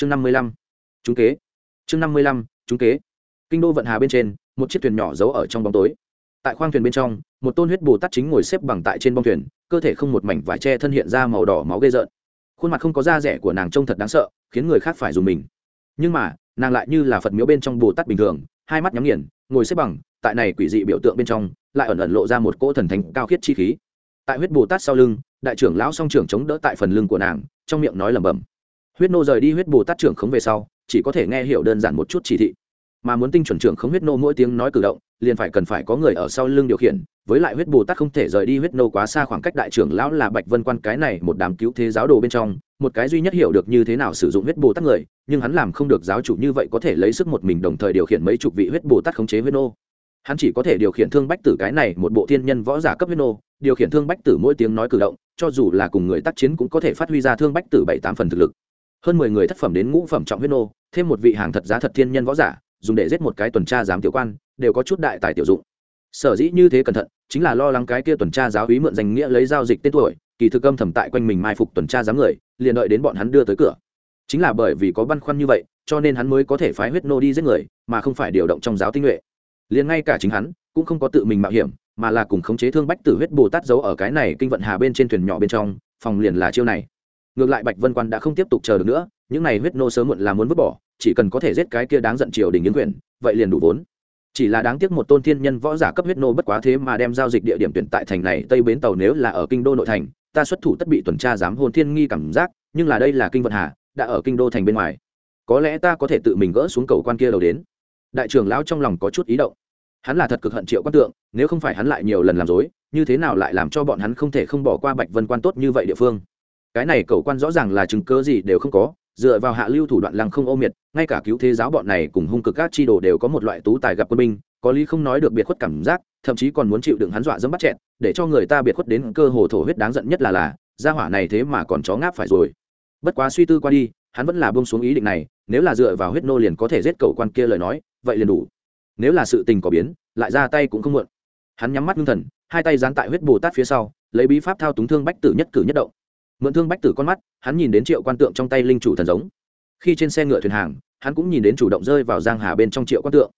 chương năm mươi lăm. Trúng kế. Chương năm mươi lăm, trúng kế. Kinh đô vận hà bên trên, một chiếc thuyền nhỏ giấu ở trong bóng tối. Tại khoang thuyền bên trong, một tôn huyết bồ tát chính ngồi xếp bằng tại trên bông thuyền, cơ thể không một mảnh vải tre thân hiện ra màu đỏ máu ghê rợn. Khuôn mặt không có da rẻ của nàng trông thật đáng sợ, khiến người khác phải dùng mình. Nhưng mà, nàng lại như là phật miếu bên trong bồ tát bình thường, hai mắt nhắm nghiền, ngồi xếp bằng, tại này quỷ dị biểu tượng bên trong, lại ẩn ẩn lộ ra một cỗ thần thánh cao khiết chi khí. Tại huyết bồ tát sau lưng, đại trưởng lão song trưởng chống đỡ tại phần lưng của nàng, trong miệng nói lẩm bẩm huyết nô rời đi huyết bồ tát trưởng khống về sau, chỉ có thể nghe hiểu đơn giản một chút chỉ thị. Mà muốn tinh chuẩn trưởng khống huyết nô mỗi tiếng nói cử động, liền phải cần phải có người ở sau lưng điều khiển, với lại huyết bồ tát không thể rời đi huyết nô quá xa khoảng cách đại trưởng lão là bạch vân quan cái này một đám cứu thế giáo đồ bên trong, một cái duy nhất hiểu được như thế nào sử dụng huyết bồ tát người, nhưng hắn làm không được giáo chủ như vậy có thể lấy sức một mình đồng thời điều khiển mấy chục vị huyết bồ tát khống chế huyết nô. Hắn chỉ có thể điều khiển thương bách tử cái này một bộ thiên nhân võ giả cấp huyết nô, điều khiển thương bách tử mỗi tiếng nói cử động, cho dù là cùng người tác chiến cũng có thể phát huy ra thương bách tử bảy tám phần thực lực hơn mười người thất phẩm đến ngũ phẩm trọng huyết nô, thêm một vị hàng thật giá thật thiên nhân võ giả, dùng để giết một cái tuần tra giám tiểu quan, đều có chút đại tài tiểu dụng. Sở dĩ như thế cẩn thận, chính là lo lắng cái kia tuần tra giáo hí mượn danh nghĩa lấy giao dịch tên tuổi, kỳ thực âm thầm tại quanh mình mai phục tuần tra giám người, liền đợi đến bọn hắn đưa tới cửa. Chính là bởi vì có băn khoăn như vậy, cho nên hắn mới có thể phái huyết nô đi giết người, mà không phải điều động trong giáo tinh nhuệ. Liền ngay cả chính hắn, cũng không có tự mình mạo hiểm, mà là cùng khống chế thương bách tử huyết bồ tát giấu ở cái này kinh vận hà bên trên thuyền nhỏ bên trong, phòng liền là chiêu này ngược lại bạch vân quan đã không tiếp tục chờ được nữa, những này huyết nô sớm muộn là muốn vứt bỏ, chỉ cần có thể giết cái kia đáng giận triều đình những quyền, vậy liền đủ vốn. Chỉ là đáng tiếc một tôn thiên nhân võ giả cấp huyết nô bất quá thế mà đem giao dịch địa điểm tuyển tại thành này, tây bến tàu nếu là ở kinh đô nội thành, ta xuất thủ tất bị tuần tra giám hôn thiên nghi cảm giác, nhưng là đây là kinh vận hà, đã ở kinh đô thành bên ngoài. Có lẽ ta có thể tự mình gỡ xuống cầu quan kia đầu đến. Đại trưởng lão trong lòng có chút ý động. Hắn là thật cực hận triệu quan tượng, nếu không phải hắn lại nhiều lần làm dối, như thế nào lại làm cho bọn hắn không thể không bỏ qua bạch vân quan tốt như vậy địa phương? Cái này cầu quan rõ ràng là chứng cớ gì đều không có dựa vào hạ lưu thủ đoạn lăng không ô miệt ngay cả cứu thế giáo bọn này cùng hung cực các chi đồ đều có một loại tú tài gặp quân binh có lý không nói được biệt khuất cảm giác thậm chí còn muốn chịu đựng hắn dọa dẫm bắt chẹt, để cho người ta biệt khuất đến cơ hồ thổ huyết đáng giận nhất là là gia hỏa này thế mà còn chó ngáp phải rồi. Bất quá suy tư qua đi hắn vẫn là bông xuống ý định này nếu là dựa vào huyết nô liền có thể giết cầu quan kia lời nói vậy liền đủ. Nếu là sự tình có biến lại ra tay cũng không muộn. Hắn nhắm mắt ngưng thần hai tay dán tại huyết bồ tát phía sau lấy bí pháp thao túng thương bách tử nhất cử nhất động mượn thương bách tử con mắt, hắn nhìn đến triệu quan tượng trong tay linh chủ thần giống. Khi trên xe ngựa thuyền hàng, hắn cũng nhìn đến chủ động rơi vào giang hà bên trong triệu quan tượng.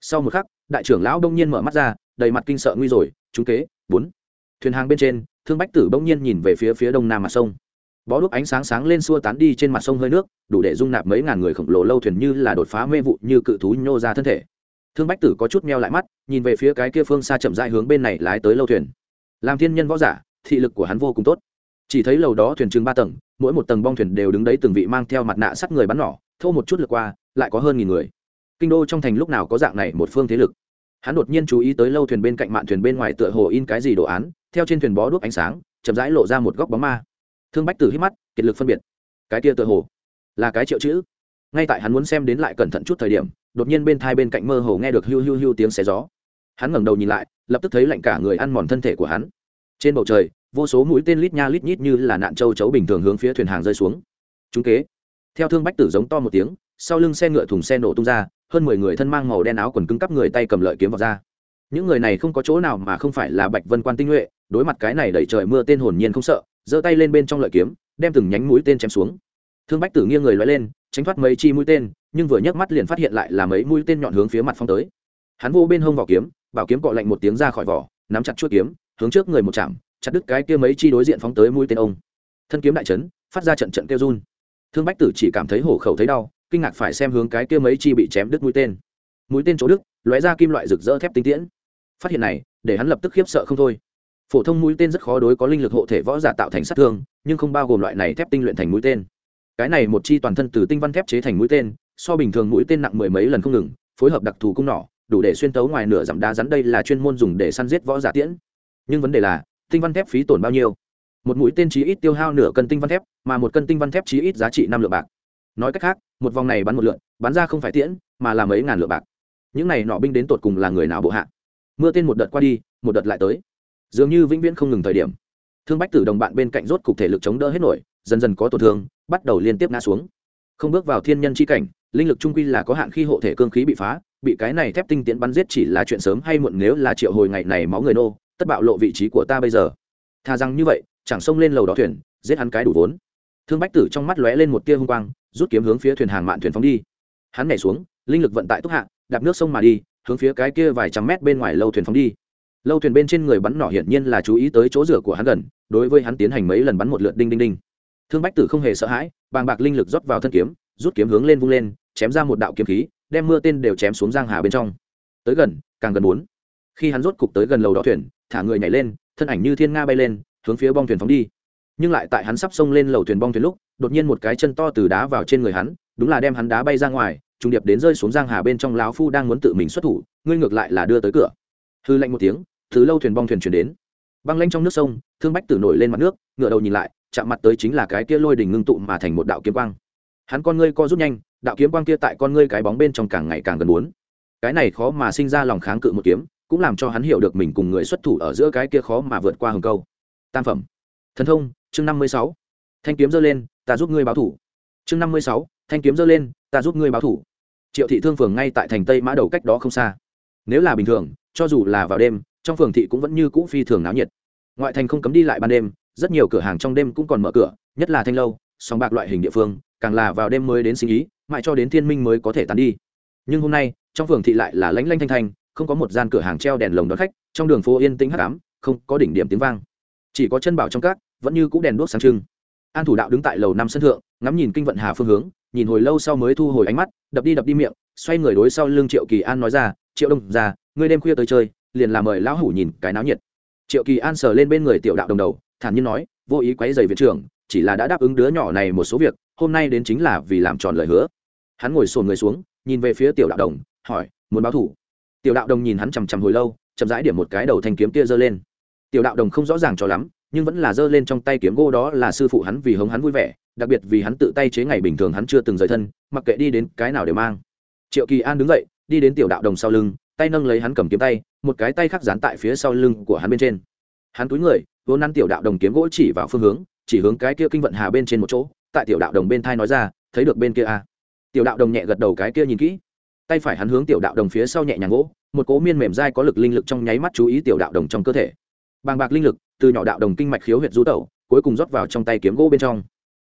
Sau một khắc, đại trưởng lão đông nhiên mở mắt ra, đầy mặt kinh sợ nguy rồi trúng kế, bốn. Thuyền hàng bên trên, thương bách tử bỗng nhiên nhìn về phía phía đông nam mặt sông. Bó đuốc ánh sáng sáng lên xua tán đi trên mặt sông hơi nước, đủ để dung nạp mấy ngàn người khổng lồ lâu thuyền như là đột phá mê vụ như cự thú nhô ra thân thể. Thương bách tử có chút meo lại mắt, nhìn về phía cái kia phương xa chậm dại hướng bên này lái tới lâu thuyền. Làm thiên nhân võ giả, thị lực của hắn vô cùng tốt chỉ thấy lầu đó thuyền chừng ba tầng, mỗi một tầng bong thuyền đều đứng đấy từng vị mang theo mặt nạ sắt người bắn nỏ thô một chút lượt qua, lại có hơn nghìn người. Kinh đô trong thành lúc nào có dạng này một phương thế lực? Hắn đột nhiên chú ý tới lâu thuyền bên cạnh mạn thuyền bên ngoài tựa hồ in cái gì đồ án, theo trên thuyền bó đuốc ánh sáng, chậm rãi lộ ra một góc bóng ma. Thương bách tử hít mắt, kiệt lực phân biệt. Cái kia tựa hồ là cái triệu chữ. Ngay tại hắn muốn xem đến lại cẩn thận chút thời điểm, đột nhiên bên thai bên cạnh mơ hồ nghe được hiu hiu hiu tiếng xé gió. Hắn ngẩng đầu nhìn lại, lập tức thấy lạnh cả người ăn mòn thân thể của hắn. Trên bầu trời vô số mũi tên lít nha lít nhít như là nạn châu chấu bình thường hướng phía thuyền hàng rơi xuống. Chúng kế. Theo thương bách tử giống to một tiếng, sau lưng xe ngựa thùng xe nổ tung ra, hơn mười người thân mang màu đen áo quần cứng cắp người tay cầm lợi kiếm vào ra. Những người này không có chỗ nào mà không phải là bạch vân quan tinh nhuệ, đối mặt cái này đẩy trời mưa tên hồn nhiên không sợ, giơ tay lên bên trong lợi kiếm, đem từng nhánh mũi tên chém xuống. Thương bách tử nghiêng người loay lên, tránh thoát mấy chi mũi tên, nhưng vừa nhấc mắt liền phát hiện lại là mấy mũi tên nhọn hướng phía mặt phong tới. Hắn vô bên hông vào kiếm, bảo kiếm cọ lạnh một tiếng ra khỏi vỏ, nắm chặt chuốt kiếm, hướng trước người một chạm chặt đứt cái kia mấy chi đối diện phóng tới mũi tên ông. Thân kiếm đại trấn phát ra trận trận kêu run. Thương bách tử chỉ cảm thấy hổ khẩu thấy đau, kinh ngạc phải xem hướng cái kia mấy chi bị chém đứt mũi tên. Mũi tên chỗ đức lóe ra kim loại rực rỡ thép tinh tiễn. Phát hiện này, để hắn lập tức khiếp sợ không thôi. Phổ thông mũi tên rất khó đối có linh lực hộ thể võ giả tạo thành sát thương, nhưng không bao gồm loại này thép tinh luyện thành mũi tên. Cái này một chi toàn thân từ tinh văn thép chế thành mũi tên, so bình thường mũi tên nặng mười mấy lần không ngừng, phối hợp đặc thù cung nỏ, đủ để xuyên tấu ngoài nửa dặm đá rắn đây là chuyên môn dùng để săn giết võ giả tiễn. Nhưng vấn đề là tinh văn thép phí tổn bao nhiêu? Một mũi tên chí ít tiêu hao nửa cân tinh văn thép, mà một cân tinh văn thép chí ít giá trị năm lượng bạc. Nói cách khác, một vòng này bắn một lượn, bắn ra không phải tiễn, mà là mấy ngàn lượng bạc. Những này nọ binh đến tột cùng là người nào bộ hạ? Mưa tên một đợt qua đi, một đợt lại tới. Dường như vĩnh viễn không ngừng thời điểm. Thương bách tử đồng bạn bên cạnh rốt cục thể lực chống đỡ hết nổi, dần dần có tổn thương, bắt đầu liên tiếp ngã xuống. Không bước vào thiên nhân chi cảnh, linh lực trung quy là có hạn khi hộ thể cương khí bị phá, bị cái này thép tinh tiễn bắn giết chỉ là chuyện sớm hay muộn nếu là triệu hồi ngày này máu người nô tất bạo lộ vị trí của ta bây giờ. Thà rằng như vậy, chẳng xông lên lầu đó thuyền, giết hắn cái đủ vốn. Thương bách tử trong mắt lóe lên một tia hung quang, rút kiếm hướng phía thuyền hàng mạn thuyền phóng đi. Hắn nhảy xuống, linh lực vận tải túc hạ, đạp nước sông mà đi, hướng phía cái kia vài trăm mét bên ngoài lâu thuyền phóng đi. Lâu thuyền bên trên người bắn nỏ hiển nhiên là chú ý tới chỗ rửa của hắn gần, đối với hắn tiến hành mấy lần bắn một lượt đinh đinh đinh. Thương bách tử không hề sợ hãi, bàng bạc linh lực rót vào thân kiếm, rút kiếm hướng lên vung lên, chém ra một đạo kiếm khí, đem mưa tên đều chém xuống giang hà bên trong. Tới gần, càng gần bốn khi hắn rốt cục tới gần lầu đó thuyền, thả người nhảy lên, thân ảnh như thiên nga bay lên, hướng phía bong thuyền phóng đi. Nhưng lại tại hắn sắp xông lên lầu thuyền bong thuyền lúc, đột nhiên một cái chân to từ đá vào trên người hắn, đúng là đem hắn đá bay ra ngoài, trùng điệp đến rơi xuống giang hà bên trong lão phu đang muốn tự mình xuất thủ, ngươi ngược lại là đưa tới cửa. Hư lạnh một tiếng thứ lâu thuyền bong thuyền chuyển đến. Băng lanh trong nước sông, thương bách tử nổi lên mặt nước ngựa đầu nhìn lại, chạm mặt tới chính là cái kia lôi đỉnh ngưng tụ mà thành một đạo kiếm quang. Hắn con ngươi co rút nhanh, đạo kiếm quang kia tại con ngươi cái bóng bên trong càng ngày càng gần muốn. Cái này khó mà sinh ra lòng kháng cự một kiếm cũng làm cho hắn hiểu được mình cùng người xuất thủ ở giữa cái kia khó mà vượt qua hừng câu. Tam phẩm. Thần thông, chương năm mươi sáu. Thanh kiếm giơ lên, ta giúp ngươi báo thủ. Chương năm mươi sáu, thanh kiếm giơ lên, ta giúp ngươi báo thủ. Triệu thị thương phường ngay tại thành tây mã đầu cách đó không xa. Nếu là bình thường, cho dù là vào đêm, trong phường thị cũng vẫn như cũ phi thường náo nhiệt. Ngoại thành không cấm đi lại ban đêm, rất nhiều cửa hàng trong đêm cũng còn mở cửa, nhất là thanh lâu sòng bạc loại hình địa phương, càng là vào đêm mới đến sinh ý, mãi cho đến thiên minh mới có thể tán đi. Nhưng hôm nay, trong phường thị lại là lánh lanh thanh thanh không có một gian cửa hàng treo đèn lồng đón khách, trong đường phố yên tĩnh hắc ám, không có đỉnh điểm tiếng vang. Chỉ có chân bảo trong các, vẫn như cũ đèn đuốc sáng trưng. An thủ đạo đứng tại lầu năm sân thượng, ngắm nhìn kinh vận hà phương hướng, nhìn hồi lâu sau mới thu hồi ánh mắt, đập đi đập đi miệng, xoay người đối sau lưng triệu kỳ an nói ra, triệu đông ra ngươi đêm khuya tới chơi, liền làm mời lão hủ nhìn cái náo nhiệt. Triệu kỳ an sờ lên bên người tiểu đạo đồng đầu, thản nhiên nói, vô ý quấy giày viện trưởng, chỉ là đã đáp ứng đứa nhỏ này một số việc, hôm nay đến chính là vì làm tròn lời hứa. Hắn ngồi sồn người xuống, nhìn về phía tiểu đạo đồng, hỏi, muốn báo thủ? Tiểu đạo đồng nhìn hắn chằm chằm hồi lâu, chậm rãi điểm một cái đầu thanh kiếm kia giơ lên. Tiểu đạo đồng không rõ ràng cho lắm, nhưng vẫn là giơ lên trong tay kiếm gỗ đó là sư phụ hắn vì hống hắn vui vẻ, đặc biệt vì hắn tự tay chế ngày bình thường hắn chưa từng rời thân, mặc kệ đi đến cái nào đều mang. Triệu kỳ an đứng dậy, đi đến tiểu đạo đồng sau lưng, tay nâng lấy hắn cầm kiếm tay, một cái tay khác dán tại phía sau lưng của hắn bên trên. Hắn túi người, vốn năn tiểu đạo đồng kiếm gỗ chỉ vào phương hướng, chỉ hướng cái kia kinh vận hà bên trên một chỗ, tại tiểu đạo đồng bên thai nói ra, thấy được bên kia à. tiểu đạo đồng nhẹ gật đầu cái kia nhìn kỹ tay phải hắn hướng tiểu đạo đồng phía sau nhẹ nhàng gỗ, một cố miên mềm dai có lực linh lực trong nháy mắt chú ý tiểu đạo đồng trong cơ thể. Bàng bạc linh lực, từ nhỏ đạo đồng kinh mạch khiếu huyệt du tẩu, cuối cùng rót vào trong tay kiếm gỗ bên trong.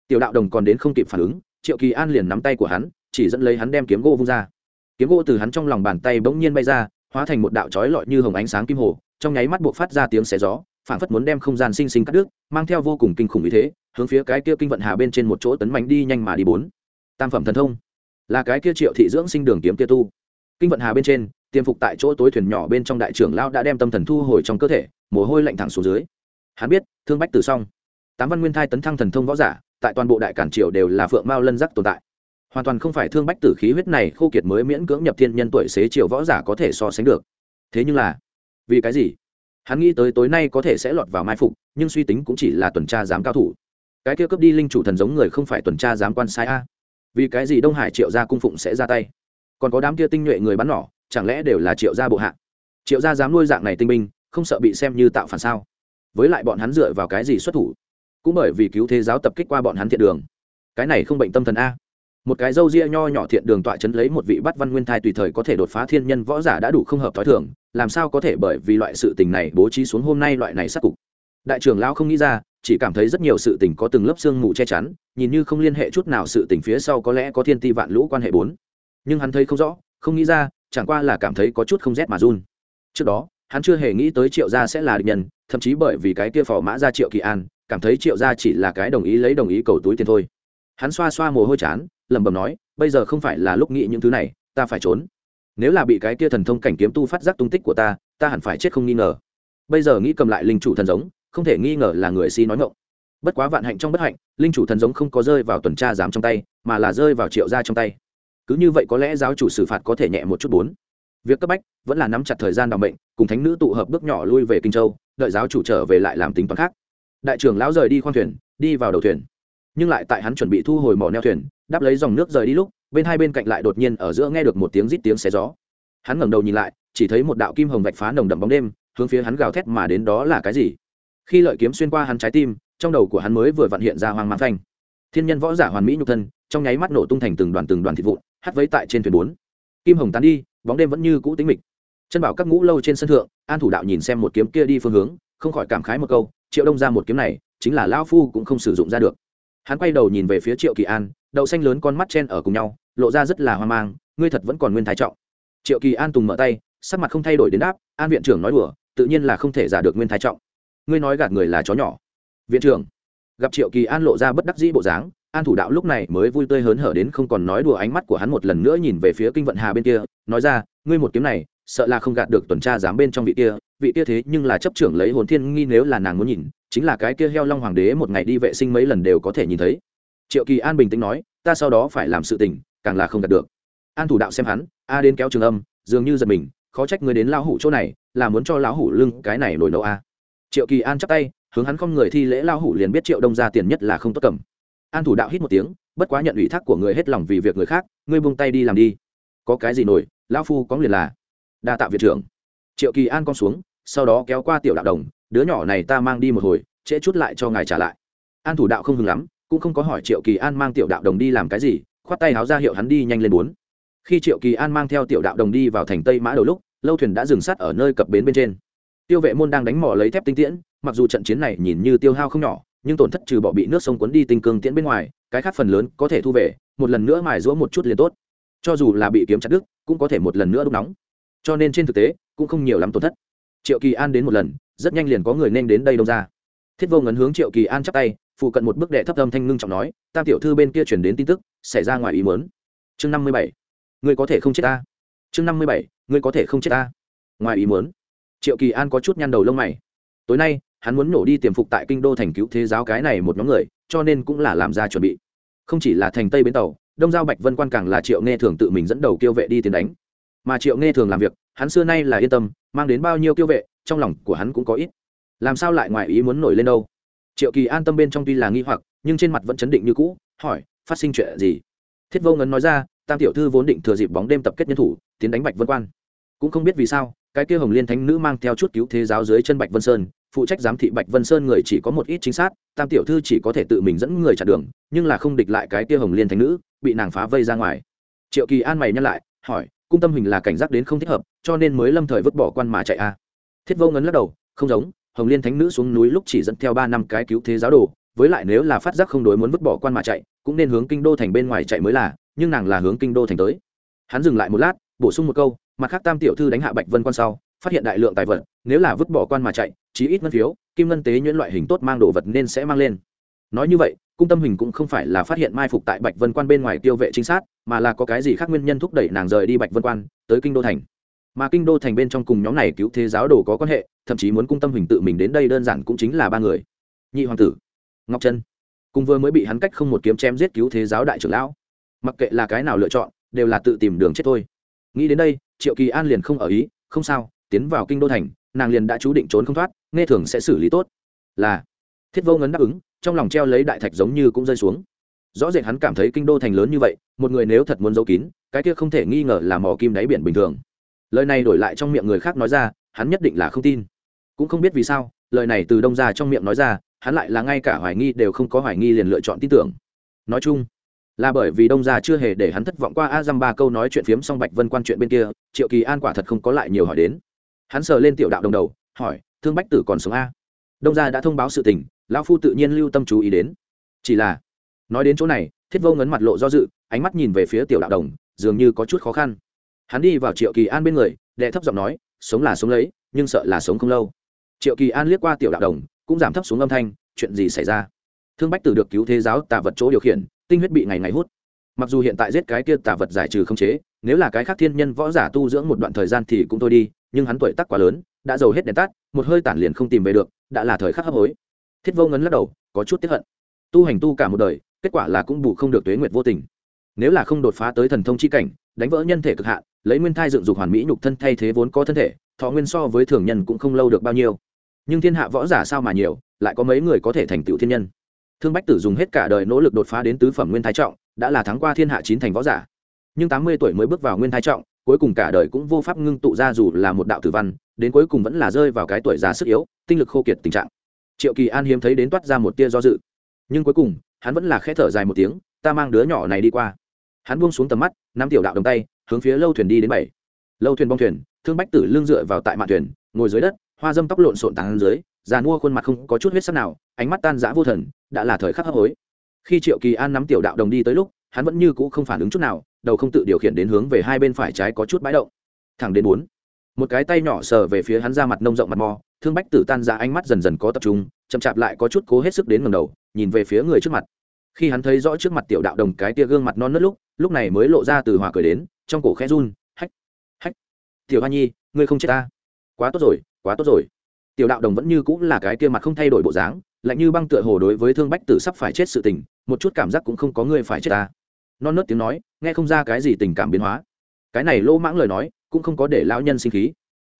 Tiểu đạo đồng còn đến không kịp phản ứng, triệu kỳ an liền nắm tay của hắn, chỉ dẫn lấy hắn đem kiếm gỗ vung ra. Kiếm gỗ từ hắn trong lòng bàn tay bỗng nhiên bay ra, hóa thành một đạo trói lọi như hồng ánh sáng kim hồ, trong nháy mắt buộc phát ra tiếng xé gió phản phất muốn đem không gian sinh sinh cắt đứt, mang theo vô cùng kinh khủng ý thế, hướng phía cái kia kinh vận hà bên trên một chỗ tấn mạnh đi nhanh mà đi bốn. Tam phẩm thần thông là cái kia triệu thị dưỡng sinh đường kiếm kia tu. Kinh vận hà bên trên, tiêm phục tại chỗ tối thuyền nhỏ bên trong đại trưởng lao đã đem tâm thần thu hồi trong cơ thể, mồ hôi lạnh thẳng xuống dưới. Hắn biết, thương bách tử xong tám văn nguyên thai tấn thăng thần thông võ giả, tại toàn bộ đại cản triều đều là phượng mao lân giác tồn tại. Hoàn toàn không phải thương bách tử khí huyết này khô kiệt mới miễn cưỡng nhập thiên nhân tuổi xế triều võ giả có thể so sánh được. Thế nhưng là, vì cái gì? Hắn nghĩ tới tối nay có thể sẽ lọt vào mai phục, nhưng suy tính cũng chỉ là tuần tra giám cao thủ. Cái kia cướp đi linh chủ thần giống người không phải tuần tra giám quan sai a vì cái gì đông hải triệu gia cung phụng sẽ ra tay? Còn có đám kia tinh nhuệ người bắn nỏ, chẳng lẽ đều là triệu gia bộ hạ? Triệu gia dám nuôi dạng này tinh binh, không sợ bị xem như tạo phản sao? Với lại bọn hắn dựa vào cái gì xuất thủ? Cũng bởi vì cứu thế giáo tập kích qua bọn hắn thiện đường. Cái này không bệnh tâm thần a. Một cái dâu ria nho nhỏ thiện đường tọa chấn lấy một vị bắt văn nguyên thai tùy thời có thể đột phá thiên nhân võ giả đã đủ không hợp thói thường, làm sao có thể bởi vì loại sự tình này bố trí xuống hôm nay loại này sát cục? Đại trưởng lão không nghĩ ra, chỉ cảm thấy rất nhiều sự tình có từng lớp xương mù che chắn, nhìn như không liên hệ chút nào sự tình phía sau có lẽ có thiên ti vạn lũ quan hệ bốn. Nhưng hắn thấy không rõ, không nghĩ ra, chẳng qua là cảm thấy có chút không rét mà run. Trước đó, hắn chưa hề nghĩ tới triệu gia sẽ là địch nhân, thậm chí bởi vì cái kia phò mã ra triệu kỳ an, cảm thấy triệu gia chỉ là cái đồng ý lấy đồng ý cầu túi tiền thôi. Hắn xoa xoa mồ hôi chán, lẩm bẩm nói, bây giờ không phải là lúc nghĩ những thứ này, ta phải trốn. Nếu là bị cái kia thần thông cảnh kiếm tu phát giác tung tích của ta ta hẳn phải chết không nghi ngờ. Bây giờ nghĩ cầm lại linh chủ thần giống không thể nghi ngờ là người si nói ngộng bất quá vạn hạnh trong bất hạnh, linh chủ thần giống không có rơi vào tuần tra giám trong tay, mà là rơi vào triệu gia trong tay. Cứ như vậy có lẽ giáo chủ xử phạt có thể nhẹ một chút bốn. Việc cấp bách vẫn là nắm chặt thời gian đòn bệnh cùng thánh nữ tụ hợp bước nhỏ lui về kinh châu, đợi giáo chủ trở về lại làm tính toán khác. Đại trưởng lão rời đi khoang thuyền, đi vào đầu thuyền. Nhưng lại tại hắn chuẩn bị thu hồi mỏ neo thuyền, đáp lấy dòng nước rời đi lúc, bên hai bên cạnh lại đột nhiên ở giữa nghe được một tiếng rít tiếng xé gió. Hắn ngẩng đầu nhìn lại, chỉ thấy một đạo kim hồng vạch phá nồng đậm bóng đêm, hướng phía hắn gào thét mà đến đó là cái gì? Khi lợi kiếm xuyên qua hắn trái tim, trong đầu của hắn mới vừa vặn hiện ra hoang mang phanh. Thiên nhân võ giả hoàn mỹ nhục thân, trong nháy mắt nổ tung thành từng đoàn từng đoàn thịt vụn, hắt vấy tại trên thuyền bốn. Kim hồng tán đi, bóng đêm vẫn như cũ tính mịch. Chân bảo các ngũ lâu trên sân thượng, an thủ đạo nhìn xem một kiếm kia đi phương hướng, không khỏi cảm khái một câu, triệu đông ra một kiếm này, chính là lao phu cũng không sử dụng ra được. Hắn quay đầu nhìn về phía triệu kỳ an, đậu xanh lớn con mắt chen ở cùng nhau, lộ ra rất là hoang mang, ngươi thật vẫn còn nguyên thái trọng. Triệu kỳ an tùng mở tay, sắc mặt không thay đổi đến đáp, an viện trưởng nói đùa, tự nhiên là không thể giả được nguyên thái trọng ngươi nói gạt người là chó nhỏ. Viện trưởng, gặp triệu kỳ an lộ ra bất đắc dĩ bộ dáng, an thủ đạo lúc này mới vui tươi hớn hở đến không còn nói đùa ánh mắt của hắn một lần nữa nhìn về phía kinh vận hà bên kia, nói ra, ngươi một kiếm này, sợ là không gạt được tuần tra giám bên trong vị kia vị kia thế nhưng là chấp trưởng lấy hồn thiên nghi nếu là nàng muốn nhìn, chính là cái kia heo long hoàng đế một ngày đi vệ sinh mấy lần đều có thể nhìn thấy. Triệu kỳ an bình tĩnh nói, ta sau đó phải làm sự tình, càng là không gạt được. An thủ đạo xem hắn, a đến kéo trường âm, dường như giật mình, khó trách người đến lão hủ chỗ này, là muốn cho lão hủ lưng cái này nổi nấu a triệu kỳ an chắp tay, hướng hắn không người thi lễ lao hủ liền biết triệu đông ra tiền nhất là không tốt cầm. An thủ đạo hít một tiếng, bất quá nhận ủy thác của người hết lòng vì việc người khác, ngươi buông tay đi làm đi. Có cái gì nổi, lão phu có liền là. Đa tạ viện trưởng. Triệu kỳ an con xuống, sau đó kéo qua tiểu đạo đồng, đứa nhỏ này ta mang đi một hồi, trễ chút lại cho ngài trả lại. An thủ đạo không hừng lắm, cũng không có hỏi triệu kỳ an mang tiểu đạo đồng đi làm cái gì, khoát tay háo ra hiệu hắn đi nhanh lên bốn. Khi triệu kỳ an mang theo tiểu đạo đồng đi vào thành tây mã đầu lúc, lâu thuyền đã dừng sát ở nơi cập bến bên trên tiêu vệ môn đang đánh mỏ lấy thép tinh tiễn, mặc dù trận chiến này nhìn như tiêu hao không nhỏ, nhưng tổn thất trừ bỏ bị nước sông cuốn đi tinh cương tiễn bên ngoài, cái khác phần lớn có thể thu về, một lần nữa mài rũa một chút liền tốt. Cho dù là bị kiếm chặt đứt, cũng có thể một lần nữa đúc nóng. Cho nên trên thực tế, cũng không nhiều lắm tổn thất. Triệu kỳ an đến một lần, rất nhanh liền có người nên đến đây đông ra. Thiết vô ngấn hướng triệu kỳ an chắp tay phụ cận một bước đệ thấp âm thanh ngưng trọng nói, tam tiểu thư bên kia chuyển đến tin tức, xảy ra ngoài ý mớn chương năm mươi bảy. Ngươi có thể không chết ta. Chương năm mươi bảy. Ngươi có thể không chết ta. Ngoài ý muốn triệu kỳ an có chút nhăn đầu lông mày. Tối nay, hắn muốn nổ đi tiềm phục tại kinh đô thành cứu thế giáo cái này một nhóm người, cho nên cũng là làm ra chuẩn bị. Không chỉ là thành tây bến tàu, đông giao bạch vân quan càng là triệu nghe thường tự mình dẫn đầu kiêu vệ đi tiến đánh. Mà triệu nghe thường làm việc, hắn xưa nay là yên tâm, mang đến bao nhiêu kiêu vệ, trong lòng của hắn cũng có ít. Làm sao lại ngoài ý muốn nổi lên đâu? Triệu kỳ an tâm bên trong tuy là nghi hoặc, nhưng trên mặt vẫn chấn định như cũ, hỏi, phát sinh chuyện gì? Thiết vô ngấn nói ra, tam tiểu thư vốn định thừa dịp bóng đêm tập kết nhân thủ, tiến đánh bạch vân quan. Cũng không biết vì sao cái kia hồng liên thánh nữ mang theo chút cứu thế giáo dưới chân bạch vân sơn, phụ trách giám thị bạch vân sơn người chỉ có một ít chính xác tam tiểu thư chỉ có thể tự mình dẫn người chặn đường, nhưng là không địch lại cái kia hồng liên thánh nữ, bị nàng phá vây ra ngoài. Triệu kỳ an mày nhắc lại, hỏi, cung tâm hình là cảnh giác đến không thích hợp, cho nên mới lâm thời vứt bỏ quan mà chạy a thiết vô ngấn lắc đầu, không giống, hồng liên thánh nữ xuống núi lúc chỉ dẫn theo ba năm cái cứu thế giáo đồ, với lại nếu là phát giác không đối muốn vứt bỏ quan mà chạy, cũng nên hướng kinh đô thành bên ngoài chạy mới là, nhưng nàng là hướng kinh đô thành tới. Hắn dừng lại một lát, bổ sung một câu mặt khác tam tiểu thư đánh hạ bạch vân quan sau, phát hiện đại lượng tài vật, nếu là vứt bỏ quan mà chạy, chí ít ngân phiếu, kim ngân tế nhuyễn loại hình tốt mang đồ vật nên sẽ mang lên. Nói như vậy, cung tâm hình cũng không phải là phát hiện mai phục tại bạch vân quan bên ngoài tiêu vệ trinh sát, mà là có cái gì khác nguyên nhân thúc đẩy nàng rời đi bạch vân quan, tới kinh đô thành. Mà kinh đô thành bên trong cùng nhóm này cứu thế giáo đồ có quan hệ, thậm chí muốn cung tâm hình tự mình đến đây đơn giản cũng chính là ba người. Nhị hoàng tử, ngọc trân, cùng vừa mới bị hắn cách không một kiếm chém giết cứu thế giáo đại trưởng lão. Mặc kệ là cái nào lựa chọn, đều là tự tìm đường chết thôi. Nghĩ đến đây triệu kỳ an liền không ở ý, không sao, tiến vào kinh đô thành, nàng liền đã chú định trốn không thoát, nghe thường sẽ xử lý tốt. Là, thiết vô ngấn đáp ứng, trong lòng treo lấy đại thạch giống như cũng rơi xuống. Rõ rệt hắn cảm thấy kinh đô thành lớn như vậy, một người nếu thật muốn giấu kín, cái kia không thể nghi ngờ là mò kim đáy biển bình thường. Lời này đổi lại trong miệng người khác nói ra, hắn nhất định là không tin. Cũng không biết vì sao, lời này từ đông ra trong miệng nói ra, hắn lại là ngay cả hoài nghi đều không có hoài nghi liền lựa chọn tin tưởng. Nói chung là bởi vì đông gia chưa hề để hắn thất vọng qua a dăm ba câu nói chuyện phiếm xong bạch vân quan chuyện bên kia, triệu kỳ an quả thật không có lại nhiều hỏi đến. Hắn sờ lên tiểu đạo đồng đầu, hỏi, thương bách tử còn sống a? Đông gia đã thông báo sự tình, lão phu tự nhiên lưu tâm chú ý đến. Chỉ là, nói đến chỗ này, thiết vô ngấn mặt lộ do dự, ánh mắt nhìn về phía tiểu đạo đồng, dường như có chút khó khăn. Hắn đi vào triệu kỳ an bên người, đệ thấp giọng nói, sống là sống lấy, nhưng sợ là sống không lâu. Triệu kỳ an liếc qua tiểu đạo đồng, cũng giảm thấp xuống âm thanh, chuyện gì xảy ra? Thương bách tử được cứu thế giáo tà vật chỗ điều khiển tinh huyết bị ngày ngày hút. Mặc dù hiện tại giết cái kia tà vật giải trừ không chế, nếu là cái khác thiên nhân võ giả tu dưỡng một đoạn thời gian thì cũng thôi đi, nhưng hắn tuổi tác quá lớn, đã giàu hết đèn tắt, một hơi tản liền không tìm về được, đã là thời khắc hấp hối. Thiết vô ngấn lắc đầu, có chút tiếp hận. Tu hành tu cả một đời, kết quả là cũng bù không được tuế nguyệt vô tình. Nếu là không đột phá tới thần thông chi cảnh, đánh vỡ nhân thể cực hạn, lấy nguyên thai dựng dục hoàn mỹ nhục thân thay thế vốn có thân thể, thọ nguyên so với thường nhân cũng không lâu được bao nhiêu. Nhưng thiên hạ võ giả sao mà nhiều, lại có mấy người có thể thành tựu thiên nhân? Thương bách tử dùng hết cả đời nỗ lực đột phá đến tứ phẩm nguyên thái trọng, đã là thắng qua thiên hạ chín thành võ giả. Nhưng tám mươi tuổi mới bước vào nguyên thái trọng, cuối cùng cả đời cũng vô pháp ngưng tụ ra dù là một đạo tử văn, đến cuối cùng vẫn là rơi vào cái tuổi già sức yếu, tinh lực khô kiệt tình trạng. Triệu kỳ an hiếm thấy đến toát ra một tia do dự. Nhưng cuối cùng, hắn vẫn là khẽ thở dài một tiếng, ta mang đứa nhỏ này đi qua. Hắn buông xuống tầm mắt, nắm tiểu đạo đồng tay, hướng phía lâu thuyền đi đến bảy. Lâu thuyền bong thuyền, thương bách tử lưng dựa vào tại mạn thuyền, ngồi dưới đất, hoa dâm tóc lộn xộn tàn dưới già mua khuôn mặt không có chút huyết sắc nào, ánh mắt tan rã vô thần, đã là thời khắc hấp hối. Khi triệu kỳ an nắm tiểu đạo đồng đi tới lúc, hắn vẫn như cũ không phản ứng chút nào, đầu không tự điều khiển đến hướng về hai bên phải trái có chút bãi động. Thẳng đến bốn. Một cái tay nhỏ sờ về phía hắn ra mặt nông rộng mặt mò, thương bách tử tan ra ánh mắt dần dần có tập trung, chậm chạp lại có chút cố hết sức đến ngầm đầu, nhìn về phía người trước mặt. Khi hắn thấy rõ trước mặt tiểu đạo đồng cái tia gương mặt non nớt lúc lúc này mới lộ ra từ hòa cười đến, trong cổ khẽ run, hách hách, tiểu hoa nhi, ngươi không chết ta. Quá tốt rồi, quá tốt rồi tiểu đạo đồng vẫn như cũng là cái kia mặt không thay đổi bộ dáng, lạnh như băng tựa hồ đối với thương bách tử sắp phải chết sự tình, một chút cảm giác cũng không có người phải chết ta. Non nớt tiếng nói, nghe không ra cái gì tình cảm biến hóa. Cái này lô mãng lời nói, cũng không có để lão nhân sinh khí.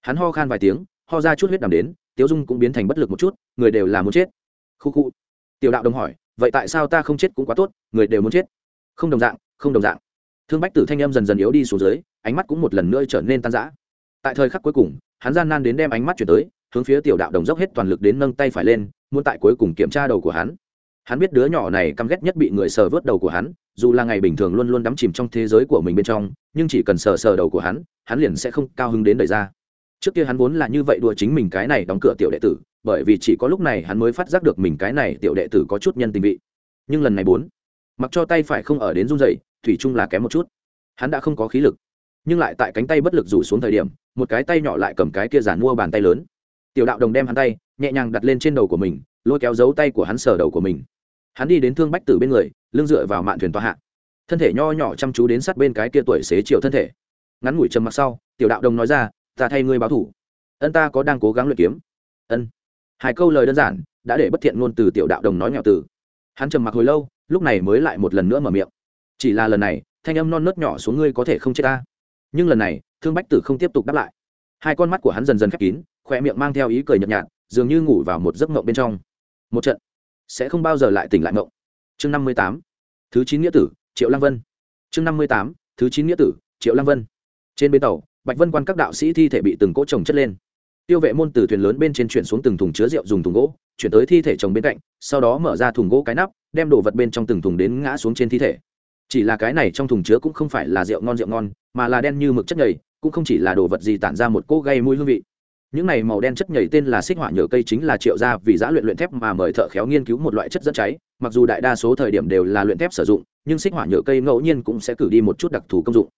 Hắn ho khan vài tiếng, ho ra chút huyết đàm đến, tiếu dung cũng biến thành bất lực một chút, người đều là muốn chết. Khu khu. Tiểu đạo đồng hỏi, vậy tại sao ta không chết cũng quá tốt, người đều muốn chết? Không đồng dạng, không đồng dạng. Thương bách tử thanh em dần dần yếu đi xuống dưới, ánh mắt cũng một lần nữa trở nên tan rã. Tại thời khắc cuối cùng, hắn gian nan đến đem ánh mắt chuyển tới hướng phía tiểu đạo đồng dốc hết toàn lực đến nâng tay phải lên, muốn tại cuối cùng kiểm tra đầu của hắn. Hắn biết đứa nhỏ này căm ghét nhất bị người sờ vớt đầu của hắn, dù là ngày bình thường luôn luôn đắm chìm trong thế giới của mình bên trong, nhưng chỉ cần sờ sờ đầu của hắn hắn liền sẽ không cao hứng đến đời ra. Trước kia hắn vốn là như vậy đùa chính mình cái này đóng cửa tiểu đệ tử, bởi vì chỉ có lúc này hắn mới phát giác được mình cái này tiểu đệ tử có chút nhân tình vị. Nhưng lần này bốn, mặc cho tay phải không ở đến run dậy thủy chung là kém một chút. Hắn đã không có khí lực, nhưng lại tại cánh tay bất lực rủ xuống thời điểm, một cái tay nhỏ lại cầm cái kia giản mua bàn tay lớn tiểu đạo đồng đem hắn tay, nhẹ nhàng đặt lên trên đầu của mình, lôi kéo dấu tay của hắn sờ đầu của mình. Hắn đi đến thương bách tử bên người, lưng dựa vào mạn thuyền tòa hạ. Thân thể nho nhỏ chăm chú đến sát bên cái kia tuổi xế chiều thân thể. Ngắn ngủi trầm mặc sau, tiểu đạo đồng nói ra, ta thay ngươi báo thủ. Ân ta có đang cố gắng luyện kiếm. Ân. Hai câu lời đơn giản, đã để bất thiện ngôn từ tiểu đạo đồng nói nghèo từ. Hắn trầm mặc hồi lâu, lúc này mới lại một lần nữa mở miệng. Chỉ là lần này, thanh âm non nớt nhỏ xuống ngươi có thể không chết ta. Nhưng lần này, thương bách tử không tiếp tục đáp lại. Hai con mắt của hắn dần dần khép kín khoe miệng mang theo ý cười nhợt nhạt, dường như ngủ vào một giấc mộng bên trong. Một trận. Sẽ không bao giờ lại tỉnh lại mộng. Chương năm mươi tám. Thứ chín nghĩa tử, triệu lăng vân. Chương năm mươi tám. Thứ chín nghĩa tử, triệu lăng vân. Trên bến tàu, bạch vân quan các đạo sĩ thi thể bị từng cỗ trồng chất lên. Tiêu vệ môn từ thuyền lớn bên trên chuyển xuống từng thùng chứa rượu dùng thùng gỗ, chuyển tới thi thể chồng bên cạnh, sau đó mở ra thùng gỗ cái nắp, đem đồ vật bên trong từng thùng đến ngã xuống trên thi thể. Chỉ là cái này trong thùng chứa cũng không phải là rượu ngon rượu ngon, mà là đen như mực chất nhầy, cũng không chỉ là đồ vật gì tản ra một cỗ gây mũi hương vị những này màu đen chất nhảy tên là xích hỏa nhựa cây chính là triệu gia vì giã luyện luyện thép mà mời thợ khéo nghiên cứu một loại chất dẫn cháy. Mặc dù đại đa số thời điểm đều là luyện thép sử dụng, nhưng xích hỏa nhựa cây ngẫu nhiên cũng sẽ cử đi một chút đặc thù công dụng.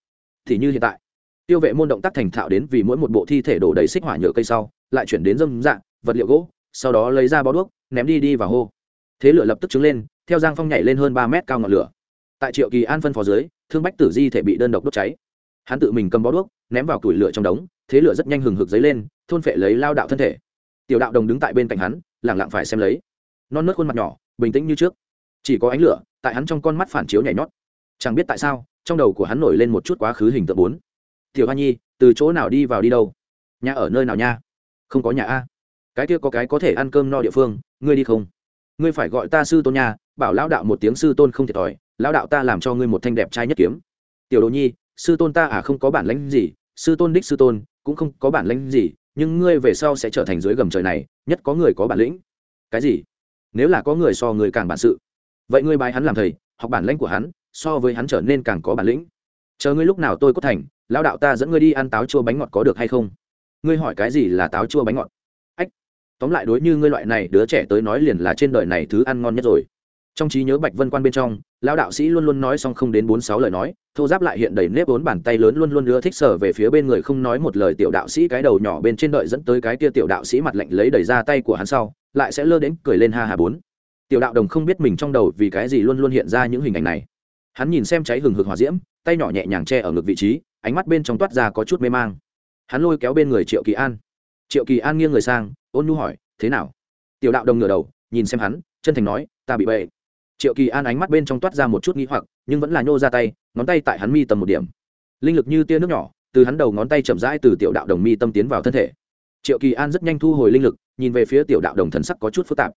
Thì như hiện tại, tiêu vệ môn động tác thành thạo đến vì mỗi một bộ thi thể đổ đầy xích hỏa nhựa cây sau, lại chuyển đến dâm dạng vật liệu gỗ, sau đó lấy ra bó đuốc, ném đi đi và hô. Thế lửa lập tức trứng lên, theo giang phong nhảy lên hơn ba mét cao ngọn lửa. Tại triệu kỳ an phân phó dưới, thương bách tử di thể bị đơn độc đốt cháy. Hắn tự mình cầm bó đuốc, ném vào củi lửa trong đống, thế lửa rất nhanh hừng hực dấy lên thôn phệ lấy lao đạo thân thể. Tiểu đạo đồng đứng tại bên cạnh hắn lẳng lặng phải xem lấy. Non nớt khuôn mặt nhỏ, bình tĩnh như trước. Chỉ có ánh lửa tại hắn trong con mắt phản chiếu nhảy nhót. Chẳng biết tại sao, trong đầu của hắn nổi lên một chút quá khứ hình tượng bốn. Tiểu hoa nhi, từ chỗ nào đi vào đi đâu? Nhà ở nơi nào nha? Không có nhà a. Cái kia có cái có thể ăn cơm no địa phương, ngươi đi không? Ngươi phải gọi ta sư tôn nhà bảo lão đạo một tiếng sư tôn không thiệt thòi, lão đạo ta làm cho ngươi một thanh đẹp trai nhất kiếm. Tiểu đồ nhi, sư tôn ta à không có bản lãnh gì, sư tôn đích sư tôn, cũng không có bản lãnh gì nhưng ngươi về sau sẽ trở thành dưới gầm trời này, nhất có người có bản lĩnh. Cái gì? Nếu là có người so người càng bản sự, vậy ngươi bài hắn làm thầy, học bản lãnh của hắn, so với hắn trở nên càng có bản lĩnh. Chờ ngươi lúc nào tôi có thành, lão đạo ta dẫn ngươi đi ăn táo chua bánh ngọt có được hay không? Ngươi hỏi cái gì là táo chua bánh ngọt? Ách, tóm lại đối như ngươi loại này đứa trẻ tới nói liền là trên đời này thứ ăn ngon nhất rồi trong trí nhớ bạch vân quan bên trong, lão đạo sĩ luôn luôn nói xong không đến bốn sáu lời nói, thô giáp lại hiện đầy nếp bốn bàn tay lớn luôn luôn ưa thích sở về phía bên người không nói một lời tiểu đạo sĩ cái đầu nhỏ bên trên đợi dẫn tới cái kia tiểu đạo sĩ mặt lạnh lấy đẩy ra tay của hắn sau, lại sẽ lơ đến cười lên ha hà bốn. Tiểu đạo đồng không biết mình trong đầu vì cái gì luôn luôn hiện ra những hình ảnh này. Hắn nhìn xem cháy hừng hực hòa diễm, tay nhỏ nhẹ nhàng che ở ngực vị trí, ánh mắt bên trong toát ra có chút mê mang. Hắn lôi kéo bên người triệu kỳ an. Triệu kỳ an nghiêng người sang, ôn nhu hỏi, thế nào? Tiểu đạo đồng ngửa đầu, nhìn xem hắn, chân thành nói, ta bị bệnh triệu kỳ an ánh mắt bên trong toát ra một chút nghĩ hoặc, nhưng vẫn là nhô ra tay, ngón tay tại hắn mi tầm một điểm. Linh lực như tia nước nhỏ, từ hắn đầu ngón tay chậm rãi từ tiểu đạo đồng mi tâm tiến vào thân thể. Triệu kỳ an rất nhanh thu hồi linh lực, nhìn về phía tiểu đạo đồng thần sắc có chút phức tạp.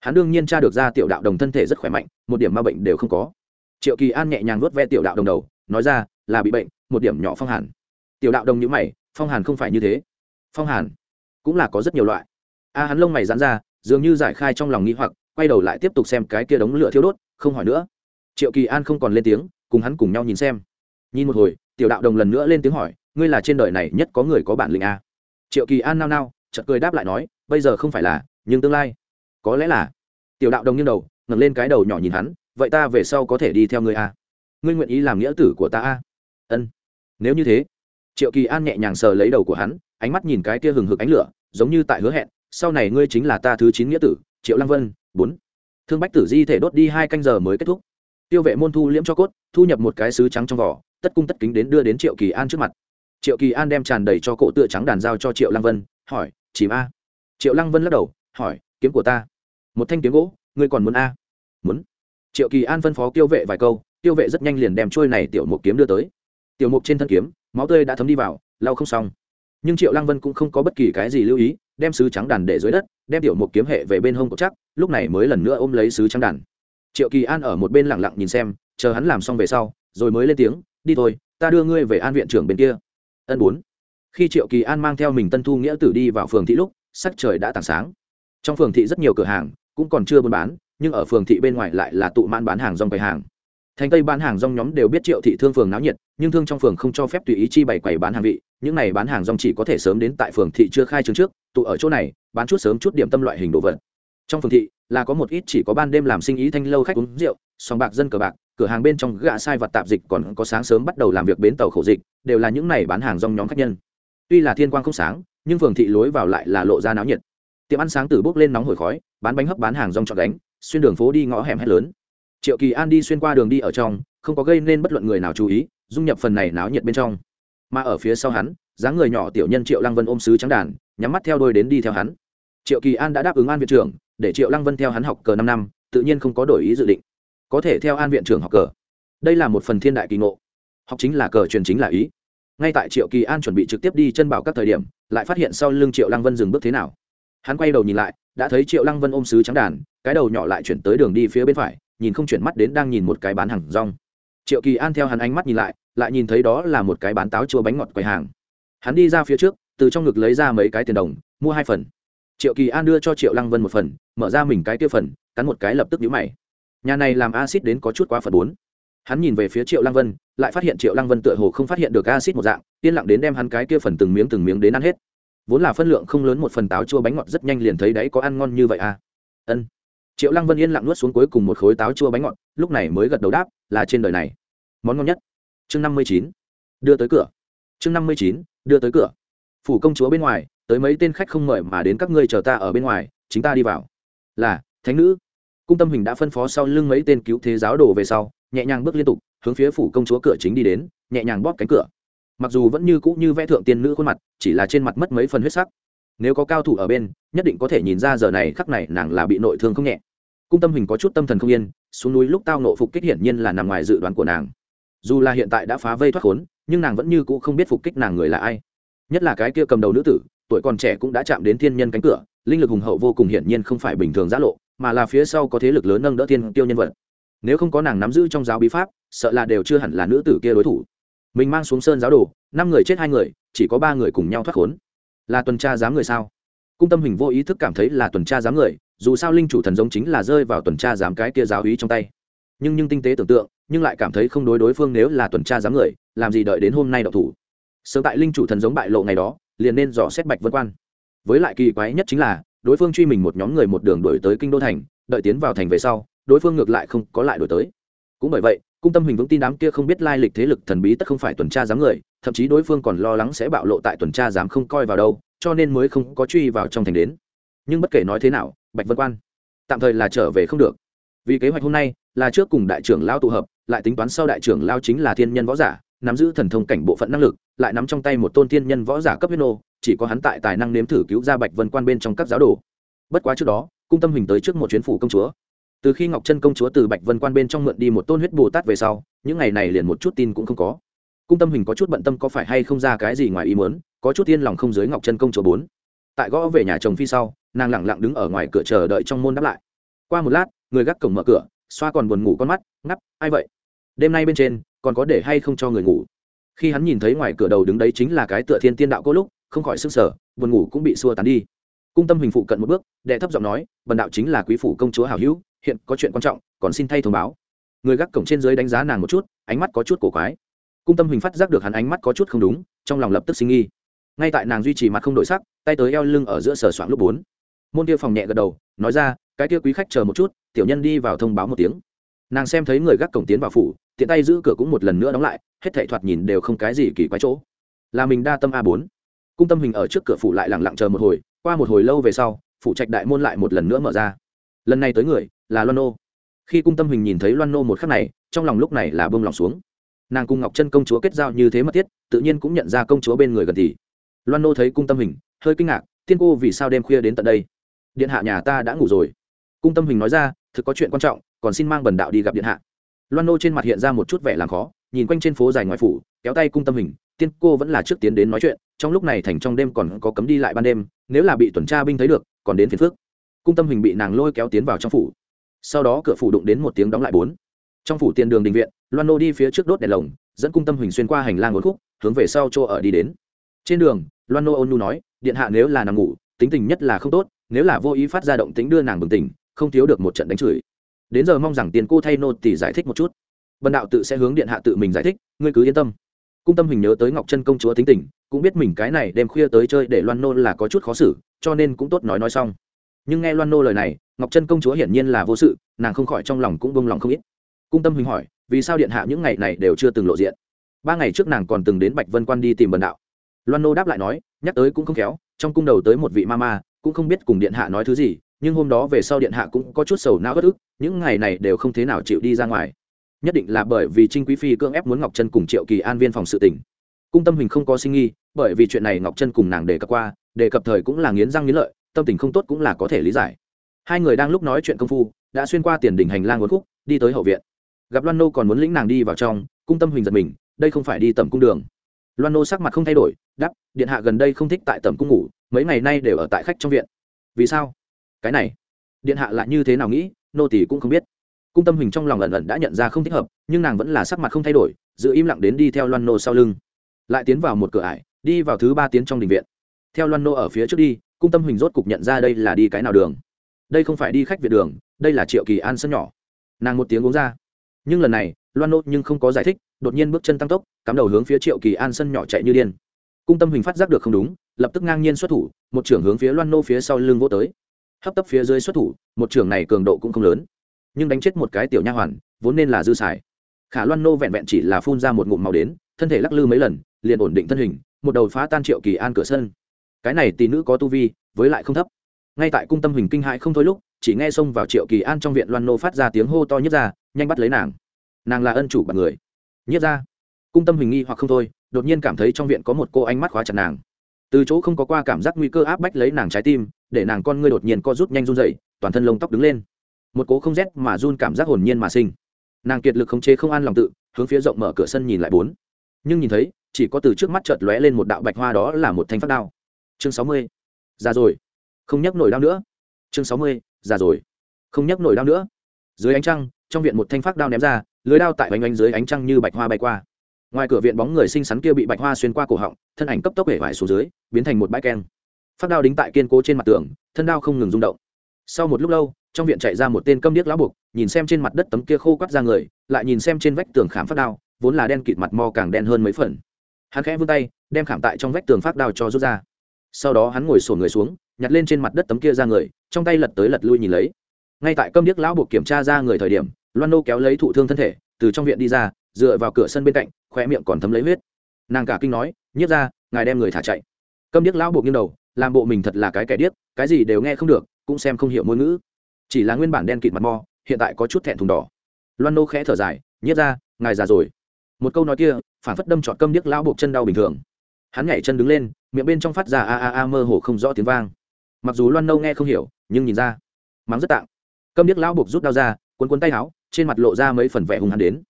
Hắn đương nhiên tra được ra tiểu đạo đồng thân thể rất khỏe mạnh, một điểm ma bệnh đều không có. Triệu kỳ an nhẹ nhàng vuốt ve tiểu đạo đồng đầu, nói ra, là bị bệnh, một điểm nhỏ phong hàn. Tiểu đạo đồng nhữ mày, phong hàn không phải như thế. Phong hàn? Cũng là có rất nhiều loại. A, hắn lông mày dán ra, dường như giải khai trong lòng nghĩ hoặc quay đầu lại tiếp tục xem cái kia đống lửa thiêu đốt, không hỏi nữa. Triệu kỳ an không còn lên tiếng, cùng hắn cùng nhau nhìn xem. Nhìn một hồi, tiểu đạo đồng lần nữa lên tiếng hỏi, ngươi là trên đời này nhất có người có bản lĩnh a triệu kỳ an nao nao, chợt cười đáp lại nói, bây giờ không phải là, nhưng tương lai. Có lẽ là. Tiểu đạo đồng nghiêng đầu, ngẩng lên cái đầu nhỏ nhìn hắn, vậy ta về sau có thể đi theo ngươi a ngươi nguyện ý làm nghĩa tử của ta a ân. Nếu như thế. Triệu kỳ an nhẹ nhàng sờ lấy đầu của hắn, ánh mắt nhìn cái kia hừng hực ánh lửa, giống như tại hứa hẹn, sau này ngươi chính là ta thứ chín nghĩa tử, triệu lăng vân bốn. Thương bách tử di thể đốt đi hai canh giờ mới kết thúc. Tiêu vệ môn thu liễm cho cốt, thu nhập một cái sứ trắng trong vỏ, tất cung tất kính đến đưa đến triệu kỳ an trước mặt. Triệu kỳ an đem tràn đầy cho cỗ tựa trắng đàn giao cho triệu lăng vân, hỏi, chìm a? Triệu lăng vân lắc đầu, hỏi, kiếm của ta? Một thanh kiếm gỗ, ngươi còn muốn a? Muốn. Triệu kỳ an phân phó tiêu vệ vài câu, tiêu vệ rất nhanh liền đem trôi này tiểu mục kiếm đưa tới. Tiểu mục trên thân kiếm, máu tươi đã thấm đi vào, lau không xong. Nhưng triệu lăng vân cũng không có bất kỳ cái gì lưu ý đem sứ trắng đàn để dưới đất, đem tiểu một kiếm hệ về bên hông cột chắc lúc này mới lần nữa ôm lấy sứ trắng đàn. Triệu kỳ an ở một bên lẳng lặng nhìn xem, chờ hắn làm xong về sau, rồi mới lên tiếng, đi thôi, ta đưa ngươi về an viện trưởng bên kia. Ân bốn. Khi triệu kỳ an mang theo mình tân thu nghĩa tử đi vào phường thị lúc, sắc trời đã tảng sáng. Trong phường thị rất nhiều cửa hàng, cũng còn chưa buôn bán, nhưng ở phường thị bên ngoài lại là tụ man bán hàng rong quầy hàng thành tây bán hàng rong nhóm đều biết triệu thị thương phường náo nhiệt, nhưng thương trong phường không cho phép tùy ý chi bày quầy bán hàng vị. Những này bán hàng rong chỉ có thể sớm đến tại phường thị chưa khai trương trước, tụ ở chỗ này, bán chút sớm chút điểm tâm loại hình đồ vật. Trong phường thị, là có một ít chỉ có ban đêm làm sinh ý thanh lâu khách uống rượu, sòng bạc dân cờ bạc, cửa hàng bên trong gạ sai vật tạp dịch còn có sáng sớm bắt đầu làm việc bến tàu khẩu dịch, đều là những này bán hàng rong nhóm khách nhân. Tuy là thiên quang không sáng, nhưng phường thị lối vào lại là lộ ra náo nhiệt. Tiệm ăn sáng từ bốc lên nóng hổi khói, bán bánh hấp bán hàng rong trọn đánh xuyên đường phố đi ngõ hẻm hét lớn triệu kỳ an đi xuyên qua đường đi ở trong, không có gây nên bất luận người nào chú ý, dung nhập phần này náo nhiệt bên trong. Mà ở phía sau hắn, dáng người nhỏ tiểu nhân triệu lăng vân ôm sứ trắng đàn, nhắm mắt theo đôi đến đi theo hắn. Triệu kỳ an đã đáp ứng an viện trưởng, để triệu lăng vân theo hắn học cờ năm năm, tự nhiên không có đổi ý dự định. Có thể theo an viện trưởng học cờ. Đây là một phần thiên đại kỳ ngộ. Học chính là cờ, truyền chính là ý. Ngay tại triệu kỳ an chuẩn bị trực tiếp đi chân bảo các thời điểm, lại phát hiện sau lưng triệu lăng vân dừng bước thế nào. Hắn quay đầu nhìn lại, đã thấy triệu lăng vân ôm sứ trắng đàn, cái đầu nhỏ lại chuyển tới đường đi phía bên phải nhìn không chuyển mắt đến đang nhìn một cái bán hàng rong. Triệu kỳ an theo hắn ánh mắt nhìn lại lại nhìn thấy đó là một cái bán táo chua bánh ngọt quầy hàng. Hắn đi ra phía trước, từ trong ngực lấy ra mấy cái tiền đồng, mua hai phần. Triệu kỳ an đưa cho triệu lăng vân một phần, mở ra mình cái kia phần, cắn một cái lập tức nhũ mày. Nhà này làm acid đến có chút quá phần bốn. Hắn nhìn về phía triệu lăng vân, lại phát hiện triệu lăng vân tựa hồ không phát hiện được acid một dạng, yên lặng đến đem hắn cái kia phần từng miếng từng miếng đến ăn hết. Vốn là phân lượng không lớn một phần táo chua bánh ngọt rất nhanh liền thấy đấy có ăn ngon như vậy à. Ân triệu lăng vân yên lặng nuốt xuống cuối cùng một khối táo chua bánh ngọt, lúc này mới gật đầu đáp, là trên đời này. Món ngon nhất. Chương năm mươi chín. Đưa tới cửa. Chương năm mươi chín, đưa tới cửa. Phủ công chúa bên ngoài, tới mấy tên khách không mời mà đến các ngươi chờ ta ở bên ngoài, chính ta đi vào. Là, thánh nữ. Cung tâm hình đã phân phó sau lưng mấy tên cứu thế giáo đồ về sau, nhẹ nhàng bước liên tục, hướng phía phủ công chúa cửa chính đi đến, nhẹ nhàng bóp cánh cửa. Mặc dù vẫn như cũ như vẽ thượng tiên nữ khuôn mặt, chỉ là trên mặt mất mấy phần huyết sắc. Nếu có cao thủ ở bên, nhất định có thể nhìn ra giờ này khắc này nàng là bị nội thương không nhẹ cung tâm hình có chút tâm thần không yên, xuống núi lúc tao nộ phục kích hiển nhiên là nằm ngoài dự đoán của nàng. Dù là hiện tại đã phá vây thoát khốn, nhưng nàng vẫn như cũ không biết phục kích nàng người là ai. Nhất là cái kia cầm đầu nữ tử, tuổi còn trẻ cũng đã chạm đến thiên nhân cánh cửa, linh lực hùng hậu vô cùng hiển nhiên không phải bình thường giã lộ, mà là phía sau có thế lực lớn nâng đỡ thiên tiêu nhân vật. Nếu không có nàng nắm giữ trong giáo bí pháp, sợ là đều chưa hẳn là nữ tử kia đối thủ. Mình mang xuống sơn giáo đồ, năm người chết hai người, chỉ có ba người cùng nhau thoát khốn. Là tuần tra giám người sao? Cung tâm hình vô ý thức cảm thấy là tuần tra giám người dù sao linh chủ thần giống chính là rơi vào tuần tra giám cái kia giáo hí trong tay. Nhưng nhưng tinh tế tưởng tượng, nhưng lại cảm thấy không đối đối phương nếu là tuần tra giám người, làm gì đợi đến hôm nay đậu thủ. Sớm tại linh chủ thần giống bại lộ ngày đó, liền nên dò xét bạch vân quan. Với lại kỳ quái nhất chính là, đối phương truy mình một nhóm người một đường đổi tới kinh đô thành, đợi tiến vào thành về sau, đối phương ngược lại không có lại đổi tới. Cũng bởi vậy, cung tâm hình vững tin đám kia không biết lai lịch thế lực thần bí tất không phải tuần tra giám người, thậm chí đối phương còn lo lắng sẽ bạo lộ tại tuần tra giám không coi vào đâu, cho nên mới không có truy vào trong thành đến. Nhưng bất kể nói thế nào bạch vân quan. Tạm thời là trở về không được. Vì kế hoạch hôm nay là trước cùng đại trưởng lao tụ hợp, lại tính toán sau đại trưởng lao chính là thiên nhân võ giả, nắm giữ thần thông cảnh bộ phận năng lực, lại nắm trong tay một tôn thiên nhân võ giả cấp huyết nô, chỉ có hắn tại tài năng nếm thử cứu ra bạch vân quan bên trong các giáo đồ. Bất quá trước đó, cung tâm hình tới trước một chuyến phủ công chúa. Từ khi ngọc Trân công chúa từ bạch vân quan bên trong mượn đi một tôn huyết bồ tát về sau, những ngày này liền một chút tin cũng không có. Cung tâm hình có chút bận tâm có phải hay không ra cái gì ngoài ý muốn, có chút yên lòng không dưới ngọc Trân công chúa bốn tại gõ về nhà chồng phi sau, nàng lẳng lặng đứng ở ngoài cửa chờ đợi trong môn đáp lại. Qua một lát, người gác cổng mở cửa, xoa còn buồn ngủ con mắt, ngắp, ai vậy? Đêm nay bên trên, còn có để hay không cho người ngủ? Khi hắn nhìn thấy ngoài cửa đầu đứng đấy chính là cái tựa thiên tiên đạo cô lúc, không khỏi sức sở buồn ngủ cũng bị xua tán đi. Cung tâm hình phụ cận một bước, đệ thấp giọng nói, bần đạo chính là quý phủ công chúa hảo hữu, hiện có chuyện quan trọng, còn xin thay thông báo. Người gác cổng trên dưới đánh giá nàng một chút, ánh mắt có chút cổ quái. Cung tâm hình phát giác được hắn ánh mắt có chút không đúng, trong lòng lập tức sinh nghi ngay tại nàng duy trì mặt không đổi sắc, tay tới eo lưng ở giữa sở soạn lúc bốn. Môn kia phòng nhẹ gật đầu, nói ra, cái kia quý khách chờ một chút, tiểu nhân đi vào thông báo một tiếng. Nàng xem thấy người gác cổng tiến vào phủ, tiện tay giữ cửa cũng một lần nữa đóng lại, hết thảy thoạt nhìn đều không cái gì kỳ quái chỗ. Là mình đa tâm a bốn. Cung tâm hình ở trước cửa phủ lại lặng lặng chờ một hồi, qua một hồi lâu về sau, phủ trạch đại môn lại một lần nữa mở ra. Lần này tới người, là loan nô. Khi cung tâm hình nhìn thấy loan nô một khắc này, trong lòng lúc này là bông lòng xuống. Nàng cùng ngọc chân công chúa kết giao như thế mất thiết, tự nhiên cũng nhận ra công chúa bên người gần thì loan nô thấy cung tâm hình, hơi kinh ngạc, tiên cô vì sao đêm khuya đến tận đây? Điện hạ nhà ta đã ngủ rồi. Cung tâm hình nói ra, thực có chuyện quan trọng, còn xin mang bần đạo đi gặp điện hạ. Loan nô trên mặt hiện ra một chút vẻ làm khó, nhìn quanh trên phố dài ngoài phủ, kéo tay cung tâm hình, tiên cô vẫn là trước tiến đến nói chuyện, trong lúc này thành trong đêm còn có cấm đi lại ban đêm, nếu là bị tuần tra binh thấy được, còn đến phiền phước cung tâm hình bị nàng lôi kéo tiến vào trong phủ. Sau đó cửa phủ đụng đến một tiếng đóng lại bốn. Trong phủ tiền đường đình viện, loan nô đi phía trước đốt đèn lồng, dẫn cung tâm hình xuyên qua hành lang một khúc, hướng về sau chỗ ở đi đến trên đường, loan nô ôn nu nói, điện hạ nếu là nằm ngủ, tính tình nhất là không tốt, nếu là vô ý phát ra động tính đưa nàng bừng tỉnh, không thiếu được một trận đánh chửi. Đến giờ mong rằng tiền cô thay nô tỷ giải thích một chút. Bần đạo tự sẽ hướng điện hạ tự mình giải thích, ngươi cứ yên tâm. Cung tâm hình nhớ tới ngọc chân công chúa tính tình, cũng biết mình cái này đêm khuya tới chơi để loan nô là có chút khó xử, cho nên cũng tốt nói nói xong. Nhưng nghe loan nô lời này, ngọc chân công chúa hiển nhiên là vô sự, nàng không khỏi trong lòng cũng bông lòng không ít. Cung tâm hình hỏi, vì sao điện hạ những ngày này đều chưa từng lộ diện? Ba ngày trước nàng còn từng đến bạch vân quan đi tìm bần đạo loan nô đáp lại nói, nhắc tới cũng không khéo, trong cung đầu tới một vị ma ma, cũng không biết cùng điện hạ nói thứ gì, nhưng hôm đó về sau điện hạ cũng có chút sầu não bất ức, những ngày này đều không thế nào chịu đi ra ngoài. Nhất định là bởi vì trinh quý phi cưỡng ép muốn ngọc chân cùng triệu kỳ an viên phòng sự tỉnh cung tâm hình không có sinh nghi, bởi vì chuyện này ngọc chân cùng nàng đề cập qua, đề cập thời cũng là nghiến răng nghiến lợi, tâm tình không tốt cũng là có thể lý giải. Hai người đang lúc nói chuyện công phu, đã xuyên qua tiền đỉnh hành lang uốn khúc, đi tới hậu viện. Gặp loan nô còn muốn lĩnh nàng đi vào trong, cung tâm hình giật mình, đây không phải đi tầm cung đường loan nô sắc mặt không thay đổi đắp điện hạ gần đây không thích tại tầm cung ngủ, mấy ngày nay đều ở tại khách trong viện. Vì sao? Cái này. Điện hạ lại như thế nào nghĩ, nô tỷ cũng không biết. Cung tâm hình trong lòng ẩn ẩn đã nhận ra không thích hợp, nhưng nàng vẫn là sắc mặt không thay đổi, giữ im lặng đến đi theo loan nô sau lưng. Lại tiến vào một cửa ải, đi vào thứ ba tiến trong đình viện. Theo loan nô ở phía trước đi, cung tâm hình rốt cục nhận ra đây là đi cái nào đường. Đây không phải đi khách viện đường, đây là triệu kỳ an sân nhỏ. Nàng một tiếng uống ra. Nhưng lần này, loan nô nhưng không có giải thích đột nhiên bước chân tăng tốc, cắm đầu hướng phía triệu kỳ an sân nhỏ chạy như điên. Cung tâm hình phát giác được không đúng, lập tức ngang nhiên xuất thủ, một trưởng hướng phía loan nô phía sau lưng vô tới. Hấp tấp phía dưới xuất thủ, một trưởng này cường độ cũng không lớn. Nhưng đánh chết một cái tiểu nha hoàn, vốn nên là dư xài. Khả loan nô vẹn vẹn chỉ là phun ra một ngụm màu đến, thân thể lắc lư mấy lần, liền ổn định thân hình, một đầu phá tan triệu kỳ an cửa sân. Cái này tỷ nữ có tu vi, với lại không thấp. Ngay tại cung tâm hình kinh hại không thôi lúc, chỉ nghe xông vào triệu kỳ an trong viện loan nô phát ra tiếng hô to nhất ra, nhanh bắt lấy nàng. Nàng là ân chủ bằng người nhất ra. Cung tâm hình nghi hoặc không thôi, đột nhiên cảm thấy trong viện có một cô ánh mắt khóa chặt nàng. Từ chỗ không có qua cảm giác nguy cơ áp bách lấy nàng trái tim, để nàng con ngươi đột nhiên co rút nhanh run dậy toàn thân lông tóc đứng lên. Một cố không rét mà run cảm giác hồn nhiên mà sinh. Nàng kiệt lực khống chế không an lòng tự, hướng phía rộng mở cửa sân nhìn lại bốn. Nhưng nhìn thấy, chỉ có từ trước mắt chợt lóe lên một đạo bạch hoa đó là một thanh phát đao. Chương sáu mươi. Già rồi. Không nhấc nổi đau nữa. Chương sáu mươi. Già rồi. Không nhấc nổi đau nữa. Dưới ánh trăng, trong viện một thanh phát đao ném ra lưới đao tại bánh bánh dưới ánh trăng như bạch hoa bay qua. Ngoài cửa viện bóng người xinh xắn kia bị bạch hoa xuyên qua cổ họng, thân ảnh cấp tốc hể vải xuống dưới, biến thành một bãi keng. Phát đao đính tại kiên cố trên mặt tường, thân đao không ngừng rung động. Sau một lúc lâu, trong viện chạy ra một tên câm điếc lão buộc, nhìn xem trên mặt đất tấm kia khô quắt ra người, lại nhìn xem trên vách tường khảm phát đao, vốn là đen kịt mặt mò càng đen hơn mấy phần. Hắn khẽ vươn tay, đem khảm tại trong vách tường phát đao cho rút ra. Sau đó hắn ngồi sổ người xuống, nhặt lên trên mặt đất tấm kia ra người, trong tay lật tới lật lui nhìn lấy. Ngay tại câm điếc lão buộc kiểm tra ra người thời điểm loan nô kéo lấy thụ thương thân thể, từ trong viện đi ra, dựa vào cửa sân bên cạnh khoe miệng còn thấm lấy huyết. Nàng cả kinh nói, nhiếp ra ngài đem người thả chạy. Câm điếc lão buộc nghiêng đầu, làm bộ mình thật là cái kẻ điếc, cái gì đều nghe không được, cũng xem không hiểu ngôn ngữ. Chỉ là nguyên bản đen kịt mặt mò hiện tại có chút thẹn thùng đỏ. Loan nô khẽ thở dài, nhiếp ra ngài già rồi. Một câu nói kia, phản phất đâm trọt câm điếc lão buộc chân đau bình thường. Hắn nhảy chân đứng lên, miệng bên trong phát ra a a a mơ hồ không rõ tiếng vang. Mặc dù loan nâu nghe không hiểu, nhưng nhìn ra, mắng rất tạng câm điếc lão buộc rút đau ra, cuốn cuốn tay áo trên mặt lộ ra mấy phần vẻ hung hắn đến.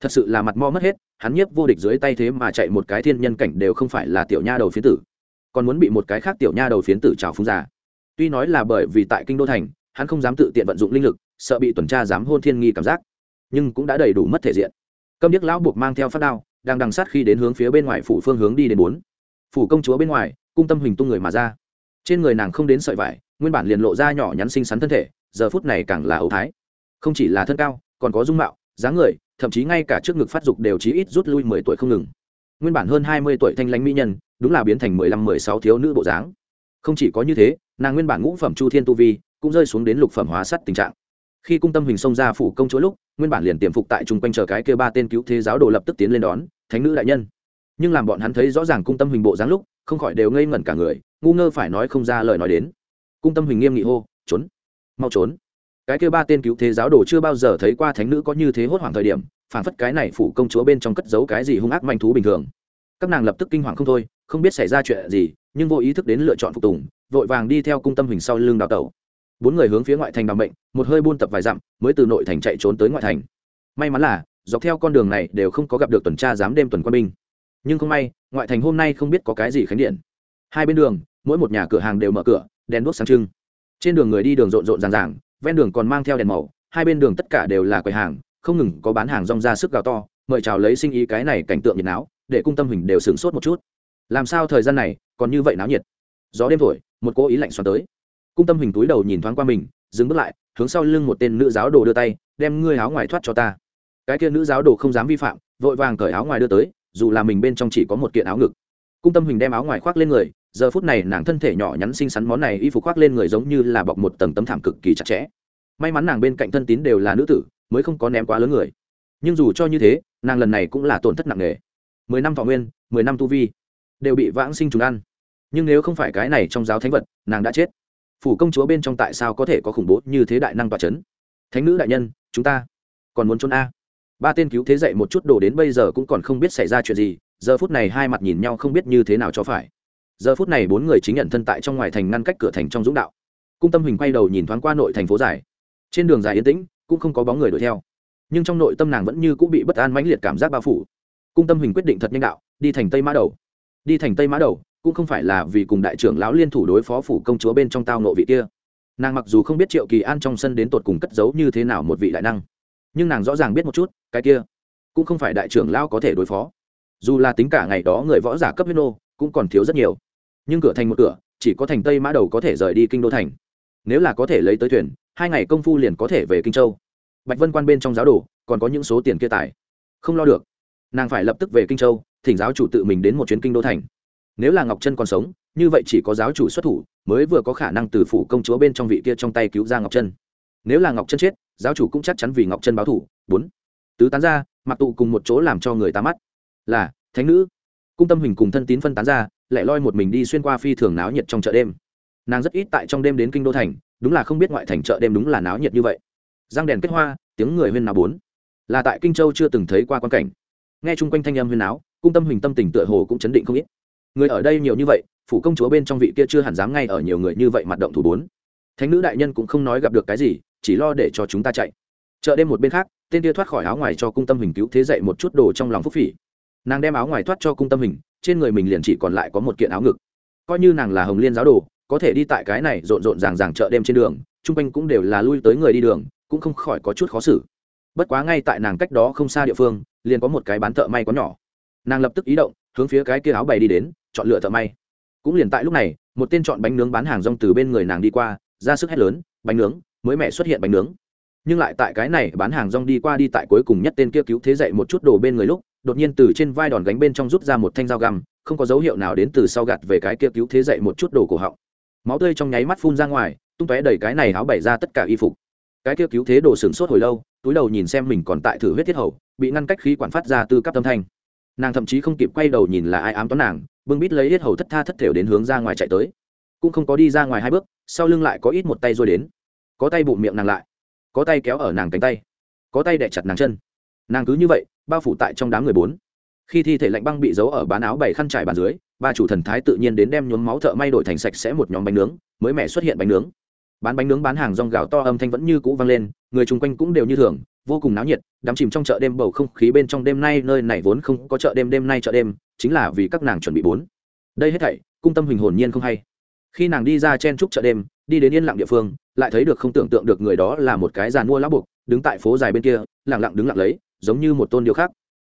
Thật sự là mặt mo mất hết, hắn nhiếp vô địch dưới tay thế mà chạy một cái thiên nhân cảnh đều không phải là tiểu nha đầu phiến tử. Còn muốn bị một cái khác tiểu nha đầu phiến tử trào phúng giả tuy nói là bởi vì tại kinh đô thành, hắn không dám tự tiện vận dụng linh lực, sợ bị tuần tra dám hôn thiên nghi cảm giác. Nhưng cũng đã đầy đủ mất thể diện. Câm điếc lão buộc mang theo phát đao, đang đằng sát khi đến hướng phía bên ngoài phủ phương hướng đi đến bốn. Phủ công chúa bên ngoài, cung tâm hình tung người mà ra. Trên người nàng không đến sợi vải, nguyên bản liền lộ ra nhỏ nhắn xinh xắn thân thể, giờ phút này càng là ấu thái. Không chỉ là thân cao còn có dung mạo, dáng người, thậm chí ngay cả trước ngực phát dục đều chí ít rút lui mười tuổi không ngừng. Nguyên bản hơn hai mươi tuổi thanh lãnh mỹ nhân, đúng là biến thành mười lăm, mười sáu thiếu nữ bộ dáng. Không chỉ có như thế, nàng nguyên bản ngũ phẩm chu thiên tu vi cũng rơi xuống đến lục phẩm hóa sắt tình trạng. Khi cung tâm hình xông ra phủ công chúa lúc, nguyên bản liền tiềm phục tại chung quanh chờ cái kia ba tên cứu thế giáo đồ lập tức tiến lên đón, thánh nữ đại nhân. Nhưng làm bọn hắn thấy rõ ràng cung tâm hình bộ dáng lúc, không khỏi đều ngây ngẩn cả người, ngu ngơ phải nói không ra lời nói đến. Cung tâm hình nghiêm nghị hô, trốn, mau trốn cái kia ba tên cứu thế giáo đồ chưa bao giờ thấy qua thánh nữ có như thế hốt hoảng thời điểm phản phất cái này phủ công chúa bên trong cất giấu cái gì hung ác manh thú bình thường. Các nàng lập tức kinh hoàng không thôi, không biết xảy ra chuyện gì, nhưng vô ý thức đến lựa chọn phục tùng, vội vàng đi theo cung tâm hình sau lưng đào tẩu. Bốn người hướng phía ngoại thành bằng bệnh một hơi buôn tập vài dặm, mới từ nội thành chạy trốn tới ngoại thành. May mắn là, dọc theo con đường này đều không có gặp được tuần tra giám đêm tuần quân binh. Nhưng không may, ngoại thành hôm nay không biết có cái gì khánh điện. Hai bên đường, mỗi một nhà cửa hàng đều mở cửa, đèn đuốc sáng trưng. Trên đường người đi đường rộn rộn ràng ràng ven đường còn mang theo đèn màu, hai bên đường tất cả đều là quầy hàng, không ngừng có bán hàng rong ra sức gào to, mời chào lấy sinh ý cái này cảnh tượng nhiệt náo, để cung tâm hình đều sửng sốt một chút. Làm sao thời gian này còn như vậy náo nhiệt? Gió đêm thổi, một cô ý lạnh xoắn tới. Cung tâm hình túi đầu nhìn thoáng qua mình, dừng bước lại, hướng sau lưng một tên nữ giáo đồ đưa tay, đem ngươi áo ngoài thoát cho ta. Cái kia nữ giáo đồ không dám vi phạm, vội vàng cởi áo ngoài đưa tới, dù là mình bên trong chỉ có một kiện áo ngực. Cung tâm hình đem áo ngoài khoác lên người giờ phút này nàng thân thể nhỏ nhắn xinh xắn món này y phục khoác lên người giống như là bọc một tầng tấm thảm cực kỳ chặt chẽ. May mắn nàng bên cạnh thân tín đều là nữ tử, mới không có ném quá lớn người. Nhưng dù cho như thế, nàng lần này cũng là tổn thất nặng nề. Mười năm thọ nguyên, mười năm tu vi, đều bị vãng sinh trùng ăn. Nhưng nếu không phải cái này trong giáo thánh vật, nàng đã chết. Phủ công chúa bên trong tại sao có thể có khủng bố như thế đại năng tòa c h ấ n thánh nữ đại nhân, chúng ta còn muốn trốn a. Ba tên cứu thế dậy một chút đồ đến bây giờ cũng còn không biết xảy ra chuyện gì, giờ phút này hai mặt nhìn nhau không biết như thế nào cho phải giờ phút này bốn người chính nhận thân tại trong ngoài thành ngăn cách cửa thành trong dũng đạo. Cung tâm hình quay đầu nhìn thoáng qua nội thành phố dài. Trên đường dài yên tĩnh, cũng không có bóng người đuổi theo. Nhưng trong nội tâm nàng vẫn như cũng bị bất an mãnh liệt cảm giác bao phủ. Cung tâm hình quyết định thật nhanh đạo, đi thành tây mã đầu. Đi thành tây mã đầu, cũng không phải là vì cùng đại trưởng lão liên thủ đối phó phủ công chúa bên trong tao nộ vị kia. Nàng mặc dù không biết triệu kỳ an trong sân đến tột cùng cất giấu như thế nào một vị đại năng, nhưng nàng rõ ràng biết một chút, cái kia cũng không phải đại trưởng lão có thể đối phó. Dù là tính cả ngày đó người võ giả cấp huyết nô, cũng còn thiếu rất nhiều nhưng cửa thành một cửa, chỉ có thành tây mã đầu có thể rời đi kinh đô thành. Nếu là có thể lấy tới thuyền, hai ngày công phu liền có thể về kinh châu. Bạch vân quan bên trong giáo đồ, còn có những số tiền kia tài không lo được. Nàng phải lập tức về kinh châu, thỉnh giáo chủ tự mình đến một chuyến kinh đô thành. Nếu là ngọc trân còn sống, như vậy chỉ có giáo chủ xuất thủ, mới vừa có khả năng từ phủ công chúa bên trong vị kia trong tay cứu ra ngọc trân nếu là ngọc trân chết, giáo chủ cũng chắc chắn vì ngọc trân báo thủ. Bốn. Tứ tán ra, mặc tụ cùng một chỗ làm cho người ta mắt. Là, thánh nữ. Cung tâm hình cùng thân tín phân tán ra lại loi một mình đi xuyên qua phi thường náo nhiệt trong chợ đêm. Nàng rất ít tại trong đêm đến kinh đô thành đúng là không biết ngoại thành chợ đêm đúng là náo nhiệt như vậy. Răng đèn kết hoa tiếng người huyên náo bốn. Là tại kinh châu chưa từng thấy qua quan cảnh. Nghe chung quanh thanh âm huyên náo, cung tâm hình tâm tình tựa hồ cũng chấn định không ít. Người ở đây nhiều như vậy phủ công chúa bên trong vị kia chưa hẳn dám ngay ở nhiều người như vậy mặt động thủ bốn. Thánh nữ đại nhân cũng không nói gặp được cái gì chỉ lo để cho chúng ta chạy. Chợ đêm một bên khác tên kia thoát khỏi áo ngoài cho cung tâm hình cứu thế dậy một chút đồ trong lòng phúc phỉ. Nàng đem áo ngoài thoát cho cung tâm hình trên người mình liền chỉ còn lại có một kiện áo ngực. Coi như nàng là hồng liên giáo đồ, có thể đi tại cái này rộn rộn ràng ràng chợ đêm trên đường, chung quanh cũng đều là lui tới người đi đường, cũng không khỏi có chút khó xử. Bất quá ngay tại nàng cách đó không xa địa phương, liền có một cái bán thợ may có nhỏ. Nàng lập tức ý động, hướng phía cái kia áo bày đi đến, chọn lựa thợ may. Cũng liền tại lúc này, một tên chọn bánh nướng bán hàng rong từ bên người nàng đi qua, ra sức hét lớn, bánh nướng, mới mẹ xuất hiện bánh nướng. Nhưng lại tại cái này bán hàng rong đi qua đi tại cuối cùng nhất tên kia cứu thế dậy một chút đồ bên người lúc đột nhiên từ trên vai đòn gánh bên trong rút ra một thanh dao găm, không có dấu hiệu nào đến từ sau gạt về cái kia cứu thế dậy một chút đồ cổ họng. Máu tươi trong nháy mắt phun ra ngoài, tung tóe đầy cái này áo bày ra tất cả y phục. Cái kia cứu thế đồ sửng sốt hồi lâu, túi đầu nhìn xem mình còn tại thử huyết thiết hầu, bị ngăn cách khí quản phát ra từ các tâm thanh. Nàng thậm chí không kịp quay đầu nhìn là ai ám toán nàng, bưng bít lấy hết hầu thất tha thất thểu đến hướng ra ngoài chạy tới. Cũng không có đi ra ngoài hai bước, sau lưng lại có ít một tay rồi đến. Có tay bụng miệng nàng lại, có tay kéo ở nàng cánh tay, có tay đẻ chặt nàng chân. Nàng cứ như vậy bao phủ tại trong đám người bốn. Khi thi thể lạnh băng bị giấu ở bán áo bảy khăn trải bàn dưới, ba chủ thần thái tự nhiên đến đem nhuốm máu thợ may đổi thành sạch sẽ một nhóm bánh nướng, mới mẻ xuất hiện bánh nướng. Bán bánh nướng bán hàng rong gạo to âm thanh vẫn như cũ vang lên, người chung quanh cũng đều như thường, vô cùng náo nhiệt, đắm chìm trong chợ đêm bầu không khí bên trong đêm nay nơi này vốn không có chợ đêm đêm nay chợ đêm, chính là vì các nàng chuẩn bị bốn. Đây hết thảy, cung tâm hình hồn nhiên không hay. Khi nàng đi ra chen trúc chợ đêm đi đến yên lặng địa phương, lại thấy được không tưởng tượng được người đó là một cái giàn mua lá buộc, đứng tại phố dài bên kia, lặng lặng đứng lặng lấy, giống như một tôn điêu khác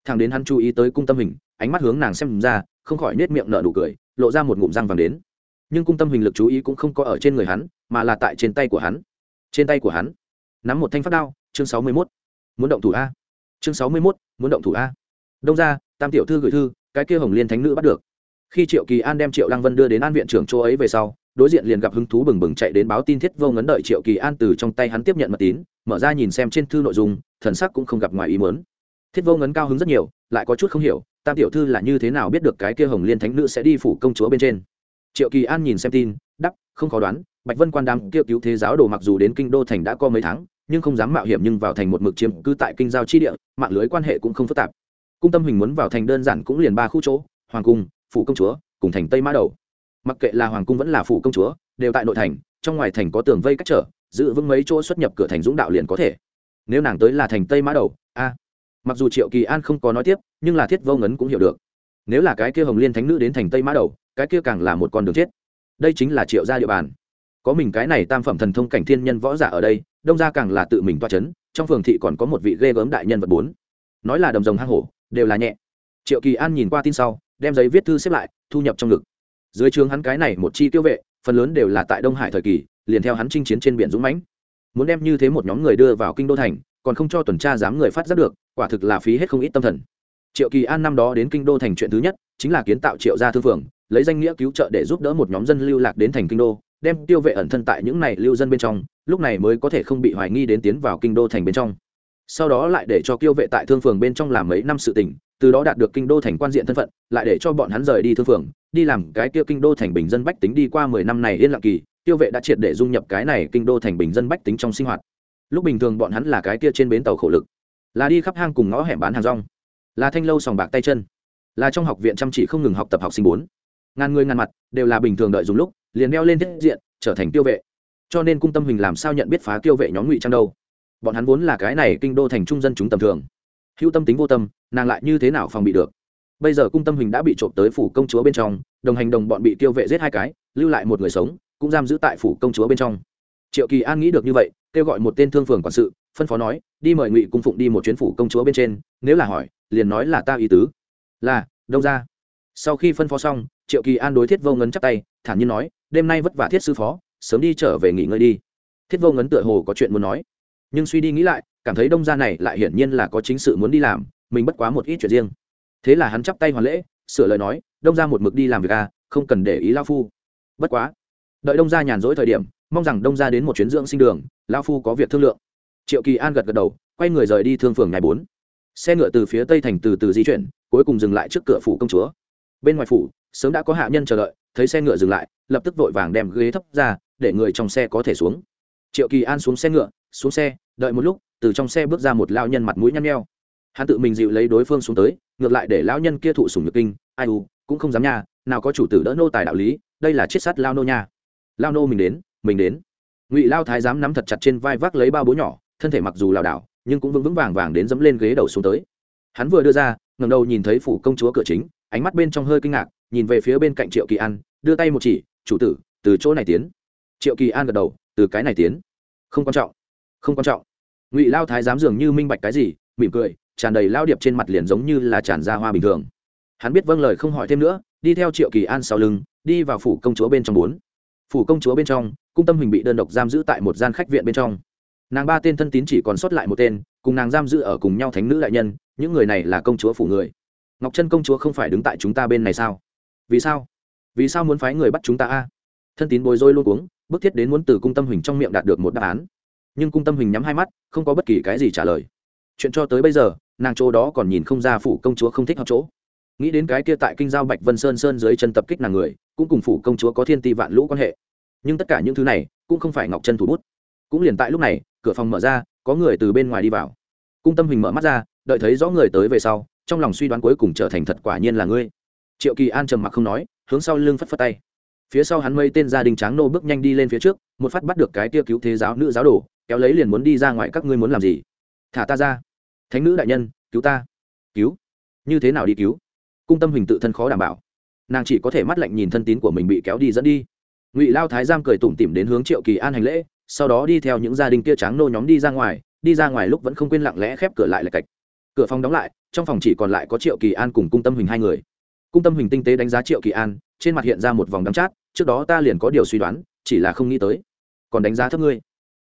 thằng đến hắn chú ý tới cung tâm hình, ánh mắt hướng nàng xem ra, không khỏi nết miệng nở nụ cười, lộ ra một ngụm răng vàng đến. Nhưng cung tâm hình lực chú ý cũng không có ở trên người hắn, mà là tại trên tay của hắn. Trên tay của hắn, nắm một thanh phát đao, chương sáu mươi mốt. Muốn động thủ a? Chương sáu mươi mốt, muốn động thủ a? Đông ra tam tiểu thư gửi thư, cái kia hồng liên thánh nữ bắt được. Khi triệu kỳ an đem triệu lăng vân đưa đến an viện trưởng chỗ ấy về sau đối diện liền gặp hứng thú bừng bừng chạy đến báo tin thiết vô ngấn đợi triệu kỳ an từ trong tay hắn tiếp nhận mật tín, mở ra nhìn xem trên thư nội dung, thần sắc cũng không gặp ngoài ý mớn thiết vô ngấn cao hứng rất nhiều, lại có chút không hiểu, tam tiểu thư là như thế nào biết được cái kia hồng liên thánh nữ sẽ đi phủ công chúa bên trên. Triệu kỳ an nhìn xem tin đắp không khó đoán, bạch vân quan đam kia cứu thế giáo đồ mặc dù đến kinh đô thành đã có mấy tháng, nhưng không dám mạo hiểm nhưng vào thành một mực chiếm cư tại kinh giao chi địa, mạng lưới quan hệ cũng không phức tạp. Cung tâm hình muốn vào thành đơn giản cũng liền ba khu chỗ, hoàng cung, phủ công chúa, cùng thành tây mã đầu mặc kệ là hoàng cung vẫn là phủ công chúa, đều tại nội thành, trong ngoài thành có tường vây cách trở, giữ vững mấy chỗ xuất nhập cửa thành dũng đạo liền có thể. Nếu nàng tới là thành tây mã đầu, a. Mặc dù triệu kỳ an không có nói tiếp, nhưng là thiết vô ngấn cũng hiểu được. Nếu là cái kia hồng liên thánh nữ đến thành tây mã đầu, cái kia càng là một con đường chết. Đây chính là triệu gia địa bàn. Có mình cái này tam phẩm thần thông cảnh thiên nhân võ giả ở đây, đông gia càng là tự mình toa c h ấ n trong phường thị còn có một vị ghê gớm đại nhân vật bốn. Nói là đầm rồng hang hổ, đều là nhẹ. Triệu kỳ an nhìn qua tin sau, đem giấy viết thư xếp lại, thu nhập trong ngực dưới trường hắn cái này một chi tiêu vệ, phần lớn đều là tại đông hải thời kỳ, liền theo hắn chinh chiến trên biển dũng mãnh. Muốn đem như thế một nhóm người đưa vào kinh đô thành, còn không cho tuần tra dám người phát giác được, quả thực là phí hết không ít tâm thần. Triệu kỳ an năm đó đến kinh đô thành chuyện thứ nhất, chính là kiến tạo triệu gia thư phường, lấy danh nghĩa cứu trợ để giúp đỡ một nhóm dân lưu lạc đến thành kinh đô, đem tiêu vệ ẩn thân tại những này lưu dân bên trong, lúc này mới có thể không bị hoài nghi đến tiến vào kinh đô thành bên trong. Sau đó lại để cho tiêu vệ tại thương phường bên trong làm mấy năm sự tình từ đó đạt được kinh đô thành quan diện thân phận, lại để cho bọn hắn rời đi thương phường đi làm cái kia kinh đô thành bình dân bách tính đi qua mười năm này yên lặng kỳ, tiêu vệ đã triệt để dung nhập cái này kinh đô thành bình dân bách tính trong sinh hoạt. Lúc bình thường bọn hắn là cái kia trên bến tàu khổ lực, là đi khắp hang cùng ngõ hẻm bán hàng rong, là thanh lâu sòng bạc tay chân, là trong học viện chăm chỉ không ngừng học tập học sinh bốn. Ngàn người ngàn mặt, đều là bình thường đợi dùng lúc, liền đeo lên thiết diện, trở thành tiêu vệ. Cho nên cung tâm hình làm sao nhận biết phá tiêu vệ nhóm ngụy trang đâu? Bọn hắn vốn là cái này kinh đô thành trung dân chúng tầm thường. Hữu tâm tính vô tâm, nàng lại như thế nào phòng bị được? Bây giờ cung tâm hình đã bị trộm tới phủ công chúa bên trong, đồng hành đồng bọn bị tiêu vệ giết hai cái, lưu lại một người sống, cũng giam giữ tại phủ công chúa bên trong. Triệu kỳ an nghĩ được như vậy, kêu gọi một tên thương phường quản sự, phân phó nói, đi mời ngụy cung phụng đi một chuyến phủ công chúa bên trên, nếu là hỏi, liền nói là ta ý tứ. Là, đông ra. Sau khi phân phó xong, triệu kỳ an đối thiết vô ngấn chắc tay, thản nhiên nói, đêm nay vất vả thiết sư phó, sớm đi trở về nghỉ ngơi đi. Thiết vô ngấn tựa hồ có chuyện muốn nói, nhưng suy đi nghĩ lại, cảm thấy đông gia này lại hiển nhiên là có chính sự muốn đi làm, mình bất quá một ít chuyện riêng thế là hắn chắp tay hoàn lễ, sửa lời nói, đông gia một mực đi làm việc à không cần để ý lao phu. Bất quá, đợi đông gia nhàn rỗi thời điểm, mong rằng đông gia đến một chuyến dưỡng sinh đường lao phu có việc thương lượng. Triệu kỳ an gật gật đầu, quay người rời đi thương phường ngày bốn. Xe ngựa từ phía tây thành từ từ di chuyển, cuối cùng dừng lại trước cửa phủ công chúa. Bên ngoài phủ, sớm đã có hạ nhân chờ đợi, thấy xe ngựa dừng lại, lập tức vội vàng đem ghế thấp ra, để người trong xe có thể xuống. Triệu kỳ an xuống xe ngựa, xuống xe, đợi một lúc, từ trong xe bước ra một lao nhân mặt mũi nhăn nheo. Hắn tự mình dịu lấy đối phương xuống tới ngược lại để lão nhân kia thụ sủng nhược kinh, ai u, cũng không dám nha, nào có chủ tử đỡ nô tài đạo lý, đây là chiết sát lao nô nha. Lao nô mình đến mình đến. Ngụy lao thái dám nắm thật chặt trên vai vác lấy bao bố nhỏ, thân thể mặc dù lảo đảo, nhưng cũng vững vững vàng vàng đến dẫm lên ghế đầu xuống tới. Hắn vừa đưa ra ngầm đầu nhìn thấy phủ công chúa cửa chính, ánh mắt bên trong hơi kinh ngạc, nhìn về phía bên cạnh triệu kỳ an, đưa tay một chỉ, chủ tử, từ chỗ này tiến. Triệu kỳ an gật đầu, từ cái này tiến. Không quan trọng, không quan trọng. Ngụy lao thái dám dường như minh bạch cái gì, mỉm cười tràn đầy lao điệp trên mặt liền giống như là tràn ra hoa bình thường. Hắn biết vâng lời không hỏi thêm nữa, đi theo triệu kỳ an sau lưng, đi vào phủ công chúa bên trong bốn. Phủ công chúa bên trong, cung tâm hình bị đơn độc giam giữ tại một gian khách viện bên trong. Nàng ba tên thân tín chỉ còn sót lại một tên, cùng nàng giam giữ ở cùng nhau thánh nữ đại nhân, những người này là công chúa phủ người. Ngọc trân công chúa không phải đứng tại chúng ta bên này sao? Vì sao? Vì sao muốn phái người bắt chúng ta a? Thân tín bồi dôi luôn uống bức thiết đến muốn từ cung tâm huỳnh trong miệng đạt được một đáp án. Nhưng cung tâm huỳnh nhắm hai mắt, không có bất kỳ cái gì trả lời chuyện cho tới bây giờ, nàng chỗ đó còn nhìn không ra phủ công chúa không thích hợp chỗ. Nghĩ đến cái kia tại kinh giao bạch vân sơn sơn dưới chân tập kích nàng người, cũng cùng phủ công chúa có thiên ti vạn lũ quan hệ. Nhưng tất cả những thứ này, cũng không phải ngọc chân thủ bút. Cũng liền tại lúc này, cửa phòng mở ra, có người từ bên ngoài đi vào. Cung tâm hình mở mắt ra, đợi thấy rõ người tới về sau, trong lòng suy đoán cuối cùng trở thành thật quả nhiên là ngươi. Triệu kỳ an trầm mặc không nói, hướng sau lưng phất phất tay. Phía sau hắn mây tên gia đình tráng nô bước nhanh đi lên phía trước, một phát bắt được cái kia cứu thế giáo nữ giáo đồ, kéo lấy liền muốn đi ra ngoài các ngươi muốn làm gì? Thả ta ra. Thánh nữ đại nhân, cứu ta. Cứu. Như thế nào đi cứu? Cung tâm hình tự thân khó đảm bảo. Nàng chỉ có thể mắt lạnh nhìn thân tín của mình bị kéo đi dẫn đi. Ngụy lao thái giam cười tủm tỉm đến hướng triệu kỳ an hành lễ, sau đó đi theo những gia đình kia tráng nô nhóm đi ra ngoài, đi ra ngoài lúc vẫn không quên lặng lẽ khép cửa lại là cạch. Cửa phòng đóng lại, trong phòng chỉ còn lại có triệu kỳ an cùng cung tâm hình hai người. Cung tâm hình tinh tế đánh giá triệu kỳ an, trên mặt hiện ra một vòng đắm chát, trước đó ta liền có điều suy đoán, chỉ là không nghĩ tới. Còn đánh giá thấp ngươi.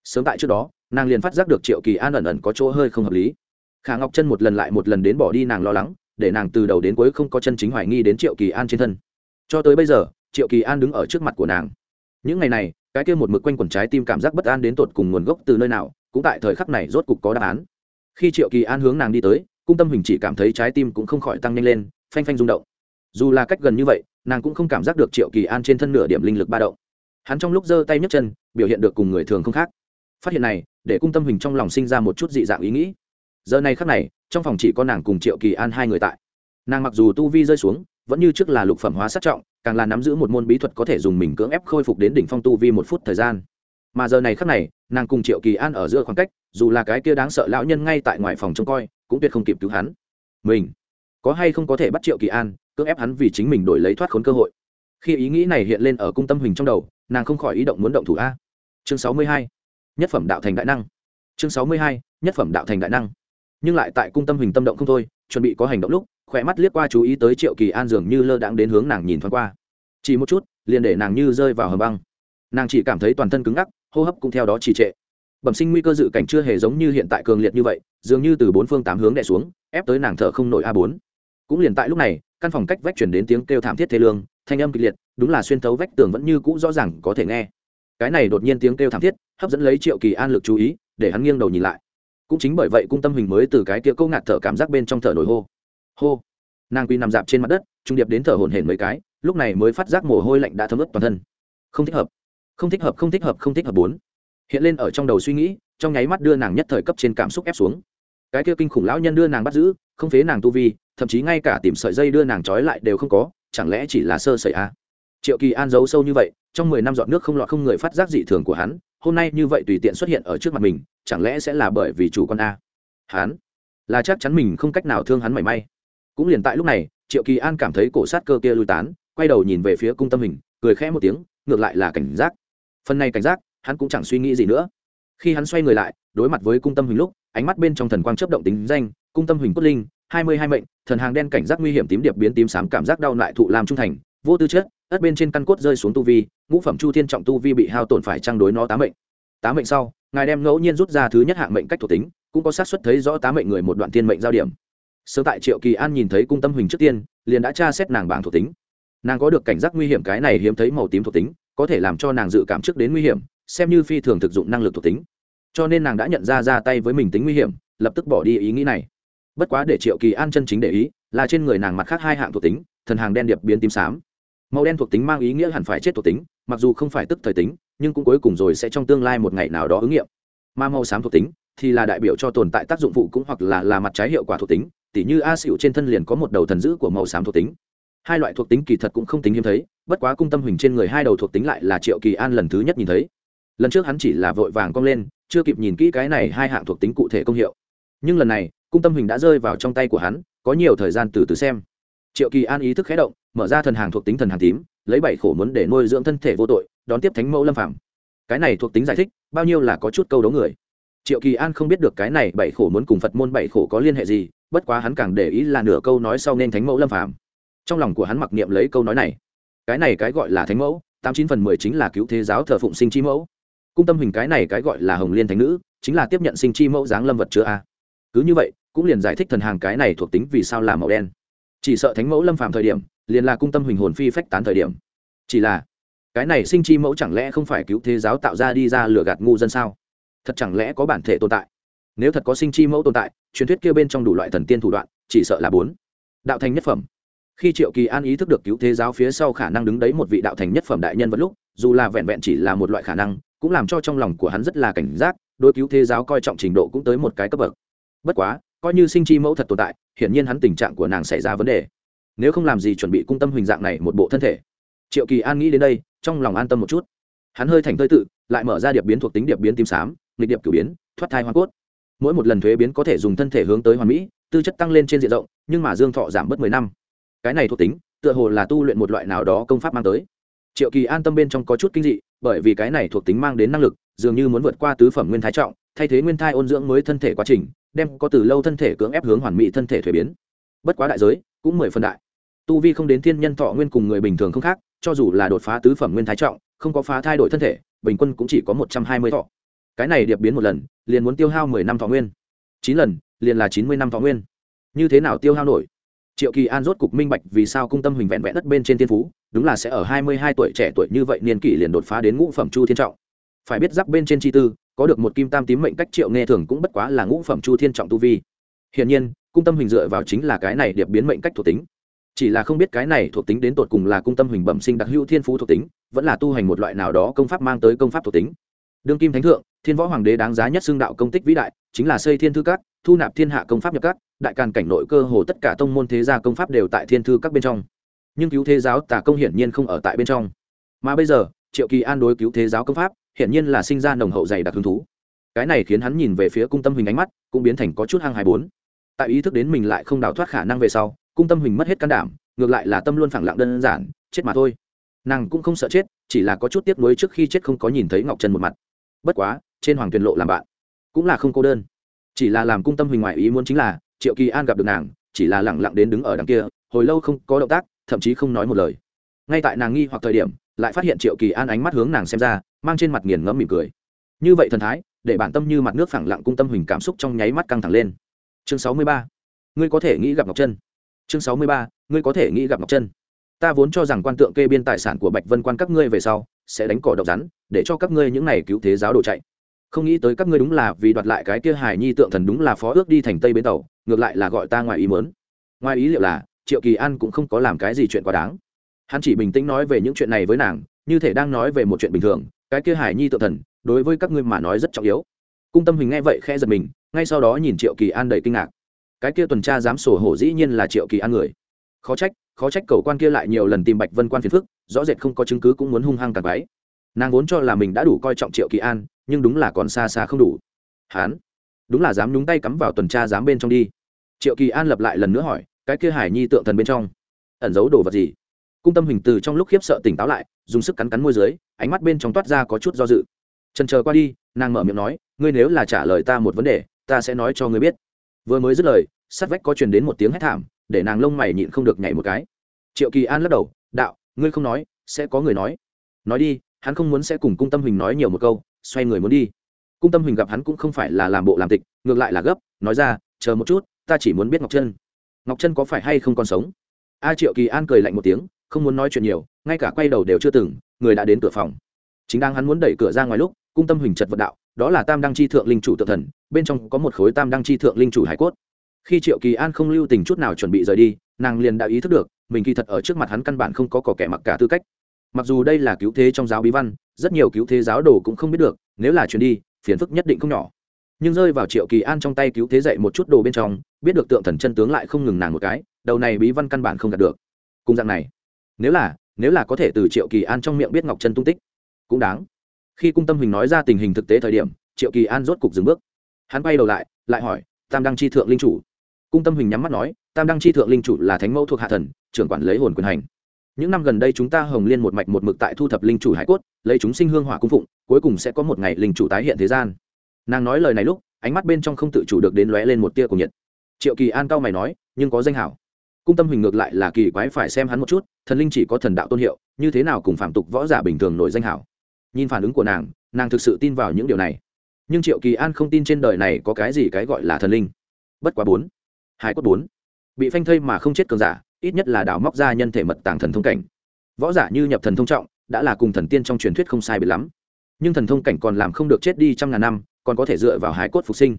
Sớm tại trước đó nàng liền phát giác được triệu kỳ an ẩn ẩn có chỗ hơi không hợp lý. Khả ngọc chân một lần lại một lần đến bỏ đi nàng lo lắng, để nàng từ đầu đến cuối không có chân chính hoài nghi đến triệu kỳ an trên thân. Cho tới bây giờ, triệu kỳ an đứng ở trước mặt của nàng. Những ngày này, cái kia một mực quanh quẩn trái tim cảm giác bất an đến tột cùng nguồn gốc từ nơi nào, cũng tại thời khắc này rốt cục có đáp án. Khi triệu kỳ an hướng nàng đi tới, cung tâm hình chỉ cảm thấy trái tim cũng không khỏi tăng nhanh lên, phanh phanh rung động. Dù là cách gần như vậy, nàng cũng không cảm giác được triệu kỳ an trên thân nửa điểm linh lực ba động. Hắn trong lúc giơ tay nhấc chân, biểu hiện được cùng người thường không khác phát hiện này, để cung tâm hình trong lòng sinh ra một chút dị dạng ý nghĩ. Giờ này khắc này, trong phòng chỉ có nàng cùng triệu kỳ an hai người tại. Nàng mặc dù tu vi rơi xuống, vẫn như trước là lục phẩm hóa sát trọng, càng là nắm giữ một môn bí thuật có thể dùng mình cưỡng ép khôi phục đến đỉnh phong tu vi một phút thời gian. Mà giờ này khắc này, nàng cùng triệu kỳ an ở giữa khoảng cách, dù là cái kia đáng sợ lão nhân ngay tại ngoài phòng trông coi, cũng tuyệt không kịp cứu hắn. Mình, có hay không có thể bắt triệu kỳ an, cưỡng ép hắn vì chính mình đổi lấy thoát khốn cơ hội? Khi ý nghĩ này hiện lên ở cung tâm hình trong đầu, nàng không khỏi ý động muốn động thủ a. Chương sáu mươi hai nhất phẩm đạo thành đại năng. Chương sáu mươi hai, nhất phẩm đạo thành đại năng. Nhưng lại tại cung tâm hình tâm động không thôi, chuẩn bị có hành động lúc, khỏe mắt liếc qua chú ý tới triệu kỳ an dường như lơ đãng đến hướng nàng nhìn thoáng qua. Chỉ một chút, liền để nàng như rơi vào hầm băng. Nàng chỉ cảm thấy toàn thân cứng ngắc, hô hấp cũng theo đó trì trệ. Bẩm sinh nguy cơ dự cảnh chưa hề giống như hiện tại cường liệt như vậy, dường như từ bốn phương tám hướng đè xuống, ép tới nàng thở không nổi a bốn. Cũng liền tại lúc này, căn phòng cách vách chuyển đến tiếng kêu thảm thiết thế lương, thanh âm kịch liệt, đúng là xuyên thấu vách tường vẫn như cũ rõ ràng có thể nghe. Cái này đột nhiên tiếng kêu thảm thiết hấp dẫn lấy triệu kỳ an lực chú ý, để hắn nghiêng đầu nhìn lại. Cũng chính bởi vậy cung tâm hình mới từ cái kia câu ngạt thở cảm giác bên trong thở nổi hô. Hô. Nàng quy nằm dạp trên mặt đất, trung điệp đến thở hổn hển mấy cái, lúc này mới phát giác mồ hôi lạnh đã thấm ướt toàn thân. Không thích hợp. Không thích hợp, không thích hợp, không thích hợp bốn. Hiện lên ở trong đầu suy nghĩ, trong nháy mắt đưa nàng nhất thời cấp trên cảm xúc ép xuống. Cái kia kinh khủng lão nhân đưa nàng bắt giữ, không phế nàng tu vi, thậm chí ngay cả tìm sợi dây đưa nàng trói lại đều không có, chẳng lẽ chỉ là sơ sẩy à? triệu kỳ an giấu sâu như vậy, trong mười năm dọn nước không lọt không người phát giác dị thường của hắn hôm nay như vậy tùy tiện xuất hiện ở trước mặt mình, chẳng lẽ sẽ là bởi vì chủ con a? Hắn là chắc chắn mình không cách nào thương hắn mảy may. Cũng liền tại lúc này, triệu kỳ an cảm thấy cổ sát cơ kia lui tán, quay đầu nhìn về phía cung tâm hình, cười khẽ một tiếng, ngược lại là cảnh giác. Phần này cảnh giác, hắn cũng chẳng suy nghĩ gì nữa. Khi hắn xoay người lại, đối mặt với cung tâm hình lúc, ánh mắt bên trong thần quang chấp động tính danh, cung tâm hình cốt linh, hai mươi hai mệnh, thần hàng đen cảnh giác nguy hiểm tím điệp biến tím xám cảm giác đau lại thụ làm trung thành, vô tư chất ất bên trên căn cốt rơi xuống tu vi, ngũ phẩm chu thiên trọng tu vi bị hao tổn phải trang đối nó tám mệnh? Tám mệnh sau, ngài đem ngẫu nhiên rút ra thứ nhất hạng mệnh cách thuộc tính, cũng có xác suất thấy rõ tám mệnh người một đoạn thiên mệnh giao điểm. Sớm tại triệu kỳ an nhìn thấy cung tâm huỳnh trước tiên, liền đã tra xét nàng bảng thuộc tính. Nàng có được cảnh giác nguy hiểm cái này hiếm thấy màu tím thuộc tính, có thể làm cho nàng dự cảm trước đến nguy hiểm, xem như phi thường thực dụng năng lực thuộc tính. Cho nên nàng đã nhận ra ra tay với mình tính nguy hiểm, lập tức bỏ đi ý nghĩ này. Bất quá để triệu kỳ an chân chính để ý, là trên người nàng mặt khác hai hạng thuộc tính, thần hàng đen điệp biến tím xám màu đen thuộc tính mang ý nghĩa hẳn phải chết thuộc tính, mặc dù không phải tức thời tính, nhưng cũng cuối cùng rồi sẽ trong tương lai một ngày nào đó ứng nghiệm. Mà màu xám thuộc tính thì là đại biểu cho tồn tại tác dụng phụ cũng hoặc là là mặt trái hiệu quả thuộc tính, tỉ như a xịu trên thân liền có một đầu thần dữ của màu xám thuộc tính. Hai loại thuộc tính kỳ thật cũng không tính hiếm thấy, bất quá cung tâm hình trên người hai đầu thuộc tính lại là triệu kỳ an lần thứ nhất nhìn thấy. Lần trước hắn chỉ là vội vàng cong lên, chưa kịp nhìn kỹ cái này hai hạng thuộc tính cụ thể công hiệu. Nhưng lần này, cung tâm hình đã rơi vào trong tay của hắn, có nhiều thời gian từ từ xem. Triệu kỳ an ý thức khé động mở ra thần hàng thuộc tính thần hàng tím, lấy bảy khổ muốn để nuôi dưỡng thân thể vô tội, đón tiếp thánh mẫu lâm phạm cái này thuộc tính giải thích, bao nhiêu là có chút câu đấu người. Triệu kỳ an không biết được cái này bảy khổ muốn cùng phật môn bảy khổ có liên hệ gì, bất quá hắn càng để ý là nửa câu nói sau nên thánh mẫu lâm phạm trong lòng của hắn mặc niệm lấy câu nói này. Cái này cái gọi là thánh mẫu, tám chín phần mười chính là cứu thế giáo thờ phụng sinh chi mẫu. Cung tâm hình cái này cái gọi là hồng liên thánh nữ, chính là tiếp nhận sinh chi mẫu dáng lâm vật chứa a. Cứ như vậy, cũng liền giải thích thần hàng cái này thuộc tính vì sao là màu đen. Chỉ sợ thánh mẫu lâm phàm thời điểm liền là cung tâm huỳnh hồn phi phách tán thời điểm. Chỉ là, cái này sinh chi mẫu chẳng lẽ không phải cứu thế giáo tạo ra đi ra lửa gạt ngu dân sao? Thật chẳng lẽ có bản thể tồn tại? Nếu thật có sinh chi mẫu tồn tại, truyền thuyết kia bên trong đủ loại thần tiên thủ đoạn, chỉ sợ là bốn. Đạo thành nhất phẩm. Khi triệu kỳ an ý thức được cứu thế giáo phía sau khả năng đứng đấy một vị đạo thành nhất phẩm đại nhân vật lúc, dù là vẹn vẹn chỉ là một loại khả năng, cũng làm cho trong lòng của hắn rất là cảnh giác, đối cứu thế giáo coi trọng trình độ cũng tới một cái cấp bậc. Bất quá, coi như sinh chi mẫu thật tồn tại, hiển nhiên hắn tình trạng của nàng xảy ra vấn đề nếu không làm gì chuẩn bị cung tâm hình dạng này một bộ thân thể. Triệu kỳ an nghĩ đến đây, trong lòng an tâm một chút. Hắn hơi thành tơi tự, lại mở ra điệp biến thuộc tính điệp biến tím xám, nghịch điệp cử biến, thoát thai hoa cốt. Mỗi một lần thuế biến có thể dùng thân thể hướng tới hoàn mỹ, tư chất tăng lên trên diện rộng, nhưng mà dương thọ giảm bớt mười năm. Cái này thuộc tính, tựa hồ là tu luyện một loại nào đó công pháp mang tới. Triệu kỳ an tâm bên trong có chút kinh dị, bởi vì cái này thuộc tính mang đến năng lực, dường như muốn vượt qua tứ phẩm nguyên thái trọng, thay thế nguyên thai ôn dưỡng mới thân thể quá trình, đem có từ lâu thân thể cưỡng ép hướng hoàn mỹ thân thể thuế biến. Bất quá đại giới, cũng mười phần đại tu vi không đến thiên nhân thọ nguyên cùng người bình thường không khác, cho dù là đột phá tứ phẩm nguyên thái trọng, không có phá thay đổi thân thể, bình quân cũng chỉ có một trăm hai mươi thọ. Cái này điệp biến một lần, liền muốn tiêu hao mười năm thọ nguyên. Chín lần, liền là chín mươi năm thọ nguyên. Như thế nào tiêu hao nổi? Triệu kỳ an rốt cục minh bạch vì sao cung tâm hình vẹn vẹn đất bên trên thiên phú, đúng là sẽ ở hai mươi hai tuổi trẻ tuổi như vậy niên kỷ liền đột phá đến ngũ phẩm chu thiên trọng. Phải biết giáp bên trên chi tư, có được một kim tam tím mệnh cách triệu nghe thường cũng bất quá là ngũ phẩm chu thiên trọng tu vi. Hiển nhiên, cung tâm hình dựa vào chính là cái này điệp biến mệnh cách thuộc tính chỉ là không biết cái này thuộc tính đến tột cùng là cung tâm hình bẩm sinh đặc hữu thiên phú thuộc tính, vẫn là tu hành một loại nào đó công pháp mang tới công pháp thuộc tính. Đương kim thánh thượng, thiên võ hoàng đế đáng giá nhất xưng đạo công tích vĩ đại, chính là xây thiên thư các, thu nạp thiên hạ công pháp nhập các, đại càn cảnh nội cơ hồ tất cả tông môn thế gia công pháp đều tại thiên thư các bên trong. Nhưng cứu thế giáo tà công hiển nhiên không ở tại bên trong. Mà bây giờ, triệu kỳ an đối cứu thế giáo công pháp, hiển nhiên là sinh ra nồng hậu dày đặc hứng thú. Cái này khiến hắn nhìn về phía cung tâm hình ánh mắt, cũng biến thành có chút hăng hai bốn. Tại ý thức đến mình lại không đào thoát khả năng về sau cung tâm hình mất hết can đảm, ngược lại là tâm luôn phẳng lặng đơn giản, chết mà thôi. Nàng cũng không sợ chết, chỉ là có chút tiếc nuối trước khi chết không có nhìn thấy ngọc trần một mặt. Bất quá, trên hoàng tuyền lộ làm bạn, cũng là không cô đơn. Chỉ là làm cung tâm hình ngoại ý muốn chính là, triệu kỳ an gặp được nàng, chỉ là lẳng lặng đến đứng ở đằng kia, hồi lâu không có động tác, thậm chí không nói một lời. Ngay tại nàng nghi hoặc thời điểm, lại phát hiện triệu kỳ an ánh mắt hướng nàng xem ra, mang trên mặt nghiền ngẫm mỉm cười. Như vậy thần thái, để bản tâm như mặt nước phẳng lặng cung tâm hình cảm xúc trong nháy mắt căng thẳng lên. Chương sáu mươi ba, ngươi có thể nghĩ gặp ngọc chân chương sáu mươi ba, ngươi có thể nghĩ gặp ngọc chân. Ta vốn cho rằng quan tượng kê biên tài sản của bạch vân quan các ngươi về sau, sẽ đánh cỏ độc rắn, để cho các ngươi những này cứu thế giáo đồ chạy. Không nghĩ tới các ngươi đúng là vì đoạt lại cái kia hải nhi tượng thần đúng là phó ước đi thành tây bến tàu, ngược lại là gọi ta ngoài ý mớn ngoài ý liệu là, triệu kỳ an cũng không có làm cái gì chuyện quá đáng. Hắn chỉ bình tĩnh nói về những chuyện này với nàng, như thể đang nói về một chuyện bình thường, cái kia hải nhi tượng thần, đối với các ngươi mà nói rất trọng yếu. Cung tâm hình nghe vậy khẽ giật mình, ngay sau đó nhìn triệu kỳ an đầy kinh ngạc cái kia tuần tra giám sổ hổ dĩ nhiên là triệu kỳ an người. Khó trách khó trách cầu quan kia lại nhiều lần tìm bạch vân quan phiền phức, rõ rệt không có chứng cứ cũng muốn hung hăng càng váy nàng vốn cho là mình đã đủ coi trọng triệu kỳ an, nhưng đúng là còn xa xa không đủ. Hán, đúng là dám nhúng tay cắm vào tuần tra dám bên trong đi. Triệu kỳ an lập lại lần nữa hỏi, cái kia hải nhi tượng thần bên trong, ẩn giấu đồ vật gì? Cung tâm hình từ trong lúc khiếp sợ tỉnh táo lại, dùng sức cắn cắn môi dưới, ánh mắt bên trong toát ra có chút do dự. Trần chờ qua đi, nàng mở miệng nói, ngươi nếu là trả lời ta một vấn đề, ta sẽ nói cho ngươi biết. Vừa mới dứt lời sát vách có truyền đến một tiếng hét thảm, để nàng lông mày nhịn không được nhảy một cái. Triệu kỳ an lắc đầu, đạo, ngươi không nói, sẽ có người nói. Nói đi, hắn không muốn sẽ cùng cung tâm hình nói nhiều một câu, xoay người muốn đi. Cung tâm hình gặp hắn cũng không phải là làm bộ làm tịch, ngược lại là gấp, nói ra, chờ một chút, ta chỉ muốn biết ngọc chân ngọc chân có phải hay không còn sống? A triệu kỳ an cười lạnh một tiếng, không muốn nói chuyện nhiều, ngay cả quay đầu đều chưa từng, người đã đến cửa phòng. Chính đang hắn muốn đẩy cửa ra ngoài lúc, cung tâm hình chật vật đạo, đó là tam đăng chi thượng linh chủ tự thần, bên trong có một khối tam đăng chi thượng linh chủ hải cốt khi triệu kỳ an không lưu tình chút nào chuẩn bị rời đi, nàng liền đã ý thức được, mình kỳ thật ở trước mặt hắn căn bản không có cỏ kẻ mặc cả tư cách. Mặc dù đây là cứu thế trong giáo bí văn, rất nhiều cứu thế giáo đồ cũng không biết được, nếu là chuyển đi, phiền phức nhất định không nhỏ. Nhưng rơi vào triệu kỳ an trong tay cứu thế dậy một chút đồ bên trong, biết được tượng thần chân tướng lại không ngừng nàng một cái, đầu này bí văn căn bản không đạt được. Cùng dạng này, nếu là nếu là có thể từ triệu kỳ an trong miệng biết ngọc chân tung tích, cũng đáng. Khi cung tâm hình nói ra tình hình thực tế thời điểm, triệu kỳ an rốt cục dừng bước. Hắn bay đầu lại lại hỏi, tam đăng chi thượng linh chủ cung tâm hình nhắm mắt nói, tam đăng chi thượng linh chủ là thánh mẫu thuộc hạ thần, trưởng quản lấy hồn quyền hành. Những năm gần đây chúng ta hồng liên một mạch một mực tại thu thập linh chủ hải cốt, lấy chúng sinh hương hỏa cung phụng, cuối cùng sẽ có một ngày linh chủ tái hiện thế gian. Nàng nói lời này lúc, ánh mắt bên trong không tự chủ được đến lóe lên một tia của nhiệt. Triệu kỳ an cao mày nói, nhưng có danh hảo. Cung tâm hình ngược lại là kỳ quái phải xem hắn một chút, thần linh chỉ có thần đạo tôn hiệu, như thế nào cùng phạm tục võ giả bình thường nổi danh hảo? Nhìn phản ứng của nàng nàng thực sự tin vào những điều này. Nhưng triệu kỳ an không tin trên đời này có cái gì cái gọi là thần linh. Bất quá bốn. Hải cốt bốn. Bị phanh thây mà không chết cường giả, ít nhất là đào móc ra nhân thể mật tàng thần thông cảnh. Võ giả như nhập thần thông trọng, đã là cùng thần tiên trong truyền thuyết không sai biệt lắm. Nhưng thần thông cảnh còn làm không được chết đi trăm ngàn năm, còn có thể dựa vào hải cốt phục sinh.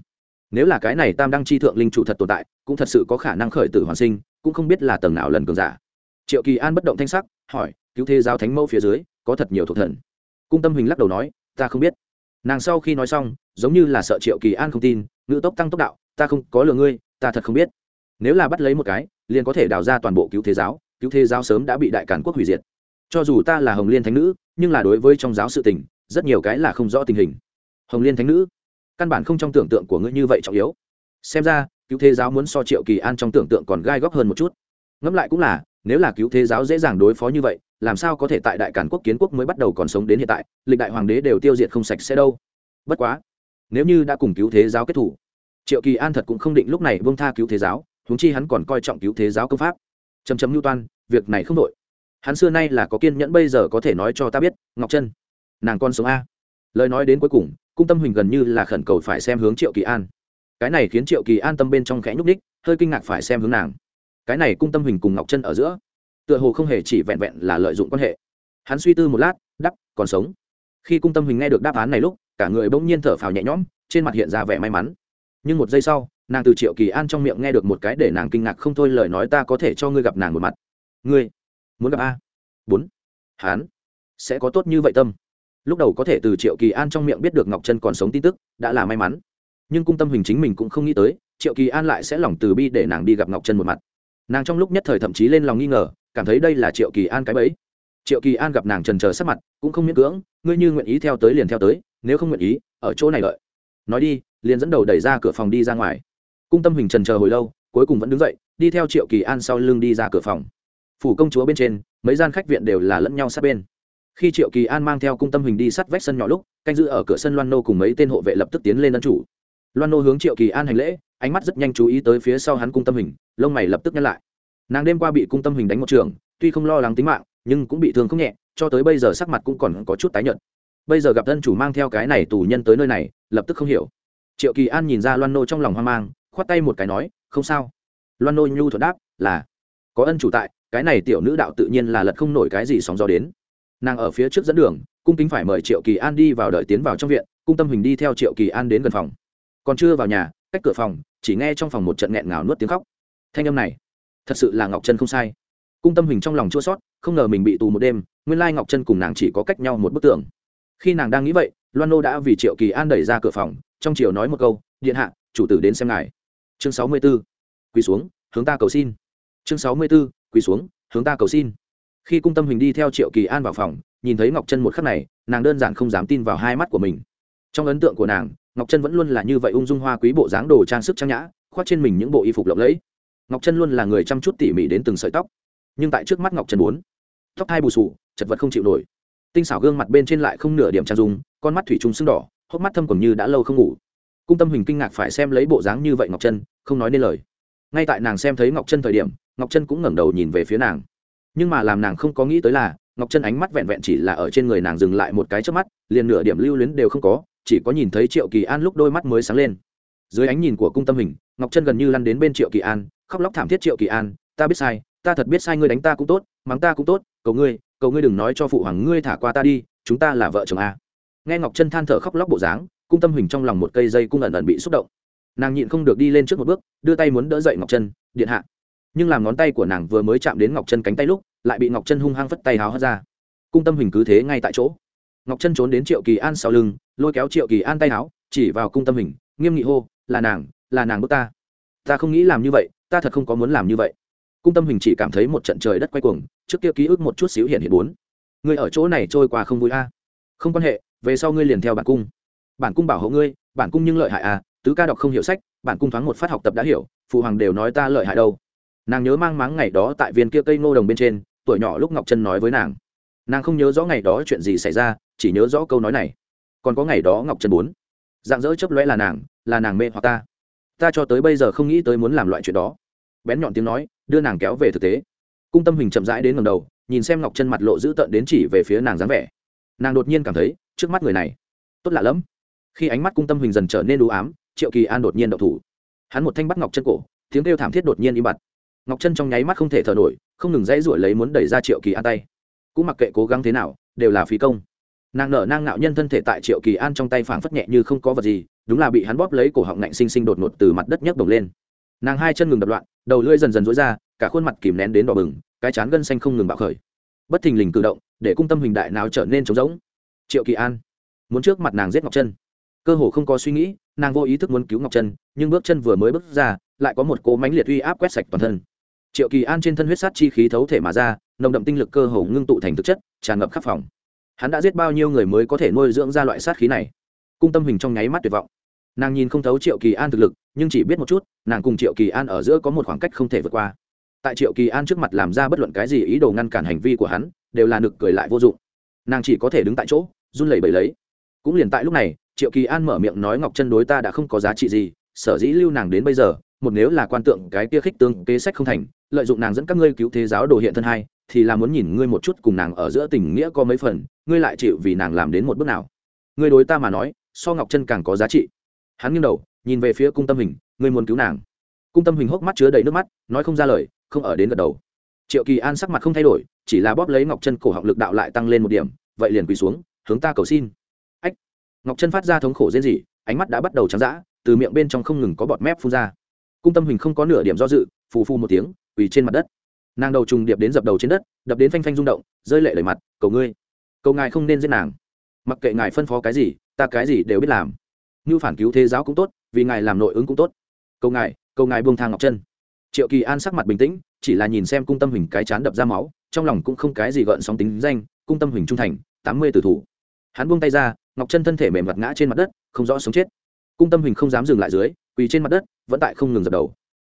Nếu là cái này tam đăng chi thượng linh chủ thật tồn tại, cũng thật sự có khả năng khởi tử hoàn sinh, cũng không biết là tầng nào lần cường giả. Triệu kỳ an bất động thanh sắc, hỏi, cứu thế giáo thánh mẫu phía dưới, có thật nhiều thuộc thần? Cung tâm huỳnh lắc đầu nói, ta không biết. Nàng sau khi nói xong, giống như là sợ triệu kỳ an không tin, ngữ tốc tăng tốc đạo ta không có lừa ngươi, ta thật không biết. Nếu là bắt lấy một cái, liền có thể đào ra toàn bộ cứu thế giáo, cứu thế giáo sớm đã bị đại cản quốc hủy diệt. Cho dù ta là hồng liên thánh nữ, nhưng là đối với trong giáo sự tình, rất nhiều cái là không rõ tình hình. Hồng liên thánh nữ, căn bản không trong tưởng tượng của ngươi như vậy trọng yếu. Xem ra, cứu thế giáo muốn so triệu kỳ an trong tưởng tượng còn gai góc hơn một chút. Ngẫm lại cũng là, nếu là cứu thế giáo dễ dàng đối phó như vậy, làm sao có thể tại đại cản quốc kiến quốc mới bắt đầu còn sống đến hiện tại, lịch đại hoàng đế đều tiêu diệt không sạch sẽ đâu. Bất quá, nếu như đã cùng cứu thế giáo kết thủ triệu kỳ an thật cũng không định lúc này vương tha cứu thế giáo, huống chi hắn còn coi trọng cứu thế giáo công pháp. Chấm chấm lưu toan, việc này không đội hắn xưa nay là có kiên nhẫn, bây giờ có thể nói cho ta biết, ngọc chân, nàng con sống a. Lời nói đến cuối cùng, cung tâm huỳnh gần như là khẩn cầu phải xem hướng triệu kỳ an. Cái này khiến triệu kỳ an tâm bên trong khẽ nhúc ních hơi kinh ngạc phải xem hướng nàng. Cái này cung tâm huỳnh cùng ngọc chân ở giữa, tựa hồ không hề chỉ vẹn vẹn là lợi dụng quan hệ. Hắn suy tư một lát đắp còn sống. Khi cung tâm huỳnh nghe được đáp án này lúc, cả người bỗng nhiên thở phào nhẹ nhõm, trên mặt hiện ra vẻ may mắn nhưng một giây sau, nàng từ triệu kỳ an trong miệng nghe được một cái để nàng kinh ngạc không thôi lời nói ta có thể cho ngươi gặp nàng một mặt. Ngươi muốn gặp a? Bốn. Hán. Sẽ có tốt như vậy tâm. Lúc đầu có thể từ triệu kỳ an trong miệng biết được ngọc trân còn sống tin tức, đã là may mắn. Nhưng cung tâm hình chính mình cũng không nghĩ tới, triệu kỳ an lại sẽ lòng từ bi để nàng đi gặp ngọc trân một mặt. Nàng trong lúc nhất thời thậm chí lên lòng nghi ngờ, cảm thấy đây là triệu kỳ an cái bẫy. Triệu kỳ an gặp nàng trần trờ sắc mặt, cũng không miễn cưỡng, ngươi như nguyện ý theo tới liền theo tới, nếu không nguyện ý, ở chỗ này đợi. Nói đi liền dẫn đầu đẩy ra cửa phòng đi ra ngoài. Cung tâm hình trần chờ hồi lâu, cuối cùng vẫn đứng dậy, đi theo triệu kỳ an sau lưng đi ra cửa phòng. Phủ công chúa bên trên, mấy gian khách viện đều là lẫn nhau sát bên. Khi triệu kỳ an mang theo cung tâm hình đi sát vách sân nhỏ lúc, canh giữ ở cửa sân loan nô cùng mấy tên hộ vệ lập tức tiến lên ân chủ. Loan nô hướng triệu kỳ an hành lễ, ánh mắt rất nhanh chú ý tới phía sau hắn cung tâm hình lông mày lập tức nhắc lại. Nàng đêm qua bị cung tâm hình đánh một trường, tuy không lo lắng tính mạng, nhưng cũng bị thương không nhẹ, cho tới bây giờ sắc mặt cũng còn có chút tái nhợt. Bây giờ gặp thân chủ mang theo cái này tù nhân tới nơi này, lập tức không hiểu triệu kỳ an nhìn ra loan nô trong lòng hoang mang, khoát tay một cái nói, không sao. Loan nô nhu thuật đáp, là, có ân chủ tại, cái này tiểu nữ đạo tự nhiên là lật không nổi cái gì sóng gió đến. Nàng ở phía trước dẫn đường, cung kính phải mời triệu kỳ an đi vào đợi tiến vào trong viện, cung tâm hình đi theo triệu kỳ an đến gần phòng. Còn chưa vào nhà, cách cửa phòng, chỉ nghe trong phòng một trận nghẹn ngào nuốt tiếng khóc. Thanh âm này, thật sự là ngọc trân không sai. Cung tâm hình trong lòng chua sót không ngờ mình bị tù một đêm, nguyên lai ngọc trân cùng nàng chỉ có cách nhau một bức tường. Khi nàng đang nghĩ vậy, loan nô đã vì triệu kỳ an đẩy ra cửa phòng trong chiều nói một câu, điện hạ, chủ tử đến xem ngài. Chương sáu mươi b ố quỳ xuống, hướng ta cầu xin. Chương sáu mươi b ố quỳ xuống, hướng ta cầu xin. Khi cung tâm hình đi theo triệu kỳ an vào phòng, nhìn thấy ngọc chân một khắc này, nàng đơn giản không dám tin vào hai mắt của mình. Trong ấn tượng của nàng, ngọc chân vẫn luôn là như vậy ung dung hoa quý bộ dáng đồ trang sức trang nhã, khoác trên mình những bộ y phục lộng lẫy. Ngọc chân luôn là người chăm chút tỉ mỉ đến từng sợi tóc. Nhưng tại trước mắt ngọc chân bốn tóc hai bù sù, chật vật không chịu nổi. Tinh xảo gương mặt bên trên lại không nửa điểm trang dung, con mắt thủy trùng sưng đỏ hốc mắt thâm còn như đã lâu không ngủ. Cung tâm hình kinh ngạc phải xem lấy bộ dáng như vậy ngọc chân, không nói nên lời. Ngay tại nàng xem thấy ngọc chân thời điểm ngọc chân cũng ngẩng đầu nhìn về phía nàng. Nhưng mà làm nàng không có nghĩ tới là ngọc chân ánh mắt vẹn vẹn chỉ là ở trên người nàng dừng lại một cái trước mắt liền nửa điểm lưu luyến đều không có chỉ có nhìn thấy triệu kỳ an lúc đôi mắt mới sáng lên. Dưới ánh nhìn của cung tâm hình ngọc chân gần như lăn đến bên triệu kỳ an khóc lóc thảm thiết triệu kỳ an ta biết sai ta thật biết sai ngươi đánh ta cũng tốt mắng ta cũng tốt cầu ngươi cầu ngươi đừng nói cho phụ hoàng ngươi thả qua ta đi chúng ta là vợ chồng a nghe ngọc chân than thở khóc lóc bộ dáng cung tâm hình trong lòng một cây dây cung ẩn ẩn bị xúc động. Nàng nhịn không được đi lên trước một bước đưa tay muốn đỡ dậy ngọc chân, điện hạ. Nhưng làm ngón tay của nàng vừa mới chạm đến ngọc chân cánh tay lúc lại bị ngọc chân hung hăng phất tay háo hất ra. Cung tâm hình cứ thế ngay tại chỗ. Ngọc chân trốn đến triệu kỳ an sau lưng lôi kéo triệu kỳ an tay háo chỉ vào cung tâm hình nghiêm nghị hô là nàng là nàng bước ta. Ta không nghĩ làm như vậy ta thật không có muốn làm như vậy. Cung tâm hình chỉ cảm thấy một trận trời đất quay cuồng trước kia ký ức một chút xíu hiện hiện bốn. Người ở chỗ này trôi qua không vui a? Không quan hệ về sau ngươi liền theo bản cung. Bản cung bảo hộ ngươi, bản cung nhưng lợi hại à? tứ ca đọc không hiểu sách, bản cung thoáng một phát học tập đã hiểu, phụ hoàng đều nói ta lợi hại đâu. Nàng nhớ mang máng ngày đó tại viên kia cây ngô đồng bên trên, tuổi nhỏ lúc ngọc trân nói với nàng. Nàng không nhớ rõ ngày đó chuyện gì xảy ra, chỉ nhớ rõ câu nói này. Còn có ngày đó ngọc Trân bốn dạng dỡ chấp lóe là nàng là nàng mê hoặc ta. Ta cho tới bây giờ không nghĩ tới muốn làm loại chuyện đó. Bén nhọn tiếng nói, đưa nàng kéo về thực tế. Cung tâm hình chậm rãi đến ngầm đầu, nhìn xem ngọc chân mặt lộ dữ tợn đến chỉ về phía nàng dáng vẻ. Nàng đột nhiên cảm thấy trước mắt người này. Tốt lạ lắm khi ánh mắt cung tâm huỳnh dần trở nên đủ ám, triệu kỳ an đột nhiên đậu thủ. Hắn một thanh bắt ngọc chân cổ, tiếng kêu thảm thiết đột nhiên im bặt. Ngọc chân trong nháy mắt không thể thở nổi, không ngừng dãy ruổi lấy muốn đẩy ra triệu kỳ an tay. Cũng mặc kệ cố gắng thế nào, đều là phí công. Nàng nở nang nạo nhân thân thể tại triệu kỳ an trong tay phảng phất nhẹ như không có vật gì, đúng là bị hắn bóp lấy cổ họng nạnh xinh xinh đột ngột từ mặt đất nhấc đồng lên. Nàng hai chân ngừng đập loạn, đầu lưỡi dần dần rối ra, cả khuôn mặt kìm nén đến đỏ bừng, cái chán gân xanh không ngừng bạo khởi. Bất thình lình cử động, để cung tâm hình đại nào trở nên trống rỗng triệu kỳ an, muốn trước mặt nàng giết ngọc chân cơ hồ không có suy nghĩ, nàng vô ý thức muốn cứu ngọc chân nhưng bước chân vừa mới bước ra, lại có một cỗ mánh liệt uy áp quét sạch toàn thân. Triệu kỳ an trên thân huyết sát chi khí thấu thể mà ra, nồng đậm tinh lực cơ hồ ngưng tụ thành thực chất, tràn ngập khắp phòng. Hắn đã giết bao nhiêu người mới có thể nuôi dưỡng ra loại sát khí này? Cung tâm hình trong nháy mắt tuyệt vọng. Nàng nhìn không thấu triệu kỳ an thực lực, nhưng chỉ biết một chút, nàng cùng triệu kỳ an ở giữa có một khoảng cách không thể vượt qua. Tại triệu kỳ an trước mặt làm ra bất luận cái gì ý đồ ngăn cản hành vi của hắn, đều là nực cười lại vô dụng nàng chỉ có thể đứng tại chỗ, run lẩy bẩy lấy. Cũng liền tại lúc này, triệu kỳ an mở miệng nói ngọc chân đối ta đã không có giá trị gì, sở dĩ lưu nàng đến bây giờ, một nếu là quan tượng cái kia khích tương kế sách không thành, lợi dụng nàng dẫn các ngươi cứu thế giáo đồ hiện thân hai, thì là muốn nhìn ngươi một chút cùng nàng ở giữa tình nghĩa có mấy phần, ngươi lại chịu vì nàng làm đến một bước nào. Ngươi đối ta mà nói, so ngọc chân càng có giá trị. Hắn nghiêng đầu, nhìn về phía cung tâm hình, ngươi muốn cứu nàng. Cung tâm hình hốc mắt chứa đầy nước mắt, nói không ra lời, không ở đến gật đầu triệu kỳ an sắc mặt không thay đổi, chỉ là bóp lấy ngọc chân cổ họng lực đạo lại tăng lên một điểm, vậy liền quỳ xuống, hướng ta cầu xin. Ách! Ngọc chân phát ra thống khổ rên rỉ, ánh mắt đã bắt đầu trắng dã, từ miệng bên trong không ngừng có bọt mép phun ra. Cung tâm hình không có nửa điểm do dự, phù phu một tiếng, quỳ trên mặt đất. Nàng đầu trùng điệp đến dập đầu trên đất, đập đến phanh phanh rung động, rơi lệ lời mặt, cầu ngươi, cầu ngài không nên giết nàng. Mặc kệ ngài phân phó cái gì, ta cái gì đều biết làm. Như phản cứu thế giáo cũng tốt, vì ngài làm nội ứng cũng tốt. Cầu ngài cầu ngài buông thang ngọc chân triệu kỳ an sắc mặt bình tĩnh, chỉ là nhìn xem cung tâm hình cái chán đập ra máu, trong lòng cũng không cái gì gợn sóng tính danh, cung tâm hình trung thành, tám mươi tử thủ. Hắn buông tay ra, ngọc chân thân thể mềm mặt ngã trên mặt đất, không rõ sống chết. Cung tâm hình không dám dừng lại dưới, quỳ trên mặt đất, vẫn tại không ngừng dập đầu.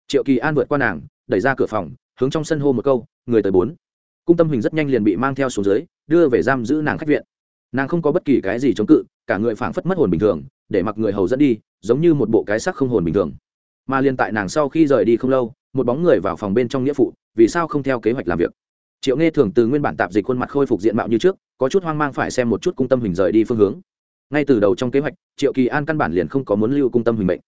Triệu kỳ an vượt qua nàng, đẩy ra cửa phòng, hướng trong sân hô một câu, người tới bốn. Cung tâm hình rất nhanh liền bị mang theo xuống dưới, đưa về giam giữ nàng khách viện. Nàng không có bất kỳ cái gì chống cự, cả người phảng phất mất hồn bình thường, để mặc người hầu dẫn đi, giống như một bộ cái sắc không hồn bình thường. Mà liên tại nàng sau khi rời đi không lâu một bóng người vào phòng bên trong nghĩa phụ, vì sao không theo kế hoạch làm việc? Triệu nghe thường từ nguyên bản tạp dịch khuôn mặt khôi phục diện mạo như trước, có chút hoang mang phải xem một chút cung tâm hình rời đi phương hướng. Ngay từ đầu trong kế hoạch, triệu kỳ an căn bản liền không có muốn lưu cung tâm hình mệnh.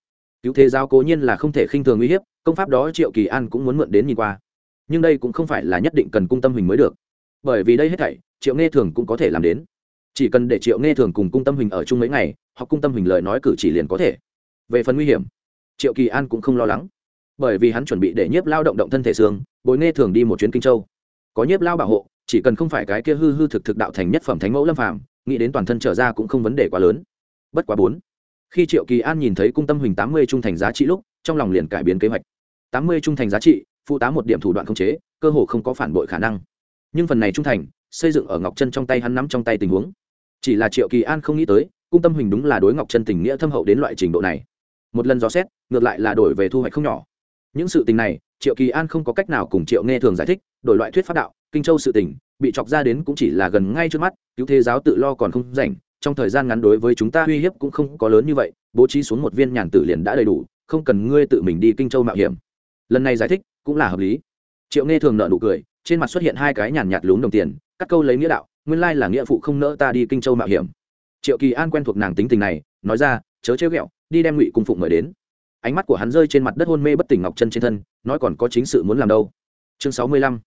Cứu thế giao cố nhiên là không thể khinh thường uy hiếp, công pháp đó triệu kỳ an cũng muốn mượn đến nhìn qua. Nhưng đây cũng không phải là nhất định cần cung tâm hình mới được. Bởi vì đây hết thảy, triệu nghe thường cũng có thể làm đến. Chỉ cần để triệu nghe thường cùng cung tâm hình ở chung mấy ngày, hoặc cung tâm hình lời nói cử chỉ liền có thể. Về phần nguy hiểm, triệu kỳ an cũng không lo lắng bởi vì hắn chuẩn bị để nhiếp lao động động thân thể xương, bồi nghe thường đi một chuyến kinh châu. Có nhiếp lao bảo hộ, chỉ cần không phải cái kia hư hư thực thực đạo thành nhất phẩm thánh mẫu lâm phàm, nghĩ đến toàn thân trở ra cũng không vấn đề quá lớn. Bất quá bốn, khi triệu kỳ an nhìn thấy cung tâm hình tám mươi trung thành giá trị lúc, trong lòng liền cải biến kế hoạch. Tám mươi trung thành giá trị, phụ tá một điểm thủ đoạn khống chế, cơ hồ không có phản bội khả năng. Nhưng phần này trung thành, xây dựng ở ngọc chân trong tay hắn nắm trong tay tình huống. Chỉ là triệu kỳ an không nghĩ tới, cung tâm hình đúng là đối ngọc chân tình nghĩa thâm hậu đến loại trình độ này. Một lần dò xét, ngược lại là đổi về thu hoạch không nhỏ những sự tình này, triệu kỳ an không có cách nào cùng triệu nghe thường giải thích, đổi loại thuyết pháp đạo, kinh châu sự tình, bị chọc ra đến cũng chỉ là gần ngay trước mắt, cứu thế giáo tự lo còn không rảnh, trong thời gian ngắn đối với chúng ta uy hiếp cũng không có lớn như vậy, bố trí xuống một viên nhàn tử liền đã đầy đủ, không cần ngươi tự mình đi kinh châu mạo hiểm. Lần này giải thích cũng là hợp lý. Triệu nghe thường nợ nụ cười, trên mặt xuất hiện hai cái nhàn nhạt lún đồng tiền, cắt câu lấy nghĩa đạo, nguyên lai là nghĩa phụ không nỡ ta đi kinh châu mạo hiểm. Triệu kỳ an quen thuộc nàng tính tình này, nói ra, chớ chơi ghẹo, đi đem ngụy cung phụng mời đến ánh mắt của hắn rơi trên mặt đất hôn mê bất tỉnh ngọc chân trên thân, nói còn có chính sự muốn làm đâu. Chương sáu mươi lăm,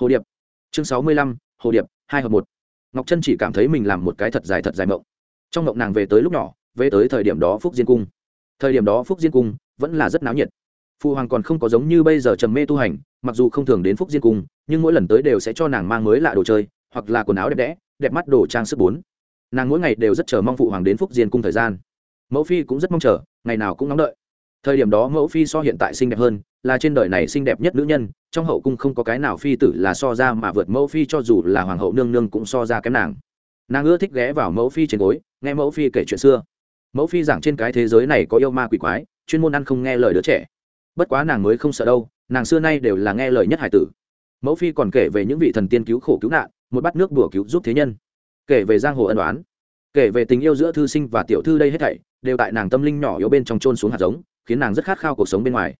hồ điệp. Chương sáu mươi lăm, hồ điệp, hai hợp một. Ngọc chân chỉ cảm thấy mình làm một cái thật dài thật dài mộng. Trong mộng nàng về tới lúc nhỏ, về tới thời điểm đó phúc diên cung. Thời điểm đó phúc diên cung vẫn là rất náo nhiệt. Phụ hoàng còn không có giống như bây giờ trầm mê tu hành, mặc dù không thường đến phúc diên cung, nhưng mỗi lần tới đều sẽ cho nàng mang mới lạ đồ chơi, hoặc là quần áo đẹp đẽ, đẹp mắt đồ trang sức bốn. Nàng mỗi ngày đều rất chờ mong phụ hoàng đến phúc diên cung thời gian. Mẫu phi cũng rất mong chờ, ngày nào cũng nóng đợi thời điểm đó mẫu phi so hiện tại xinh đẹp hơn, là trên đời này xinh đẹp nhất nữ nhân, trong hậu cung không có cái nào phi tử là so ra mà vượt mẫu phi cho dù là hoàng hậu nương nương cũng so ra kém nàng. Nàng ưa thích ghé vào mẫu phi trên gối, nghe mẫu phi kể chuyện xưa. Mẫu phi giảng trên cái thế giới này có yêu ma quỷ quái, chuyên môn ăn không nghe lời đứa trẻ. Bất quá nàng mới không sợ đâu, nàng xưa nay đều là nghe lời nhất hải tử. Mẫu phi còn kể về những vị thần tiên cứu khổ cứu nạn, một bát nước đùa cứu giúp thế nhân. Kể về giang hồ ân đoán kể về tình yêu giữa thư sinh và tiểu thư đây hết thảy, đều tại nàng tâm linh nhỏ yếu bên trong trôn xuống hạt giống khiến nàng rất khát khao cuộc sống bên ngoài.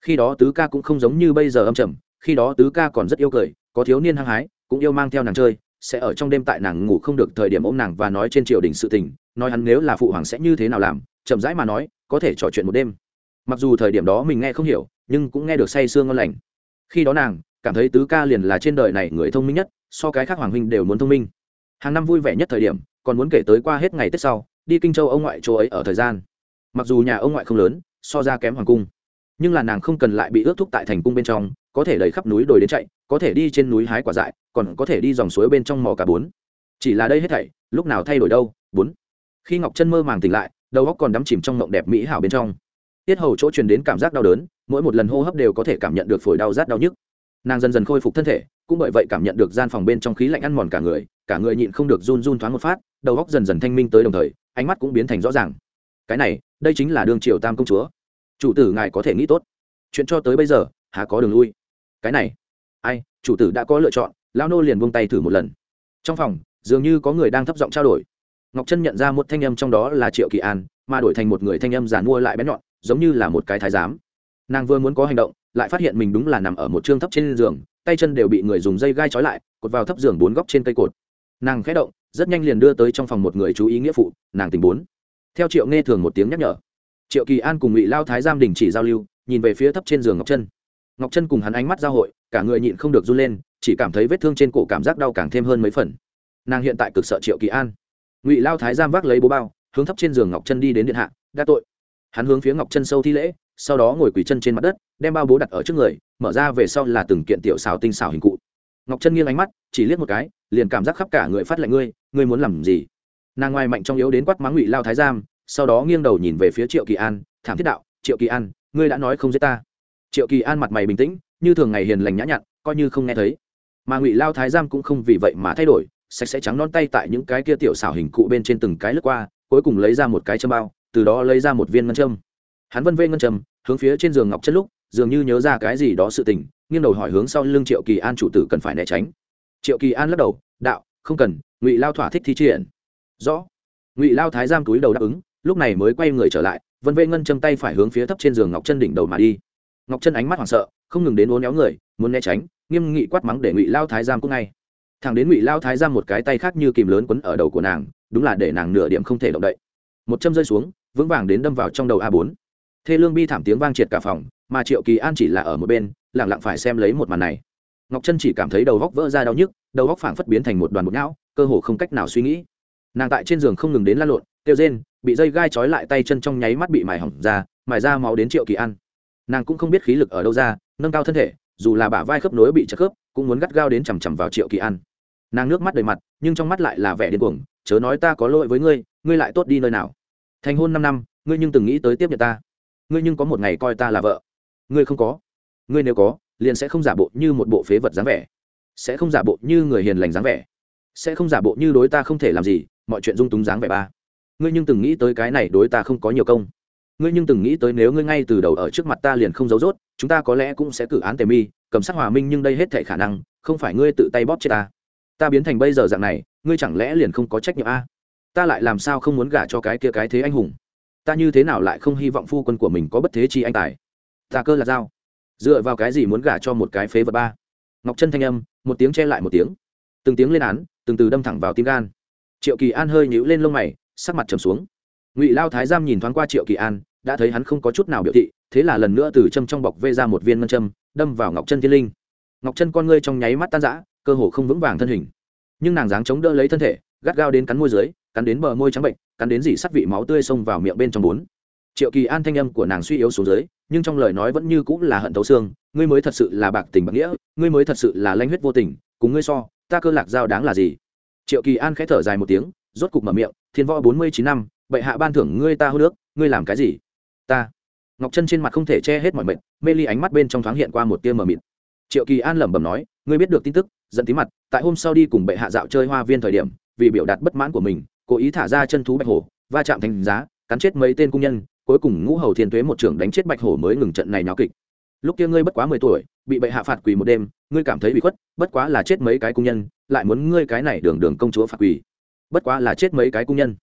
Khi đó tứ ca cũng không giống như bây giờ âm trầm, khi đó tứ ca còn rất yêu cười, có thiếu niên hăng hái, cũng yêu mang theo nàng chơi, sẽ ở trong đêm tại nàng ngủ không được thời điểm ôm nàng và nói trên triều đình sự tình, nói hắn nếu là phụ hoàng sẽ như thế nào làm, chậm rãi mà nói, có thể trò chuyện một đêm. Mặc dù thời điểm đó mình nghe không hiểu, nhưng cũng nghe được say sương ngon lành. Khi đó nàng, cảm thấy tứ ca liền là trên đời này người thông minh nhất, so cái khác hoàng huynh đều muốn thông minh. Hàng năm vui vẻ nhất thời điểm, còn muốn kể tới qua hết ngày tết sau, đi kinh châu ông ngoại chỗ ấy ở thời gian. Mặc dù nhà ông ngoại không lớn so ra kém hoàng cung. Nhưng là nàng không cần lại bị ước thúc tại thành cung bên trong, có thể đẩy khắp núi đồi đến chạy, có thể đi trên núi hái quả dại, còn có thể đi dòng suối bên trong mò cả bốn chỉ là đây hết thảy, lúc nào thay đổi đâu bốn khi ngọc chân mơ màng tỉnh lại, đầu óc còn đắm chìm trong mộng đẹp mỹ hảo bên trong. Tiết hầu chỗ truyền đến cảm giác đau đớn, mỗi một lần hô hấp đều có thể cảm nhận được phổi đau rát đau nhức. Nàng dần dần khôi phục thân thể, cũng bởi vậy cảm nhận được gian phòng bên trong khí lạnh ăn mòn cả người cả người nhịn không được run run thoáng một phát, đầu óc dần dần thanh minh tới đồng thời, ánh mắt cũng biến thành rõ ràng cái này, đây chính là đương triều tam công chúa. Chủ tử ngài có thể nghĩ tốt. Chuyện cho tới bây giờ, há có đường lui. Cái này, ai, chủ tử đã có lựa chọn lao nô liền buông tay thử một lần. Trong phòng, dường như có người đang thấp giọng trao đổi. Ngọc trân nhận ra một thanh âm trong đó là triệu kỳ an, mà đổi thành một người thanh âm giàn mua lại bén nhọn, giống như là một cái thái giám. Nàng vừa muốn có hành động, lại phát hiện mình đúng là nằm ở một chương thấp trên giường, tay chân đều bị người dùng dây gai trói lại, cột vào thấp giường bốn góc trên cây cột. Nàng khẽ động, rất nhanh liền đưa tới trong phòng một người chú ý nghĩa phụ, nàng tình bốn theo triệu nghe thường một tiếng nhắc nhở, triệu kỳ an cùng ngụy lao thái giam đình chỉ giao lưu, nhìn về phía thấp trên giường ngọc chân ngọc chân cùng hắn ánh mắt giao hội, cả người nhịn không được run lên, chỉ cảm thấy vết thương trên cổ cảm giác đau càng thêm hơn mấy phần. Nàng hiện tại cực sợ triệu kỳ an. Ngụy lao thái giam vác lấy bố bao, hướng thấp trên giường ngọc chân đi đến điện hạ đa tội. Hắn hướng phía ngọc chân sâu thi lễ, sau đó ngồi quỳ chân trên mặt đất, đem bao bố đặt ở trước người, mở ra về sau là từng kiện tiểu xào tinh xào hình cụ. Ngọc chân nghiêng ánh mắt, chỉ liếc một cái, liền cảm giác khắp cả người phát lạnh ngươi ngươi muốn làm gì? Nàng ngoài mạnh trong yếu đến quát mắng ngụy lao thái giam, sau đó nghiêng đầu nhìn về phía triệu kỳ an, thảm thiết đạo, triệu kỳ an, ngươi đã nói không giết ta. Triệu kỳ an mặt mày bình tĩnh, như thường ngày hiền lành nhã nhặn, coi như không nghe thấy. Mà ngụy lao thái giam cũng không vì vậy mà thay đổi, sạch sẽ trắng non tay tại những cái kia tiểu xảo hình cụ bên trên từng cái lướt qua, cuối cùng lấy ra một cái châm bao, từ đó lấy ra một viên ngân châm. Hắn vân vê ngân châm, hướng phía trên giường ngọc chất lúc, dường như nhớ ra cái gì đó sự tình, nghiêng đầu hỏi hướng sau lưng triệu kỳ an chủ tử cần phải né tránh. Triệu kỳ an lắc đầu, đạo, không cần, ngụy lao thỏa thích thi triển rõ. Ngụy lao thái giam túi đầu đáp ứng, lúc này mới quay người trở lại, vân vê ngân châm tay phải hướng phía thấp trên giường ngọc chân đỉnh đầu mà đi. Ngọc chân ánh mắt hoảng sợ, không ngừng đến uốn éo người, muốn né tránh, nghiêm nghị quát mắng để ngụy lao thái giam cũng ngay. Thằng đến ngụy lao thái giam một cái tay khác như kìm lớn quấn ở đầu của nàng, đúng là để nàng nửa điểm không thể động đậy. Một châm rơi xuống, vững vàng đến đâm vào trong đầu a bốn. Thê lương bi thảm tiếng vang triệt cả phòng, mà triệu kỳ an chỉ là ở một bên lẳng lặng phải xem lấy một màn này. Ngọc chân chỉ cảm thấy đầu góc vỡ ra đau nhức, đầu góc phảng phất biến thành một đoàn bột não, cơ hồ không cách nào suy nghĩ nàng tại trên giường không ngừng đến lăn lộn, kêu rên, bị dây gai trói lại tay chân trong nháy mắt bị mài hỏng ra, mài ra máu đến triệu kỳ an. Nàng cũng không biết khí lực ở đâu ra, nâng cao thân thể, dù là bả vai khớp nối bị chật khớp, cũng muốn gắt gao đến chằm chằm vào triệu kỳ an. Nàng nước mắt đầy mặt, nhưng trong mắt lại là vẻ điên cuồng, chớ nói ta có lỗi với ngươi ngươi lại tốt đi nơi nào. Thành hôn năm năm, ngươi nhưng từng nghĩ tới tiếp nhận ta. Ngươi nhưng có một ngày coi ta là vợ. Ngươi không có. Ngươi nếu có, liền sẽ không giả bộ như một bộ phế vật dáng vẻ. Sẽ không giả bộ như người hiền lành dáng vẻ. Sẽ không giả bộ như đối ta không thể làm gì mọi chuyện dung túng dáng vẻ ba. Ngươi nhưng từng nghĩ tới cái này đối ta không có nhiều công. Ngươi nhưng từng nghĩ tới nếu ngươi ngay từ đầu ở trước mặt ta liền không giấu rốt, chúng ta có lẽ cũng sẽ cử án tề mi, cầm sát hòa minh nhưng đây hết thể khả năng, không phải ngươi tự tay bóp chết ta. Ta biến thành bây giờ dạng này, ngươi chẳng lẽ liền không có trách nhiệm a? Ta lại làm sao không muốn gả cho cái kia cái thế anh hùng? Ta như thế nào lại không hy vọng phu quân của mình có bất thế chi anh tài? Ta cơ là dao. Dựa vào cái gì muốn gả cho một cái phế vật ba? Ngọc chân thanh âm, một tiếng che lại một tiếng. Từng tiếng lên án, từng từ đâm thẳng vào tim gan triệu kỳ an hơi nhíu lên lông mày, sắc mặt trầm xuống. Ngụy lao thái giam nhìn thoáng qua triệu kỳ an, đã thấy hắn không có chút nào biểu thị, thế là lần nữa từ châm trong bọc vê ra một viên ngân châm, đâm vào ngọc chân thiên linh. Ngọc chân con ngươi trong nháy mắt tan rã, cơ hồ không vững vàng thân hình. Nhưng nàng dáng chống đỡ lấy thân thể, gắt gao đến cắn môi dưới, cắn đến bờ môi trắng bệnh, cắn đến dỉ sắt vị máu tươi xông vào miệng bên trong bốn. Triệu kỳ an thanh âm của nàng suy yếu xuống dưới, nhưng trong lời nói vẫn như cũng là hận thấu xương, ngươi mới thật sự là bạc tình bạc nghĩa, ngươi mới thật sự là lanh huyết vô tình, cùng ngươi so, ta cơ lạc giao đáng là gì? Triệu kỳ an khẽ thở dài một tiếng, rốt cục mở miệng, thiên võ bốn mươi chín năm, bệ hạ ban thưởng ngươi ta hô nước, ngươi làm cái gì? Ta. Ngọc chân trên mặt không thể che hết mọi mệnh mê ly ánh mắt bên trong thoáng hiện qua một tia mờ mịt. Triệu kỳ an lẩm bẩm nói, ngươi biết được tin tức, dẫn tí mặt, tại hôm sau đi cùng bệ hạ dạo chơi hoa viên thời điểm, vì biểu đạt bất mãn của mình, cố ý thả ra chân thú bạch hổ, va chạm thành giá, cắn chết mấy tên cung nhân, cuối cùng ngũ hầu thiên tuế một trưởng đánh chết bạch hổ mới ngừng trận này náo kịch lúc kia ngươi bất quá mười tuổi, bị bệ hạ phạt quỳ một đêm, ngươi cảm thấy bị khuất, bất quá là chết mấy cái cung nhân, lại muốn ngươi cái này đường đường công chúa phạt quỳ. Bất quá là chết mấy cái cung nhân.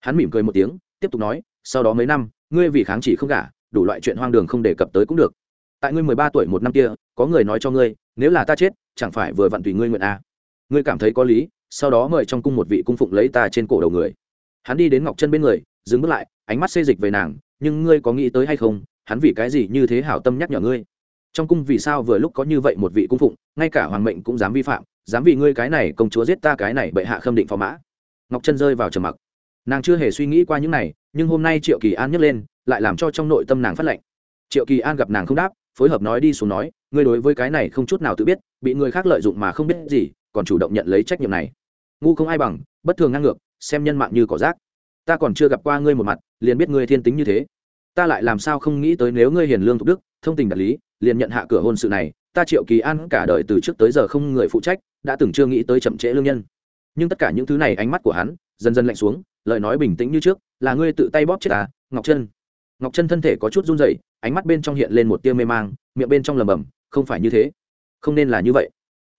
Hắn mỉm cười một tiếng, tiếp tục nói, sau đó mấy năm, ngươi vì kháng chỉ không gả, đủ loại chuyện hoang đường không đề cập tới cũng được. Tại ngươi mười ba tuổi một năm kia, có người nói cho ngươi, nếu là ta chết, chẳng phải vừa vặn tùy ngươi nguyện a à. ngươi cảm thấy có lý, sau đó mời trong cung một vị cung phụng lấy ta trên cổ đầu người. Hắn đi đến ngọc chân bên người, dừng bước lại, ánh mắt xê dịch về nàng, nhưng ngươi có nghĩ tới hay không hắn vì cái gì như thế hảo tâm nhắc nhở ngươi? Trong cung vì sao vừa lúc có như vậy một vị cung phụng, ngay cả hoàng mệnh cũng dám vi phạm, dám vì ngươi cái này công chúa giết ta cái này bệ hạ khâm định phò mã. Ngọc chân rơi vào trầm mặc. Nàng chưa hề suy nghĩ qua những này, nhưng hôm nay triệu kỳ an nhấc lên, lại làm cho trong nội tâm nàng phát lệnh. Triệu kỳ an gặp nàng không đáp, phối hợp nói đi xuống nói, ngươi đối với cái này không chút nào tự biết, bị người khác lợi dụng mà không biết gì, còn chủ động nhận lấy trách nhiệm này. Ngu không ai bằng, bất thường ngang ngược, xem nhân mạng như cỏ rác. Ta còn chưa gặp qua ngươi một mặt, liền biết ngươi thiên tính như thế ta lại làm sao không nghĩ tới nếu ngươi hiền lương thục đức, thông tình đạt lý, liền nhận hạ cửa hôn sự này, ta triệu kỳ an cả đời từ trước tới giờ không người phụ trách, đã từng chưa nghĩ tới chậm trễ lương nhân. Nhưng tất cả những thứ này ánh mắt của hắn, dần dần lạnh xuống, lời nói bình tĩnh như trước, là ngươi tự tay bóp chết ta, ngọc chân ngọc chân thân thể có chút run rẩy, ánh mắt bên trong hiện lên một tia mê mang, miệng bên trong lầm bầm không phải như thế, không nên là như vậy.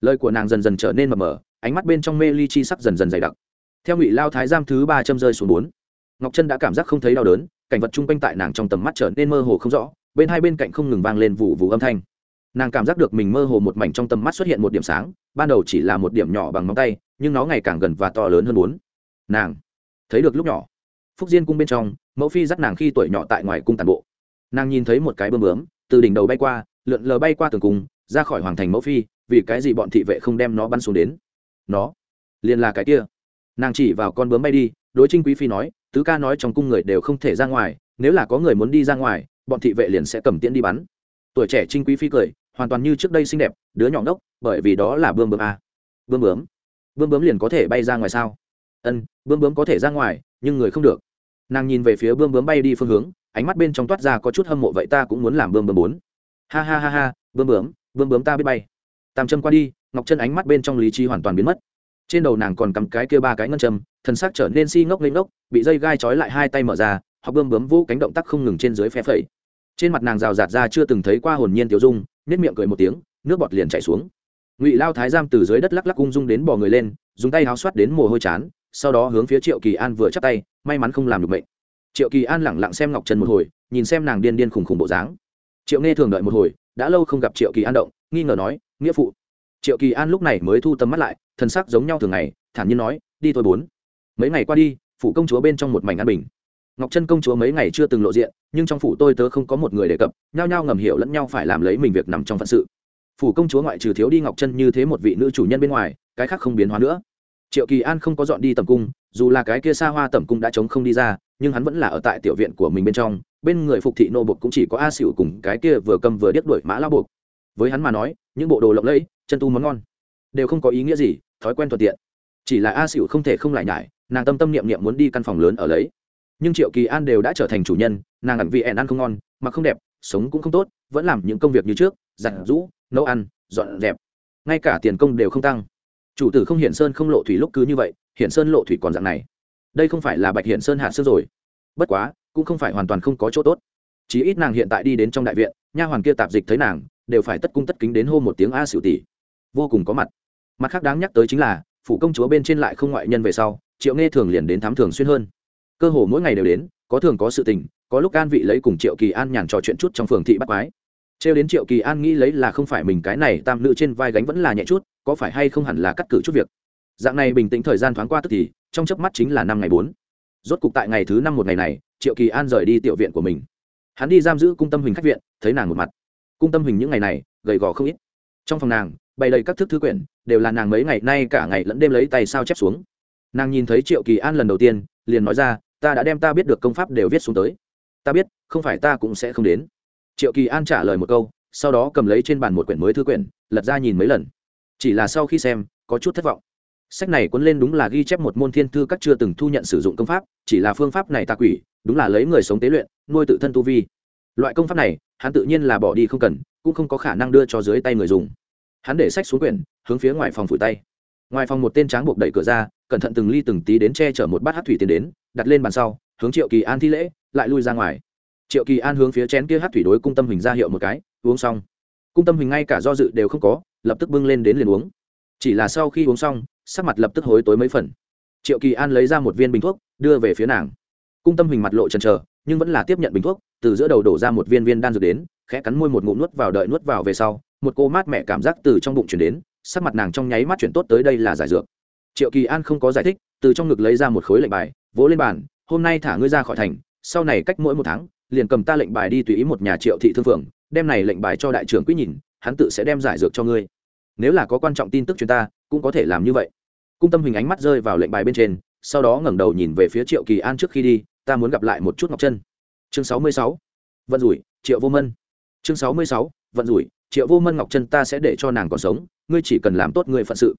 Lời của nàng dần dần trở nên mờ mờ, ánh mắt bên trong mê ly chi sắc dần dần dày đặc. Theo ngụy lao thái giam thứ ba châm rơi xuống bốn, ngọc chân đã cảm giác không thấy đau đớn cảnh vật chung quanh tại nàng trong tầm mắt trở nên mơ hồ không rõ, bên hai bên cạnh không ngừng vang lên vụ vụ âm thanh. Nàng cảm giác được mình mơ hồ một mảnh trong tầm mắt xuất hiện một điểm sáng, ban đầu chỉ là một điểm nhỏ bằng móng tay, nhưng nó ngày càng gần và to lớn hơn bốn. Nàng thấy được lúc nhỏ. Phúc diên cung bên trong, mẫu phi dắt nàng khi tuổi nhỏ tại ngoài cung tàn bộ. Nàng nhìn thấy một cái bơm bướm, từ đỉnh đầu bay qua, lượn lờ bay qua tường cung, ra khỏi hoàng thành mẫu phi, vì cái gì bọn thị vệ không đem nó bắn xuống đến? Nó liền là cái kia. Nàng chỉ vào con bướm bay đi, đối trinh quý phi nói tứ ca nói trong cung người đều không thể ra ngoài, nếu là có người muốn đi ra ngoài, bọn thị vệ liền sẽ cầm tiễn đi bắn. Tuổi trẻ trinh quý phi cười, hoàn toàn như trước đây xinh đẹp, đứa nhỏ ngốc, bởi vì đó là bươm bướm a. Bươm bướm? Bươm bướm liền có thể bay ra ngoài sao? Ân, bươm bướm có thể ra ngoài, nhưng người không được. Nàng nhìn về phía bươm bướm bay đi phương hướng, ánh mắt bên trong toát ra có chút hâm mộ, vậy ta cũng muốn làm bươm bướm bốn. Ha ha ha ha, bươm bướm bươm bướm ta biết bay. Tam chân qua đi, ngọc chân ánh mắt bên trong lý trí hoàn toàn biến mất trên đầu nàng còn cắm cái kia ba cái ngân châm thân xác trở nên si ngốc lên ngốc, bị dây gai trói lại hai tay mở ra họ bươm bướm vũ cánh động tác không ngừng trên dưới phe phẩy. Trên mặt nàng rào rạt ra chưa từng thấy qua hồn nhiên tiểu dung nếp miệng cười một tiếng, nước bọt liền chảy xuống. Ngụy lao thái giam từ dưới đất lắc lắc ung dung đến bò người lên, dùng tay háo xoát đến mồ hôi chán, sau đó hướng phía triệu kỳ an vừa chắp tay, may mắn không làm được mệnh. Triệu kỳ an lẳng lặng xem ngọc trần một hồi, nhìn xem nàng điên điên khùng khùng bộ dáng. Triệu nghe thường đợi một hồi, đã lâu không gặp triệu kỳ an động, nghi ngờ nói, nghĩa phụ triệu kỳ an lúc này mới thu tầm mắt lại thân sắc giống nhau thường ngày, thản nhiên nói, đi thôi bốn. Mấy ngày qua đi, phủ công chúa bên trong một mảnh an bình. Ngọc chân công chúa mấy ngày chưa từng lộ diện, nhưng trong phủ tôi tớ không có một người đề cập, nhao nhao ngầm hiểu lẫn nhau phải làm lấy mình việc nằm trong phận sự. Phủ công chúa ngoại trừ thiếu đi ngọc chân như thế một vị nữ chủ nhân bên ngoài, cái khác không biến hóa nữa. Triệu kỳ an không có dọn đi tầm cung, dù là cái kia xa hoa tầm cung đã chống không đi ra, nhưng hắn vẫn là ở tại tiểu viện của mình bên trong, bên người phục thị nô bột cũng chỉ có a xỉu cùng cái kia vừa cầm vừa điếc đuổi mã lao buộc với hắn mà nói, những bộ đồ lộng lẫy chân tu món ngon. Đều không có ý nghĩa gì, thói quen thuận tiện. Chỉ là a xỉu không thể không lại nhải, nàng tâm tâm niệm niệm muốn đi căn phòng lớn ở lấy. Nhưng triệu kỳ an đều đã trở thành chủ nhân, nàng ẩn vì ẻn ăn không ngon mà không đẹp, sống cũng không tốt, vẫn làm những công việc như trước, giặt rũ, nấu ăn, dọn dẹp. Ngay cả tiền công đều không tăng. Chủ tử không hiển sơn không lộ thủy lúc cứ như vậy, hiển sơn lộ thủy còn dạng này. Đây không phải là bạch hiển sơn hạ sơ rồi. Bất quá, cũng không phải hoàn toàn không có chỗ tốt. Chí ít nàng hiện tại đi đến trong đại viện, nha hoàn kia tạp dịch thấy nàng, đều phải tất cung tất kính đến hô một tiếng a xỉu tỷ vô cùng có mặt. Mặt khác đáng nhắc tới chính là, phủ công chúa bên trên lại không ngoại nhân về sau, triệu nghe thường liền đến thám thường xuyên hơn. Cơ hồ mỗi ngày đều đến, có thường có sự tình, có lúc an vị lấy cùng triệu kỳ an nhàn trò chuyện chút trong phường thị bắt quái. Trêu đến triệu kỳ an nghĩ lấy là không phải mình cái này tam nữ trên vai gánh vẫn là nhẹ chút, có phải hay không hẳn là cắt cử chút việc. Dạng này bình tĩnh thời gian thoáng qua tức thì, trong chớp mắt chính là năm ngày bốn. Rốt cục tại ngày thứ năm một ngày này, triệu kỳ an rời đi tiểu viện của mình. Hắn đi giam giữ cung tâm hình khách viện, thấy nàng một mặt. Cung tâm hình những ngày này, gầy gò không ít. Trong phòng nàng bày đầy các thức thư quyển, đều là nàng mấy ngày nay cả ngày lẫn đêm lấy tay sao chép xuống. Nàng nhìn thấy triệu kỳ an lần đầu tiên, liền nói ra, ta đã đem ta biết được công pháp đều viết xuống tới. Ta biết, không phải ta cũng sẽ không đến. Triệu kỳ an trả lời một câu, sau đó cầm lấy trên bàn một quyển mới thư quyển, lật ra nhìn mấy lần. Chỉ là sau khi xem, có chút thất vọng. Sách này cuốn lên đúng là ghi chép một môn thiên thư các chưa từng thu nhận sử dụng công pháp, chỉ là phương pháp này ta quỷ, đúng là lấy người sống tế luyện, nuôi tự thân tu vi. Loại công pháp này, hắn tự nhiên là bỏ đi không cần, cũng không có khả năng đưa cho dưới tay người dùng hắn để sách xuống quyển, hướng phía ngoài phòng phủi tay. Ngoài phòng một tên tráng buộc đẩy cửa ra, cẩn thận từng ly từng tí đến che chở một bát hát thủy tiến đến, đặt lên bàn sau, hướng triệu kỳ an thi lễ, lại lui ra ngoài. Triệu kỳ an hướng phía chén kia hát thủy đối cung tâm hình ra hiệu một cái, uống xong. Cung tâm hình ngay cả do dự đều không có, lập tức bưng lên đến liền uống. Chỉ là sau khi uống xong, sắc mặt lập tức hối tối mấy phần. Triệu kỳ an lấy ra một viên bình thuốc, đưa về phía nàng. Cung tâm hình mặt lộ trần trờ nhưng vẫn là tiếp nhận bình thuốc, từ giữa đầu đổ ra một viên viên đan dược đến khẽ cắn môi một ngụm nuốt vào đợi nuốt vào về sau, một cô mát mẹ cảm giác từ trong bụng chuyển đến, sắc mặt nàng trong nháy mắt chuyển tốt tới đây là giải dược. Triệu kỳ an không có giải thích, từ trong ngực lấy ra một khối lệnh bài, vỗ lên bàn, hôm nay thả ngươi ra khỏi thành, sau này cách mỗi một tháng, liền cầm ta lệnh bài đi tùy ý một nhà triệu thị thương phường, đem này lệnh bài cho đại trưởng quỹ nhìn, hắn tự sẽ đem giải dược cho ngươi. Nếu là có quan trọng tin tức chúng ta, cũng có thể làm như vậy. Cung tâm hình ánh mắt rơi vào lệnh bài bên trên, sau đó ngẩng đầu nhìn về phía triệu kỳ an trước khi đi, ta muốn gặp lại một chút ngọc chân. Chương sáu mươi sáu. Vận rủi, triệu vô mân chương sáu mươi sáu, vận rủi, triệu vô mân ngọc chân ta sẽ để cho nàng còn sống, ngươi chỉ cần làm tốt người phận sự.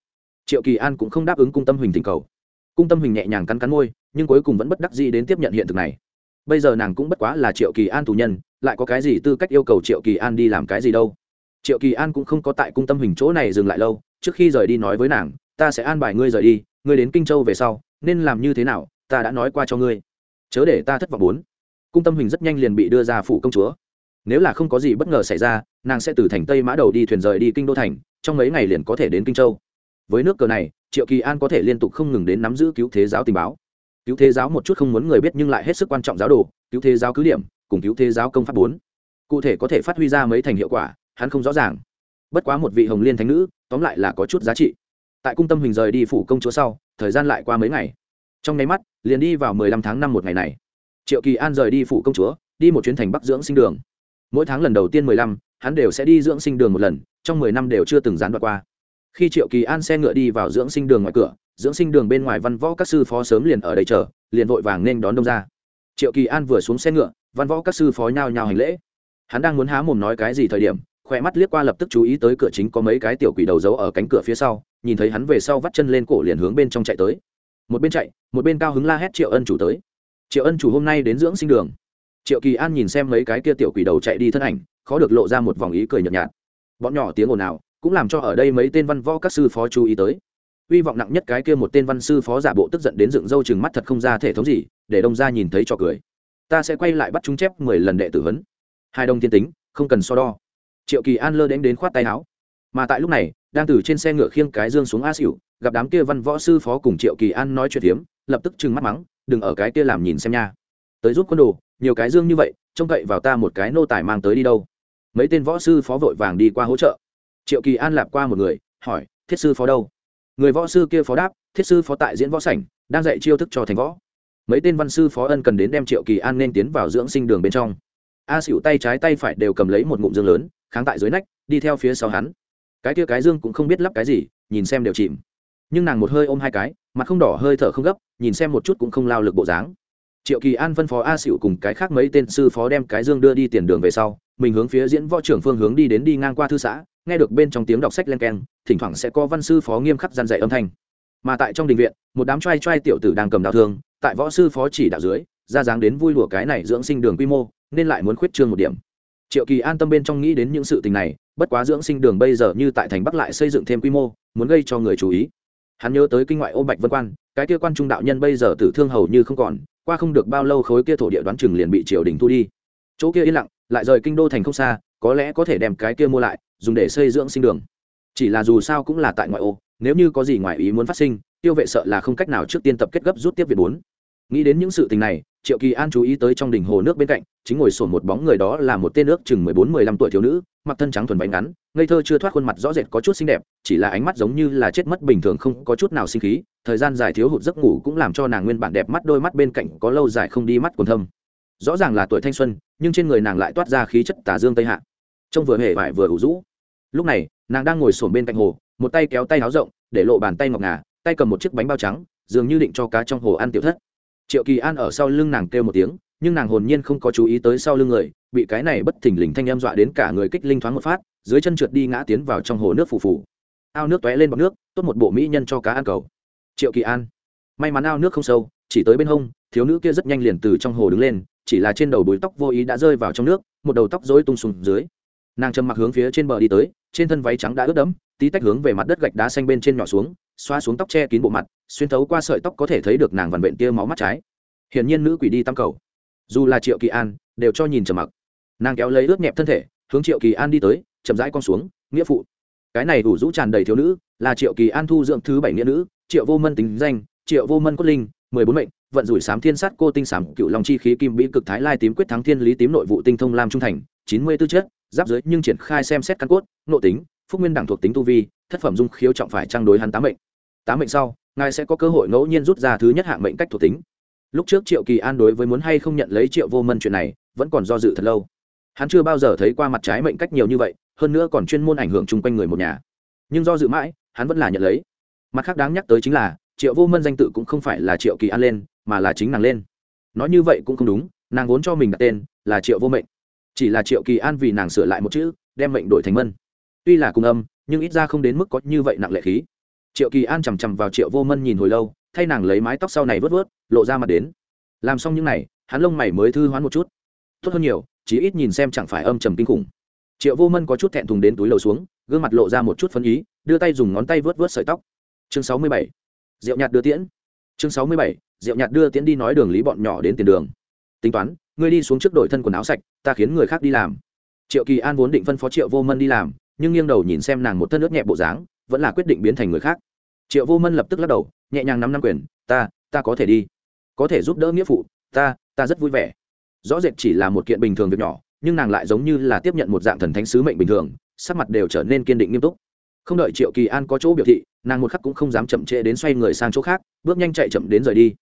Triệu kỳ an cũng không đáp ứng cung tâm hình tình cầu. Cung tâm hình nhẹ nhàng cắn cắn môi, nhưng cuối cùng vẫn bất đắc gì đến tiếp nhận hiện thực này. Bây giờ nàng cũng bất quá là triệu kỳ an tù nhân, lại có cái gì tư cách yêu cầu triệu kỳ an đi làm cái gì đâu. Triệu kỳ an cũng không có tại cung tâm hình chỗ này dừng lại lâu, trước khi rời đi nói với nàng, ta sẽ an bài ngươi rời đi, ngươi đến kinh châu về sau, nên làm như thế nào, ta đã nói qua cho ngươi. Chớ để ta thất vọng bốn. Cung tâm hình rất nhanh liền bị đưa ra phủ công chúa nếu là không có gì bất ngờ xảy ra, nàng sẽ từ thành tây mã đầu đi thuyền rời đi kinh đô thành, trong mấy ngày liền có thể đến kinh châu. Với nước cờ này, triệu kỳ an có thể liên tục không ngừng đến nắm giữ cứu thế giáo tình báo. Cứu thế giáo một chút không muốn người biết nhưng lại hết sức quan trọng giáo đồ, cứu thế giáo cứ điểm, cùng cứu thế giáo công pháp bốn. Cụ thể có thể phát huy ra mấy thành hiệu quả, hắn không rõ ràng. Bất quá một vị hồng liên thánh nữ, tóm lại là có chút giá trị. Tại cung tâm hình rời đi phủ công chúa sau, thời gian lại qua mấy ngày. Trong nháy mắt, liền đi vào mười lăm tháng năm một ngày này. Triệu kỳ an rời đi phủ công chúa, đi một chuyến thành bắc dưỡng sinh đường mỗi tháng lần đầu tiên mười lăm, hắn đều sẽ đi dưỡng sinh đường một lần, trong mười năm đều chưa từng gián đoạn qua. Khi triệu kỳ an xe ngựa đi vào dưỡng sinh đường ngoài cửa, dưỡng sinh đường bên ngoài văn võ các sư phó sớm liền ở đây chờ, liền vội vàng nên đón đông ra. Triệu kỳ an vừa xuống xe ngựa, văn võ các sư phó nhao nhao hành lễ. Hắn đang muốn há mồm nói cái gì thời điểm khoe mắt liếc qua lập tức chú ý tới cửa chính có mấy cái tiểu quỷ đầu giấu ở cánh cửa phía sau, nhìn thấy hắn về sau vắt chân lên cổ liền hướng bên trong chạy tới. Một bên chạy, một bên cao hứng la hét triệu ân chủ tới. Triệu ân chủ hôm nay đến dưỡng sinh đường triệu kỳ an nhìn xem mấy cái kia tiểu quỷ đầu chạy đi thân ảnh, khó được lộ ra một vòng ý cười nhợt nhạt. Bọn nhỏ tiếng ồn ào, cũng làm cho ở đây mấy tên văn võ các sư phó chú ý tới. Hy vọng nặng nhất cái kia một tên văn sư phó giả bộ tức giận đến dựng râu chừng mắt thật không ra thể thống gì, để đông ra nhìn thấy cho cười. Ta sẽ quay lại bắt chúng chép mười lần đệ tử huấn. Hai đông tiên tính, không cần so đo. Triệu kỳ an lơ đến đến khoát tay áo. Mà tại lúc này, đang từ trên xe ngựa khiêng cái dương xuống a xỉu gặp đám kia văn võ sư phó cùng triệu kỳ an nói chuyện hiếm lập tức trừng mắt mắng, đừng ở cái kia làm nhìn xem nha. Tới giúp quân đồ nhiều cái dương như vậy, trông cậy vào ta một cái nô tài mang tới đi đâu. Mấy tên võ sư phó vội vàng đi qua hỗ trợ. Triệu kỳ an lạp qua một người, hỏi, thiết sư phó đâu? Người võ sư kia phó đáp, thiết sư phó tại diễn võ sảnh, đang dạy chiêu thức cho thành võ. Mấy tên văn sư phó ân cần đến đem triệu kỳ an nên tiến vào dưỡng sinh đường bên trong. A xỉu tay trái tay phải đều cầm lấy một ngụm dương lớn, kháng tại dưới nách, đi theo phía sau hắn. Cái kia cái dương cũng không biết lắp cái gì, nhìn xem đều chìm. Nhưng nàng một hơi ôm hai cái, mặt không đỏ hơi thở không gấp, nhìn xem một chút cũng không lao lực bộ dáng triệu kỳ an phân phó a xỉu cùng cái khác mấy tên sư phó đem cái dương đưa đi tiền đường về sau, mình hướng phía diễn võ trưởng phương hướng đi đến đi ngang qua thư xã, nghe được bên trong tiếng đọc sách len keng, thỉnh thoảng sẽ có văn sư phó nghiêm khắc gian dạy âm thanh. Mà tại trong đình viện, một đám trai trai tiểu tử đang cầm đạo thương, tại võ sư phó chỉ đạo dưới, ra dáng đến vui lùa cái này dưỡng sinh đường quy mô, nên lại muốn khuyết trương một điểm. Triệu kỳ an tâm bên trong nghĩ đến những sự tình này, bất quá dưỡng sinh đường bây giờ như tại thành bắc lại xây dựng thêm quy mô, muốn gây cho người chú ý. Hắn nhớ tới kinh ngoại ô bạch vân quan, cái kia quan trung đạo nhân bây giờ tử thương hầu như không còn qua không được bao lâu khối kia thổ địa đoán chừng liền bị triều đình thu đi. Chỗ kia yên lặng, lại rời kinh đô thành không xa, có lẽ có thể đem cái kia mua lại, dùng để xây dưỡng sinh đường. Chỉ là dù sao cũng là tại ngoại ô, nếu như có gì ngoài ý muốn phát sinh, tiêu vệ sợ là không cách nào trước tiên tập kết gấp rút tiếp việt bốn. Nghĩ đến những sự tình này triệu kỳ an chú ý tới trong đỉnh hồ nước bên cạnh, chính ngồi sổn một bóng người đó là một tên nước chừng mười bốn, mười lăm tuổi thiếu nữ, mặc thân trắng thuần bánh ngắn, ngây thơ chưa thoát khuôn mặt rõ rệt có chút xinh đẹp, chỉ là ánh mắt giống như là chết mất bình thường không có chút nào sinh khí, thời gian dài thiếu hụt giấc ngủ cũng làm cho nàng nguyên bản đẹp mắt đôi mắt bên cạnh có lâu dài không đi mắt còn thâm. Rõ ràng là tuổi thanh xuân, nhưng trên người nàng lại toát ra khí chất tà dương tây hạ. Trông vừa hề vải vừa ủ rũ. Lúc này, nàng đang ngồi sổn bên cạnh hồ, một tay kéo tay áo rộng, để lộ bàn tay ngọc ngà, tay cầm một chiếc bánh bao trắng, dường như định cho cá trong hồ ăn tiểu thất triệu kỳ an ở sau lưng nàng kêu một tiếng, nhưng nàng hồn nhiên không có chú ý tới sau lưng người, bị cái này bất thình lình thanh em dọa đến cả người kích linh thoáng một phát, dưới chân trượt đi ngã tiến vào trong hồ nước phù phù. Ao nước tóe lên bọc nước, tốt một bộ mỹ nhân cho cá ăn cầu. Triệu kỳ an, may mắn ao nước không sâu, chỉ tới bên hông, thiếu nữ kia rất nhanh liền từ trong hồ đứng lên, chỉ là trên đầu búi tóc vô ý đã rơi vào trong nước, một đầu tóc rối tung sùng dưới. Nàng trầm mặc hướng phía trên bờ đi tới, trên thân váy trắng đã ướt đẫm, tí tách hướng về mặt đất gạch đá xanh bên trên nhỏ xuống xoa xuống tóc che kín bộ mặt, xuyên thấu qua sợi tóc có thể thấy được nàng vằn vện tia máu mắt trái. Hiển nhiên nữ quỷ đi tam cầu. Dù là triệu kỳ an, đều cho nhìn trầm mặc. Nàng kéo lấy ướt nhẹp thân thể, hướng triệu kỳ an đi tới, chậm rãi con xuống, nghĩa phụ. Cái này đủ rũ tràn đầy thiếu nữ, là triệu kỳ an thu dưỡng thứ bảy nghĩa nữ, triệu vô mân tính danh, triệu vô mân cốt linh, mười bốn mệnh, vận rủi sám thiên sát cô tinh sám cựu long chi khí kim bĩ cực thái lai tím quyết thắng thiên lý tím nội vụ tinh thông lam trung thành, chín mươi tư chất, giáp giới nhưng triển khai xem xét căn cốt, nội tính, phúc nguyên đẳng thuộc tính tu vi, thất phẩm dung khiếu trọng phải trang đối hắn tám mệnh tám mệnh sau, ngài sẽ có cơ hội ngẫu nhiên rút ra thứ nhất hạng mệnh cách thuộc tính. Lúc trước triệu kỳ an đối với muốn hay không nhận lấy triệu vô mân chuyện này, vẫn còn do dự thật lâu. Hắn chưa bao giờ thấy qua mặt trái mệnh cách nhiều như vậy, hơn nữa còn chuyên môn ảnh hưởng chung quanh người một nhà. Nhưng do dự mãi, hắn vẫn là nhận lấy. Mặt khác đáng nhắc tới chính là, triệu vô mân danh tự cũng không phải là triệu kỳ an lên, mà là chính nàng lên. Nói như vậy cũng không đúng, nàng vốn cho mình đặt tên là triệu vô mệnh. Chỉ là triệu kỳ an vì nàng sửa lại một chữ, đem mệnh đổi thành mân. Tuy là cùng âm, nhưng ít ra không đến mức có như vậy nặng lệ khí triệu kỳ an chằm chằm vào triệu vô mân nhìn hồi lâu, thay nàng lấy mái tóc sau này vớt vớt, lộ ra mặt đến. Làm xong những n à y hắn lông mày mới thư hoán một chút. Tốt hơn nhiều, chí ít nhìn xem chẳng phải âm trầm kinh khủng. Triệu vô mân có chút thẹn thùng đến túi lầu xuống, gương mặt lộ ra một chút phân ý, đưa tay dùng ngón tay vớt vớt sợi tóc. Chương sáu mươi bảy. Rượu nhạt đưa tiễn. Chương sáu mươi bảy. Rượu nhạt đưa tiễn đi nói đường lý bọn nhỏ đến tiền đường. Tính toán, ngươi đi xuống trước đội thân quần áo sạch, ta khiến người khác đi làm. Triệu kỳ an vốn định phân phó triệu vô mân đi làm, nhưng nghiêng đầu nhìn xem nàng một thân ướt nhẹ bộ dáng vẫn là quyết định biến thành người khác. Triệu vô mân lập tức lắc đầu, nhẹ nhàng nắm năm quyền, ta ta có thể đi. Có thể giúp đỡ nghĩa phụ, ta ta rất vui vẻ. Rõ rệt chỉ là một kiện bình thường việc nhỏ, nhưng nàng lại giống như là tiếp nhận một dạng thần thánh sứ mệnh bình thường, sắc mặt đều trở nên kiên định nghiêm túc. Không đợi triệu kỳ an có chỗ biểu thị, nàng một khắc cũng không dám chậm trễ đến xoay người sang chỗ khác, bước nhanh chạy chậm đến rời đi.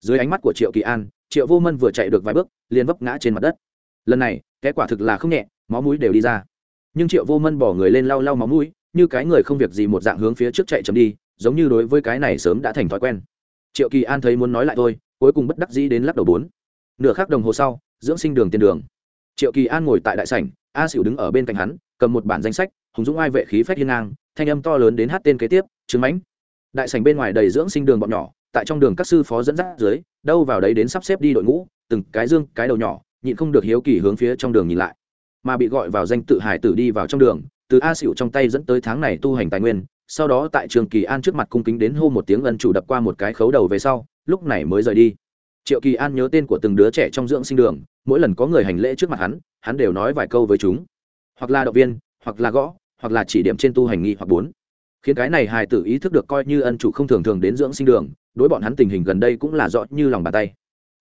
Dưới ánh mắt của triệu kỳ an, triệu vô mân vừa chạy được vài bước, liền vấp ngã trên mặt đất. Lần này, cái quả thực là không nhẹ, máu mũi đều đi ra. Nhưng triệu vô mân bỏ người lên lau lau máu mũi như cái người không việc gì một dạng hướng phía trước chạy chậm đi, giống như đối với cái này sớm đã thành thói quen. Triệu kỳ an thấy muốn nói lại thôi, cuối cùng bất đắc dĩ đến lắc đầu bốn. Nửa khắc đồng hồ sau, dưỡng sinh đường tiền đường. Triệu kỳ an ngồi tại đại sảnh, a xỉu đứng ở bên cạnh hắn, cầm một bản danh sách, hùng dũng ai vệ khí phách hiên ngang, thanh âm to lớn đến hát tên kế tiếp chứng mãnh. Đại sảnh bên ngoài đầy dưỡng sinh đường bọn nhỏ, tại trong đường các sư phó dẫn dắt dưới, đâu vào đấy đến sắp xếp đi đội ngũ, từng cái dương, cái đầu nhỏ, nhịn không được hiếu kỳ hướng phía trong đường nhìn lại. Mà bị gọi vào danh tự hải tử đi vào trong đường từ a xỉu trong tay dẫn tới tháng này tu hành tài nguyên, sau đó tại trường kỳ an trước mặt cung kính đến hô một tiếng ân chủ đập qua một cái khấu đầu về sau, lúc này mới rời đi. Triệu kỳ an nhớ tên của từng đứa trẻ trong dưỡng sinh đường, mỗi lần có người hành lễ trước mặt hắn hắn đều nói vài câu với chúng. Hoặc là động viên, hoặc là gõ, hoặc là chỉ điểm trên tu hành nghi hoặc bốn. Khiến cái này hài tử ý thức được coi như ân chủ không thường thường đến dưỡng sinh đường, đối bọn hắn tình hình gần đây cũng là rõ như lòng bàn tay.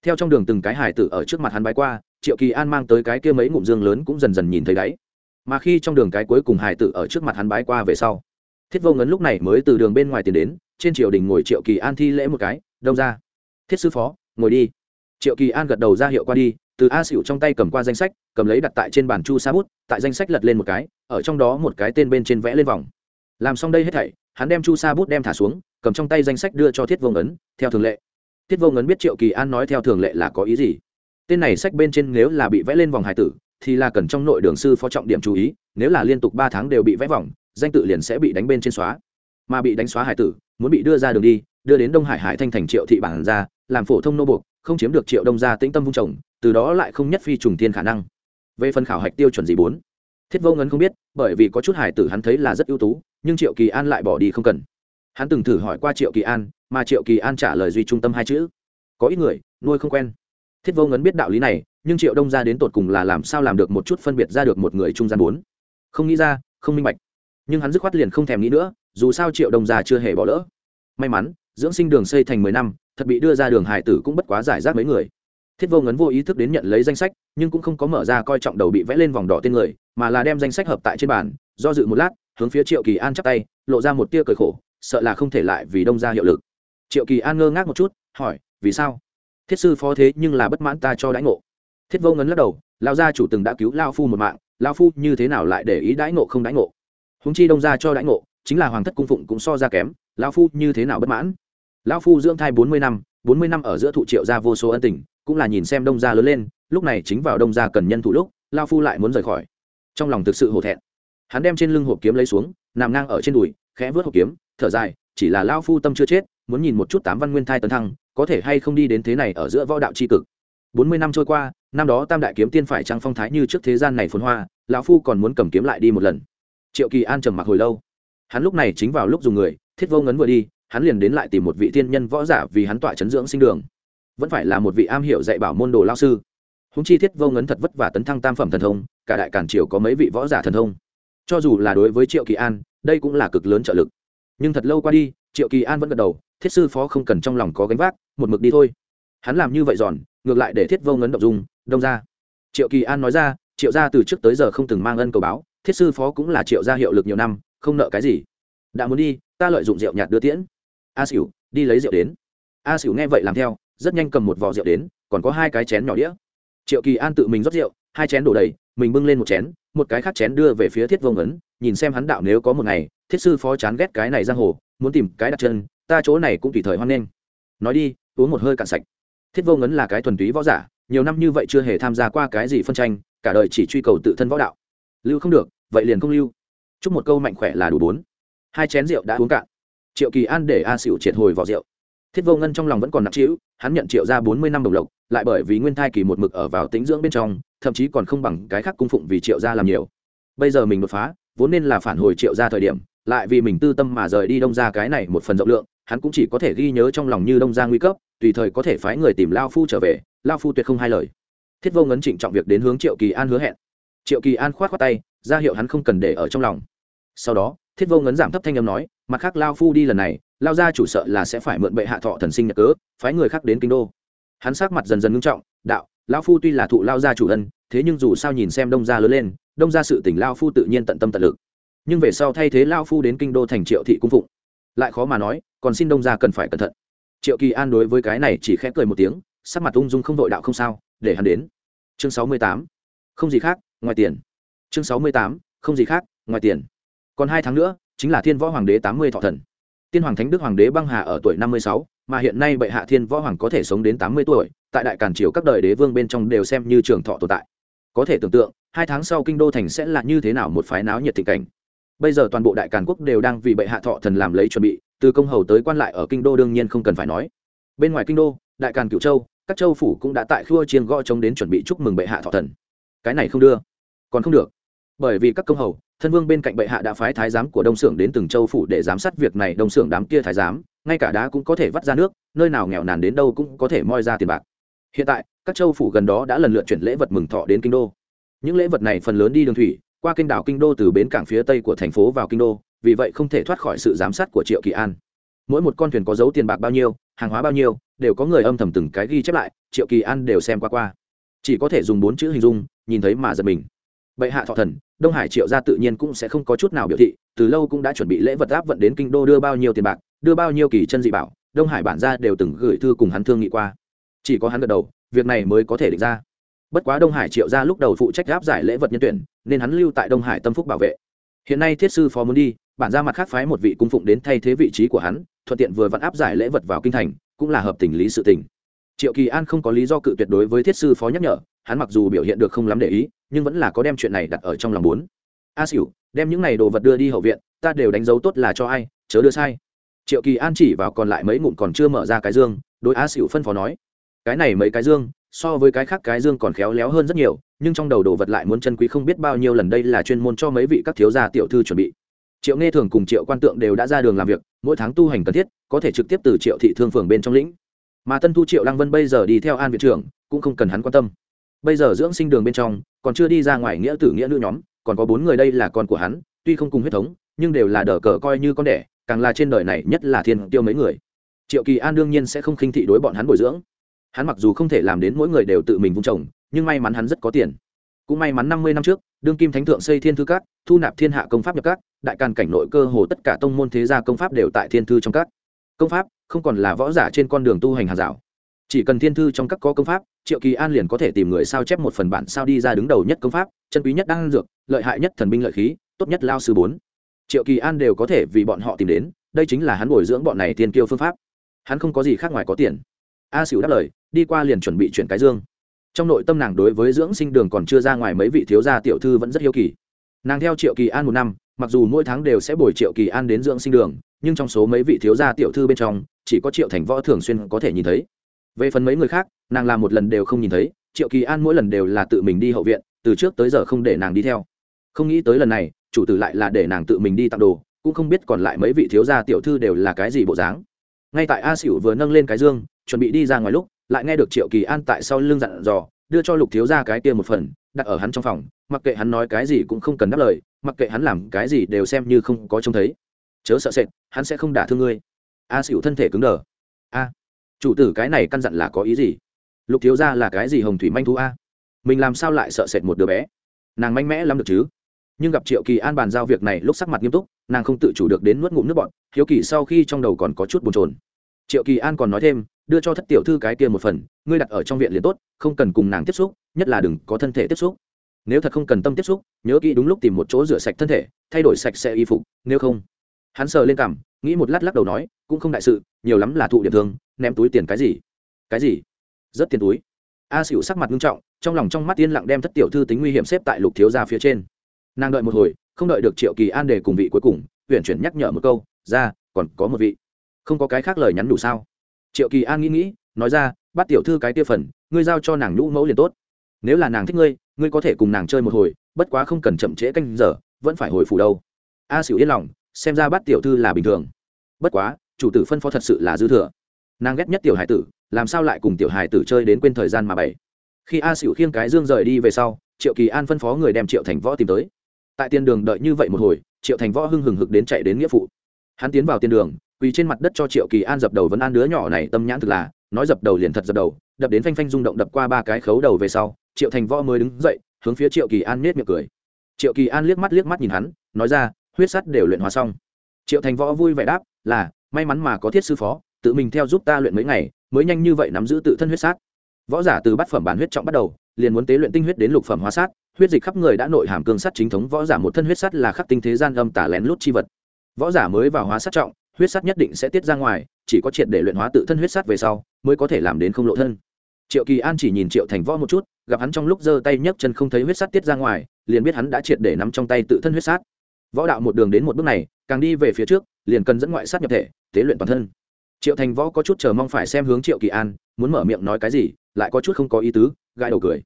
Theo trong đường từng cái hài tử ở trước mặt hắn bái qua, triệu kỳ an mang tới cái kia mấy ngụm dương lớn cũng dần dần nhìn thấy đáy mà khi trong đường cái cuối cùng Hải tử ở trước mặt hắn bái qua về sau, thiết vô ngấn lúc này mới từ đường bên ngoài tiến đến, trên triều đình ngồi triệu kỳ an thi lễ một cái, đông ra thiết sư phó, ngồi đi. Triệu kỳ an gật đầu ra hiệu qua đi, từ a xịu trong tay cầm qua danh sách, cầm lấy đặt tại trên bàn chu sa bút, tại danh sách lật lên một cái, ở trong đó một cái tên bên trên vẽ lên vòng. Làm xong đây hết thảy, hắn đem chu sa bút đem thả xuống, cầm trong tay danh sách đưa cho thiết vô ngấn, theo thường lệ. Thiết vô ngấn biết triệu kỳ an nói theo thường lệ là có ý gì. Tên này sách bên trên nếu là bị vẽ lên vòng hải tử thì là cần trong nội đường sư phó trọng điểm chú ý, nếu là liên tục ba tháng đều bị vẽ vòng, danh tự liền sẽ bị đánh bên trên xóa. Mà bị đánh xóa hải tử, muốn bị đưa ra đường đi, đưa đến đông hải hải thanh thành triệu thị bản ra, làm phổ thông nô buộc, không chiếm được triệu đông gia tĩnh tâm vung trồng từ đó lại không nhất phi trùng tiên khả năng. Về phần khảo hạch tiêu chuẩn gì bốn, thiết vô ngấn không biết, bởi vì có chút hải tử hắn thấy là rất ưu tú, nhưng triệu kỳ an lại bỏ đi không cần. Hắn từng thử hỏi qua triệu kỳ an, mà triệu kỳ an trả lời duy trung tâm hai chữ. Có ít người, nuôi không quen. Thiết vô ngấn biết đạo lý này nhưng triệu đông gia đến tột cùng là làm sao làm được một chút phân biệt ra được một người trung gian bốn? Không nghĩ ra, không minh bạch. Nhưng hắn dứt khoát liền không thèm nghĩ nữa, dù sao triệu đông gia chưa hề bỏ lỡ. May mắn, dưỡng sinh đường xây thành mười năm, thật bị đưa ra đường hải tử cũng bất quá giải rác mấy người. Thiết vô ngấn vô ý thức đến nhận lấy danh sách, nhưng cũng không có mở ra coi trọng đầu bị vẽ lên vòng đỏ tên người, mà là đem danh sách hợp tại trên bàn, do dự một lát, hướng phía triệu kỳ an chắp tay, lộ ra một tia cười khổ, sợ là không thể lại vì đông ra hiệu lực. Triệu kỳ an ngơ ngác một chút, hỏi, vì sao? Thiết sư phó thế nhưng là bất mãn ta cho đãi ngộ thiết vô ngấn lắc đầu lao gia chủ từng đã cứu lao phu một mạng lao phu như thế nào lại để ý đãi ngộ không đãi ngộ? Húng chi đông ra cho đãi ngộ, chính là hoàng thất cung phụng cũng so ra kém lao phu như thế nào bất mãn? Lao phu dưỡng thai bốn mươi năm, bốn mươi năm ở giữa thụ triệu gia vô số ân tình, cũng là nhìn xem đông gia lớn lên, lúc này chính vào đông gia cần nhân thủ lúc lao phu lại muốn rời khỏi. Trong lòng thực sự hổ thẹn. Hắn đem trên lưng hộp kiếm lấy xuống, nằm ngang ở trên đùi, khẽ vớt hộp kiếm, thở dài, chỉ là lao phu tâm chưa chết, muốn nhìn một chút tám văn nguyên thai tấn thăng, có thể hay không đi đến thế này ở giữa võ đạo c h i cực? Bốn mươi năm trôi qua, năm đó tam đại kiếm tiên phải trăng phong thái như trước thế gian này phồn hoa, lão phu còn muốn cầm kiếm lại đi một lần. Triệu kỳ an trầm mặc hồi lâu. Hắn lúc này chính vào lúc dùng người, thiết vô ngấn vừa đi, hắn liền đến lại tìm một vị tiên nhân võ giả vì hắn tọa chấn dưỡng sinh đường. Vẫn phải là một vị am hiểu dạy bảo môn đồ lao sư. Húng chi thiết vô ngấn thật vất vả tấn thăng tam phẩm thần thông, cả đại cản triều có mấy vị võ giả thần thông. Cho dù là đối với triệu kỳ an, đây cũng là cực lớn trợ lực. Nhưng thật lâu qua đi, triệu kỳ an vẫn gật đầu, thiết sư phó không cần trong lòng có gánh vác, một mực đi thôi. Hắn làm như vậy giòn ngược lại để thiết vô ngấn động dung, đông ra. Triệu kỳ an nói ra, triệu gia từ trước tới giờ không từng mang ân cầu báo, thiết sư phó cũng là triệu gia hiệu lực nhiều năm, không nợ cái gì. Đã muốn đi, ta lợi dụng rượu nhạt đưa tiễn. A xỉu đi lấy rượu đến. A xỉu nghe vậy làm theo, rất nhanh cầm một vò rượu đến, còn có hai cái chén nhỏ đĩa. Triệu kỳ an tự mình rót rượu, hai chén đổ đầy, mình bưng lên một chén, một cái khác chén đưa về phía thiết vô ngấn, nhìn xem hắn đạo nếu có một ngày, thiết sư phó chán ghét cái này giang hồ, muốn tìm cái đặt chân, ta chỗ này cũng tùy thời hoan nghênh. Nói đi, uống một hơi cạn sạch thiết vô ngấn là cái thuần túy võ giả, nhiều năm như vậy chưa hề tham gia qua cái gì phân tranh, cả đời chỉ truy cầu tự thân võ đạo. Lưu không được, vậy liền không lưu. Chúc một câu mạnh khỏe là đủ bốn. Hai chén rượu đã uống cạn. Triệu kỳ an để a xỉu triệt hồi vào rượu. Thiết vô ngân trong lòng vẫn còn nặng trĩu, hắn nhận triệu ra bốn mươi năm đồng lộc, lại bởi vì nguyên thai kỳ một mực ở vào tính dưỡng bên trong, thậm chí còn không bằng cái khác cung phụng vì triệu gia làm nhiều. Bây giờ mình đột phá, vốn nên là phản hồi triệu gia thời điểm, lại vì mình tư tâm mà rời đi đông ra cái này một phần rộng lượng hắn cũng chỉ có thể ghi nhớ trong lòng như đông ra nguy cấp, tùy thời có thể phái người tìm lao phu trở về, lao phu tuyệt không hai lời. Thiết vô ngấn trịnh trọng việc đến hướng triệu kỳ an hứa hẹn. Triệu kỳ an khoát khoác tay, ra hiệu hắn không cần để ở trong lòng. Sau đó, thiết vô ngấn giảm thấp thanh âm nói, mặt khác lao phu đi lần này, lao ra chủ sợ là sẽ phải mượn bệ hạ thọ thần sinh nhật cớ, phái người khác đến kinh đô. Hắn sắc mặt dần dần ngưng trọng, đạo, lao phu tuy là thụ lao gia chủ ân, thế nhưng dù sao nhìn xem đông gia lớn lên, đông gia sự tỉnh lao phu tự nhiên tận tâm tận lực. Nhưng về sau thay thế lao phu đến kinh đô thành triệu thị cung phụng lại khó mà nói, còn xin đông gia cần phải cẩn thận. Triệu kỳ an đối với cái này chỉ khẽ cười một tiếng, sắc mặt ung dung không vội đạo không sao, để hắn đến. Chương sáu mươi tám. Không gì khác, ngoài tiền. Chương sáu mươi tám. Không gì khác, ngoài tiền. Còn hai tháng nữa, chính là thiên võ hoàng đế tám mươi thọ thần. Tiên hoàng thánh đức hoàng đế băng hà ở tuổi năm mươi sáu, mà hiện nay bệ hạ thiên võ hoàng có thể sống đến tám mươi tuổi, tại đại càn triều các đời đế vương bên trong đều xem như trường thọ tồn tại. Có thể tưởng tượng, hai tháng sau kinh đô thành sẽ là như thế nào một phái náo nhiệt thị cảnh bây giờ toàn bộ đại càn quốc đều đang vì bệ hạ thọ thần làm lấy chuẩn bị, từ công hầu tới quan lại ở kinh đô đương nhiên không cần phải nói. Bên ngoài kinh đô, đại càn Cửu châu, các châu phủ cũng đã tại khua chiên gõ trống đến chuẩn bị chúc mừng bệ hạ thọ thần. Cái này không đưa, còn không được. Bởi vì các công hầu, thân vương bên cạnh bệ hạ đã phái thái giám của đông xưởng đến từng châu phủ để giám sát việc này. Đông xưởng đám kia thái giám, ngay cả đá cũng có thể vắt ra nước, nơi nào nghèo nàn đến đâu cũng có thể moi ra tiền bạc. Hiện tại, các châu phủ gần đó đã lần lượt chuyển lễ vật mừng thọ đến kinh đô. Những lễ vật này phần lớn đi đường thủy qua kênh đảo kinh đô từ bến cảng phía tây của thành phố vào kinh đô, vì vậy không thể thoát khỏi sự giám sát của triệu kỳ an. Mỗi một con thuyền có dấu tiền bạc bao nhiêu, hàng hóa bao nhiêu, đều có người âm thầm từng cái ghi chép lại, triệu kỳ an đều xem qua qua. Chỉ có thể dùng bốn chữ hình dung, nhìn thấy mà giật mình. Bệ hạ thọ thần, đông hải triệu gia tự nhiên cũng sẽ không có chút nào biểu thị, từ lâu cũng đã chuẩn bị lễ vật áp vận đến kinh đô đưa bao nhiêu tiền bạc, đưa bao nhiêu kỳ chân dị bảo, đông hải bản gia đều từng gửi thư cùng hắn thương nghị qua. Chỉ có hắn gật đầu, việc này mới có thể định ra bất quá đông hải triệu gia lúc đầu phụ trách áp giải lễ vật nhân tuyển, nên hắn lưu tại đông hải tâm phúc bảo vệ. Hiện nay thiết sư phó muốn đi, bản ra mặt khác phái một vị cung phụng đến thay thế vị trí của hắn, thuận tiện vừa vặn áp giải lễ vật vào kinh thành, cũng là hợp tình lý sự tình. Triệu kỳ an không có lý do cự tuyệt đối với thiết sư phó nhắc nhở, hắn mặc dù biểu hiện được không lắm để ý, nhưng vẫn là có đem chuyện này đặt ở trong lòng bốn a xỉu đem những này đồ vật đưa đi hậu viện, ta đều đánh dấu tốt là cho ai, chớ đưa sai. Triệu kỳ an chỉ vào còn lại mấy ngụm còn chưa mở ra cái dương, đối a xỉu phân phó nói. Cái này mấy cái dương so với cái khác cái dương còn khéo léo hơn rất nhiều, nhưng trong đầu đồ vật lại muốn chân quý không biết bao nhiêu lần đây là chuyên môn cho mấy vị các thiếu gia tiểu thư chuẩn bị. Triệu nghe thường cùng triệu quan tượng đều đã ra đường làm việc, mỗi tháng tu hành cần thiết, có thể trực tiếp từ triệu thị thương phường bên trong lĩnh. Mà tân thu triệu lăng vân bây giờ đi theo an viện trưởng, cũng không cần hắn quan tâm. Bây giờ dưỡng sinh đường bên trong, còn chưa đi ra ngoài nghĩa tử nghĩa nữ nhóm, còn có bốn người đây là con của hắn, tuy không cùng huyết thống, nhưng đều là đờ cờ coi như con đẻ, càng là trên đời này nhất là thiên tiêu mấy người. Triệu kỳ an đương nhiên sẽ không khinh thị đối bọn hắn bồi dưỡng hắn mặc dù không thể làm đến mỗi người đều tự mình vung trồng, nhưng may mắn hắn rất có tiền. Cũng may mắn năm mươi năm trước, đương kim thánh thượng xây thiên thư các, thu nạp thiên hạ công pháp nhập các, đại càn cảnh nội cơ hồ tất cả tông môn thế gia công pháp đều tại thiên thư trong các. Công pháp, không còn là võ giả trên con đường tu hành hàng rào. Chỉ cần thiên thư trong các có công pháp, triệu kỳ an liền có thể tìm người sao chép một phần bản sao đi ra đứng đầu nhất công pháp, chân quý nhất đang dược, lợi hại nhất thần binh lợi khí, tốt nhất lao sư bốn. Triệu kỳ an đều có thể vì bọn họ tìm đến, đây chính là hắn bồi dưỡng bọn này tiên kiêu phương pháp. Hắn không có gì khác ngoài có tiền a xỉu đáp lời, đi qua liền chuẩn bị chuyển cái dương. Trong nội tâm nàng đối với dưỡng sinh đường còn chưa ra ngoài mấy vị thiếu gia tiểu thư vẫn rất hiếu kỳ. Nàng theo triệu kỳ an một năm, mặc dù mỗi tháng đều sẽ bồi triệu kỳ an đến dưỡng sinh đường, nhưng trong số mấy vị thiếu gia tiểu thư bên trong, chỉ có triệu thành võ thường xuyên có thể nhìn thấy. Về phần mấy người khác, nàng làm một lần đều không nhìn thấy, triệu kỳ an mỗi lần đều là tự mình đi hậu viện, từ trước tới giờ không để nàng đi theo. Không nghĩ tới lần này, chủ tử lại là để nàng tự mình đi tặng đồ, cũng không biết còn lại mấy vị thiếu gia tiểu thư đều là cái gì bộ dáng. Ngay tại a xỉu vừa nâng lên cái dương chuẩn bị đi ra ngoài lúc, lại nghe được triệu kỳ an tại sau lưng dặn dò, đưa cho lục thiếu gia cái kia một phần, đặt ở hắn trong phòng, mặc kệ hắn nói cái gì cũng không cần đáp lời, mặc kệ hắn làm cái gì đều xem như không có trông thấy. Chớ sợ sệt, hắn sẽ không đả thương ngươi. A xỉu thân thể cứng đờ. A, chủ tử cái này căn dặn là có ý gì? Lục thiếu gia là cái gì hồng thủy manh thú a? Mình làm sao lại sợ sệt một đứa bé? Nàng mạnh mẽ lắm được chứ? Nhưng gặp triệu kỳ an bàn giao việc này lúc sắc mặt nghiêm túc, nàng không tự chủ được đến nuốt ngụm nước bọn hiếu kỳ sau khi trong đầu còn có chút bồn trồn triệu kỳ an còn nói thêm đưa cho thất tiểu thư cái kia một phần, ngươi đặt ở trong viện liền tốt, không cần cùng nàng tiếp xúc, nhất là đừng có thân thể tiếp xúc. Nếu thật không cần tâm tiếp xúc, nhớ kỹ đúng lúc tìm một chỗ rửa sạch thân thể, thay đổi sạch sẽ y phục, nếu không. Hắn sờ lên cằm, nghĩ một lát lắc đầu nói, cũng không đại sự, nhiều lắm là thụ điểm thương, ném túi tiền cái gì? Cái gì? Rất tiền túi. A xỉu sắc mặt nghiêm trọng, trong lòng trong mắt yên lặng đem thất tiểu thư tính nguy hiểm xếp tại lục thiếu gia phía trên. Nàng đợi một hồi, không đợi được triệu kỳ an đề cùng vị cuối cùng tuyển chuyển nhắc nhở một câu, ra, còn có một vị. Không có cái khác lời nhắn đủ sao? Triệu kỳ an nghĩ nghĩ, nói ra bắt tiểu thư cái tia phần, ngươi giao cho nàng nhũ mẫu liền tốt. Nếu là nàng thích ngươi ngươi có thể cùng nàng chơi một hồi, bất quá không cần chậm trễ canh giờ, vẫn phải hồi phủ đâu. A xỉu yên lòng, xem ra bắt tiểu thư là bình thường. Bất quá, chủ tử phân phó thật sự là dư thừa. Nàng ghét nhất tiểu hải tử, làm sao lại cùng tiểu hải tử chơi đến quên thời gian mà bảy khi a xỉu khiêng cái dương rời đi về sau, triệu kỳ an phân phó người đem triệu thành võ tìm tới. Tại tiền đường đợi như vậy một hồi, triệu thành võ hưng hừng hực đến chạy đến nghĩa phụ. Hắn tiến vào tiền đường quỳ trên mặt đất cho triệu kỳ an dập đầu vẫn an đứa nhỏ này tâm nhãn thực là, nói dập đầu liền thật dập đầu, đập đến phanh phanh rung động đập qua ba cái khấu đầu về sau, triệu thành võ mới đứng dậy, hướng phía triệu kỳ an nết miệng cười. Triệu kỳ an liếc mắt liếc mắt nhìn hắn, nói ra, huyết sắt đều luyện hóa xong. Triệu thành võ vui vẻ đáp, là, may mắn mà có thiết sư phó, tự mình theo giúp ta luyện mấy ngày, mới nhanh như vậy nắm giữ tự thân huyết sát võ giả từ bát phẩm bản huyết trọng bắt đầu, liền muốn tế luyện tinh huyết đến lục phẩm hóa sát huyết dịch khắp người đã nội hàm cương sắt chính thống, võ giả một thân huyết sắt là khắc tinh thế gian âm tả lén lút chi vật. Võ giả mới vào hóa sát trọng huyết sắt nhất định sẽ tiết ra ngoài, chỉ có triệt để luyện hóa tự thân huyết sắt về sau, mới có thể làm đến không lộ thân. Triệu kỳ an chỉ nhìn triệu thành võ một chút, gặp hắn trong lúc giơ tay nhấc chân không thấy huyết sắt tiết ra ngoài, liền biết hắn đã triệt để nắm trong tay tự thân huyết sắt. võ đạo một đường đến một bước này, càng đi về phía trước, liền cần dẫn ngoại sát nhập thể, tế luyện toàn thân. Triệu thành võ có chút chờ mong phải xem hướng triệu kỳ an, muốn mở miệng nói cái gì, lại có chút không có ý tứ, gãi đầu cười.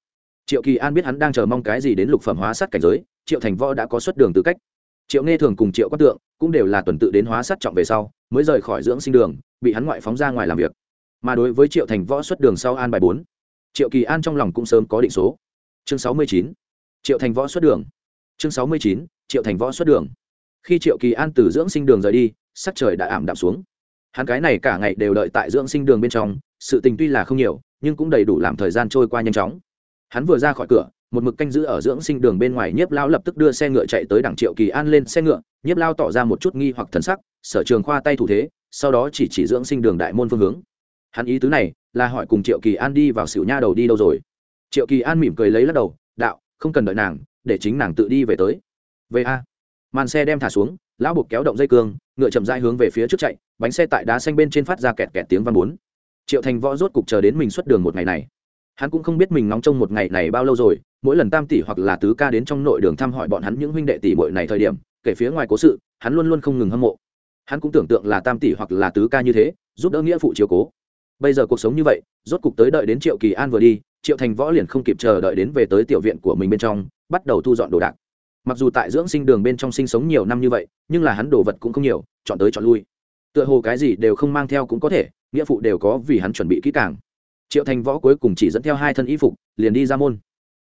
Triệu kỳ an biết hắn đang chờ mong cái gì đến lục phẩm hóa sát cảnh giới, triệu thành võ đã có xuất đường tư cách triệu nghe thường cùng triệu quát tượng cũng đều là tuần tự đến hóa sát trọng về sau, mới rời khỏi dưỡng sinh đường, bị hắn ngoại phóng ra ngoài làm việc. Mà đối với triệu thành võ xuất đường sau an bài bốn, triệu kỳ an trong lòng cũng sớm có định số. Chương sáu mươi chín, triệu thành võ xuất đường. Chương sáu mươi chín, triệu thành võ xuất đường. Khi triệu kỳ an từ dưỡng sinh đường rời đi, sắc trời đã ảm đạm xuống. Hắn cái này cả ngày đều đợi tại dưỡng sinh đường bên trong, sự tình tuy là không nhiều, nhưng cũng đầy đủ làm thời gian trôi qua nhanh chóng. Hắn vừa ra khỏi cửa một mực canh giữ ở dưỡng sinh đường bên ngoài, nhiếp lao lập tức đưa xe ngựa chạy tới đảng triệu kỳ an lên xe ngựa. Nhiếp lao tỏ ra một chút nghi hoặc thần sắc, sở trường khoa tay thủ thế, sau đó chỉ chỉ dưỡng sinh đường đại môn phương hướng. Hắn ý tứ này là hỏi cùng triệu kỳ an đi vào xỉu nha đầu đi đâu rồi? Triệu kỳ an mỉm cười lấy lắc đầu, đạo, không cần đợi nàng, để chính nàng tự đi về tới. Về a. Màn xe đem thả xuống, lão buộc kéo động dây cương, ngựa chậm dai hướng về phía trước chạy, bánh xe tại đá xanh bên trên phát ra kẹt kẹt tiếng văn bốn. Triệu thành võ rốt cục chờ đến mình xuất đường một ngày này hắn cũng không biết mình ngóng trông một ngày này bao lâu rồi, mỗi lần tam tỷ hoặc là tứ ca đến trong nội đường thăm hỏi bọn hắn những huynh đệ tỷ bội này thời điểm, kể phía ngoài cố sự, hắn luôn luôn không ngừng hâm mộ. Hắn cũng tưởng tượng là tam tỷ hoặc là tứ ca như thế, giúp đỡ nghĩa phụ chiếu cố. Bây giờ cuộc sống như vậy, rốt cục tới đợi đến triệu kỳ an vừa đi, triệu thành võ liền không kịp chờ đợi đến về tới tiểu viện của mình bên trong, bắt đầu thu dọn đồ đạc. Mặc dù tại dưỡng sinh đường bên trong sinh sống nhiều năm như vậy, nhưng là hắn đồ vật cũng không nhiều, chọn tới chọn lui. Tựa hồ cái gì đều không mang theo cũng có thể, nghĩa phụ đều có vì hắn chuẩn bị kỹ càng triệu thành võ cuối cùng chỉ dẫn theo hai thân y phục, liền đi ra môn.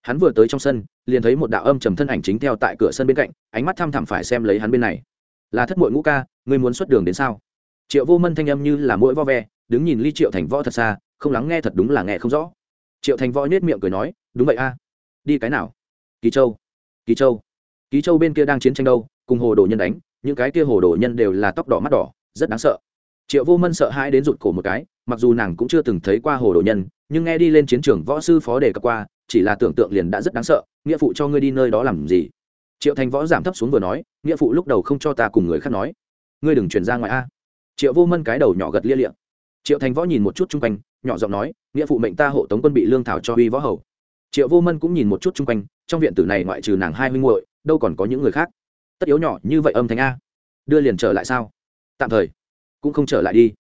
Hắn vừa tới trong sân, liền thấy một đạo âm trầm thân ảnh chính theo tại cửa sân bên cạnh, ánh mắt thăm thẳm phải xem lấy hắn bên này. Là thất mội ngũ ca, ngươi muốn xuất đường đến sao? Triệu vô mân thanh âm như là mũi vo ve, đứng nhìn ly triệu thành võ thật xa, không lắng nghe thật đúng là nghe không rõ. Triệu thành võ nết miệng cười nói, đúng vậy a. Đi cái nào? Ký châu. Ký châu. Ký châu bên kia đang chiến tranh đâu, cùng hồ đồ nhân đánh, những cái kia hồ đồ nhân đều là tóc đỏ mắt đỏ, rất đáng sợ triệu vô mân sợ hãi đến rụt cổ một cái, mặc dù nàng cũng chưa từng thấy qua hồ đồ nhân, nhưng nghe đi lên chiến trường võ sư phó đề cập qua, chỉ là tưởng tượng liền đã rất đáng sợ, nghĩa phụ cho ngươi đi nơi đó làm gì? Triệu thành võ giảm thấp xuống vừa nói, nghĩa phụ lúc đầu không cho ta cùng người khác nói. Ngươi đừng chuyển ra ngoài a. Triệu vô mân cái đầu nhỏ gật lia liệm triệu thành võ nhìn một chút chung quanh, nhỏ giọng nói, nghĩa phụ mệnh ta hộ tống quân bị lương thảo cho uy võ hầu. Triệu vô mân cũng nhìn một chút chung quanh, trong viện tử này ngoại trừ nàng hai huynh muội, đâu còn có những người khác. Tất yếu nhỏ như vậy âm thanh a, đưa liền trở lại sao? Tạm thời cũng không trở lại đi.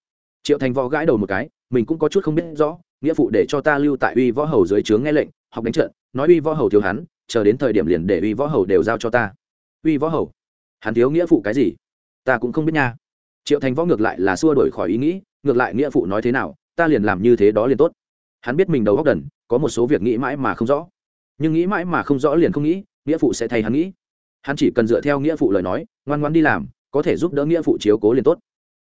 Triệu thành võ gãi đầu một cái, mình cũng có chút không biết rõ, nghĩa phụ để cho ta lưu tại uy võ hầu dưới trướng nghe lệnh, học đánh trận, nói uy võ hầu thiếu hắn, chờ đến thời điểm liền để uy võ hầu đều giao cho ta. Uy võ hầu? Hắn thiếu nghĩa phụ cái gì? Ta cũng không biết nha. Triệu thành võ ngược lại là xua đổi khỏi ý nghĩ, ngược lại nghĩa phụ nói thế nào, ta liền làm như thế đó liền tốt. Hắn biết mình đầu góc đần, có một số việc nghĩ mãi mà không rõ. Nhưng nghĩ mãi mà không rõ liền không nghĩ, nghĩa phụ sẽ thay hắn nghĩ. Hắn chỉ cần dựa theo nghĩa phụ lời nói, ngoan ngoan đi làm, có thể giúp đỡ nghĩa phụ chiếu cố liền tốt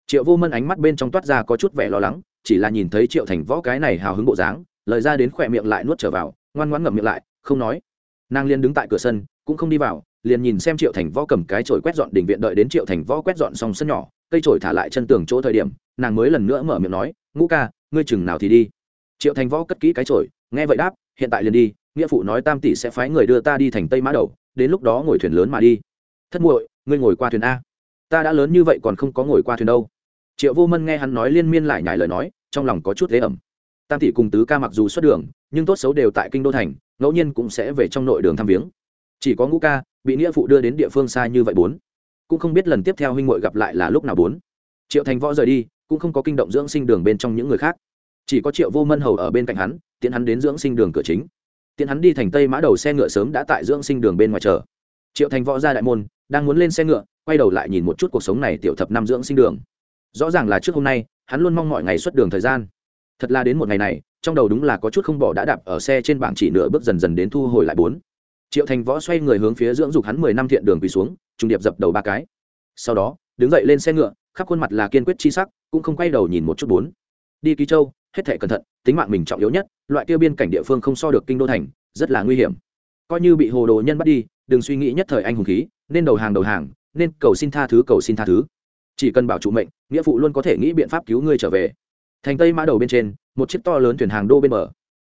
triệu vô mân ánh mắt bên trong toát ra có chút vẻ lo lắng, chỉ là nhìn thấy triệu thành võ cái này hào hứng bộ dáng, lời ra đến khỏe miệng lại nuốt trở vào, ngoan ngoan ngậm miệng lại, không nói. Nàng liền đứng tại cửa sân, cũng không đi vào, liền nhìn xem triệu thành võ cầm cái chổi quét dọn đình viện đợi đến triệu thành võ quét dọn xong sân nhỏ, cây chổi thả lại chân tường chỗ thời điểm, nàng mới lần nữa mở miệng nói, ngũ ca, ngươi chừng nào thì đi? Triệu thành võ cất kỹ cái chổi, nghe vậy đáp, hiện tại liền đi, nghĩa phụ nói tam tỷ sẽ phái người đưa ta đi thành tây mã đầu, đến lúc đó ngồi thuyền lớn mà đi. Thất muội, ngươi ngồi qua thuyền a. Ta đã lớn như vậy còn không có ngồi qua thuyền đâu triệu vô mân nghe hắn nói liên miên lại nhải lời nói, trong lòng có chút thế ẩm. Tam tỷ cùng tứ ca mặc dù xuất đường, nhưng tốt xấu đều tại kinh đô thành, ngẫu nhiên cũng sẽ về trong nội đường thăm viếng. Chỉ có ngũ ca, bị nghĩa phụ đưa đến địa phương xa như vậy bốn. Cũng không biết lần tiếp theo huynh ngội gặp lại là lúc nào bốn. Triệu thành võ rời đi, cũng không có kinh động dưỡng sinh đường bên trong những người khác. Chỉ có triệu vô mân hầu ở bên cạnh hắn tiến hắn đến dưỡng sinh đường cửa chính. Tiến hắn đi thành tây mã đầu xe ngựa sớm đã tại dưỡng sinh đường bên ngoài chờ. Triệu thành võ ra đại môn, đang muốn lên xe ngựa, quay đầu lại nhìn một chút cuộc sống này tiểu thập năm dưỡng sinh đường rõ ràng là trước hôm nay, hắn luôn mong mọi ngày xuất đường thời gian. Thật là đến một ngày này, trong đầu đúng là có chút không bỏ đã đạp ở xe trên bảng chỉ nửa bước dần dần đến thu hồi lại bốn. Triệu thành võ xoay người hướng phía dưỡng dục hắn mười năm thiện đường quỳ xuống trùng điệp dập đầu ba cái. Sau đó, đứng dậy lên xe ngựa, khắp khuôn mặt là kiên quyết chi sắc, cũng không quay đầu nhìn một chút bốn. Đi ký châu, hết thể cẩn thận, tính mạng mình trọng yếu nhất, loại tiêu biên cảnh địa phương không so được kinh đô thành, rất là nguy hiểm. Coi như bị hồ đồ nhân bắt đi, đừng suy nghĩ nhất thời anh hùng khí, nên đầu hàng đầu hàng, nên cầu xin tha thứ, cầu xin tha thứ chỉ cần bảo trụ mệnh, nghĩa phụ luôn có thể nghĩ biện pháp cứu ngươi trở về. Thành tây mã đầu bên trên, một chiếc to lớn thuyền hàng đô bên bờ.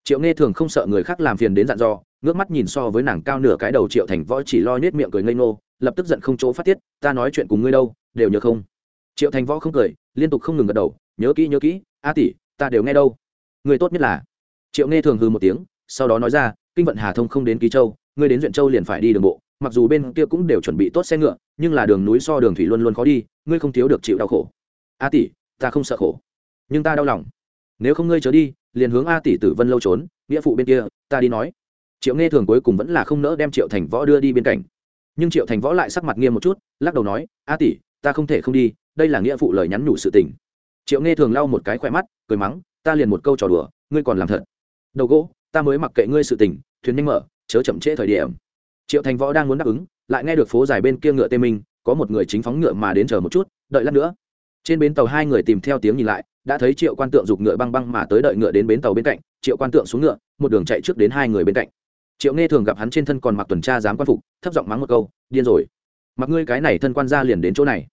Triệu nghe thường không sợ người khác làm phiền đến dặn dò, ngước mắt nhìn so với nàng cao nửa cái đầu triệu thành võ chỉ lo nết miệng cười ngây ngô, lập tức giận không chỗ phát tiết, ta nói chuyện cùng ngươi đâu, đều nhớ không? Triệu thành võ không cười, liên tục không ngừng gật đầu, nhớ kỹ nhớ kỹ, a tỷ, ta đều nghe đâu. Người tốt nhất là triệu nghe thường hư một tiếng, sau đó nói ra, kinh vận hà thông không đến ký châu, ngươi đến duyện châu liền phải đi đường bộ mặc dù bên kia cũng đều chuẩn bị tốt xe ngựa, nhưng là đường núi so đường thủy luôn luôn khó đi, ngươi không thiếu được chịu đau khổ. A tỷ, ta không sợ khổ, nhưng ta đau lòng. Nếu không ngươi trở đi, liền hướng a tỷ tử vân lâu trốn, nghĩa phụ bên kia, ta đi nói. Triệu nghe thường cuối cùng vẫn là không nỡ đem triệu thành võ đưa đi bên cạnh. Nhưng triệu thành võ lại sắc mặt nghiêm một chút, lắc đầu nói, a tỷ, ta không thể không đi, đây là nghĩa phụ lời nhắn nhủ sự tình. Triệu nghe thường lau một cái khỏe mắt, cười mắng, ta liền một câu trò đùa, ngươi còn làm thật. Đầu gỗ, ta mới mặc kệ ngươi sự tình, thuyền nhanh mở, chớ chậm trễ thời điểm triệu thành võ đang muốn đáp ứng, lại nghe được phố dài bên kia ngựa tê minh, có một người chính phóng ngựa mà đến chờ một chút, đợi lát nữa. Trên bến tàu hai người tìm theo tiếng nhìn lại, đã thấy triệu quan tượng giục ngựa băng băng mà tới đợi ngựa đến bến tàu bên cạnh, triệu quan tượng xuống ngựa, một đường chạy trước đến hai người bên cạnh. Triệu nghe thường gặp hắn trên thân còn mặc tuần tra giám quan phục, thấp giọng mắng một câu, điên rồi. Mặc ngươi cái này thân quan ra liền đến chỗ này.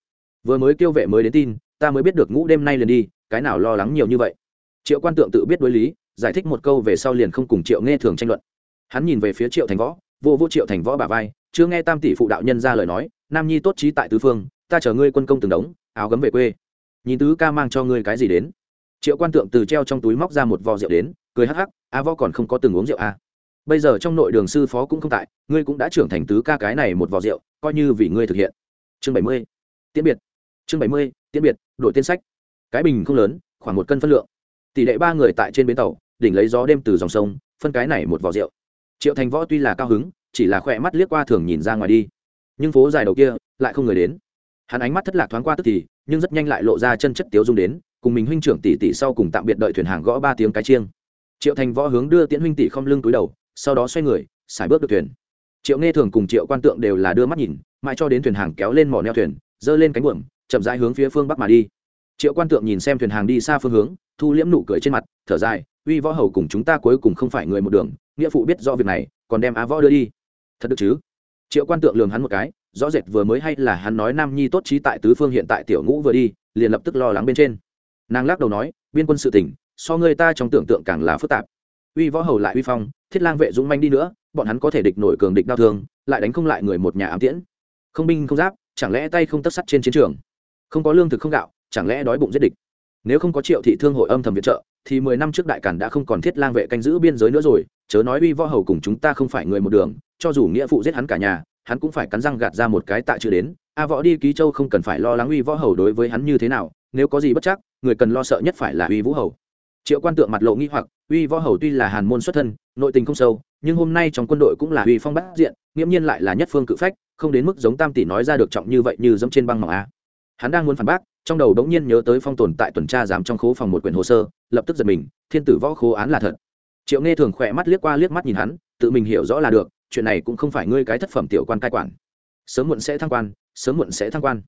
Vừa mới kêu vệ mới đến tin, ta mới biết được ngũ đêm nay liền đi, cái nào lo lắng nhiều như vậy. Triệu quan tượng tự biết đối lý, giải thích một câu về sau liền không cùng triệu nghe thường tranh luận. Hắn nhìn về phía triệu thành võ vô vô triệu thành võ bà vai, chưa nghe tam tỷ phụ đạo nhân ra lời nói, nam nhi tốt trí tại tứ phương, ta chờ ngươi quân công từng đống, áo gấm về quê. Nhìn tứ ca mang cho ngươi cái gì đến. Triệu quan tượng từ treo trong túi móc ra một vò rượu đến, cười hắc hắc, a võ còn không có từng uống rượu à. bây giờ trong nội đường sư phó cũng không tại, ngươi cũng đã trưởng thành tứ ca cái này một vò rượu, coi như vì ngươi thực hiện. Chương bảy mươi, tiễn biệt. Chương bảy mươi, tiễn biệt, đổi tên sách. Cái bình không lớn, khoảng một cân phân lượng. Tỷ lệ ba người tại trên bến tàu, đỉnh lấy gió đêm từ dòng sông, phân cái này một vò rượu triệu thành võ tuy là cao hứng chỉ là khỏe mắt liếc qua thường nhìn ra ngoài đi nhưng phố dài đầu kia lại không người đến hắn ánh mắt thất lạc thoáng qua tức thì nhưng rất nhanh lại lộ ra chân chất tiếu dung đến cùng mình huynh trưởng tỷ tỷ sau cùng tạm biệt đợi thuyền hàng gõ ba tiếng cái chiêng triệu thành võ hướng đưa tiễn huynh tỷ không lưng túi đầu sau đó xoay người xài bước được thuyền triệu nghe thường cùng triệu quan tượng đều là đưa mắt nhìn mãi cho đến thuyền hàng kéo lên mỏ neo thuyền giơ lên cánh buồm chậm rãi hướng phía phương bắc mà đi triệu quan tượng nhìn xem thuyền hàng đi xa phương hướng thu liễm nụ cười trên mặt thở dài uy võ hầu cùng chúng ta cuối cùng không phải người một đường, nghĩa phụ biết rõ việc này, còn đem á võ đưa đi. Thật được chứ? Triệu quan tượng lường hắn một cái, rõ rệt vừa mới hay là hắn nói nam nhi tốt trí tại tứ phương hiện tại tiểu ngũ vừa đi, liền lập tức lo lắng bên trên. Nàng lắc đầu nói, biên quân sự tỉnh so người ta trong tưởng tượng càng là phức tạp. Uy võ hầu lại uy phong, thiết lang vệ dũng manh đi nữa, bọn hắn có thể địch nổi cường địch đau thương, lại đánh không lại người một nhà ám tiễn. Không binh không giáp, chẳng lẽ tay không tất sắt trên chiến trường? Không có lương thực không gạo, chẳng lẽ đói bụng giết địch? Nếu không có triệu thị thương hội âm thầm viện trợ thì mười năm trước đại cản đã không còn thiết lang vệ canh giữ biên giới nữa rồi, chớ nói uy võ hầu cùng chúng ta không phải người một đường, cho dù nghĩa phụ giết hắn cả nhà, hắn cũng phải cắn răng gạt ra một cái tạ chữ đến. A võ đi ký châu không cần phải lo lắng uy võ hầu đối với hắn như thế nào, nếu có gì bất chắc, người cần lo sợ nhất phải là uy vũ hầu. Triệu quan tượng mặt lộ nghi hoặc, uy võ hầu tuy là hàn môn xuất thân, nội tình không sâu, nhưng hôm nay trong quân đội cũng là uy phong bát diện, nghiễm nhiên lại là nhất phương cự phách, không đến mức giống tam tỷ nói ra được trọng như vậy như giống trên băng mỏng a. Hắn đang muốn phản bác trong đầu đống nhiên nhớ tới phong tồn tại tuần tra giám trong khố phòng một quyển hồ sơ, lập tức giật mình, thiên tử võ khố án là thật. Triệu nghe thường khỏe mắt liếc qua liếc mắt nhìn hắn, tự mình hiểu rõ là được, chuyện này cũng không phải ngươi cái thất phẩm tiểu quan cai quản. Sớm muộn sẽ thăng quan, sớm muộn sẽ thăng quan.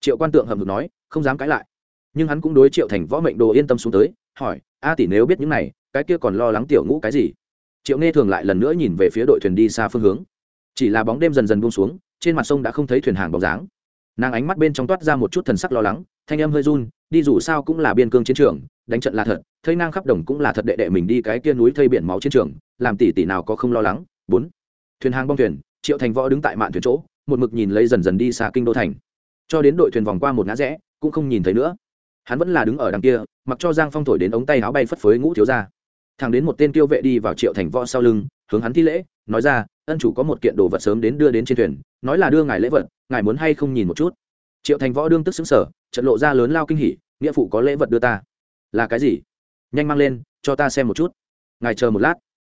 Triệu quan tượng hầm hực nói, không dám cãi lại. Nhưng hắn cũng đối triệu thành võ mệnh đồ yên tâm xuống tới, hỏi, a tỷ nếu biết những này, cái kia còn lo lắng tiểu ngũ cái gì? Triệu nghe thường lại lần nữa nhìn về phía đội thuyền đi xa phương hướng. Chỉ là bóng đêm dần dần buông xuống, trên mặt sông đã không thấy thuyền hàng bóng dáng nàng ánh mắt bên trong toát ra một chút thần sắc lo lắng, thanh em hơi run, đi dù sao cũng là biên cương chiến trường, đánh trận là thật, thây nang khắp đồng cũng là thật đệ đệ mình đi cái kia núi thây biển máu chiến trường, làm tỷ tỷ nào có không lo lắng. Bốn, thuyền hàng bong thuyền, triệu thành võ đứng tại mạn thuyền chỗ, một mực nhìn lấy dần dần đi xa kinh đô thành. Cho đến đội thuyền vòng qua một ngã rẽ, cũng không nhìn thấy nữa. Hắn vẫn là đứng ở đằng kia, mặc cho giang phong thổi đến ống tay áo bay phất phới ngũ thiếu ra thằng đến một tên tiêu vệ đi vào triệu thành võ sau lưng, hướng hắn thi lễ, nói ra, ân chủ có một kiện đồ vật sớm đến đưa đến trên thuyền nói là đưa ngài lễ vật, ngài muốn hay không nhìn một chút? Triệu thành võ đương tức xứng sở trận lộ ra lớn lao kinh hỉ, nghĩa phụ có lễ vật đưa ta. Là cái gì? Nhanh mang lên, cho ta xem một chút. Ngài chờ một lát.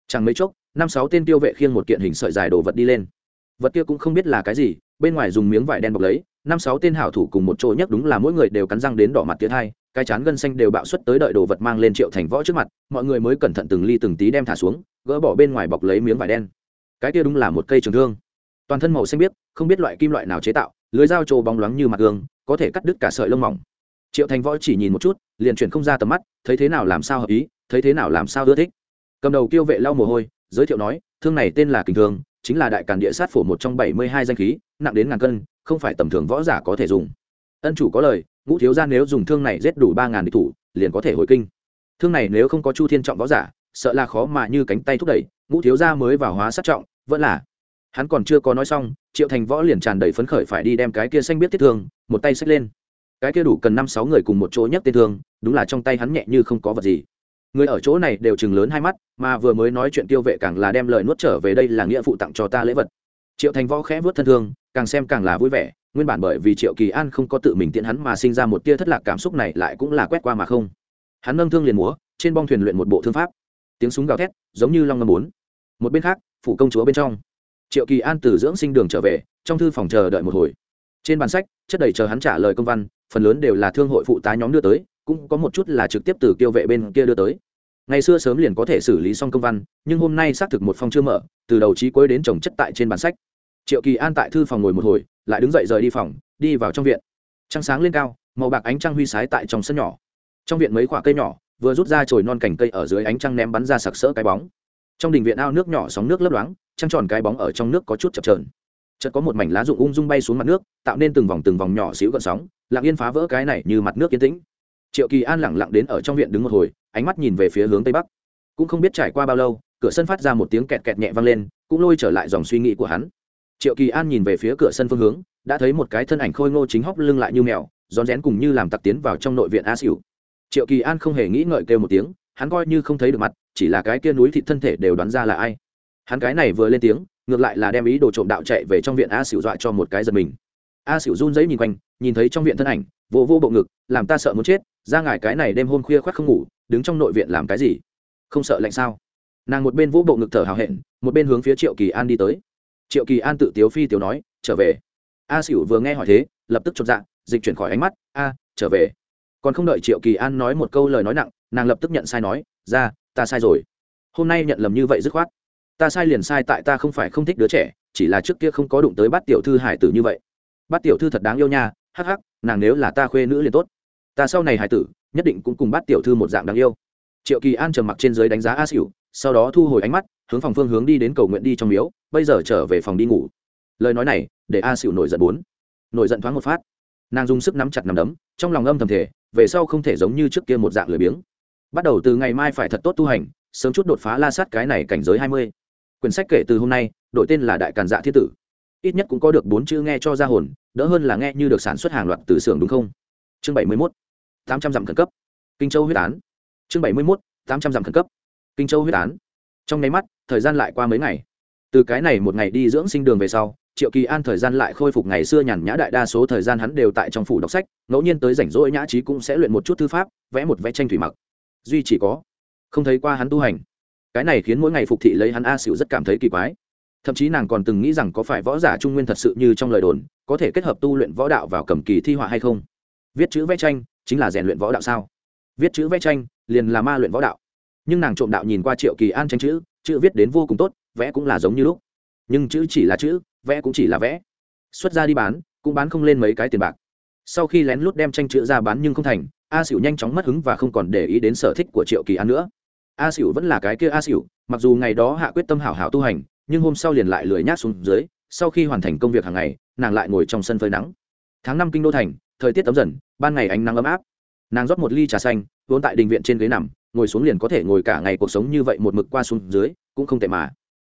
Chẳng mấy chốc, năm sáu tên tiêu vệ khiêng một kiện hình sợi dài đồ vật đi lên. Vật kia cũng không biết là cái gì, bên ngoài dùng miếng vải đen bọc lấy, năm sáu tên hảo thủ cùng một chỗ nhất đúng là mỗi người đều cắn răng đến đỏ mặt tiết hai, cái chán gân xanh đều bạo suất tới đợi đồ vật mang lên triệu thành võ trước mặt, mọi người mới cẩn thận từng ly từng tí đem thả xuống, gỡ bỏ bên ngoài bọc lấy miếng vải đen. Cái kia đúng là một cây trường thương toàn thân màu xanh biếc, không biết loại kim loại nào chế tạo, lưới dao trồ bóng loáng như mặt gương, có thể cắt đứt cả sợi lông mỏng. Triệu thành võ chỉ nhìn một chút, liền chuyển không ra tầm mắt, thấy thế nào làm sao hợp ý, thấy thế nào làm sao ưa thích. Cầm đầu kiêu vệ lau mồ hôi, giới thiệu nói, thương này tên là kình thương chính là đại càn địa sát phổ một trong bảy mươi hai danh khí, nặng đến ngàn cân, không phải tầm thường võ giả có thể dùng. Ân chủ có lời, ngũ thiếu gia nếu dùng thương này giết đủ ba ngàn địch thủ, liền có thể hồi kinh. Thương này nếu không có chu thiên trọng võ giả, sợ là khó mà như cánh tay thúc đẩy, ngũ thiếu gia mới vào hóa sát trọng, vẫn là hắn còn chưa có nói xong, triệu thành võ liền tràn đầy phấn khởi phải đi đem cái kia xanh biết thiết thương, một tay xách lên. Cái kia đủ cần năm sáu người cùng một chỗ nhấc tên thương, đúng là trong tay hắn nhẹ như không có vật gì. Người ở chỗ này đều chừng lớn hai mắt, mà vừa mới nói chuyện tiêu vệ càng là đem lời nuốt trở về đây là nghĩa phụ tặng cho ta lễ vật. Triệu thành võ khẽ vớt thân thương, càng xem càng là vui vẻ, nguyên bản bởi vì triệu kỳ an không có tự mình tiện hắn mà sinh ra một tia thất lạc cảm xúc này lại cũng là quét qua mà không. Hắn nâng thương liền múa, trên bong thuyền luyện một bộ thương pháp. Tiếng súng gào thét, giống như long ngâm bốn. Một bên khác, phủ công chúa bên trong triệu kỳ an từ dưỡng sinh đường trở về, trong thư phòng chờ đợi một hồi. Trên bàn sách, chất đầy chờ hắn trả lời công văn, phần lớn đều là thương hội phụ tá nhóm đưa tới, cũng có một chút là trực tiếp từ kiêu vệ bên kia đưa tới. Ngày xưa sớm liền có thể xử lý xong công văn, nhưng hôm nay xác thực một phong chưa mở, từ đầu trí cuối đến trồng chất tại trên bàn sách. Triệu kỳ an tại thư phòng ngồi một hồi, lại đứng dậy rời đi phòng, đi vào trong viện. Trăng sáng lên cao, màu bạc ánh trăng huy sái tại trong sân nhỏ. Trong viện mấy khoả cây nhỏ, vừa rút ra chồi non cành cây ở dưới ánh trăng ném bắn ra sặc sỡ cái bóng trong đình viện ao nước nhỏ sóng nước lấp loáng, trăng tròn cái bóng ở trong nước có chút chập trờn chợt có một mảnh lá rụng ung dung bay xuống mặt nước, tạo nên từng vòng từng vòng nhỏ xíu gợn sóng, lặng yên phá vỡ cái này như mặt nước yên tĩnh. Triệu kỳ an lẳng lặng đến ở trong viện đứng một hồi, ánh mắt nhìn về phía hướng tây bắc. Cũng không biết trải qua bao lâu, cửa sân phát ra một tiếng kẹt kẹt nhẹ vang lên, cũng lôi trở lại dòng suy nghĩ của hắn. Triệu kỳ an nhìn về phía cửa sân phương hướng, đã thấy một cái thân ảnh khôi ngô chính hóc lưng lại như mèo, rón rén cùng như làm tặc tiến vào trong nội viện a xỉu triệu kỳ an không hề nghĩ ngợi kêu một tiếng, hắn coi như không thấy được mặt chỉ là cái kia núi thịt thân thể đều đoán ra là ai. Hắn cái này vừa lên tiếng, ngược lại là đem ý đồ trộm đạo chạy về trong viện a xỉu dọa cho một cái giật mình. A xỉu run giấy nhìn quanh, nhìn thấy trong viện thân ảnh, vô vô bộ ngực, làm ta sợ muốn chết, ra ngài cái này đêm hôm khuya khoác không ngủ, đứng trong nội viện làm cái gì? Không sợ lạnh sao? Nàng một bên vỗ bộ ngực thở hào hẹn, một bên hướng phía triệu kỳ an đi tới. Triệu kỳ an tự tiếu phi tiếu nói, trở về. A xỉu vừa nghe hỏi thế, lập tức chột dạ dịch chuyển khỏi ánh mắt, a, trở về. Còn không đợi triệu kỳ an nói một câu lời nói nặng, nàng lập tức nhận sai nói, ra ta sai rồi. Hôm nay nhận lầm như vậy dứt khoát. Ta sai liền sai tại ta không phải không thích đứa trẻ, chỉ là trước kia không có đụng tới bát tiểu thư hải tử như vậy. Bát tiểu thư thật đáng yêu nha, hắc hắc, nàng nếu là ta khuê nữ liền tốt. Ta sau này hải tử, nhất định cũng cùng bát tiểu thư một dạng đáng yêu. Triệu kỳ an trầm mặc trên dưới đánh giá a xỉu sau đó thu hồi ánh mắt, hướng phòng phương hướng đi đến cầu nguyện đi trong miếu, bây giờ trở về phòng đi ngủ. Lời nói này, để a xỉu nổi giận bốn. Nổi giận thoáng một phát. Nàng dùng sức nắm chặt nằm đấm, trong lòng âm thầm thể về sau không thể giống như trước kia một dạng lười biếng bắt đầu từ ngày mai phải thật tốt tu hành, sớm chút đột phá la sát cái này cảnh giới hai mươi. Quyển sách kể từ hôm nay, đổi tên là đại càn dạ thiết tử. Ít nhất cũng có được bốn chữ nghe cho ra hồn, đỡ hơn là nghe như được sản xuất hàng loạt từ xưởng đúng không? Chương bảy mươi mốt, tám trăm dặm khẩn cấp. Kinh châu huyết án. Chương bảy mươi mốt, tám trăm dặm khẩn cấp. Kinh châu huyết án. Trong nháy mắt, thời gian lại qua mấy ngày. Từ cái này một ngày đi dưỡng sinh đường về sau, triệu kỳ an thời gian lại khôi phục ngày xưa nhàn nhã đại đa số thời gian hắn đều tại trong phủ đọc sách, ngẫu nhiên tới rảnh rỗi nhã trí cũng sẽ luyện một chút thư pháp, vẽ một vẽ tranh thủy mặc duy chỉ có không thấy qua hắn tu hành. Cái này khiến mỗi ngày phục thị lấy hắn a xỉu rất cảm thấy kỳ quái. Thậm chí nàng còn từng nghĩ rằng có phải võ giả trung nguyên thật sự như trong lời đồn, có thể kết hợp tu luyện võ đạo vào cầm kỳ thi họa hay không? Viết chữ vẽ tranh chính là rèn luyện võ đạo sao? Viết chữ vẽ tranh liền là ma luyện võ đạo. Nhưng nàng trộm đạo nhìn qua triệu kỳ an tranh chữ chữ viết đến vô cùng tốt, vẽ cũng là giống như lúc. Nhưng chữ chỉ là chữ, vẽ cũng chỉ là vẽ. Xuất ra đi bán, cũng bán không lên mấy cái tiền bạc. Sau khi lén lút đem tranh chữ ra bán nhưng không thành a xỉu nhanh chóng mất hứng và không còn để ý đến sở thích của triệu kỳ an nữa. A xỉu vẫn là cái kia a xỉu mặc dù ngày đó hạ quyết tâm hảo hảo tu hành, nhưng hôm sau liền lại lười nhác xuống dưới, sau khi hoàn thành công việc hàng ngày, nàng lại ngồi trong sân phơi nắng. Tháng năm kinh đô thành, thời tiết tấm dần, ban ngày ánh nắng ấm áp. Nàng rót một ly trà xanh, vốn tại đình viện trên ghế nằm, ngồi xuống liền có thể ngồi cả ngày cuộc sống như vậy một mực qua xuống dưới, cũng không tệ mà.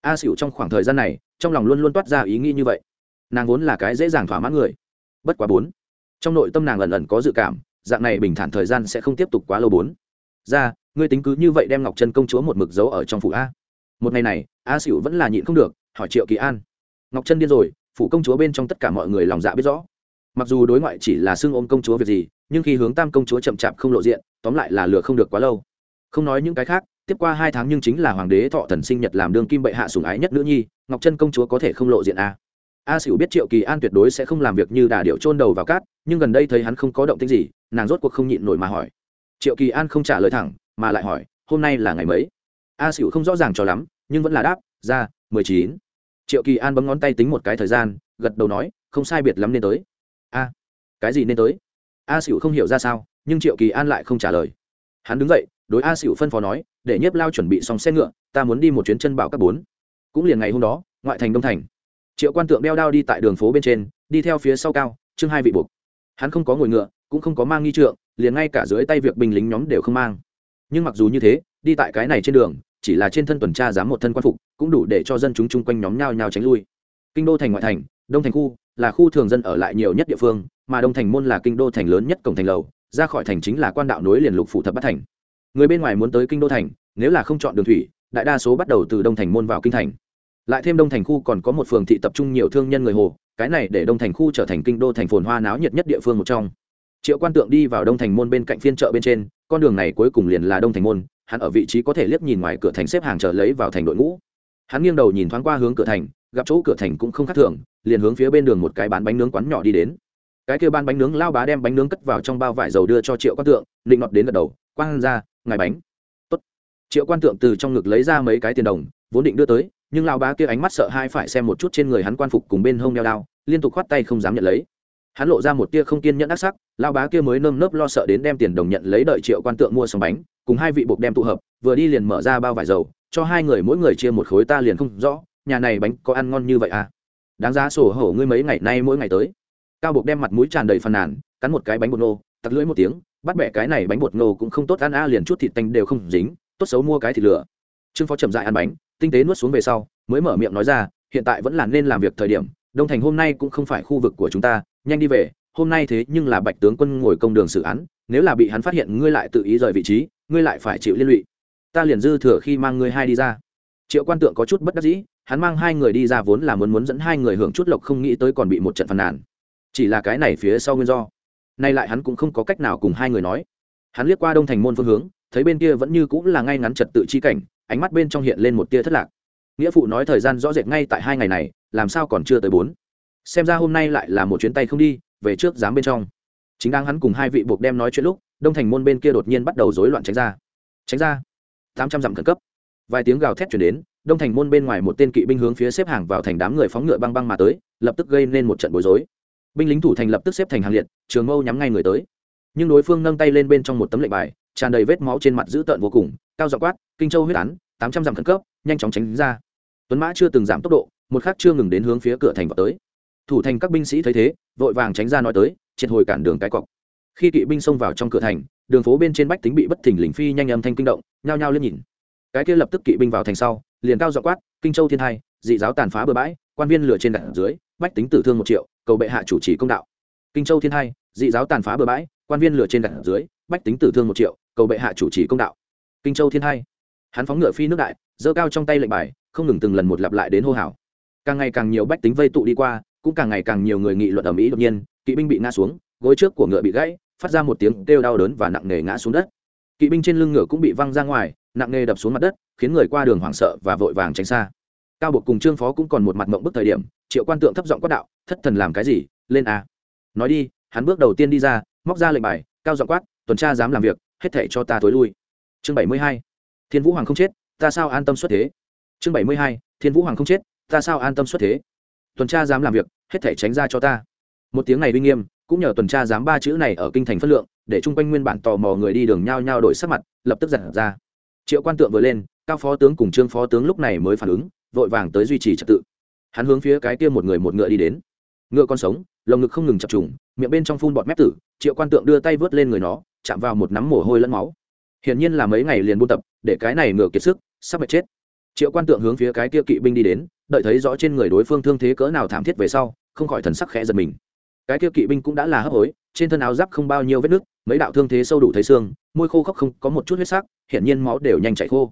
A xỉu trong khoảng thời gian này, trong lòng luôn luôn toát ra ý nghĩ như vậy. Nàng vốn là cái dễ dàng thỏa mãn người. Bất quá bốn, trong nội tâm nàng lần lần có dự cảm dạng này bình thản thời gian sẽ không tiếp tục quá lâu bốn. Ra, ngươi tính cứ như vậy đem ngọc chân công chúa một mực giấu ở trong phủ a. Một ngày này, a xỉu vẫn là nhịn không được, hỏi triệu kỳ an. Ngọc chân điên rồi, phủ công chúa bên trong tất cả mọi người lòng dạ biết rõ. Mặc dù đối ngoại chỉ là xưng ôm công chúa việc gì, nhưng khi hướng tam công chúa chậm chạp không lộ diện, tóm lại là lừa không được quá lâu. Không nói những cái khác, tiếp qua hai tháng nhưng chính là hoàng đế thọ thần sinh nhật làm đương kim bệ hạ sủng ái nhất nữ nhi, ngọc chân công chúa có thể không lộ diện a. A xỉu biết triệu kỳ an tuyệt đối sẽ không làm việc như đà điệu trôn đầu vào cát nhưng gần đây thấy hắn không có động tĩnh gì, nàng rốt cuộc không nhịn nổi mà hỏi. Triệu kỳ an không trả lời thẳng, mà lại hỏi, hôm nay là ngày mấy? A xỉu không rõ ràng cho lắm, nhưng vẫn là đáp, ra, mười chín. Triệu kỳ an bấm ngón tay tính một cái thời gian, gật đầu nói, không sai biệt lắm nên tới. A, cái gì nên tới? A xỉu không hiểu ra sao, nhưng triệu kỳ an lại không trả lời. Hắn đứng dậy, đối a xỉu phân phó nói, để nhiếp lao chuẩn bị xong xe ngựa, ta muốn đi một chuyến chân bảo các bốn. Cũng liền ngày hôm đó, ngoại thành đông thành, triệu quan tượng đeo đao đi tại đường phố bên trên, đi theo phía sau cao, chương hai vị buộc hắn không có ngồi ngựa, cũng không có mang nghi trượng, liền ngay cả dưới tay việc binh lính nhóm đều không mang. Nhưng mặc dù như thế, đi tại cái này trên đường, chỉ là trên thân tuần tra dám một thân quan phục, cũng đủ để cho dân chúng chung quanh nhóm nhau nhau tránh lui. Kinh đô thành ngoại thành, đông thành khu, là khu thường dân ở lại nhiều nhất địa phương, mà đông thành môn là kinh đô thành lớn nhất cổng thành lầu, ra khỏi thành chính là quan đạo nối liền lục phủ thập bát thành. Người bên ngoài muốn tới kinh đô thành, nếu là không chọn đường thủy, đại đa số bắt đầu từ đông thành môn vào kinh thành. Lại thêm đông thành khu còn có một phường thị tập trung nhiều thương nhân người hồ cái này để đông thành khu trở thành kinh đô thành phồn hoa náo nhiệt nhất địa phương một trong. Triệu quan tượng đi vào đông thành môn bên cạnh phiên chợ bên trên, con đường này cuối cùng liền là đông thành môn, hắn ở vị trí có thể liếc nhìn ngoài cửa thành xếp hàng chờ lấy vào thành đội ngũ. Hắn nghiêng đầu nhìn thoáng qua hướng cửa thành, gặp chỗ cửa thành cũng không khác thường, liền hướng phía bên đường một cái bán bánh nướng quán nhỏ đi đến. Cái kia ban bánh nướng lao bá đem bánh nướng cất vào trong bao vải dầu đưa cho triệu quan tượng định nọt đến gật đầu quang ra, ngài bánh. Tốt. triệu quan tượng từ trong ngực lấy ra mấy cái tiền đồng, vốn định đưa tới nhưng lao bá kia ánh mắt sợ hai phải xem một chút trên người hắn quan phục cùng bên hông đeo đao, liên tục khoát tay không dám nhận lấy. Hắn lộ ra một tia không kiên nhẫn ác sắc lao bá kia mới nơm nớp lo sợ đến đem tiền đồng nhận lấy đợi triệu quan tượng mua xong bánh, cùng hai vị buộc đem tụ hợp, vừa đi liền mở ra bao vải dầu, cho hai người mỗi người chia một khối ta liền không rõ, nhà này bánh có ăn ngon như vậy à? Đáng giá sổ hổ ngươi mấy ngày nay mỗi ngày tới. Cao buộc đem mặt mũi tràn đầy phàn nàn, cắn một cái bánh bột nô, tặc lưỡi một tiếng, bắt bẻ cái này bánh bột nô cũng không tốt ăn a, liền chút thịt tanh đều không dính, tốt xấu mua cái thịt lửa. Trương phó chậm dại ăn bánh tinh tế nuốt xuống về sau, mới mở miệng nói ra, hiện tại vẫn là nên làm việc thời điểm, đông thành hôm nay cũng không phải khu vực của chúng ta, nhanh đi về, hôm nay thế nhưng là bạch tướng quân ngồi công đường xử án, nếu là bị hắn phát hiện, ngươi lại tự ý rời vị trí, ngươi lại phải chịu liên lụy. Ta liền dư thừa khi mang ngươi hai đi ra. Triệu quan tượng có chút bất đắc dĩ, hắn mang hai người đi ra vốn là muốn muốn dẫn hai người hưởng chút lộc không nghĩ tới còn bị một trận phàn nàn. Chỉ là cái này phía sau nguyên do. Nay lại hắn cũng không có cách nào cùng hai người nói. Hắn liếc qua đông thành môn phương hướng, thấy bên kia vẫn như cũng là ngay ngắn trật tự chi cảnh ánh mắt bên trong hiện lên một tia thất lạc. Nghĩa phụ nói thời gian rõ rệt ngay tại hai ngày này, làm sao còn chưa tới bốn? Xem ra hôm nay lại là một chuyến tay không đi, về trước dám bên trong. Chính đang hắn cùng hai vị buộc đem nói chuyện lúc, đông thành môn bên kia đột nhiên bắt đầu rối loạn tránh ra. Tránh ra. Tám trăm dặm khẩn cấp. Vài tiếng gào thét chuyển đến, đông thành môn bên ngoài một tên kỵ binh hướng phía xếp hàng vào thành đám người phóng ngựa băng băng mà tới, lập tức gây nên một trận bối rối. Binh lính thủ thành lập tức xếp thành hàng liệt, trường mâu nhắm ngay người tới. Nhưng đối phương nâng tay lên bên trong một tấm lệnh bài tràn đầy vết máu trên mặt dữ tợn vô cùng, cao dọ quát, kinh châu huyết án, tám trăm dặm khẩn cấp, nhanh chóng tránh ra. Tuấn mã chưa từng giảm tốc độ, một khắc chưa ngừng đến hướng phía cửa thành vào tới. Thủ thành các binh sĩ thấy thế, vội vàng tránh ra nói tới, triệt hồi cản đường cái cọc. Khi kỵ binh xông vào trong cửa thành, đường phố bên trên bách tính bị bất thình lình phi nhanh âm thanh kinh động, nhao nhao lên nhìn. Cái kia lập tức kỵ binh vào thành sau, liền cao dọ quát, kinh châu thiên hai, dị giáo tàn phá bừa bãi, quan viên lửa trên đạn dưới, bách tính tử thương một triệu, cầu bệ hạ chủ trì công đạo. Kinh châu thiên hai, dị giáo tàn phá bừa bãi, quan viên lửa trên đạn dưới, bách tính tử thương một triệu cầu bệ hạ chủ trì công đạo. Kinh châu thiên hai. Hắn phóng ngựa phi nước đại, giơ cao trong tay lệnh bài, không ngừng từng lần một lặp lại đến hô hào. Càng ngày càng nhiều bách tính vây tụ đi qua, cũng càng ngày càng nhiều người nghị luận ở mỹ đột nhiên, kỵ binh bị ngã xuống, gối trước của ngựa bị gãy, phát ra một tiếng kêu đau đớn và nặng nề ngã xuống đất. Kỵ binh trên lưng ngựa cũng bị văng ra ngoài, nặng nề đập xuống mặt đất, khiến người qua đường hoảng sợ và vội vàng tránh xa. Cao bột cùng trương phó cũng còn một mặt mộng bức thời điểm, triệu quan tượng thấp giọng quát đạo, thất thần làm cái gì? Lên a nói đi, hắn bước đầu tiên đi ra, móc ra lệnh bài, cao giọng quát, tuần tra dám làm việc hết thể cho ta tối lui. Chương bảy mươi hai, thiên vũ hoàng không chết, ta sao an tâm xuất thế? Chương bảy mươi hai, thiên vũ hoàng không chết, ta sao an tâm xuất thế? Tuần tra dám làm việc, hết thể tránh ra cho ta. Một tiếng này uy nghiêm, cũng nhờ tuần tra dám ba chữ này ở kinh thành phất lượng, để chung quanh nguyên bản tò mò người đi đường nhao nhao đổi sắc mặt, lập tức giật ra. Triệu quan tượng vừa lên, cao phó tướng cùng trương phó tướng lúc này mới phản ứng, vội vàng tới duy trì trật tự. Hắn hướng phía cái kia một người một ngựa đi đến ngựa con sống, lồng ngực không ngừng chập trùng, miệng bên trong phun bọt mép tử, triệu quan tượng đưa tay vớt lên người nó, chạm vào một nắm mồ hôi lẫn máu. Hiển nhiên là mấy ngày liền buôn tập, để cái này ngựa kiệt sức, sắp mệt chết. Triệu quan tượng hướng phía cái kia kỵ binh đi đến, đợi thấy rõ trên người đối phương thương thế cỡ nào thảm thiết về sau, không khỏi thần sắc khẽ giật mình. Cái kia kỵ binh cũng đã là hấp hối, trên thân áo giáp không bao nhiêu vết nứt, mấy đạo thương thế sâu đủ thấy xương, môi khô khốc không có một chút huyết sắc, hiển nhiên máu đều nhanh chảy khô.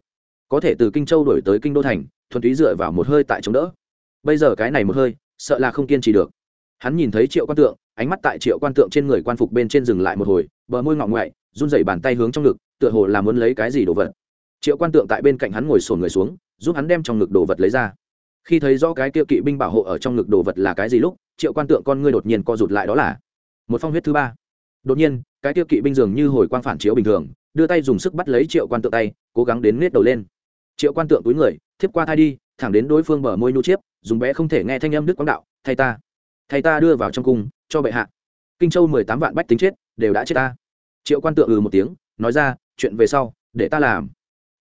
Có thể từ kinh châu đổi tới kinh đô thành, thuần túy dựa vào một hơi tại chống đỡ. Bây giờ cái này một hơi, sợ là không kiên trì được hắn nhìn thấy triệu quan tượng, ánh mắt tại triệu quan tượng trên người quan phục bên trên dừng lại một hồi, bờ môi ngọng ngoại, run dậy bàn tay hướng trong ngực, tựa hồ là muốn lấy cái gì đồ vật. Triệu quan tượng tại bên cạnh hắn ngồi sổn người xuống, giúp hắn đem trong ngực đồ vật lấy ra. Khi thấy rõ cái kia kỵ binh bảo hộ ở trong ngực đồ vật là cái gì lúc, triệu quan tượng con ngươi đột nhiên co rụt lại đó là một phong huyết thứ ba. Đột nhiên, cái kia kỵ binh dường như hồi quang phản chiếu bình thường, đưa tay dùng sức bắt lấy triệu quan tượng tay, cố gắng đến nết đầu lên. Triệu quan tượng túi người, thiếp qua thai đi, thẳng đến đối phương bờ môi nhu chiếp, dùng bé không thể nghe thanh âm đức quang đạo, thay ta thay ta đưa vào trong cung, cho bệ hạ. Kinh châu mười tám vạn bách tính chết, đều đã chết ta. Triệu quan tượng ừ một tiếng, nói ra, chuyện về sau, để ta làm.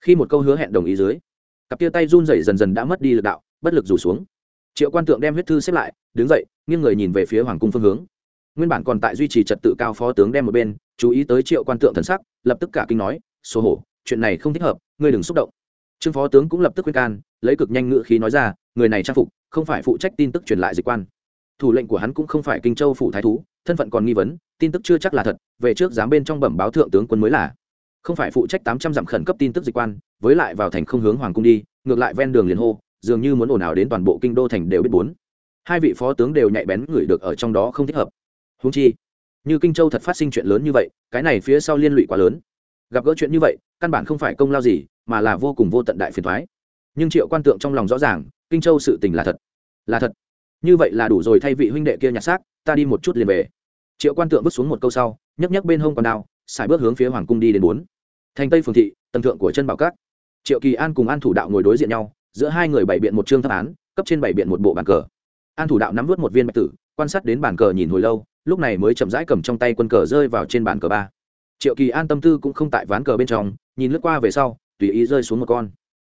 Khi một câu hứa hẹn đồng ý dưới, cặp tia tay run rẩy dần dần đã mất đi lực đạo, bất lực rủ xuống. Triệu quan tượng đem huyết thư xếp lại, đứng dậy, nghiêng người nhìn về phía hoàng cung phương hướng. Nguyên bản còn tại duy trì trật tự cao phó tướng đem một bên, chú ý tới triệu quan tượng thần sắc, lập tức cả kinh nói số hổ, chuyện này không thích hợp, ngươi đừng xúc động. Trương phó tướng cũng lập tức khuyên can, lấy cực nhanh ngự khí nói ra, người này trang phục, không phải phụ trách tin tức truyền lại dịch quan thủ lệnh của hắn cũng không phải kinh châu phủ thái thú, thân phận còn nghi vấn, tin tức chưa chắc là thật, về trước dám bên trong bẩm báo thượng tướng quân mới là. Không phải phụ trách tám trăm dặm khẩn cấp tin tức dịch quan, với lại vào thành không hướng hoàng cung đi, ngược lại ven đường liền hô, dường như muốn ồn ào đến toàn bộ kinh đô thành đều biết bốn. Hai vị phó tướng đều nhạy bén gửi được ở trong đó không thích hợp. Húng chi, như kinh châu thật phát sinh chuyện lớn như vậy, cái này phía sau liên lụy quá lớn. Gặp gỡ chuyện như vậy, căn bản không phải công lao gì, mà là vô cùng vô tận đại phiền thoái. Nhưng triệu quan tượng trong lòng rõ ràng, kinh châu sự tình là thật. Là thật như vậy là đủ rồi, thay vị huynh đệ kia nhặt xác, ta đi một chút liền về. Triệu quan tượng bước xuống một câu sau, nhấc nhấc bên hông còn đao xài bước hướng phía hoàng cung đi đến bốn. Thành tây phường thị, tầng thượng của chân bảo cát triệu kỳ an cùng an thủ đạo ngồi đối diện nhau, giữa hai người bày biện một chương tháp án, cấp trên bày biện một bộ bàn cờ. An thủ đạo nắm vớt một viên bạch tử, quan sát đến bàn cờ nhìn hồi lâu, lúc này mới chậm rãi cầm trong tay quân cờ rơi vào trên bàn cờ ba. Triệu kỳ an tâm tư cũng không tại ván cờ bên trong, nhìn lướt qua về sau, tùy ý rơi xuống một con.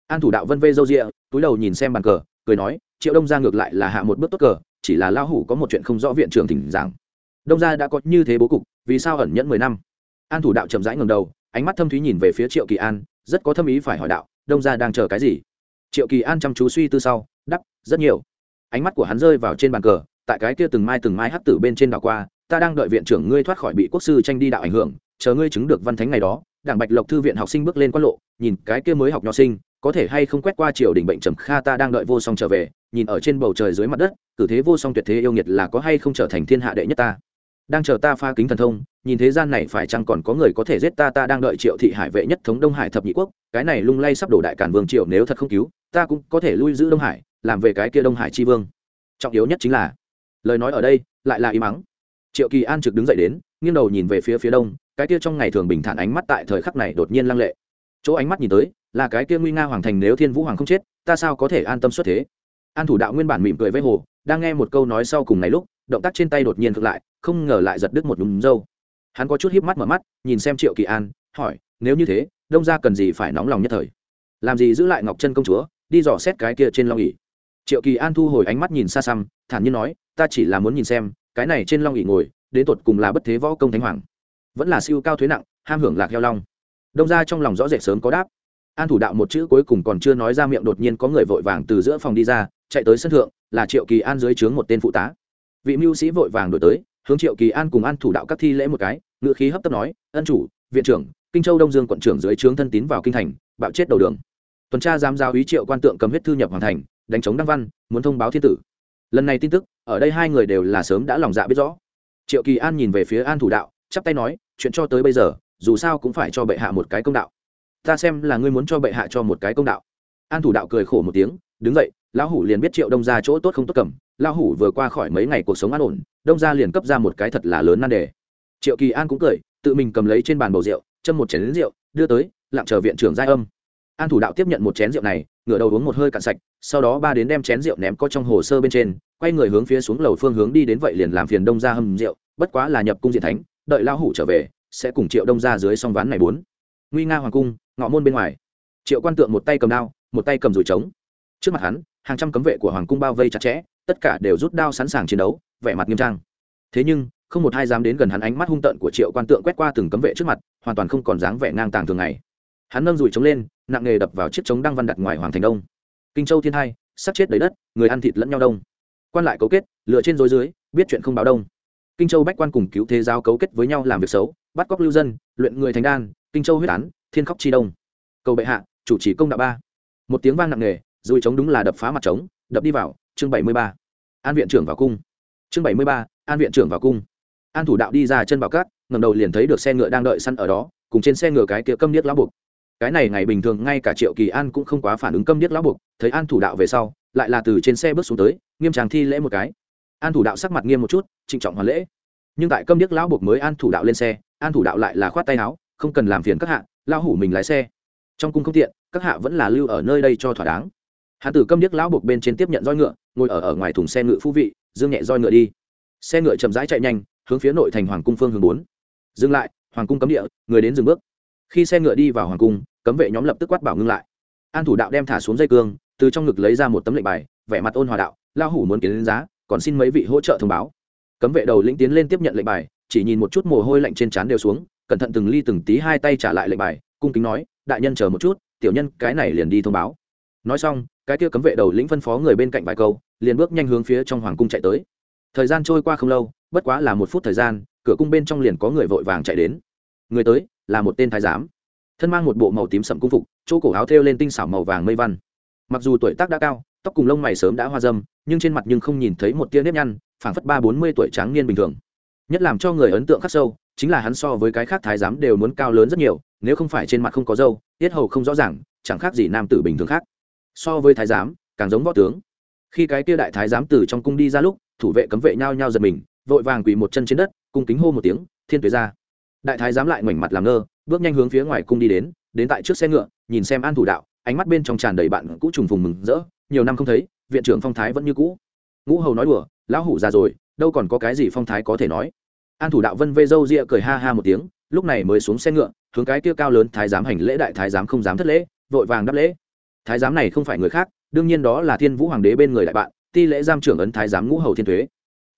An thủ đạo vân vê râu rịa, túi đầu nhìn xem bàn cờ, cười nói triệu đông gia ngược lại là hạ một bước tốt cờ, chỉ là lao hủ có một chuyện không rõ viện trưởng thỉnh giảng. Đông gia đã có như thế bố cục, vì sao ẩn nhẫn mười năm? An thủ đạo chậm rãi ngầm đầu, ánh mắt thâm thúy nhìn về phía triệu kỳ an, rất có thâm ý phải hỏi đạo, đông gia đang chờ cái gì? Triệu kỳ an chăm chú suy tư sau đắp rất nhiều. Ánh mắt của hắn rơi vào trên bàn cờ, tại cái kia từng mai từng mai hắc tử bên trên đảo qua, ta đang đợi viện trưởng ngươi thoát khỏi bị quốc sư tranh đi đạo ảnh hưởng, chờ ngươi chứng được văn thánh ngày đó, đảng bạch lộc thư viện học sinh bước lên quan lộ, nhìn cái kia mới học nho sinh, có thể hay không quét qua triều đình bệnh trầm kha ta đang đợi vô song trở về nhìn ở trên bầu trời dưới mặt đất, cử thế vô song tuyệt thế yêu nghiệt là có hay không trở thành thiên hạ đệ nhất ta? Đang chờ ta pha kính thần thông, nhìn thế gian này phải chăng còn có người có thể giết ta ta đang đợi triệu thị hải vệ nhất thống đông hải thập nhị quốc, cái này lung lay sắp đổ đại cản vương triệu nếu thật không cứu, ta cũng có thể lui giữ đông hải, làm về cái kia đông hải tri vương. Trọng yếu nhất chính là, lời nói ở đây lại là im mắng triệu kỳ an trực đứng dậy đến, nghiêng đầu nhìn về phía phía đông, cái kia trong ngày thường bình thản ánh mắt tại thời khắc này đột nhiên lăng lệ. Chỗ ánh mắt nhìn tới, là cái kia nguy nga hoàng thành nếu thiên vũ hoàng không chết, ta sao có thể an tâm xuất thế? An thủ đạo nguyên bản mỉm cười với hồ, đang nghe một câu nói sau cùng này lúc, động tác trên tay đột nhiên ngược lại, không ngờ lại giật đứt một nhúm dâu. Hắn có chút híp mắt mở mắt, nhìn xem triệu kỳ an, hỏi, nếu như thế, đông ra cần gì phải nóng lòng nhất thời? Làm gì giữ lại ngọc chân công chúa, đi dò xét cái kia trên long ỉ triệu kỳ an thu hồi ánh mắt nhìn xa xăm, thản nhiên nói, ta chỉ là muốn nhìn xem, cái này trên long ỉ ngồi, đến tột cùng là bất thế võ công thánh hoàng. Vẫn là siêu cao thuế nặng, ham hưởng lạc heo long. Đông ra trong lòng rõ rệt sớm có đáp. An thủ đạo một chữ cuối cùng còn chưa nói ra miệng đột nhiên có người vội vàng từ giữa phòng đi ra chạy tới sân thượng, là triệu kỳ an dưới trướng một tên phụ tá. Vị mưu sĩ vội vàng đổi tới, hướng triệu kỳ an cùng an thủ đạo các thi lễ một cái ngựa khí hấp tấp nói, ân chủ, viện trưởng, kinh châu đông dương quận trưởng dưới trướng thân tín vào kinh thành, bạo chết đầu đường. Tuần tra giám giáo ý triệu quan tượng cầm huyết thư nhập hoàn thành, đánh chống đăng văn, muốn thông báo thiên tử. Lần này tin tức, ở đây hai người đều là sớm đã lòng dạ biết rõ. Triệu kỳ an nhìn về phía an thủ đạo, chắp tay nói, chuyện cho tới bây giờ, dù sao cũng phải cho bệ hạ một cái công đạo. Ta xem là ngươi muốn cho bệ hạ cho một cái công đạo. An thủ đạo cười khổ một tiếng đứng vậy, lão hủ liền biết triệu đông ra chỗ tốt không tốt cầm. Lão hủ vừa qua khỏi mấy ngày cuộc sống an ổn đông ra liền cấp ra một cái thật là lớn nan đề. Triệu kỳ an cũng cười tự mình cầm lấy trên bàn bầu rượu châm một chén rượu đưa tới lặng chờ viện trưởng giai âm. An thủ đạo tiếp nhận một chén rượu này ngửa đầu uống một hơi cạn sạch sau đó ba đến đem chén rượu ném có trong hồ sơ bên trên quay người hướng phía xuống lầu phương hướng đi đến vậy liền làm phiền đông ra hầm rượu bất quá là nhập cung diện thánh đợi lão hủ trở về sẽ cùng triệu đông ra dưới song ván này bốn. Nguy nga hoàng cung ngọ môn bên ngoài. Triệu quan tượng một tay cầm đao một tay cầm rùi trống trước mặt hắn, hàng trăm cấm vệ của hoàng cung bao vây chặt chẽ, tất cả đều rút đao sẵn sàng chiến đấu, vẻ mặt nghiêm trang. Thế nhưng, không một ai dám đến gần hắn ánh mắt hung tợn của triệu quan tượng quét qua từng cấm vệ trước mặt, hoàn toàn không còn dáng vẻ ngang tàng thường ngày. Hắn nâng dùi trống lên, nặng nghề đập vào chiếc trống đang văn đặt ngoài hoàng thành đông. Kinh châu thiên hai, sắp chết đầy đất, người ăn thịt lẫn nhau đông. Quan lại cấu kết, lựa trên dối dưới biết chuyện không báo đông. Kinh châu bách quan cùng cứu thế giáo cấu kết với nhau làm việc xấu, bắt cóc lưu dân, luyện người thành đan, kinh châu huyết án, thiên khóc chi đông. Cầu bệ hạ, chủ trì công đạo ba. Một tiếng vang nặng nề dùi trống đúng là đập phá mặt trống, đập đi vào, chương bảy mươi ba. An viện trưởng vào cung. Chương bảy mươi ba, an viện trưởng vào cung. An thủ đạo đi ra chân vào cát ngầm đầu liền thấy được xe ngựa đang đợi săn ở đó, cùng trên xe ngựa cái kia câm điếc lão buộc. Cái này ngày bình thường ngay cả triệu kỳ an cũng không quá phản ứng câm điếc lão buộc, thấy an thủ đạo về sau, lại là từ trên xe bước xuống tới, nghiêm tràng thi lễ một cái. An thủ đạo sắc mặt nghiêm một chút, trịnh trọng hoàn lễ. Nhưng tại câm điếc lão buộc mới an thủ đạo lên xe, an thủ đạo lại là khoát tay áo, không cần làm phiền các hạ lao hủ mình lái xe. Trong cung không tiện, các hạ vẫn là lưu ở nơi đây cho thỏa đáng hán tử câm điếc lão buộc bên trên tiếp nhận roi ngựa, ngồi ở ở ngoài thùng xe ngựa phu vị, dương nhẹ roi ngựa đi. Xe ngựa chậm rãi chạy nhanh, hướng phía nội thành hoàng cung phương hướng bốn. Dừng lại, hoàng cung cấm địa, người đến dừng bước. Khi xe ngựa đi vào hoàng cung, cấm vệ nhóm lập tức quát bảo ngưng lại. An thủ đạo đem thả xuống dây cương, từ trong ngực lấy ra một tấm lệnh bài, vẻ mặt ôn hòa đạo lao hủ muốn kiến đến giá, còn xin mấy vị hỗ trợ thông báo. Cấm vệ đầu lĩnh tiến lên tiếp nhận lệnh bài, chỉ nhìn một chút mồ hôi lạnh trên trán đều xuống, cẩn thận từng ly từng tí hai tay trả lại lệnh bài, cung kính nói, đại nhân chờ một chút, tiểu nhân cái này liền đi thông báo. Nói xong cái kia cấm vệ đầu lĩnh phân phó người bên cạnh vài câu, liền bước nhanh hướng phía trong hoàng cung chạy tới. Thời gian trôi qua không lâu, bất quá là một phút thời gian, cửa cung bên trong liền có người vội vàng chạy đến. Người tới, là một tên thái giám. Thân mang một bộ màu tím sậm cung phục, chỗ cổ áo thêu lên tinh xảo màu vàng mây văn. Mặc dù tuổi tác đã cao, tóc cùng lông mày sớm đã hoa dâm, nhưng trên mặt nhưng không nhìn thấy một tia nếp nhăn, phảng phất ba bốn mươi tuổi tráng niên bình thường. Nhất làm cho người ấn tượng khắc sâu, chính là hắn so với cái khác thái giám đều muốn cao lớn rất nhiều, nếu không phải trên mặt không có râu tiết hầu không rõ ràng, chẳng khác gì nam tử bình thường khác so với thái giám, càng giống võ tướng. Khi cái kia đại thái giám từ trong cung đi ra lúc, thủ vệ cấm vệ nhao nhao giật mình, vội vàng quỳ một chân trên đất, cung kính hô một tiếng, thiên tuế ra đại thái giám lại ngoảnh mặt làm ngơ, bước nhanh hướng phía ngoài cung đi đến đến tại trước xe ngựa, nhìn xem an thủ đạo, ánh mắt bên trong tràn đầy bạn cũ trùng phùng mừng rỡ, nhiều năm không thấy, viện trưởng phong thái vẫn như cũ. Ngũ hầu nói đùa, lão hủ già rồi, đâu còn có cái gì phong thái có thể nói. An thủ đạo vân vê râu ria cười ha ha một tiếng, lúc này mới xuống xe ngựa, hướng cái kia cao lớn thái giám hành lễ đại thái giám không dám thất lễ, vội vàng đáp lễ thái giám này không phải người khác, đương nhiên đó là thiên vũ hoàng đế bên người đại bạn, ti lễ giam trưởng ấn thái giám ngũ hầu thiên thuế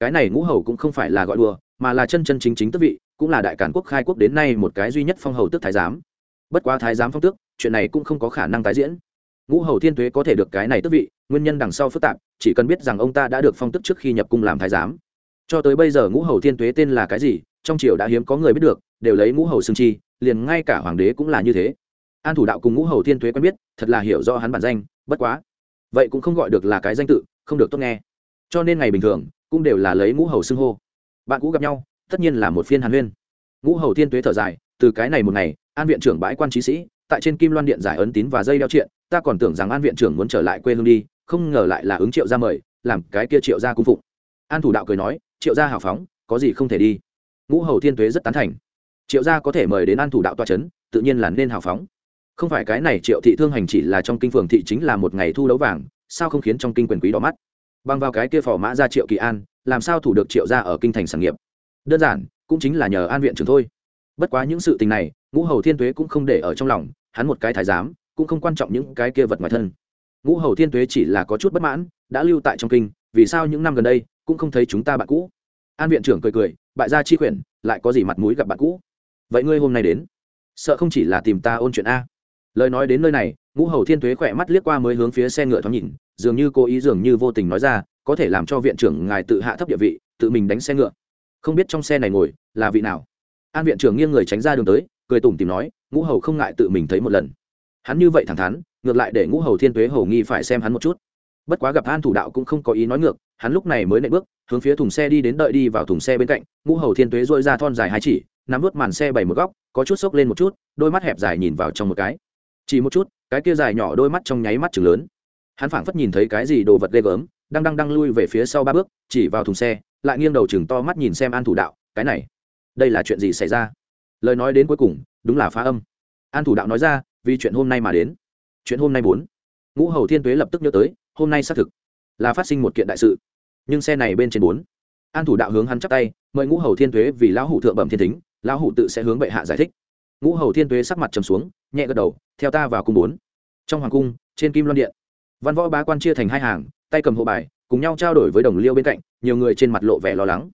cái này ngũ hầu cũng không phải là gọi đùa, mà là chân chân chính chính tước vị, cũng là đại cản quốc khai quốc đến nay một cái duy nhất phong hầu tước thái giám. Bất quá thái giám phong tước, chuyện này cũng không có khả năng tái diễn. Ngũ hầu thiên thuế có thể được cái này tước vị, nguyên nhân đằng sau phức tạp, chỉ cần biết rằng ông ta đã được phong tước trước khi nhập cung làm thái giám. Cho tới bây giờ ngũ hầu thiên thuế tên là cái gì, trong triều đã hiếm có người biết được, đều lấy ngũ hầu xương chi, liền ngay cả hoàng đế cũng là như thế an thủ đạo cùng ngũ hầu thiên thuế quen biết, thật là hiểu do hắn bản danh, bất quá. Vậy cũng không gọi được là cái danh tự, không được tốt nghe. Cho nên ngày bình thường, cũng đều là lấy ngũ hầu xưng hô. Bạn cũ gặp nhau, tất nhiên là một phiên hàn huyên. Ngũ hầu thiên tuế thở dài, từ cái này một ngày, an viện trưởng bãi quan trí sĩ, tại trên kim loan điện giải ấn tín và dây đeo triện, ta còn tưởng rằng an viện trưởng muốn trở lại quê hương đi, không ngờ lại là ứng triệu ra mời, làm cái kia triệu ra cung phụng. An thủ đạo cười nói, triệu gia hào phóng, có gì không thể đi. Ngũ hầu thiên tuế rất tán thành. Triệu gia có thể mời đến an thủ đạo toa c h ấ n tự nhiên là nên hào phóng không phải cái này triệu thị thương hành chỉ là trong kinh phường thị chính là một ngày thu đấu vàng, sao không khiến trong kinh quyền quý đỏ mắt? Bằng vào cái kia phò mã ra triệu kỳ an, làm sao thủ được triệu gia ở kinh thành sản nghiệp? Đơn giản, cũng chính là nhờ an viện trưởng thôi. Bất quá những sự tình này, ngũ hầu thiên tuế cũng không để ở trong lòng, hắn một cái thái giám, cũng không quan trọng những cái kia vật ngoài thân. Ngũ hầu thiên tuế chỉ là có chút bất mãn, đã lưu tại trong kinh, vì sao những năm gần đây, cũng không thấy chúng ta bạn cũ? An viện trưởng cười cười, bại gia chi quyển, lại có gì mặt mũi gặp bạn cũ? Vậy ngươi hôm nay đến, sợ không chỉ là tìm ta ôn chuyện a? Lời nói đến nơi này, ngũ hầu thiên thuế khỏe mắt liếc qua mới hướng phía xe ngựa thoáng nhìn, dường như cố ý dường như vô tình nói ra, có thể làm cho viện trưởng ngài tự hạ thấp địa vị, tự mình đánh xe ngựa. Không biết trong xe này ngồi là vị nào. An viện trưởng nghiêng người tránh ra đường tới, cười tủm tìm nói, ngũ hầu không ngại tự mình thấy một lần. Hắn như vậy thẳng thắn, ngược lại để ngũ hầu thiên tuế hầu nghi phải xem hắn một chút. Bất quá gặp an thủ đạo cũng không có ý nói ngược, hắn lúc này mới nệ bước, hướng phía thùng xe đi đến đợi đi vào thùng xe bên cạnh, ngũ hầu thiên tuế dôi ra thon dài hai chỉ, nắm vớt màn xe bảy một góc, có chút sốc lên một chút, đôi mắt hẹp dài nhìn vào trong một cái chỉ một chút, cái kia dài nhỏ đôi mắt trong nháy mắt chừng lớn. Hắn phảng phất nhìn thấy cái gì đồ vật ghê gớm, đang đang đang lui về phía sau ba bước, chỉ vào thùng xe, lại nghiêng đầu chừng to mắt nhìn xem an thủ đạo, cái này, đây là chuyện gì xảy ra? Lời nói đến cuối cùng, đúng là phá âm. An thủ đạo nói ra, vì chuyện hôm nay mà đến. Chuyện hôm nay bốn. Ngũ hầu thiên tuế lập tức nhớ tới, hôm nay xác thực là phát sinh một kiện đại sự, nhưng xe này bên trên bốn. An thủ đạo hướng hắn chắp tay, mời ngũ hầu thiên tuế vì lão hủ thượng bẩm thiên thính, lão hủ tự sẽ hướng bệ hạ giải thích. Ngũ hầu thiên tuế sắc mặt trầm xuống nhẹ gật đầu, theo ta vào cung bốn. Trong hoàng cung, trên kim loan điện, văn võ bá quan chia thành hai hàng, tay cầm hộ bài, cùng nhau trao đổi với đồng liêu bên cạnh, nhiều người trên mặt lộ vẻ lo lắng.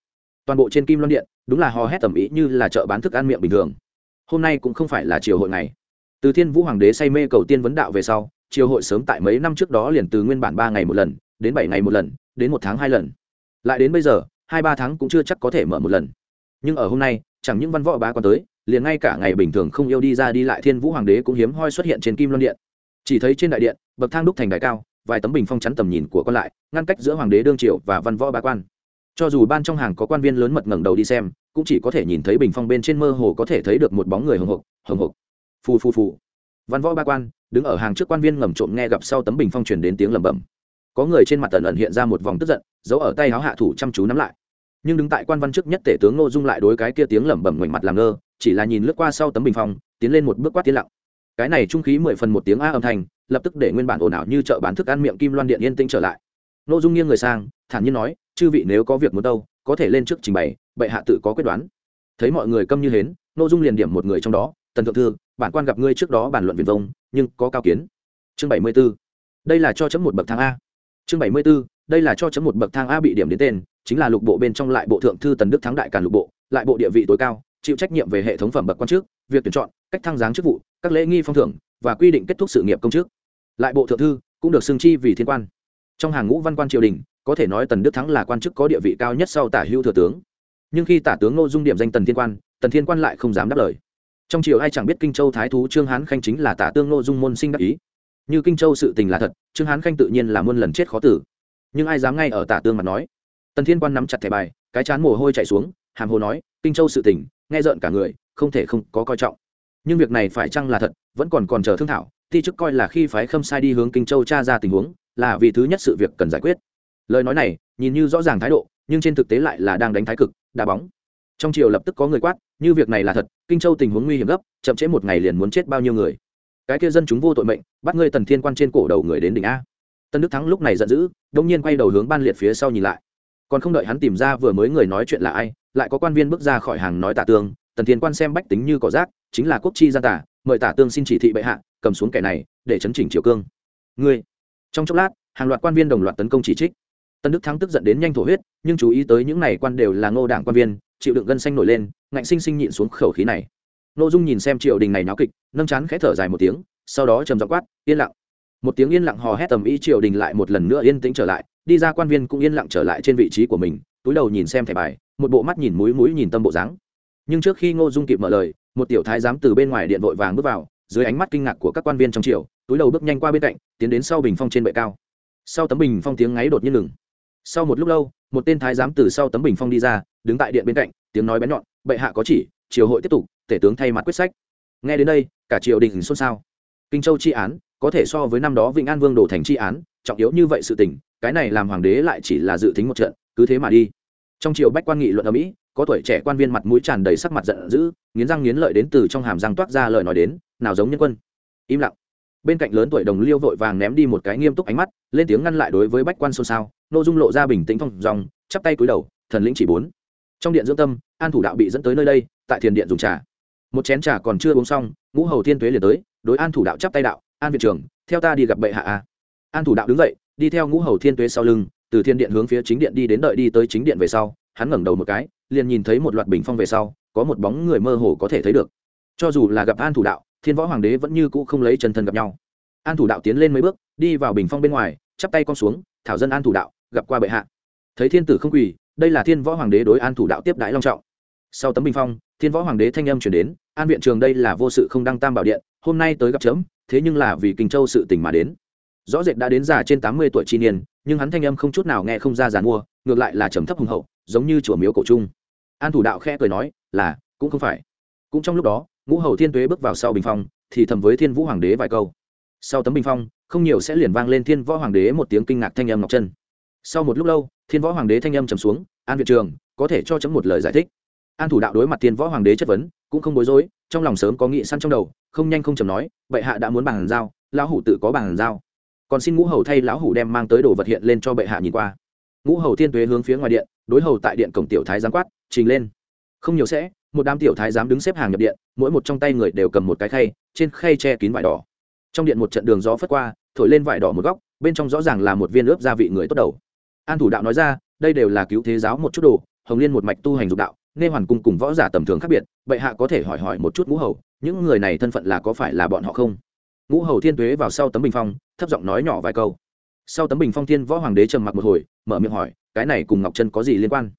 Toàn bộ trên kim loan điện, đúng là hò hét tầm ý như là chợ bán thức ăn miệng bình thường. Hôm nay cũng không phải là chiều hội này từ thiên vũ hoàng đế say mê cầu tiên vấn đạo về sau chiều hội sớm tại mấy năm trước đó liền từ nguyên bản ba ngày một lần, đến bảy ngày một lần, đến một tháng hai lần. Lại đến bây giờ, hai ba tháng cũng chưa chắc có thể mở một lần. Nhưng ở hôm nay, chẳng những văn võ bá quan tới liền ngay cả ngày bình thường không yêu đi ra đi lại thiên vũ hoàng đế cũng hiếm hoi xuất hiện trên kim loan điện. Chỉ thấy trên đại điện, bậc thang đúc thành đại cao, vài tấm bình phong chắn tầm nhìn của con lại, ngăn cách giữa hoàng đế đương triều và văn võ bá quan. Cho dù ban trong hàng có quan viên lớn mật ngẩng đầu đi xem, cũng chỉ có thể nhìn thấy bình phong bên trên mơ hồ có thể thấy được một bóng người hồng hộc hồng hộc. Phù phù phù. Văn võ ba quan, đứng ở hàng trước quan viên ngầm trộm nghe gặp sau tấm bình phong truyền đến tiếng lẩm bẩm. Có người trên mặt tần ẩn hiện ra một vòng tức giận, giấu ở tay áo hạ thủ chăm chú nắm lại. Nhưng đứng tại quan văn trước nhất tể tướng ngô dung lại đối cái kia tiếng lẩm bẩm ngoảnh mặt làm ngơ chỉ là nhìn lướt qua sau tấm bình phong, tiến lên một bước quát tiến lặng. Cái này trung khí mười phần một tiếng a âm thanh, lập tức để nguyên bản ồn ào như chợ bán thức ăn miệng kim loan điện yên tĩnh trở lại. Ngô dung nghiêng người sang, thản nhiên nói, chư vị nếu có việc muốn đâu, có thể lên trước trình bày, bệ hạ tự có quyết đoán. Thấy mọi người câm như hến ngô dung liền điểm một người trong đó, tần thượng thư, bản quan gặp ngươi trước đó bàn luận viền vông, nhưng có cao kiến. Chương bảy mươi b ố đây là cho chấm một bậc thang a. Chương bảy mươi b ố đây là cho chấm một bậc thang a bị điểm đến tên, chính là lục bộ bên trong lại bộ thượng thư tần đức thắng đại càn lục bộ, lại bộ địa vị tối cao chịu trách nhiệm về hệ thống phẩm bậc quan chức, việc tuyển chọn, cách thăng giáng chức vụ, các lễ nghi phong thưởng và quy định kết thúc sự nghiệp công chức. Lại bộ thượng thư cũng được xưng chi vì thiên quan. Trong hàng ngũ văn quan triều đình, có thể nói tần đức thắng là quan chức có địa vị cao nhất sau tả hữu thừa tướng. Nhưng khi tả tướng ngô dung điểm danh tần thiên quan, tần thiên quan lại không dám đáp lời. Trong triều ai chẳng biết kinh châu thái thú trương hán khanh chính là tả tương ngô dung môn sinh đắc ý. Như kinh châu sự tình là thật, trương hán khanh tự nhiên là muôn lần chết khó tử. Nhưng ai dám ngay ở tả tương mà nói? Tần thiên quan nắm chặt thẻ bài, cái chán mồ hôi chạy xuống hàm hồ nói, kinh châu sự tình, nghe rợn cả người, không thể không có coi trọng. Nhưng việc này phải chăng là thật, vẫn còn còn chờ thương thảo, thi chức coi là khi phái khâm sai đi hướng kinh châu tra ra tình huống, là vì thứ nhất sự việc cần giải quyết. Lời nói này, nhìn như rõ ràng thái độ, nhưng trên thực tế lại là đang đánh thái cực đá bóng. Trong triều lập tức có người quát, như việc này là thật, kinh châu tình huống nguy hiểm gấp, chậm trễ một ngày liền muốn chết bao nhiêu người? Cái kia dân chúng vô tội mệnh, bắt ngươi tần thiên quan trên cổ đầu người đến đỉnh a. Tân đức thắng lúc này giận dữ đông nhiên quay đầu hướng ban liệt phía sau nhìn lại. Còn không đợi hắn tìm ra vừa mới người nói chuyện là ai lại có quan viên bước ra khỏi hàng nói tả tương tần thiên quan xem bách tính như cỏ rác, chính là quốc chi gian tả, mời tả tương xin chỉ thị bệ hạ, cầm xuống kẻ này, để chấn chỉnh triều cương. Ngươi. Trong chốc lát, hàng loạt quan viên đồng loạt tấn công chỉ trích. Tân đức thắng tức giận đến nhanh thổ huyết, nhưng chú ý tới những này quan đều là ngô đảng quan viên, chịu đựng gân xanh nổi lên, ngạnh sinh sinh nhịn xuống khẩu khí này. N ô dung nhìn xem triều đình này náo kịch, nâng chán khẽ thở dài một tiếng, sau đó trầm giọng quát, yên lặng. Một tiếng yên lặng hò hét tầm ý triều đình lại một lần nữa yên tĩnh trở lại, đi ra quan viên cũng yên lặng trở lại trên vị trí của mình túi đầu nhìn xem thẻ bài, một bộ mắt nhìn mũi mũi nhìn tâm bộ dáng. Nhưng trước khi ngô dung kịp mở lời, một tiểu thái giám từ bên ngoài điện vội vàng bước vào, dưới ánh mắt kinh ngạc của các quan viên trong triều, túi đầu bước nhanh qua bên cạnh, tiến đến sau bình phong trên bệ cao. Sau tấm bình phong tiếng ngáy đột nhiên ngừng. Sau một lúc lâu, một tên thái giám từ sau tấm bình phong đi ra, đứng tại điện bên cạnh, tiếng nói bén nhọn, bệ hạ có chỉ, triều hội tiếp tục, tể tướng thay mặt quyết sách. Nghe đến đây, cả triều đình xôn xao. Kinh châu tri án, có thể so với năm đó vịnh an vương đổ thành tri án, trọng yếu như vậy sự tình, cái này làm hoàng đế lại chỉ là dự tính một trận, cứ thế mà đi trong triều bách quan nghị luận ở mỹ, có tuổi trẻ quan viên mặt mũi tràn đầy sắc mặt giận dữ, nghiến răng nghiến lợi đến từ trong hàm răng toát ra lời nói đến, nào giống nhân quân. Im lặng. Bên cạnh lớn tuổi đồng liêu vội vàng ném đi một cái nghiêm túc ánh mắt, lên tiếng ngăn lại đối với bách quan xôn xao, nội dung lộ ra bình tĩnh phong dòng, chắp tay cúi đầu, thần lĩnh chỉ bốn. Trong điện dưỡng tâm, an thủ đạo bị dẫn tới nơi đây, tại thiền điện dùng trà. Một chén trà còn chưa uống xong, ngũ hầu thiên tuế liền tới, đối an thủ đạo chắp tay đạo, an viện trưởng, theo ta đi gặp bệ hạ a. An thủ đạo đứng dậy, đi theo ngũ hầu thiên tuế sau lưng từ thiên điện hướng phía chính điện đi đến đợi đi tới chính điện về sau, hắn ngẩng đầu một cái, liền nhìn thấy một loạt bình phong về sau, có một bóng người mơ hồ có thể thấy được. Cho dù là gặp an thủ đạo, thiên võ hoàng đế vẫn như cũ không lấy chân thân gặp nhau. An thủ đạo tiến lên mấy bước, đi vào bình phong bên ngoài, chắp tay con xuống, thảo dân an thủ đạo, gặp qua bệ hạ. Thấy thiên tử không quỳ, đây là thiên võ hoàng đế đối an thủ đạo tiếp đãi long trọng. Sau tấm bình phong, thiên võ hoàng đế thanh âm chuyển đến, an viện trường đây là vô sự không đăng tam bảo điện, hôm nay tới gặp chấm, thế nhưng là vì kinh châu sự tỉnh mà đến. Rõ rệt đã đến già trên tám mươi tuổi chi niên nhưng hắn thanh âm không chút nào nghe không ra giàn mua, ngược lại là trầm thấp hùng hậu, giống như chùa miếu cổ trung. An thủ đạo khẽ cười nói, là, cũng không phải. Cũng trong lúc đó, ngũ hầu thiên tuế bước vào sau bình phong, thì thầm với thiên vũ hoàng đế vài câu. Sau tấm bình phong, không nhiều sẽ liền vang lên thiên võ hoàng đế một tiếng kinh ngạc thanh âm ngọc chân. Sau một lúc lâu, thiên võ hoàng đế thanh âm trầm xuống, an viện trường, có thể cho chấm một lời giải thích. An thủ đạo đối mặt thiên võ hoàng đế chất vấn, cũng không bối rối, trong lòng sớm có nghị săn trong đầu, không nhanh không chầm nói, bệ hạ đã muốn bàn giao, lão hủ tự có bàn giao còn xin ngũ hầu thay lão hủ đem mang tới đồ vật hiện lên cho bệ hạ nhìn qua. Ngũ hầu thiên tuế hướng phía ngoài điện, đối hầu tại điện cổng tiểu thái giám quát, trình lên. Không nhiều sẽ, một đám tiểu thái giám đứng xếp hàng nhập điện, mỗi một trong tay người đều cầm một cái khay, trên khay che kín vải đỏ. Trong điện một trận đường gió phất qua, thổi lên vải đỏ một góc, bên trong rõ ràng là một viên ướp gia vị người tốt đầu. An thủ đạo nói ra, đây đều là cứu thế giáo một chút đồ, hồng liên một mạch tu hành dục đạo nghe hoàn cung cùng võ giả tầm thường khác biệt, bệ hạ có thể hỏi hỏi một chút ngũ hầu, những người này thân phận là có phải là bọn họ không? Ngũ hầu thiên tuế vào sau tấm bình phong, thấp giọng nói nhỏ vài câu. Sau tấm bình phong thiên võ hoàng đế trầm mặc một hồi, mở miệng hỏi, cái này cùng ngọc chân có gì liên quan?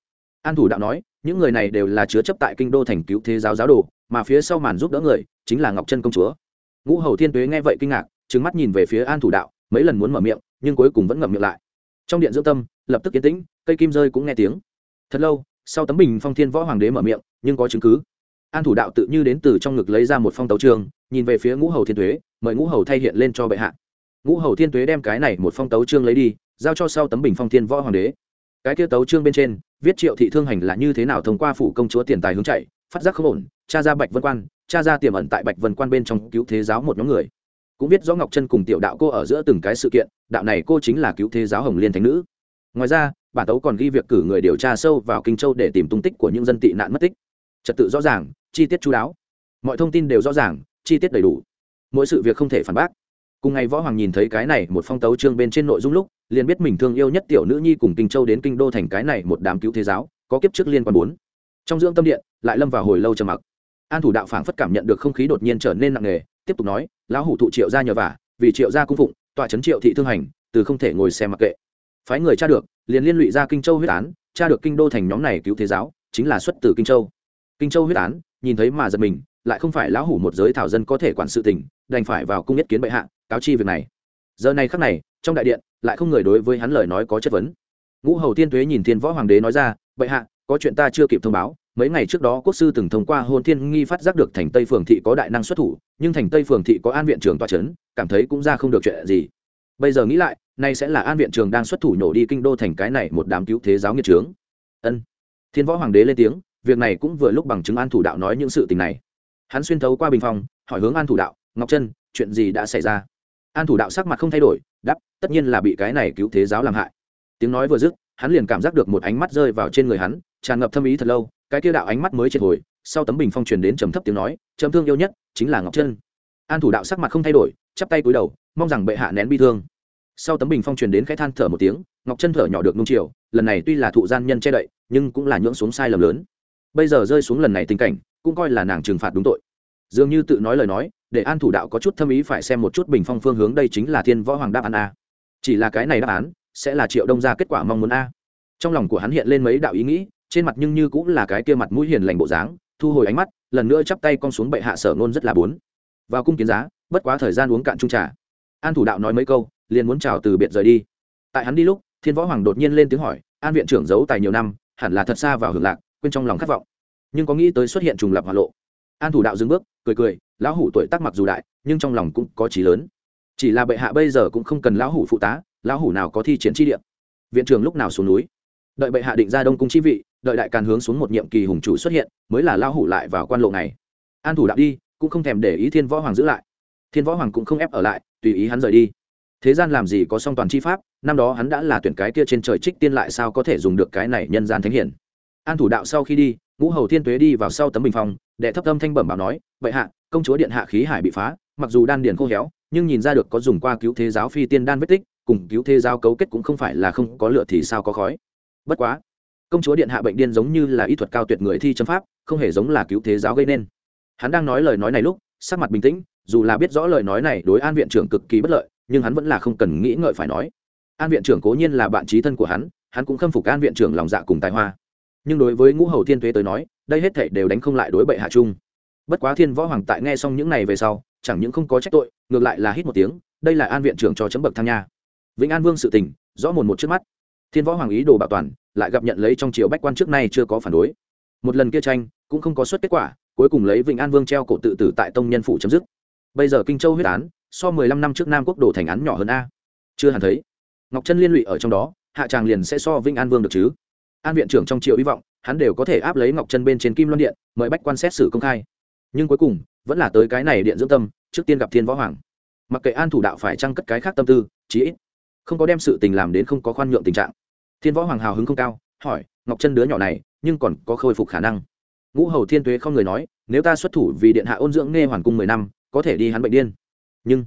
An thủ đạo nói, những người này đều là chứa chấp tại kinh đô thành cứu thế giáo giáo đồ, mà phía sau màn giúp đỡ người, chính là ngọc chân công chúa. Ngũ hầu thiên tuế nghe vậy kinh ngạc trứng mắt nhìn về phía an thủ đạo, mấy lần muốn mở miệng, nhưng cuối cùng vẫn ngậm miệng lại. Trong điện dưỡng tâm, lập tức yên tĩnh, cây kim rơi cũng nghe tiếng. Thật lâu, sau tấm bình phong thiên võ hoàng đế mở miệng, nhưng có chứng cứ an thủ đạo tự như đến từ trong ngực lấy ra một phong tấu trường, nhìn về phía ngũ hầu thiên tuế, mời ngũ hầu thay hiện lên cho bệ hạ. Ngũ hầu thiên tuế đem cái này một phong tấu trương lấy đi, giao cho sau tấm bình phong thiên võ hoàng đế. Cái kia tấu trương bên trên, viết triệu thị thương hành là như thế nào thông qua phủ công chúa tiền tài hướng chạy, phát giác không ổn cha ra bạch vân quan cha ra tiềm ẩn tại bạch vân quan bên trong cứu thế giáo một nhóm người. Cũng biết rõ ngọc chân cùng tiểu đạo cô ở giữa từng cái sự kiện, đạo này cô chính là cứu thế giáo hồng liên thánh nữ. Ngoài ra, bản tấu còn ghi việc cử người điều tra sâu vào kinh châu để tìm tung tích của những dân tị nạn mất tích trật tự rõ ràng, chi tiết chú đáo. Mọi thông tin đều rõ ràng, chi tiết đầy đủ. Mỗi sự việc không thể phản bác. Cùng ngày võ hoàng nhìn thấy cái này một phong tấu trương bên trên nội dung lúc, liền biết mình thương yêu nhất tiểu nữ nhi cùng kinh châu đến kinh đô thành cái này một đám cứu thế giáo, có kiếp trước liên quan bốn. Trong dưỡng tâm điện, lại lâm vào hồi lâu trầm mặc. An thủ đạo phảng phất cảm nhận được không khí đột nhiên trở nên nặng nề, tiếp tục nói, lão hủ thụ triệu gia nhờ vả, vì triệu gia cung phụng, tọa trấn triệu thị thương hành, từ không thể ngồi xem mặc kệ. Phái người tra được, liền liên lụy ra kinh châu huyết án, tra được kinh đô thành nhóm này cứu thế giáo, chính là xuất từ kinh châu kinh châu huyết án, nhìn thấy mà giật mình, lại không phải lão hủ một giới thảo dân có thể quản sự tình, đành phải vào cung nhất kiến bệ hạ, cáo chi việc này. Giờ này khắc này, trong đại điện, lại không người đối với hắn lời nói có chất vấn. Ngũ hầu tiên thuế nhìn thiên võ hoàng đế nói ra, bệ hạ, có chuyện ta chưa kịp thông báo, mấy ngày trước đó quốc sư từng thông qua hôn thiên nghi phát giác được thành tây phường thị có đại năng xuất thủ, nhưng thành tây phường thị có an viện trường tòa c h ấ n cảm thấy cũng ra không được chuyện gì. Bây giờ nghĩ lại, nay sẽ là an viện trường đang xuất thủ nhổ đi kinh đô thành cái này một đám cứu thế giáo nghiệt trướng ân. Thiên võ hoàng đế lên tiếng việc này cũng vừa lúc bằng chứng an thủ đạo nói những sự tình này. Hắn xuyên thấu qua bình phòng hỏi hướng an thủ đạo, ngọc trân, chuyện gì đã xảy ra? An thủ đạo sắc mặt không thay đổi đắp tất nhiên là bị cái này cứu thế giáo làm hại. Tiếng nói vừa dứt, hắn liền cảm giác được một ánh mắt rơi vào trên người hắn, tràn ngập thâm ý thật lâu, cái kia đạo ánh mắt mới triệt hồi, sau tấm bình phong truyền đến trầm thấp tiếng nói trầm thương yêu nhất chính là ngọc trân. An thủ đạo sắc mặt không thay đổi, chắp tay cúi đầu, mong rằng bệ hạ nén bi thương. Sau tấm bình phong truyền đến khẽ than thở một tiếng, ngọc chân thở nhỏ được nung chiều, lần này tuy là thụ gian nhân che đậy, nhưng cũng là nhưỡng xuống sai lầm lớn bây giờ rơi xuống lần này tình cảnh, cũng coi là nàng trừng phạt đúng tội. Dường như tự nói lời nói, để an thủ đạo có chút thâm ý phải xem một chút bình phong phương hướng đây chính là thiên võ hoàng đáp án a. Chỉ là cái này đáp án, sẽ là triệu đông ra kết quả mong muốn a. Trong lòng của hắn hiện lên mấy đạo ý nghĩ, trên mặt nhưng như cũng là cái kia mặt mũi hiền lành bộ dáng, thu hồi ánh mắt, lần nữa chắp tay con xuống bệ hạ sở ngôn rất là bốn. Vào cung kiến giá, bất quá thời gian uống cạn chung trà. An thủ đạo nói mấy câu, liền muốn chào từ biệt rời đi. Tại hắn đi lúc, thiên võ hoàng đột nhiên lên tiếng hỏi, an viện trưởng giấu tài nhiều năm, hẳn là thật xa vào hưởng lạc quên trong lòng khát vọng. Nhưng có nghĩ tới xuất hiện trùng lập hỏa lộ. An thủ đạo dừng bước, cười cười, lão hủ tuổi tác mặc dù đại, nhưng trong lòng cũng có trí lớn. Chỉ là bệ hạ bây giờ cũng không cần lão hủ phụ tá, lão hủ nào có thi triển chi địa. Viện trưởng lúc nào xuống núi? Đợi bệ hạ định ra đông cung chi vị, đợi đại càn hướng xuống một nhiệm kỳ hùng chủ xuất hiện, mới là lão hủ lại vào quan lộ này. An thủ đạo đi, cũng không thèm để ý thiên võ hoàng giữ lại. Thiên võ hoàng cũng không ép ở lại, tùy ý hắn rời đi. Thế gian làm gì có song toàn chi pháp, năm đó hắn đã là tuyển cái kia trên trời trích tiên lại sao có thể dùng được cái này nhân gian thánh hiển an thủ đạo sau khi đi, ngũ hầu thiên tuế đi vào sau tấm bình phong, đệ thấp âm thanh bẩm bảo nói, vậy hạ, công chúa điện hạ khí hải bị phá, mặc dù đan điền khô héo, nhưng nhìn ra được có dùng qua cứu thế giáo phi tiên đan vết tích, cùng cứu thế giáo cấu kết cũng không phải là không có lựa thì sao có khói. Bất quá, công chúa điện hạ bệnh điên giống như là y thuật cao tuyệt người thi châm pháp, không hề giống là cứu thế giáo gây nên. Hắn đang nói lời nói này lúc, sắc mặt bình tĩnh, dù là biết rõ lời nói này đối an viện trưởng cực kỳ bất lợi, nhưng hắn vẫn là không cần nghĩ ngợi phải nói. An viện trưởng cố nhiên là bạn trí thân của hắn hắn cũng khâm phục an viện trưởng lòng dạ cùng tài hoa nhưng đối với ngũ hầu thiên thuế tới nói, đây hết thảy đều đánh không lại đối bệ hạ trung. bất quá thiên võ hoàng tại nghe xong những này về sau, chẳng những không có trách tội, ngược lại là hít một tiếng, đây là an viện trưởng cho chấm bậc thang nha. Vĩnh an vương sự tình, rõ mồn một trước mắt. Thiên võ hoàng ý đồ bảo toàn, lại gặp nhận lấy trong triều bách quan trước nay chưa có phản đối. Một lần kia tranh, cũng không có xuất kết quả, cuối cùng lấy vĩnh an vương treo cổ tự tử tại tông nhân phủ chấm dứt. Bây giờ kinh châu huyết án, so mười lăm năm trước nam quốc đổ thành án nhỏ hơn a. Chưa hẳn thấy. Ngọc chân liên lụy ở trong đó, hạ tràng liền sẽ so vĩnh an vương được chứ an viện trưởng trong triều hy vọng, hắn đều có thể áp lấy ngọc chân bên trên kim loan điện, mời bách quan xét xử công khai. Nhưng cuối cùng, vẫn là tới cái này điện dưỡng tâm, trước tiên gặp thiên võ hoàng. Mặc kệ an thủ đạo phải trăng cất cái khác tâm tư, chí ít không có đem sự tình làm đến không có khoan nhượng tình trạng. Thiên võ hoàng hào hứng không cao, hỏi, ngọc chân đứa nhỏ này, nhưng còn có khôi phục khả năng. Ngũ hầu thiên tuế không người nói, nếu ta xuất thủ vì điện hạ ôn dưỡng nghe hoàn cung mười năm, có thể đi hắn bệnh điên. Nhưng,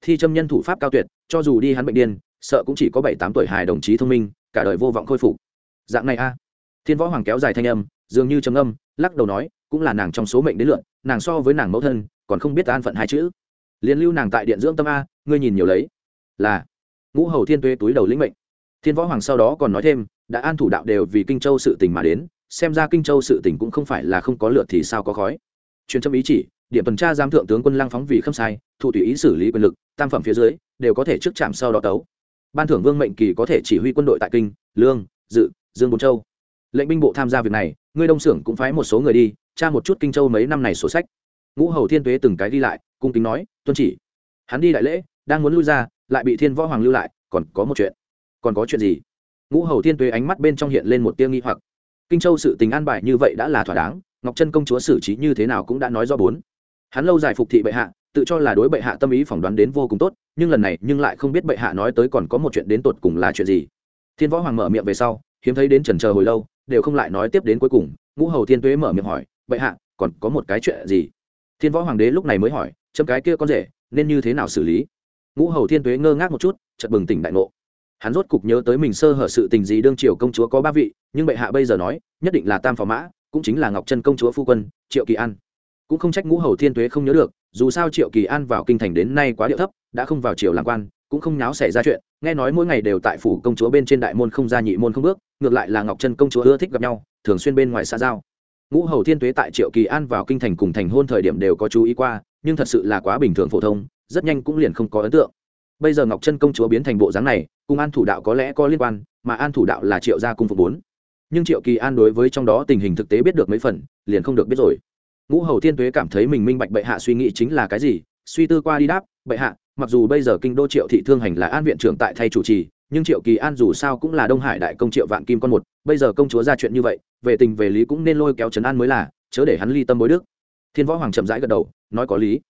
thi châm nhân thủ pháp cao tuyệt, cho dù đi hắn bệnh điên, sợ cũng chỉ có bảy tám tuổi hài đồng chí thông minh, cả đời vô vọng khôi phục dạng này a. Thiên võ hoàng kéo dài thanh âm, dường như trầm âm lắc đầu nói, cũng là nàng trong số mệnh đến lượn, nàng so với nàng mẫu thân, còn không biết an phận hai chữ. Liên lưu nàng tại điện dưỡng tâm a, ngươi nhìn nhiều lấy. Là, ngũ hầu thiên tuế túi đầu lĩnh mệnh. Thiên võ hoàng sau đó còn nói thêm, đã an thủ đạo đều vì kinh châu sự tình mà đến, xem ra kinh châu sự tình cũng không phải là không có lượt thì sao có khói. Truyền trâm ý chỉ địa tuần tra giám thượng tướng quân lăng phóng vì khâm sai thụ tùy ý xử lý quyền lực, tam phẩm phía dưới, đều có thể trước chạm sau đó tấu. Ban thưởng vương mệnh kỳ có thể chỉ huy quân đội tại kinh, lương, dự dương bồn châu. Lệnh binh bộ tham gia việc này, ngươi đông xưởng cũng phái một số người đi, tra một chút kinh châu mấy năm này sổ sách. Ngũ hầu thiên tuế từng cái đi lại, cung kính nói, tuân chỉ. Hắn đi đại lễ, đang muốn lui ra, lại bị thiên võ hoàng lưu lại, còn có một chuyện. Còn có chuyện gì? Ngũ hầu thiên tuế ánh mắt bên trong hiện lên một tia nghi hoặc. Kinh châu sự tình an bài như vậy đã là thỏa đáng, ngọc Trân công chúa xử trí như thế nào cũng đã nói do bốn. Hắn lâu dài phục thị bệ hạ, tự cho là đối bệ hạ tâm ý phỏng đoán đến vô cùng tốt, nhưng lần này nhưng lại không biết bệ hạ nói tới còn có một chuyện đến tột cùng là chuyện gì. Thiên võ hoàng mở miệng về sau hiếm thấy đến trần chờ hồi lâu, đều không lại nói tiếp đến cuối cùng, ngũ hầu thiên tuế mở miệng hỏi, bệ hạ, còn có một cái chuyện gì? Thiên võ hoàng đế lúc này mới hỏi, chấm cái kia con rể, nên như thế nào xử lý? Ngũ hầu thiên tuế ngơ ngác một chút, chợt bừng tỉnh đại ngộ. Hắn rốt cục nhớ tới mình sơ hở sự tình gì đương triều công chúa có ba vị, nhưng bệ hạ bây giờ nói, nhất định là tam phò mã, cũng chính là ngọc trân công chúa phu quân, triệu kỳ an. Cũng không trách ngũ hầu thiên tuế không nhớ được, dù sao triệu kỳ an vào kinh thành đến nay quá điệu thấp, đã không vào triều làm quan cũng không nháo xảy ra chuyện, nghe nói mỗi ngày đều tại phủ công chúa bên trên đại môn không ra nhị môn không bước, ngược lại là ngọc chân công chúa ưa thích gặp nhau, thường xuyên bên ngoài xa giao. Ngũ hầu thiên tuế tại triệu kỳ an vào kinh thành cùng thành hôn thời điểm đều có chú ý qua, nhưng thật sự là quá bình thường phổ thông, rất nhanh cũng liền không có ấn tượng. Bây giờ ngọc chân công chúa biến thành bộ dáng này, cùng an thủ đạo có lẽ có liên quan, mà an thủ đạo là triệu gia cung phục bốn. Nhưng triệu kỳ an đối với trong đó tình hình thực tế biết được mấy phần, liền không được biết rồi. Ngũ hầu thiên tuế cảm thấy mình minh bạch bệ hạ suy nghĩ chính là cái gì, suy tư qua đi đáp, bệ hạ mặc dù bây giờ kinh đô triệu thị thương hành là an viện trưởng tại thay chủ trì, nhưng triệu kỳ an dù sao cũng là đông hải đại công triệu vạn kim con một, bây giờ công chúa ra chuyện như vậy, về tình về lý cũng nên lôi kéo trấn an mới là, chớ để hắn ly tâm bối đức. Thiên võ hoàng chậm rãi gật đầu, nói có lý.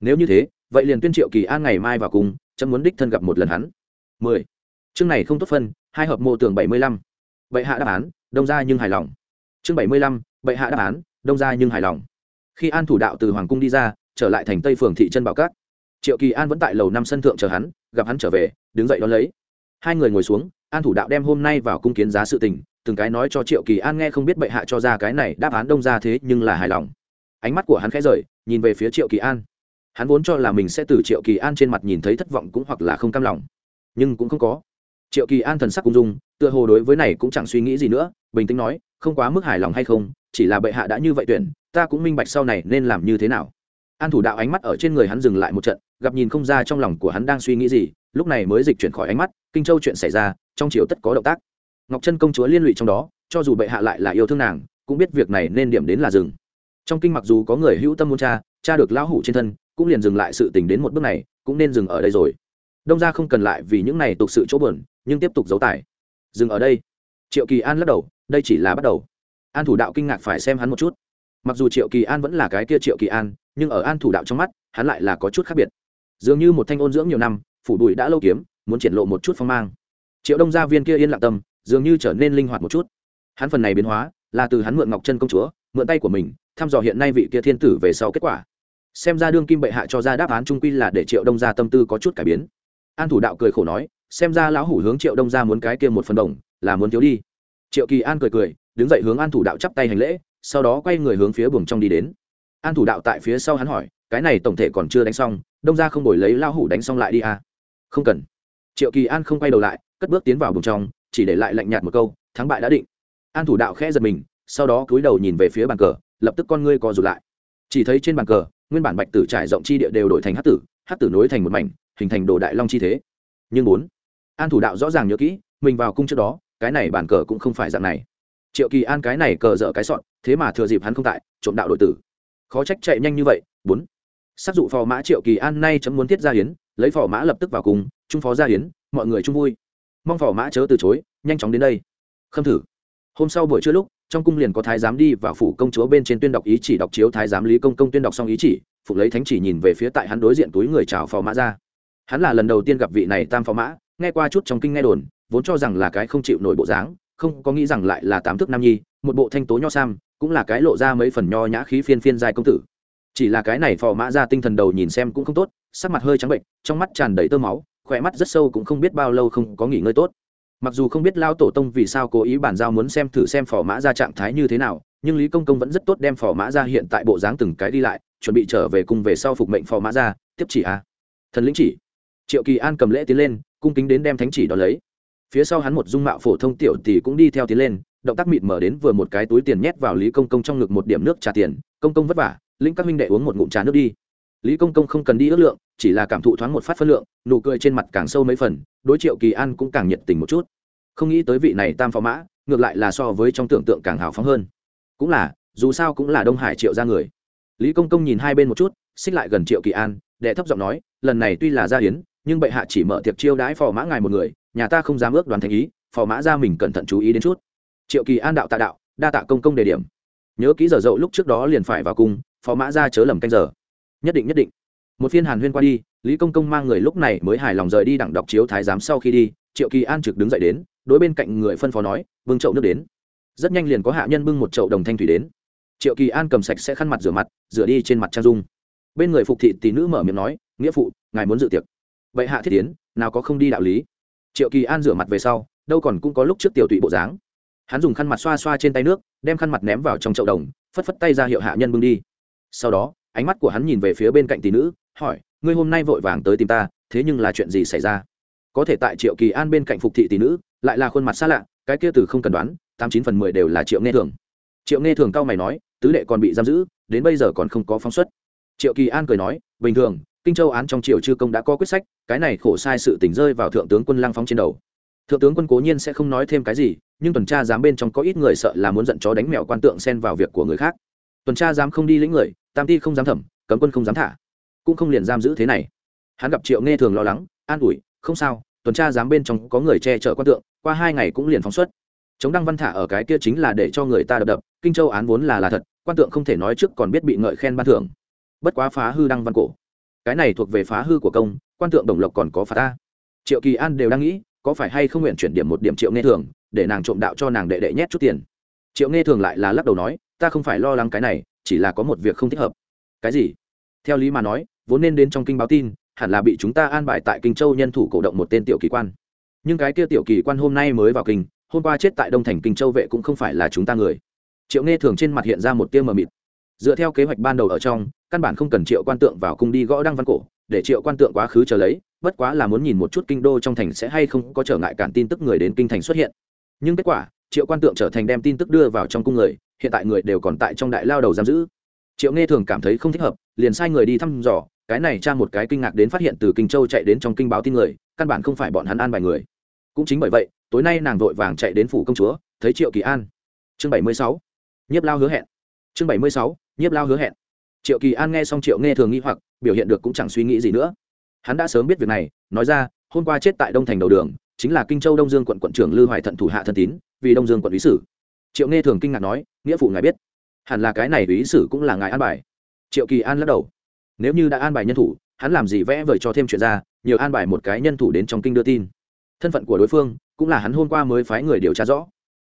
Nếu như thế, vậy liền tuyên triệu kỳ an ngày mai vào cùng, chấm muốn đích thân gặp một lần hắn. Mười. Chương này không tốt phân, hai hợp mô tường bảy mươi lăm. Bệ hạ đáp án, đông ra nhưng hài lòng. Chương bảy mươi lăm, bệ hạ đáp án, đông ra nhưng hài lòng. Khi an thủ đạo từ hoàng cung đi ra, trở lại thành tây phường thị trân bảo cát triệu kỳ an vẫn tại lầu năm sân thượng chờ hắn, gặp hắn trở về, đứng dậy đón lấy. Hai người ngồi xuống, an thủ đạo đem hôm nay vào cung kiến giá sự tình, từng cái nói cho triệu kỳ an nghe không biết bệ hạ cho ra cái này, đáp án đông ra thế nhưng là hài lòng. Ánh mắt của hắn khẽ rời, nhìn về phía triệu kỳ an. Hắn vốn cho là mình sẽ từ triệu kỳ an trên mặt nhìn thấy thất vọng cũng hoặc là không cam lòng. Nhưng cũng không có. Triệu kỳ an thần sắc cung dung tựa hồ đối với này cũng chẳng suy nghĩ gì nữa, bình tĩnh nói, không quá mức hài lòng hay không, chỉ là bệ hạ đã như vậy tuyển, ta cũng minh bạch sau này nên làm như thế nào. An thủ đạo ánh mắt ở trên người hắn dừng lại một trận gặp nhìn không ra trong lòng của hắn đang suy nghĩ gì, lúc này mới dịch chuyển khỏi ánh mắt, kinh châu chuyện xảy ra, trong chiều tất có động tác. Ngọc chân công chúa liên lụy trong đó, cho dù bệ hạ lại là yêu thương nàng, cũng biết việc này nên điểm đến là dừng. Trong kinh mặc dù có người hữu tâm muốn cha cha được lão hủ trên thân, cũng liền dừng lại sự tình đến một bước này, cũng nên dừng ở đây rồi. Đông ra không cần lại vì những này tục sự chỗ bẩn nhưng tiếp tục giấu tải. Dừng ở đây. Triệu kỳ an lắc đầu, đây chỉ là bắt đầu. An thủ đạo kinh ngạc phải xem hắn một chút. Mặc dù triệu kỳ an vẫn là cái kia triệu kỳ an, nhưng ở an thủ đạo trong mắt, hắn lại là có chút khác biệt dường như một thanh ôn dưỡng nhiều năm, phủ bụi đã lâu kiếm, muốn triển lộ một chút phong mang. Triệu đông gia viên kia yên lặng tâm, dường như trở nên linh hoạt một chút. Hắn phần này biến hóa, là từ hắn mượn ngọc chân công chúa, mượn tay của mình, thăm dò hiện nay vị kia thiên tử về sau kết quả. Xem ra đương kim bệ hạ cho ra đáp án trung quy là để triệu đông gia tâm tư có chút cải biến. An thủ đạo cười khổ nói, xem ra lão hủ hướng triệu đông gia muốn cái kia một phần đồng, là muốn thiếu đi. Triệu kỳ an cười cười, đứng dậy hướng an thủ đạo chắp tay hành lễ, sau đó quay người hướng phía buồng trong đi đến. An thủ đạo tại phía sau hắn hỏi cái này tổng thể còn chưa đánh xong, đông ra không đổi lấy lao hủ đánh xong lại đi à? Không cần. Triệu kỳ an không quay đầu lại, cất bước tiến vào buồng trong, chỉ để lại lạnh nhạt một câu, thắng bại đã định. An thủ đạo khẽ giật mình, sau đó cúi đầu nhìn về phía bàn cờ, lập tức con ngươi co rụt lại. Chỉ thấy trên bàn cờ, nguyên bản bạch tử trải rộng chi địa đều đổi thành hát tử hát tử nối thành một mảnh, hình thành đồ đại long chi thế. Nhưng bốn, an thủ đạo rõ ràng nhớ kỹ, mình vào cung trước đó, cái này bàn cờ cũng không phải dạng này. Triệu kỳ an cái này cờ dở cái sọn thế mà thừa dịp hắn không tại, trộm đạo đội tử. Khó trách chạy nhanh như vậy, bốn Sát dụ phò mã triệu kỳ an nay chấm muốn thiết gia hiến, lấy phò mã lập tức vào cùng, trung phó gia hiến, mọi người chung vui. Mong phò mã chớ từ chối, nhanh chóng đến đây. Khâm thử. Hôm sau buổi trưa lúc, trong cung liền có thái giám đi vào phủ công chúa bên trên tuyên đọc ý chỉ đọc chiếu thái giám lý công công tuyên đọc xong ý chỉ phục lấy thánh chỉ nhìn về phía tại hắn đối diện túi người chào phò mã ra. Hắn là lần đầu tiên gặp vị này tam phò mã, nghe qua chút trong kinh nghe đồn, vốn cho rằng là cái không chịu nổi bộ dáng, không có nghĩ rằng lại là tám thước nam nhi, một bộ thanh tố nho sam, cũng là cái lộ ra mấy phần nho nhã khí phiên phiên dài công tử chỉ là cái này phò mã ra tinh thần đầu nhìn xem cũng không tốt, sắc mặt hơi trắng bệnh, trong mắt tràn đầy tơ máu, khỏe mắt rất sâu cũng không biết bao lâu không có nghỉ ngơi tốt. Mặc dù không biết lao tổ tông vì sao cố ý bản giao muốn xem thử xem phò mã ra trạng thái như thế nào, nhưng lý công công vẫn rất tốt đem phò mã ra hiện tại bộ dáng từng cái đi lại, chuẩn bị trở về cùng về sau phục mệnh phò mã ra, tiếp chỉ a. Thần lĩnh chỉ. Triệu kỳ an cầm lễ tiến lên, cung kính đến đem thánh chỉ đó lấy. Phía sau hắn một dung mạo phổ thông tiểu tỷ cũng đi theo tiến lên, động tác mịt mở đến vừa một cái túi tiền nhét vào lý công công trong ngực một điểm nước trả tiền. Công công vất vả lĩnh các minh đệ uống một ngụm trà nước đi. Lý công công không cần đi ước lượng, chỉ là cảm thụ thoáng một phát phân lượng, nụ cười trên mặt càng sâu mấy phần, đối triệu kỳ an cũng càng nhiệt tình một chút. Không nghĩ tới vị này tam phó mã, ngược lại là so với trong tưởng tượng càng hào phóng hơn. Cũng là, dù sao cũng là đông hải triệu ra người. Lý công công nhìn hai bên một chút, xích lại gần triệu kỳ an, đệ thấp giọng nói, lần này tuy là gia hiến, nhưng bệ hạ chỉ mở tiệc chiêu đãi phò mã ngài một người, nhà ta không dám ước đoàn thành ý, phò mã ra mình cẩn thận chú ý đến chút. Triệu kỳ an đạo tạ đạo, đa tạ công công đề điểm. Nhớ kỹ giờ dậu lúc trước đó liền phải vào cung Phó mã ra chớ lầm canh giờ. Nhất định nhất định. Một phiên hàn huyên qua đi, lý công công mang người lúc này mới hài lòng rời đi đặng đọc chiếu thái giám sau khi đi, triệu kỳ an trực đứng dậy đến, đối bên cạnh người phân phó nói bưng chậu nước đến. Rất nhanh liền có hạ nhân bưng một chậu đồng thanh thủy đến. Triệu kỳ an cầm sạch sẽ khăn mặt rửa mặt, rửa đi trên mặt trang dung. Bên người phục thị tỷ nữ mở miệng nói, nghĩa phụ, ngài muốn dự tiệc. Vậy hạ thiết tiến, nào có không đi đạo lý. Triệu kỳ an rửa mặt về sau, đâu còn cũng có lúc trước tiểu tụy bộ dáng. Hắn dùng khăn mặt xoa xoa trên tay nước, đem khăn mặt ném vào trong chậu đồng, phất phất tay ra hiệu hạ nhân bưng đi sau đó, ánh mắt của hắn nhìn về phía bên cạnh tỷ nữ, hỏi, ngươi hôm nay vội vàng tới tìm ta, thế nhưng là chuyện gì xảy ra? Có thể tại triệu kỳ an bên cạnh phục thị tỷ nữ, lại là khuôn mặt xa lạ, cái kia từ không cần đoán, tám chín phần mười đều là triệu nghe thường. Triệu nghe thường cao mày nói, tứ đệ còn bị giam giữ, đến bây giờ còn không có phóng xuất. Triệu kỳ an cười nói, bình thường, kinh châu án trong triều chư công đã có quyết sách, cái này khổ sai sự tỉnh rơi vào thượng tướng quân lăng phóng trên đầu. Thượng tướng quân cố nhiên sẽ không nói thêm cái gì, nhưng tuần tra giám bên trong có ít người sợ là muốn giận chó đánh mèo quan tượng xen vào việc của người khác. Tuần tra giám không đi lĩnh người tam ti không dám thẩm, cấm quân không dám thả, cũng không liền giam giữ thế này. Hắn gặp triệu nghe thường lo lắng, an ủi, không sao, tuần tra dám bên trong có người che chở quan tượng, qua hai ngày cũng liền phóng xuất. Chống đăng văn thả ở cái kia chính là để cho người ta đập đập, kinh châu án vốn là là thật, quan tượng không thể nói trước còn biết bị ngợi khen ban thưởng. Bất quá phá hư đăng văn cổ. Cái này thuộc về phá hư của công, quan tượng đồng lộc còn có phá ta. Triệu kỳ an đều đang nghĩ, có phải hay không nguyện chuyển điểm một điểm triệu nghe thường, để nàng trộm đạo cho nàng đệ đệ nhét chút tiền. Triệu nghe thường lại là lắc đầu nói, ta không phải lo lắng cái này chỉ là có một việc không thích hợp. Cái gì? Theo lý mà nói, vốn nên đến trong kinh báo tin, hẳn là bị chúng ta an bài tại kinh châu nhân thủ cổ động một tên tiểu kỳ quan. Nhưng cái kia tiểu kỳ quan hôm nay mới vào kinh, hôm qua chết tại đông thành kinh châu vệ cũng không phải là chúng ta người. Triệu nghe thường trên mặt hiện ra một tiêu mờ mịt. Dựa theo kế hoạch ban đầu ở trong, căn bản không cần triệu quan tượng vào cung đi gõ đăng văn cổ, để triệu quan tượng quá khứ chờ lấy, bất quá là muốn nhìn một chút kinh đô trong thành sẽ hay không có trở ngại cản tin tức người đến kinh thành xuất hiện. Nhưng kết quả, triệu quan tượng trở thành đem tin tức đưa vào trong cung người hiện tại người đều còn tại trong đại lao đầu giam giữ. Triệu nghe thường cảm thấy không thích hợp, liền sai người đi thăm dò, cái này tra một cái kinh ngạc đến phát hiện từ kinh châu chạy đến trong kinh báo tin người, căn bản không phải bọn hắn an bài người. Cũng chính bởi vậy, tối nay nàng vội vàng chạy đến phủ công chúa, thấy triệu kỳ an. Chương bảy mươi sáu, nhiếp lao hứa hẹn. Chương bảy mươi sáu, nhiếp lao hứa hẹn. Triệu kỳ an nghe xong triệu nghe thường nghĩ hoặc, biểu hiện được cũng chẳng suy nghĩ gì nữa. Hắn đã sớm biết việc này, nói ra, hôm qua chết tại đông thành đầu đường, chính là kinh châu đông dương quận quận trưởng lư hoài thận thủ hạ thân tín, vì đông dương quận lý sử triệu nghe thường kinh ngạc nói, nghĩa phụ ngài biết, hẳn là cái này lý sử cũng là ngài an bài. Triệu kỳ an lắc đầu, nếu như đã an bài nhân thủ, hắn làm gì vẽ vời cho thêm chuyện ra, nhiều an bài một cái nhân thủ đến trong kinh đưa tin. Thân phận của đối phương cũng là hắn hôm qua mới phái người điều tra rõ.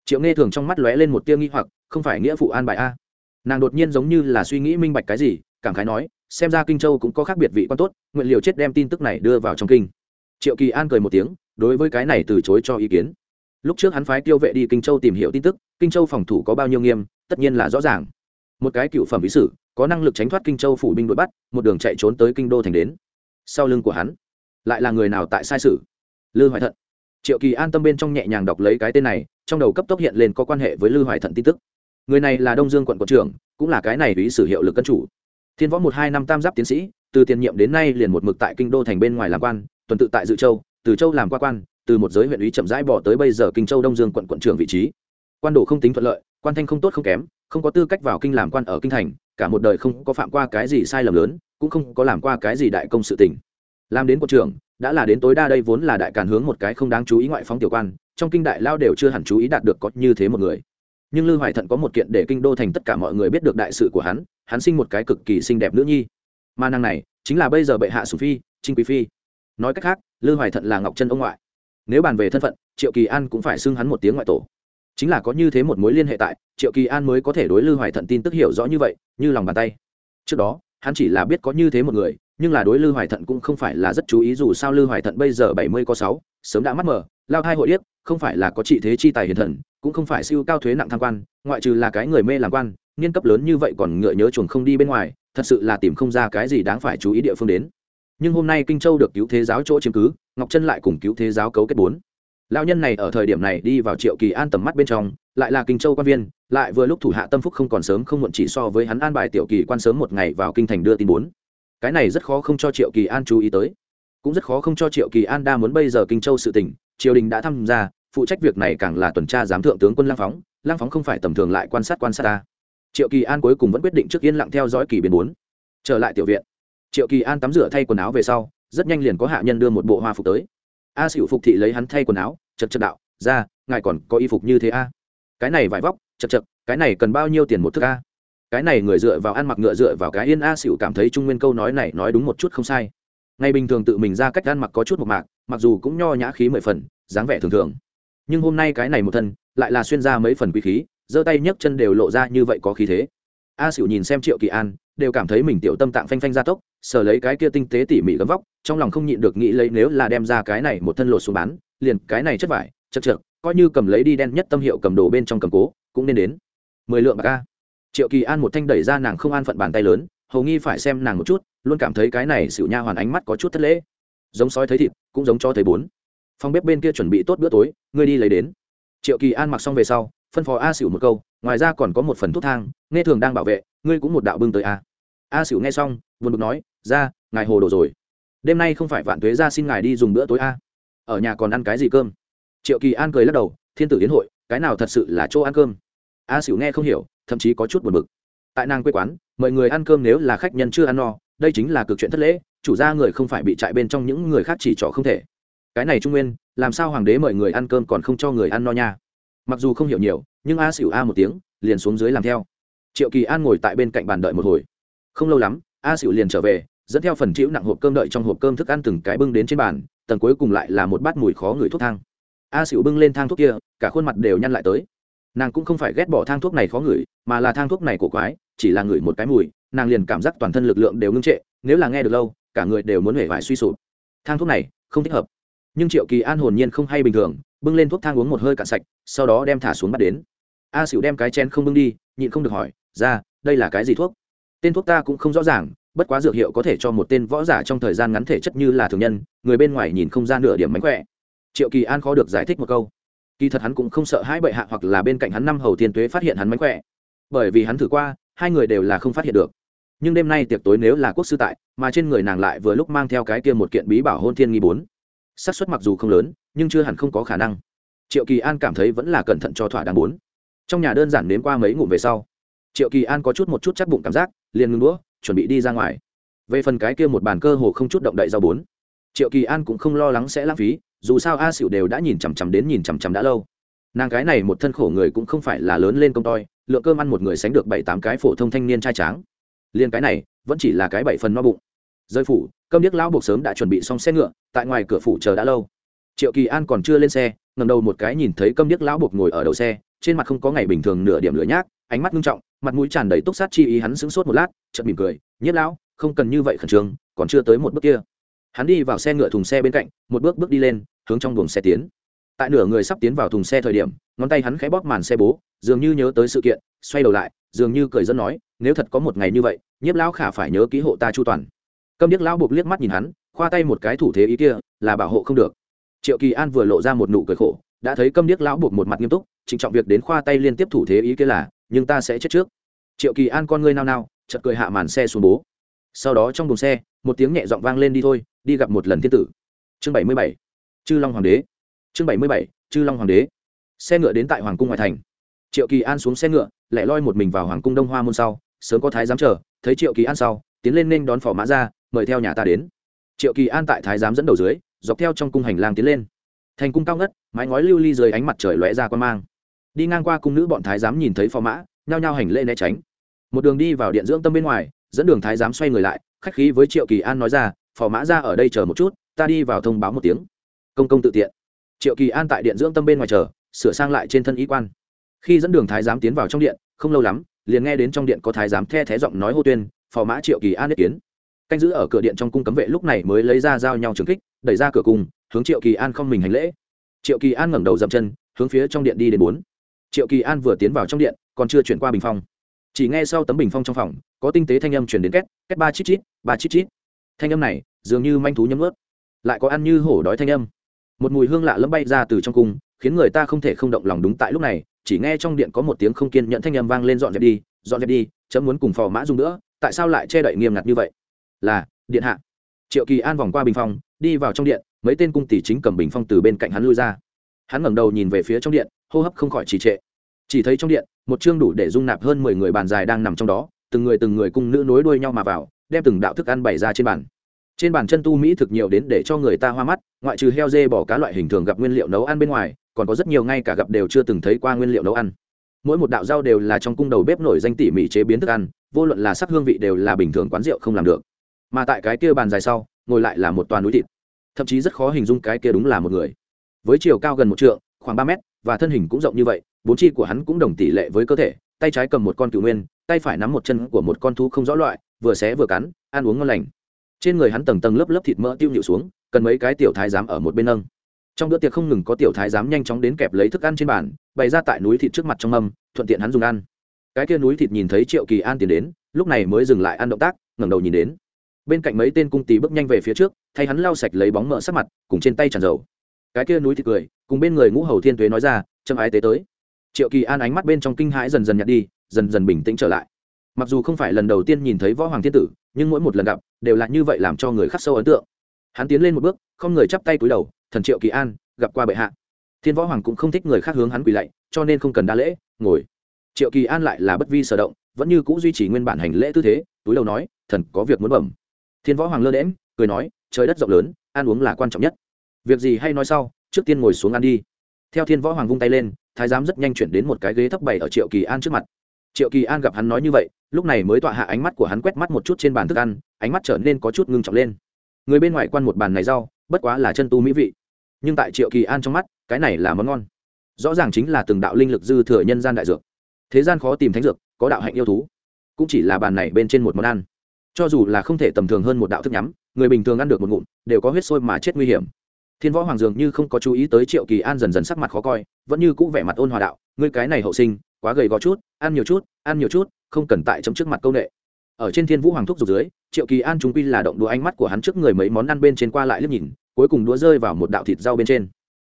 Triệu nghe thường trong mắt lóe lên một tia nghi hoặc, không phải nghĩa phụ an bài a? Nàng đột nhiên giống như là suy nghĩ minh bạch cái gì, cảm khái nói, xem ra kinh châu cũng có khác biệt vị quan tốt, nguyện liều chết đem tin tức này đưa vào trong kinh. Triệu kỳ an cười một tiếng, đối với cái này từ chối cho ý kiến lúc trước hắn phái tiêu vệ đi kinh châu tìm hiểu tin tức, kinh châu phòng thủ có bao nhiêu nghiêm, tất nhiên là rõ ràng. Một cái cựu phẩm bí sử, có năng lực tránh thoát kinh châu phủ binh đuổi bắt, một đường chạy trốn tới kinh đô thành đến. Sau lưng của hắn, lại là người nào tại sai sử? Lư hoài thận. Triệu kỳ an tâm bên trong nhẹ nhàng đọc lấy cái tên này, trong đầu cấp tốc hiện lên có quan hệ với lư hoài thận tin tức. Người này là đông dương quận quận trưởng, cũng là cái này bí sử hiệu lực cân chủ. Thiên võ một hai năm tam giáp tiến sĩ, từ tiền nhiệm đến nay liền một mực tại kinh đô thành bên ngoài làm quan, tuần tự tại dự châu, từ châu làm qua quan từ một giới huyện ủy chậm rãi bỏ tới bây giờ kinh châu đông dương quận quận trưởng vị trí. Quan đồ không tính thuận lợi, quan thanh không tốt không kém, không có tư cách vào kinh làm quan ở kinh thành, cả một đời không có phạm qua cái gì sai lầm lớn, cũng không có làm qua cái gì đại công sự tình. Làm đến quận trưởng, đã là đến tối đa đây vốn là đại càn hướng một cái không đáng chú ý ngoại phóng tiểu quan, trong kinh đại lao đều chưa hẳn chú ý đạt được có như thế một người. Nhưng lư hoài thận có một kiện để kinh đô thành tất cả mọi người biết được đại sự của hắn hắn sinh một cái cực kỳ xinh đẹp nữ nhi. Mà nàng này, chính là bây giờ bệ hạ sù phi, trinh quý phi. Nói cách khác, lư hoài thận là ngọc chân ông ngoại nếu bàn về thân phận, triệu kỳ an cũng phải xưng hắn một tiếng ngoại tổ. Chính là có như thế một mối liên hệ tại, triệu kỳ an mới có thể đối lư hoài thận tin tức hiểu rõ như vậy, như lòng bàn tay. Trước đó, hắn chỉ là biết có như thế một người, nhưng là đối lư hoài thận cũng không phải là rất chú ý dù sao lư hoài thận bây giờ bảy mươi có sáu, sớm đã mắt mờ, lao thai hội điếc, không phải là có trị thế chi tài hiền thần, cũng không phải siêu cao thuế nặng tham quan, ngoại trừ là cái người mê làm quan, niên cấp lớn như vậy còn ngựa nhớ chuồng không đi bên ngoài, thật sự là tìm không ra cái gì đáng phải chú ý địa phương đến nhưng hôm nay kinh châu được cứu thế giáo chỗ chiếm cứ, ngọc chân lại cùng cứu thế giáo cấu kết bốn. Lão nhân này ở thời điểm này đi vào triệu kỳ an tầm mắt bên trong, lại là kinh châu quan viên, lại vừa lúc thủ hạ tâm phúc không còn sớm không muộn chỉ so với hắn an bài tiểu kỳ quan sớm một ngày vào kinh thành đưa tin bốn. Cái này rất khó không cho triệu kỳ an chú ý tới. Cũng rất khó không cho triệu kỳ an đa muốn bây giờ kinh châu sự tỉnh triều đình đã tham gia, phụ trách việc này càng là tuần tra giám thượng tướng quân lang phóng lang phóng không phải tầm thường lại quan sát quan sát ta. Triệu kỳ an cuối cùng vẫn quyết định trước yên lặng theo dõi kỳ biến bốn. Trở lại tiểu viện triệu kỳ an tắm rửa thay quần áo về sau, rất nhanh liền có hạ nhân đưa một bộ hoa phục tới. A xỉu phục thị lấy hắn thay quần áo, chật chật đạo, ra, ngài còn có y phục như thế a? Cái này vải vóc, chật chật, cái này cần bao nhiêu tiền một thức a? Cái này người dựa vào ăn mặc ngựa dựa vào cái yên. A xỉu cảm thấy trung nguyên câu nói này nói đúng một chút không sai. Ngày bình thường tự mình ra cách ăn mặc có chút một mạc, mặc dù cũng nho nhã khí mười phần, dáng vẻ thường thường. Nhưng hôm nay cái này một thân, lại là xuyên ra mấy phần quý khí, giơ tay nhấc chân đều lộ ra như vậy có khí thế. A xỉu nhìn xem triệu kỳ an, đều cảm thấy mình tiểu tâm tạng phanh phanh ra tốc sờ lấy cái kia tinh tế tỉ mỉ gấm vóc, trong lòng không nhịn được nghĩ lấy nếu là đem ra cái này một thân lột xuống bán, liền cái này chất vải, chật chật coi như cầm lấy đi đen nhất tâm hiệu cầm đồ bên trong cầm cố, cũng nên đến. Mười lượng bạc a. Triệu kỳ an một thanh đẩy ra nàng không an phận bàn tay lớn, hầu nghi phải xem nàng một chút, luôn cảm thấy cái này xỉu nha hoàn ánh mắt có chút thất lễ. Giống sói thấy thịt, cũng giống cho thấy bốn. Phòng bếp bên kia chuẩn bị tốt bữa tối, ngươi đi lấy đến. Triệu kỳ an mặc xong về sau, phân phó a xỉu một câu, ngoài ra còn có một phần thuốc thang, nghe thường đang bảo vệ, ngươi cũng một đạo bưng tới a. A xỉu nghe xong, buồn bực nói ra, ngài hồ đồ rồi. Đêm nay không phải vạn tuế ra xin ngài đi dùng bữa tối a. Ở nhà còn ăn cái gì cơm? Triệu kỳ an cười lắc đầu, thiên tử yến hội, cái nào thật sự là chỗ ăn cơm? A xỉu nghe không hiểu, thậm chí có chút buồn bực. Tại nàng quê quán mời người ăn cơm nếu là khách nhân chưa ăn no, đây chính là cực chuyện thất lễ, chủ gia người không phải bị trại bên trong những người khác chỉ trỏ không thể. Cái này trung nguyên, làm sao hoàng đế mời người ăn cơm còn không cho người ăn no nha? Mặc dù không hiểu nhiều, nhưng a xỉu a một tiếng, liền xuống dưới làm theo. Triệu kỳ an ngồi tại bên cạnh bàn đợi một hồi. Không lâu lắm a xỉu liền trở về, dẫn theo phần chịu nặng hộp cơm đợi trong hộp cơm thức ăn từng cái bưng đến trên bàn, tầng cuối cùng lại là một bát mùi khó ngửi thuốc thang. A xỉu bưng lên thang thuốc kia, cả khuôn mặt đều nhăn lại tới. Nàng cũng không phải ghét bỏ thang thuốc này khó ngửi, mà là thang thuốc này cổ quái, chỉ là ngửi một cái mùi, nàng liền cảm giác toàn thân lực lượng đều ngưng trệ, nếu là nghe được lâu, cả người đều muốn hể vải suy sụp. Thang thuốc này, không thích hợp. Nhưng triệu kỳ an hồn nhiên không hay bình thường, bưng lên thuốc thang uống một hơi cạn sạch, sau đó đem thả xuống bắt đến. A xỉu đem cái chén không bưng đi, nhịn không được hỏi, ra, đây là cái gì thuốc? Tên thuốc ta cũng không rõ ràng, bất quá dược hiệu có thể cho một tên võ giả trong thời gian ngắn thể chất như là thường nhân, người bên ngoài nhìn không ra nửa điểm mánh khỏe. Triệu kỳ an khó được giải thích một câu. Kỳ thật hắn cũng không sợ hai bệ hạ hoặc là bên cạnh hắn năm hầu thiên tuế phát hiện hắn mánh khỏe. Bởi vì hắn thử qua, hai người đều là không phát hiện được. Nhưng đêm nay tiệc tối nếu là quốc sư tại, mà trên người nàng lại vừa lúc mang theo cái kia một kiện bí bảo hôn thiên nghi bốn. Xác suất mặc dù không lớn, nhưng chưa hẳn không có khả năng. Triệu kỳ an cảm thấy vẫn là cẩn thận cho thỏa đáng bốn. Trong nhà đơn giản đến qua mấy ngụm về sau triệu kỳ an có chút một chút chắc bụng cảm giác, liền ngưng đũa, chuẩn bị đi ra ngoài. Về phần cái kia một bàn cơ hồ không chút động đậy rau bốn, triệu kỳ an cũng không lo lắng sẽ lãng phí, dù sao a xỉu đều đã nhìn chằm chằm đến nhìn chằm chằm đã lâu. Nàng cái này một thân khổ người cũng không phải là lớn lên công toi, lượng cơm ăn một người sánh được bảy tám cái phổ thông thanh niên trai tráng. Liên cái này, vẫn chỉ là cái bảy phần no bụng. Rơi phủ, cơm điếc lão buộc sớm đã chuẩn bị xong xe ngựa, tại ngoài cửa phủ chờ đã lâu. Triệu kỳ an còn chưa lên xe ngầm đầu một cái nhìn thấy cơm điếc lão buộc ngồi ở đầu xe, trên mặt không có ngày bình thường nửa điểm lửa nhác ánh mắt nghiêm trọng, mặt mũi tràn đầy túc sát chi ý hắn sững sốt một lát, chợt mỉm cười, nhiếp lão, không cần như vậy khẩn trương, còn chưa tới một bước kia. Hắn đi vào xe ngựa thùng xe bên cạnh, một bước bước đi lên, hướng trong buồng xe tiến. Tại nửa người sắp tiến vào thùng xe thời điểm, ngón tay hắn khẽ bóp màn xe bố, dường như nhớ tới sự kiện, xoay đầu lại, dường như cười dân nói, nếu thật có một ngày như vậy, nhiếp lão khả phải nhớ ký hộ ta chu toàn. Câm điếc lão buộc liếc mắt nhìn hắn, khoa tay một cái thủ thế ý kia, là bảo hộ không được. Triệu kỳ an vừa lộ ra một nụ cười khổ, đã thấy câm điếc lão buộc một mặt nghiêm túc trịnh trọng việc đến khoa tay liên tiếp thủ thế ý kia là nhưng ta sẽ chết trước. Triệu kỳ an con ngươi nao nao, chợt cười hạ màn xe xuống bố. Sau đó trong đồn xe, một tiếng nhẹ giọng vang lên đi thôi, đi gặp một lần thiên tử. Chương bảy mươi bảy, chư long hoàng đế. Chương bảy mươi bảy, chư long hoàng đế. Xe ngựa đến tại hoàng cung ngoại thành. Triệu kỳ an xuống xe ngựa, lẻ loi một mình vào hoàng cung đông hoa môn sau, sớm có thái giám chờ, thấy triệu kỳ an sau, tiến lên nên đón phỏ mã ra, mời theo nhà ta đến. Triệu kỳ an tại thái giám dẫn đầu dưới, dọc theo trong cung hành lang tiến lên. Thành cung cao ngất, mái ngói lưu ly dưới ánh mặt trời lóe ra quan mang đi ngang qua cung nữ bọn thái giám nhìn thấy phò mã, nhao nhao hành lễ né tránh. Một đường đi vào điện dưỡng tâm bên ngoài, dẫn đường thái giám xoay người lại, khách khí với triệu kỳ an nói ra, phò mã ra ở đây chờ một chút, ta đi vào thông báo một tiếng. Công công tự tiện. Triệu kỳ an tại điện dưỡng tâm bên ngoài chờ, sửa sang lại trên thân ý quan. Khi dẫn đường thái giám tiến vào trong điện, không lâu lắm, liền nghe đến trong điện có thái giám the thé giọng nói hô tuyên, phò mã triệu kỳ an ý kiến. Canh giữ ở cửa điện trong cung cấm vệ lúc này mới lấy ra dao nhau trường kích, đẩy ra cửa cung, hướng triệu kỳ an không mình hành lễ. Triệu kỳ an ngẩng đầu dậm chân, hướng phía trong điện đi đến bốn triệu kỳ an vừa tiến vào trong điện, còn chưa chuyển qua bình phong. Chỉ nghe sau tấm bình phong trong phòng, có tinh tế thanh âm chuyển đến két két ba chít chít, ba chít chít. Thanh âm này, dường như manh thú nhấm ướt lại có ăn như hổ đói thanh âm. Một mùi hương lạ lẫm bay ra từ trong cung, khiến người ta không thể không động lòng đúng tại lúc này, chỉ nghe trong điện có một tiếng không kiên nhận thanh âm vang lên dọn dẹp đi, dọn dẹp đi, chấm muốn cùng phò mã dùng nữa, tại sao lại che đậy nghiêm ngặt như vậy? Là, điện hạ. Triệu kỳ an vòng qua bình phong, đi vào trong điện, mấy tên cung tỷ chính cầm bình phong từ bên cạnh hắn lui ra hắn ngẩng đầu nhìn về phía trong điện, hô hấp không khỏi trì trệ. Chỉ thấy trong điện, một chương đủ để dung nạp hơn mười người bàn dài đang nằm trong đó, từng người từng người cung nữ nối đuôi nhau mà vào, đem từng đạo thức ăn bày ra trên bàn. Trên bàn chân tu mỹ thực nhiều đến để cho người ta hoa mắt, ngoại trừ heo dê bỏ cá loại hình thường gặp nguyên liệu nấu ăn bên ngoài, còn có rất nhiều ngay cả gặp đều chưa từng thấy qua nguyên liệu nấu ăn. Mỗi một đạo rau đều là trong cung đầu bếp nổi danh tỉ mỉ chế biến thức ăn, vô luận là sắc hương vị đều là bình thường quán rượu không làm được. Mà tại cái kia bàn dài sau, ngồi lại là một toàn núi thịt. Thậm chí rất khó hình dung cái kia đúng là một người với chiều cao gần một trượng khoảng ba mét và thân hình cũng rộng như vậy bốn chi của hắn cũng đồng tỷ lệ với cơ thể tay trái cầm một con cựu nguyên tay phải nắm một chân của một con thú không rõ loại vừa xé vừa cắn ăn uống ngon lành. Trên người hắn tầng tầng lớp lớp thịt mỡ tiêu nhịu xuống cần mấy cái tiểu thái giám ở một bên nâng. Trong bữa tiệc không ngừng có tiểu thái giám nhanh chóng đến kẹp lấy thức ăn trên bàn bày ra tại núi thịt trước mặt trong âm, thuận tiện hắn dùng ăn. Cái kia núi thịt nhìn thấy triệu kỳ an tiến đến lúc này mới dừng lại ăn động tác ngẩng đầu nhìn đến. Bên cạnh mấy tên cung tì bước nhanh về phía trước thay hắn lau sạch lấy bóng mỡ sắc mặt cùng trên tay tràn dầu cái kia núi thì cười, cùng bên người ngũ hầu thiên tuế nói ra, châm ái tế tới. Triệu kỳ an ánh mắt bên trong kinh hãi dần dần nhạt đi, dần dần bình tĩnh trở lại. Mặc dù không phải lần đầu tiên nhìn thấy võ hoàng thiên tử, nhưng mỗi một lần gặp, đều là như vậy làm cho người khắc sâu ấn tượng. Hắn tiến lên một bước, không người chắp tay cúi đầu, thần triệu kỳ an, gặp qua bệ hạ. Thiên võ hoàng cũng không thích người khác hướng hắn quỳ lạy, cho nên không cần đa lễ, ngồi. Triệu kỳ an lại là bất vi sở động, vẫn như c ũ duy trì nguyên bản hành lễ tư thế, túi đầu nói, thần có việc muốn bẩm. Thiên võ hoàng lơ đễm cười nói, trời đất rộng lớn, ăn uống là quan trọng nhất việc gì hay nói sau, trước tiên ngồi xuống ăn đi. Theo thiên võ hoàng vung tay lên, thái giám rất nhanh chuyển đến một cái ghế thấp bày ở triệu kỳ an trước mặt. Triệu kỳ an gặp hắn nói như vậy, lúc này mới tọa hạ ánh mắt của hắn quét mắt một chút trên bàn thức ăn, ánh mắt trở nên có chút ngưng trọng lên. Người bên ngoài quan một bàn này rau, bất quá là chân tu mỹ vị. Nhưng tại triệu kỳ an trong mắt, cái này là món ngon. Rõ ràng chính là từng đạo linh lực dư thừa nhân gian đại dược. Thế gian khó tìm thánh dược, có đạo hạnh yêu thú. Cũng chỉ là bàn này bên trên một món ăn. Cho dù là không thể tầm thường hơn một đạo thức nhắm, người bình thường ăn được một ngụm, đều có huyết sôi mà chết nguy hiểm thiên võ hoàng dường như không có chú ý tới triệu kỳ an dần dần sắc mặt khó coi, vẫn như cũ vẻ mặt ôn hòa đạo, ngươi cái này hậu sinh, quá gầy gò chút, ăn nhiều chút, ăn nhiều chút, không cần tại chấm trước mặt công nghệ ở trên thiên vũ hoàng thúc dục dưới, triệu kỳ an chúng quy là động đũa ánh mắt của hắn trước người mấy món ăn bên trên qua lại liếc nhìn, cuối cùng đũa rơi vào một đạo thịt rau bên trên.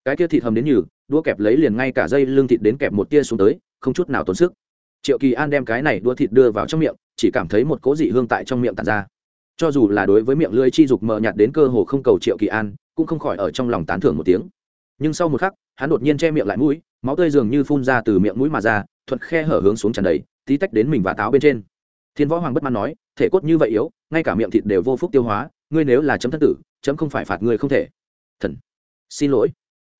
Cái kia thịt hầm đến nhừ, đũa kẹp lấy liền ngay cả dây lưng thịt đến kẹp một tia xuống tới, không chút nào tốn sức. Triệu kỳ an đem cái này đũa thịt đưa vào trong miệng, chỉ cảm thấy một cố dị hương tại trong miệng tàn ra. Cho dù là đối với miệng lưỡi chi dục mờ nhạt đến cơ hồ không cầu triệu kỳ an cũng không khỏi ở trong lòng tán thưởng một tiếng. Nhưng sau một khắc, hắn đột nhiên che miệng lại mũi, máu tươi dường như phun ra từ miệng mũi mà ra, thuận khe hở hướng xuống tràn đầy, tí tách đến mình và táo bên trên. Thiên võ hoàng bất mãn nói, thể cốt như vậy yếu, ngay cả miệng thịt đều vô phúc tiêu hóa, ngươi nếu là chấm thân tử, chấm không phải phạt ngươi không thể. Thần. Xin lỗi.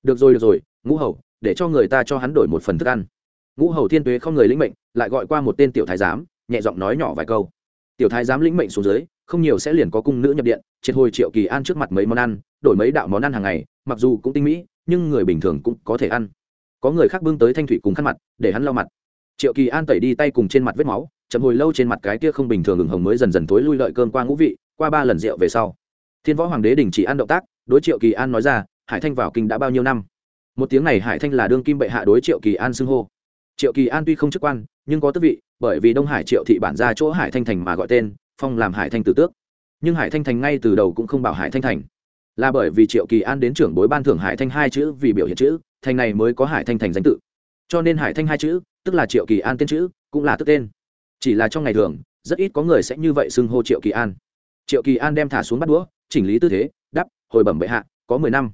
Được rồi được rồi, ngũ hầu, để cho người ta cho hắn đổi một phần thức ăn. Ngũ hầu thiên tuế không người lĩnh mệnh, lại gọi qua một tên tiểu thái giám, nhẹ giọng nói nhỏ vài câu. Tiểu thái giám lĩnh mệnh xuống dưới không nhiều sẽ liền có cung nữ nhập điện, triệt hồi triệu kỳ an trước mặt mấy món ăn, đổi mấy đạo món ăn hàng ngày, mặc dù cũng tinh mỹ, nhưng người bình thường cũng có thể ăn. Có người khác bưng tới thanh thủy cùng khăn mặt, để hắn lau mặt. Triệu kỳ an tẩy đi tay cùng trên mặt vết máu, chậm hồi lâu trên mặt cái kia không bình thường ửng hồng mới dần dần tối lui lợi cơm qua ngũ vị, qua ba lần rượu về sau. Thiên võ hoàng đế đình chỉ ăn động tác, đối triệu kỳ an nói ra, hải thanh vào kinh đã bao nhiêu năm? Một tiếng này hải thanh là đương kim bệ hạ đối triệu kỳ an xưng hô. Triệu kỳ an tuy không chức quan, nhưng có tước vị, bởi vì đông hải triệu thị bản ra chỗ hải thanh thành mà gọi tên phong làm hải thanh tử tước. Nhưng hải thanh thành ngay từ đầu cũng không bảo hải thanh thành. Là bởi vì triệu kỳ an đến trưởng bối ban thưởng hải thanh hai chữ vì biểu hiện chữ, thành này mới có hải thanh thành danh tự. Cho nên hải thanh hai chữ, tức là triệu kỳ an tên chữ, cũng là tức tên. Chỉ là trong ngày thường, rất ít có người sẽ như vậy xưng hô triệu kỳ an. Triệu kỳ an đem thả xuống bắt đũa, chỉnh lý tư thế, đắp, hồi bẩm bệ hạ, có mười năm.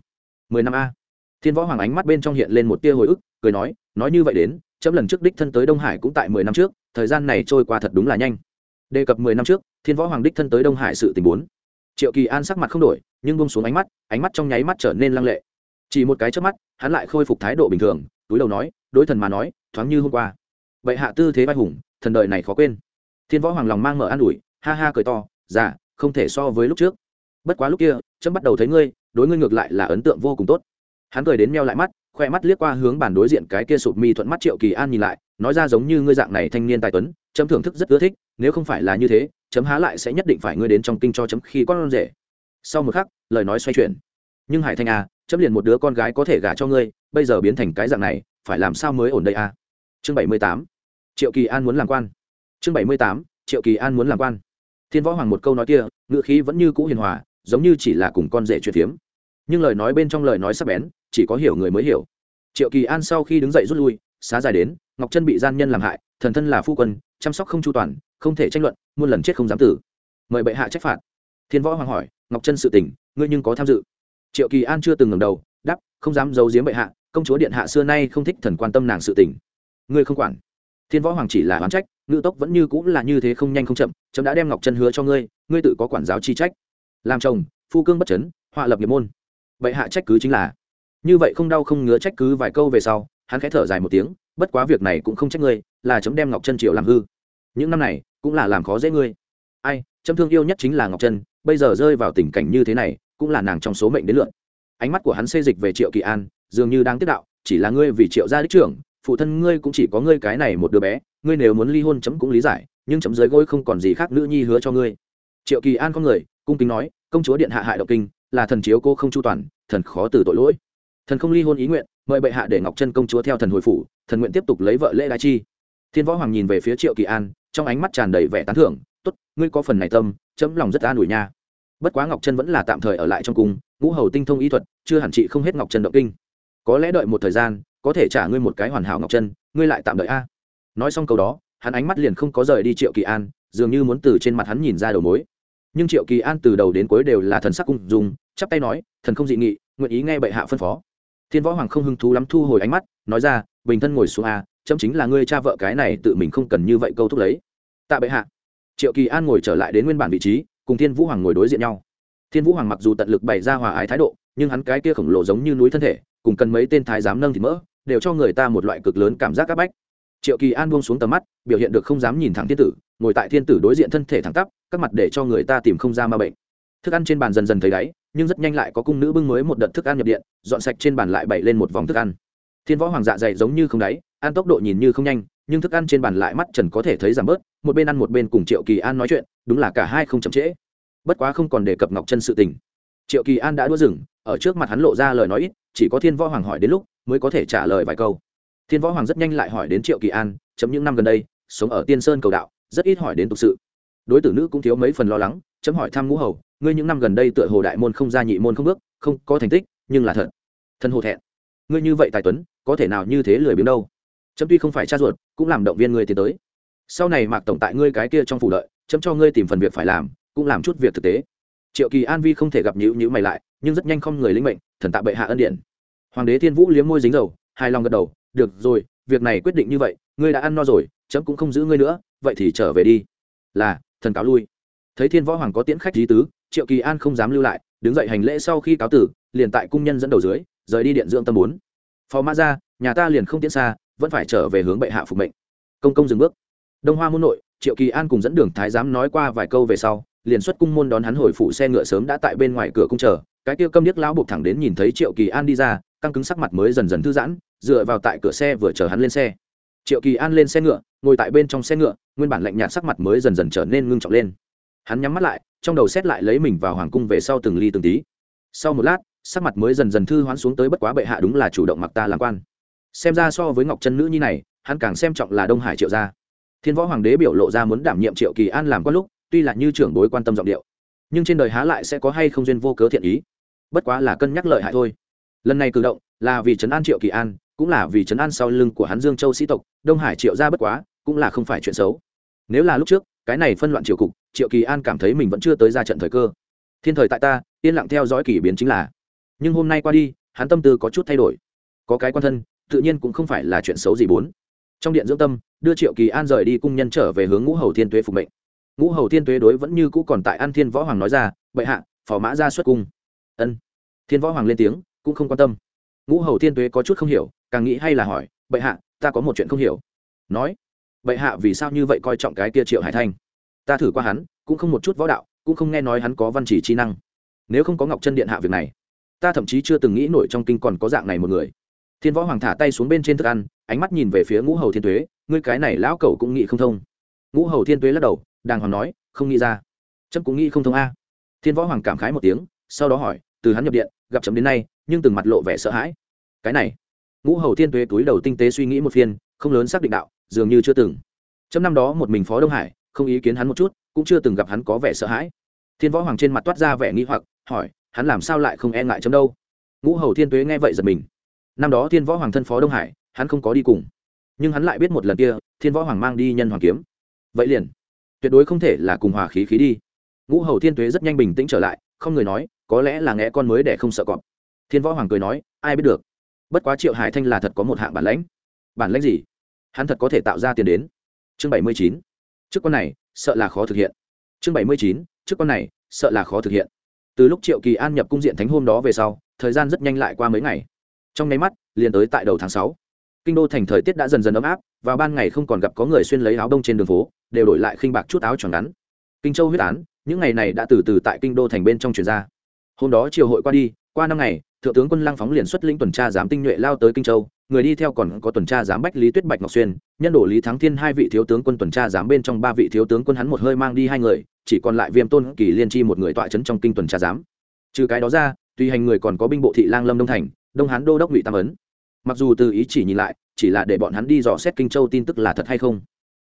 Mười năm a. Thiên võ hoàng ánh mắt bên trong hiện lên một tia hồi ức, cười nói nói như vậy đến, chấm lần trước đích thân tới đông hải cũng tại mười năm trước, thời gian này trôi qua thật đúng là nhanh đề cập mười năm trước, thiên võ hoàng đích thân tới đông hải sự tình bốn. Triệu kỳ an sắc mặt không đổi, nhưng bông xuống ánh mắt ánh mắt trong nháy mắt trở nên lăng lệ. Chỉ một cái trước mắt, hắn lại khôi phục thái độ bình thường, túi đầu nói, đối thần mà nói, thoáng như hôm qua. Vậy hạ tư thế vai hùng, thần đời này khó quên. Thiên võ hoàng lòng mang mở an ủi, ha ha cười to dạ không thể so với lúc trước. Bất quá lúc kia trâm bắt đầu thấy ngươi, đối ngươi ngược lại là ấn tượng vô cùng tốt. Hắn cười đến meo lại mắt, khoe mắt liếc qua hướng bàn đối diện cái kia sụp mi thuận mắt triệu kỳ an nhìn lại, nói ra giống như ngươi dạng này thanh niên tài tuấn chấm thưởng thức rất ưa thích, nếu không phải là như thế, chấm há lại sẽ nhất định phải ngươi đến trong kinh cho chấm khi con rể. Sau một khắc, lời nói xoay chuyển. Nhưng hải thanh à chấm liền một đứa con gái có thể gả cho ngươi, bây giờ biến thành cái dạng này, phải làm sao mới ổn đây à? Chương bảy mươi tám. Triệu kỳ an muốn làm quan. Chương bảy mươi tám, triệu kỳ an muốn làm quan. Thiên võ hoàng một câu nói kia ngự khí vẫn như cũ hiền hòa, giống như chỉ là cùng con rể chuyện phiếm. Nhưng lời nói bên trong lời nói sắp bén, chỉ có hiểu người mới hiểu. Triệu kỳ an sau khi đứng dậy rút lui, xá dài đến, ngọc chân bị gian nhân làm hại thần thân là phu quân, chăm sóc không chu toàn, không thể tranh luận, muôn lần chết không dám tử. Mời bệ hạ trách phạt. Thiên võ hoàng hỏi, ngọc chân sự tình, ngươi nhưng có tham dự? Triệu kỳ an chưa từng ngẩng đầu đắp không dám giấu giếm bệ hạ, công chúa điện hạ xưa nay không thích thần quan tâm nàng sự tình. Ngươi không quản. Thiên võ hoàng chỉ là oán trách ngự tốc vẫn như cũng là như thế không nhanh không chậm, chấm đã đem ngọc chân hứa cho ngươi ngươi tự có quản giáo chi trách. Làm chồng, phu cương bất chấn, họa lập nghiệp môn. Bệ hạ trách cứ chính là. Như vậy không đau không ngứa trách cứ vài câu về sau, hắn khẽ thở dài một tiếng, bất quá việc này cũng không trách ngươi là chấm đem ngọc chân triệu làm hư. Những năm này, cũng là làm khó dễ ngươi. Ai, chấm thương yêu nhất chính là ngọc chân bây giờ rơi vào tình cảnh như thế này, cũng là nàng trong số mệnh đến lượn ánh mắt của hắn xê dịch về triệu kỳ an, dường như đang tiết đạo, chỉ là ngươi vì triệu gia đích trưởng, phụ thân ngươi cũng chỉ có ngươi cái này một đứa bé, ngươi nếu muốn ly hôn chấm cũng lý giải, nhưng chấm dưới gối không còn gì khác nữ nhi hứa cho ngươi. Triệu kỳ an con người, cung kính nói, công chúa điện hạ hại động kinh, là thần chiếu cô không chu toàn, thần khó từ tội lỗi. Thần không ly hôn ý nguyện, mời bệ hạ để ngọc chân công chúa theo thần hồi phủ, thần nguyện tiếp tục lấy vợ lễ đại chi thiên võ hoàng nhìn về phía triệu kỳ an, trong ánh mắt tràn đầy vẻ tán thưởng, tốt, ngươi có phần này tâm, chấm lòng rất an ủi nha. Bất quá ngọc chân vẫn là tạm thời ở lại trong cung, ngũ hầu tinh thông y thuật, chưa hẳn trị không hết ngọc chân động kinh. Có lẽ đợi một thời gian, có thể trả ngươi một cái hoàn hảo ngọc chân, ngươi lại tạm đợi a. Nói xong câu đó, hắn ánh mắt liền không có rời đi triệu kỳ an, dường như muốn từ trên mặt hắn nhìn ra đầu mối. Nhưng triệu kỳ an từ đầu đến cuối đều là thần sắc cung dùng chắp tay nói, thần không dị nghị, nguyện ý nghe bệ hạ phân phó. Thiên võ hoàng không hứng thú lắm thu hồi ánh mắt, nói ra, bình thân ngồi xuống a chấm chính là ngươi cha vợ cái này tự mình không cần như vậy câu thúc lấy. Tạ bệ hạ. Triệu kỳ an ngồi trở lại đến nguyên bản vị trí, cùng thiên vũ hoàng ngồi đối diện nhau. Thiên vũ hoàng mặc dù tận lực bày ra hòa ái thái độ, nhưng hắn cái kia khổng lồ giống như núi thân thể, cùng cần mấy tên thái giám nâng thì mỡ, đều cho người ta một loại cực lớn cảm giác áp bách. Triệu kỳ an buông xuống tầm mắt, biểu hiện được không dám nhìn thẳng thiên tử, ngồi tại thiên tử đối diện thân thể thẳng tắp, các mặt để cho người ta tìm không ra ma bệnh. Thức ăn trên bàn dần dần thấy đáy, nhưng rất nhanh lại có cung nữ bưng mới một đợt thức ăn nhập điện, dọn sạch trên bàn lại bày lên một vòng thức ăn. Thiên võ hoàng dạ dày giống như không đáy ăn tốc độ nhìn như không nhanh, nhưng thức ăn trên bàn lại mắt trần có thể thấy giảm bớt, một bên ăn một bên cùng triệu kỳ an nói chuyện, đúng là cả hai không chậm trễ. Bất quá không còn đề cập ngọc chân sự tình. Triệu kỳ an đã đua rừng, ở trước mặt hắn lộ ra lời nói ít, chỉ có thiên võ hoàng hỏi đến lúc, mới có thể trả lời vài câu. Thiên võ hoàng rất nhanh lại hỏi đến triệu kỳ an, chấm những năm gần đây, sống ở tiên sơn cầu đạo, rất ít hỏi đến tục sự. Đối tử nữ cũng thiếu mấy phần lo lắng, chấm hỏi thăm ngũ hầu, ngươi những năm gần đây tựa hồ đại môn không ra nhị môn không bước, không có thành tích, nhưng là thật. Thân hồ thẹn. Ngươi như vậy tài tuấn, có thể nào như thế lười biếng đâu? Chấm tuy không phải cha ruột cũng làm động viên ngươi tiến tới. Sau này mạc tổng tại ngươi cái kia trong phủ lợi, chấm cho ngươi tìm phần việc phải làm cũng làm chút việc thực tế. Triệu kỳ an vi không thể gặp nhữ nhữ mày lại nhưng rất nhanh không người lĩnh mệnh thần tạ bệ hạ ân điển. hoàng đế thiên vũ liếm môi dính dầu hai lòng gật đầu được rồi việc này quyết định như vậy ngươi đã ăn no rồi chấm cũng không giữ ngươi nữa vậy thì trở về đi. Là thần cáo lui. Thấy thiên võ hoàng có tiễn khách lý tứ triệu kỳ an không dám lưu lại đứng dậy hành lễ sau khi cáo tử liền tại cung nhân dẫn đầu dưới rời đi điện dưỡng tâm bốn. Phó mã ra nhà ta liền không tiễn xa vẫn phải trở về hướng bệ hạ phục mệnh. Công công dừng bước. Đông hoa môn nội, triệu kỳ an cùng dẫn đường thái giám nói qua vài câu về sau, liền xuất cung môn đón hắn hồi phụ xe ngựa sớm đã tại bên ngoài cửa cung chờ, cái kia câm điếc lão buộc thẳng đến nhìn thấy triệu kỳ an đi ra, căng cứng sắc mặt mới dần dần thư giãn, dựa vào tại cửa xe vừa chờ hắn lên xe. Triệu kỳ an lên xe ngựa, ngồi tại bên trong xe ngựa, nguyên bản lạnh nhạt sắc mặt mới dần dần trở nên ngưng trọng lên. Hắn nhắm mắt lại, trong đầu xét lại lấy mình vào hoàng cung về sau từng ly từng tí. Sau một lát, sắc mặt mới dần dần thư hoán xuống tới bất quá bệ hạ đúng là chủ động mặc ta làm quan xem ra so với ngọc chân nữ nhi này, hắn càng xem trọng là đông hải triệu gia. Thiên võ hoàng đế biểu lộ ra muốn đảm nhiệm triệu kỳ an làm quan lúc, tuy là như trưởng bối quan tâm giọng điệu, nhưng trên đời há lại sẽ có hay không duyên vô cớ thiện ý. Bất quá là cân nhắc lợi hại thôi. Lần này cử động, là vì trấn an triệu kỳ an, cũng là vì trấn an sau lưng của hắn dương châu sĩ tộc, đông hải triệu gia bất quá, cũng là không phải chuyện xấu. Nếu là lúc trước, cái này phân loạn triều cục, triệu kỳ an cảm thấy mình vẫn chưa tới ra trận thời cơ. Thiên thời tại ta, yên lặng theo dõi kỷ biến chính là. Nhưng hôm nay qua đi, hắn tâm tư có chút thay đổi. Có cái quan thân tự nhiên cũng không phải là chuyện xấu gì bốn. Trong điện dưỡng tâm, đưa triệu kỳ an rời đi cung nhân trở về hướng ngũ hầu thiên tuế phục mệnh. Ngũ hầu thiên tuế đối vẫn như cũ còn tại an thiên võ hoàng nói ra, bệ hạ, phò mã ra xuất cung. Ân. Thiên võ hoàng lên tiếng, cũng không quan tâm. Ngũ hầu thiên tuế có chút không hiểu, càng nghĩ hay là hỏi, bệ hạ, ta có một chuyện không hiểu. Nói, bệ hạ, vì sao như vậy coi trọng cái kia triệu hải thanh? Ta thử qua hắn, cũng không một chút võ đạo, cũng không nghe nói hắn có văn chỉ trí năng. Nếu không có ngọc chân điện hạ việc này, ta thậm chí chưa từng nghĩ nổi trong kinh còn có dạng này một người thiên võ hoàng thả tay xuống bên trên thức ăn, ánh mắt nhìn về phía ngũ hầu thiên tuế, ngươi cái này lão cẩu cũng nghĩ không thông. Ngũ hầu thiên tuế lắc đầu, đàng hoàng nói, không nghĩ ra. Trâm cũng nghĩ không thông a. Thiên võ hoàng cảm khái một tiếng, sau đó hỏi, từ hắn nhập điện, gặp chấm đến nay, nhưng từng mặt lộ vẻ sợ hãi. Cái này. Ngũ hầu thiên tuế túi đầu tinh tế suy nghĩ một phiên, không lớn xác định đạo, dường như chưa từng. Trong năm đó một mình phó đông hải, không ý kiến hắn một chút, cũng chưa từng gặp hắn có vẻ sợ hãi. Thiên võ hoàng trên mặt toát ra vẻ nghi hoặc, hỏi, hắn làm sao lại không e ngại chấm đâu? Ngũ hầu thiên tuế nghe vậy giật mình năm đó thiên võ hoàng thân phó đông hải, hắn không có đi cùng. Nhưng hắn lại biết một lần kia, thiên võ hoàng mang đi nhân hoàng kiếm. Vậy liền, tuyệt đối không thể là cùng hòa khí khí đi. Ngũ hầu thiên tuế rất nhanh bình tĩnh trở lại, không người nói, có lẽ là nghe con mới để không sợ cọp. Thiên võ hoàng cười nói, ai biết được. Bất quá triệu hải thanh là thật có một hạng bản lãnh. Bản lãnh gì? Hắn thật có thể tạo ra tiền đến. Chương bảy mươi chín. Chức con này, sợ là khó thực hiện. Chương bảy mươi chín. Chức con này, sợ là khó thực hiện. Từ lúc triệu kỳ an nhập cung diện thánh hôm đó về sau, thời gian rất nhanh lại qua mấy ngày trong nháy mắt, liền tới tại đầu tháng sáu. Kinh đô thành thời tiết đã dần dần ấm áp, và ban ngày không còn gặp có người xuyên lấy áo đông trên đường phố, đều đổi lại khinh bạc chút áo tròn ngắn. Kinh châu huyết án, những ngày này đã từ từ tại kinh đô thành bên trong truyền ra. Hôm đó triều hội qua đi, qua năm ngày, thượng tướng quân lăng phóng liền xuất lĩnh tuần tra giám tinh nhuệ lao tới kinh châu, người đi theo còn có tuần tra giám bách lý tuyết bạch ngọc xuyên, nhân đổ lý thắng thiên hai vị thiếu tướng quân tuần tra giám bên trong ba vị thiếu tướng quân hắn một hơi mang đi hai người, chỉ còn lại viêm tôn kỳ liên chi một người tọa trấn trong kinh tuần tra giám. Trừ cái đó ra tùy hành người còn có binh bộ thị lang lâm đông thành đông hán đô đốc ngụy tam ấn. Mặc dù từ ý chỉ nhìn lại, chỉ là để bọn hắn đi dò xét kinh châu tin tức là thật hay không.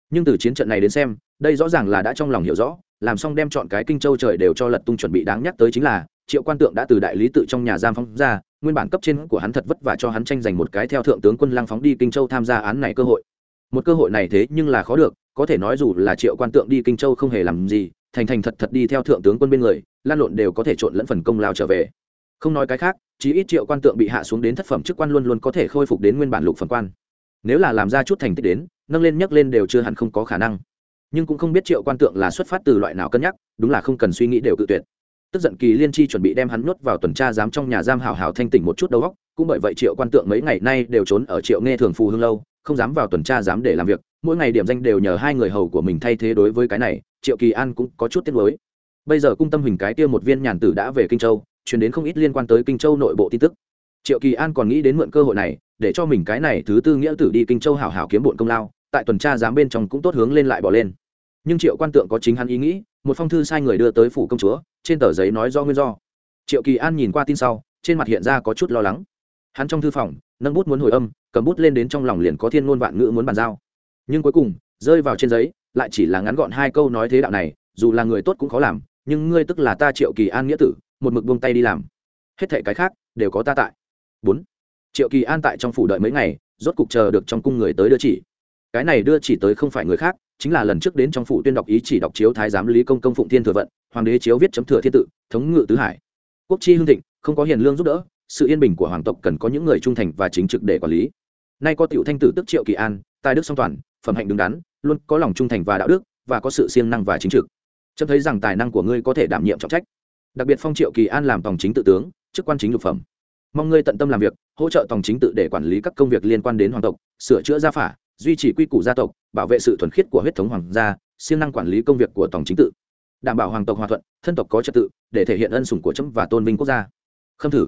Nhưng từ chiến trận này đến xem, đây rõ ràng là đã trong lòng hiểu rõ, làm xong đem chọn cái kinh châu trời đều cho lật tung chuẩn bị đáng nhắc tới chính là, triệu quan tượng đã từ đại lý tự trong nhà giam phóng ra, nguyên bản cấp trên của hắn thật vất vả cho hắn tranh giành một cái theo thượng tướng quân lăng phóng đi kinh châu tham gia án này cơ hội. Một cơ hội này thế nhưng là khó được, có thể nói dù là triệu quan tượng đi kinh châu không hề làm gì, thành thành thật thật đi theo thượng tướng quân bên người lan lộn đều có thể trộn lẫn phần công lao trở về không nói cái khác, chí ít triệu quan tượng bị hạ xuống đến thất phẩm chức quan luôn luôn có thể khôi phục đến nguyên bản lục phẩm quan. Nếu là làm ra chút thành tích đến, nâng lên nhấc lên đều chưa hẳn không có khả năng. Nhưng cũng không biết triệu quan tượng là xuất phát từ loại nào cân nhắc, đúng là không cần suy nghĩ đều cự tuyệt. Tức giận kỳ liên chi chuẩn bị đem hắn nhốt vào tuần tra giám trong nhà giam hào hào thanh tỉnh một chút đầu óc, cũng bởi vậy triệu quan tượng mấy ngày nay đều trốn ở triệu nghe thường phù hương lâu, không dám vào tuần tra giám để làm việc, mỗi ngày điểm danh đều nhờ hai người hầu của mình thay thế đối với cái này, triệu kỳ an cũng có chút tiếc nuối. Bây giờ cung tâm hình cái kia một viên nhàn tử đã về kinh châu chuyển đến không ít liên quan tới kinh châu nội bộ tin tức. Triệu kỳ an còn nghĩ đến mượn cơ hội này, để cho mình cái này thứ tư nghĩa tử đi kinh châu hảo hảo kiếm bộn công lao, tại tuần tra giám bên trong cũng tốt hướng lên lại bỏ lên. Nhưng triệu quan tượng có chính hắn ý nghĩ, một phong thư sai người đưa tới phủ công chúa, trên tờ giấy nói do nguyên do. Triệu kỳ an nhìn qua tin sau, trên mặt hiện ra có chút lo lắng. Hắn trong thư phòng, nâng bút muốn hồi âm, cầm bút lên đến trong lòng liền có thiên ngôn vạn ngữ muốn bàn giao. Nhưng cuối cùng, rơi vào trên giấy, lại chỉ là ngắn gọn hai câu nói thế đạo này, dù là người tốt cũng khó làm, nhưng ngươi tức là ta triệu kỳ an nghĩa tử một mực buông tay đi làm. Hết thể cái khác đều có ta tại. Bốn. Triệu kỳ an tại trong phủ đợi mấy ngày, rốt cục chờ được trong cung người tới đưa chỉ. Cái này đưa chỉ tới không phải người khác, chính là lần trước đến trong phủ tuyên đọc ý chỉ đọc chiếu thái giám lý công công phụng thiên thừa vận, hoàng đế chiếu viết chấm thừa thiên tự, thống ngự tứ hải. Quốc chi hương thịnh, không có hiền lương giúp đỡ, sự yên bình của hoàng tộc cần có những người trung thành và chính trực để quản lý. Nay có tiểu thanh tử tức triệu kỳ an, tài đức song toàn, phẩm hạnh đứng đắn, luôn có lòng trung thành và đạo đức, và có sự siêng năng và chính trực. Chấm thấy rằng tài năng của ngươi có thể đảm nhiệm trọng trách đặc biệt phong triệu kỳ an làm tổng chính tự tướng, chức quan chính lục phẩm. Mong ngươi tận tâm làm việc, hỗ trợ tổng chính tự để quản lý các công việc liên quan đến hoàng tộc, sửa chữa gia phả, duy trì quy củ gia tộc, bảo vệ sự thuần khiết của huyết thống hoàng gia, siêng năng quản lý công việc của tổng chính tự. Đảm bảo hoàng tộc hòa thuận, thân tộc có trật tự, để thể hiện ân sủng của chấm và tôn vinh quốc gia. Khâm thử.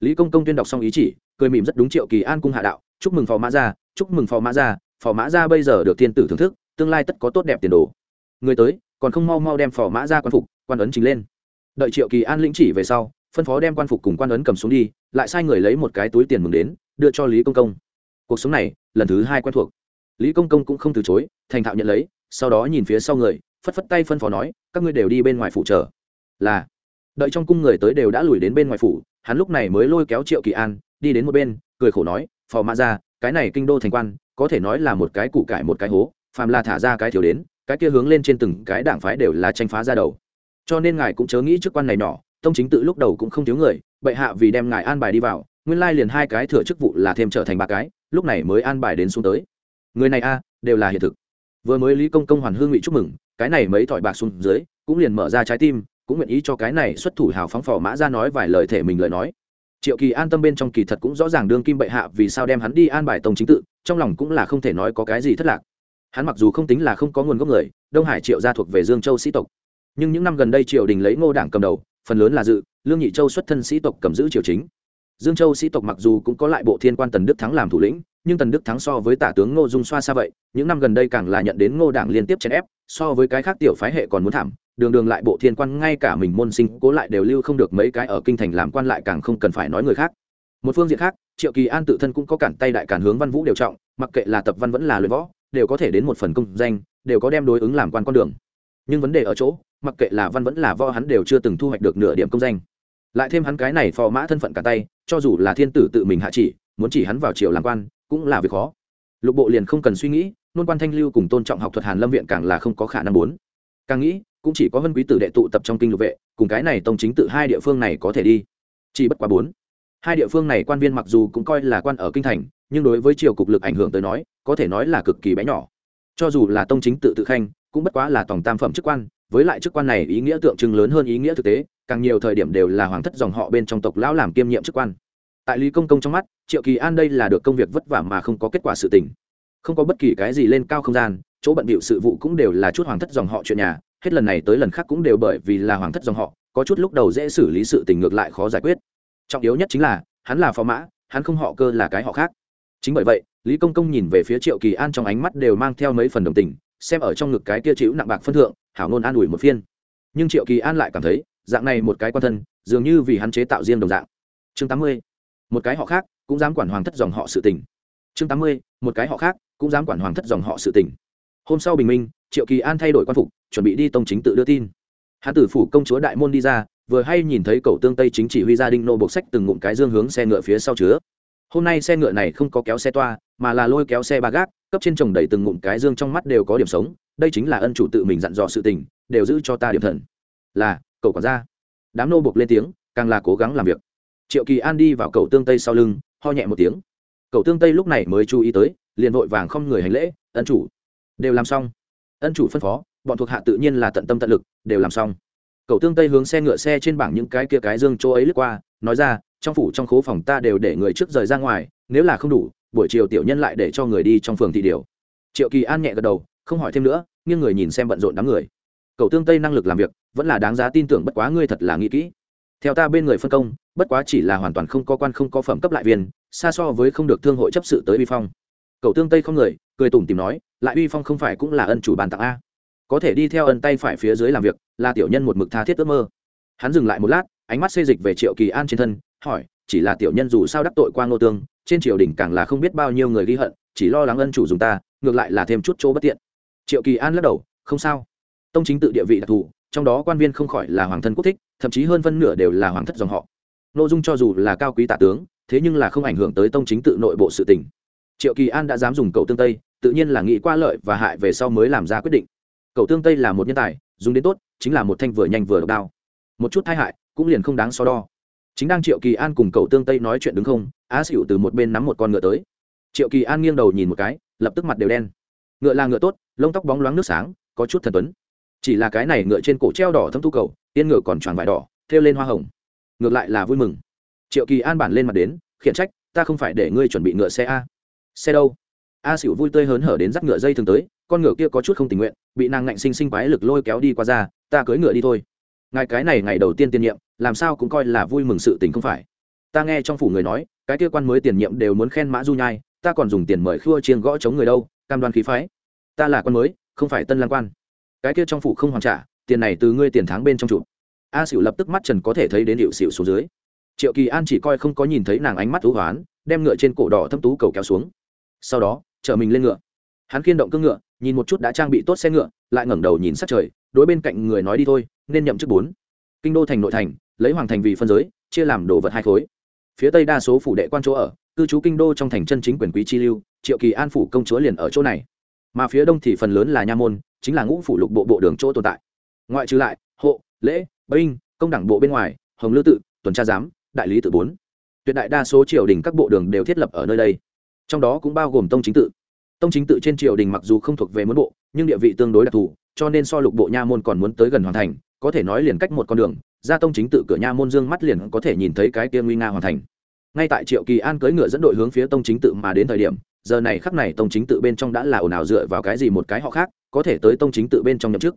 Lý công công tuyên đọc xong ý chỉ, cười mỉm rất đúng triệu kỳ an cung hạ đạo, chúc mừng phò mã gia, chúc mừng phò mã gia, phò mã gia bây giờ được thiên tử thưởng thức, tương lai tất có tốt đẹp tiền đồ. Người tới, còn không mau mau đem phò mã gia quan phục, quan ấn trình lên đợi triệu kỳ an lĩnh chỉ về sau, phân phó đem quan phục cùng quan ấn cầm xuống đi, lại sai người lấy một cái túi tiền mừng đến, đưa cho lý công công. Cuộc sống này, lần thứ hai quen thuộc. Lý công công cũng không từ chối, thành thạo nhận lấy, sau đó nhìn phía sau người, phất phất tay phân phó nói, các ngươi đều đi bên ngoài phủ chờ. Là, đợi trong cung người tới đều đã lùi đến bên ngoài phủ, hắn lúc này mới lôi kéo triệu kỳ an, đi đến một bên, cười khổ nói, phò mã ra cái này kinh đô thành quan, có thể nói là một cái củ cải một cái hố, phàm là thả ra cái thiếu đến, cái kia hướng lên trên từng cái đảng phái đều là tranh phá ra đầu cho nên ngài cũng chớ nghĩ chức quan này nhỏ, tông chính tự lúc đầu cũng không thiếu người, bệ hạ vì đem ngài an bài đi vào, nguyên lai liền hai cái thừa chức vụ là thêm trở thành ba cái, lúc này mới an bài đến xuống tới. Người này a, đều là hiện thực. Vừa mới lý công công hoàn hương ngụy chúc mừng, cái này mấy thỏi bạc xuống dưới, cũng liền mở ra trái tim, cũng nguyện ý cho cái này xuất thủ hào phóng phò mã ra nói vài lời thể mình lời nói. Triệu kỳ an tâm bên trong kỳ thật cũng rõ ràng đương kim bệ hạ vì sao đem hắn đi an bài tông chính tự, trong lòng cũng là không thể nói có cái gì thất lạc. Hắn mặc dù không tính là không có nguồn gốc người, đông hải triệu gia thuộc về dương châu sĩ tộc nhưng những năm gần đây triều đình lấy ngô đảng cầm đầu, phần lớn là dự, lương nhị châu xuất thân sĩ tộc cầm giữ triều chính. Dương châu sĩ tộc mặc dù cũng có lại bộ thiên quan tần đức thắng làm thủ lĩnh, nhưng tần đức thắng so với tả tướng ngô dung xoa xa vậy, những năm gần đây càng là nhận đến ngô đảng liên tiếp chèn ép, so với cái khác tiểu phái hệ còn muốn thảm, đường đường lại bộ thiên quan ngay cả mình môn sinh, cố lại đều lưu không được mấy cái ở kinh thành làm quan lại càng không cần phải nói người khác. Một phương diện khác, triệu kỳ an tự thân cũng có cản tay đại cản hướng văn vũ đều trọng, mặc kệ là tập văn vẫn là luyện võ, đều có thể đến một phần công danh, đều có đem đối ứng làm quan con đường. Nhưng vấn đề ở chỗ mặc kệ là văn vẫn là võ hắn đều chưa từng thu hoạch được nửa điểm công danh. Lại thêm hắn cái này phò mã thân phận cả tay, cho dù là thiên tử tự mình hạ chỉ, muốn chỉ hắn vào triều làm quan, cũng là việc khó. Lục bộ liền không cần suy nghĩ, nôn quan thanh lưu cùng tôn trọng học thuật hàn lâm viện càng là không có khả năng muốn càng nghĩ, cũng chỉ có vân quý tử đệ tụ tập trong kinh lục vệ, cùng cái này tông chính tự hai địa phương này có thể đi. Chỉ bất quá bốn. Hai địa phương này quan viên mặc dù cũng coi là quan ở kinh thành, nhưng đối với triều cục lực ảnh hưởng tới nói, có thể nói là cực kỳ bé nhỏ. Cho dù là tông chính tự tự khanh, cũng bất quá là tổng tam phẩm chức quan với lại chức quan này ý nghĩa tượng trưng lớn hơn ý nghĩa thực tế, càng nhiều thời điểm đều là hoàng thất dòng họ bên trong tộc lão làm kiêm nhiệm chức quan. Tại lý công công trong mắt, triệu kỳ an đây là được công việc vất vả mà không có kết quả sự tình. Không có bất kỳ cái gì lên cao không gian, chỗ bận bịu sự vụ cũng đều là chút hoàng thất dòng họ chuyện nhà, hết lần này tới lần khác cũng đều bởi vì là hoàng thất dòng họ, có chút lúc đầu dễ xử lý sự tình ngược lại khó giải quyết. Trọng yếu nhất chính là, hắn là phó mã, hắn không họ cơ là cái họ khác. Chính bởi vậy, lý công công nhìn về phía triệu kỳ an trong ánh mắt đều mang theo mấy phần đồng tình xem ở trong ngực cái kia chịu nặng bạc phân thượng, hảo ngôn an ủi một phiên. Nhưng triệu kỳ an lại cảm thấy, dạng này một cái quan thân, dường như vì hắn chế tạo riêng đồng dạng. Chương tám mươi, một cái họ khác cũng dám quản hoàng thất dòng họ sự tình. Chương tám mươi, một cái họ khác cũng dám quản hoàng thất dòng họ sự tình. Hôm sau bình minh, triệu kỳ an thay đổi quan phục, chuẩn bị đi tông chính tự đưa tin. Hạ tử phủ công chúa đại môn đi ra, vừa hay nhìn thấy cầu tương tây chính chỉ huy gia đình nô bộc sách từng ngụm cái dương hướng xe ngựa phía sau chứa. Hôm nay xe ngựa này không có kéo xe toa, mà là lôi kéo xe ba gác cấp trên chồng đầy từng ngụm cái dương trong mắt đều có điểm sống, đây chính là ân chủ tự mình dặn dò sự tình, đều giữ cho ta điểm thần. Là, cậu quản gia. Đám nô buộc lên tiếng, càng là cố gắng làm việc. Triệu kỳ an đi vào cầu tương tây sau lưng, ho nhẹ một tiếng. Cầu tương tây lúc này mới chú ý tới, liền vội vàng không người hành lễ, ân chủ. Đều làm xong. Ân chủ phân phó, bọn thuộc hạ tự nhiên là tận tâm tận lực, đều làm xong. Cầu tương tây hướng xe ngựa xe trên bảng những cái kia cái dương chỗ ấy lướt qua, nói ra, trong phủ trong khố phòng ta đều để người trước rời ra ngoài, nếu là không đủ buổi chiều tiểu nhân lại để cho người đi trong phường thị điều. Triệu kỳ an nhẹ gật đầu, không hỏi thêm nữa, nghiêng người nhìn xem bận rộn đám người. Cậu tương tây năng lực làm việc, vẫn là đáng giá tin tưởng bất quá ngươi thật là nghĩ kỹ. Theo ta bên người phân công, bất quá chỉ là hoàn toàn không có quan không có phẩm cấp lại viên, xa so với không được thương hội chấp sự tới uy phong. Cậu tương tây không người, cười tủm tìm nói, lại uy phong không phải cũng là ân chủ bàn tặng a. Có thể đi theo ân tay phải phía dưới làm việc, là tiểu nhân một mực tha thiết ước mơ. Hắn dừng lại một lát, ánh mắt xê dịch về triệu kỳ an trên thân, hỏi, chỉ là tiểu nhân dù sao đắc tội qua ngô tương trên triều đình càng là không biết bao nhiêu người ghi hận, chỉ lo lắng ân chủ dùng ta, ngược lại là thêm chút chỗ bất tiện. Triệu kỳ an lắc đầu, không sao. Tông chính tự địa vị đặc thù, trong đó quan viên không khỏi là hoàng thân quốc thích, thậm chí hơn phân nửa đều là hoàng thất dòng họ. Nội dung cho dù là cao quý tạ tướng, thế nhưng là không ảnh hưởng tới tông chính tự nội bộ sự tình. Triệu kỳ an đã dám dùng cầu tương tây, tự nhiên là nghĩ qua lợi và hại về sau mới làm ra quyết định. Cầu tương tây là một nhân tài, dùng đến tốt, chính là một thanh vừa nhanh vừa độc đao một chút tai hại, cũng liền không đáng so đo. Chính đang triệu kỳ an cùng cầu tương tây nói chuyện đứng không á xỉu từ một bên nắm một con ngựa tới. Triệu kỳ an nghiêng đầu nhìn một cái, lập tức mặt đều đen. Ngựa là ngựa tốt, lông tóc bóng loáng nước sáng, có chút thần tuấn. Chỉ là cái này ngựa trên cổ treo đỏ thâm thu cầu, tiên ngựa còn tròn vải đỏ, thêu lên hoa hồng. Ngược lại là vui mừng. Triệu kỳ an bản lên mặt đến, khiển trách, ta không phải để ngươi chuẩn bị ngựa xe a. Xe đâu? A xỉu vui tươi hớn hở đến dắt ngựa dây thường tới, con ngựa kia có chút không tình nguyện, bị nàng ngạnh sinh sinh quái lực lôi kéo đi qua ra, ta cưới ngựa đi thôi. Ngài cái này ngày đầu tiên tiên nhiệm, làm sao cũng coi là vui mừng sự tình không phải ta nghe trong phủ người nói, cái kia quan mới tiền nhiệm đều muốn khen mã du nhai, ta còn dùng tiền mời khua chiêng gõ chống người đâu, cam đoan khí phái. Ta là quan mới, không phải tân lang quan. Cái kia trong phủ không hoàn trả, tiền này từ ngươi tiền tháng bên trong trụ a xỉu lập tức mắt trần có thể thấy đến hiệu xỉu xuống dưới. Triệu kỳ an chỉ coi không có nhìn thấy nàng ánh mắt thú hoán, đem ngựa trên cổ đỏ thâm tú cầu kéo xuống. Sau đó, chở mình lên ngựa. Hắn khiên động cưng ngựa, nhìn một chút đã trang bị tốt xe ngựa, lại ngẩng đầu nhìn sát trời, đối bên cạnh người nói đi thôi, nên nhậm chức bốn. Kinh đô thành nội thành, lấy hoàng thành vì phân giới, chia làm đồ vật hai khối phía tây đa số phủ đệ quan chỗ ở, cư trú kinh đô trong thành chân chính quyền quý chi lưu, triệu kỳ an phủ công chúa liền ở chỗ này. Mà phía đông thì phần lớn là nha môn, chính là ngũ phủ lục bộ bộ đường chỗ tồn tại. Ngoại trừ lại, hộ, lễ, binh, công đảng bộ bên ngoài, hồng lư tự, tuần tra giám, đại lý tự bốn. Tuyệt đại đa số triều đình các bộ đường đều thiết lập ở nơi đây. Trong đó cũng bao gồm tông chính tự. Tông chính tự trên triều đình mặc dù không thuộc về muốn bộ, nhưng địa vị tương đối đặc thù, cho nên so lục bộ nha môn còn muốn tới gần hoàn thành, có thể nói liền cách một con đường gia tông chính tự cửa nha môn dương mắt liền có thể nhìn thấy cái kia nguy nga hoàn thành. Ngay tại triệu kỳ an cưỡi ngựa dẫn đội hướng phía tông chính tự mà đến thời điểm, giờ này khắc này tông chính tự bên trong đã là ồn ào dựa vào cái gì một cái họ khác, có thể tới tông chính tự bên trong nhậm chức.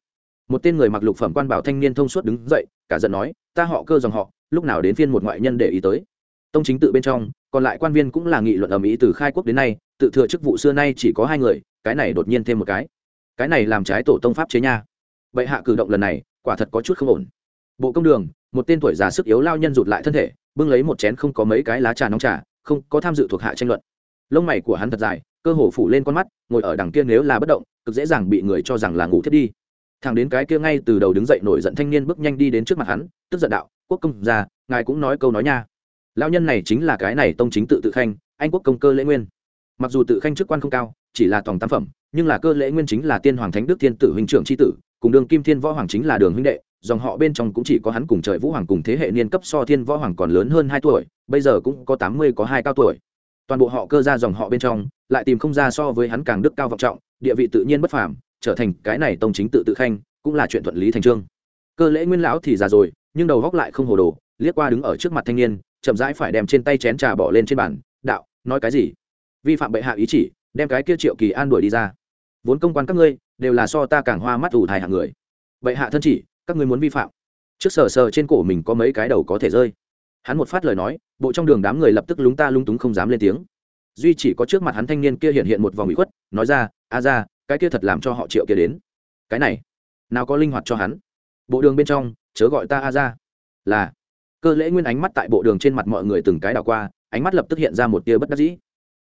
Một tên người mặc lục phẩm quan bảo thanh niên thông suốt đứng dậy, cả giận nói, ta họ cơ dòng họ, lúc nào đến phiên một ngoại nhân để ý tới. Tông chính tự bên trong, còn lại quan viên cũng là nghị luận ầm ĩ từ khai quốc đến nay, tự thừa chức vụ xưa nay chỉ có hai người, cái này đột nhiên thêm một cái. Cái này làm trái tổ tông pháp chế nha. Vậy hạ cử động lần này, quả thật có chút không ổn bộ công đường, một tên tuổi già sức yếu lao nhân rụt lại thân thể, bưng lấy một chén không có mấy cái lá trà nóng trà, không có tham dự thuộc hạ tranh luận. Lông mày của hắn thật dài, cơ hồ phủ lên con mắt, ngồi ở đằng kia nếu là bất động, cực dễ dàng bị người cho rằng là ngủ thiết đi. Thằng đến cái kia ngay từ đầu đứng dậy nổi giận thanh niên bước nhanh đi đến trước mặt hắn, tức giận đạo, quốc công già ngài cũng nói câu nói nha. Lao nhân này chính là cái này tông chính tự tự khanh, anh quốc công cơ lễ nguyên. Mặc dù tự khanh chức quan không cao, chỉ là tòng tam phẩm, nhưng là cơ lễ nguyên chính là tiên hoàng thánh đức thiên tử huynh trưởng tri tử, cùng đường kim thiên võ hoàng chính là đường huynh đệ dòng họ bên trong cũng chỉ có hắn cùng trời vũ hoàng cùng thế hệ niên cấp so thiên võ hoàng còn lớn hơn hai tuổi, bây giờ cũng có tám mươi có hai cao tuổi. Toàn bộ họ cơ ra dòng họ bên trong, lại tìm không ra so với hắn càng đức cao vọng trọng, địa vị tự nhiên bất phàm, trở thành cái này tông chính tự tự khanh, cũng là chuyện thuận lý thành trương. Cơ lễ nguyên lão thì già rồi, nhưng đầu góc lại không hồ đồ, liếc qua đứng ở trước mặt thanh niên, chậm rãi phải đem trên tay chén trà bỏ lên trên bàn, đạo, nói cái gì? Vi phạm bệ hạ ý chỉ, đem cái kia triệu kỳ an đuổi đi ra. Vốn công quan các ngươi, đều là so ta càng hoa mắt ủ thai hạng người. Bệ hạ thân chỉ các ngươi muốn vi phạm. Trước sờ sờ trên cổ mình có mấy cái đầu có thể rơi. Hắn một phát lời nói, bộ trong đường đám người lập tức lúng ta lung túng không dám lên tiếng. Duy chỉ có trước mặt hắn thanh niên kia hiện hiện một vòng bị khuất, nói ra, a ra, cái kia thật làm cho họ triệu kia đến. Cái này, nào có linh hoạt cho hắn. Bộ đường bên trong, chớ gọi ta a ra. Là, cơ lễ nguyên ánh mắt tại bộ đường trên mặt mọi người từng cái đảo qua, ánh mắt lập tức hiện ra một tia bất đắc dĩ.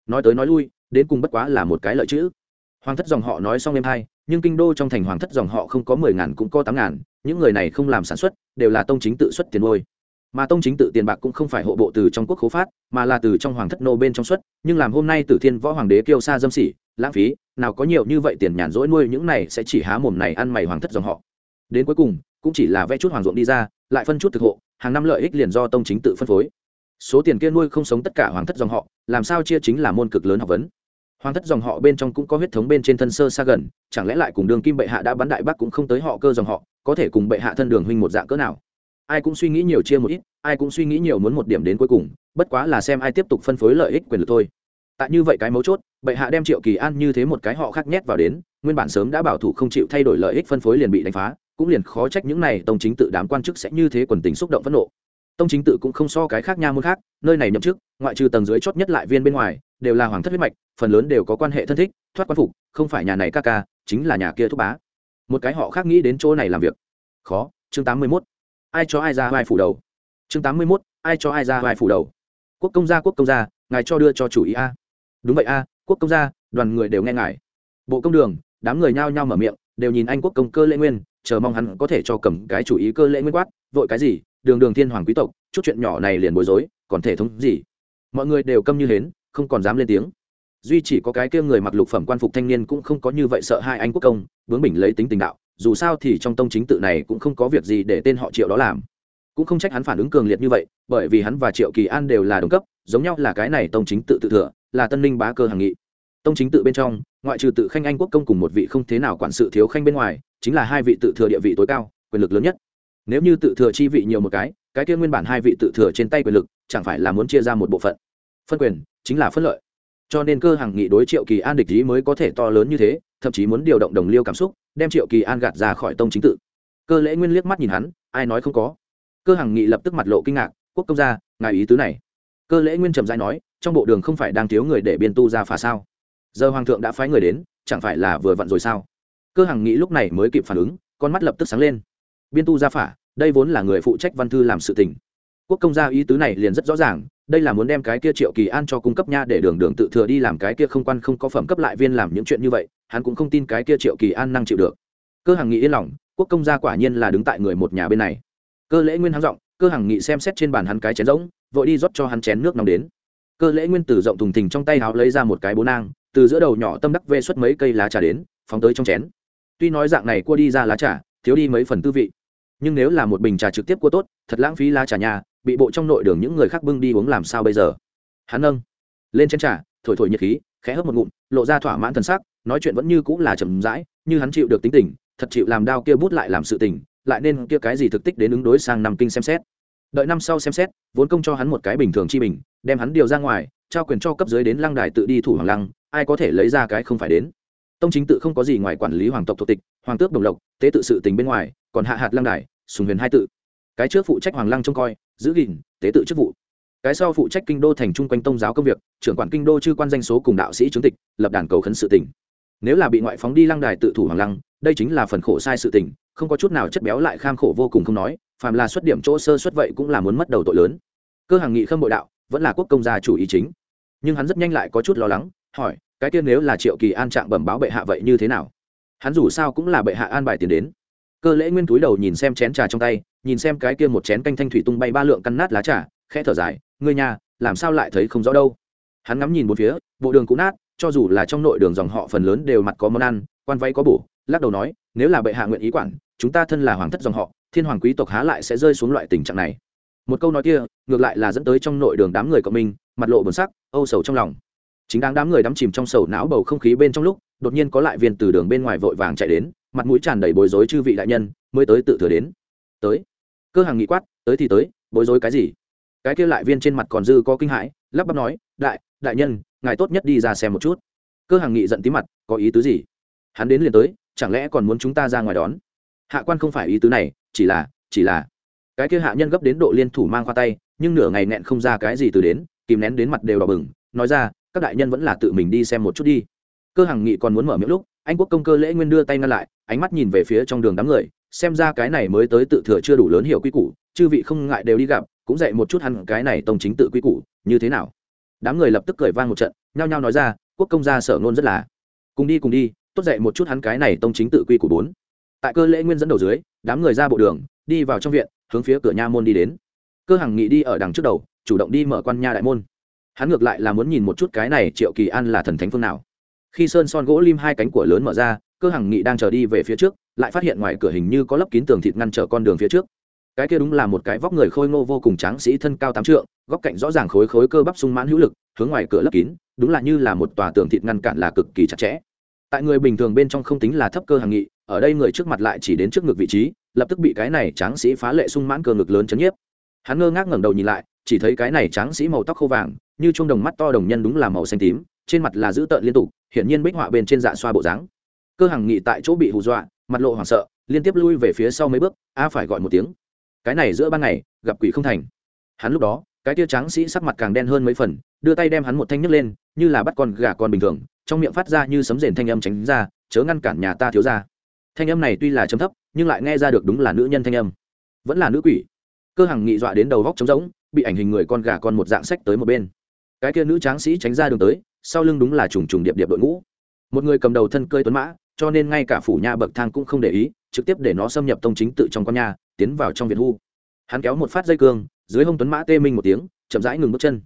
Nói tới nói lui, đến cùng bất quá là một cái lợi chữ. Hoàng thất dòng họ nói xong em hai, nhưng kinh đô trong thành hoàng thất dòng họ không có mười ngàn cũng có tám ngàn những người này không làm sản xuất, đều là tông chính tự xuất tiền nuôi. mà tông chính tự tiền bạc cũng không phải hộ bộ từ trong quốc khố phát, mà là từ trong hoàng thất nô bên trong xuất. Nhưng làm hôm nay tử thiên võ hoàng đế kêu xa dâm xỉ lãng phí, nào có nhiều như vậy tiền nhàn rỗi nuôi những này sẽ chỉ há mồm này ăn mày hoàng thất dòng họ. Đến cuối cùng, cũng chỉ là vẽ chút hoàng ruộng đi ra, lại phân chút thực hộ, hàng năm lợi ích liền do tông chính tự phân phối. Số tiền kia nuôi không sống tất cả hoàng thất dòng họ, làm sao chia chính là môn cực lớn học vấn hoàng thất dòng họ bên trong cũng có huyết thống bên trên thân sơ xa gần, chẳng lẽ lại cùng đường kim bệ hạ đã bắn đại bắc cũng không tới họ cơ dòng họ, có thể cùng bệ hạ thân đường huynh một dạng cỡ nào? Ai cũng suy nghĩ nhiều chia một ít, ai cũng suy nghĩ nhiều muốn một điểm đến cuối cùng, bất quá là xem ai tiếp tục phân phối lợi ích quyền lực thôi. Tại như vậy cái mấu chốt, bệ hạ đem triệu kỳ an như thế một cái họ khác nhét vào đến, nguyên bản sớm đã bảo thủ không chịu thay đổi lợi ích phân phối liền bị đánh phá, cũng liền khó trách những này tông chính tự đám quan chức sẽ như thế quần tình xúc động phẫn nộ. Tông chính tự cũng không so cái khác nha môn khác, nơi này nhậm chức, ngoại trừ tầng dưới chót nhất lại viên bên ngoài, đều là hoàng thất huyết mạch phần lớn đều có quan hệ thân thích, thoát quan phục, không phải nhà này ca ca, chính là nhà kia thúc bá. Một cái họ khác nghĩ đến chỗ này làm việc. Khó, chương tám mươi mốt. Ai cho ai ra vai phủ đầu? Chương tám mươi mốt, ai cho ai ra vai phủ đầu? Quốc công gia, quốc công gia, ngài cho đưa cho chủ ý a. Đúng vậy a, quốc công gia, đoàn người đều nghe ngài. Bộ công đường, đám người nhao nhao mở miệng, đều nhìn anh quốc công cơ lễ nguyên, chờ mong hắn có thể cho cầm cái chủ ý cơ lễ nguyên quát, vội cái gì, đường đường thiên hoàng quý tộc, chút chuyện nhỏ này liền bối rối, còn thể thống gì? Mọi người đều câm như hến, không còn dám lên tiếng duy chỉ có cái kia người mặc lục phẩm quan phục thanh niên cũng không có như vậy sợ hai anh quốc công bướng bình lấy tính tình đạo, dù sao thì trong tông chính tự này cũng không có việc gì để tên họ triệu đó làm. Cũng không trách hắn phản ứng cường liệt như vậy, bởi vì hắn và triệu kỳ an đều là đồng cấp, giống nhau là cái này tông chính tự tự thừa, là tân ninh bá cơ hàng nghị. Tông chính tự bên trong, ngoại trừ tự khanh anh quốc công cùng một vị không thế nào quản sự thiếu khanh bên ngoài, chính là hai vị tự thừa địa vị tối cao, quyền lực lớn nhất. Nếu như tự thừa chi vị nhiều một cái cái kia nguyên bản hai vị tự thừa trên tay quyền lực, chẳng phải là muốn chia ra một bộ phận. Phân quyền chính là phân lợi cho nên cơ hàng nghị đối triệu kỳ an địch ý mới có thể to lớn như thế, thậm chí muốn điều động đồng liêu cảm xúc, đem triệu kỳ an gạt ra khỏi tông chính tự. Cơ lễ nguyên liếc mắt nhìn hắn, ai nói không có. Cơ hàng nghị lập tức mặt lộ kinh ngạc, quốc công gia, ngài ý tứ này. Cơ lễ nguyên trầm dai nói, trong bộ đường không phải đang thiếu người để biên tu ra phá sao? Giờ hoàng thượng đã phái người đến, chẳng phải là vừa vặn rồi sao? Cơ hàng nghị lúc này mới kịp phản ứng, con mắt lập tức sáng lên. Biên tu gia phả đây vốn là người phụ trách văn thư làm sự tình quốc công gia ý tứ này liền rất rõ ràng, đây là muốn đem cái kia triệu kỳ an cho cung cấp nha để đường đường tự thừa đi làm cái kia không quan không có phẩm cấp lại viên làm những chuyện như vậy, hắn cũng không tin cái kia triệu kỳ an năng chịu được. Cơ hàng nghị yên lòng, quốc công gia quả nhiên là đứng tại người một nhà bên này. Cơ lễ nguyên hắn giọng, cơ hàng nghị xem xét trên bàn hắn cái chén rỗng, vội đi rót cho hắn chén nước nóng đến. Cơ lễ nguyên từ rộng thùng thình trong tay háo lấy ra một cái bố nang, từ giữa đầu nhỏ tâm đắc vê xuất mấy cây lá trà đến, phóng tới trong chén. Tuy nói dạng này cua đi ra lá trà, thiếu đi mấy phần tư vị, nhưng nếu là một bình trà trực tiếp cua tốt, thật lãng phí lá trà nhà bị bộ trong nội đường những người khác bưng đi uống làm sao bây giờ? Hắn nâng lên chén trà, thổi thổi nhiệt khí, khẽ hớp một ngụm, lộ ra thỏa mãn thần sắc, nói chuyện vẫn như cũng là chậm rãi, như hắn chịu được tính tình, thật chịu làm đao kia bút lại làm sự tình, lại nên kia cái gì thực tích đến ứng đối sang năm kinh xem xét. Đợi năm sau xem xét, vốn công cho hắn một cái bình thường chi bình, đem hắn điều ra ngoài, trao quyền cho cấp dưới đến lăng đài tự đi thủ hoàng lăng, ai có thể lấy ra cái không phải đến. Tông chính tự không có gì ngoài quản lý hoàng tộc thuộc tịch, hoàng tước đồng lộc, tế tự sự tình bên ngoài, còn hạ hạt lăng đài, sùng huyền hai tự. Cái trước phụ trách hoàng lăng trông coi giữ gìn, tế tự chức vụ. Cái sau phụ trách kinh đô thành trung quanh tông giáo công việc, trưởng quản kinh đô chư quan danh số cùng đạo sĩ chứng tịch, lập đàn cầu khấn sự tỉnh. Nếu là bị ngoại phóng đi lăng đài tự thủ hoàng lăng, đây chính là phần khổ sai sự tình không có chút nào chất béo lại kham khổ vô cùng không nói, phàm là xuất điểm chỗ sơ xuất vậy cũng là muốn mất đầu tội lớn. Cơ hàng nghị khâm bội đạo, vẫn là quốc công gia chủ ý chính. Nhưng hắn rất nhanh lại có chút lo lắng, hỏi, cái tiên nếu là triệu kỳ an trạng bẩm báo bệ hạ vậy như thế nào? Hắn dù sao cũng là bệ hạ an bài tiền đến cơ lễ nguyên túi đầu nhìn xem chén trà trong tay, nhìn xem cái kia một chén canh thanh thủy tung bay ba lượng căn nát lá trà, khẽ thở dài, ngươi nhà làm sao lại thấy không rõ đâu? Hắn ngắm nhìn một phía, bộ đường cũ nát, cho dù là trong nội đường dòng họ phần lớn đều mặt có món ăn, quan váy có bổ, lắc đầu nói, nếu là bệ hạ nguyện ý quản, chúng ta thân là hoàng thất dòng họ, thiên hoàng quý tộc há lại sẽ rơi xuống loại tình trạng này? Một câu nói kia, ngược lại là dẫn tới trong nội đường đám người cộng minh, mặt lộ bẩn sắc, âu sầu trong lòng chính đáng đám người đắm chìm trong sầu não bầu không khí bên trong lúc, đột nhiên có lại viên từ đường bên ngoài vội vàng chạy đến, mặt mũi tràn đầy bối rối chư vị đại nhân, mới tới tự thừa đến. Tới. Cơ hàng nghị quát, tới thì tới, bối rối cái gì? Cái kia lại viên trên mặt còn dư có kinh hãi, lắp bắp nói, đại đại nhân, ngài tốt nhất đi ra xem một chút. Cơ hàng nghị giận tí mặt, có ý tứ gì? Hắn đến liền tới, chẳng lẽ còn muốn chúng ta ra ngoài đón? Hạ quan không phải ý tứ này, chỉ là chỉ là. Cái kia hạ nhân gấp đến độ liên thủ mang khoa tay, nhưng nửa ngày nẹn không ra cái gì từ đến, kìm nén đến mặt đều đỏ bừng, nói ra các đại nhân vẫn là tự mình đi xem một chút đi. Cơ hàng nghị còn muốn mở miệng lúc, anh quốc công cơ lễ nguyên đưa tay ngăn lại, ánh mắt nhìn về phía trong đường đám người, xem ra cái này mới tới tự thừa chưa đủ lớn hiểu quy củ, chư vị không ngại đều đi gặp, cũng dạy một chút hẳn cái này tông chính tự quy củ, như thế nào? Đám người lập tức cười vang một trận, nhao nhao nói ra, quốc công gia sở ngôn rất là. Cùng đi cùng đi, tốt dạy một chút hắn cái này tông chính tự quy củ bốn. Tại cơ lễ nguyên dẫn đầu dưới, đám người ra bộ đường, đi vào trong viện, hướng phía cửa nha môn đi đến. Cơ hằng nghị đi ở đằng trước đầu, chủ động đi mở quan nha đại môn hắn ngược lại là muốn nhìn một chút cái này triệu kỳ an là thần thánh phương nào. Khi sơn son gỗ lim hai cánh của lớn mở ra, cơ hằng nghị đang chờ đi về phía trước, lại phát hiện ngoài cửa hình như có lấp kín tường thịt ngăn trở con đường phía trước. Cái kia đúng là một cái vóc người khôi ngô vô cùng tráng sĩ thân cao tám trượng, góc cạnh rõ ràng khối khối cơ bắp sung mãn hữu lực, hướng ngoài cửa lấp kín, đúng là như là một tòa tường thịt ngăn cản là cực kỳ chặt chẽ. Tại người bình thường bên trong không tính là thấp cơ hàng nghị, ở đây người trước mặt lại chỉ đến trước ngực vị trí, lập tức bị cái này tráng sĩ phá lệ sung mãn cơ ngực lớn chấn nhiếp. Hắn ngơ ngác ngẩng đầu nhìn lại, chỉ thấy cái này tráng sĩ màu tóc khô vàng như chuông đồng mắt to đồng nhân đúng là màu xanh tím, trên mặt là dữ tợn liên tục, hiển nhiên bích họa bên trên dạ xoa bộ dáng. Cơ hàng nghị tại chỗ bị hù dọa, mặt lộ hoảng sợ, liên tiếp lui về phía sau mấy bước, a phải gọi một tiếng. Cái này giữa ban ngày, gặp quỷ không thành. Hắn lúc đó, cái tia tráng sĩ sắc mặt càng đen hơn mấy phần, đưa tay đem hắn một thanh nhấc lên, như là bắt con gà con bình thường, trong miệng phát ra như sấm rền thanh âm tránh ra, chớ ngăn cản nhà ta thiếu ra thanh âm này tuy là chấm thấp, nhưng lại nghe ra được đúng là nữ nhân thanh âm. Vẫn là nữ quỷ. Cơ hằng nghị dọa đến đầu góc trống rỗng, bị ảnh hình người con gà con một dạng sách tới một bên cái kia nữ tráng sĩ tránh ra đường tới, sau lưng đúng là trùng trùng điệp điệp đội ngũ. Một người cầm đầu thân cơi tuấn mã, cho nên ngay cả phủ nha bậc thang cũng không để ý, trực tiếp để nó xâm nhập tông chính tự trong con nhà tiến vào trong viện hu. Hắn kéo một phát dây cương, dưới hông tuấn mã tê minh một tiếng, chậm rãi ngừng bước chân.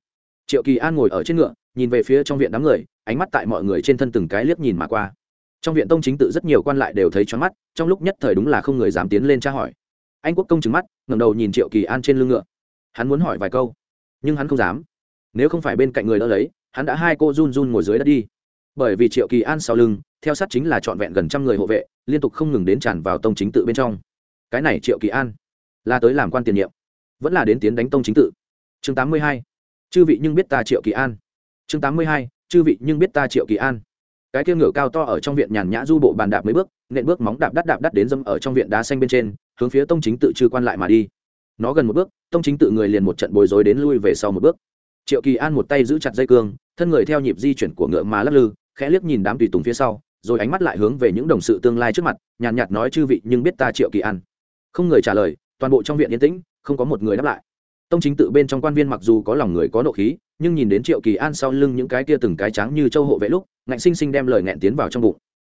Triệu kỳ an ngồi ở trên ngựa, nhìn về phía trong viện đám người, ánh mắt tại mọi người trên thân từng cái liếc nhìn mà qua. Trong viện tông chính tự rất nhiều quan lại đều thấy choáng mắt, trong lúc nhất thời đúng là không người dám tiến lên tra hỏi. Anh quốc công trừng mắt, ngẩng đầu nhìn triệu kỳ an trên lưng ngựa. Hắn muốn hỏi vài câu, nhưng hắn không dám nếu không phải bên cạnh người đỡ lấy, hắn đã hai cô run run ngồi dưới đất đi. Bởi vì triệu kỳ an sau lưng, theo sát chính là trọn vẹn gần trăm người hộ vệ, liên tục không ngừng đến tràn vào tông chính tự bên trong. Cái này triệu kỳ an, là tới làm quan tiền nhiệm, vẫn là đến tiến đánh tông chính tự. Chương tám mươi hai, chư vị nhưng biết ta triệu kỳ an. Chương tám mươi hai, chư vị nhưng biết ta triệu kỳ an. Cái kia ngựa cao to ở trong viện nhàn nhã du bộ bàn đạp mấy bước, nện bước móng đạp đắt đạp đắt đến dâm ở trong viện đá xanh bên trên, hướng phía tông chính tự chư quan lại mà đi. Nó gần một bước, tông chính tự người liền một trận bồi dối đến lui về sau một bước triệu kỳ an một tay giữ chặt dây cương, thân người theo nhịp di chuyển của ngựa mà lắc lư, khẽ liếc nhìn đám tùy tùng phía sau, rồi ánh mắt lại hướng về những đồng sự tương lai trước mặt, nhàn nhạt nói chư vị, nhưng biết ta triệu kỳ an. Không người trả lời, toàn bộ trong viện yên tĩnh, không có một người đáp lại. Tông chính tự bên trong quan viên mặc dù có lòng người có nộ khí, nhưng nhìn đến triệu kỳ an sau lưng những cái kia từng cái trắng như châu hộ vệ lúc, ngạnh sinh sinh đem lời nghẹn tiến vào trong bụng.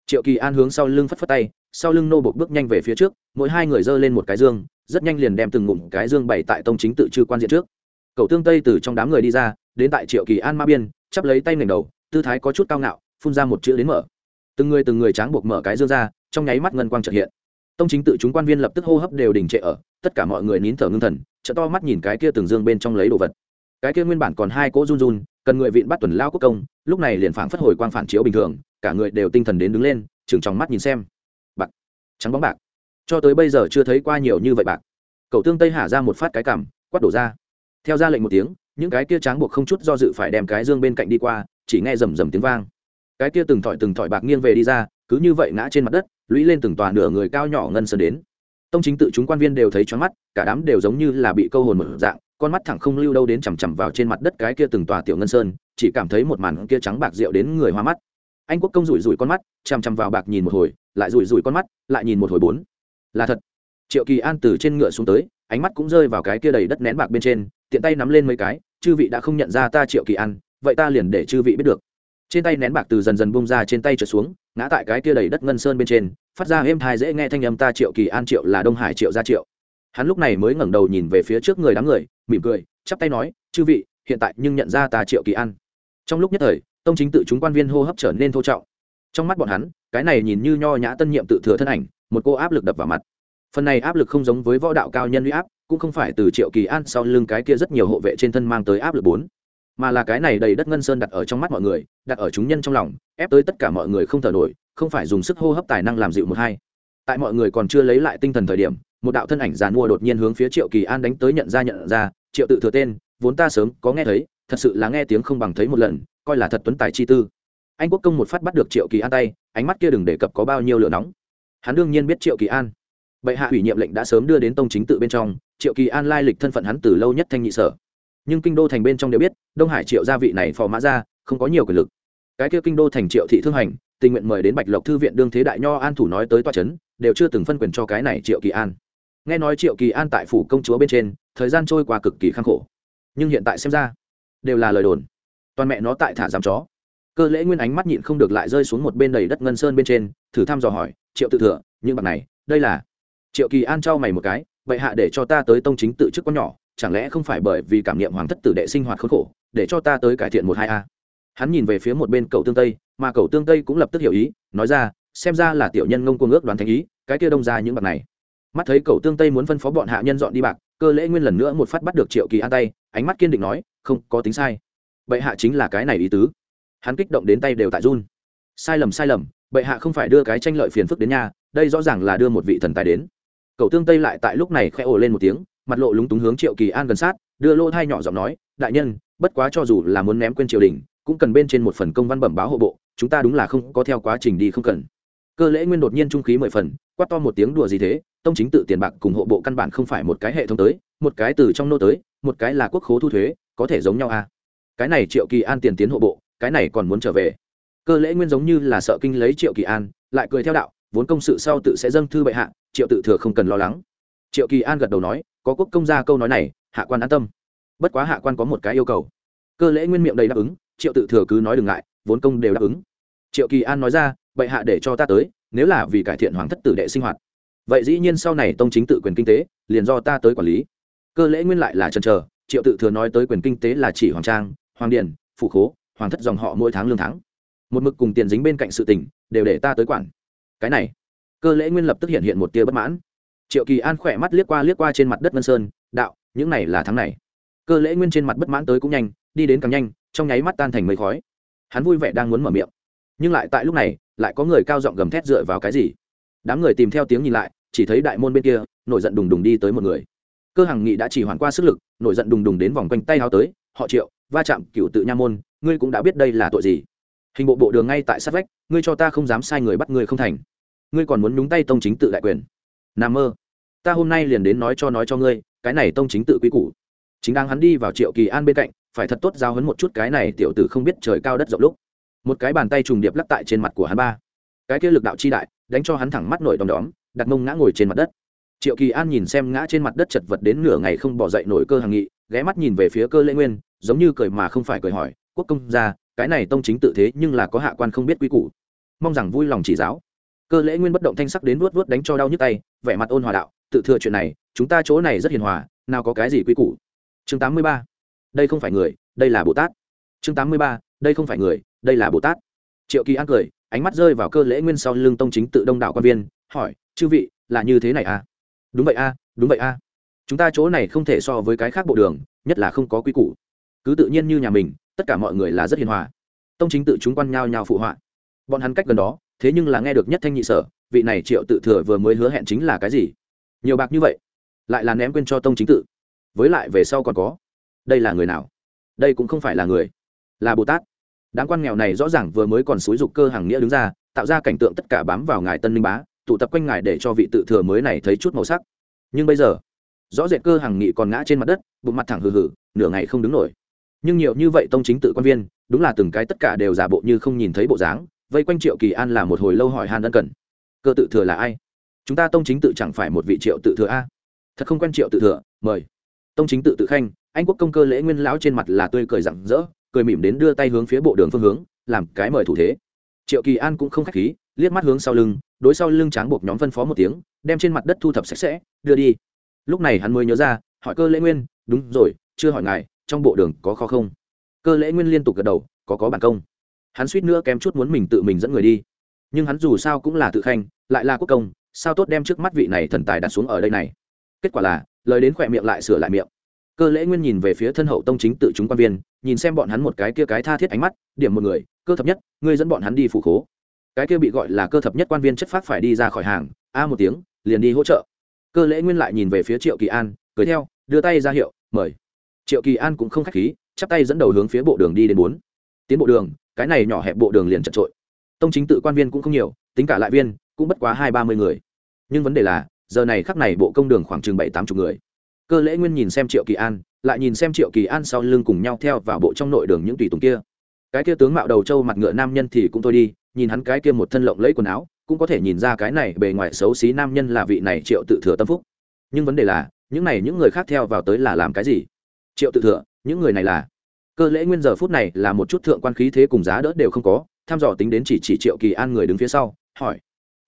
Triệu kỳ an hướng sau lưng phất phất tay, sau lưng nô bột bước nhanh về phía trước, mỗi hai người giơ lên một cái dương, rất nhanh liền đem từng ngụm cái dương bày tại tông chính tự chư quan diện trước cậu tương tây từ trong đám người đi ra, đến tại triệu kỳ an ma biên, chắp lấy tay nền đầu, tư thái có chút cao ngạo, phun ra một chữ đến mở. Từng người từng người tráng buộc mở cái dương ra, trong nháy mắt ngân quang trợ hiện. Tông chính tự chúng quan viên lập tức hô hấp đều đình trệ ở, tất cả mọi người nín thở ngưng thần chợ to mắt nhìn cái kia từng dương bên trong lấy đồ vật. Cái kia nguyên bản còn hai cỗ run run, cần người vịn bắt tuần lao quốc công, lúc này liền phảng phất hồi quang phản chiếu bình thường, cả người đều tinh thần đến đứng lên chừng trong mắt nhìn xem. Bạc, trắng bóng bạc. Cho tới bây giờ chưa thấy qua nhiều như vậy bạc. Cậu tương tây hạ ra một phát cái cảm, quát đổ ra theo ra lệnh một tiếng, những cái kia tráng buộc không chút do dự phải đem cái dương bên cạnh đi qua, chỉ nghe rầm rầm tiếng vang. Cái kia từng thỏi từng thỏi bạc nghiêng về đi ra, cứ như vậy ngã trên mặt đất, lũy lên từng tòa nửa người cao nhỏ ngân sơn đến. Tông chính tự chúng quan viên đều thấy choáng mắt, cả đám đều giống như là bị câu hồn một dạng, con mắt thẳng không lưu đâu đến chằm chằm vào trên mặt đất cái kia từng tòa tiểu ngân sơn, chỉ cảm thấy một màn kia trắng bạc rượu đến người hoa mắt. Anh quốc công rủi rủi con mắt, chằm chằm vào bạc nhìn một hồi, lại rủi rủi con mắt, lại nhìn một hồi bốn. Là thật. Triệu kỳ an từ trên ngựa xuống tới ánh mắt cũng rơi vào cái kia đầy đất nén bạc bên trên, tiện tay nắm lên mấy cái, chư vị đã không nhận ra ta triệu kỳ an, vậy ta liền để chư vị biết được. Trên tay nén bạc từ dần dần bung ra trên tay trở xuống, ngã tại cái kia đầy đất ngân sơn bên trên, phát ra êm thai dễ nghe thanh âm ta triệu kỳ an triệu là đông hải triệu gia triệu. Hắn lúc này mới ngẩng đầu nhìn về phía trước người đám người, mỉm cười, chắp tay nói, chư vị, hiện tại nhưng nhận ra ta triệu kỳ an. Trong lúc nhất thời, tông chính tự chúng quan viên hô hấp trở nên thô trọng. Trong mắt bọn hắn, cái này nhìn như nho nhã tân nhiệm tự thừa thân ảnh, một cô áp lực đập vào mặt phần này áp lực không giống với võ đạo cao nhân uy áp, cũng không phải từ triệu kỳ an sau lưng cái kia rất nhiều hộ vệ trên thân mang tới áp lực bốn, mà là cái này đầy đất ngân sơn đặt ở trong mắt mọi người, đặt ở chúng nhân trong lòng, ép tới tất cả mọi người không thở nổi, không phải dùng sức hô hấp tài năng làm dịu một hai. Tại mọi người còn chưa lấy lại tinh thần thời điểm, một đạo thân ảnh giàn mua đột nhiên hướng phía triệu kỳ an đánh tới nhận ra nhận ra, triệu tự thừa tên, vốn ta sớm có nghe thấy, thật sự là nghe tiếng không bằng thấy một lần, coi là thật tuấn tài chi tư. Anh quốc công một phát bắt được triệu kỳ an tay, ánh mắt kia đừng đề cập có bao nhiêu lửa nóng. Hắn đương nhiên biết triệu kỳ an bệ hạ ủy nhiệm lệnh đã sớm đưa đến tông chính tự bên trong, triệu kỳ an lai lịch thân phận hắn từ lâu nhất thanh nhị sở. Nhưng kinh đô thành bên trong đều biết, đông hải triệu gia vị này phò mã ra không có nhiều quyền lực. Cái kia kinh đô thành triệu thị thương hành, tình nguyện mời đến bạch lộc thư viện đương thế đại nho an thủ nói tới toa c h ấ n đều chưa từng phân quyền cho cái này triệu kỳ an. Nghe nói triệu kỳ an tại phủ công chúa bên trên, thời gian trôi qua cực kỳ khăng khổ. Nhưng hiện tại xem ra, đều là lời đồn. Toàn mẹ nó tại thả giám chó. Cơ lễ nguyên ánh mắt nhịn không được lại rơi xuống một bên đầy đất ngân sơn bên trên, thử thăm dò hỏi, triệu tự thừa nhưng bạc này, đây là triệu kỳ an trao mày một cái vậy hạ để cho ta tới tông chính tự chức con nhỏ, chẳng lẽ không phải bởi vì cảm nghiệm hoàng thất tử đệ sinh hoạt khốn khổ, để cho ta tới cải thiện một hai a? Hắn nhìn về phía một bên cầu tương tây, mà cầu tương tây cũng lập tức hiểu ý, nói ra, xem ra là tiểu nhân ngông cuồng ước đoán thành ý, cái kia đông ra những bạc này. Mắt thấy cầu tương tây muốn phân phó bọn hạ nhân dọn đi bạc, cơ lễ nguyên lần nữa một phát bắt được triệu kỳ an tay, ánh mắt kiên định nói, không, có tính sai. Bệ hạ chính là cái này ý tứ. Hắn kích động đến tay đều tại run. Sai lầm sai lầm, bệ hạ không phải đưa cái tranh lợi phiền phức đến nhà, đây rõ ràng là đưa một vị thần tài đến cậu tương tây lại tại lúc này khẽ ồ lên một tiếng, mặt lộ lúng túng hướng triệu kỳ an gần sát, đưa lỗ thai nhỏ giọng nói, đại nhân, bất quá cho dù là muốn ném quên triều đình, cũng cần bên trên một phần công văn bẩm báo hộ bộ, chúng ta đúng là không có theo quá trình đi không cần. Cơ lễ nguyên đột nhiên trung khí mười phần, quát to một tiếng đùa gì thế, tông chính tự tiền bạc cùng hộ bộ căn bản không phải một cái hệ thống tới, một cái từ trong nô tới, một cái là quốc khố thu thuế, có thể giống nhau à? Cái này triệu kỳ an tiền tiến hộ bộ, cái này còn muốn trở về. Cơ lễ nguyên giống như là sợ kinh lấy triệu kỳ an, lại cười theo đạo vốn công sự sau tự sẽ dâng thư bệ hạ, triệu tự thừa không cần lo lắng. Triệu kỳ an gật đầu nói, có quốc công ra câu nói này, hạ quan an tâm. Bất quá hạ quan có một cái yêu cầu. Cơ lễ nguyên miệng đầy đáp ứng, triệu tự thừa cứ nói đừng ngại, vốn công đều đáp ứng. Triệu kỳ an nói ra, bệ hạ để cho ta tới, nếu là vì cải thiện hoàng thất tử đệ sinh hoạt. Vậy dĩ nhiên sau này tông chính tự quyền kinh tế, liền do ta tới quản lý. Cơ lễ nguyên lại là trần chờ, triệu tự thừa nói tới quyền kinh tế là chỉ hoàng trang, hoàng điền phụ khố, hoàng thất dòng họ mỗi tháng lương tháng. Một mực cùng tiền dính bên cạnh sự tỉnh đều để ta tới quản cái này. Cơ lễ nguyên lập tức hiện hiện một tia bất mãn. Triệu kỳ an khỏe mắt liếc qua liếc qua trên mặt đất ngân sơn, đạo, những này là tháng này. Cơ lễ nguyên trên mặt bất mãn tới cũng nhanh, đi đến càng nhanh, trong nháy mắt tan thành mây khói. Hắn vui vẻ đang muốn mở miệng, nhưng lại tại lúc này, lại có người cao giọng gầm thét dựa vào cái gì. Đám người tìm theo tiếng nhìn lại, chỉ thấy đại môn bên kia, nổi giận đùng đùng đi tới một người. Cơ hằng nghị đã chỉ hoàn qua sức lực, nổi giận đùng đùng đến vòng quanh tay hao tới, họ triệu, va chạm cựu tự nha môn, ngươi cũng đã biết đây là tội gì. Hình bộ bộ đường ngay tại sát vách, ngươi cho ta không dám sai người bắt người không thành ngươi còn muốn nhúng tay tông chính tự đại quyền. N mơ. Ta hôm nay liền đến nói cho nói cho ngươi, cái này tông chính tự quy củ. Chính đang hắn đi vào triệu kỳ an bên cạnh, phải thật tốt giao hấn một chút cái này tiểu tử không biết trời cao đất rộng lúc. Một cái bàn tay trùng điệp lắc tại trên mặt của hắn ba. Cái kia lực đạo chi đại, đánh cho hắn thẳng mắt nổi đom đóm, đặt mông ngã ngồi trên mặt đất. Triệu kỳ an nhìn xem ngã trên mặt đất chật vật đến nửa ngày không bỏ dậy nổi cơ hàng nghị, ghé mắt nhìn về phía cơ lễ nguyên, giống như cười mà không phải cười hỏi, quốc công ra cái này tông chính tự thế nhưng là có hạ quan không biết quy củ. Mong rằng vui lòng chỉ giáo cơ lễ nguyên bất động thanh sắc đến vuốt vuốt đánh cho đau nhức tay vẻ mặt ôn hòa đạo tự thừa chuyện này chúng ta chỗ này rất hiền hòa nào có cái gì quy củ. Chương tám mươi ba đây không phải người đây là bồ tát. Chương tám mươi ba đây không phải người đây là bồ tát. Triệu kỳ an cười ánh mắt rơi vào cơ lễ nguyên sau lưng tông chính tự đông đảo quan viên hỏi chư vị là như thế này à? Đúng vậy a à, đúng vậy a à. chúng ta chỗ này không thể so với cái khác bộ đường nhất là không có quy củ. Cứ tự nhiên như nhà mình tất cả mọi người là rất hiền hòa. Tông chính tự chúng quan nhao nhao phụ họa. Bọn hắn cách gần đó thế nhưng là nghe được nhất thanh nhị sở, vị này triệu tự thừa vừa mới hứa hẹn chính là cái gì? Nhiều bạc như vậy, lại là ném quên cho tông chính tự. Với lại về sau còn có. Đây là người nào? Đây cũng không phải là người. Là bồ tát. Đáng quan nghèo này rõ ràng vừa mới còn xúi dục cơ hàng nghĩa đứng ra, tạo ra cảnh tượng tất cả bám vào ngài tân minh bá, tụ tập quanh ngài để cho vị tự thừa mới này thấy chút màu sắc. Nhưng bây giờ, rõ rệt cơ hàng nghị còn ngã trên mặt đất, bụng mặt thẳng hừ hừ, nửa ngày không đứng nổi. Nhưng nhiều như vậy tông chính tự quan viên, đúng là từng cái tất cả đều giả bộ như không nhìn thấy bộ dáng vây quanh triệu kỳ an là một hồi lâu hỏi han ân cần. Cơ tự thừa là ai? Chúng ta tông chính tự chẳng phải một vị triệu tự thừa a? Thật không quen triệu tự thừa, mời. Tông chính tự tự khanh, anh quốc công cơ lễ nguyên lão trên mặt là tươi cười rặng rỡ, cười mỉm đến đưa tay hướng phía bộ đường phương hướng, làm cái mời thủ thế. Triệu kỳ an cũng không khách khí, liếc mắt hướng sau lưng, đối sau lưng tráng buộc nhóm phân phó một tiếng, đem trên mặt đất thu thập sạch sẽ, đưa đi. Lúc này hắn mới nhớ ra, hỏi cơ lễ nguyên, đúng rồi, chưa hỏi ngài, trong bộ đường có kho không? Cơ lễ nguyên liên tục gật đầu, có có bản công hắn suýt nữa kém chút muốn mình tự mình dẫn người đi. Nhưng hắn dù sao cũng là tự khanh, lại là quốc công, sao tốt đem trước mắt vị này thần tài đặt xuống ở đây này? Kết quả là, lời đến khỏe miệng lại sửa lại miệng. Cơ lễ nguyên nhìn về phía thân hậu tông chính tự chúng quan viên, nhìn xem bọn hắn một cái kia cái tha thiết ánh mắt, điểm một người, cơ thập nhất, ngươi dẫn bọn hắn đi phủ khố. Cái kia bị gọi là cơ thập nhất quan viên chất phát phải đi ra khỏi hàng, a một tiếng, liền đi hỗ trợ. Cơ lễ nguyên lại nhìn về phía triệu kỳ an, cười theo, đưa tay ra hiệu, mời. Triệu kỳ an cũng không k h á c h khí, chắp tay dẫn đầu hướng phía bộ đường đi đến bốn. Tiến bộ đường cái này nhỏ hẹp bộ đường liền chật trội. Tông chính tự quan viên cũng không nhiều, tính cả lại viên, cũng bất quá hai ba mươi người. Nhưng vấn đề là, giờ này khắc này bộ công đường khoảng chừng bảy tám chục người. Cơ lễ nguyên nhìn xem triệu kỳ an, lại nhìn xem triệu kỳ an sau lưng cùng nhau theo vào bộ trong nội đường những tùy tùng kia. Cái kia tướng mạo đầu trâu mặt ngựa nam nhân thì cũng thôi đi, nhìn hắn cái kia một thân lộng lẫy quần áo, cũng có thể nhìn ra cái này bề ngoài xấu xí nam nhân là vị này triệu tự thừa tâm phúc. Nhưng vấn đề là, những này những người khác theo vào tới là làm cái gì? Triệu tự thừa, những người này là cơ lễ nguyên giờ phút này là một chút thượng quan khí thế cùng giá đỡ đều không có, tham dò tính đến chỉ chỉ triệu kỳ an người đứng phía sau, hỏi.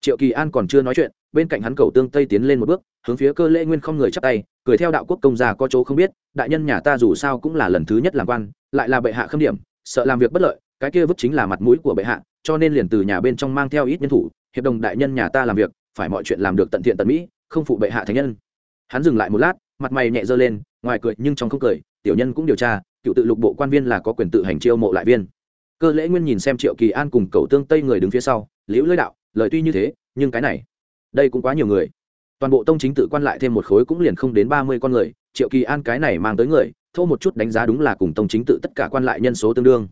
Triệu kỳ an còn chưa nói chuyện, bên cạnh hắn cầu tương tây tiến lên một bước, hướng phía cơ lễ nguyên không người chắp tay, cười theo đạo quốc công gia có chỗ không biết, đại nhân nhà ta dù sao cũng là lần thứ nhất làm quan, lại là bệ hạ khâm điểm, sợ làm việc bất lợi, cái kia vứt chính là mặt mũi của bệ hạ, cho nên liền từ nhà bên trong mang theo ít nhân thủ, hiệp đồng đại nhân nhà ta làm việc, phải mọi chuyện làm được tận thiện tận mỹ, không phụ bệ hạ thánh nhân. Hắn dừng lại một lát, mặt mày nhẹ dơ lên, ngoài cười nhưng trong không cười, tiểu nhân cũng điều tra cựu tự lục bộ quan viên là có quyền tự hành chiêu mộ lại viên. Cơ lễ nguyên nhìn xem triệu kỳ an cùng cầu tương tây người đứng phía sau, liễu lưỡi đạo, lời tuy như thế, nhưng cái này, đây cũng quá nhiều người. Toàn bộ tông chính tự quan lại thêm một khối cũng liền không đến ba mươi con người, triệu kỳ an cái này mang tới người, thô một chút đánh giá đúng là cùng tông chính tự tất cả quan lại nhân số tương đương.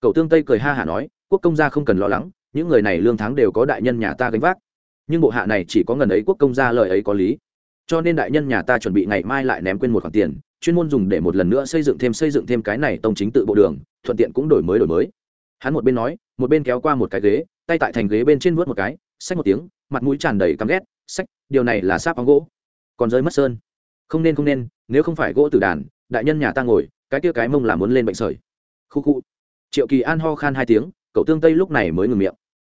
Cậu tương tây cười ha hả nói, quốc công gia không cần lo lắng, những người này lương tháng đều có đại nhân nhà ta gánh vác. Nhưng bộ hạ này chỉ có ngần ấy quốc công gia lời ấy có lý. Cho nên đại nhân nhà ta chuẩn bị ngày mai lại ném quên một khoản tiền chuyên môn dùng để một lần nữa xây dựng thêm xây dựng thêm cái này tông chính tự bộ đường, thuận tiện cũng đổi mới đổi mới. Hắn một bên nói, một bên kéo qua một cái ghế, tay tại thành ghế bên trên vớt một cái, xách một tiếng, mặt mũi tràn đầy căm ghét, xách, điều này là sáp óng gỗ. Còn rơi mất sơn. Không nên không nên, nếu không phải gỗ tử đàn, đại nhân nhà ta ngồi, cái kia cái mông là muốn lên bệnh sởi. Khu khu. Triệu kỳ an ho khan hai tiếng, cậu tương tây lúc này mới ngừng miệng.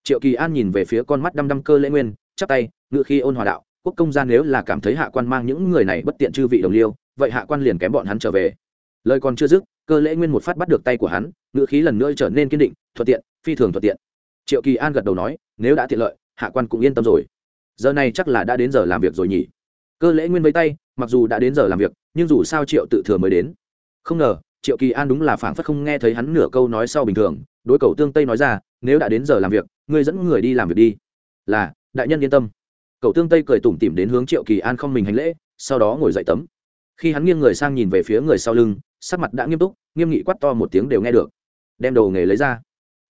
Triệu kỳ an nhìn về phía con mắt đăm đăm cơ lễ nguyên, chắp tay ngự khi ôn hòa đạo quốc công gia nếu là cảm thấy hạ quan mang những người này bất tiện chư vị đồng liêu, vậy hạ quan liền kém bọn hắn trở về. Lời còn chưa dứt, cơ lễ nguyên một phát bắt được tay của hắn, ngữ khí lần nữa trở nên kiên định, thuận tiện, phi thường thuận tiện. Triệu kỳ an gật đầu nói, nếu đã tiện lợi, hạ quan cũng yên tâm rồi. Giờ này chắc là đã đến giờ làm việc rồi nhỉ. Cơ lễ nguyên với tay, mặc dù đã đến giờ làm việc, nhưng dù sao triệu tự thừa mới đến. Không ngờ, triệu kỳ an đúng là phảng phất không nghe thấy hắn nửa câu nói sau bình thường, đối cầu tương tây nói ra, nếu đã đến giờ làm việc, ngươi dẫn người đi làm việc đi. Là, đại nhân yên tâm cầu tương tây cười tủm tỉm đến hướng triệu kỳ an không mình hành lễ, sau đó ngồi dậy tấm khi hắn nghiêng người sang nhìn về phía người sau lưng, sắc mặt đã nghiêm túc, nghiêm nghị quát to một tiếng đều nghe được. Đem đồ nghề lấy ra.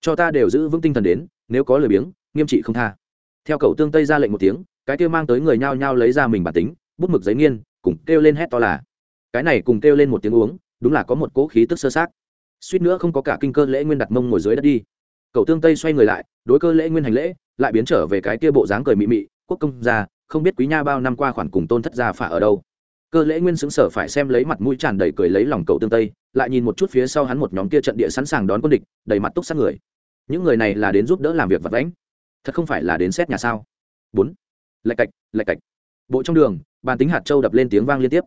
Cho ta đều giữ vững tinh thần đến, nếu có lời biếng, nghiêm trị không tha. Theo cậu tương tây ra lệnh một tiếng, cái kêu mang tới người nhao nhao lấy ra mình bản tính, bút mực giấy nghiên, cùng kêu lên hét to là. Cái này cùng kêu lên một tiếng uống, đúng là có một cỗ khí tức sơ sát suýt nữa không có cả kinh cơ lễ nguyên đặt mông ngồi dưới đất đi. Cậu tương tây xoay người lại, đối cơ lễ nguyên hành lễ, lại biến trở về cái kia bộ dáng cười mị mị quốc công gia, không biết quý nha bao năm qua khoản cùng tôn thất gia phả ở đâu. Cơ lễ nguyên xứng sở phải xem lấy mặt mũi tràn đầy cười lấy lòng cậu tương tây, lại nhìn một chút phía sau hắn một nhóm kia trận địa sẵn sàng đón quân địch, đầy mặt túc sát người. Những người này là đến giúp đỡ làm việc vật lãnh thật không phải là đến xét nhà sao? Bốn. Lạch cạch lạch cạch. Bộ trong đường, bàn tính hạt châu đập lên tiếng vang liên tiếp.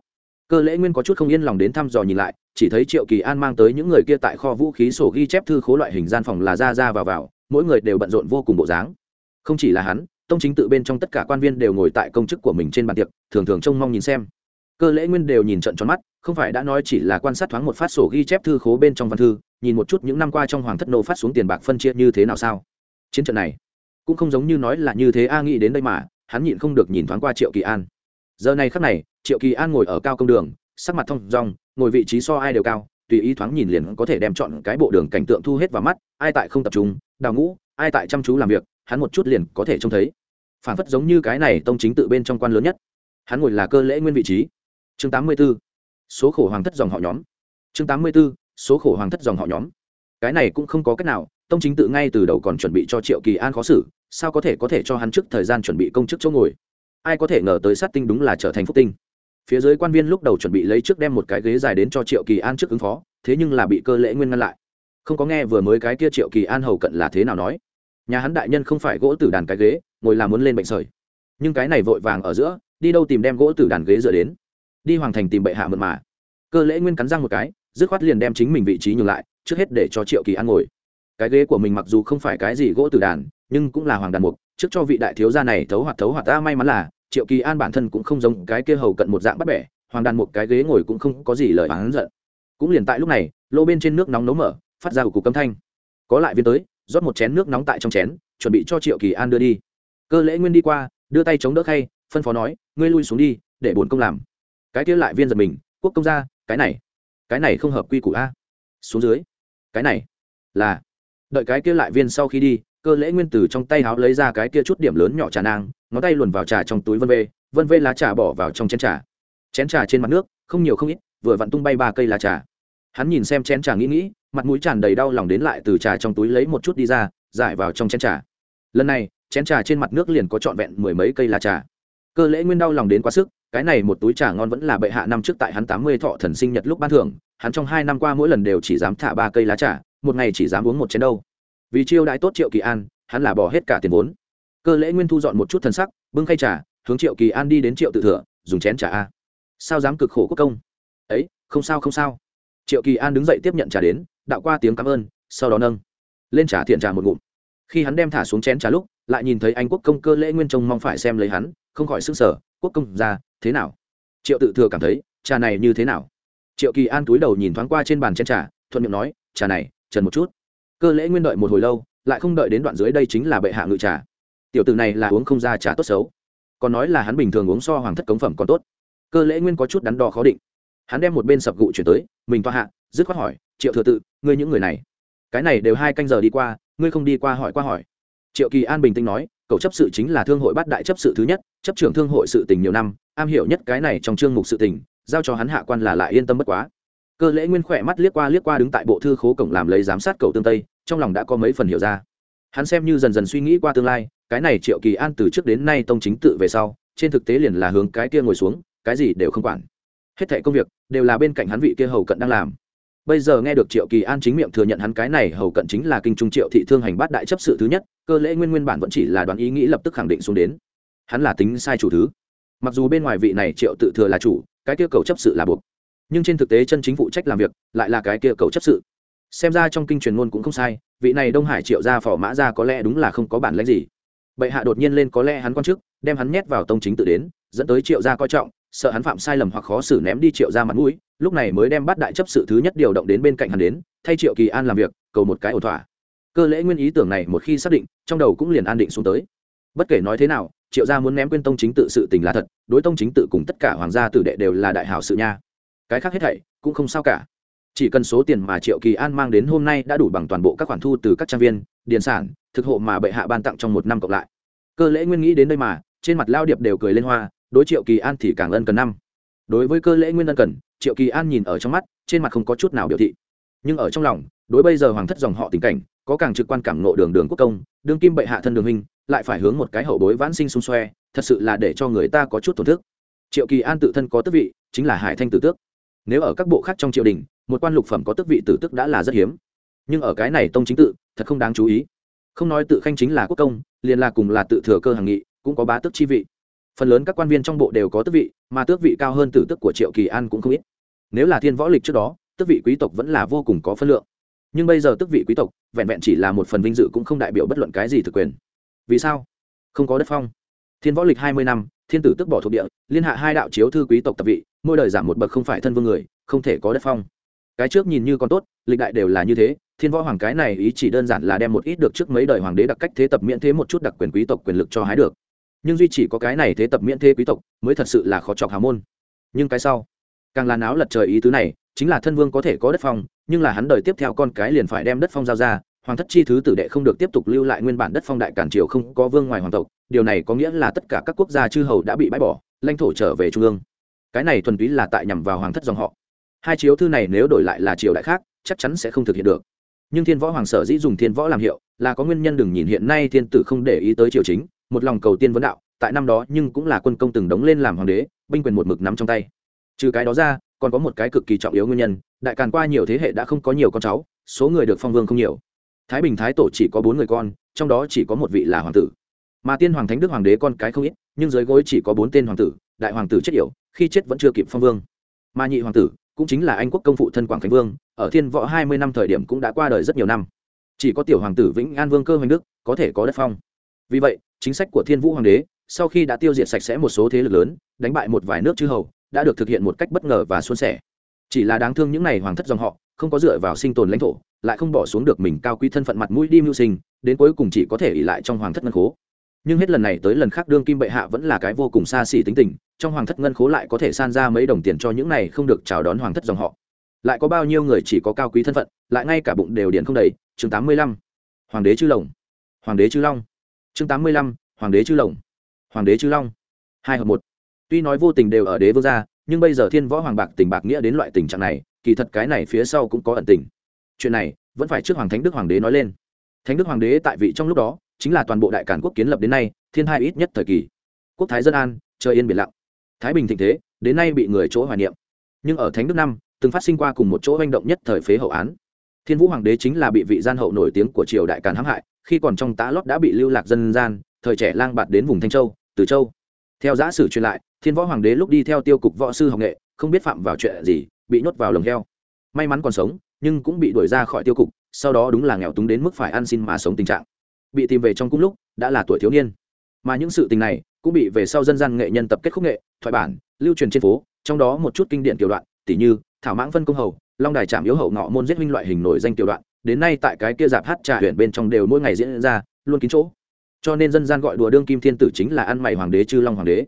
Cơ lễ nguyên có chút không yên lòng đến thăm dò nhìn lại, chỉ thấy triệu kỳ an mang tới những người kia tại kho vũ khí sổ ghi chép thư khố loại hình gian phòng là ra ra vào vào, mỗi người đều bận rộn vô cùng bộ dáng. Không chỉ là hắn tông chính tự bên trong tất cả quan viên đều ngồi tại công chức của mình trên bàn tiệc, thường thường trông mong nhìn xem. Cơ lễ nguyên đều nhìn trận tròn mắt, không phải đã nói chỉ là quan sát thoáng một phát sổ ghi chép thư khố bên trong văn thư, nhìn một chút những năm qua trong hoàng thất nô phát xuống tiền bạc phân chia như thế nào sao? Chiến trận này cũng không giống như nói là như thế a nghĩ đến đây mà, hắn nhịn không được nhìn thoáng qua triệu kỳ an. Giờ này khắc này, triệu kỳ an ngồi ở cao công đường, sắc mặt thông rong ngồi vị trí so ai đều cao, tùy ý thoáng nhìn liền có thể đem chọn cái bộ đường cảnh tượng thu hết vào mắt, ai tại không tập trung, đào ngũ, ai tại chăm chú làm việc, hắn một chút liền có thể trông thấy phản phất giống như cái này tông chính tự bên trong quan lớn nhất. Hắn ngồi là cơ lễ nguyên vị trí. Chương tám mươi 84. số khổ hoàng thất dòng họ nhóm. Chương tám mươi 84. số khổ hoàng thất dòng họ nhóm. Cái này cũng không có cách nào, tông chính tự ngay từ đầu còn chuẩn bị cho triệu kỳ an khó xử, sao có thể có thể cho hắn trước thời gian chuẩn bị công chức chỗ ngồi? Ai có thể ngờ tới sát tinh đúng là trở thành phúc tinh. Phía dưới quan viên lúc đầu chuẩn bị lấy trước đem một cái ghế dài đến cho triệu kỳ an trước ứng phó, thế nhưng là bị cơ lễ nguyên ngăn lại. Không có nghe vừa mới cái kia triệu kỳ an hầu cận là thế nào nói. Nhà hắn đại nhân không phải gỗ tử đàn cái ghế ngồi làm muốn lên bệnh sởi. Nhưng cái này vội vàng ở giữa, đi đâu tìm đem gỗ từ đàn ghế dựa đến. Đi hoàng thành tìm bệ hạ mượn mà. Cơ lễ nguyên cắn răng một cái, dứt khoát liền đem chính mình vị trí nhường lại, trước hết để cho triệu kỳ an ngồi. Cái ghế của mình mặc dù không phải cái gì gỗ từ đàn, nhưng cũng là hoàng đàn mục, trước cho vị đại thiếu gia này thấu hoạt thấu hoạt ta may mắn là triệu kỳ an bản thân cũng không giống cái kia hầu cận một dạng bắt bẻ, hoàng đàn một cái ghế ngồi cũng không có gì lời oán giận. Cũng liền tại lúc này, lô bên trên nước nóng nấu mở, phát ra của cục cấm thanh. Có lại viên tới, rót một chén nước nóng tại trong chén, chuẩn bị cho triệu kỳ an đưa đi cơ lễ nguyên đi qua, đưa tay chống đỡ khay, phân phó nói, ngươi lui xuống đi, để bổn công làm. Cái kia lại viên giật mình, quốc công ra cái này cái này không hợp quy củ a. Xuống dưới, cái này là đợi cái kia lại viên sau khi đi, cơ lễ nguyên từ trong tay háo lấy ra cái kia chút điểm lớn nhỏ trà nang, ngón tay luồn vào trà trong túi vân vê vân vê lá trà bỏ vào trong chén trà. Chén trà trên mặt nước, không nhiều không ít, vừa vặn tung bay ba cây lá trà. Hắn nhìn xem chén trà nghĩ nghĩ, mặt mũi tràn đầy đau lòng đến lại từ trà trong túi lấy một chút đi ra, giải vào trong chén trà. Lần này chén trà trên mặt nước liền có trọn vẹn mười mấy cây lá trà. Cơ lễ nguyên đau lòng đến quá sức, cái này một túi trà ngon vẫn là bệ hạ năm trước tại hắn tám mươi thọ thần sinh nhật lúc ban thưởng, hắn trong hai năm qua mỗi lần đều chỉ dám thả ba cây lá trà, một ngày chỉ dám uống một chén đâu. Vì chiêu đãi tốt triệu kỳ an, hắn là bỏ hết cả tiền vốn. Cơ lễ nguyên thu dọn một chút thần sắc, bưng khay trà, hướng triệu kỳ an đi đến triệu tự thừa, dùng chén trà a. Sao dám cực khổ quốc công? Ấy, không sao không sao. Triệu kỳ an đứng dậy tiếp nhận trà đến, đạo qua tiếng cảm ơn, sau đó nâng lên trà thiện trà một ngụm. Khi hắn đem thả xuống chén trà lúc lại nhìn thấy anh quốc công cơ lễ nguyên trông mong phải xem lấy hắn, không khỏi sức sở quốc công ra thế nào? Triệu tự thừa cảm thấy, trà này như thế nào? Triệu kỳ an túi đầu nhìn thoáng qua trên bàn chén trà, thuận miệng nói, trà này, trần một chút. Cơ lễ nguyên đợi một hồi lâu, lại không đợi đến đoạn dưới đây chính là bệ hạ ngự trà. Tiểu tử này là uống không ra trà tốt xấu, còn nói là hắn bình thường uống so hoàng thất cống phẩm còn tốt. Cơ lễ nguyên có chút đắn đo khó định. Hắn đem một bên sập gụ chuyển tới, mình toa hạ, dứt khoát hỏi, triệu thừa tự, ngươi những người này, cái này đều hai canh giờ đi qua, ngươi không đi qua hỏi qua hỏi triệu kỳ an bình tĩnh nói cậu chấp sự chính là thương hội bát đại chấp sự thứ nhất, chấp trưởng thương hội sự tình nhiều năm, am hiểu nhất cái này trong chương mục sự tình, giao cho hắn hạ quan là lại yên tâm bất quá. Cơ lễ nguyên khỏe mắt liếc qua liếc qua đứng tại bộ thư khố cổng làm lấy giám sát cầu tương tây, trong lòng đã có mấy phần hiểu ra. Hắn xem như dần dần suy nghĩ qua tương lai, cái này triệu kỳ an từ trước đến nay tông chính tự về sau, trên thực tế liền là hướng cái kia ngồi xuống, cái gì đều không quản. Hết thẻ công việc đều là bên cạnh hắn vị kia hầu cận đang làm bây giờ nghe được triệu kỳ an chính miệng thừa nhận hắn cái này hầu cận chính là kinh trung triệu thị thương hành bát đại chấp sự thứ nhất, cơ lễ nguyên nguyên bản vẫn chỉ là đoán ý nghĩ lập tức khẳng định xuống đến. Hắn là tính sai chủ thứ. Mặc dù bên ngoài vị này triệu tự thừa là chủ, cái kia cầu chấp sự là buộc. Nhưng trên thực tế chân chính phụ trách làm việc lại là cái kia cầu chấp sự. Xem ra trong kinh truyền ngôn cũng không sai, vị này đông hải triệu gia phò mã ra có lẽ đúng là không có bản lãnh gì. Bệ hạ đột nhiên lên có lẽ hắn quan chức, đem hắn nhét vào tông chính tự đến, dẫn tới triệu gia coi trọng, sợ hắn phạm sai lầm hoặc khó xử ném đi triệu gia mặt mũi lúc này mới đem bắt đại chấp sự thứ nhất điều động đến bên cạnh hắn đến, thay triệu kỳ an làm việc, cầu một cái ổn thỏa. Cơ lễ nguyên ý tưởng này một khi xác định, trong đầu cũng liền an định xuống tới. Bất kể nói thế nào, triệu gia muốn ném quên tông chính tự sự tình là thật, đối tông chính tự cùng tất cả hoàng gia tử đệ đều là đại hảo sự nha. Cái khác hết thảy, cũng không sao cả. Chỉ cần số tiền mà triệu kỳ an mang đến hôm nay đã đủ bằng toàn bộ các khoản thu từ các trang viên, điền sản, thực hộ mà bệ hạ ban tặng trong một năm cộng lại. Cơ lễ nguyên nghĩ đến đây mà, trên mặt lao điệp đều cười lên hoa, đối triệu kỳ an thì càng ân cần năm đối với cơ lễ nguyên ân cần, triệu kỳ an nhìn ở trong mắt, trên mặt không có chút nào biểu thị. Nhưng ở trong lòng, đối bây giờ hoàng thất dòng họ tình cảnh, có càng trực quan cảm nộ đường đường quốc công, đương kim bệ hạ thân đường hình lại phải hướng một cái hậu bối vãn sinh xung xoe, thật sự là để cho người ta có chút thổn thức triệu kỳ an tự thân có tước vị, chính là hải thanh tử tước. Nếu ở các bộ khác trong triều đình, một quan lục phẩm có tước vị tử tước đã là rất hiếm. Nhưng ở cái này tông chính tự, thật không đáng chú ý. Không nói tự khanh chính là quốc công, liền là cùng là tự thừa cơ hàng nghị, cũng có bá tước chi vị phần lớn các quan viên trong bộ đều có tước vị, mà tước vị cao hơn tử tước của triệu kỳ an cũng không ít. Nếu là thiên võ lịch trước đó, tước vị quý tộc vẫn là vô cùng có phân lượng. Nhưng bây giờ tước vị quý tộc, vẹn vẹn chỉ là một phần vinh dự cũng không đại biểu bất luận cái gì thực quyền. Vì sao? Không có đất phong. Thiên võ lịch hai mươi năm, thiên tử tức bỏ thuộc địa, liên hạ hai đạo chiếu thư quý tộc tập vị, mỗi đời giảm một bậc không phải thân vương người, không thể có đất phong. Cái trước nhìn như còn tốt, lịch đại đều là như thế, thiên võ hoàng cái này ý chỉ đơn giản là đem một ít được trước mấy đời hoàng đế đặc cách thế tập miễn thế một chút đặc quyền quý tộc quyền lực cho hái được nhưng duy chỉ có cái này thế tập miễn thế quý tộc mới thật sự là khó chọc hào môn. Nhưng cái sau, càng là náo lật trời ý tứ này, chính là thân vương có thể có đất phong, nhưng là hắn đời tiếp theo con cái liền phải đem đất phong giao ra, hoàng thất chi thứ tử đệ không được tiếp tục lưu lại nguyên bản đất phong đại cản triều không có vương ngoài hoàng tộc, điều này có nghĩa là tất cả các quốc gia chư hầu đã bị bãi bỏ, lãnh thổ trở về trung ương. Cái này thuần túy là tại nhằm vào hoàng thất dòng họ. Hai chiếu thư này nếu đổi lại là triều đại khác, chắc chắn sẽ không thực hiện được. Nhưng thiên võ hoàng sở dĩ dùng thiên võ làm hiệu, là có nguyên nhân đừng nhìn hiện nay thiên tử không để ý tới triều chính một lòng cầu tiên vấn đạo, tại năm đó nhưng cũng là quân công từng đống lên làm hoàng đế, binh quyền một mực nắm trong tay. Trừ cái đó ra, còn có một cái cực kỳ trọng yếu nguyên nhân, đại càn qua nhiều thế hệ đã không có nhiều con cháu, số người được phong vương không nhiều. Thái bình, thái tổ chỉ có bốn người con, trong đó chỉ có một vị là hoàng tử. Mà tiên hoàng thánh đức hoàng đế con cái không ít, nhưng dưới gối chỉ có bốn tên hoàng tử, đại hoàng tử chết yểu, khi chết vẫn chưa kịp phong vương. Mà nhị hoàng tử cũng chính là anh quốc công phụ thân quảng khánh vương, ở thiên võ hai mươi năm thời điểm cũng đã qua đời rất nhiều năm. Chỉ có tiểu hoàng tử vĩnh an vương cơ hoành đức, có thể có đất phong. Vì vậy chính sách của thiên vũ hoàng đế, sau khi đã tiêu diệt sạch sẽ một số thế lực lớn, đánh bại một vài nước chư hầu, đã được thực hiện một cách bất ngờ và suôn sẻ. Chỉ là đáng thương những n à y hoàng thất dòng họ, không có dựa vào sinh tồn lãnh thổ, lại không bỏ xuống được mình cao quý thân phận mặt mũi đi mưu sinh, đến cuối cùng chỉ có thể ỉ lại trong hoàng thất ngân khố. Nhưng hết lần này tới lần khác đương kim bệ hạ vẫn là cái vô cùng xa xỉ tính tình, trong hoàng thất ngân khố lại có thể san ra mấy đồng tiền cho những này không được chào đón hoàng thất dòng họ. Lại có bao nhiêu người chỉ có cao quý thân phận, lại ngay cả bụng đều điện không đầy. Chương tám mươi lăm. Hoàng đế chư lồng. Hoàng đế chư long chương tám mươi lăm, hoàng đế chư lồng. Hoàng đế chư long. Hai hợp một. Tuy nói vô tình đều ở đế vương gia, nhưng bây giờ thiên võ hoàng bạc tình bạc nghĩa đến loại tình trạng này, kỳ thật cái này phía sau cũng có ẩn tình. Chuyện này vẫn phải trước hoàng thánh đức hoàng đế nói lên. Thánh đức hoàng đế tại vị trong lúc đó, chính là toàn bộ đại cản quốc kiến lập đến nay, thiên hai ít nhất thời kỳ. Quốc thái dân an, trời yên biển lặng. Thái bình thịnh thế, đến nay bị người chỗ hoài niệm. Nhưng ở thánh đức năm, từng phát sinh qua cùng một chỗ manh động nhất thời phế hậu án. Thiên vũ hoàng đế chính là bị vị gian hậu nổi tiếng của triều đại càn hãm hại khi còn trong tá lót đã bị lưu lạc dân gian, thời trẻ lang bạt đến vùng thanh châu, từ châu. Theo giã sử truyền lại, thiên võ hoàng đế lúc đi theo tiêu cục võ sư học nghệ, không biết phạm vào chuyện gì, bị nhốt vào lồng heo. May mắn còn sống, nhưng cũng bị đuổi ra khỏi tiêu cục, sau đó đúng là nghèo túng đến mức phải ăn xin mà sống tình trạng. Bị tìm về trong cung lúc, đã là tuổi thiếu niên. Mà những sự tình này, cũng bị về sau dân gian nghệ nhân tập kết khúc nghệ, thoại bản, lưu truyền trên phố, trong đó một chút kinh điển tiểu đoạn, tỉ như thảo mãng phân công hầu, long đài trạm yếu hậu ngọ môn giết huynh loại hình nổi danh tiểu đoạn đến nay tại cái kia dạp hát trà huyện bên trong đều mỗi ngày diễn ra, luôn kín chỗ. Cho nên dân gian gọi đùa đương kim thiên tử chính là ăn mày hoàng đế chư long hoàng đế.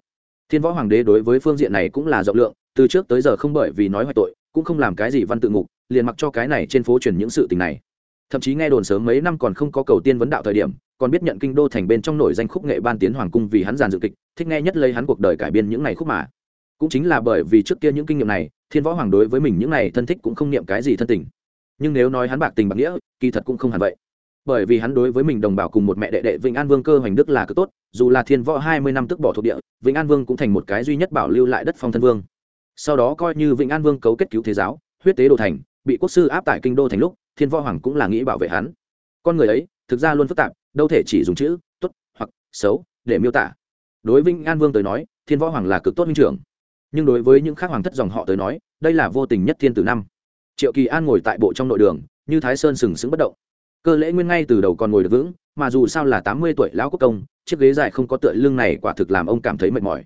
Thiên võ hoàng đế đối với phương diện này cũng là rộng lượng, từ trước tới giờ không bởi vì nói hoại tội, cũng không làm cái gì văn tự ngục, liền mặc cho cái này trên phố truyền những sự tình này. Thậm chí nghe đồn sớm mấy năm còn không có cầu tiên vấn đạo thời điểm, còn biết nhận kinh đô thành bên trong nổi danh khúc nghệ ban tiến hoàng cung vì hắn giàn dự kịch, thích nghe nhất lấy hắn cuộc đời cải biên những ngày khúc mà. Cũng chính là bởi vì trước kia những kinh nghiệm này, thiên võ hoàng đối với mình những này thân thích cũng không niệm cái gì thân tình nhưng nếu nói hắn bạc tình bạc nghĩa, kỳ thật cũng không hẳn vậy. Bởi vì hắn đối với mình đồng bào cùng một mẹ đệ đệ vĩnh an vương cơ hoành đức là cực tốt, dù là thiên võ hai mươi năm tức bỏ thuộc địa vĩnh an vương cũng thành một cái duy nhất bảo lưu lại đất phong thân vương. Sau đó coi như vĩnh an vương cấu kết cứu thế giáo, huyết tế đồ thành, bị quốc sư áp tại kinh đô thành lúc, thiên võ hoàng cũng là nghĩ bảo vệ hắn. Con người ấy, thực ra luôn phức tạp, đâu thể chỉ dùng chữ tốt hoặc xấu để miêu tả. Đối vĩnh an vương tới nói, thiên võ hoàng là cực tốt minh trưởng. Nhưng đối với những khác hoàng thất dòng họ tới nói, đây là vô tình nhất thiên tử năm triệu kỳ an ngồi tại bộ trong nội đường, như thái sơn sừng sững bất động. Cơ lễ nguyên ngay từ đầu còn ngồi được vững, mà dù sao là tám mươi tuổi lão quốc công, chiếc ghế dài không có tựa lưng này quả thực làm ông cảm thấy mệt mỏi.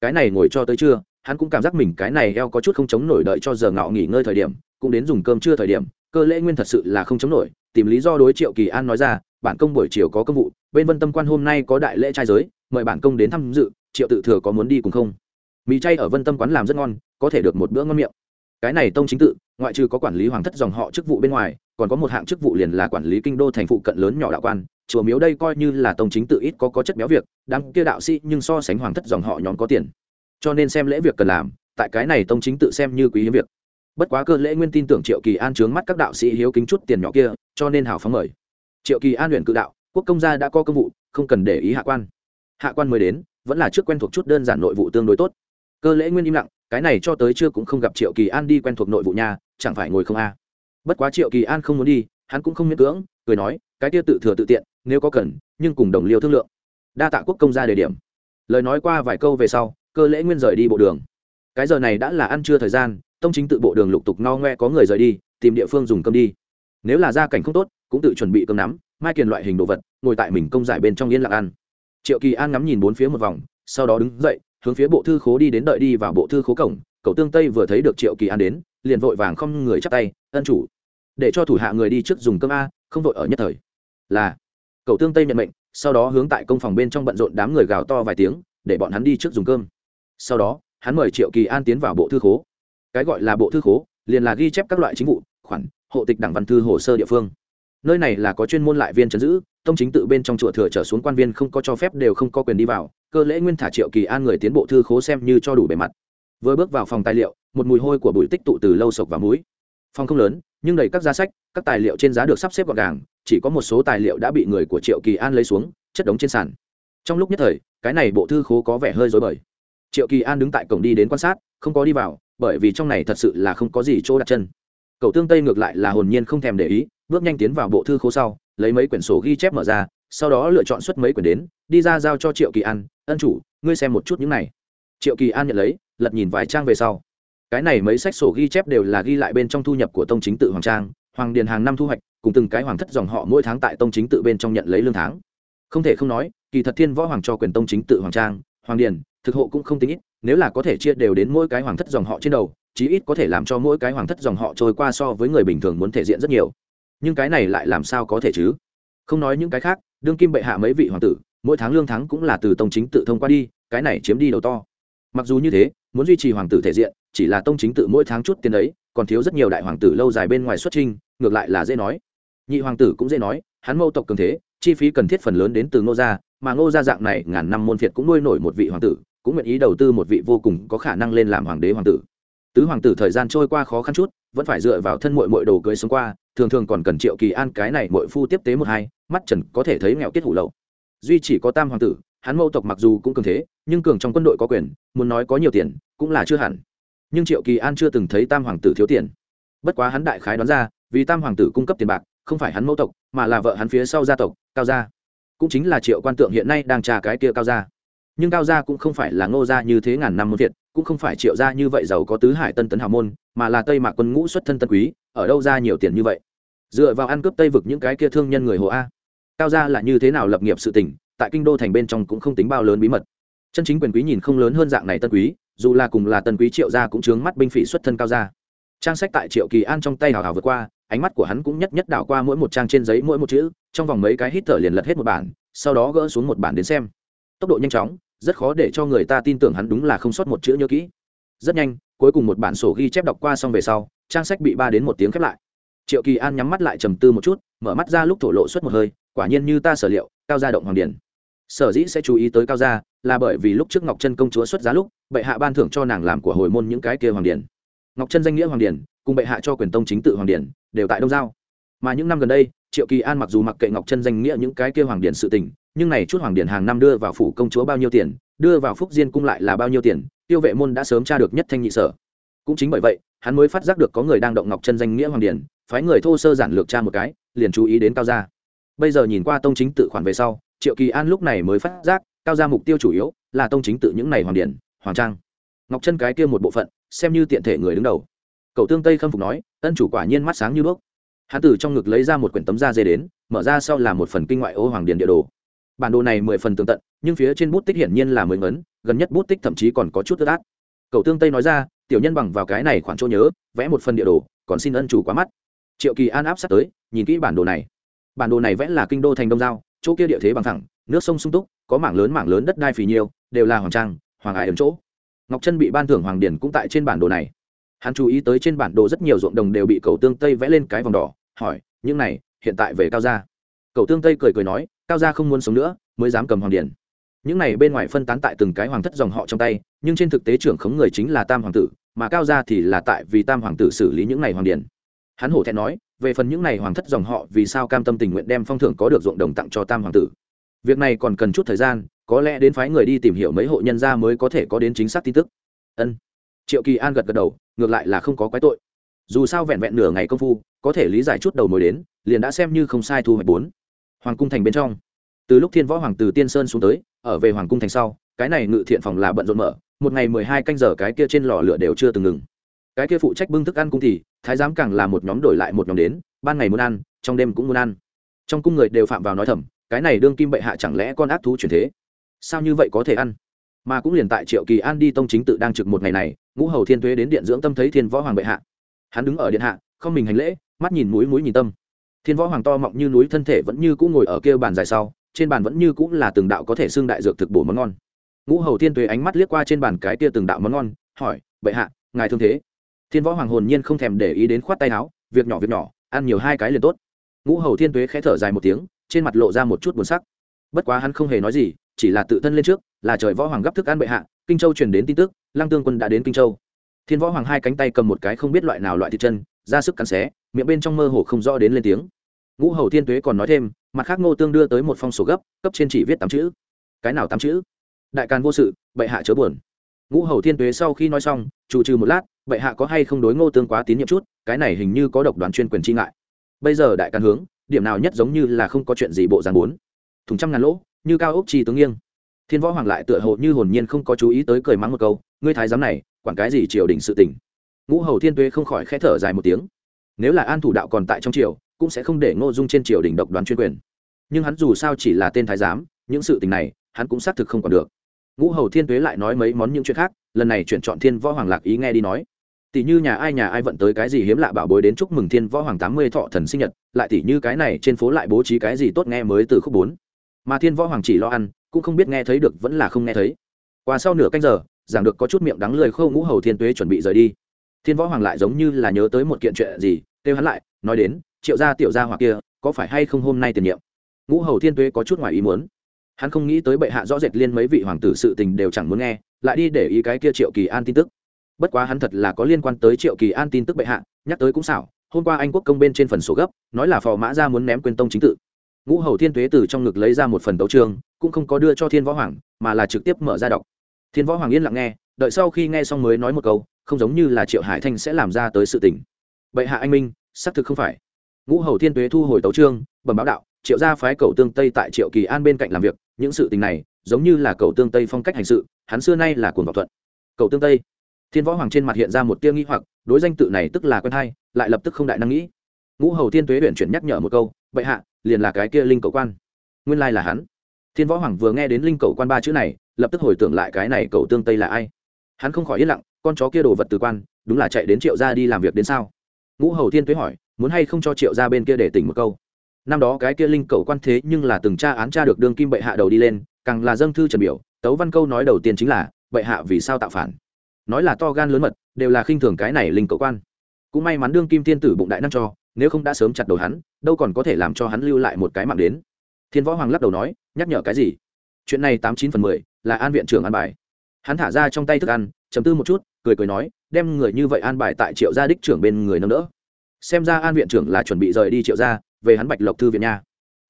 Cái này ngồi cho tới trưa, hắn cũng cảm giác mình cái này eo có chút không chống nổi đợi cho giờ ngạo nghỉ ngơi thời điểm, cũng đến dùng cơm trưa thời điểm, cơ lễ nguyên thật sự là không chống nổi, tìm lý do đối triệu kỳ an nói ra, bản công buổi chiều có công vụ, bên vân tâm quan hôm nay có đại lễ trai giới, mời bản công đến tham dự, triệu tự thừa có muốn đi cùng không? Mì chay ở vân tâm quán làm rất ngon, có thể được một bữa ngon miệng cái này tông chính tự, ngoại trừ có quản lý hoàng thất dòng họ chức vụ bên ngoài, còn có một hạng chức vụ liền là quản lý kinh đô thành phụ cận lớn nhỏ đạo quan. Chùa miếu đây coi như là tông chính tự ít có có chất béo việc đáng kia đạo sĩ nhưng so sánh hoàng thất dòng họ nhóm có tiền. Cho nên xem lễ việc cần làm, tại cái này tông chính tự xem như quý hiếm việc. Bất quá cơ lễ nguyên tin tưởng triệu kỳ an trướng mắt các đạo sĩ hiếu kính chút tiền nhỏ kia, cho nên hào phóng mời. Triệu kỳ an luyện cự đạo, quốc công gia đã có công vụ, không cần để ý hạ quan. Hạ quan mới đến, vẫn là trước quen thuộc chút đơn giản nội vụ tương đối tốt. Cơ lễ nguyên im lặng cái này cho tới chưa cũng không gặp triệu kỳ an đi quen thuộc nội vụ nhà chẳng phải ngồi không a? Bất quá triệu kỳ an không muốn đi, hắn cũng không miễn cưỡng, cười nói, cái kia tự thừa tự tiện, nếu có cần, nhưng cùng đồng liêu thương lượng. Đa tạ quốc công ra đề điểm. Lời nói qua vài câu về sau, cơ lễ nguyên rời đi bộ đường. Cái giờ này đã là ăn trưa thời gian, tông chính tự bộ đường lục tục no ngoe có người rời đi, tìm địa phương dùng cơm đi. Nếu là gia cảnh không tốt, cũng tự chuẩn bị cơm nắm, mai kiền loại hình đồ vật, ngồi tại mình công giải bên trong yên lặng ăn. Triệu kỳ an ngắm nhìn bốn phía một vòng, sau đó đứng dậy hướng phía bộ thư khố đi đến đợi đi vào bộ thư khố cổng, cậu tương tây vừa thấy được triệu kỳ an đến, liền vội vàng không người chắp tay, ân chủ, để cho thủ hạ người đi trước dùng cơm a, không vội ở nhất thời. Là. Cậu tương tây nhận mệnh, sau đó hướng tại công phòng bên trong bận rộn đám người gào to vài tiếng, để bọn hắn đi trước dùng cơm. Sau đó, hắn mời triệu kỳ an tiến vào bộ thư khố. Cái gọi là bộ thư khố, liền là ghi chép các loại chính vụ, khoản, hộ tịch đảng văn thư hồ sơ địa phương nơi này là có chuyên môn lại viên chấn giữ, tông chính tự bên trong chùa thừa trở xuống quan viên không có cho phép đều không có quyền đi vào, cơ lễ nguyên thả triệu kỳ an người tiến bộ thư khố xem như cho đủ bề mặt. Vừa bước vào phòng tài liệu, một mùi hôi của bụi tích tụ từ lâu sộc và muối phòng không lớn, nhưng đầy các giá sách, các tài liệu trên giá được sắp xếp gọn gàng, chỉ có một số tài liệu đã bị người của triệu kỳ an lấy xuống, chất đống trên sàn. Trong lúc nhất thời, cái này bộ thư khố có vẻ hơi rối bời. Triệu kỳ an đứng tại cổng đi đến quan sát, không có đi vào, bởi vì trong này thật sự là không có gì chỗ đặt chân. Cậu tương tây ngược lại là hồn nhiên không thèm để ý bước nhanh tiến vào bộ thư khố sau, lấy mấy quyển sổ ghi chép mở ra, sau đó lựa chọn xuất mấy quyển đến, đi ra giao cho triệu kỳ an, ân chủ, ngươi xem một chút những này. Triệu kỳ an nhận lấy, lật nhìn vài trang về sau. Cái này mấy sách sổ ghi chép đều là ghi lại bên trong thu nhập của tông chính tự hoàng trang, hoàng điền hàng năm thu hoạch, cùng từng cái hoàng thất dòng họ mỗi tháng tại tông chính tự bên trong nhận lấy lương tháng. Không thể không nói, kỳ thật thiên võ hoàng cho quyền tông chính tự hoàng trang, hoàng điền, thực hộ cũng không tính ít, nếu là có thể chia đều đến mỗi cái hoàng thất dòng họ trên đầu, chí ít có thể làm cho mỗi cái hoàng thất dòng họ trôi qua so với người bình thường muốn thể diện rất nhiều nhưng cái này lại làm sao có thể chứ? Không nói những cái khác, đương kim bệ hạ mấy vị hoàng tử, mỗi tháng lương tháng cũng là từ tông chính tự thông qua đi, cái này chiếm đi đầu to. Mặc dù như thế, muốn duy trì hoàng tử thể diện, chỉ là tông chính tự mỗi tháng chút tiền đấy còn thiếu rất nhiều đại hoàng tử lâu dài bên ngoài xuất trinh ngược lại là dễ nói. Nhị hoàng tử cũng dễ nói, hắn mâu tộc cường thế, chi phí cần thiết phần lớn đến từ ngô gia, mà ngô gia dạng này ngàn năm môn phiệt cũng nuôi nổi một vị hoàng tử, cũng nguyện ý đầu tư một vị vô cùng có khả năng lên làm hoàng đế hoàng tử. Tứ hoàng tử thời gian trôi qua khó khăn chút vẫn phải dựa vào thân mội mội đồ cưới sống qua, thường thường còn cần triệu kỳ an cái này mội phu tiếp tế một hai, mắt trần có thể thấy nghèo kết hủ lậu. Duy chỉ có tam hoàng tử, hắn mẫu tộc mặc dù cũng cường thế, nhưng cường trong quân đội có quyền, muốn nói có nhiều tiền, cũng là chưa hẳn. Nhưng triệu kỳ an chưa từng thấy tam hoàng tử thiếu tiền. Bất quá hắn đại khái đoán ra, vì tam hoàng tử cung cấp tiền bạc, không phải hắn mẫu tộc, mà là vợ hắn phía sau gia tộc, cao gia. Cũng chính là triệu quan tượng hiện nay đang trà cái kia cao gia nhưng cao gia cũng không phải là ngô gia như thế ngàn năm muôn việt cũng không phải triệu gia như vậy giàu có tứ hải tân tấn hào môn, mà là tây mạc quân ngũ xuất thân tân quý, ở đâu ra nhiều tiền như vậy? Dựa vào ăn cướp tây vực những cái kia thương nhân người hồ a. Cao gia là như thế nào lập nghiệp sự tỉnh tại kinh đô thành bên trong cũng không tính bao lớn bí mật. Chân chính quyền quý nhìn không lớn hơn dạng này tân quý, dù là cùng là tân quý triệu gia cũng chướng mắt binh phỉ xuất thân cao gia. Trang sách tại triệu kỳ an trong tay hào hào vượt qua, ánh mắt của hắn cũng nhất nhất đảo qua mỗi một trang trên giấy mỗi một chữ, trong vòng mấy cái hít thở liền lật hết một bản, sau đó gỡ xuống một bản đến xem. Tốc độ nhanh chóng rất khó để cho người ta tin tưởng hắn đúng là không sót một chữ nhớ kỹ. Rất nhanh, cuối cùng một bản sổ ghi chép đọc qua xong về sau, trang sách bị ba đến một tiếng khép lại. Triệu kỳ an nhắm mắt lại trầm tư một chút, mở mắt ra lúc thổ lộ suốt một hơi, quả nhiên như ta sở liệu, cao gia động hoàng điển. Sở dĩ sẽ chú ý tới cao gia, là bởi vì lúc trước ngọc trân công chúa xuất giá lúc, bệ hạ ban thưởng cho nàng làm của hồi môn những cái kia hoàng điển. Ngọc trân danh nghĩa hoàng điển, cùng bệ hạ cho quyền tông chính tự hoàng điển, đều tại đông giao. Mà những năm gần đây, triệu kỳ an mặc dù mặc kệ ngọc trân danh nghĩa những cái kia hoàng điển sự tình nhưng này chút hoàng điển hàng năm đưa vào phủ công chúa bao nhiêu tiền, đưa vào phúc diên cung lại là bao nhiêu tiền, tiêu vệ môn đã sớm tra được nhất thanh nhị sở. Cũng chính bởi vậy, hắn mới phát giác được có người đang động ngọc chân danh nghĩa hoàng điển, phái người thô sơ giản lược tra một cái, liền chú ý đến cao gia. Bây giờ nhìn qua tông chính tự khoản về sau, triệu kỳ an lúc này mới phát giác, cao gia mục tiêu chủ yếu là tông chính tự những này hoàng điển, hoàng trang. Ngọc chân cái kia một bộ phận, xem như tiện thể người đứng đầu. Cậu tương tây khâm phục nói, ân chủ quả nhiên mắt sáng như đuốc. Hắn từ trong ngực lấy ra một quyển tấm da dê đến, mở ra sau là một phần kinh ngoại ô hoàng điển địa đồ bản đồ này mười phần tường tận, nhưng phía trên bút tích hiển nhiên là mười ngấn, gần nhất bút tích thậm chí còn có chút tức át. Cậu tương tây nói ra, tiểu nhân bằng vào cái này khoản chỗ nhớ, vẽ một phần địa đồ, còn xin ân chủ quá mắt. Triệu kỳ an áp sát tới, nhìn kỹ bản đồ này. Bản đồ này vẽ là kinh đô thành đông giao, chỗ kia địa thế bằng thẳng, nước sông sung túc, có mảng lớn mảng lớn đất đai phì nhiều, đều là hoàng trang, hoàng ải ấm chỗ. Ngọc trân bị ban thưởng hoàng điển cũng tại trên bản đồ này. Hắn chú ý tới trên bản đồ rất nhiều ruộng đồng đều bị cầu tương tây vẽ lên cái vòng đỏ, hỏi, những này hiện tại về cao ra? cầu tương tây cười cười nói cao gia không muốn sống nữa, mới dám cầm hoàng điển. Những này bên ngoài phân tán tại từng cái hoàng thất dòng họ trong tay, nhưng trên thực tế trưởng khống người chính là tam hoàng tử, mà cao gia thì là tại vì tam hoàng tử xử lý những này hoàng điển. Hắn hổ thẹn nói, về phần những này hoàng thất dòng họ, vì sao cam tâm tình nguyện đem phong thưởng có được ruộng đồng tặng cho tam hoàng tử? Việc này còn cần chút thời gian, có lẽ đến phái người đi tìm hiểu mấy hộ nhân gia mới có thể có đến chính xác tin tức. Ân. Triệu kỳ an gật gật đầu, ngược lại là không có quái tội. Dù sao vẹn vẹn nửa ngày công phu, có thể lý giải chút đầu mối đến, liền đã xem như không sai thu hoạch bốn hoàng cung thành bên trong. Từ lúc thiên võ hoàng từ tiên sơn xuống tới, ở về hoàng cung thành sau, cái này ngự thiện phòng là bận rộn mở, một ngày mười hai canh giờ cái kia trên lò lửa đều chưa từng ngừng. Cái kia phụ trách bưng thức ăn cung thì, thái giám càng là một nhóm đổi lại một nhóm đến, ban ngày muốn ăn, trong đêm cũng muốn ăn. Trong cung người đều phạm vào nói thầm, cái này đương kim bệ hạ chẳng lẽ con ác thú chuyển thế? Sao như vậy có thể ăn? Mà cũng liền tại triệu kỳ an đi tông chính tự đang trực một ngày này, ngũ hầu thiên thuế đến điện dưỡng tâm thấy thiên võ hoàng bệ hạ. Hắn đứng ở điện hạ, không mình hành lễ, mắt nhìn mũi mũi nhìn tâm thiên võ hoàng to mọng như núi thân thể vẫn như cũng ngồi ở kia bàn dài sau, trên bàn vẫn như cũng là từng đạo có thể xương đại dược thực bổ món ngon. Ngũ hầu thiên tuế ánh mắt liếc qua trên bàn cái kia từng đạo món ngon, hỏi, bệ hạ, ngài thương thế? Thiên võ hoàng hồn nhiên không thèm để ý đến khoát tay áo, việc nhỏ việc nhỏ, ăn nhiều hai cái liền tốt. Ngũ hầu thiên tuế khẽ thở dài một tiếng, trên mặt lộ ra một chút buồn sắc. Bất quá hắn không hề nói gì, chỉ là tự thân lên trước, là trời võ hoàng gấp thức ăn bệ hạ, kinh châu truyền đến tin tức, lăng tương quân đã đến kinh châu. Thiên võ hoàng hai cánh tay cầm một cái không biết loại nào loại thịt chân ra sức cắn xé, miệng bên trong mơ hồ không rõ đến lên tiếng. Ngũ hầu thiên tuế còn nói thêm, mặt khác ngô tương đưa tới một phong sổ gấp, cấp trên chỉ viết tám chữ. Cái nào tám chữ? Đại càn vô sự, bệ hạ chớ buồn. Ngũ hầu thiên tuế sau khi nói xong chủ trừ một lát, bệ hạ có hay không đối ngô tương quá tín nhiệm chút, cái này hình như có độc đoán chuyên quyền chi ngại. Bây giờ đại càn hướng, điểm nào nhất giống như là không có chuyện gì bộ giàn bốn thùng trăm ngàn lỗ, như cao ốc chi tướng nghiêng. Thiên võ hoàng lại tựa hồ như hồn nhiên không có chú ý tới cười mắng một câu, ngươi thái giám này, quản cái gì triều đình sự tình? Ngũ hầu thiên tuế không khỏi khẽ thở dài một tiếng. Nếu là an thủ đạo còn tại trong triều, cũng sẽ không để ngô dung trên triều đình độc đoán chuyên quyền. Nhưng hắn dù sao chỉ là tên thái giám, những sự tình này, hắn cũng xác thực không còn được. Ngũ hầu thiên tuế lại nói mấy món những chuyện khác, lần này chuyển chọn thiên võ hoàng lạc ý nghe đi nói. Tỷ như nhà ai nhà ai vận tới cái gì hiếm lạ bảo bối đến chúc mừng thiên võ hoàng tám mươi thọ thần sinh nhật, lại tỷ như cái này trên phố lại bố trí cái gì tốt nghe mới từ khúc bốn. Mà thiên võ hoàng chỉ lo ăn, cũng không biết nghe thấy được vẫn là không nghe thấy. Qua sau nửa canh giờ, giảng được có chút miệng đắng lười khâu ngũ hầu thiên tuế chuẩn bị rời đi thiên võ hoàng lại giống như là nhớ tới một kiện chuyện gì kêu hắn lại nói đến triệu gia tiểu gia hoặc kia có phải hay không hôm nay tiền nhiệm? Ngũ hầu thiên tuế có chút ngoài ý muốn. Hắn không nghĩ tới bệ hạ rõ rệt liên mấy vị hoàng tử sự tình đều chẳng muốn nghe lại đi để ý cái kia triệu kỳ an tin tức. Bất quá hắn thật là có liên quan tới triệu kỳ an tin tức bệ hạ nhắc tới cũng xảo hôm qua anh quốc công bên trên phần sổ gấp nói là phò mã ra muốn ném quên tông chính tự. Ngũ hầu thiên tuế từ trong ngực lấy ra một phần tấu trường, cũng không có đưa cho thiên võ hoàng mà là trực tiếp mở ra đọc. Thiên võ hoàng yên lặng nghe đợi sau khi nghe xong mới nói một câu không giống như là triệu hải thanh sẽ làm ra tới sự tình. Bệ hạ anh minh, xác thực không phải. Ngũ hầu thiên tuế thu hồi tấu trương, bẩm báo đạo, triệu gia phái cầu tương tây tại triệu kỳ an bên cạnh làm việc, những sự tình này, giống như là cầu tương tây phong cách hành sự, hắn xưa nay là cuồng vọng thuận. Cầu tương tây. Thiên võ hoàng trên mặt hiện ra một tiêu nghi hoặc, đối danh tự này tức là quen hay, lại lập tức không đại năng nghĩ. Ngũ hầu thiên tuế huyện chuyển nhắc nhở một câu, bệ hạ, liền là cái kia linh cầu quan. Nguyên lai là hắn. Thiên võ hoàng vừa nghe đến linh cầu quan ba chữ này, lập tức hồi tưởng lại cái này cầu tương tây là ai. Hắn không khỏi yên lặng con chó kia đồ vật từ quan, đúng là chạy đến triệu gia đi làm việc đến sao? Ngũ hầu thiên tuế hỏi, muốn hay không cho triệu gia bên kia để tỉnh một câu? Năm đó cái kia linh cầu quan thế nhưng là từng tra án tra được đương kim bệ hạ đầu đi lên, càng là dâng thư trần biểu, tấu văn câu nói đầu tiên chính là, bệ hạ vì sao tạo phản? Nói là to gan lớn mật, đều là khinh thường cái này linh cầu quan. Cũng may mắn đương kim tiên tử bụng đại năng cho, nếu không đã sớm chặt đầu hắn, đâu còn có thể làm cho hắn lưu lại một cái mạng đến. Thiên võ hoàng lắc đầu nói, nhắc nhở cái gì? Chuyện này tám chín phần mười, là an viện trưởng ăn bài. Hắn thả ra trong tay thức ăn chấm tư một chút, cười cười nói, đem người như vậy an bài tại triệu gia đích trưởng bên người nâng đỡ. Xem ra an viện trưởng là chuẩn bị rời đi triệu gia, về hắn bạch lộc thư viện nha.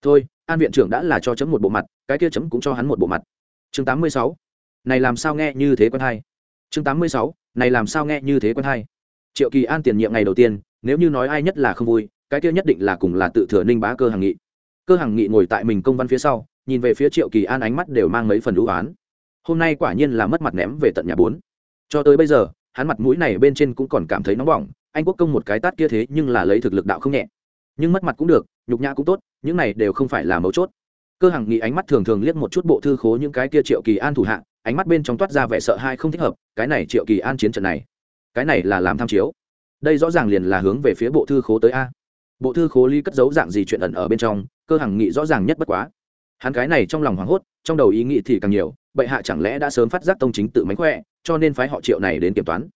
Thôi, an viện trưởng đã là cho chấm một bộ mặt, cái kia chấm cũng cho hắn một bộ mặt. Chương tám mươi sáu. Này làm sao nghe như thế quân hai chương tám mươi sáu. Này làm sao nghe như thế quân hai triệu kỳ an tiền nhiệm ngày đầu tiên, nếu như nói ai nhất là không vui, cái kia nhất định là cùng là tự thừa ninh bá cơ hàng nghị. Cơ hàng nghị ngồi tại mình công văn phía sau, nhìn về phía triệu kỳ an ánh mắt đều mang mấy phần đũ oán hôm nay quả nhiên là mất mặt ném về tận nhà bốn cho tới bây giờ, hắn mặt mũi này bên trên cũng còn cảm thấy nóng bỏng, anh quốc công một cái tát kia thế nhưng là lấy thực lực đạo không nhẹ. Nhưng mất mặt cũng được, nhục nhã cũng tốt, những này đều không phải là mấu chốt. Cơ hằng nghĩ ánh mắt thường thường liếc một chút bộ thư khố những cái kia triệu kỳ an thủ hạ, ánh mắt bên trong toát ra vẻ sợ hai không thích hợp, cái này triệu kỳ an chiến trận này, cái này là làm tham chiếu. Đây rõ ràng liền là hướng về phía bộ thư khố tới a. Bộ thư khố ly cất giấu dạng gì chuyện ẩn ở bên trong, cơ hằng nghị rõ ràng nhất bất quá. Hắn cái này trong lòng hoảng hốt, trong đầu ý nghĩ thì càng nhiều bệ hạ chẳng lẽ đã sớm phát giác tông chính tự mánh khỏe, cho nên phái họ triệu này đến kiểm toán?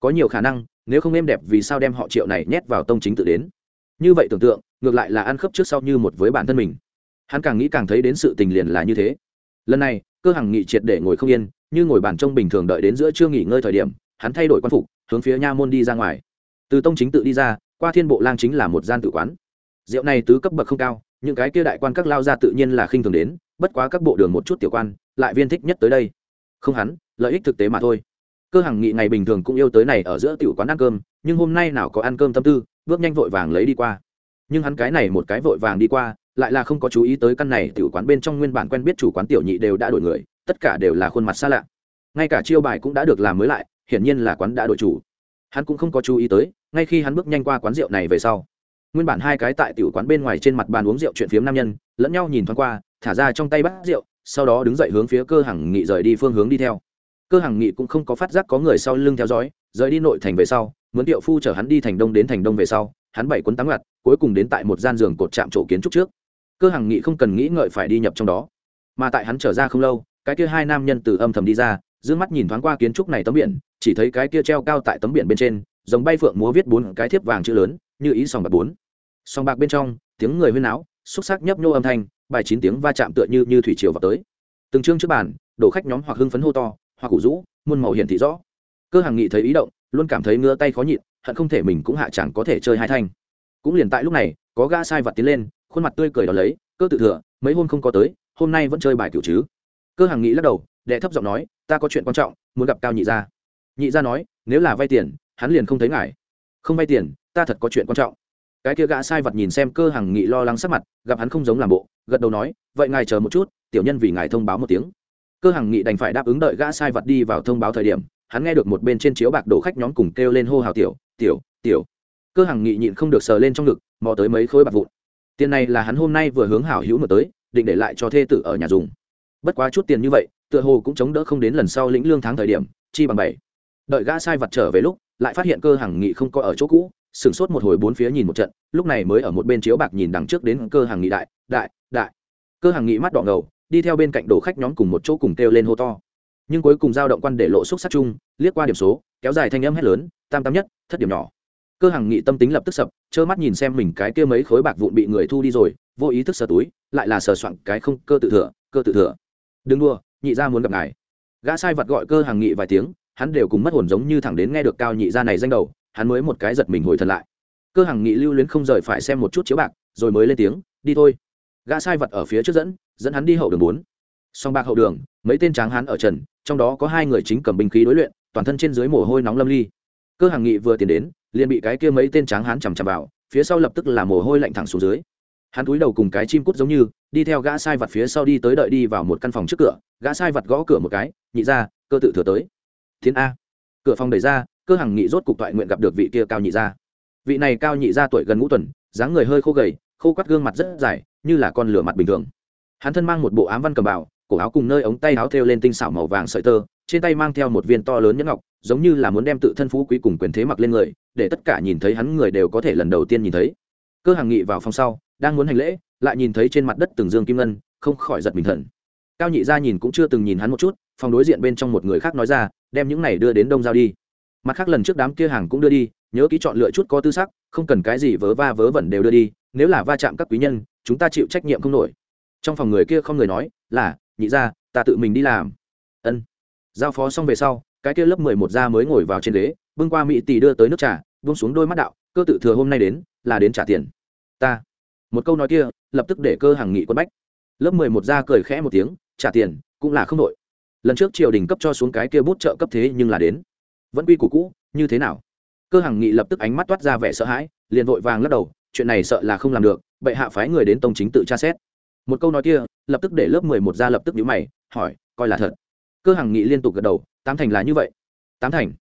Có nhiều khả năng, nếu không êm đẹp vì sao đem họ triệu này nhét vào tông chính tự đến? Như vậy tưởng tượng, ngược lại là ăn khớp trước sau như một với bản thân mình. Hắn càng nghĩ càng thấy đến sự tình liền là như thế. Lần này, cơ hằng nghị triệt để ngồi không yên, như ngồi bàn trông bình thường đợi đến giữa chưa nghỉ ngơi thời điểm, hắn thay đổi quan phục, hướng phía nha môn đi ra ngoài. Từ tông chính tự đi ra, qua thiên bộ lang chính là một gian tự quán. Rượu này tứ cấp bậc không cao, những cái kia đại quan các lao ra tự nhiên là khinh thường đến bất quá các bộ đường một chút tiểu quan, lại viên thích nhất tới đây. Không hắn, lợi ích thực tế mà thôi. Cơ hằng nghị ngày bình thường cũng yêu tới này ở giữa tiểu quán ăn cơm, nhưng hôm nay nào có ăn cơm tâm tư, bước nhanh vội vàng lấy đi qua. Nhưng hắn cái này một cái vội vàng đi qua, lại là không có chú ý tới căn này tiểu quán bên trong nguyên bản quen biết chủ quán tiểu nhị đều đã đổi người, tất cả đều là khuôn mặt xa lạ. Ngay cả chiêu bài cũng đã được làm mới lại, hiển nhiên là quán đã đổi chủ. Hắn cũng không có chú ý tới, ngay khi hắn bước nhanh qua quán rượu này về sau, nguyên bản hai cái tại tiểu quán bên ngoài trên mặt bàn uống rượu chuyện phiếm nam nhân, lẫn nhau nhìn thoáng qua thả ra trong tay bát rượu, sau đó đứng dậy hướng phía cơ hằng nghị rời đi phương hướng đi theo. Cơ hằng nghị cũng không có phát giác có người sau lưng theo dõi, rời đi nội thành về sau muốn tiệu phu chở hắn đi thành đông đến thành đông về sau, hắn bảy cuốn tám ngặt, cuối cùng đến tại một gian giường cột chạm chỗ kiến trúc trước. Cơ hằng nghị không cần nghĩ ngợi phải đi nhập trong đó. Mà tại hắn trở ra không lâu, cái kia hai nam nhân từ âm thầm đi ra d mắt nhìn thoáng qua kiến trúc này tấm biển, chỉ thấy cái kia treo cao tại tấm biển bên trên, giống bay phượng múa viết bốn cái thiếp vàng chữ lớn, như ý sòng bạc bốn. Sòng bạc bên trong, tiếng người huyên áo xúc sắc nhấp nhô âm thanh bài chín tiếng va chạm tựa như như thủy triều vào tới. Từng chương trước bàn, đổ khách nhóm hoặc hưng phấn hô to, hoặc củ rũ, muôn màu hiển thị rõ. Cơ hàng nghị thấy ý động, luôn cảm thấy ngứa tay khó nhịn, hận không thể mình cũng hạ chẳng có thể chơi hai thanh. Cũng liền tại lúc này, có ga sai vặt tiến lên, khuôn mặt tươi cười đón lấy, cơ tự thừa, mấy hôm không có tới, hôm nay vẫn chơi bài kiểu chứ? Cơ hàng nghị lắc đầu, đệ thấp giọng nói, ta có chuyện quan trọng, muốn gặp cao nhị gia. Nhị gia nói, nếu là vay tiền, hắn liền không thấy ngài. Không vay tiền, ta thật có chuyện quan trọng cái kia gã sai vật nhìn xem cơ hằng nghị lo lắng sắc mặt, gặp hắn không giống làm bộ, gật đầu nói, vậy ngài chờ một chút, tiểu nhân vì ngài thông báo một tiếng. Cơ hằng nghị đành phải đáp ứng đợi gã sai vật đi vào thông báo thời điểm, hắn nghe được một bên trên chiếu bạc đổ khách nhóm cùng kêu lên hô hào tiểu tiểu tiểu. Cơ hằng nghị nhịn không được sờ lên trong ngực, mò tới mấy khối bạc vụn. Tiền này là hắn hôm nay vừa hướng hảo hữu mở tới, định để lại cho thê tử ở nhà dùng. Bất quá chút tiền như vậy, tựa hồ cũng chống đỡ không đến lần sau lĩnh lương tháng thời điểm, chi bằng bảy. Đợi gã sai vật trở về lúc, lại phát hiện cơ hằng nghị không có ở chỗ cũ sửng sốt một hồi bốn phía nhìn một trận, lúc này mới ở một bên chiếu bạc nhìn đằng trước đến cơ hàng nghị đại đại đại. Cơ hàng nghị mắt đỏ ngầu, đi theo bên cạnh đồ khách nhóm cùng một chỗ cùng kêu lên hô to. Nhưng cuối cùng giao động quan để lộ xúc sắc chung, liếc qua điểm số, kéo dài thanh âm hét lớn, tam tam nhất, thất điểm nhỏ. Cơ hàng nghị tâm tính lập tức sập, trơ mắt nhìn xem mình cái kia mấy khối bạc vụn bị người thu đi rồi, vô ý thức sờ túi, lại là sờ soạn cái không, cơ tự thừa, cơ tự thừa. Đừng đua nhị ra muốn gặp ngài. Gã sai vật gọi cơ hàng nghị vài tiếng, hắn đều cùng mất hồn giống như thẳng đến nghe được cao nhị ra này danh đầu hắn mới một cái giật mình hồi thần lại. Cơ hàng nghị lưu luyến không rời phải xem một chút chiếu bạc, rồi mới lên tiếng, đi thôi. Gã sai vật ở phía trước dẫn dẫn hắn đi hậu đường bốn. Song bạc hậu đường, mấy tên tráng hắn ở trần, trong đó có hai người chính cầm binh khí đối luyện, toàn thân trên dưới mồ hôi nóng lâm ly. Cơ hàng nghị vừa tiến đến, liền bị cái kia mấy tên tráng hắn chằm chằm vào, phía sau lập tức là mồ hôi lạnh thẳng xuống dưới. Hắn cúi đầu cùng cái chim cút giống như, đi theo gã sai vặt phía sau đi tới đợi đi vào một căn phòng trước cửa, gã sai vặt gõ cửa một cái, nhị ra, cơ tự thừa tới. Thiên a. Cửa phòng đẩy ra cơ Hằng nghị rốt cục toại nguyện gặp được vị kia cao nhị gia. Vị này cao nhị gia tuổi gần ngũ tuần, dáng người hơi khô gầy, khô quắt gương mặt rất dài, như là con lửa mặt bình thường. Hắn thân mang một bộ ám văn cầm bảo cổ áo cùng nơi ống tay áo thêu lên tinh xảo màu vàng sợi tơ, trên tay mang theo một viên to lớn nhẫn ngọc, giống như là muốn đem tự thân phú quý cùng quyền thế mặc lên người, để tất cả nhìn thấy hắn người đều có thể lần đầu tiên nhìn thấy. Cơ hàng nghị vào phòng sau, đang muốn hành lễ, lại nhìn thấy trên mặt đất từng dương kim ngân, không khỏi giật mình thần. Cao nhị gia nhìn cũng chưa từng nhìn hắn một chút, phòng đối diện bên trong một người khác nói ra, đem những này đưa đến đông giao đi mặt khác lần trước đám kia hàng cũng đưa đi, nhớ ký chọn lựa chút có tư sắc, không cần cái gì vớ va vớ vẩn đều đưa đi, nếu là va chạm các quý nhân, chúng ta chịu trách nhiệm không nổi. Trong phòng người kia không người nói, là, nhị ra ta tự mình đi làm. Ân. Giao phó xong về sau, cái kia lớp mười một ra mới ngồi vào trên ghế, bưng qua mỹ tỷ đưa tới nước trà, buông xuống đôi mắt đạo, cơ tự thừa hôm nay đến, là đến trả tiền. Ta. Một câu nói kia, lập tức để cơ hàng nghị quân bách. Lớp mười một ra cười khẽ một tiếng, trả tiền, cũng là không đội. Lần trước triều đình cấp cho xuống cái kia bút trợ cấp thế nhưng là đến vẫn quy củ cũ, như thế nào? Cơ Hằng nghị lập tức ánh mắt toát ra vẻ sợ hãi, liền vội vàng lắc đầu, chuyện này sợ là không làm được, bệ hạ phái người đến tông chính tự tra xét. Một câu nói kia, lập tức để lớp mười một ra lập tức nhíu mày, hỏi, coi là thật. Cơ Hằng nghị liên tục gật đầu, tám thành là như vậy. Tám thành?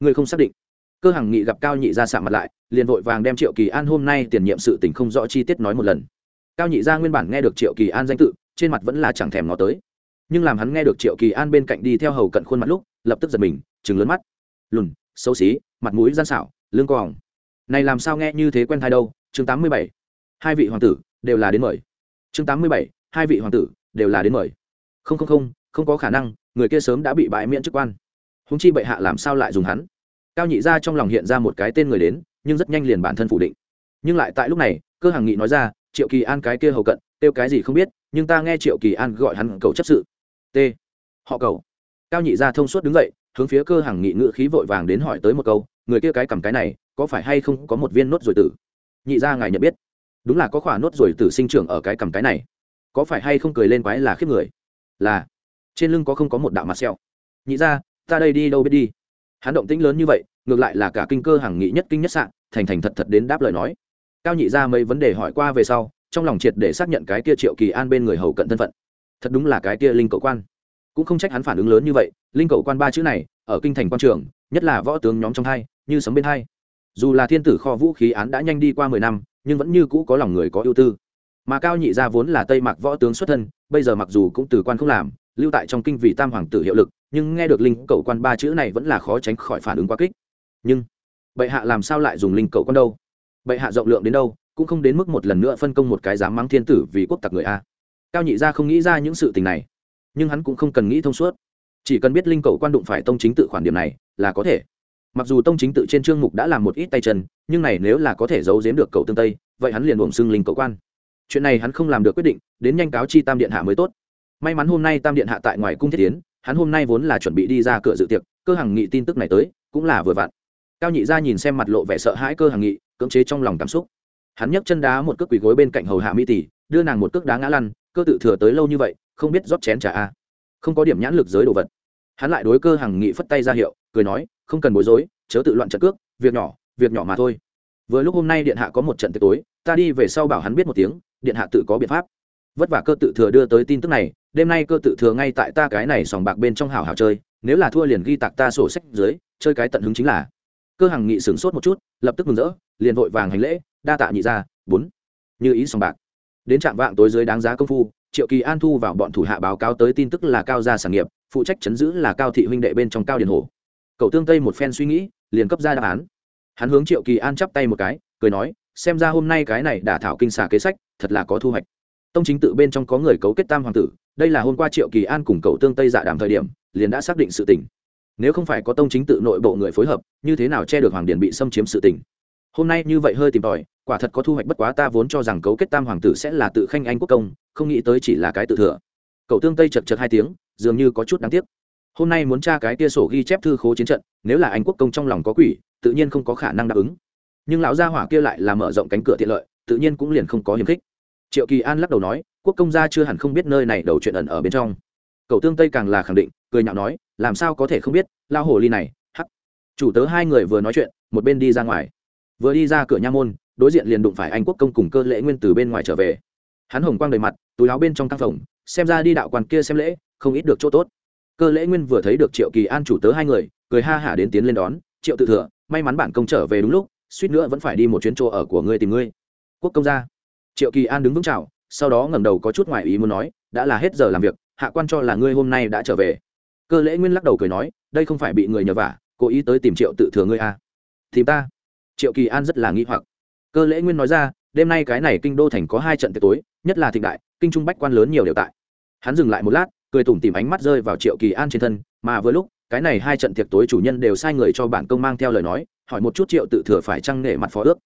Người không xác định. Cơ Hằng nghị gặp cao nhị ra sạm mặt lại, liền vội vàng đem triệu kỳ an hôm nay tiền nhiệm sự tình không rõ chi tiết nói một lần. Cao nhị ra nguyên bản nghe được triệu kỳ an danh tự, trên mặt vẫn là chẳng thèm nó tới. Nhưng làm hắn nghe được triệu kỳ an bên cạnh đi theo hầu cận khuôn mặt lúc, lập tức giật mình chừng lớn mắt lùn, xấu xí, mặt mũi gian xảo lương còng. Này làm sao nghe như thế quen thai đâu? Chương tám mươi bảy. Hai vị hoàng tử đều là đến mời. Chương tám mươi bảy. Hai vị hoàng tử đều là đến mời. Không không không không có khả năng, người kia sớm đã bị bãi miễn chức quan. Húng chi bệ hạ làm sao lại dùng hắn? Cao nhị ra trong lòng hiện ra một cái tên người đến, nhưng rất nhanh liền bản thân phủ định. Nhưng lại tại lúc này, cơ hàng nghị nói ra, triệu kỳ an cái kia hầu cận, kêu cái gì không biết, nhưng ta nghe triệu kỳ an gọi hắn cầu chấp sự. T. Họ cầu. Cao nhị ra thông suốt đứng dậy hướng phía cơ hàng nghị ngự khí vội vàng đến hỏi tới một câu, người kia cái cầm cái này, có phải hay không có một viên nốt rồi tử? Nhị ra ngài nhận biết. Đúng là có khỏa nốt rồi tử sinh trưởng ở cái cầm cái này. Có phải hay không cười lên quái là khiếp người? Là. Trên lưng có không có một đạo mặt xẹo nhị ra ta đây đi đâu biết đi? Hắn động tĩnh lớn như vậy, ngược lại là cả kinh cơ hàng nghị nhất kinh nhất sạn thành thành thật thật đến đáp lời nói. Cao nhị ra mấy vấn đề hỏi qua về sau, trong lòng triệt để xác nhận cái kia triệu kỳ an bên người hầu cận thân phận. Thật đúng là cái kia linh cậu quan cũng không trách hắn phản ứng lớn như vậy, linh cậu quan ba chữ này, ở kinh thành quan trường, nhất là võ tướng nhóm trong hai, như sấm bên hai. Dù là thiên tử kho vũ khí án đã nhanh đi qua mười năm, nhưng vẫn như cũ có lòng người có ưu tư. Mà cao nhị gia vốn là tây mạc võ tướng xuất thân, bây giờ mặc dù cũng từ quan không làm, lưu tại trong kinh vị tam hoàng tử hiệu lực, nhưng nghe được linh cậu quan ba chữ này vẫn là khó tránh khỏi phản ứng quá kích. Nhưng, bệ hạ làm sao lại dùng linh cậu quan đâu? Bệ hạ rộng lượng đến đâu, cũng không đến mức một lần nữa phân công một cái dám mắng thiên tử vì quốc tặc người a. Cao nhị gia không nghĩ ra những sự tình này nhưng hắn cũng không cần nghĩ thông suốt. Chỉ cần biết linh cầu quan đụng phải tông chính tự khoản điểm này, là có thể. Mặc dù tông chính tự trên chương mục đã làm một ít tay chân, nhưng này nếu là có thể giấu giếm được cầu tương tây, vậy hắn liền buồng xưng linh cầu quan. Chuyện này hắn không làm được quyết định, đến nhanh cáo chi tam điện hạ mới tốt. May mắn hôm nay tam điện hạ tại ngoài cung thiết tiến, hắn hôm nay vốn là chuẩn bị đi ra cửa dự tiệc, cơ hằng nghị tin tức này tới, cũng là vừa vặn. Cao nhị ra nhìn xem mặt lộ vẻ sợ hãi cơ hằng nghị, cưỡng chế trong lòng cảm xúc. Hắn nhấc chân đá một cước quỳ gối bên cạnh hầu hạ mỹ tỷ, đưa nàng một cước đá ngã lăn, cơ tự thừa tới lâu như vậy không biết rót chén trà a. Không có điểm nhãn lực giới đồ vật. Hắn lại đối cơ hằng nghị phất tay ra hiệu, cười nói, không cần bối rối, chớ tự loạn trận cước, việc nhỏ việc nhỏ mà thôi. Vừa lúc hôm nay điện hạ có một trận tiệc tối, ta đi về sau bảo hắn biết một tiếng, điện hạ tự có biện pháp. Vất vả cơ tự thừa đưa tới tin tức này, đêm nay cơ tự thừa ngay tại ta cái này sòng bạc bên trong hảo hảo chơi, nếu là thua liền ghi tạc ta sổ sách dưới, chơi cái tận hứng chính là. Cơ hằng nghị sửng sốt một chút, lập tức mừng rỡ, liền vội vàng hành lễ, đa tạ nhị ra bốn. Như ý sòng bạc. Đến trạm vạng tối dưới đáng giá công phu triệu kỳ an thu vào bọn thủ hạ báo cáo tới tin tức là cao gia sản nghiệp, phụ trách chấn giữ là cao thị huynh đệ bên trong cao điền hồ cậu tương tây một phen suy nghĩ, liền cấp ra đáp án. Hắn hướng triệu kỳ an chắp tay một cái, cười nói, xem ra hôm nay cái này đả thảo kinh xà kế sách, thật là có thu hoạch. Tông chính tự bên trong có người cấu kết tam hoàng tử, đây là hôm qua triệu kỳ an cùng cậu tương tây dạ đàm thời điểm, liền đã xác định sự tình. Nếu không phải có tông chính tự nội bộ người phối hợp, như thế nào che được hoàng điền bị xâm chiếm sự tình? Hôm nay như vậy hơi tìm tòi, quả thật có thu hoạch bất quá ta vốn cho rằng cấu kết tam hoàng tử sẽ là tự khanh anh quốc công, không nghĩ tới chỉ là cái tự thừa. Cậu tương tây chật chật hai tiếng, dường như có chút đáng tiếc. Hôm nay muốn tra cái tia sổ ghi chép thư khố chiến trận, nếu là anh quốc công trong lòng có quỷ, tự nhiên không có khả năng đáp ứng. Nhưng lão gia hỏa kia lại là mở rộng cánh cửa tiện lợi, tự nhiên cũng liền không có hiềm khích. Triệu kỳ an lắc đầu nói, quốc công gia chưa hẳn không biết nơi này đầu chuyện ẩn ở bên trong. Cậu tương tây càng là khẳng định, cười nhạo nói, làm sao có thể không biết lao hồ ly này, hắc. Chủ tớ hai người vừa nói chuyện, một bên đi ra ngoài vừa đi ra cửa nha môn, đối diện liền đụng phải anh quốc công cùng cơ lễ nguyên từ bên ngoài trở về. Hắn hồng quang đầy mặt, túi áo bên trong căng phòng xem ra đi đạo quan kia xem lễ, không ít được chỗ tốt. Cơ lễ nguyên vừa thấy được triệu kỳ an chủ tớ hai người, cười ha hả đến tiến lên đón, triệu tự thừa, may mắn bản công trở về đúng lúc, suýt nữa vẫn phải đi một chuyến chỗ ở của ngươi tìm ngươi. Quốc công gia. Triệu kỳ an đứng vững chào, sau đó ngẩng đầu có chút ngoài ý muốn nói, đã là hết giờ làm việc, hạ quan cho là ngươi hôm nay đã trở về. Cơ lễ nguyên lắc đầu cười nói, đây không phải bị người nhờ vả, cố ý tới tìm triệu tự thừa ngươi à. tìm ta triệu kỳ an rất là nghi hoặc. Cơ lễ nguyên nói ra, đêm nay cái này kinh đô thành có hai trận tiệc tối, nhất là thịnh đại, kinh trung bách quan lớn nhiều đều tại. Hắn dừng lại một lát, cười tủm tìm ánh mắt rơi vào triệu kỳ an trên thân, mà vừa lúc, cái này hai trận tiệc tối chủ nhân đều sai người cho bản công mang theo lời nói, hỏi một chút triệu tự thừa phải trăng nể mặt phó ước.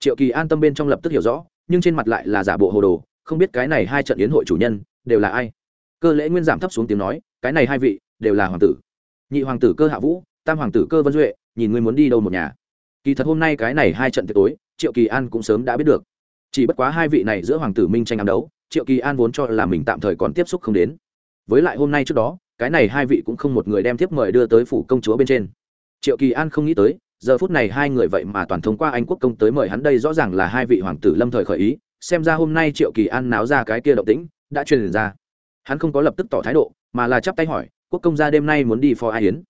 Triệu kỳ an tâm bên trong lập tức hiểu rõ, nhưng trên mặt lại là giả bộ hồ đồ, không biết cái này hai trận yến hội chủ nhân đều là ai. Cơ lễ nguyên giảm thấp xuống tiếng nói, cái này hai vị đều là hoàng tử. Nhị hoàng tử cơ hạ vũ, tam hoàng tử cơ vân duệ, nhìn ngươi muốn đi đâu một nhà? Kỳ thật hôm nay cái này hai trận tiệc tối, triệu kỳ an cũng sớm đã biết được. Chỉ bất quá hai vị này giữa hoàng tử minh tranh ám đấu, triệu kỳ an vốn cho là mình tạm thời còn tiếp xúc không đến. Với lại hôm nay trước đó, cái này hai vị cũng không một người đem tiếp mời đưa tới phủ công chúa bên trên. Triệu kỳ an không nghĩ tới, giờ phút này hai người vậy mà toàn thông qua anh quốc công tới mời hắn đây rõ ràng là hai vị hoàng tử lâm thời khởi ý, xem ra hôm nay triệu kỳ an náo ra cái kia động tĩnh, đã truyền ra. Hắn không có lập tức tỏ thái độ, mà là chắp tay hỏi, quốc công ra đêm nay muốn đi phò ai hiến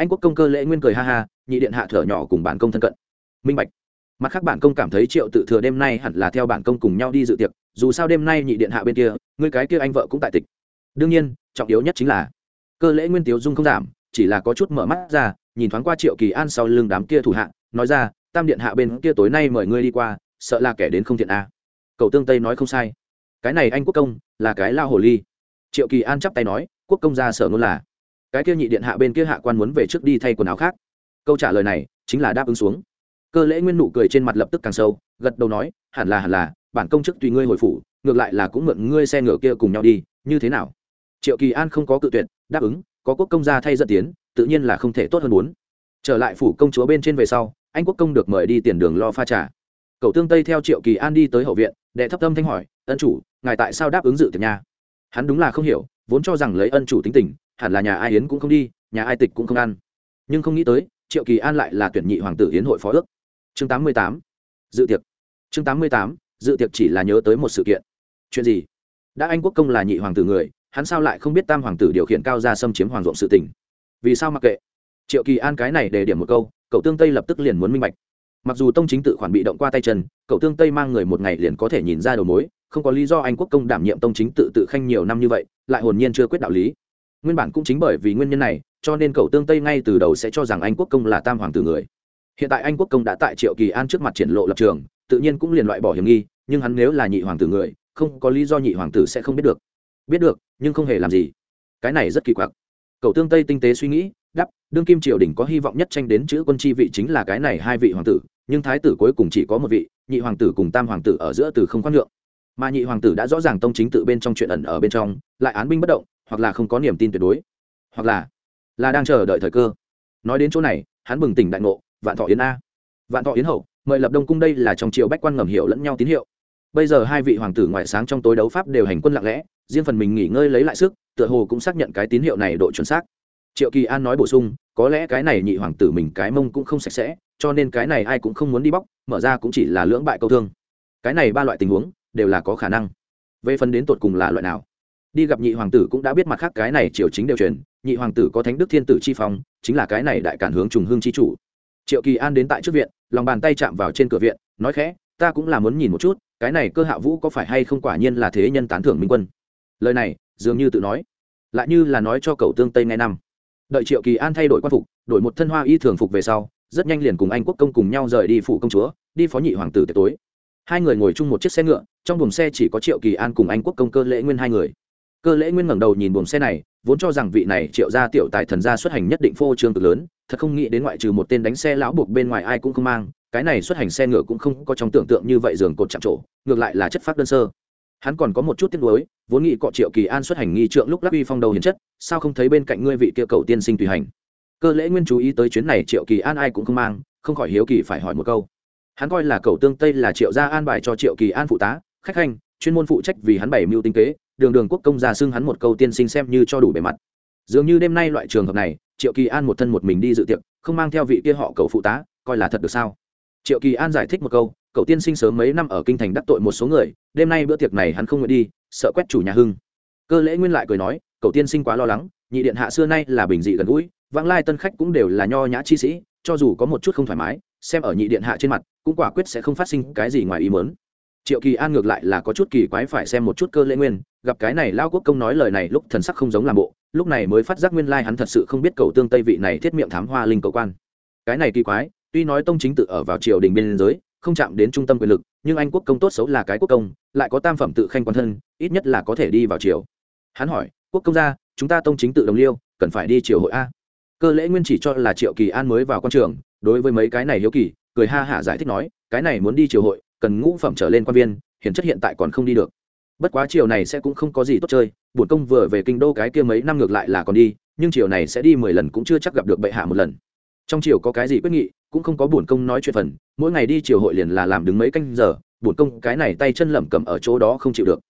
anh quốc công cơ lễ nguyên cười ha ha, nhị điện hạ thở nhỏ cùng bản công thân cận minh bạch. Mặt khác bản công cảm thấy triệu tự thừa đêm nay hẳn là theo bản công cùng nhau đi dự tiệc, dù sao đêm nay nhị điện hạ bên kia người cái kia anh vợ cũng tại tịch. Đương nhiên, trọng yếu nhất chính là, cơ lễ nguyên tiếu dung không giảm, chỉ là có chút mở mắt ra, nhìn thoáng qua triệu kỳ an sau lưng đám kia thủ hạ, nói ra, tam điện hạ bên kia tối nay mời ngươi đi qua, sợ là kẻ đến không thiện a. À. cầu tương tây nói không sai. Cái này anh quốc công, là cái lao hồ ly. Triệu kỳ an chắp tay nói, quốc công ra sở ngôn là. Cái kia nhị điện hạ bên kia hạ quan muốn về trước đi thay quần áo khác. Câu trả lời này, chính là đáp ứng xuống cơ lễ nguyên nụ cười trên mặt lập tức càng sâu, gật đầu nói, hẳn là hẳn là, bản công chức tùy ngươi hồi phủ, ngược lại là cũng mượn ngươi xe ngựa kia cùng nhau đi, như thế nào? Triệu kỳ an không có cự tuyệt, đáp ứng, có quốc công gia thay dẫn tiến, tự nhiên là không thể tốt hơn muốn. Trở lại phủ công chúa bên trên về sau, anh quốc công được mời đi tiền đường lo pha trà. Cậu tương tây theo triệu kỳ an đi tới hậu viện, đệ thấp tâm thanh hỏi, ân chủ, ngài tại sao đáp ứng dự tiệc nhà? hắn đúng là không hiểu, vốn cho rằng lấy ân chủ tính tình, hẳn là nhà ai yến cũng không đi, nhà ai tịch cũng không ăn. Nhưng không nghĩ tới, triệu kỳ an lại là tuyển nhị hoàng tử yến hội phó ước chương tám mươi tám. Dự tiệc. Chương tám mươi tám, dự tiệc chỉ là nhớ tới một sự kiện. Chuyện gì? Đã anh quốc công là nhị hoàng tử người, hắn sao lại không biết tam hoàng tử điều khiển cao ra xâm chiếm hoàng ruộng sự tình? Vì sao mặc kệ? Triệu kỳ an cái này để điểm một câu, cậu tương tây lập tức liền muốn minh bạch. Mặc dù tông chính tự khoản bị động qua tay chân, cậu tương tây mang người một ngày liền có thể nhìn ra đầu mối, không có lý do anh quốc công đảm nhiệm tông chính tự tự khanh nhiều năm như vậy, lại hồn nhiên chưa quyết đạo lý. Nguyên bản cũng chính bởi vì nguyên nhân này, cho nên cậu tương tây ngay từ đầu sẽ cho rằng anh quốc công là tam hoàng tử người hiện tại anh quốc công đã tại triệu kỳ an trước mặt triển lộ lập trường, tự nhiên cũng liền loại bỏ hiểm nghi, nhưng hắn nếu là nhị hoàng tử người, không có lý do nhị hoàng tử sẽ không biết được. Biết được, nhưng không hề làm gì. Cái này rất kỳ quặc. Cậu tương tây tinh tế suy nghĩ đắp đương kim triều đình có hy vọng nhất tranh đến chữ quân chi vị chính là cái này hai vị hoàng tử, nhưng thái tử cuối cùng chỉ có một vị, nhị hoàng tử cùng tam hoàng tử ở giữa từ không khoan nhượng. Mà nhị hoàng tử đã rõ ràng tông chính tự bên trong chuyện ẩn ở bên trong, lại án binh bất động, hoặc là không có niềm tin tuyệt đối, hoặc là là đang chờ đợi thời cơ. Nói đến chỗ này, hắn bừng tỉnh đại ngộ vạn thọ yến a. Vạn thọ yến hậu, mời lập đông cung đây là trong triều bách quan ngầm hiểu lẫn nhau tín hiệu. Bây giờ hai vị hoàng tử ngoại sáng trong tối đấu pháp đều hành quân lặng lẽ, riêng phần mình nghỉ ngơi lấy lại sức, tựa hồ cũng xác nhận cái tín hiệu này độ chuẩn xác. Triệu kỳ an nói bổ sung, có lẽ cái này nhị hoàng tử mình cái mông cũng không sạch sẽ, cho nên cái này ai cũng không muốn đi bóc, mở ra cũng chỉ là lưỡng bại câu thương. Cái này ba loại tình huống, đều là có khả năng. Về phần đến tột cùng là loại nào? Đi gặp nhị hoàng tử cũng đã biết mặt khác cái này triều chính đều truyền, nhị hoàng tử có thánh đức thiên tử chi phong, chính là cái này đại cản hướng trùng hương chi chủ triệu kỳ an đến tại trước viện, lòng bàn tay chạm vào trên cửa viện, nói khẽ, ta cũng là muốn nhìn một chút, cái này cơ hạ vũ có phải hay không quả nhiên là thế nhân tán thưởng minh quân? Lời này, dường như tự nói, lại như là nói cho cầu tương tây ngay năm. Đợi triệu kỳ an thay đổi quan phục, đổi một thân hoa y thường phục về sau, rất nhanh liền cùng anh quốc công cùng nhau rời đi phủ công chúa, đi phó nhị hoàng tử tối. Hai người ngồi chung một chiếc xe ngựa, trong buồng xe chỉ có triệu kỳ an cùng anh quốc công cơ lễ nguyên hai người cơ lễ nguyên ngẩng đầu nhìn buồng xe này, vốn cho rằng vị này triệu gia tiểu tài thần gia xuất hành nhất định phô trương cực lớn, thật không nghĩ đến ngoại trừ một tên đánh xe lão buộc bên ngoài ai cũng không mang, cái này xuất hành xe ngựa cũng không có trong tưởng tượng như vậy giường cột chạm trổ, ngược lại là chất phát đơn sơ. Hắn còn có một chút tiếc nuối, vốn nghĩ cọ triệu kỳ an xuất hành nghi trượng lúc lắc uy phong đầu hiền chất, sao không thấy bên cạnh ngươi vị kia cầu tiên sinh tùy hành? Cơ lễ nguyên chú ý tới chuyến này triệu kỳ an ai cũng không mang, không khỏi hiếu kỳ phải hỏi một câu. Hắn coi là cầu tương tây là triệu gia an bài cho triệu kỳ an phụ tá, khách hành chuyên môn phụ trách vì hắn bảy mưu tinh kế đường đường quốc công gia xưng hắn một câu tiên sinh xem như cho đủ bề mặt. Dường như đêm nay loại trường hợp này, triệu kỳ an một thân một mình đi dự tiệc, không mang theo vị kia họ cậu phụ tá, coi là thật được sao? Triệu kỳ an giải thích một câu, cậu tiên sinh sớm mấy năm ở kinh thành đắc tội một số người, đêm nay bữa tiệc này hắn không nguyện đi, sợ quét chủ nhà hưng. Cơ lễ nguyên lại cười nói, cậu tiên sinh quá lo lắng, nhị điện hạ xưa nay là bình dị gần gũi, vãng lai tân khách cũng đều là nho nhã chi sĩ, cho dù có một chút không thoải mái, xem ở nhị điện hạ trên mặt, cũng quả quyết sẽ không phát sinh cái gì ngoài ý mớn triệu kỳ an ngược lại là có chút kỳ quái phải xem một chút cơ lễ nguyên, gặp cái này lao quốc công nói lời này lúc thần sắc không giống làm bộ, lúc này mới phát giác nguyên lai hắn thật sự không biết cầu tương tây vị này thiết miệng thám hoa linh cầu quan. Cái này kỳ quái, tuy nói tông chính tự ở vào triều đình biên giới, không chạm đến trung tâm quyền lực, nhưng anh quốc công tốt xấu là cái quốc công, lại có tam phẩm tự khanh quan thân, ít nhất là có thể đi vào triều. Hắn hỏi, quốc công gia, chúng ta tông chính tự đồng liêu, cần phải đi triều hội a? Cơ lễ nguyên chỉ cho là triệu kỳ an mới vào quan trường, đối với mấy cái này hiếu kỳ, cười ha hả giải thích nói, cái này muốn đi triều hội cần ngũ phẩm trở lên quan viên hiện chất hiện tại còn không đi được. Bất quá chiều này sẽ cũng không có gì tốt chơi, bổn công vừa về kinh đô cái kia mấy năm ngược lại là còn đi, nhưng chiều này sẽ đi mười lần cũng chưa chắc gặp được bệ hạ một lần. Trong chiều có cái gì quyết nghị, cũng không có bổn công nói chuyện phần, mỗi ngày đi chiều hội liền là làm đứng mấy canh giờ, bổn công cái này tay chân lẩm cẩm ở chỗ đó không chịu được.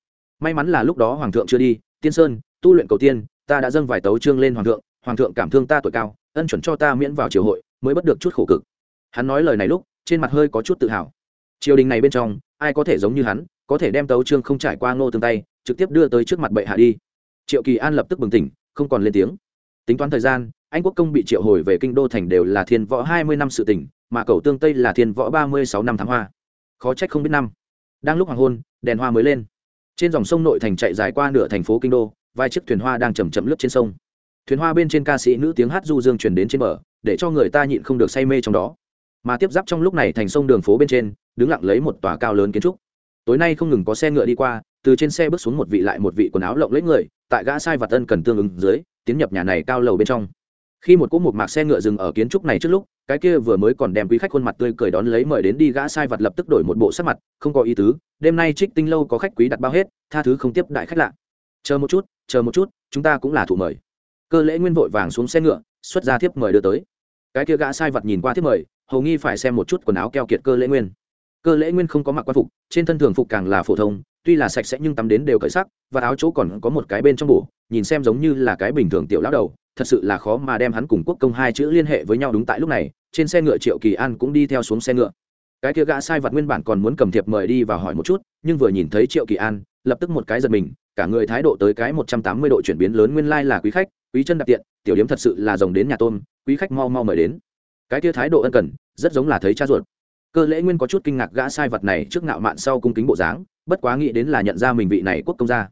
May mắn là lúc đó hoàng thượng chưa đi, tiên sơn, tu luyện cầu tiên, ta đã dâng vài tấu trương lên hoàng thượng hoàng thượng cảm thương ta tuổi cao, ân chuẩn cho ta miễn vào triều hội, mới bất được chút khổ cực. Hắn nói lời này lúc, trên mặt hơi có chút tự hào triều đình này bên trong, ai có thể giống như hắn, có thể đem tấu trương không trải qua ngô tương tay, trực tiếp đưa tới trước mặt bệ hạ đi. Triệu kỳ an lập tức bừng tỉnh, không còn lên tiếng. Tính toán thời gian, anh quốc công bị triệu hồi về kinh đô thành đều là thiên võ hai mươi năm sự tỉnh, mà cầu tương tây là thiên võ ba mươi sáu năm tháng hoa. Khó trách không biết năm. Đang lúc hoàng hôn, đèn hoa mới lên. Trên dòng sông nội thành chạy dài qua nửa thành phố kinh đô, vài chiếc thuyền hoa đang chầm chậm lướt trên sông. Thuyền hoa bên trên ca sĩ nữ tiếng hát du dương truyền đến trên bờ, để cho người ta nhịn không được say mê trong đó mà tiếp giáp trong lúc này thành sông đường phố bên trên, đứng lặng lấy một tòa cao lớn kiến trúc. Tối nay không ngừng có xe ngựa đi qua, từ trên xe bước xuống một vị lại một vị quần áo lộng lấy người, tại gã sai vật tân cần tương ứng dưới, tiến nhập nhà này cao lầu bên trong. Khi một cỗ một mạc xe ngựa dừng ở kiến trúc này trước lúc, cái kia vừa mới còn đem quý khách khuôn mặt tươi cười đón lấy mời đến đi, gã sai vật lập tức đổi một bộ sắc mặt, không có ý tứ, đêm nay trích tinh lâu có khách quý đặt bao hết, tha thứ không tiếp đại khách lạ. Chờ một chút, chờ một chút, chúng ta cũng là thủ mời. Cơ lễ nguyên vội vàng xuống xe ngựa, xuất ra thiếp mời đưa tới. Cái kia gã sai vật nhìn qua thiếp mời hầu nghi phải xem một chút quần áo keo kiệt cơ lễ nguyên. Cơ lễ nguyên không có mặc quan phục, trên thân thường phục càng là phổ thông, tuy là sạch sẽ nhưng tắm đến đều cởi sắc, và áo chỗ còn có một cái bên trong bổ, nhìn xem giống như là cái bình thường tiểu lão đầu, thật sự là khó mà đem hắn cùng quốc công hai chữ liên hệ với nhau đúng tại lúc này, trên xe ngựa triệu kỳ an cũng đi theo xuống xe ngựa. Cái kia gã sai vật nguyên bản còn muốn cầm thiệp mời đi và hỏi một chút, nhưng vừa nhìn thấy triệu kỳ an, lập tức một cái giật mình, cả người thái độ tới cái một trăm tám mươi độ chuyển biến lớn nguyên lai là quý khách, quý chân đặc tiện, tiểu điếm thật sự là rồng đến nhà tôm, quý khách mau mau mời đến cái tia thái độ ân cần, rất giống là thấy cha ruột cơ lễ nguyên có chút kinh ngạc gã sai vật này trước ngạo mạn sau cung kính bộ dáng, bất quá nghĩ đến là nhận ra mình vị này quốc công gia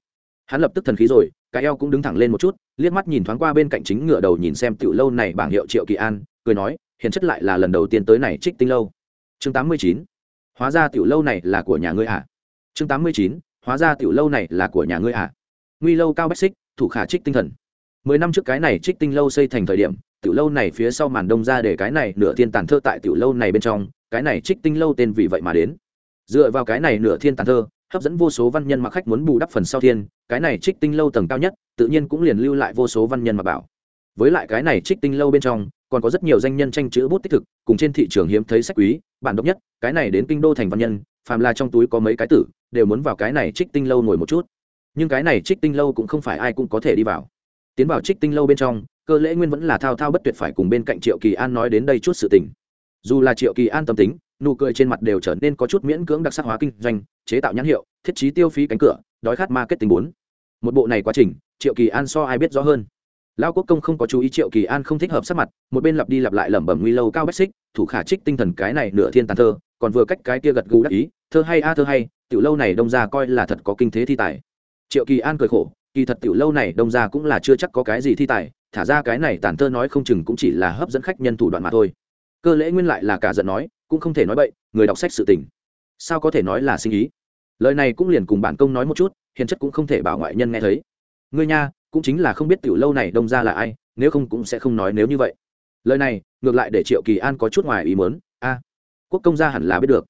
hắn lập tức thần khí rồi, cái eo cũng đứng thẳng lên một chút, liếc mắt nhìn thoáng qua bên cạnh chính ngựa đầu nhìn xem tiểu lâu này bảng hiệu triệu kỳ an, cười nói hiện chất lại là lần đầu tiên tới này trích tinh lâu chương tám mươi chín, hóa ra tiểu lâu này là của nhà ngươi ạ à? chương tám mươi chín, hóa ra tiểu lâu này là của nhà ngươi ạ à? nguy lâu cao bách xích, thủ khả trích tinh thần mười năm trước cái này trích tinh lâu xây thành thời điểm, tiểu lâu này phía sau màn đông ra để cái này nửa thiên tàn thơ tại tiểu lâu này bên trong, cái này trích tinh lâu tên vì vậy mà đến. Dựa vào cái này nửa thiên tàn thơ, hấp dẫn vô số văn nhân mặc khách muốn bù đắp phần sau thiên, cái này trích tinh lâu tầng cao nhất, tự nhiên cũng liền lưu lại vô số văn nhân mà bảo. Với lại cái này trích tinh lâu bên trong, còn có rất nhiều danh nhân tranh chữ bút tích thực, cùng trên thị trường hiếm thấy sách quý, bản độc nhất, cái này đến kinh đô thành văn nhân, phàm là trong túi có mấy cái tử, đều muốn vào cái này trích tinh lâu ngồi một chút. Nhưng cái này trích tinh lâu cũng không phải ai cũng có thể đi vào tiến vào trích tinh lâu bên trong, cơ lễ nguyên vẫn là thao thao bất tuyệt phải cùng bên cạnh triệu kỳ an nói đến đây chút sự tình. Dù là triệu kỳ an tâm tính, nụ cười trên mặt đều trở nên có chút miễn cưỡng đặc sắc hóa kinh doanh, chế tạo nhãn hiệu, thiết trí tiêu phí cánh cửa, đói khát ma kết tình bốn. Một bộ này quá trình, triệu kỳ an so ai biết rõ hơn. Lao quốc công không có chú ý triệu kỳ an không thích hợp sắc mặt, một bên lặp đi lặp lại lẩm bẩm nguy lâu cao bách xích, thủ khả trích tinh thần cái này nửa thiên tàn thơ, còn vừa cách cái kia gật gù đắc ý, thơ hay a thơ hay, tiểu lâu này đông ra coi là thật có kinh thế thi tài. Triệu kỳ an cười khổ kỳ thật tiểu lâu này đông ra cũng là chưa chắc có cái gì thi tài, thả ra cái này tản thơ nói không chừng cũng chỉ là hấp dẫn khách nhân thủ đoạn mà thôi. Cơ lễ nguyên lại là cả giận nói, cũng không thể nói bậy, người đọc sách sự tình. Sao có thể nói là sinh ý? Lời này cũng liền cùng bản công nói một chút, hiền chất cũng không thể bảo ngoại nhân nghe thấy. Ngươi nha, cũng chính là không biết tiểu lâu này đông ra là ai, nếu không cũng sẽ không nói nếu như vậy. Lời này, ngược lại để triệu kỳ an có chút ngoài ý mớn a, quốc công gia hẳn là biết được.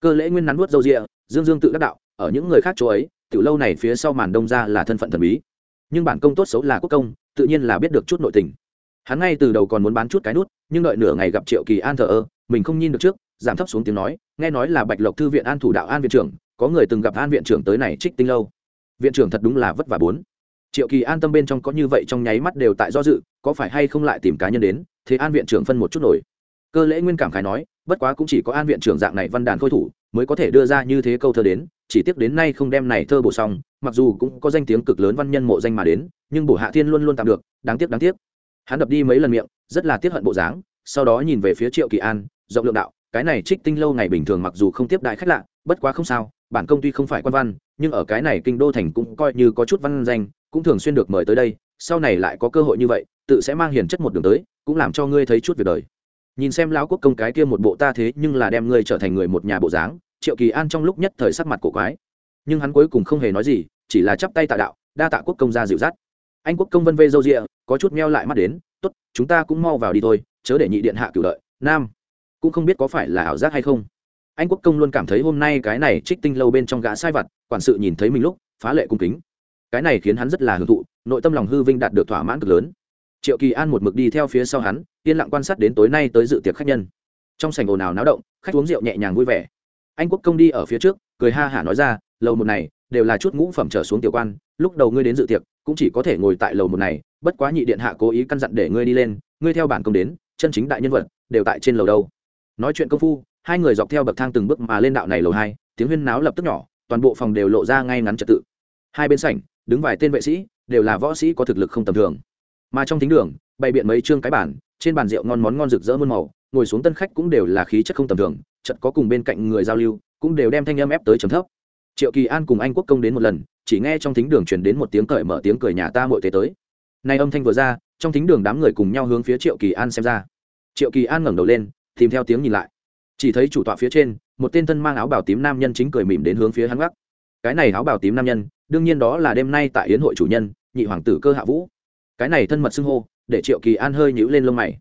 Cơ lễ nguyên nắn nuốt dâu rịa, dương dương tự đắc đạo, ở những người khác chỗ ấy tiểu lâu này phía sau màn đông ra là thân phận thần bí. Nhưng bản công tốt xấu là quốc công, tự nhiên là biết được chút nội tình. Hắn ngay từ đầu còn muốn bán chút cái nút, nhưng đợi nửa ngày gặp triệu kỳ an thờ ơ, mình không nhìn được trước, giảm thấp xuống tiếng nói, nghe nói là bạch lộc thư viện an thủ đạo an viện trưởng, có người từng gặp an viện trưởng tới này trích tinh lâu. Viện trưởng thật đúng là vất vả bốn. Triệu kỳ an tâm bên trong có như vậy trong nháy mắt đều tại do dự, có phải hay không lại tìm cá nhân đến, thế an viện trưởng phân một chút nổi. Cơ lễ nguyên cảm khái nói, bất quá cũng chỉ có an viện trưởng dạng này văn đàn khôi thủ, mới có thể đưa ra như thế câu thơ đến chỉ tiếc đến nay không đem này thơ bổ xong, mặc dù cũng có danh tiếng cực lớn văn nhân mộ danh mà đến, nhưng bổ hạ thiên luôn luôn tạm được, đáng tiếc đáng tiếc. Hắn đập đi mấy lần miệng, rất là tiếc hận bộ dáng, sau đó nhìn về phía triệu kỳ an, rộng lượng đạo, cái này trích tinh lâu ngày bình thường mặc dù không tiếp đại khách lạ, bất quá không sao, bản công tuy không phải quan văn, nhưng ở cái này kinh đô thành cũng coi như có chút văn danh, cũng thường xuyên được mời tới đây, sau này lại có cơ hội như vậy, tự sẽ mang hiền chất một đường tới, cũng làm cho ngươi thấy chút việc đời. Nhìn xem lão quốc công cái kia một bộ ta thế nhưng là đem ngươi trở thành người một nhà bộ dáng triệu kỳ an trong lúc nhất thời sắc mặt cổ quái. Nhưng hắn cuối cùng không hề nói gì, chỉ là chắp tay tạ đạo, đa tạ quốc công ra dịu dắt. Anh quốc công vân vê dâu rịa có chút meo lại mắt đến, tốt, chúng ta cũng mau vào đi thôi, chớ để nhị điện hạ cửu đợi nam. Cũng không biết có phải là ảo giác hay không. Anh quốc công luôn cảm thấy hôm nay cái này trích tinh lâu bên trong gã sai vặt, quản sự nhìn thấy mình lúc, phá lệ cung kính. Cái này khiến hắn rất là hưởng thụ, nội tâm lòng hư vinh đạt được thỏa mãn cực lớn. Triệu kỳ an một mực đi theo phía sau hắn, yên lặng quan sát đến tối nay tới dự tiệc khách nhân. Trong sảnh ồn ào náo động, khách uống rượu nhẹ nhàng vui vẻ anh quốc công đi ở phía trước, cười ha hả nói ra, lầu một này đều là chút ngũ phẩm trở xuống tiểu quan, lúc đầu ngươi đến dự tiệc cũng chỉ có thể ngồi tại lầu một này, bất quá nhị điện hạ cố ý căn dặn để ngươi đi lên, ngươi theo bản công đến, chân chính đại nhân vật đều tại trên lầu đâu. Nói chuyện công phu, hai người dọc theo bậc thang từng bước mà lên đạo này lầu hai, tiếng huyên náo lập tức nhỏ, toàn bộ phòng đều lộ ra ngay ngắn trật tự. Hai bên sảnh, đứng vài tên vệ sĩ, đều là võ sĩ có thực lực không tầm thường. Mà trong thính đường, bày biện mấy chương cái bản trên bàn rượu ngon món ngon rực rỡ muôn màu, ngồi xuống tân khách cũng đều là khí chất không tầm thường chật có cùng bên cạnh người giao lưu, cũng đều đem thanh âm ép tới trầm thấp. Triệu kỳ an cùng anh quốc công đến một lần, chỉ nghe trong thính đường truyền đến một tiếng cởi mở tiếng cười nhà ta mội thế tới. Nay âm thanh vừa ra, trong thính đường đám người cùng nhau hướng phía triệu kỳ an xem ra. Triệu kỳ an ngẩng đầu lên, tìm theo tiếng nhìn lại. Chỉ thấy chủ tọa phía trên, một tên thân mang áo bào tím nam nhân chính cười mỉm đến hướng phía hắn gác. Cái này áo bào tím nam nhân, đương nhiên đó là đêm nay tại yến hội chủ nhân, nhị hoàng tử cơ hạ vũ. Cái này thân mật xưng hô, để triệu kỳ an hơi nhữ lên lông mày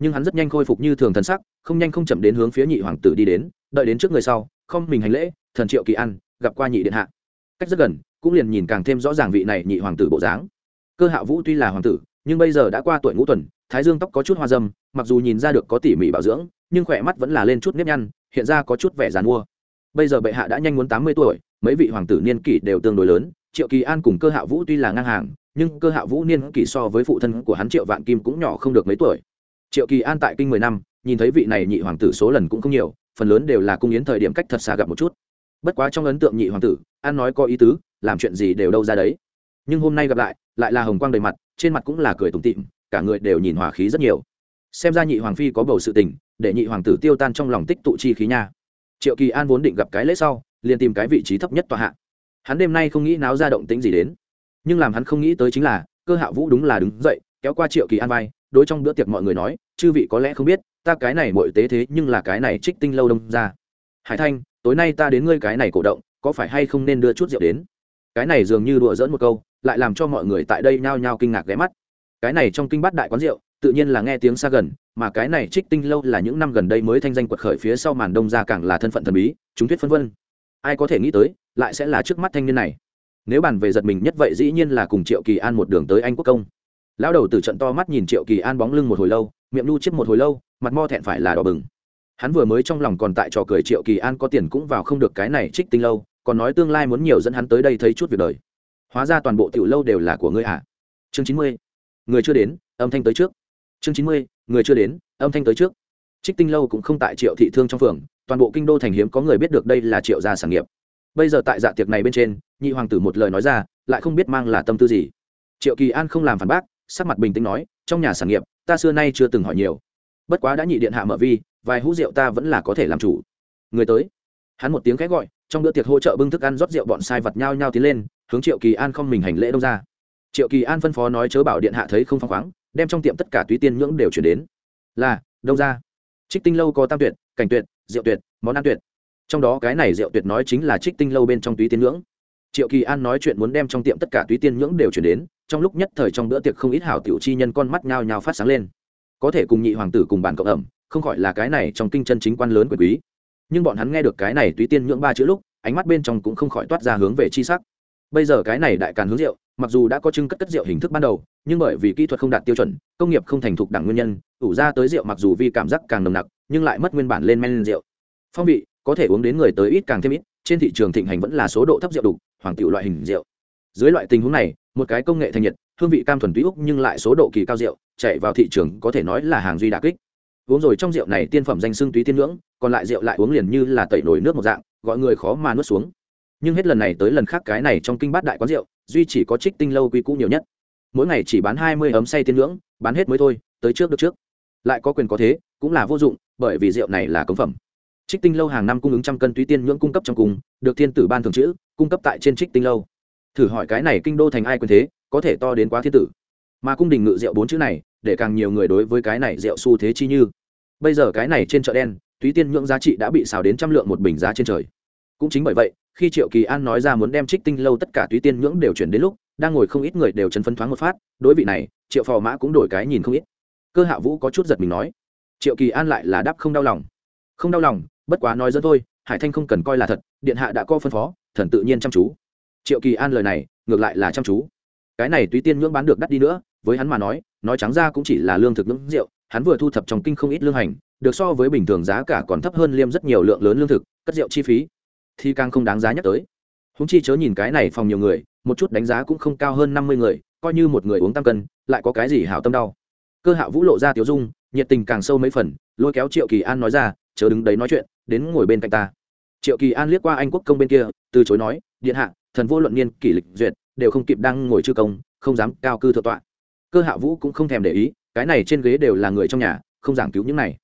nhưng hắn rất nhanh khôi phục như thường thần sắc, không nhanh không chậm đến hướng phía nhị hoàng tử đi đến, đợi đến trước người sau, không mình hành lễ, thần triệu kỳ an, gặp qua nhị điện hạ. Cách rất gần, cũng liền nhìn càng thêm rõ ràng vị này nhị hoàng tử bộ dáng. Cơ hạ vũ tuy là hoàng tử, nhưng bây giờ đã qua tuổi ngũ tuần, thái dương tóc có chút hoa dâm, mặc dù nhìn ra được có tỉ mỉ bảo dưỡng, nhưng khỏe mắt vẫn là lên chút nếp nhăn, hiện ra có chút vẻ dàn mua bây giờ bệ hạ đã nhanh muốn tám mươi tuổi, mấy vị hoàng tử niên kỷ đều tương đối lớn, triệu kỳ an cùng cơ hạ vũ tuy là ngang hàng, nhưng cơ hạ vũ niên kỷ so với phụ thân của hắn triệu vạn kim cũng nhỏ không được mấy tuổi triệu kỳ an tại kinh mười năm, nhìn thấy vị này nhị hoàng tử số lần cũng không nhiều, phần lớn đều là cung yến thời điểm cách thật xa gặp một chút. Bất quá trong ấn tượng nhị hoàng tử, an nói có ý tứ, làm chuyện gì đều đâu ra đấy. Nhưng hôm nay gặp lại lại là hồng quang đầy mặt, trên mặt cũng là cười tủm tịm, cả người đều nhìn hòa khí rất nhiều. Xem ra nhị hoàng phi có bầu sự tình, để nhị hoàng tử tiêu tan trong lòng tích tụ chi khí nha. Triệu kỳ an vốn định gặp cái lễ sau, liền tìm cái vị trí thấp nhất tòa hạ. Hắn đêm nay không nghĩ náo ra động tĩnh gì đến. Nhưng làm hắn không nghĩ tới chính là, cơ hạ vũ đúng là đứng dậy, kéo qua triệu kỳ an vai đối trong bữa tiệc mọi người nói, chư vị có lẽ không biết, ta cái này bội tế thế nhưng là cái này trích tinh lâu đông ra. Hải thanh, tối nay ta đến ngươi cái này cổ động, có phải hay không nên đưa chút rượu đến? Cái này dường như đùa dỡn một câu, lại làm cho mọi người tại đây nhao nhao kinh ngạc ghé mắt. Cái này trong kinh bát đại quán rượu, tự nhiên là nghe tiếng xa gần, mà cái này trích tinh lâu là những năm gần đây mới thanh danh quật khởi phía sau màn đông ra càng là thân phận thần bí, chúng thuyết phân vân. Ai có thể nghĩ tới, lại sẽ là trước mắt thanh niên này. Nếu bàn về giật mình nhất vậy dĩ nhiên là cùng triệu kỳ an một đường tới anh quốc công lão đầu từ trận to mắt nhìn triệu kỳ an bóng lưng một hồi lâu, miệng nu chiếc một hồi lâu, mặt mo thẹn phải là đỏ bừng. Hắn vừa mới trong lòng còn tại trò cười triệu kỳ an có tiền cũng vào không được cái này trích tinh lâu, còn nói tương lai muốn nhiều dẫn hắn tới đây thấy chút việc đời. Hóa ra toàn bộ tiểu lâu đều là của ngươi à? Chương chín mươi. Người chưa đến, âm thanh tới trước. Chương chín mươi, người chưa đến, âm thanh tới trước. Trích tinh lâu cũng không tại triệu thị thương trong phường, toàn bộ kinh đô thành hiếm có người biết được đây là triệu gia sản nghiệp. Bây giờ tại dạ tiệc này bên trên, nhị hoàng tử một lời nói ra, lại không biết mang là tâm tư gì. Triệu kỳ an không làm phản bác sắc mặt bình tĩnh nói, trong nhà sản nghiệp, ta xưa nay chưa từng hỏi nhiều. Bất quá đã nhị điện hạ mở vi, vài hũ rượu ta vẫn là có thể làm chủ. Người tới. Hắn một tiếng khẽ gọi, trong bữa tiệc hỗ trợ bưng thức ăn rót rượu bọn sai vật nhau nhau tiến lên, hướng triệu kỳ an không mình hành lễ đông ra. Triệu kỳ an phân phó nói chớ bảo điện hạ thấy không phăng khoáng, đem trong tiệm tất cả túy tiên nhưỡng đều chuyển đến. Là, đông ra. Trích tinh lâu có tam tuyệt, cảnh tuyệt, rượu tuyệt, món ăn tuyệt. Trong đó cái này rượu tuyệt nói chính là trích tinh lâu bên trong túy tiên nhưỡng. Triệu kỳ an nói chuyện muốn đem trong tiệm tất cả túy tiên nhưỡng đều chuyển đến trong lúc nhất thời trong bữa tiệc không ít hảo tiểu chi nhân con mắt nhao nhao phát sáng lên. Có thể cùng nhị hoàng tử cùng bàn cộng ẩm, không khỏi là cái này trong kinh chân chính quan lớn quyền quý. Nhưng bọn hắn nghe được cái này túy tiên nhưỡng ba chữ lúc, ánh mắt bên trong cũng không khỏi toát ra hướng về chi sắc. Bây giờ cái này đại càn hướng rượu, mặc dù đã có trưng cất cất rượu hình thức ban đầu, nhưng bởi vì kỹ thuật không đạt tiêu chuẩn, công nghiệp không thành thục đẳng nguyên nhân, ủ ra tới rượu mặc dù vi cảm giác càng nồng nặc, nhưng lại mất nguyên bản lên men rượu. Phong vị, có thể uống đến người tới ít càng thêm ít, trên thị trường thịnh hành vẫn là số độ thấp rượu đục hoàng tiểu loại hình rượu dưới loại tình huống này, một cái công nghệ thành nhiệt, hương vị cam thuần túy úc nhưng lại số độ kỳ cao rượu, chạy vào thị trường có thể nói là hàng duy đà kích. Uống rồi trong rượu này tiên phẩm danh xưng túy tiên ngưỡng, còn lại rượu lại uống liền như là tẩy nổi nước một dạng, gọi người khó mà nuốt xuống. Nhưng hết lần này tới lần khác cái này trong kinh bát đại quán rượu, duy chỉ có trích tinh lâu quy cũ nhiều nhất. Mỗi ngày chỉ bán hai mươi ấm say tiên ngưỡng, bán hết mới thôi, tới trước được trước. Lại có quyền có thế, cũng là vô dụng, bởi vì rượu này là cống phẩm. Trích tinh lâu hàng năm cung ứng trăm cân túy tiên ngưỡng cung cấp trong cùng, được thiên tử ban thường chữ, cung cấp tại trên trích tinh lâu thử hỏi cái này kinh đô thành ai quyền thế, có thể to đến quá thiên tử. Mà cung đình ngự rượu bốn chữ này, để càng nhiều người đối với cái này rượu xu thế chi như. Bây giờ cái này trên chợ đen, túy tiên nhưỡng giá trị đã bị xào đến trăm lượng một bình giá trên trời. Cũng chính bởi vậy, khi triệu kỳ an nói ra muốn đem trích tinh lâu tất cả túy tiên nhưỡng đều chuyển đến lúc, đang ngồi không ít người đều chấn phấn thoáng một phát, đối vị này, triệu phò mã cũng đổi cái nhìn không ít. Cơ hạ vũ có chút giật mình nói, triệu kỳ an lại là đáp không đau lòng. Không đau lòng, bất quá nói dẫn thôi, hải thanh không cần coi là thật, điện hạ đã có phân phó, thần tự nhiên chăm chú triệu kỳ an lời này, ngược lại là chăm chú. Cái này túy tiên ngưỡng bán được đắt đi nữa, với hắn mà nói nói trắng ra cũng chỉ là lương thực ngưỡng rượu, hắn vừa thu thập trong kinh không ít lương hành, được so với bình thường giá cả còn thấp hơn liêm rất nhiều lượng lớn lương thực, cất rượu chi phí. Thì càng không đáng giá nhắc tới. Húng chi chớ nhìn cái này phòng nhiều người, một chút đánh giá cũng không cao hơn năm mươi người, coi như một người uống tăng cân, lại có cái gì hảo tâm đau. Cơ hạ vũ lộ ra tiểu dung, nhiệt tình càng sâu mấy phần, lôi kéo triệu kỳ an nói ra, chớ đứng đấy nói chuyện, đến ngồi bên cạnh ta. Triệu kỳ an liếc qua anh quốc công bên kia, từ chối nói, điện hạ thần vô luận niên kỷ lịch duyệt đều không kịp đang ngồi chư công không dám cao cư thượng tọa. Cơ hạ vũ cũng không thèm để ý cái này trên ghế đều là người trong nhà không giảng cứu những này.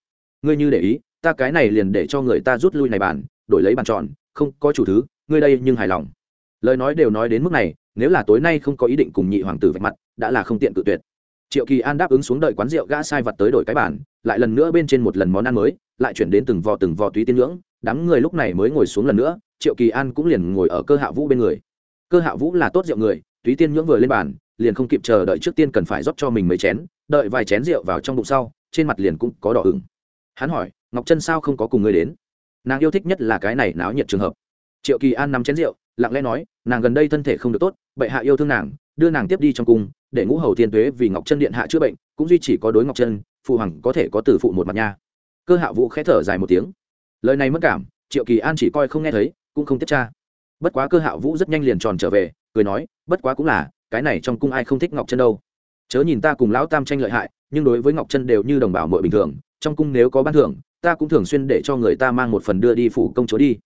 Ngươi như để ý ta cái này liền để cho người ta rút lui này bàn đổi lấy bàn tròn không có chủ thứ ngươi đây nhưng hài lòng. Lời nói đều nói đến mức này nếu là tối nay không có ý định cùng nhị hoàng tử vạch mặt đã là không tiện cự tuyệt. Triệu kỳ an đáp ứng xuống đợi quán rượu gã sai vật tới đổi cái bàn, lại lần nữa bên trên một lần món ăn mới lại chuyển đến từng vò từng vò túy tiên ngưỡng đám người lúc này mới ngồi xuống lần nữa, triệu kỳ an cũng liền ngồi ở cơ hạ vũ bên người. Cơ hạ vũ là tốt rượu người, túy tiên nhưỡng vừa lên bàn, liền không kịp chờ đợi trước tiên cần phải rót cho mình mấy chén, đợi vài chén rượu vào trong bụng sau, trên mặt liền cũng có đỏ ửng. Hắn hỏi, ngọc chân sao không có cùng người đến? Nàng yêu thích nhất là cái này náo nhiệt trường hợp. Triệu kỳ an nắm chén rượu, lặng lẽ nói, nàng gần đây thân thể không được tốt, bệ hạ yêu thương nàng, đưa nàng tiếp đi trong cung, để ngũ hầu thiên tuế vì ngọc chân điện hạ chữa bệnh, cũng duy chỉ có đối ngọc chân, phụ hoàng có thể có từ phụ một mặt nha. Cơ hạ vũ khẽ thở dài một tiếng lời này mất cảm, triệu kỳ an chỉ coi không nghe thấy, cũng không tiếp tra. Bất quá cơ hạ vũ rất nhanh liền tròn trở về, cười nói, bất quá cũng là, cái này trong cung ai không thích ngọc chân đâu. Chớ nhìn ta cùng lão tam tranh lợi hại, nhưng đối với ngọc chân đều như đồng bào mội bình thường, trong cung nếu có ban thưởng, ta cũng thường xuyên để cho người ta mang một phần đưa đi phủ công chúa đi.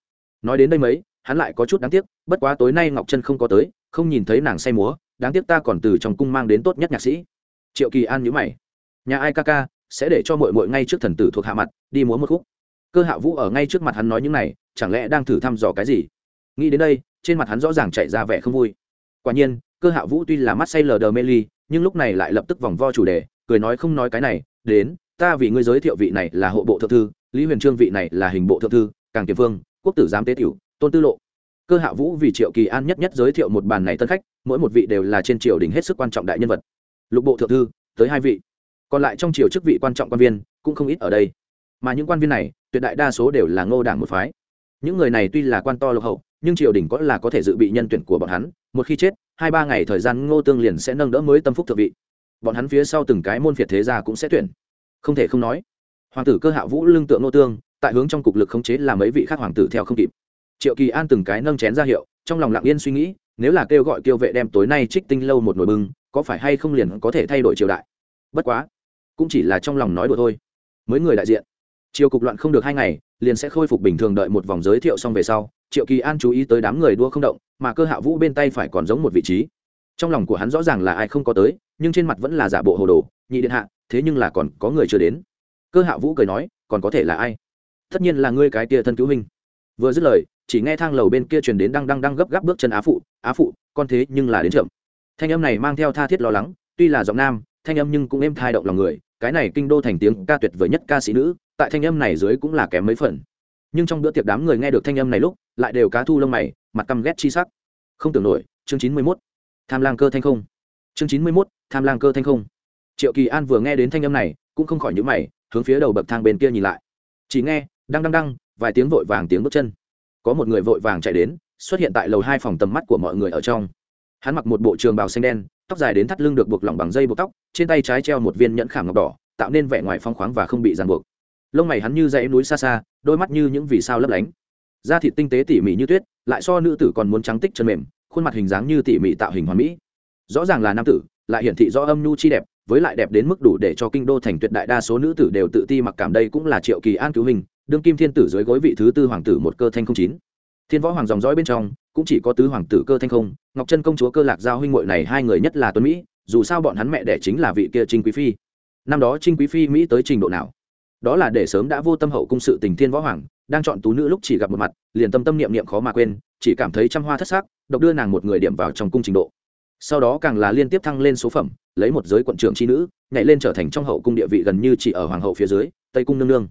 Nói đến đây mấy, hắn lại có chút đáng tiếc, bất quá tối nay ngọc chân không có tới, không nhìn thấy nàng say múa, đáng tiếc ta còn từ trong cung mang đến tốt nhất nhạc sĩ. Triệu kỳ an nhữ mày. Nhà ai ca ca, sẽ để cho mội mội ngay trước thần tử thuộc hạ mặt, đi múa một khúc cơ hạ vũ ở ngay trước mặt hắn nói những này, chẳng lẽ đang thử thăm dò cái gì? Nghĩ đến đây, trên mặt hắn rõ ràng chạy ra vẻ không vui. Quả nhiên, cơ hạ vũ tuy là mắt say lờ đờ mê ly, nhưng lúc này lại lập tức vòng vo chủ đề, cười nói không nói cái này, đến, ta vì ngươi giới thiệu vị này là hộ bộ thượng thư, lý huyền trương vị này là hình bộ thượng thư, càng Kiệt vương, quốc tử giám tế tiểu, tôn tư lộ. Cơ hạ vũ vì triệu kỳ an nhất nhất giới thiệu một bàn này tân khách, mỗi một vị đều là trên triều đình hết sức quan trọng đại nhân vật. Lục bộ thượng thư, tới hai vị. Còn lại trong triều chức vị quan trọng quan viên, cũng không ít ở đây mà những quan viên này, tuyệt đại đa số đều là ngô đảng một phái. Những người này tuy là quan to lộc hậu, nhưng triều đình có là có thể dự bị nhân tuyển của bọn hắn, một khi chết, hai ba ngày thời gian ngô tương liền sẽ nâng đỡ mới tâm phúc thượng vị. Bọn hắn phía sau từng cái môn phiệt thế gia cũng sẽ tuyển. Không thể không nói, hoàng tử cơ hạ vũ lương tượng ngô tương, tại hướng trong cục lực khống chế là mấy vị khác hoàng tử theo không kịp. Triệu kỳ an từng cái nâng chén ra hiệu, trong lòng lặng yên suy nghĩ, nếu là kêu gọi tiêu vệ đem tối nay trích tinh lâu một nồi bưng, có phải hay không liền có thể thay đổi triều đại? Bất quá, cũng chỉ là trong lòng nói đùa thôi. Mới người đại diện chiều cục loạn không được hai ngày, liền sẽ khôi phục bình thường đợi một vòng giới thiệu xong về sau, triệu kỳ an chú ý tới đám người đua không động, mà cơ hạ vũ bên tay phải còn giống một vị trí. Trong lòng của hắn rõ ràng là ai không có tới, nhưng trên mặt vẫn là giả bộ hồ đồ, nhị điện hạ, thế nhưng là còn có người chưa đến. Cơ hạ vũ cười nói, còn có thể là ai? Tất nhiên là ngươi cái tia thân cứu hình vừa dứt lời, chỉ nghe thang lầu bên kia truyền đến đang đang đang gấp gáp bước chân á phụ á phụ, con thế nhưng là đến chậm. Thanh âm này mang theo tha thiết lo lắng, tuy là giọng nam, thanh âm nhưng cũng êm thai động lòng người, cái này kinh đô thành tiếng ca tuyệt vời nhất ca sĩ nữ tại thanh âm này dưới cũng là kém mấy phần. Nhưng trong bữa tiệc đám người nghe được thanh âm này lúc, lại đều cá thu lông mày, mặt căm ghét chi sắc. Không tưởng nổi, chương chín mươi mốt, tham lang cơ thanh không. Chương chín mươi mốt, tham lang cơ thanh không. Triệu kỳ an vừa nghe đến thanh âm này, cũng không khỏi nhữ mày, hướng phía đầu bậc thang bên kia nhìn lại. Chỉ nghe, đăng đăng đăng, vài tiếng vội vàng tiếng bước chân. Có một người vội vàng chạy đến, xuất hiện tại lầu hai phòng tầm mắt của mọi người ở trong. Hắn mặc một bộ trường bào xanh đen, tóc dài đến thắt lưng được buộc lỏng bằng dây buộc tóc, trên tay trái treo một viên nhẫn khảm ngọc đỏ, tạo nên vẻ ngoài phong khoáng và không bị ràng buộc lông mày hắn như dãy núi xa xa, đôi mắt như những vì sao lấp lánh. Da thịt tinh tế tỉ mỉ như tuyết, lại so nữ tử còn muốn trắng tích chân mềm, khuôn mặt hình dáng như tỉ mỉ tạo hình hoàn mỹ. Rõ ràng là nam tử, lại hiển thị rõ âm nhu chi đẹp, với lại đẹp đến mức đủ để cho kinh đô thành tuyệt đại đa số nữ tử đều tự ti mặc cảm đây cũng là triệu kỳ an cứu hình, đương kim thiên tử dưới gối vị thứ tư hoàng tử một cơ thanh không chín. Thiên võ hoàng dòng dõi bên trong, cũng chỉ có tứ hoàng tử cơ thanh không, ngọc chân công chúa cơ lạc giao huynh muội này hai người nhất là tuấn mỹ, dù sao bọn hắn mẹ đẻ chính là vị kia trinh quý phi. Năm đó trinh quý phi mỹ tới trình độ nào? Đó là để sớm đã vô tâm hậu cung sự tình thiên võ hoàng, đang chọn tú nữ lúc chỉ gặp một mặt, liền tâm tâm niệm niệm khó mà quên, chỉ cảm thấy trăm hoa thất sắc, độc đưa nàng một người điểm vào trong cung trình độ. Sau đó càng là liên tiếp thăng lên số phẩm, lấy một giới quận trưởng tri nữ, nhảy lên trở thành trong hậu cung địa vị gần như chỉ ở hoàng hậu phía dưới, tây cung nương nương.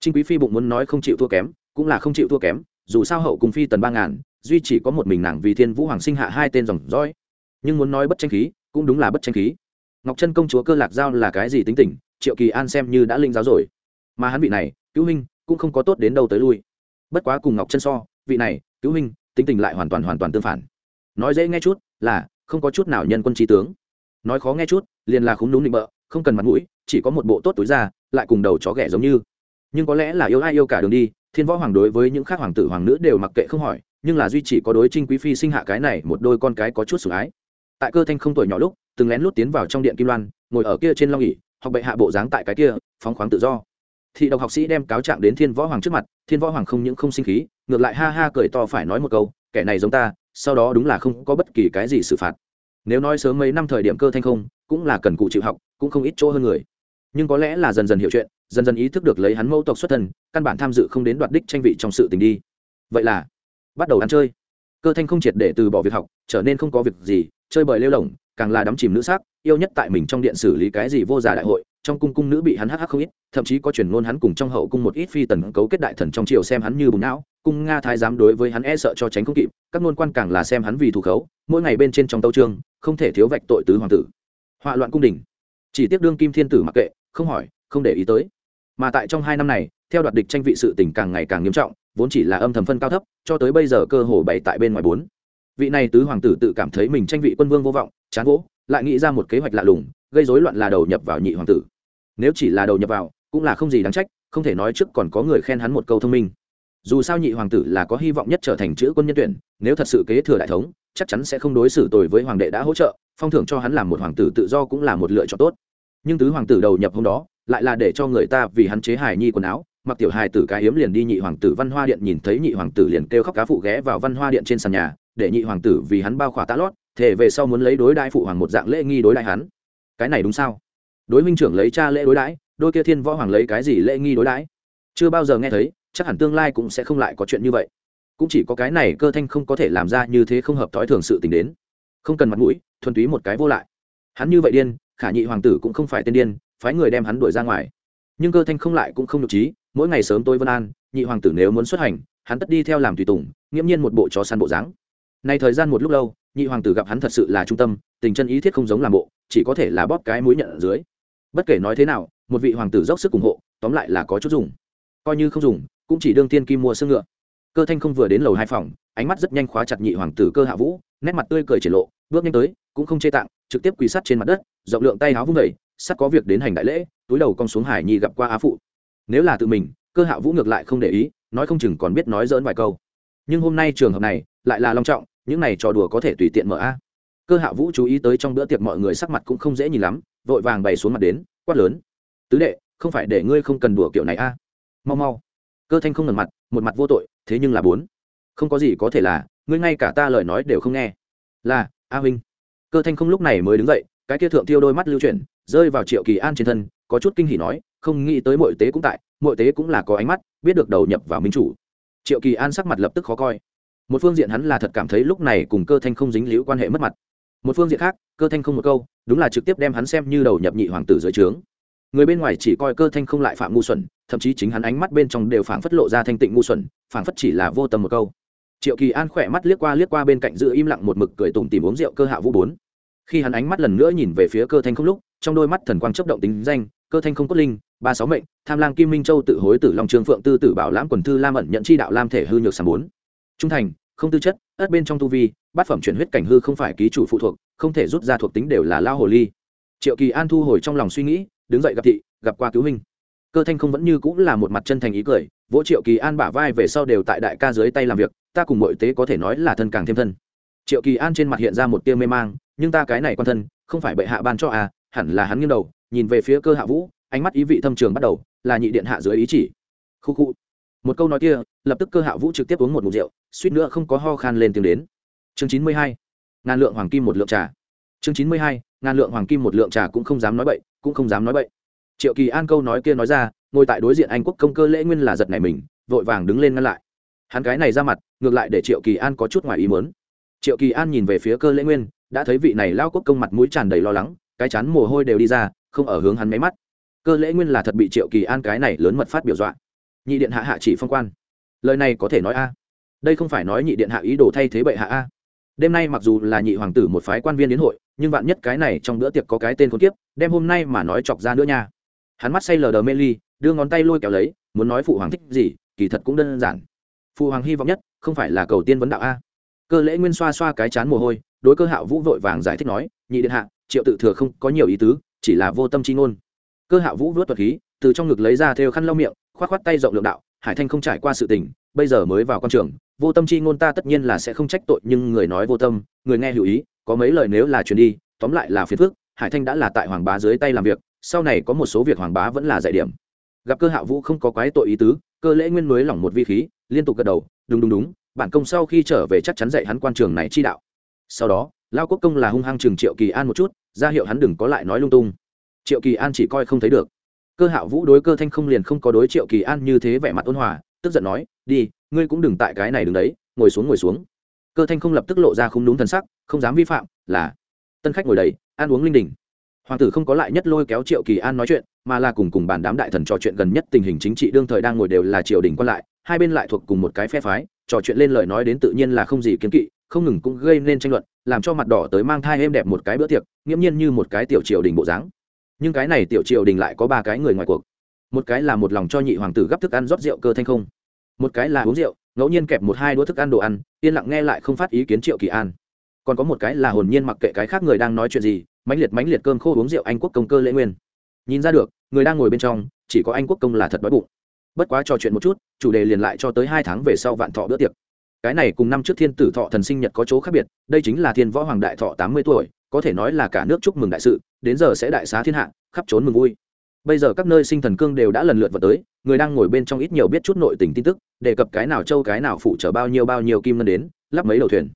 Trinh quý phi bụng muốn nói không chịu thua kém, cũng là không chịu thua kém, dù sao hậu cung phi tần ba ngàn, duy chỉ có một mình nàng vì thiên vũ hoàng sinh hạ hai tên dòng dõi. Nhưng muốn nói bất tranh khí, cũng đúng là bất tranh khí. Ngọc chân công chúa cơ lạc giao là cái gì tính tình, triệu kỳ an xem như đã linh giáo rồi mà hắn vị này, cứu huynh, cũng không có tốt đến đâu tới lui. Bất quá cùng ngọc chân so, vị này, cứu huynh, tính tình lại hoàn toàn hoàn toàn tương phản. Nói dễ nghe chút là, không có chút nào nhân quân trí tướng. Nói khó nghe chút, liền là khúng đúng định bợ, không cần mặt mũi, chỉ có một bộ tốt túi ra, lại cùng đầu chó ghẻ giống như. Nhưng có lẽ là yêu ai yêu cả đường đi, thiên võ hoàng đối với những khác hoàng tử hoàng nữ đều mặc kệ không hỏi, nhưng là duy chỉ có đối trinh quý phi sinh hạ cái này một đôi con cái có chút sủng ái. Tại cơ thanh không tuổi nhỏ lúc, từng lén lút tiến vào trong điện kim loan, ngồi ở kia trên long ỉ học bệ hạ bộ dáng tại cái kia, phóng khoáng tự do thị độc học sĩ đem cáo trạng đến thiên võ hoàng trước mặt, thiên võ hoàng không những không sinh khí, ngược lại ha ha cười to phải nói một câu, kẻ này giống ta, sau đó đúng là không có bất kỳ cái gì xử phạt. Nếu nói sớm mấy năm thời điểm cơ thanh không, cũng là cần cụ chịu học, cũng không ít chỗ hơn người. Nhưng có lẽ là dần dần hiểu chuyện, dần dần ý thức được lấy hắn mẫu tộc xuất thân căn bản tham dự không đến đoạt đích tranh vị trong sự tình đi. Vậy là bắt đầu ăn chơi. Cơ thanh không triệt để từ bỏ việc học, trở nên không có việc gì, chơi bời lêu lỏng càng là đắm chìm nữ sắc yêu nhất tại mình trong điện xử lý cái gì vô giả đại hội trong cung cung nữ bị hắn hắc hắc không ít thậm chí có truyền ngôn hắn cùng trong hậu cung một ít phi tần cấu kết đại thần trong triều xem hắn như bùn não cung nga thái giám đối với hắn e sợ cho tránh không kịp các ngôn quan càng là xem hắn vì thủ khấu mỗi ngày bên trên trong tấu chương, không thể thiếu vạch tội tứ hoàng tử. Họa loạn cung đình. Chỉ tiếc đương kim thiên tử mặc kệ không hỏi không để ý tới. Mà tại trong hai năm này theo đoạt địch tranh vị sự tình càng ngày càng nghiêm trọng vốn chỉ là âm thầm phân cao thấp cho tới bây giờ cơ hồ bày tại bên ngoài bốn vị này tứ hoàng tử tự cảm thấy mình tranh vị quân vương vô vọng, chán gỗ lại nghĩ ra một kế hoạch lạ lùng, gây rối loạn là đầu nhập vào nhị hoàng tử. Nếu chỉ là đầu nhập vào, cũng là không gì đáng trách, không thể nói trước còn có người khen hắn một câu thông minh. Dù sao nhị hoàng tử là có hy vọng nhất trở thành chữ quân nhân tuyển, nếu thật sự kế thừa đại thống, chắc chắn sẽ không đối xử tồi với hoàng đệ đã hỗ trợ, phong thưởng cho hắn làm một hoàng tử tự do cũng là một lựa chọn tốt. Nhưng tứ hoàng tử đầu nhập hôm đó, lại là để cho người ta vì hắn chế hài nhi quần áo, mặc tiểu hài tử cái hiếm liền đi nhị hoàng tử văn hoa điện nhìn thấy nhị hoàng tử liền kêu khóc cá phụ ghé vào văn hoa điện trên sàn nhà để nhị hoàng tử vì hắn bao khỏa tá lót thể về sau muốn lấy đối đại phụ hoàng một dạng lễ nghi đối đại hắn. Cái này đúng sao? Đối minh trưởng lấy cha lễ đối đãi, đôi kia thiên võ hoàng lấy cái gì lễ nghi đối đãi? Chưa bao giờ nghe thấy, chắc hẳn tương lai cũng sẽ không lại có chuyện như vậy. Cũng chỉ có cái này cơ thanh không có thể làm ra như thế không hợp thói thường sự tình đến. Không cần mặt mũi, thuần túy một cái vô lại. Hắn như vậy điên, khả nhị hoàng tử cũng không phải tên điên, phái người đem hắn đuổi ra ngoài. Nhưng cơ thanh không lại cũng không nhục trí, mỗi ngày sớm tôi vân an, nhị hoàng tử nếu muốn xuất hành, hắn tất đi theo làm tùy tùng, nghiễm nhiên một bộ chó săn bộ dáng nay thời gian một lúc lâu nhị hoàng tử gặp hắn thật sự là trung tâm tình chân ý thiết không giống làm bộ chỉ có thể là bóp cái mũi nhận ở dưới. Bất kể nói thế nào một vị hoàng tử dốc sức ủng hộ tóm lại là có chút dùng. Coi như không dùng cũng chỉ đương tiên kim mua xương ngựa. Cơ thanh không vừa đến lầu hai phòng ánh mắt rất nhanh khóa chặt nhị hoàng tử cơ hạ vũ nét mặt tươi cười triển lộ bước nhanh tới cũng không chê tặng, trực tiếp quỳ sắt trên mặt đất rộng lượng tay áo vung vẩy sắt có việc đến hành đại lễ túi đầu cong xuống hải nhi gặp qua á phụ. Nếu là tự mình cơ hạ vũ ngược lại không để ý nói không chừng còn biết nói dỡn vài câu. Nhưng hôm nay trường hợp này lại là long trọng những này trò đùa có thể tùy tiện mở a. Cơ hạ vũ chú ý tới trong bữa tiệc mọi người sắc mặt cũng không dễ nhìn lắm, vội vàng bày xuống mặt đến, quát lớn. Tứ đệ, không phải để ngươi không cần đùa kiểu này a? Mau mau. Cơ thanh không ngần mặt, một mặt vô tội, thế nhưng là bốn. Không có gì có thể là, ngươi ngay cả ta lời nói đều không nghe. Là, a huynh. Cơ thanh không lúc này mới đứng dậy, cái kia thượng tiêu đôi mắt lưu chuyển, rơi vào triệu kỳ an trên thân, có chút kinh hỉ nói, không nghĩ tới mọi tế cũng tại, mọi tế cũng là có ánh mắt, biết được đầu nhập vào minh chủ. Triệu kỳ an sắc mặt lập tức khó coi một phương diện hắn là thật cảm thấy lúc này cùng cơ thanh không dính liễu quan hệ mất mặt. Một phương diện khác, cơ thanh không một câu, đúng là trực tiếp đem hắn xem như đầu nhập nhị hoàng tử dưới trướng. Người bên ngoài chỉ coi cơ thanh không lại phạm ngu xuẩn, thậm chí chính hắn ánh mắt bên trong đều phảng phất lộ ra thanh tịnh ngu xuẩn, phảng phất chỉ là vô tâm một câu. Triệu kỳ an khỏe mắt liếc qua liếc qua bên cạnh giữ im lặng một mực cười tùng tìm uống rượu cơ hạ vũ bốn. Khi hắn ánh mắt lần nữa nhìn về phía cơ thanh không lúc, trong đôi mắt thần quang chấp động tính danh, cơ thanh không cốt linh, ba sáu mệnh, tham lang kim minh châu tự hối tử long trường phượng tư tử bảo lãm quần thư lam ẩn nhận chi đạo lam thể hư nhược sàm bốn trung thành, không tư chất, ất bên trong tu vi, bát phẩm chuyển huyết cảnh hư không phải ký chủ phụ thuộc, không thể rút ra thuộc tính đều là lao hồ ly. Triệu kỳ an thu hồi trong lòng suy nghĩ, đứng dậy gặp thị, gặp qua cứu huynh. Cơ thanh không vẫn như cũng là một mặt chân thành ý cười, vỗ triệu kỳ an bả vai về sau đều tại đại ca dưới tay làm việc, ta cùng mọi tế có thể nói là thân càng thêm thân. Triệu kỳ an trên mặt hiện ra một tia mê mang, nhưng ta cái này quan thân, không phải bệ hạ ban cho à hẳn là hắn nghiêng đầu, nhìn về phía cơ hạ vũ, ánh mắt ý vị thâm trường bắt đầu, là nhị điện hạ dưới ý chỉ. Khu khu một câu nói kia, lập tức cơ hạ vũ trực tiếp uống một mục rượu, suýt nữa không có ho khan lên tiếng đến. Chương chín mươi hai, ngàn lượng hoàng kim một lượng trà. Chương chín mươi hai, ngàn lượng hoàng kim một lượng trà cũng không dám nói bậy, cũng không dám nói bậy. Triệu kỳ an câu nói kia nói ra, ngồi tại đối diện anh quốc công cơ lễ nguyên là giật này mình, vội vàng đứng lên ngăn lại. Hắn cái này ra mặt, ngược lại để triệu kỳ an có chút ngoài ý muốn. Triệu kỳ an nhìn về phía cơ lễ nguyên, đã thấy vị này lao quốc công mặt mũi tràn đầy lo lắng, cái chán mồ hôi đều đi ra, không ở hướng hắn máy mắt. Cơ lễ nguyên là thật bị triệu kỳ an cái này lớn mật phát biểu dọa nhị điện hạ hạ chỉ phong quan. Lời này có thể nói a. Đây không phải nói nhị điện hạ ý đồ thay thế bệ hạ a. Đêm nay mặc dù là nhị hoàng tử một phái quan viên đến hội, nhưng vạn nhất cái này trong bữa tiệc có cái tên khốn tiếp đem hôm nay mà nói chọc ra nữa nha. Hắn mắt say lờ đờ mê ly, đưa ngón tay lôi kéo lấy, muốn nói phụ hoàng thích gì, kỳ thật cũng đơn giản. Phụ hoàng hy vọng nhất, không phải là cầu tiên vấn đạo a. Cơ lễ nguyên xoa xoa cái chán mồ hôi, đối cơ hạo vũ vội vàng giải thích nói, nhị điện hạ, triệu tự thừa không có nhiều ý tứ, chỉ là vô tâm chi ngôn. Cơ hạo vũ vớt thuật khí, từ trong ngực lấy ra theo khăn lau miệng khoát khoát tay rộng lượng đạo, hải thanh không trải qua sự tình, bây giờ mới vào quan trường, vô tâm chi ngôn ta tất nhiên là sẽ không trách tội, nhưng người nói vô tâm, người nghe hữu ý, có mấy lời nếu là truyền đi, tóm lại là phiền phức, hải thanh đã là tại hoàng bá dưới tay làm việc, sau này có một số việc hoàng bá vẫn là dạy điểm. Gặp cơ hạ vũ không có quái tội ý tứ, cơ lễ nguyên mới lỏng một vi khí, liên tục gật đầu, đúng đúng đúng, bản công sau khi trở về chắc chắn dạy hắn quan trường này chi đạo. Sau đó, lao quốc công là hung hăng trường triệu kỳ an một chút, ra hiệu hắn đừng có lại nói lung tung. Triệu kỳ an chỉ coi không thấy được cơ Hạo vũ đối cơ thanh không liền không có đối triệu kỳ an như thế vẻ mặt ôn hòa, tức giận nói, đi, ngươi cũng đừng tại cái này đứng đấy, ngồi xuống ngồi xuống. Cơ thanh không lập tức lộ ra không đúng thân sắc, không dám vi phạm, là tân khách ngồi đầy, ăn uống linh đình. Hoàng tử không có lại nhất lôi kéo triệu kỳ an nói chuyện, mà là cùng cùng bàn đám đại thần trò chuyện gần nhất tình hình chính trị, đương thời đang ngồi đều là triều đình quan lại, hai bên lại thuộc cùng một cái phe phái, trò chuyện lên lời nói đến tự nhiên là không gì kiến kỵ, không ngừng cũng gây nên tranh luận, làm cho mặt đỏ tới mang thai êm đẹp một cái bữa tiệc, nghiễm nhiên như một cái tiểu triều đình bộ dáng nhưng cái này tiểu triều đình lại có ba cái người ngoài cuộc. Một cái là một lòng cho nhị hoàng tử gấp thức ăn rót rượu cơ thanh không. Một cái là uống rượu, ngẫu nhiên kẹp một hai đũa thức ăn đồ ăn, yên lặng nghe lại không phát ý kiến triệu kỳ an. Còn có một cái là hồn nhiên mặc kệ cái khác người đang nói chuyện gì, mãnh liệt mãnh liệt cơm khô uống rượu anh quốc công cơ lễ nguyên. Nhìn ra được, người đang ngồi bên trong, chỉ có anh quốc công là thật đói bụng. Bất quá trò chuyện một chút, chủ đề liền lại cho tới hai tháng về sau vạn thọ bữa tiệc. Cái này cùng năm trước thiên tử thọ thần sinh nhật có chỗ khác biệt, đây chính là thiên võ hoàng đại thọ tám mươi tuổi có thể nói là cả nước chúc mừng đại sự, đến giờ sẽ đại xá thiên hạ, khắp trốn mừng vui. Bây giờ các nơi sinh thần cương đều đã lần lượt vào tới, người đang ngồi bên trong ít nhiều biết chút nội tình tin tức, đề cập cái nào châu cái nào phụ trở bao nhiêu bao nhiêu kim ngân đến, lắp mấy đầu thuyền.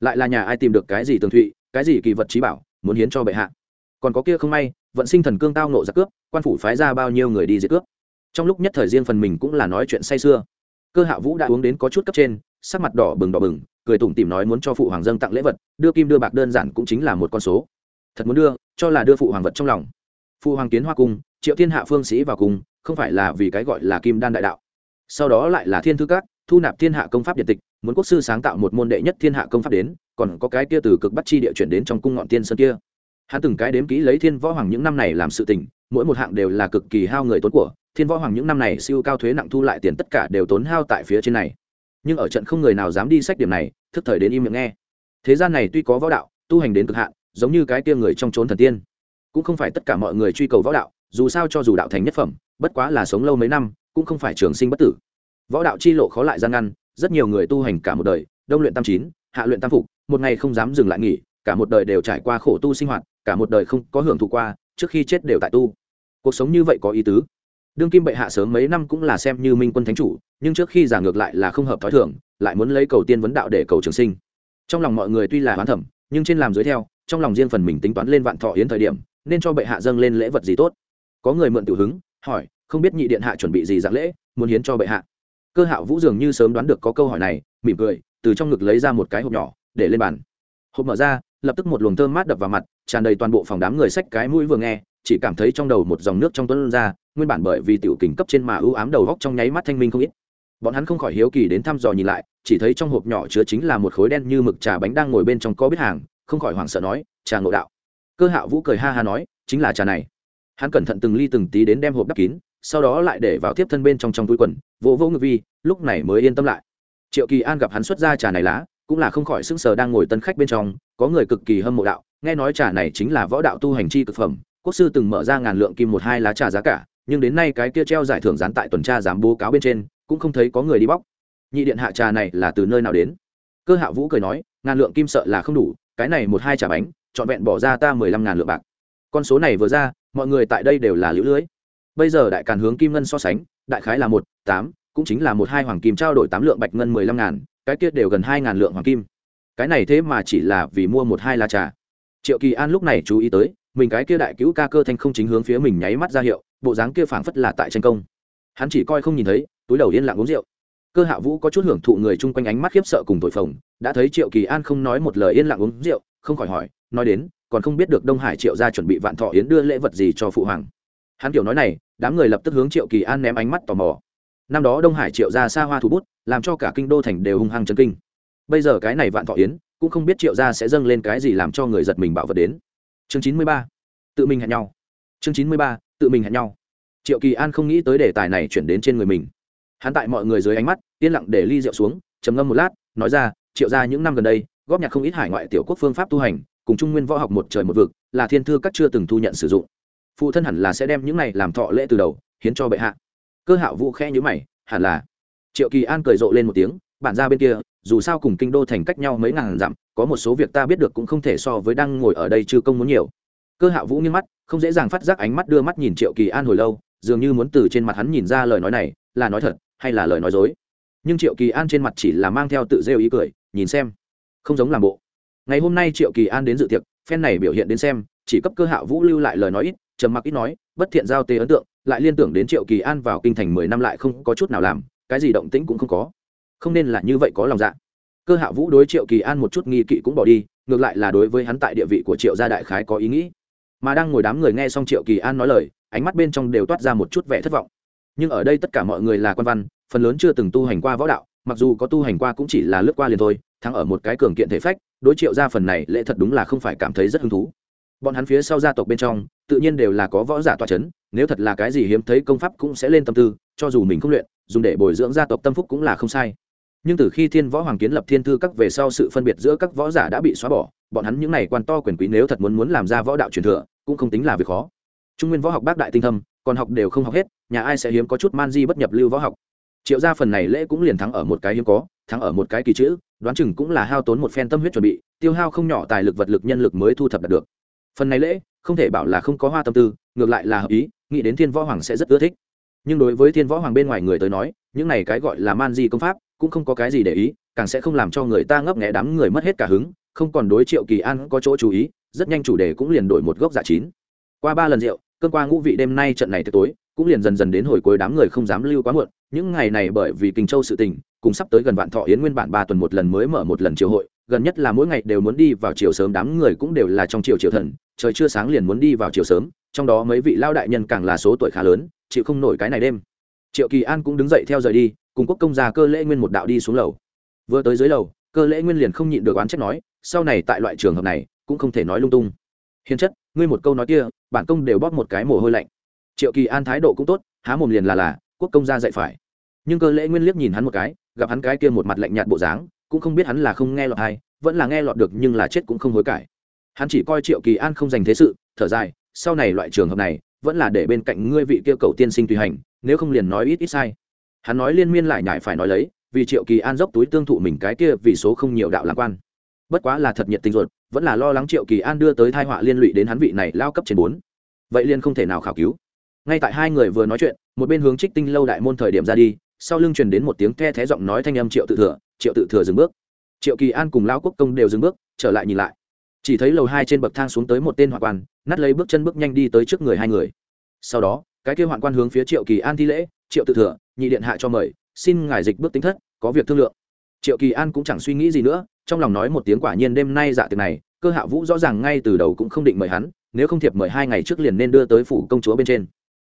Lại là nhà ai tìm được cái gì tường thụy, cái gì kỳ vật trí bảo, muốn hiến cho bệ hạ. Còn có kia không may, vận sinh thần cương tao nộ giặc cướp, quan phủ phái ra bao nhiêu người đi diệt cướp. Trong lúc nhất thời riêng phần mình cũng là nói chuyện say sưa. Cơ hạ vũ đã uống đến có chút cấp trên, sắc mặt đỏ bừng đỏ bừng cười tủm tỉm nói muốn cho phụ hoàng dâng tặng lễ vật, đưa kim đưa bạc đơn giản cũng chính là một con số. Thật muốn đưa, cho là đưa phụ hoàng vật trong lòng. Phụ hoàng kiến hoa cung, triệu thiên hạ phương sĩ vào cung, không phải là vì cái gọi là kim đan đại đạo. Sau đó lại là thiên thư các, thu nạp thiên hạ công pháp điện tịch, muốn quốc sư sáng tạo một môn đệ nhất thiên hạ công pháp đến, còn có cái kia từ cực bắt chi địa chuyển đến trong cung ngọn tiên sơn kia. Hắn từng cái đếm kỹ lấy thiên võ hoàng những năm này làm sự tình, mỗi một hạng đều là cực kỳ hao người tốn của, thiên võ hoàng những năm này siêu cao thuế nặng thu lại tiền tất cả đều tốn hao tại phía trên này nhưng ở trận không người nào dám đi sách điểm này, thức thời đến im miệng nghe. Thế gian này tuy có võ đạo, tu hành đến cực hạn, giống như cái kia người trong trốn thần tiên. Cũng không phải tất cả mọi người truy cầu võ đạo, dù sao cho dù đạo thành nhất phẩm, bất quá là sống lâu mấy năm, cũng không phải trường sinh bất tử. Võ đạo chi lộ khó lại gian ngăn, rất nhiều người tu hành cả một đời, đông luyện tam chín, hạ luyện tam phục, một ngày không dám dừng lại nghỉ, cả một đời đều trải qua khổ tu sinh hoạt, cả một đời không có hưởng thụ qua, trước khi chết đều tại tu. Cuộc sống như vậy có ý tứ. Đương kim bệ hạ sớm mấy năm cũng là xem như minh quân thánh chủ nhưng trước khi giả ngược lại là không hợp thói thường, lại muốn lấy cầu tiên vấn đạo để cầu trường sinh. Trong lòng mọi người tuy là hoán thẩm nhưng trên làm dưới theo, trong lòng riêng phần mình tính toán lên vạn thọ hiến thời điểm, nên cho bệ hạ dâng lên lễ vật gì tốt. Có người mượn tiểu hứng, hỏi, không biết nhị điện hạ chuẩn bị gì dạng lễ, muốn hiến cho bệ hạ. Cơ hạo vũ dường như sớm đoán được có câu hỏi này, mỉm cười, từ trong ngực lấy ra một cái hộp nhỏ, để lên bàn. Hộp mở ra, lập tức một luồng thơm mát đập vào mặt, tràn đầy toàn bộ phòng đám người sách cái mũi vừa nghe, chỉ cảm thấy trong đầu một dòng nước trong tuấn ra, nguyên bản bởi vì tiểu kình cấp trên mà ưu ám đầu góc trong nháy mắt thanh minh không ít bọn hắn không khỏi hiếu kỳ đến thăm dò nhìn lại, chỉ thấy trong hộp nhỏ chứa chính là một khối đen như mực trà bánh đang ngồi bên trong có biết hàng, không khỏi hoảng sợ nói, trà ngộ đạo. Cơ hạ vũ cười ha ha nói, chính là trà này. Hắn cẩn thận từng ly từng tí đến đem hộp đắp kín, sau đó lại để vào tiếp thân bên trong trong túi quần, vỗ vỗ ngực vi, lúc này mới yên tâm lại. Triệu kỳ an gặp hắn xuất ra trà này lá, cũng là không khỏi sững sờ đang ngồi tân khách bên trong, có người cực kỳ hâm mộ đạo, nghe nói trà này chính là võ đạo tu hành chi cực phẩm, quốc sư từng mở ra ngàn lượng kim một hai lá trà giá cả, nhưng đến nay cái kia treo giải thưởng dán tại tuần tra giám bố cáo bên trên cũng không thấy có người đi bóc. Nhị điện hạ trà này là từ nơi nào đến? Cơ hạ vũ cười nói, ngàn lượng kim sợ là không đủ, cái này một hai trà bánh, trọn vẹn bỏ ra ta mười lăm ngàn lượng bạc. Con số này vừa ra, mọi người tại đây đều là lũ lưới. Bây giờ đại càn hướng kim ngân so sánh, đại khái là một, tám, cũng chính là một hai hoàng kim trao đổi tám lượng bạch ngân mười lăm ngàn, cái kia đều gần hai ngàn lượng hoàng kim. Cái này thế mà chỉ là vì mua một hai lá trà. Triệu kỳ an lúc này chú ý tới, mình cái kia đại cứu ca cơ thanh không chính hướng phía mình nháy mắt ra hiệu, bộ dáng kia phảng phất là tại tranh công. Hắn chỉ coi không nhìn thấy túi đầu yên lặng uống rượu. Cơ hạ vũ có chút hưởng thụ người chung quanh ánh mắt khiếp sợ cùng tội phồng, đã thấy triệu kỳ an không nói một lời yên lặng uống rượu, không khỏi hỏi, nói đến, còn không biết được đông hải triệu ra chuẩn bị vạn thọ yến đưa lễ vật gì cho phụ hoàng. Hắn kiểu nói này, đám người lập tức hướng triệu kỳ an ném ánh mắt tò mò. Năm đó đông hải triệu ra xa hoa thủ bút, làm cho cả kinh đô thành đều hung hăng chân kinh. Bây giờ cái này vạn thọ yến, cũng không biết triệu ra sẽ dâng lên cái gì làm cho người giật mình bảo vật đến. Chương chín mươi ba, tự mình hẹn nhau. Chương chín mươi ba, tự mình hẹn nhau. Triệu kỳ an không nghĩ tới đề tài này chuyển đến trên người mình hắn tại mọi người dưới ánh mắt, yên lặng để ly rượu xuống, trầm ngâm một lát, nói ra, triệu ra những năm gần đây, góp nhặt không ít hải ngoại tiểu quốc phương pháp tu hành, cùng trung nguyên võ học một trời một vực, là thiên thư các chưa từng thu nhận sử dụng. Phụ thân hẳn là sẽ đem những này làm thọ lễ từ đầu, hiến cho bệ hạ. Cơ hạo vũ khe nhữ mày, hẳn là. Triệu kỳ an cười rộ lên một tiếng, bản ra bên kia, dù sao cùng kinh đô thành cách nhau mấy ngàn dặm, có một số việc ta biết được cũng không thể so với đang ngồi ở đây chưa công muốn nhiều. Cơ hạo vũ nghiêng mắt, không dễ dàng phát giác ánh mắt đưa mắt nhìn triệu kỳ an hồi lâu, dường như muốn từ trên mặt hắn nhìn ra lời nói này, là nói thật hay là lời nói dối. Nhưng triệu kỳ an trên mặt chỉ là mang theo tự rêu ý cười, nhìn xem. Không giống làm bộ. Ngày hôm nay triệu kỳ an đến dự tiệc phen này biểu hiện đến xem, chỉ cấp cơ hạ vũ lưu lại lời nói ít, trầm mặc ít nói, bất thiện giao tế ấn tượng, lại liên tưởng đến triệu kỳ an vào kinh thành mười năm lại không có chút nào làm, cái gì động tĩnh cũng không có. Không nên là như vậy có lòng dạ. Cơ hạ vũ đối triệu kỳ an một chút nghi kỵ cũng bỏ đi, ngược lại là đối với hắn tại địa vị của triệu gia đại khái có ý nghĩ. Mà đang ngồi đám người nghe xong triệu kỳ an nói lời, ánh mắt bên trong đều toát ra một chút vẻ thất vọng. Nhưng ở đây tất cả mọi người là quan văn phần lớn chưa từng tu hành qua võ đạo, mặc dù có tu hành qua cũng chỉ là lướt qua liền thôi, thắng ở một cái cường kiện thể phách, đối triệu gia phần này lễ thật đúng là không phải cảm thấy rất hứng thú. Bọn hắn phía sau gia tộc bên trong, tự nhiên đều là có võ giả toa c h ấ n nếu thật là cái gì hiếm thấy công pháp cũng sẽ lên tâm tư, cho dù mình không luyện, dùng để bồi dưỡng gia tộc tâm phúc cũng là không sai. Nhưng từ khi thiên võ hoàng kiến lập thiên thư các về sau sự phân biệt giữa các võ giả đã bị xóa bỏ, bọn hắn những n à y quan to quyền quý nếu thật muốn muốn làm ra võ đạo truyền thừa, cũng không tính là việc khó. Trung nguyên võ học bác đại tinh thâm, còn học đều không học hết, nhà ai sẽ hiếm có chút man di bất nhập lưu võ học triệu gia phần này lễ cũng liền thắng ở một cái hiếm có, thắng ở một cái kỳ chữ đoán chừng cũng là hao tốn một phen tâm huyết chuẩn bị, tiêu hao không nhỏ tài lực vật lực nhân lực mới thu thập đạt được. Phần này lễ, không thể bảo là không có hoa tâm tư, ngược lại là hợp ý, nghĩ đến thiên võ hoàng sẽ rất ưa thích. Nhưng đối với thiên võ hoàng bên ngoài người tới nói, những này cái gọi là man di công pháp, cũng không có cái gì để ý, càng sẽ không làm cho người ta ngấp nghẽ đám người mất hết cả hứng, không còn đối triệu kỳ an có chỗ chú ý, rất nhanh chủ đề cũng liền đổi một gốc giả chín. Qua ba lần rượu, cơn qua ngũ vị đêm nay trận này tới tối, cũng liền dần dần đến hồi cuối đám người không dám lưu quá muộn những ngày này bởi vì kinh châu sự tình, cùng sắp tới gần vạn thọ yến nguyên bản ba tuần một lần mới mở một lần triều hội, gần nhất là mỗi ngày đều muốn đi vào chiều sớm, đám người cũng đều là trong triều triều thần, trời chưa sáng liền muốn đi vào chiều sớm, trong đó mấy vị lao đại nhân càng là số tuổi khá lớn, chịu không nổi cái này đêm. Triệu kỳ an cũng đứng dậy theo rời đi, cùng quốc công gia cơ lễ nguyên một đạo đi xuống lầu. Vừa tới dưới lầu, cơ lễ nguyên liền không nhịn được oán trách nói, sau này tại loại trường hợp này, cũng không thể nói lung tung. Hiền chất, ngươi một câu nói kia, bản công đều bóp một cái mồ hôi lạnh. Triệu kỳ an thái độ cũng tốt, há mồm liền là là, quốc công gia dạy phải nhưng cơ lễ nguyên liếc nhìn hắn một cái, gặp hắn cái kia một mặt lạnh nhạt bộ dáng, cũng không biết hắn là không nghe lọt hay, vẫn là nghe lọt được nhưng là chết cũng không hối cải. Hắn chỉ coi triệu kỳ an không dành thế sự, thở dài, sau này loại trường hợp này, vẫn là để bên cạnh ngươi vị kia cầu tiên sinh tùy hành, nếu không liền nói ít ít sai. Hắn nói liên miên lại nhải phải nói lấy, vì triệu kỳ an dốc túi tương thụ mình cái kia vì số không nhiều đạo lạc quan. Bất quá là thật nhiệt tình ruột, vẫn là lo lắng triệu kỳ an đưa tới thai họa liên lụy đến hắn vị này lao cấp trên bốn. Vậy liên không thể nào khảo cứu. Ngay tại hai người vừa nói chuyện, một bên hướng trích tinh lâu đại môn thời điểm ra đi sau lưng truyền đến một tiếng the thé giọng nói thanh âm triệu tự thừa, triệu tự thừa dừng bước. Triệu kỳ an cùng lão quốc công đều dừng bước, trở lại nhìn lại. Chỉ thấy lầu hai trên bậc thang xuống tới một tên hoạn quan, nát lấy bước chân bước nhanh đi tới trước người hai người. Sau đó, cái kêu hoạn quan hướng phía triệu kỳ an thi lễ, triệu tự thừa, nhị điện hạ cho mời, xin ngài dịch bước tính thất, có việc thương lượng. Triệu kỳ an cũng chẳng suy nghĩ gì nữa, trong lòng nói một tiếng quả nhiên đêm nay dạ tiệc này, cơ hạ vũ rõ ràng ngay từ đầu cũng không định mời hắn, nếu không thiệp mời hai ngày trước liền nên đưa tới phủ công chúa bên trên.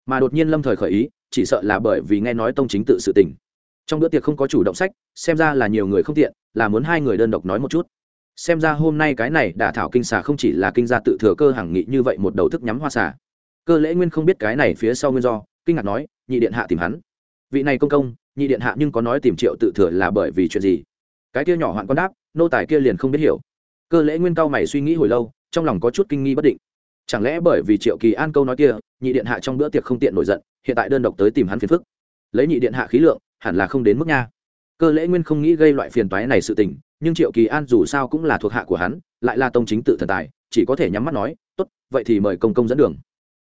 Mà đột nhiên lâm thời khởi ý chỉ sợ là bởi vì nghe nói tông chính tự sự tình. Trong bữa tiệc không có chủ động sách, xem ra là nhiều người không tiện, là muốn hai người đơn độc nói một chút. Xem ra hôm nay cái này đả thảo kinh xà không chỉ là kinh gia tự thừa cơ hàng nghị như vậy một đầu thức nhắm hoa xà. Cơ lễ nguyên không biết cái này phía sau nguyên do, kinh ngạc nói, nhị điện hạ tìm hắn. Vị này công công, nhị điện hạ nhưng có nói tìm triệu tự thừa là bởi vì chuyện gì? Cái kia nhỏ hoạn con đáp, nô tài kia liền không biết hiểu. Cơ lễ nguyên cao mày suy nghĩ hồi lâu, trong lòng có chút kinh nghi bất định. Chẳng lẽ bởi vì triệu kỳ an câu nói kia nhị điện hạ trong bữa tiệc không tiện nổi giận, hiện tại đơn độc tới tìm hắn phiền phức. Lấy nhị điện hạ khí lượng, hẳn là không đến mức nha. Cơ lễ nguyên không nghĩ gây loại phiền toái này sự tình, nhưng triệu kỳ an dù sao cũng là thuộc hạ của hắn, lại là tông chính tự thần tài, chỉ có thể nhắm mắt nói, tốt, vậy thì mời công công dẫn đường.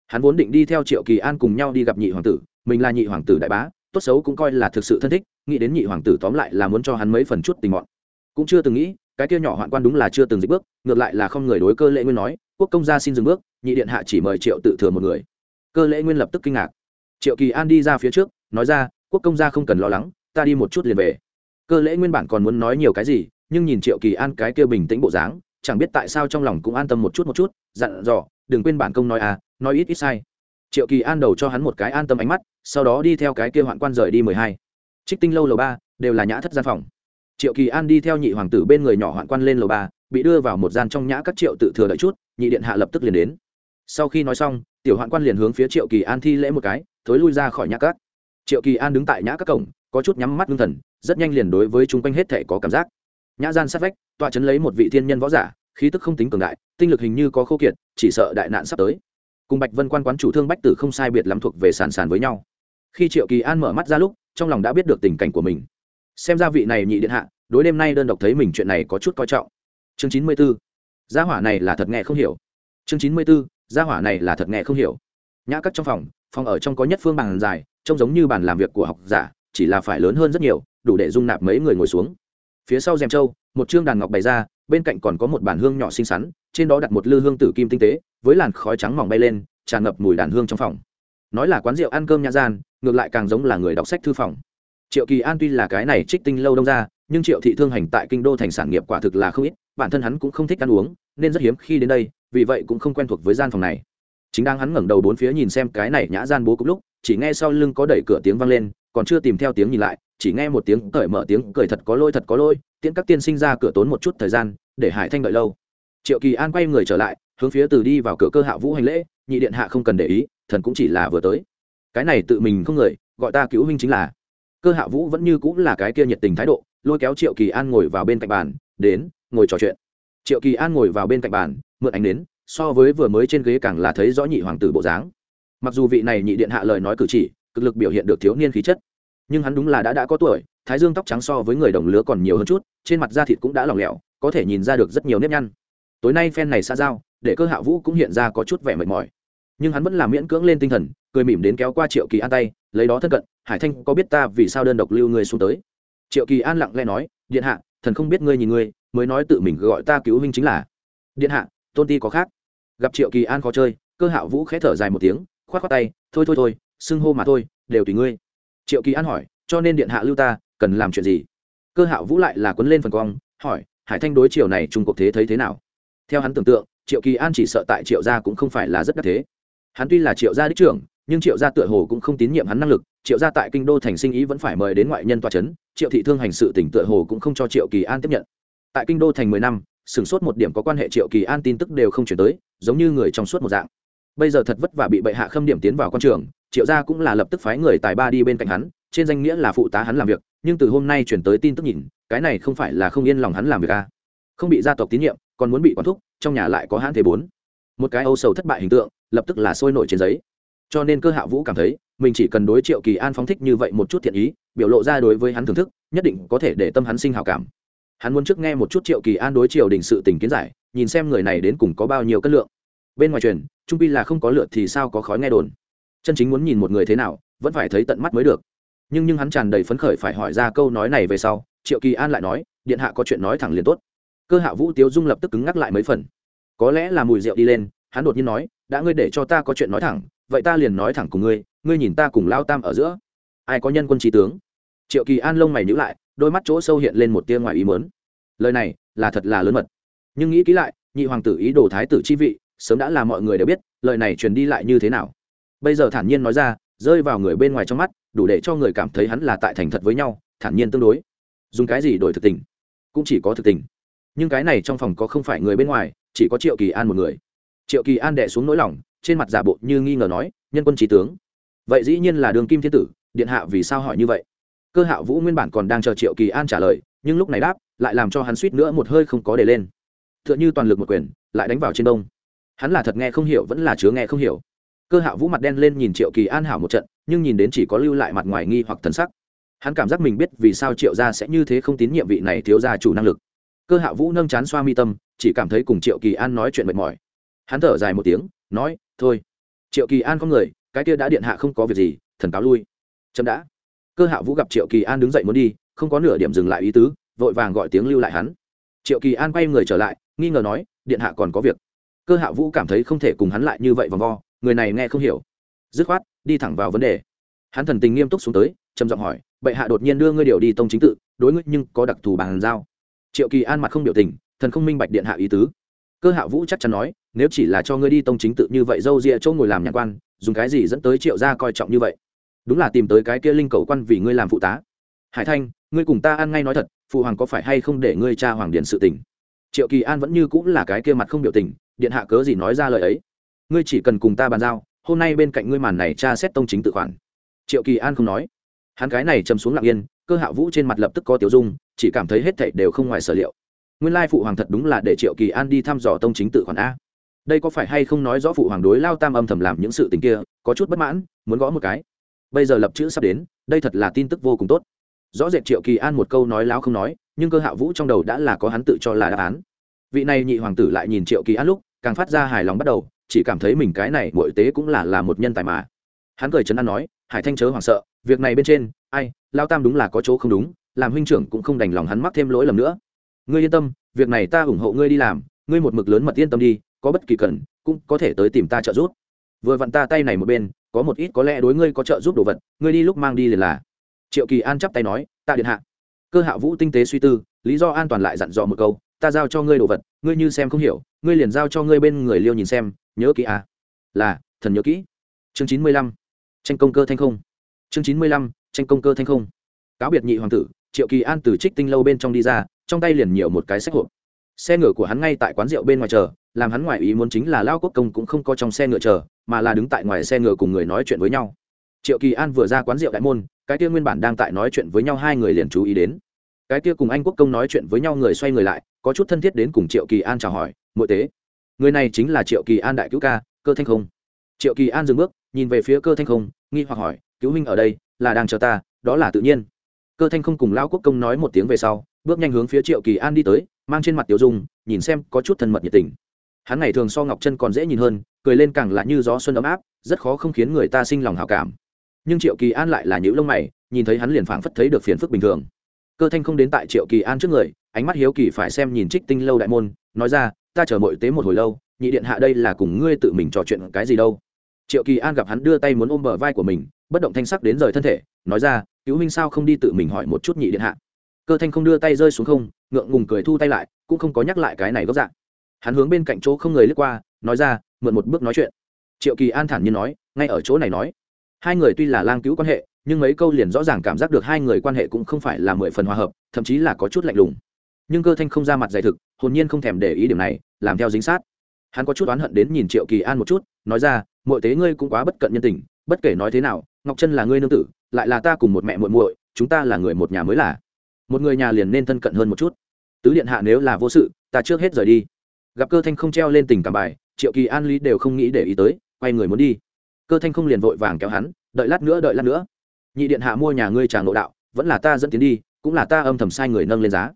Hắn vốn định đi theo triệu kỳ an cùng nhau đi gặp nhị hoàng tử, mình là nhị hoàng tử đại bá, tốt xấu cũng coi là thực sự thân thích, nghĩ đến nhị hoàng tử tóm lại là muốn cho hắn mấy phần chút tình mọn. Cũng chưa từng nghĩ, cái kia nhỏ hoạn quan đúng là chưa từng dịch bước, ngược lại là không người đối cơ lễ nguyên nói, quốc công gia xin dừng bước, nhị điện hạ chỉ mời triệu tự thừa một người cơ lễ nguyên lập tức kinh ngạc. Triệu kỳ an đi ra phía trước, nói ra, quốc công gia không cần lo lắng, ta đi một chút liền về. Cơ lễ nguyên bản còn muốn nói nhiều cái gì, nhưng nhìn triệu kỳ an cái kia bình tĩnh bộ dáng, chẳng biết tại sao trong lòng cũng an tâm một chút một chút, dặn dò, đừng quên bản công nói à nói ít ít sai. Triệu kỳ an đầu cho hắn một cái an tâm ánh mắt, sau đó đi theo cái kia hoạn quan rời đi mười hai. Trích tinh lâu lầu ba, đều là nhã thất gian phòng. Triệu kỳ an đi theo nhị hoàng tử bên người nhỏ hoạn quan lên lầu ba, bị đưa vào một gian trong nhã các triệu tự thừa đợi chút, nhị điện hạ lập tức liền đến sau khi nói xong, tiểu hoạn quan liền hướng phía triệu kỳ an thi lễ một cái, thối lui ra khỏi nhã cát. triệu kỳ an đứng tại nhã các cổng, có chút nhắm mắt ngưng thần, rất nhanh liền đối với chung quanh hết thể có cảm giác. Nhã gian sát vách, tọa chấn lấy một vị thiên nhân võ giả, khí tức không tính cường đại, tinh lực hình như có khô kiệt, chỉ sợ đại nạn sắp tới. Cùng bạch vân quan quán chủ thương bách tử không sai biệt lắm thuộc về sàn sàn với nhau. Khi triệu kỳ an mở mắt ra lúc, trong lòng đã biết được tình cảnh của mình. Xem ra vị này nhị điện hạ, đối đêm nay đơn độc thấy mình chuyện này có chút coi trọng. Chương chín mươi b ố gia hỏa này là thật nghe không hiểu. Chương chín mươi b ố gia hỏa này là thật nghe không hiểu. Nhã cắt trong phòng phòng ở trong có nhất phương bàn dài, trông giống như bàn làm việc của học giả, chỉ là phải lớn hơn rất nhiều, đủ để dung nạp mấy người ngồi xuống. Phía sau rèm trâu, một chương đàn ngọc bày ra, bên cạnh còn có một bàn hương nhỏ xinh xắn, trên đó đặt một lư hương tử kim tinh tế, với làn khói trắng mỏng bay lên, tràn ngập mùi đàn hương trong phòng. Nói là quán rượu ăn cơm nhã gian, ngược lại càng giống là người đọc sách thư phòng. Triệu kỳ an tuy là cái này trích tinh lâu đông ra nhưng triệu thị thương hành tại kinh đô thành sản nghiệp quả thực là không ít, bản thân hắn cũng không thích ăn uống, nên rất hiếm khi đến đây, vì vậy cũng không quen thuộc với gian phòng này. Chính đang hắn ngẩng đầu bốn phía nhìn xem cái này nhã gian bố cục lúc, chỉ nghe sau lưng có đẩy cửa tiếng vang lên, còn chưa tìm theo tiếng nhìn lại, chỉ nghe một tiếng cởi mở tiếng cười thật có lôi thật có lôi, tiễn các tiên sinh ra cửa tốn một chút thời gian, để hải thanh đợi lâu. Triệu kỳ an quay người trở lại, hướng phía từ đi vào cửa cơ hạ vũ hành lễ, nhị điện hạ không cần để ý, thần cũng chỉ là vừa tới. Cái này tự mình không người, gọi ta cứu huynh chính là cơ hạ vũ vẫn như cũng là cái kia nhiệt tình thái độ, lôi kéo triệu kỳ an ngồi vào bên cạnh bàn, đến, ngồi trò chuyện. Triệu kỳ an ngồi vào bên cạnh bàn, mượn ánh đến so với vừa mới trên ghế càng là thấy rõ nhị hoàng tử bộ dáng. Mặc dù vị này nhị điện hạ lời nói cử chỉ, cực lực biểu hiện được thiếu niên khí chất, nhưng hắn đúng là đã đã có tuổi, thái dương tóc trắng so với người đồng lứa còn nhiều hơn chút, trên mặt da thịt cũng đã lỏng lẻo, có thể nhìn ra được rất nhiều nếp nhăn. Tối nay phen này xa giao, để cơ hạ vũ cũng hiện ra có chút vẻ mệt mỏi. Nhưng hắn vẫn là miễn cưỡng lên tinh thần, cười mỉm đến kéo qua triệu kỳ an tay lấy đó thân cận, hải thanh có biết ta vì sao đơn độc lưu người xuống tới? Triệu kỳ an lặng lẽ nói, điện hạ, thần không biết ngươi nhìn ngươi, mới nói tự mình gọi ta cứu huynh chính là. Điện hạ, tôn ti có khác. Gặp triệu kỳ an khó chơi, cơ Hạo vũ khẽ thở dài một tiếng k h o á t k tay, thôi thôi thôi, xưng hô mà thôi, đều tùy ngươi. Triệu kỳ an hỏi, cho nên điện hạ lưu ta, cần làm chuyện gì? Cơ Hạo vũ lại là quấn lên phần cong, hỏi, hải thanh đối triều này trung cuộc thế thấy thế nào? Theo hắn tưởng tượng, triệu kỳ an chỉ sợ tại triệu gia cũng không phải là rất đắc thế. Hắn tuy là triệu gia đích trưởng nhưng triệu gia tựa hồ cũng không tín nhiệm hắn năng lực, triệu gia tại kinh đô thành sinh ý vẫn phải mời đến ngoại nhân tòa c h ấ n triệu thị thương hành sự tỉnh tựa hồ cũng không cho triệu kỳ an tiếp nhận. Tại kinh đô thành mười năm, sửng sốt một điểm có quan hệ triệu kỳ an tin tức đều không chuyển tới, giống như người trong suốt một dạng. Bây giờ thật vất vả bị bệ hạ khâm điểm tiến vào quan trường, triệu gia cũng là lập tức phái người tài ba đi bên cạnh hắn, trên danh nghĩa là phụ tá hắn làm việc, nhưng từ hôm nay chuyển tới tin tức nhìn, cái này không phải là không yên lòng hắn làm việc a à. không bị gia tộc tín nhiệm, còn muốn bị quản thúc, trong nhà lại có hãn thế bốn. Một cái âu sầu thất bại hình tượng, lập tức là sôi nổi trên giấy cho nên cơ hạ vũ cảm thấy, mình chỉ cần đối triệu kỳ an phóng thích như vậy một chút thiện ý, biểu lộ ra đối với hắn thưởng thức, nhất định có thể để tâm hắn sinh hào cảm. Hắn muốn trước nghe một chút triệu kỳ an đối triều đình sự tình kiến giải, nhìn xem người này đến cùng có bao nhiêu cân lượng. Bên ngoài truyền, trung pi là không có lượt thì sao có khói nghe đồn. Chân chính muốn nhìn một người thế nào, vẫn phải thấy tận mắt mới được. Nhưng nhưng hắn tràn đầy phấn khởi phải hỏi ra câu nói này về sau, triệu kỳ an lại nói, điện hạ có chuyện nói thẳng liền tốt. Cơ hạ vũ tiếu dung lập tức cứng ngắc lại mấy phần. Có lẽ là mùi rượu đi lên, hắn đột nhiên nói, đã ngươi để cho ta có chuyện nói thẳng vậy ta liền nói thẳng cùng ngươi ngươi nhìn ta cùng lao tam ở giữa. Ai có nhân quân trí tướng? Triệu kỳ an lông mày nhữ lại, đôi mắt chỗ sâu hiện lên một tia ngoài ý mớn lời này là thật là lớn mật. Nhưng nghĩ kỹ lại, nhị hoàng tử ý đồ thái tử chi vị, sớm đã là mọi người đều biết, lời này truyền đi lại như thế nào. Bây giờ thản nhiên nói ra, rơi vào người bên ngoài trong mắt, đủ để cho người cảm thấy hắn là tại thành thật với nhau, thản nhiên tương đối. Dùng cái gì đổi thực tình? Cũng chỉ có thực tình. Nhưng cái này trong phòng có không phải người bên ngoài, chỉ có triệu kỳ an một người. Triệu kỳ an đẻ xuống nỗi lòng trên mặt giả bộ như nghi ngờ nói, nhân quân trí tướng, vậy dĩ nhiên là đường kim thiên tử, điện hạ vì sao hỏi như vậy? Cơ hạ vũ nguyên bản còn đang chờ triệu kỳ an trả lời, nhưng lúc này đáp, lại làm cho hắn suýt nữa một hơi không có để lên. T h ư ợ n h ư toàn lực một quyền, lại đánh vào trên đông. Hắn là thật nghe không hiểu, vẫn là chứa nghe không hiểu. Cơ hạ vũ mặt đen lên nhìn triệu kỳ an hảo một trận, nhưng nhìn đến chỉ có lưu lại mặt ngoài nghi hoặc thần sắc. Hắn cảm giác mình biết vì sao triệu gia sẽ như thế không tín nhiệm vị này thiếu gia chủ năng lực. Cơ hạ vũ nâng chán xoa mi tâm, chỉ cảm thấy cùng triệu kỳ an nói chuyện mệt mỏi. Hắn thở dài một tiếng, nói thôi. Triệu kỳ an có người, cái kia đã điện hạ không có việc gì, thần cáo lui. Chậm đã. Cơ hạ vũ gặp triệu kỳ an đứng dậy muốn đi, không có nửa điểm dừng lại ý tứ, vội vàng gọi tiếng lưu lại hắn. Triệu kỳ an quay người trở lại, nghi ngờ nói, điện hạ còn có việc. Cơ hạ vũ cảm thấy không thể cùng hắn lại như vậy vòng vo, người này nghe không hiểu. Dứt khoát, đi thẳng vào vấn đề. Hắn thần tình nghiêm túc xuống tới, trầm giọng hỏi, bệ hạ đột nhiên đưa ngươi điều đi tông chính tự, đối ngươi nhưng có đặc thù bàn giao? Triệu kỳ an mặt không biểu tình, thần không minh bạch điện hạ ý tứ. Cơ hạ vũ chắc chắn nói nếu chỉ là cho ngươi đi tông chính tự như vậy dâu rịa chỗ ngồi làm nhà quan, dùng cái gì dẫn tới triệu gia coi trọng như vậy? Đúng là tìm tới cái kia linh cầu quan vì ngươi làm phụ tá. Hải thanh, ngươi cùng ta ăn ngay nói thật, phụ hoàng có phải hay không để ngươi cha hoàng điện sự tình? Triệu kỳ an vẫn như cũng là cái kia mặt không biểu tình, điện hạ cớ gì nói ra lời ấy? Ngươi chỉ cần cùng ta bàn giao, hôm nay bên cạnh ngươi màn này cha xét tông chính tự khoản. Triệu kỳ an không nói. Hắn cái này chầm xuống lặng yên, cơ hạ vũ trên mặt lập tức có tiểu dung, chỉ cảm thấy hết thảy đều không ngoài sở liệu. Nguyên lai phụ hoàng thật đúng là để triệu kỳ an đi thăm dò tông chính tự khoản a đây có phải hay không nói rõ phụ hoàng đối lao tam âm thầm làm những sự tình kia, có chút bất mãn, muốn gõ một cái. Bây giờ lập chữ sắp đến, đây thật là tin tức vô cùng tốt. Rõ rệt triệu kỳ an một câu nói láo không nói, nhưng cơ hạ vũ trong đầu đã là có hắn tự cho là đáp án. Vị này nhị hoàng tử lại nhìn triệu kỳ an lúc, càng phát ra hài lòng bắt đầu, chỉ cảm thấy mình cái này bội tế cũng là là một nhân tài mà. Hắn cười chấn an nói, hải thanh chớ hoảng sợ, việc này bên trên, ai, lao tam đúng là có chỗ không đúng, làm huynh trưởng cũng không đành lòng hắn mắc thêm lỗi lầm nữa. Ngươi yên tâm, việc này ta ủng hộ ngươi đi làm, ngươi một mực lớn mật yên tâm đi có bất kỳ cần, cũng có thể tới tìm ta trợ giúp. Vừa vặn ta tay này một bên, có một ít có lẽ đối ngươi có trợ giúp đồ vật, ngươi đi lúc mang đi liền là. Triệu kỳ an chắp tay nói ta điện hạ. Cơ hạ vũ tinh tế suy tư, lý do an toàn lại dặn dò một câu, ta giao cho ngươi đồ vật, ngươi như xem không hiểu, ngươi liền giao cho ngươi bên người liêu nhìn xem, nhớ kỹ à. Là, thần nhớ kỹ. Chương chín mươi lăm, tranh công cơ thanh không. Chương chín mươi lăm, tranh công cơ thanh không. Cáo biệt nhị hoàng tử, triệu kỳ an từ trích tinh lâu bên trong đi ra, trong tay liền nhiều một cái sách hộp. Xe ngựa của hắn ngay tại quán rượu bên ngoài chờ làm hắn ngoại ý muốn chính là lao quốc công cũng không có trong xe ngựa chờ, mà là đứng tại ngoài xe ngựa cùng người nói chuyện với nhau. Triệu kỳ an vừa ra quán rượu đại môn, cái kia nguyên bản đang tại nói chuyện với nhau hai người liền chú ý đến. Cái kia cùng anh quốc công nói chuyện với nhau người xoay người lại, có chút thân thiết đến cùng triệu kỳ an chào hỏi mỗi tế, người này chính là triệu kỳ an đại cứu ca, cơ thanh không. Triệu kỳ an dừng bước, nhìn về phía cơ thanh không, nghi hoặc hỏi, cứu huynh ở đây, là đang chờ ta, đó là tự nhiên. Cơ thanh không cùng lão quốc công nói một tiếng về sau, bước nhanh hướng phía triệu kỳ an đi tới, mang trên mặt tiểu dung, nhìn xem có chút thân mật nhiệt tình hắn ngày thường so ngọc chân còn dễ nhìn hơn, cười lên càng lạ như gió xuân ấm áp, rất khó không khiến người ta sinh lòng hảo cảm. Nhưng triệu kỳ an lại là những lông mày, nhìn thấy hắn liền phảng phất thấy được phiền phức bình thường. Cơ thanh không đến tại triệu kỳ an trước người, ánh mắt hiếu kỳ phải xem nhìn trích tinh lâu đại môn, nói ra, ta chờ mọi tế một hồi lâu, nhị điện hạ đây là cùng ngươi tự mình trò chuyện cái gì đâu? Triệu kỳ an gặp hắn đưa tay muốn ôm bờ vai của mình, bất động thanh sắc đến rời thân thể, nói ra, cứu minh sao không đi tự mình hỏi một chút nhị điện hạ? Cơ thanh không đưa tay rơi xuống không, ngượng ngùng cười thu tay lại, cũng không có nhắc lại cái này gốc dạng hắn hướng bên cạnh chỗ không người lướt qua, nói ra, mượn một bước nói chuyện. Triệu kỳ an thản nhiên nói, ngay ở chỗ này nói. Hai người tuy là lang cứu quan hệ, nhưng mấy câu liền rõ ràng cảm giác được hai người quan hệ cũng không phải là mười phần hòa hợp, thậm chí là có chút lạnh lùng. Nhưng cơ thanh không ra mặt dày thực, hồn nhiên không thèm để ý điểm này, làm theo dính sát. Hắn có chút oán hận đến nhìn triệu kỳ an một chút, nói ra mọi tế ngươi cũng quá bất cận nhân tình, bất kể nói thế nào, ngọc Trân là ngươi nương tử, lại là ta cùng một mẹ muội muội, chúng ta là người một nhà mới là. Một người nhà liền nên thân cận hơn một chút. Tứ điện hạ nếu là vô sự, ta trước hết rời đi gặp cơ thanh không treo lên tình cảm bài, triệu kỳ an lý đều không nghĩ để ý tới, quay người muốn đi. Cơ thanh không liền vội vàng kéo hắn, đợi lát nữa, đợi lát nữa. Nhị điện hạ mua nhà ngươi tràng nội đạo, vẫn là ta dẫn tiến đi, cũng là ta âm thầm sai người nâng lên giá.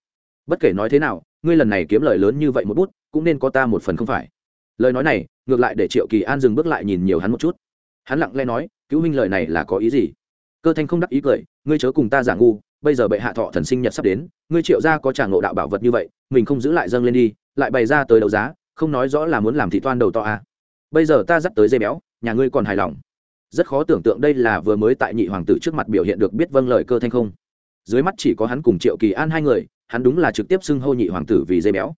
Bất kể nói thế nào, ngươi lần này kiếm lời lớn như vậy một bút, cũng nên có ta một phần không phải. Lời nói này, ngược lại để triệu kỳ an dừng bước lại nhìn nhiều hắn một chút. Hắn lặng lẽ nói, cứu minh lời này là có ý gì? Cơ thanh không đắc ý cười, ngươi chớ cùng ta giả ngu, bây giờ bệ hạ thọ thần sinh nhật sắp đến, ngươi triệu ra có tràng ngộ đạo bảo vật như vậy, mình không giữ lại dâng lên đi lại bày ra tới đấu giá, không nói rõ là muốn làm thị toan đầu to à. bây giờ ta dắt tới dây béo, nhà ngươi còn hài lòng. Rất khó tưởng tượng đây là vừa mới tại nhị hoàng tử trước mặt biểu hiện được biết vâng lời cơ thanh không. Dưới mắt chỉ có hắn cùng triệu kỳ an hai người, hắn đúng là trực tiếp xưng hô nhị hoàng tử vì dây béo.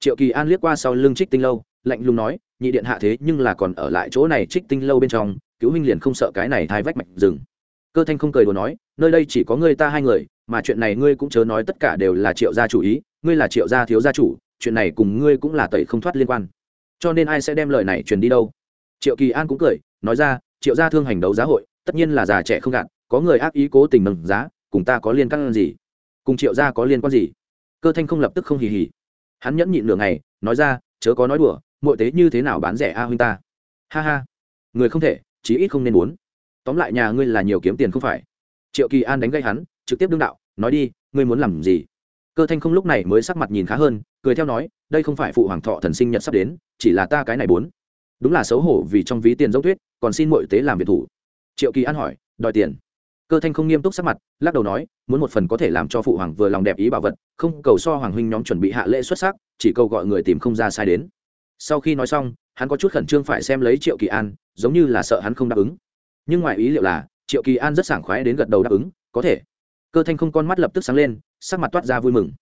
Triệu kỳ an liếc qua sau lưng trích tinh lâu, lạnh lùng nói, nhị điện hạ thế nhưng là còn ở lại chỗ này trích tinh lâu bên trong, cứu huynh liền không sợ cái này thai vách mạch rừng. Cơ thanh không cười đồ nói, nơi đây chỉ có ngươi ta hai người, mà chuyện này ngươi cũng chớ nói tất cả đều là triệu gia chủ ý, ngươi là triệu gia thiếu gia chủ chuyện này cùng ngươi cũng là tẩy không thoát liên quan. Cho nên ai sẽ đem lời này truyền đi đâu? Triệu kỳ an cũng cười, nói ra, triệu gia thương hành đấu giá hội, tất nhiên là già trẻ không gạt, có người ác ý cố tình nâng giá, cùng ta có liên quan gì? Cùng triệu gia có liên quan gì? Cơ thanh không lập tức không hì hì. Hắn nhẫn nhịn nửa ngày, nói ra, chớ có nói đùa mọi tế như thế nào bán rẻ a huynh ta? Ha ha, người không thể, chí ít không nên muốn. Tóm lại nhà ngươi là nhiều kiếm tiền không phải. Triệu kỳ an đánh gây hắn, trực tiếp đương đạo, nói đi, ngươi muốn làm gì? Cơ thanh không lúc này mới sắc mặt nhìn khá hơn cười theo nói, đây không phải phụ hoàng thọ thần sinh nhật sắp đến, chỉ là ta cái này bốn. Đúng là xấu hổ vì trong ví tiền giống tuyết, còn xin mọi tế làm việc thủ. Triệu kỳ an hỏi, đòi tiền? Cơ thanh không nghiêm túc sắc mặt, lắc đầu nói, muốn một phần có thể làm cho phụ hoàng vừa lòng đẹp ý bảo vật, không cầu so hoàng huynh nhóm chuẩn bị hạ lễ xuất sắc, chỉ cầu gọi người tìm không ra sai đến. Sau khi nói xong, hắn có chút khẩn trương phải xem lấy triệu kỳ an, giống như là sợ hắn không đáp ứng. Nhưng ngoài ý liệu là, triệu kỳ an rất sảng khoái đến gật đầu đáp ứng, có thể. Cơ thanh không con mắt lập tức sáng lên, sắc mặt toát ra vui mừng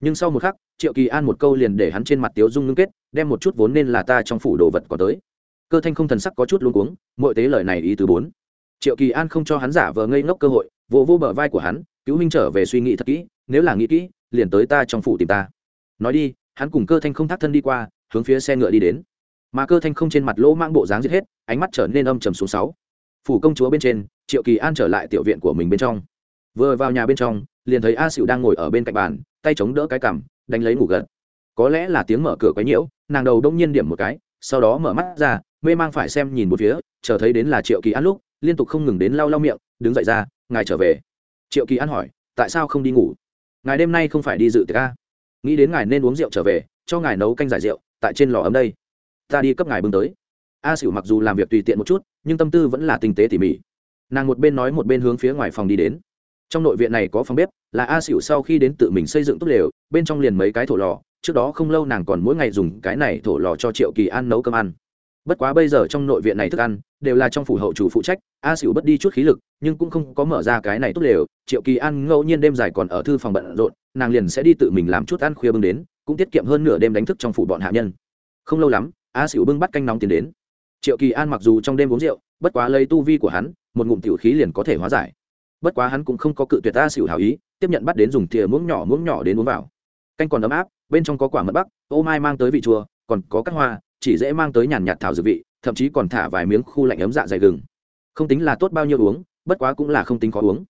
nhưng sau một khắc, triệu kỳ an một câu liền để hắn trên mặt tiếu dung ngưng kết, đem một chút vốn nên là ta trong phủ đồ vật có tới. Cơ thanh không thần sắc có chút luôn cuống mọi tế lời này ý thứ bốn. Triệu kỳ an không cho hắn giả vờ ngây ngốc cơ hội vô vô bờ vai của hắn, cứu huynh trở về suy nghĩ thật kỹ, nếu là nghĩ kỹ, liền tới ta trong phủ tìm ta. Nói đi, hắn cùng cơ thanh không thác thân đi qua, hướng phía xe ngựa đi đến. Mà cơ thanh không trên mặt lỗ mang bộ dáng giết hết, ánh mắt trở nên âm trầm xuống sáu. Phủ công chúa bên trên, triệu kỳ an trở lại tiểu viện của mình bên trong. Vừa vào nhà bên trong, liền thấy a xỉu đang ngồi ở bên cạnh bàn tay chống đỡ cái cằm, đánh lấy ngủ gật. Có lẽ là tiếng mở cửa quấy nhiễu, nàng đầu đông nhiên điểm một cái, sau đó mở mắt ra, mê mang phải xem nhìn một phía, chờ thấy đến là triệu kỳ an lúc, liên tục không ngừng đến lau lau miệng, đứng dậy ra, ngài trở về. Triệu kỳ an hỏi, tại sao không đi ngủ? Ngài đêm nay không phải đi dự tiệc a? Nghĩ đến ngài nên uống rượu trở về, cho ngài nấu canh giải rượu, tại trên lò ấm đây. Ta đi cấp ngài bưng tới. A xỉu mặc dù làm việc tùy tiện một chút, nhưng tâm tư vẫn là tinh tế tỉ mỉ. Nàng một bên nói một bên hướng phía ngoài phòng đi đến. Trong nội viện này có phòng bếp là a xỉu sau khi đến tự mình xây dựng tốt lều, bên trong liền mấy cái thổ lò, trước đó không lâu nàng còn mỗi ngày dùng cái này thổ lò cho triệu kỳ an nấu cơm ăn. Bất quá bây giờ trong nội viện này thức ăn, đều là trong phủ hậu chủ phụ trách, a xỉu bất đi chút khí lực, nhưng cũng không có mở ra cái này tốt lều, triệu kỳ an ngẫu nhiên đêm dài còn ở thư phòng bận rộn, nàng liền sẽ đi tự mình làm chút ăn khuya bưng đến, cũng tiết kiệm hơn nửa đêm đánh thức trong phủ bọn hạ nhân. Không lâu lắm, a xỉu bưng bắt canh nóng tiến đến. Triệu kỳ an mặc dù trong đêm uống rượu, bất quá lấy tu vi của hắn, một ngụm tiểu khí liền có thể hóa giải bất quá hắn cũng không có cự tuyệt ta xỉu hảo ý, tiếp nhận bắt đến dùng thìa muỗng nhỏ muỗng nhỏ đến uống vào. Canh còn ấm áp, bên trong có quả mật bắc, ô mai mang tới vị chua, còn có các hoa, chỉ dễ mang tới nhàn nhạt thảo dược vị, thậm chí còn thả vài miếng khu lạnh ấm dạ dày gừng. Không tính là tốt bao nhiêu uống, bất quá cũng là không tính khó uống.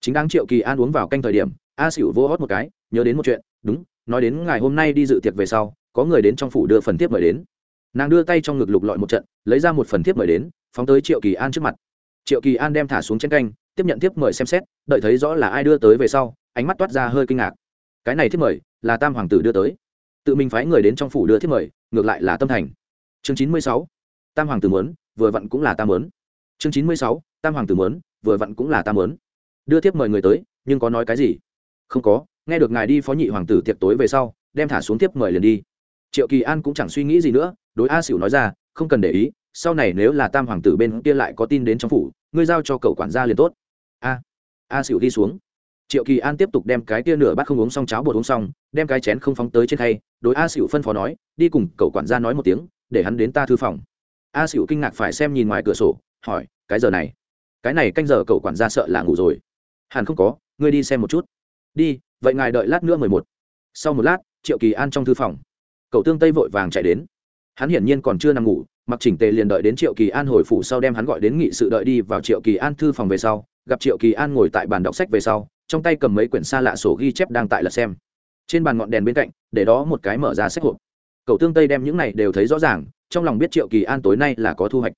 Chính đáng triệu kỳ an uống vào canh thời điểm, a xỉu vô hót một cái, nhớ đến một chuyện, đúng, nói đến ngày hôm nay đi dự tiệc về sau, có người đến trong phủ đưa phần tiếp mời đến. Nàng đưa tay trong ngực lục lọi một trận, lấy ra một phần tiếp mời đến, phóng tới triệu kỳ an trước mặt. Triệu kỳ an đem thả xuống trên canh tiếp nhận tiếp mời xem xét, đợi thấy rõ là ai đưa tới về sau, ánh mắt toát ra hơi kinh ngạc. Cái này tiếp mời là tam hoàng tử đưa tới. Tự mình phái người đến trong phủ đưa tiếp mời, ngược lại là tâm thành. Chương chín mươi sáu, tam hoàng tử mớn vừa vặn cũng là tam mớn chương chín mươi sáu, tam hoàng tử mớn vừa vặn cũng là tam mớn đưa tiếp mời người tới, nhưng có nói cái gì? Không có, nghe được ngài đi phó nhị hoàng tử tiệc tối về sau, đem thả xuống tiếp mời liền đi. Triệu kỳ an cũng chẳng suy nghĩ gì nữa, đối a xỉu nói ra, không cần để ý, sau này nếu là tam hoàng tử bên kia lại có tin đến trong phủ, ngươi giao cho cậu quản gia liền tốt a a xỉu đi xuống. Triệu kỳ an tiếp tục đem cái tia nửa bát không uống xong cháo bột uống xong, đem cái chén không phóng tới trên khay, đối a xỉu phân phó nói, đi cùng cậu quản gia nói một tiếng, để hắn đến ta thư phòng. A xỉu kinh ngạc phải xem nhìn ngoài cửa sổ, hỏi, cái giờ này? Cái này canh giờ cậu quản gia sợ là ngủ rồi. Hẳn không có, ngươi đi xem một chút. Đi, vậy ngài đợi lát nữa mười một. Sau một lát, triệu kỳ an trong thư phòng, cậu tương tây vội vàng chạy đến. Hắn hiển nhiên còn chưa nằm ngủ mặc chỉnh tề liền đợi đến triệu kỳ an hồi phủ sau đem hắn gọi đến nghị sự đợi đi vào triệu kỳ an thư phòng về sau, gặp triệu kỳ an ngồi tại bàn đọc sách về sau, trong tay cầm mấy quyển xa lạ sổ ghi chép đang tại lật xem. Trên bàn ngọn đèn bên cạnh, để đó một cái mở ra sách hộp. Cậu tương tây đem những này đều thấy rõ ràng, trong lòng biết triệu kỳ an tối nay là có thu hoạch.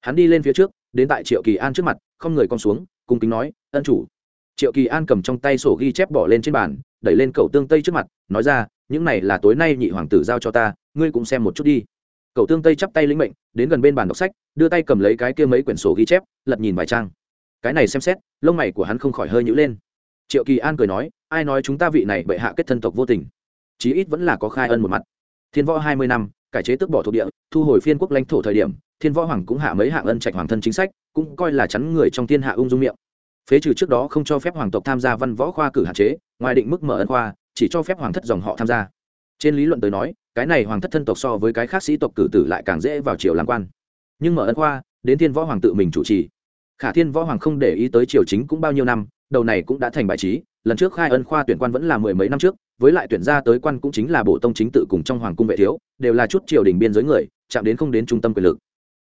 Hắn đi lên phía trước, đến tại triệu kỳ an trước mặt, không người con xuống, cung kính nói, ân chủ. Triệu kỳ an cầm trong tay sổ ghi chép bỏ lên trên bàn, đẩy lên cậu tương tây trước mặt, nói ra, những này là tối nay nhị hoàng tử giao cho ta, ngươi cũng xem một chút đi cậu tương tây chắp tay lĩnh mệnh, đến gần bên bàn đọc sách, đưa tay cầm lấy cái kia mấy quyển sổ ghi chép, lật nhìn vài trang. Cái này xem xét, lông mày của hắn không khỏi hơi nhữ lên. Triệu kỳ an cười nói, ai nói chúng ta vị này bệ hạ kết thân tộc vô tình? Chí ít vẫn là có khai ân một mặt. Thiên võ hai mươi năm, cải chế tước bỏ thuộc địa, thu hồi phiên quốc lãnh thổ thời điểm, thiên võ hoàng cũng hạ mấy hạng ân trạch hoàng thân chính sách, cũng coi là chắn người trong thiên hạ ung dung miệng. Phế trừ trước đó không cho phép hoàng tộc tham gia văn võ khoa cử hạn chế, ngoài định mức mở ân khoa, chỉ cho phép hoàng thất dòng họ tham gia. Trên lý luận tới nói cái này hoàng thất thân tộc so với cái khác sĩ tộc cử tử lại càng dễ vào triều làm quan. Nhưng mở ân khoa, đến thiên võ hoàng tự mình chủ trì. Khả thiên võ hoàng không để ý tới triều chính cũng bao nhiêu năm, đầu này cũng đã thành bài trí, lần trước khai ân khoa tuyển quan vẫn là mười mấy năm trước, với lại tuyển ra tới quan cũng chính là bộ tông chính tự cùng trong hoàng cung vệ thiếu, đều là chút triều đình biên giới người, chạm đến không đến trung tâm quyền lực.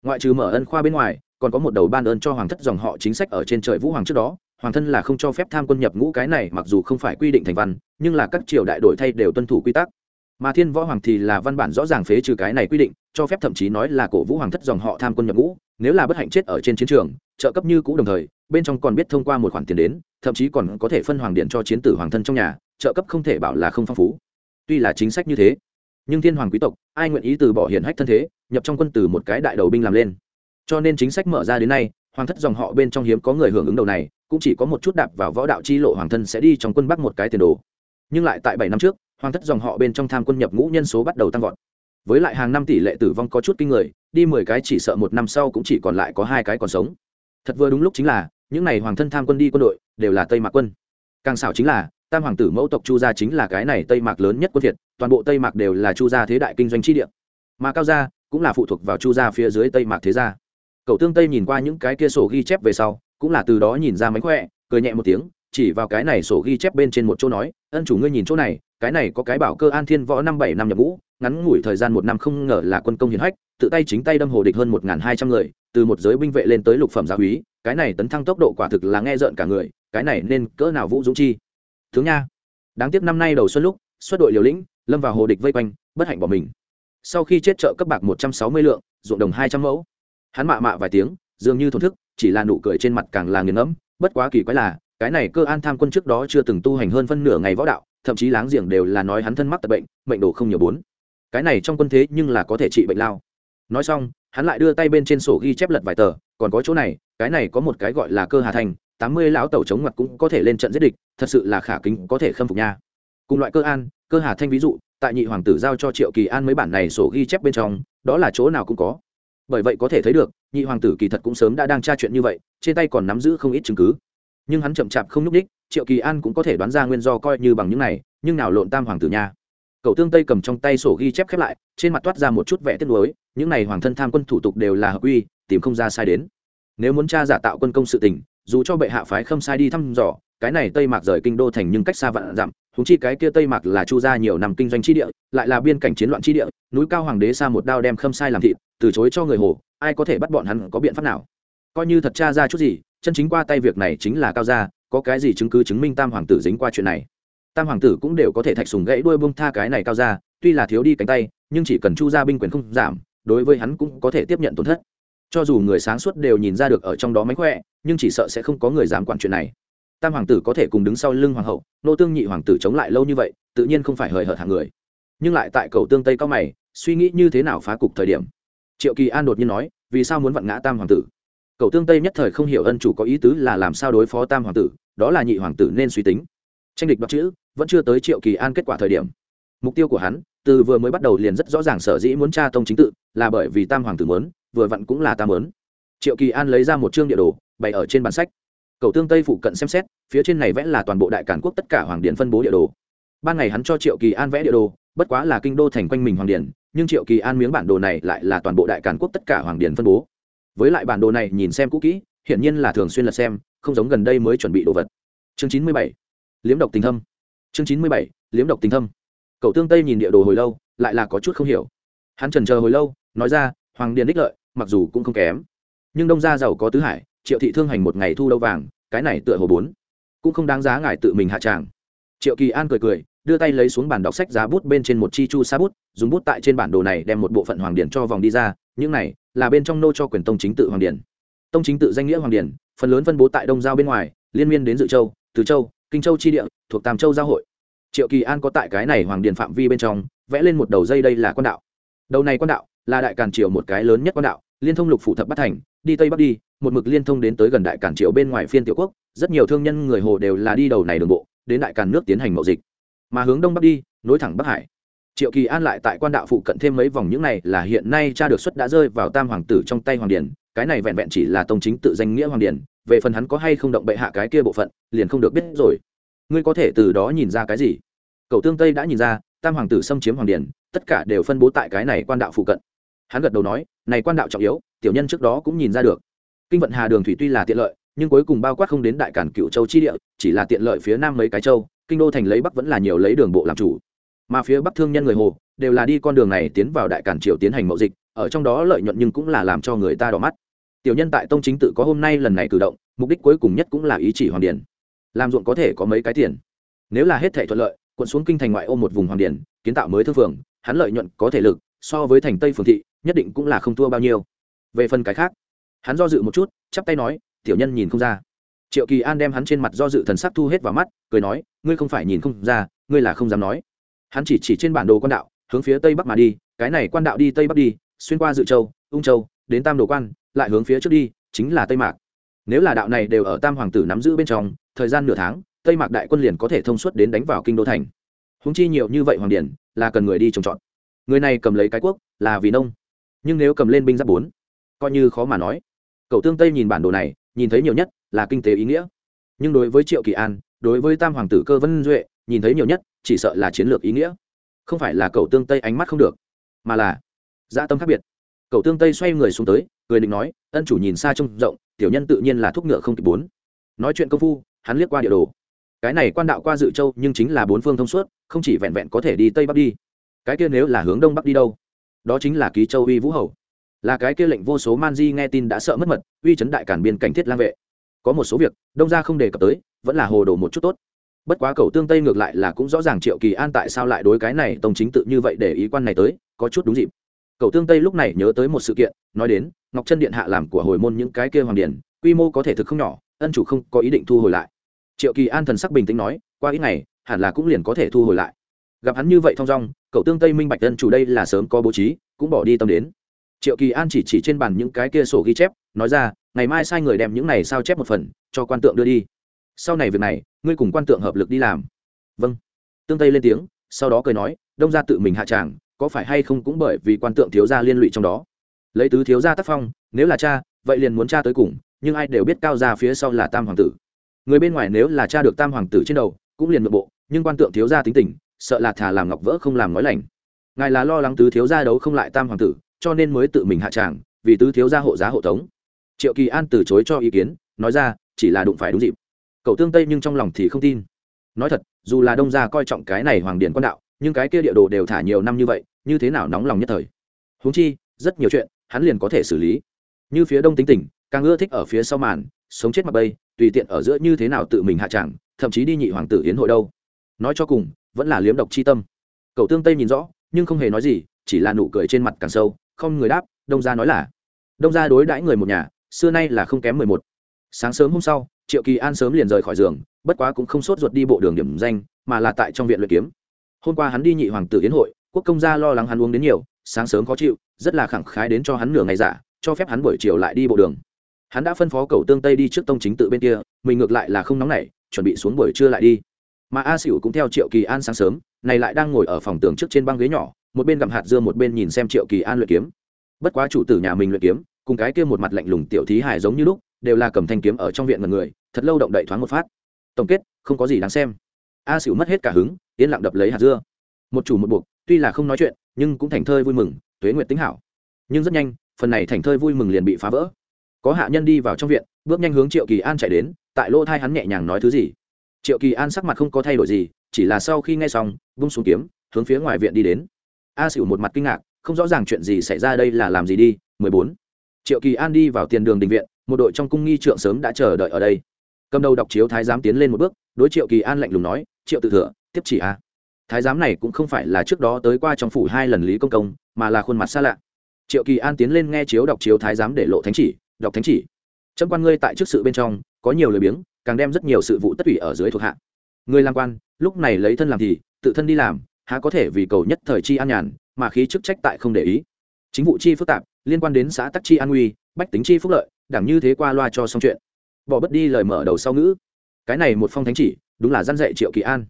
Ngoại trừ mở ân khoa bên ngoài, còn có một đầu ban ơn cho hoàng thất dòng họ chính sách ở trên trời vũ hoàng trước đó, hoàng thân là không cho phép tham quân nhập ngũ cái này, mặc dù không phải quy định thành văn, nhưng là các triều đại đổi thay đều tuân thủ quy tắc mà thiên võ hoàng thì là văn bản rõ ràng phế trừ cái này quy định, cho phép thậm chí nói là cổ vũ hoàng thất dòng họ tham quân nhập ngũ, nếu là bất hạnh chết ở trên chiến trường, trợ cấp như cũ đồng thời, bên trong còn biết thông qua một khoản tiền đến, thậm chí còn có thể phân hoàng điện cho chiến tử hoàng thân trong nhà, trợ cấp không thể bảo là không phong phú. Tuy là chính sách như thế, nhưng thiên hoàng quý tộc, ai nguyện ý từ bỏ hiển hách thân thế, nhập trong quân từ một cái đại đầu binh làm lên. Cho nên chính sách mở ra đến nay, hoàng thất dòng họ bên trong hiếm có người hưởng ứng đầu này, cũng chỉ có một chút đạp vào võ đạo chi lộ hoàng thân sẽ đi trong quân bắc một cái tiền đồ. Nhưng lại tại bảy năm trước hoàng thất dòng họ bên trong tham quân nhập ngũ nhân số bắt đầu tăng vọt. Với lại hàng năm tỷ lệ tử vong có chút kinh người, đi mười cái chỉ sợ một năm sau cũng chỉ còn lại có hai cái còn sống. Thật vừa đúng lúc chính là, những n à y hoàng thân tham quân đi quân đội, đều là tây mạc quân. Càng xảo chính là, tam hoàng tử mẫu tộc chu gia chính là cái này tây mạc lớn nhất quân thiệt toàn bộ tây mạc đều là chu gia thế đại kinh doanh chi địa. Mà cao gia cũng là phụ thuộc vào chu gia phía dưới tây mạc thế gia. Cậu tương tây nhìn qua những cái kia sổ ghi chép về sau, cũng là từ đó nhìn ra mánh khỏe, cười nhẹ một tiếng, chỉ vào cái này sổ ghi chép bên trên một chỗ nói, ân chủ ngươi nhìn chỗ này cái này có cái bảo cơ an thiên võ năm bảy năm nhập ngũ, ngắn ngủi thời gian một năm không ngờ là quân công hiển hách, tự tay chính tay đâm hồ địch hơn một hai trăm người, từ một giới binh vệ lên tới lục phẩm gia úy, cái này tấn thăng tốc độ quả thực là nghe rợn cả người, cái này nên cỡ nào vũ dũng chi? Tướng nha, đáng tiếc năm nay đầu xuân lúc, xuất đội liều lĩnh, lâm vào hồ địch vây quanh, bất hạnh bỏ mình. Sau khi chết trợ cấp bạc một trăm sáu mươi lượng, ruộng đồng hai trăm mẫu. Hắn mạ mạ vài tiếng, dường như thổn thức, chỉ là nụ cười trên mặt càng là nghiền ngẫm, bất quá kỳ quái là, cái này cơ an tham quân trước đó chưa từng tu hành hơn phân nửa ngày võ đạo thậm chí láng giềng đều là nói hắn thân mắc tật bệnh bệnh đồ không nhiều bốn. Cái này trong quân thế nhưng là có thể trị bệnh lao. Nói xong, hắn lại đưa tay bên trên sổ ghi chép lật vài tờ, còn có chỗ này, cái này có một cái gọi là cơ hà thành, tám mươi lão tàu chống mặt cũng có thể lên trận giết địch, thật sự là khả kính có thể khâm phục nha. Cùng loại cơ an, cơ hà thanh ví dụ, tại nhị hoàng tử giao cho triệu kỳ an mấy bản này sổ ghi chép bên trong, đó là chỗ nào cũng có. Bởi vậy có thể thấy được, nhị hoàng tử kỳ thật cũng sớm đã đang tra chuyện như vậy, trên tay còn nắm giữ không ít chứng cứ. Nhưng hắn chậm chạp không n ních. c triệu kỳ an cũng có thể đoán ra nguyên do coi như bằng những này, nhưng nào lộn tam hoàng tử nha. Cậu tương tây cầm trong tay sổ ghi chép khép lại, trên mặt toát ra một chút vẻ tiếc nuối, những này hoàng thân tham quân thủ tục đều là hợp uy tìm không ra sai đến. Nếu muốn tra giả tạo quân công sự tình, dù cho bệ hạ phái khâm sai đi thăm dò, cái này tây mạc rời kinh đô thành nhưng cách xa vạn dặm húng chi cái kia tây mạc là chu gia nhiều năm kinh doanh chi địa, lại là biên cảnh chiến loạn chi địa, núi cao hoàng đế xa một đao đem khâm sai làm thịt, từ chối cho người hồ, ai có thể bắt bọn hắn có biện pháp nào? Coi như thật cha ra chút gì, chân chính qua tay việc này chính là cao gia có cái gì chứng cứ chứng minh tam hoàng tử dính qua chuyện này? Tam hoàng tử cũng đều có thể thạch sùng gãy đuôi bông tha cái này cao ra, tuy là thiếu đi cánh tay nhưng chỉ cần chu gia binh quyền không giảm đối với hắn cũng có thể tiếp nhận tổn thất. Cho dù người sáng suốt đều nhìn ra được ở trong đó mánh khỏe nhưng chỉ sợ sẽ không có người dám quản chuyện này. Tam hoàng tử có thể cùng đứng sau lưng hoàng hậu nô tương nhị hoàng tử chống lại lâu như vậy tự nhiên không phải hời hợt hàng người. Nhưng lại tại cầu tương tây cao mày suy nghĩ như thế nào phá cục thời điểm? Triệu kỳ an đột nhiên nói vì sao muốn vặn ngã tam hoàng tử? Cậu tương tây nhất thời không hiểu ân chủ có ý tứ là làm sao đối phó tam hoàng tử, đó là nhị hoàng tử nên suy tính. Tranh địch đọc chữ, vẫn chưa tới triệu kỳ an kết quả thời điểm. Mục tiêu của hắn, từ vừa mới bắt đầu liền rất rõ ràng sở dĩ muốn tra tông chính tự, là bởi vì tam hoàng tử muốn, vừa vặn cũng là tam muốn. Triệu kỳ an lấy ra một chương địa đồ, bày ở trên bản sách. Cầu tương tây phụ cận xem xét, phía trên này vẽ là toàn bộ đại cản quốc tất cả hoàng điện phân bố địa đồ. Ban ngày hắn cho triệu kỳ an vẽ địa đồ, bất quá là kinh đô thành quanh mình hoàng điện nhưng triệu kỳ an miếng bản đồ này lại là toàn bộ đại cản quốc tất cả hoàng điện phân bố với lại bản đồ này nhìn xem cũ kỹ, hiển nhiên là thường xuyên lật xem, không giống gần đây mới chuẩn bị đồ vật. Chương chín mươi bảy, liếm độc tình thâm. Chương chín mươi bảy, liếm độc tình thâm. Cậu tương tây nhìn địa đồ hồi lâu, lại là có chút không hiểu. Hắn trần chờ hồi lâu, nói ra, hoàng điền đích lợi, mặc dù cũng không kém, nhưng đông gia giàu có tứ hải, triệu thị thương hành một ngày thu đâu vàng, cái này tựa hồ bốn. Cũng không đáng giá ngài tự mình hạ tràng. Triệu kỳ an cười cười, đưa tay lấy xuống bản đọc sách giá bút bên trên một chi chu sa bút, dùng bút tại trên bản đồ này đem một bộ phận hoàng điền cho vòng đi ra những này là bên trong nô cho quyền tông chính tự hoàng điển. Tông chính tự danh nghĩa hoàng điển, phần lớn phân bố tại đông giao bên ngoài, liên miên đến dự châu, từ châu, kinh châu chi địa, thuộc tam châu giao hội. Triệu kỳ an có tại cái này hoàng điển phạm vi bên trong, vẽ lên một đầu dây đây là quan đạo. Đầu này quan đạo là đại càn triều một cái lớn nhất quan đạo, liên thông lục phủ thập bát thành, đi tây bắc đi, một mực liên thông đến tới gần đại càn triều bên ngoài phiên tiểu quốc, rất nhiều thương nhân người hồ đều là đi đầu này đường bộ, đến đại càn nước tiến hành mậu dịch. Mà hướng đông bắc đi, nối thẳng bắc hải triệu kỳ an lại tại quan đạo phụ cận thêm mấy vòng những này là hiện nay cha được xuất đã rơi vào tam hoàng tử trong tay hoàng điển, cái này vẹn vẹn chỉ là tông chính tự danh nghĩa hoàng điển, về phần hắn có hay không động bệ hạ cái kia bộ phận, liền không được biết rồi. Ngươi có thể từ đó nhìn ra cái gì? Cậu tương tây đã nhìn ra, tam hoàng tử xâm chiếm hoàng điển, tất cả đều phân bố tại cái này quan đạo phụ cận. Hắn gật đầu nói, này quan đạo trọng yếu, tiểu nhân trước đó cũng nhìn ra được. Kinh vận hà đường thủy tuy là tiện lợi, nhưng cuối cùng bao quát không đến đại cản cựu châu chi địa, chỉ là tiện lợi phía nam mấy cái châu, kinh đô thành lấy bắc vẫn là nhiều lấy đường bộ làm chủ mà phía bắc thương nhân người hồ đều là đi con đường này tiến vào đại cản triều tiến hành mậu dịch, ở trong đó lợi nhuận nhưng cũng là làm cho người ta đỏ mắt. Tiểu nhân tại tông chính tự có hôm nay lần này cử động, mục đích cuối cùng nhất cũng là ý chỉ hoàng điển. Làm ruộng có thể có mấy cái tiền. Nếu là hết thể thuận lợi quận xuống kinh thành ngoại ô một vùng hoàng điển, kiến tạo mới thương phường, hắn lợi nhuận có thể lực, so với thành tây phường thị, nhất định cũng là không thua bao nhiêu. Về phần cái khác, hắn do dự một chút, chắp tay nói, tiểu nhân nhìn không ra. Triệu kỳ an đem hắn trên mặt do dự thần sắc thu hết vào mắt, cười nói, ngươi không phải nhìn không ra, ngươi là không dám nói hắn chỉ chỉ trên bản đồ quan đạo, hướng phía tây bắc mà đi, cái này quan đạo đi tây bắc đi, xuyên qua dự châu, ung châu, đến tam đồ quan, lại hướng phía trước đi, chính là tây mạc. Nếu là đạo này đều ở tam hoàng tử nắm giữ bên trong, thời gian nửa tháng, tây mạc đại quân liền có thể thông suốt đến đánh vào kinh đô thành. Húng chi nhiều như vậy hoàng điển, là cần người đi trồng trọt. Người này cầm lấy cái quốc, là vì nông. Nhưng nếu cầm lên binh giáp bốn, coi như khó mà nói. Cậu tương tây nhìn bản đồ này, nhìn thấy nhiều nhất là kinh tế ý nghĩa. Nhưng đối với triệu kỳ an, đối với tam hoàng tử cơ vân duệ nhìn thấy nhiều nhất, chỉ sợ là chiến lược ý nghĩa. Không phải là cậu tương tây ánh mắt không được, mà là dã dạ tâm khác biệt. Cậu tương tây xoay người xuống tới người định nói, ân chủ nhìn xa trông rộng, tiểu nhân tự nhiên là thúc ngựa không kịp bốn. Nói chuyện công phu, hắn liếc qua địa đồ. Cái này quan đạo qua dự châu, nhưng chính là bốn phương thông suốt, không chỉ vẹn vẹn có thể đi tây bắc đi. Cái kia nếu là hướng đông bắc đi đâu? Đó chính là ký châu uy vũ hầu. Là cái kia lệnh vô số man di nghe tin đã sợ mất mật, uy chấn đại cản biên cảnh thiết lang vệ. Có một số việc, đông ra không đề cập tới, vẫn là hồ đồ một chút tốt bất quá cầu tương tây ngược lại là cũng rõ ràng triệu kỳ an tại sao lại đối cái này tông chính tự như vậy để ý quan này tới, có chút đúng dịp. Cầu tương tây lúc này nhớ tới một sự kiện, nói đến, ngọc chân điện hạ làm của hồi môn những cái kia hoàng điển, quy mô có thể thực không nhỏ, ân chủ không có ý định thu hồi lại. Triệu kỳ an thần sắc bình tĩnh nói, qua ít ngày, hẳn là cũng liền có thể thu hồi lại. Gặp hắn như vậy thong dong, cậu tương tây minh bạch ân chủ đây là sớm có bố trí, cũng bỏ đi tâm đến. Triệu kỳ an chỉ chỉ trên bàn những cái kia sổ ghi chép, nói ra, ngày mai sai người đem những này sao chép một phần, cho quan tượng đưa đi. Sau này việc này ngươi cùng quan tượng hợp lực đi làm. Vâng. Tương tây lên tiếng, sau đó cười nói, đông ra tự mình hạ tràng, có phải hay không cũng bởi vì quan tượng thiếu gia liên lụy trong đó. Lấy tứ thiếu gia tác phong, nếu là cha, vậy liền muốn cha tới cùng, nhưng ai đều biết cao ra phía sau là tam hoàng tử. Người bên ngoài nếu là cha được tam hoàng tử trên đầu, cũng liền nội bộ, nhưng quan tượng thiếu gia tính tình, sợ là thà làm ngọc vỡ không làm nói lành. Ngài là lo lắng tứ thiếu gia đấu không lại tam hoàng tử, cho nên mới tự mình hạ tràng, vì tứ thiếu gia hộ giá hộ tống. Triệu kỳ an từ chối cho ý kiến, nói ra, chỉ là đụng phải đúng dịp cậu tương tây nhưng trong lòng thì không tin. Nói thật, dù là đông gia coi trọng cái này hoàng điện quan đạo, nhưng cái kia địa đồ đều thả nhiều năm như vậy, như thế nào nóng lòng nhất thời? Huống chi, rất nhiều chuyện, hắn liền có thể xử lý. Như phía đông tính tình, càng ưa thích ở phía sau màn, sống chết mặt bây tùy tiện ở giữa như thế nào tự mình hạ tràng thậm chí đi nhị hoàng tử yến hội đâu. Nói cho cùng, vẫn là liếm độc chi tâm. Cậu tương tây nhìn rõ, nhưng không hề nói gì, chỉ là nụ cười trên mặt càng sâu, không người đáp, đông gia nói là, đông gia đối đãi người một nhà, xưa nay là không kém mười một. Sáng sớm hôm sau triệu kỳ an sớm liền rời khỏi giường, bất quá cũng không sốt ruột đi bộ đường điểm danh, mà là tại trong viện luyện kiếm. Hôm qua hắn đi nhị hoàng tử yến hội, quốc công gia lo lắng hắn uống đến nhiều, sáng sớm khó chịu, rất là khẳng khái đến cho hắn nửa ngày giả, cho phép hắn buổi chiều lại đi bộ đường. Hắn đã phân phó cầu tương tây đi trước tông chính tự bên kia, mình ngược lại là không nóng nảy, chuẩn bị xuống buổi trưa lại đi. Mà a xỉu cũng theo triệu kỳ an sáng sớm, này lại đang ngồi ở phòng tường trước trên băng ghế nhỏ, một bên gặm hạt dưa một bên nhìn xem triệu kỳ an luyện kiếm. Bất quá chủ tử nhà mình luyện kiếm, cùng cái kia một mặt lạnh lùng tiểu thí hài giống như lúc đều là cầm thanh kiếm ở trong viện mật người, thật lâu động đậy thoáng một phát. Tổng kết, không có gì đáng xem. A xỉu mất hết cả hứng, yên lặng đập lấy hạt dưa. Một chủ một buộc, tuy là không nói chuyện, nhưng cũng thành thơi vui mừng, tuế nguyệt tính hảo. Nhưng rất nhanh, phần này thành thơi vui mừng liền bị phá vỡ. Có hạ nhân đi vào trong viện, bước nhanh hướng triệu kỳ an chạy đến, tại lỗ thai hắn nhẹ nhàng nói thứ gì. Triệu kỳ an sắc mặt không có thay đổi gì, chỉ là sau khi nghe xong, vung xuống kiếm, hướng phía ngoài viện đi đến. A xỉu một mặt kinh ngạc, không rõ ràng chuyện gì xảy ra đây là làm gì đi 14. triệu kỳ an đi vào tiền đường đình viện một đội trong cung nghi trượng sớm đã chờ đợi ở đây. Cầm đầu đọc chiếu thái giám tiến lên một bước, đối triệu kỳ an lạnh lùng nói, triệu tự thừa tiếp chỉ a. Thái giám này cũng không phải là trước đó tới qua trong phủ hai lần lý công công, mà là khuôn mặt xa lạ. Triệu kỳ an tiến lên nghe chiếu đọc chiếu thái giám để lộ thánh chỉ, đọc thánh chỉ. Trâm quan ngươi tại trước sự bên trong, có nhiều lời biếng, càng đem rất nhiều sự vụ tất ủy ở dưới thuộc hạ. Người làm quan, lúc này lấy thân làm thì, tự thân đi làm, há có thể vì cầu nhất thời chi an nhàn, mà khí chức trách tại không để ý. Chính vụ chi phức tạp, liên quan đến xã tắc chi an nguy, bách tính chi phúc lợi đẳng như thế qua loa cho xong chuyện. Bỏ bất đi lời mở đầu sau ngữ. Cái này một phong thánh chỉ, đúng là gian dạy triệu kỳ an.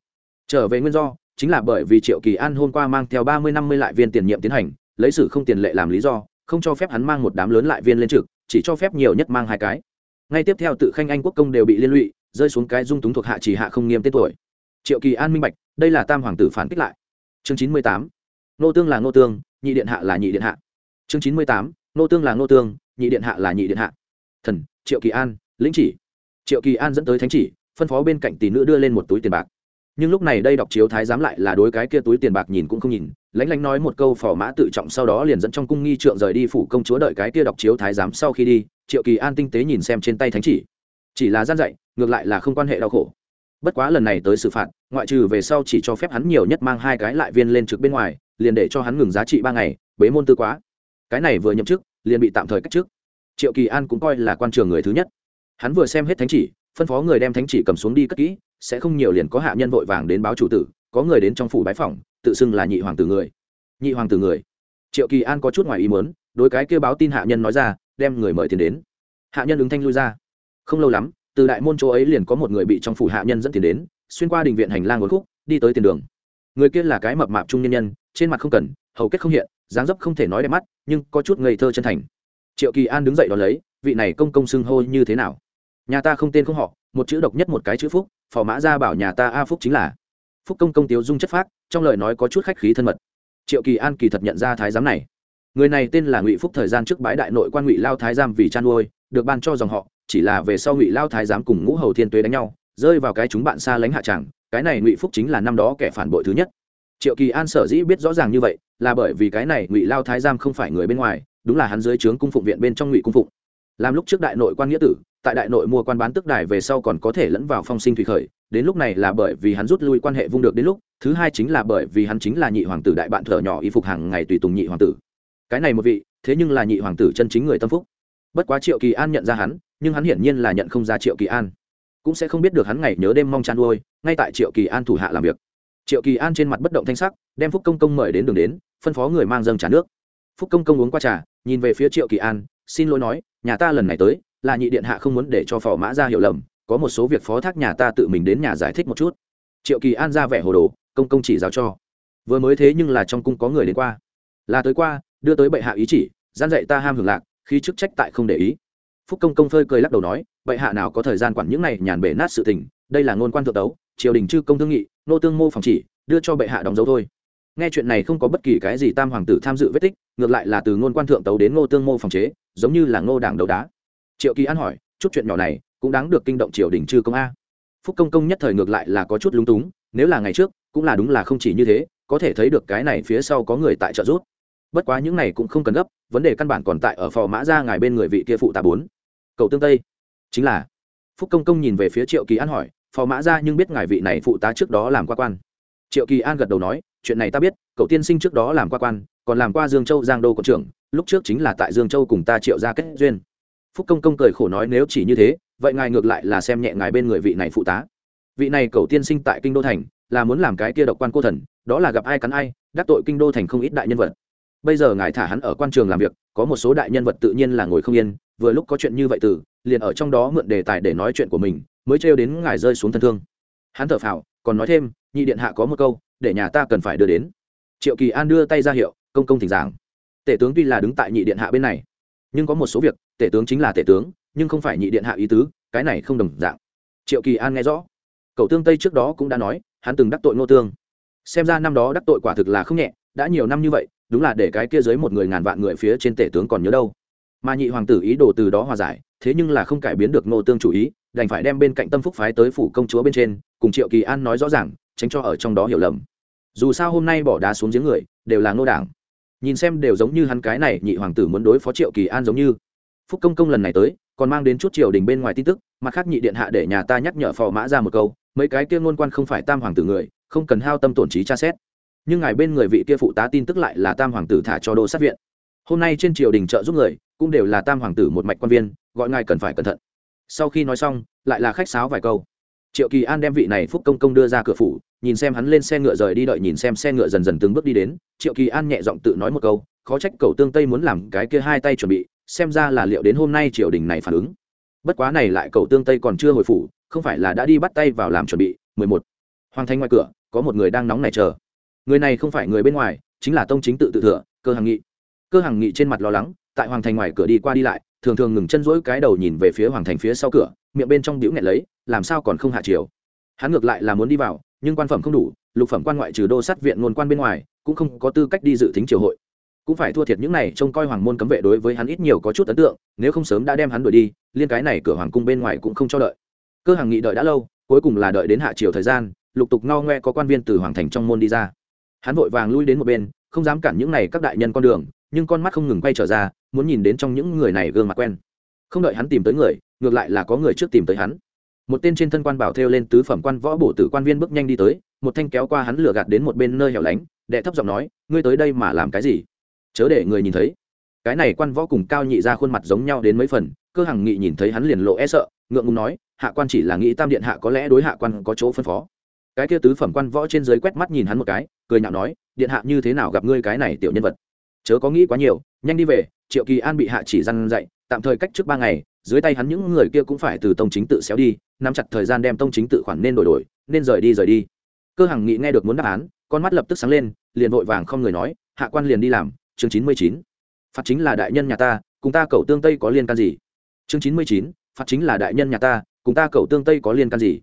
Trở về nguyên do, chính là bởi vì triệu kỳ an hôm qua mang theo ba mươi năm mươi lại viên tiền nhiệm tiến hành, lấy sử không tiền lệ làm lý do, không cho phép hắn mang một đám lớn lại viên lên trực, chỉ cho phép nhiều nhất mang hai cái. Ngay tiếp theo tự khanh anh quốc công đều bị liên lụy, rơi xuống cái dung túng thuộc hạ chỉ hạ không nghiêm tên tuổi. Triệu kỳ an minh bạch, đây là tam hoàng tử phản kích lại. Chương chín mươi tám. Nô tương là nô tương, nhị điện hạ là nhị điện hạ. Chương chín mươi tám. Nô tương là nô tương, nhị điện hạ là nhị điện hạ thần, triệu kỳ an, lĩnh chỉ. Triệu kỳ an dẫn tới thánh chỉ, phân phó bên cạnh tỷ nữ đưa lên một túi tiền bạc. Nhưng lúc này đây đọc chiếu thái giám lại là đối cái kia túi tiền bạc nhìn cũng không nhìn lãnh lãnh nói một câu phò mã tự trọng sau đó liền dẫn trong cung nghi trượng rời đi phủ công chúa đợi cái kia đọc chiếu thái giám sau khi đi, triệu kỳ an tinh tế nhìn xem trên tay thánh chỉ. Chỉ là gian dạy, ngược lại là không quan hệ đau khổ. Bất quá lần này tới xử phạt, ngoại trừ về sau chỉ cho phép hắn nhiều nhất mang hai cái lại viên lên trực bên ngoài, liền để cho hắn ngừng giá trị ba ngày, bế môn tư quá. Cái này vừa nhậm chức, liền bị tạm thời cách chức triệu kỳ an cũng coi là quan trường người thứ nhất. Hắn vừa xem hết thánh chỉ, phân phó người đem thánh chỉ cầm xuống đi cất kỹ, sẽ không nhiều liền có hạ nhân vội vàng đến báo chủ tử, có người đến trong phủ bái phỏng, tự xưng là nhị hoàng tử người. Nhị hoàng tử người. Triệu kỳ an có chút ngoài ý muốn, đối cái kêu báo tin hạ nhân nói ra, đem người mời tiền đến. Hạ nhân ứng thanh lui ra. Không lâu lắm, từ đại môn chỗ ấy liền có một người bị trong phủ hạ nhân dẫn tiền đến, xuyên qua đình viện hành lang ngốn khúc, đi tới tiền đường. Người kia là cái mập mạp trung nhân nhân, trên mặt không cần, hầu kết không hiện, dáng dấp không thể nói đẹp mắt, nhưng có chút ngây thơ chân thành triệu kỳ an đứng dậy đón lấy, vị này công công xưng hô như thế nào? Nhà ta không tên không họ, một chữ độc nhất một cái chữ phúc, phò mã ra bảo nhà ta a phúc chính là. Phúc công công tiếu dung chất phác, trong lời nói có chút khách khí thân mật. Triệu kỳ an kỳ thật nhận ra thái giám này. Người này tên là ngụy phúc thời gian trước bái đại nội quan ngụy lao thái giám vì chăn nuôi được ban cho dòng họ, chỉ là về sau ngụy lao thái giám cùng ngũ hầu thiên tuế đánh nhau, rơi vào cái chúng bạn xa lánh hạ tràng, cái này ngụy phúc chính là năm đó kẻ phản bội thứ nhất. Triệu kỳ an sở dĩ biết rõ ràng như vậy, là bởi vì cái này ngụy lao thái giám không phải người bên ngoài đúng là hắn dưới trướng cung phụng viện bên trong ngụy cung phụng. Làm lúc trước đại nội quan nghĩa tử, tại đại nội mua quan bán tức đài về sau còn có thể lẫn vào phong sinh thủy khởi, đến lúc này là bởi vì hắn rút lui quan hệ vung được đến lúc, thứ hai chính là bởi vì hắn chính là nhị hoàng tử đại bạn thở nhỏ y phục hàng ngày tùy tùng nhị hoàng tử. Cái này một vị, thế nhưng là nhị hoàng tử chân chính người tâm phúc. Bất quá triệu kỳ an nhận ra hắn, nhưng hắn hiển nhiên là nhận không ra triệu kỳ an. Cũng sẽ không biết được hắn ngày nhớ đêm mong chăn nuôi ngay tại triệu kỳ an thủ hạ làm việc. Triệu kỳ an trên mặt bất động thanh sắc, đem phúc công công mời đến đường đến, phân phó người mang dâng trà nước. Phúc công công uống qua trà nhìn về phía triệu kỳ an, xin lỗi nói, nhà ta lần này tới, là nhị điện hạ không muốn để cho phò mã ra hiểu lầm, có một số việc phó thác nhà ta tự mình đến nhà giải thích một chút. Triệu kỳ an ra vẻ hồ đồ, công công chỉ giáo cho. Vừa mới thế nhưng là trong cung có người đến qua. Là tới qua, đưa tới bệ hạ ý chỉ, gian dạy ta ham hưởng lạc, khi chức trách tại không để ý. Phúc công công phơi cười lắc đầu nói, bệ hạ nào có thời gian quản những này nhàn bể nát sự tình, đây là ngôn quan thượng tấu, triều đình chư công thương nghị, nô tương mô phòng chỉ, đưa cho bệ hạ đóng dấu thôi nghe chuyện này không có bất kỳ cái gì tam hoàng tử tham dự vết tích, ngược lại là từ ngôn quan thượng tấu đến ngô tương mô phòng chế, giống như là ngô đảng đầu đá. Triệu kỳ an hỏi, chút chuyện nhỏ này cũng đáng được kinh động triều đình chư công a. Phúc công công nhất thời ngược lại là có chút lúng túng, nếu là ngày trước, cũng là đúng là không chỉ như thế, có thể thấy được cái này phía sau có người tại trợ giúp. Bất quá những này cũng không cần gấp, vấn đề căn bản còn tại ở phò mã ra ngài bên người vị kia phụ tạ bốn. Cầu tương tây. Chính là, phúc công công nhìn về phía triệu kỳ an hỏi, phò mã ra nhưng biết ngài vị này phụ tá trước đó làm qua quan. Triệu kỳ an gật đầu nói chuyện này ta biết, cậu tiên sinh trước đó làm qua quan, còn làm qua dương châu giang đô quận trưởng, lúc trước chính là tại dương châu cùng ta triệu ra kết duyên. Phúc công công cười khổ nói nếu chỉ như thế, vậy ngài ngược lại là xem nhẹ ngài bên người vị này phụ tá. Vị này cậu tiên sinh tại kinh đô thành, là muốn làm cái kia độc quan cô thần, đó là gặp ai cắn ai, đắc tội kinh đô thành không ít đại nhân vật. Bây giờ ngài thả hắn ở quan trường làm việc, có một số đại nhân vật tự nhiên là ngồi không yên, vừa lúc có chuyện như vậy từ, liền ở trong đó mượn đề tài để nói chuyện của mình, mới trêu đến ngài rơi xuống thân thương. Hắn thở phào, còn nói thêm, nhị điện hạ có một câu để nhà ta cần phải đưa đến. Triệu kỳ an đưa tay ra hiệu, công công thỉnh giảng. Tể tướng tuy là đứng tại nhị điện hạ bên này, nhưng có một số việc, tể tướng chính là tể tướng, nhưng không phải nhị điện hạ ý tứ, cái này không đồng dạng. Triệu kỳ an nghe rõ. Cậu tương tây trước đó cũng đã nói, hắn từng đắc tội ngô tương. Xem ra năm đó đắc tội quả thực là không nhẹ, đã nhiều năm như vậy, đúng là để cái kia dưới một người ngàn vạn người phía trên tể tướng còn nhớ đâu. Mà nhị hoàng tử ý đồ từ đó hòa giải, thế nhưng là không cải biến được ngô tương chủ ý, đành phải đem bên cạnh tâm phúc phái tới phủ công chúa bên trên, cùng triệu kỳ an nói rõ ràng tránh cho ở trong đó hiểu lầm. Dù sao hôm nay bỏ đá xuống giếng người, đều là ngô đảng. Nhìn xem đều giống như hắn cái này nhị hoàng tử muốn đối phó triệu kỳ an giống như. Phúc công công lần này tới, còn mang đến chút triều đình bên ngoài tin tức, mặt khác nhị điện hạ để nhà ta nhắc nhở phò mã ra một câu, mấy cái kia ngôn quan không phải tam hoàng tử người, không cần hao tâm tổn trí tra xét. Nhưng ngài bên người vị kia phụ tá tin tức lại là tam hoàng tử thả cho đô sát viện. Hôm nay trên triều đình trợ giúp người, cũng đều là tam hoàng tử một mạch quan viên, gọi ngài cần phải cẩn thận. Sau khi nói xong, lại là khách sáo vài câu. Triệu kỳ an đem vị này phúc công công đưa ra cửa phủ nhìn xem hắn lên xe ngựa rời đi đợi nhìn xem xe ngựa dần dần từng bước đi đến, triệu kỳ an nhẹ giọng tự nói một câu, khó trách cầu tương tây muốn làm cái kia hai tay chuẩn bị, xem ra là liệu đến hôm nay triều đình này phản ứng. Bất quá này lại cầu tương tây còn chưa hồi phủ, không phải là đã đi bắt tay vào làm chuẩn bị. Mười một. Hoàng thành ngoài cửa, có một người đang nóng này chờ. Người này không phải người bên ngoài, chính là tông chính tự tự thừa cơ hàng nghị. Cơ hàng nghị trên mặt lo lắng, tại hoàng thành ngoài cửa đi qua đi lại, thường thường ngừng chân rỗi cái đầu nhìn về phía hoàng thành phía sau cửa, miệng bên trong đĩu nghẹt lấy, làm sao còn không hạ chiều. Hắn ngược lại là muốn đi vào nhưng quan phẩm không đủ, lục phẩm quan ngoại trừ đô sát viện ngôn quan bên ngoài, cũng không có tư cách đi dự tính triều hội. Cũng phải thua thiệt những này trông coi hoàng môn cấm vệ đối với hắn ít nhiều có chút ấn tượng, nếu không sớm đã đem hắn đuổi đi, liên cái này cửa hoàng cung bên ngoài cũng không cho đợi. Cơ hàng nghị đợi đã lâu, cuối cùng là đợi đến hạ chiều thời gian, lục tục ngao ngoe có quan viên từ hoàng thành trong môn đi ra. Hắn vội vàng lui đến một bên, không dám cản những này các đại nhân con đường, nhưng con mắt không ngừng quay trở ra, muốn nhìn đến trong những người này gương mặt quen. Không đợi hắn tìm tới người, ngược lại là có người trước tìm tới hắn một tên trên thân quan bảo thêu lên tứ phẩm quan võ bổ tử quan viên bước nhanh đi tới, một thanh kéo qua hắn lửa gạt đến một bên nơi hẻo lánh, đệ thấp giọng nói, ngươi tới đây mà làm cái gì? Chớ để người nhìn thấy. Cái này quan võ cùng cao nhị ra khuôn mặt giống nhau đến mấy phần, cơ hằng nghị nhìn thấy hắn liền lộ e sợ, ngượng ngùng nói, hạ quan chỉ là nghĩ tam điện hạ có lẽ đối hạ quan có chỗ phân phó. Cái kia tứ phẩm quan võ trên dưới quét mắt nhìn hắn một cái, cười nhạo nói, điện hạ như thế nào gặp ngươi cái này tiểu nhân vật? Chớ có nghĩ quá nhiều, nhanh đi về, triệu kỳ an bị hạ chỉ răn dậy tạm thời cách trước ba ngày dưới tay hắn những người kia cũng phải từ tông chính tự xéo đi, nắm chặt thời gian đem tông chính tự khoản nên đổi đổi, nên rời đi rời đi. Cơ hằng nghị nghe được muốn đáp án, con mắt lập tức sáng lên, liền vội vàng không người nói, hạ quan liền đi làm, chương chín mươi chín. Phạt chính là đại nhân nhà ta, cùng ta cầu tương tây có liên can gì? Chương chín mươi chín, phạt chính là đại nhân nhà ta, cùng ta cầu tương tây có liên can gì?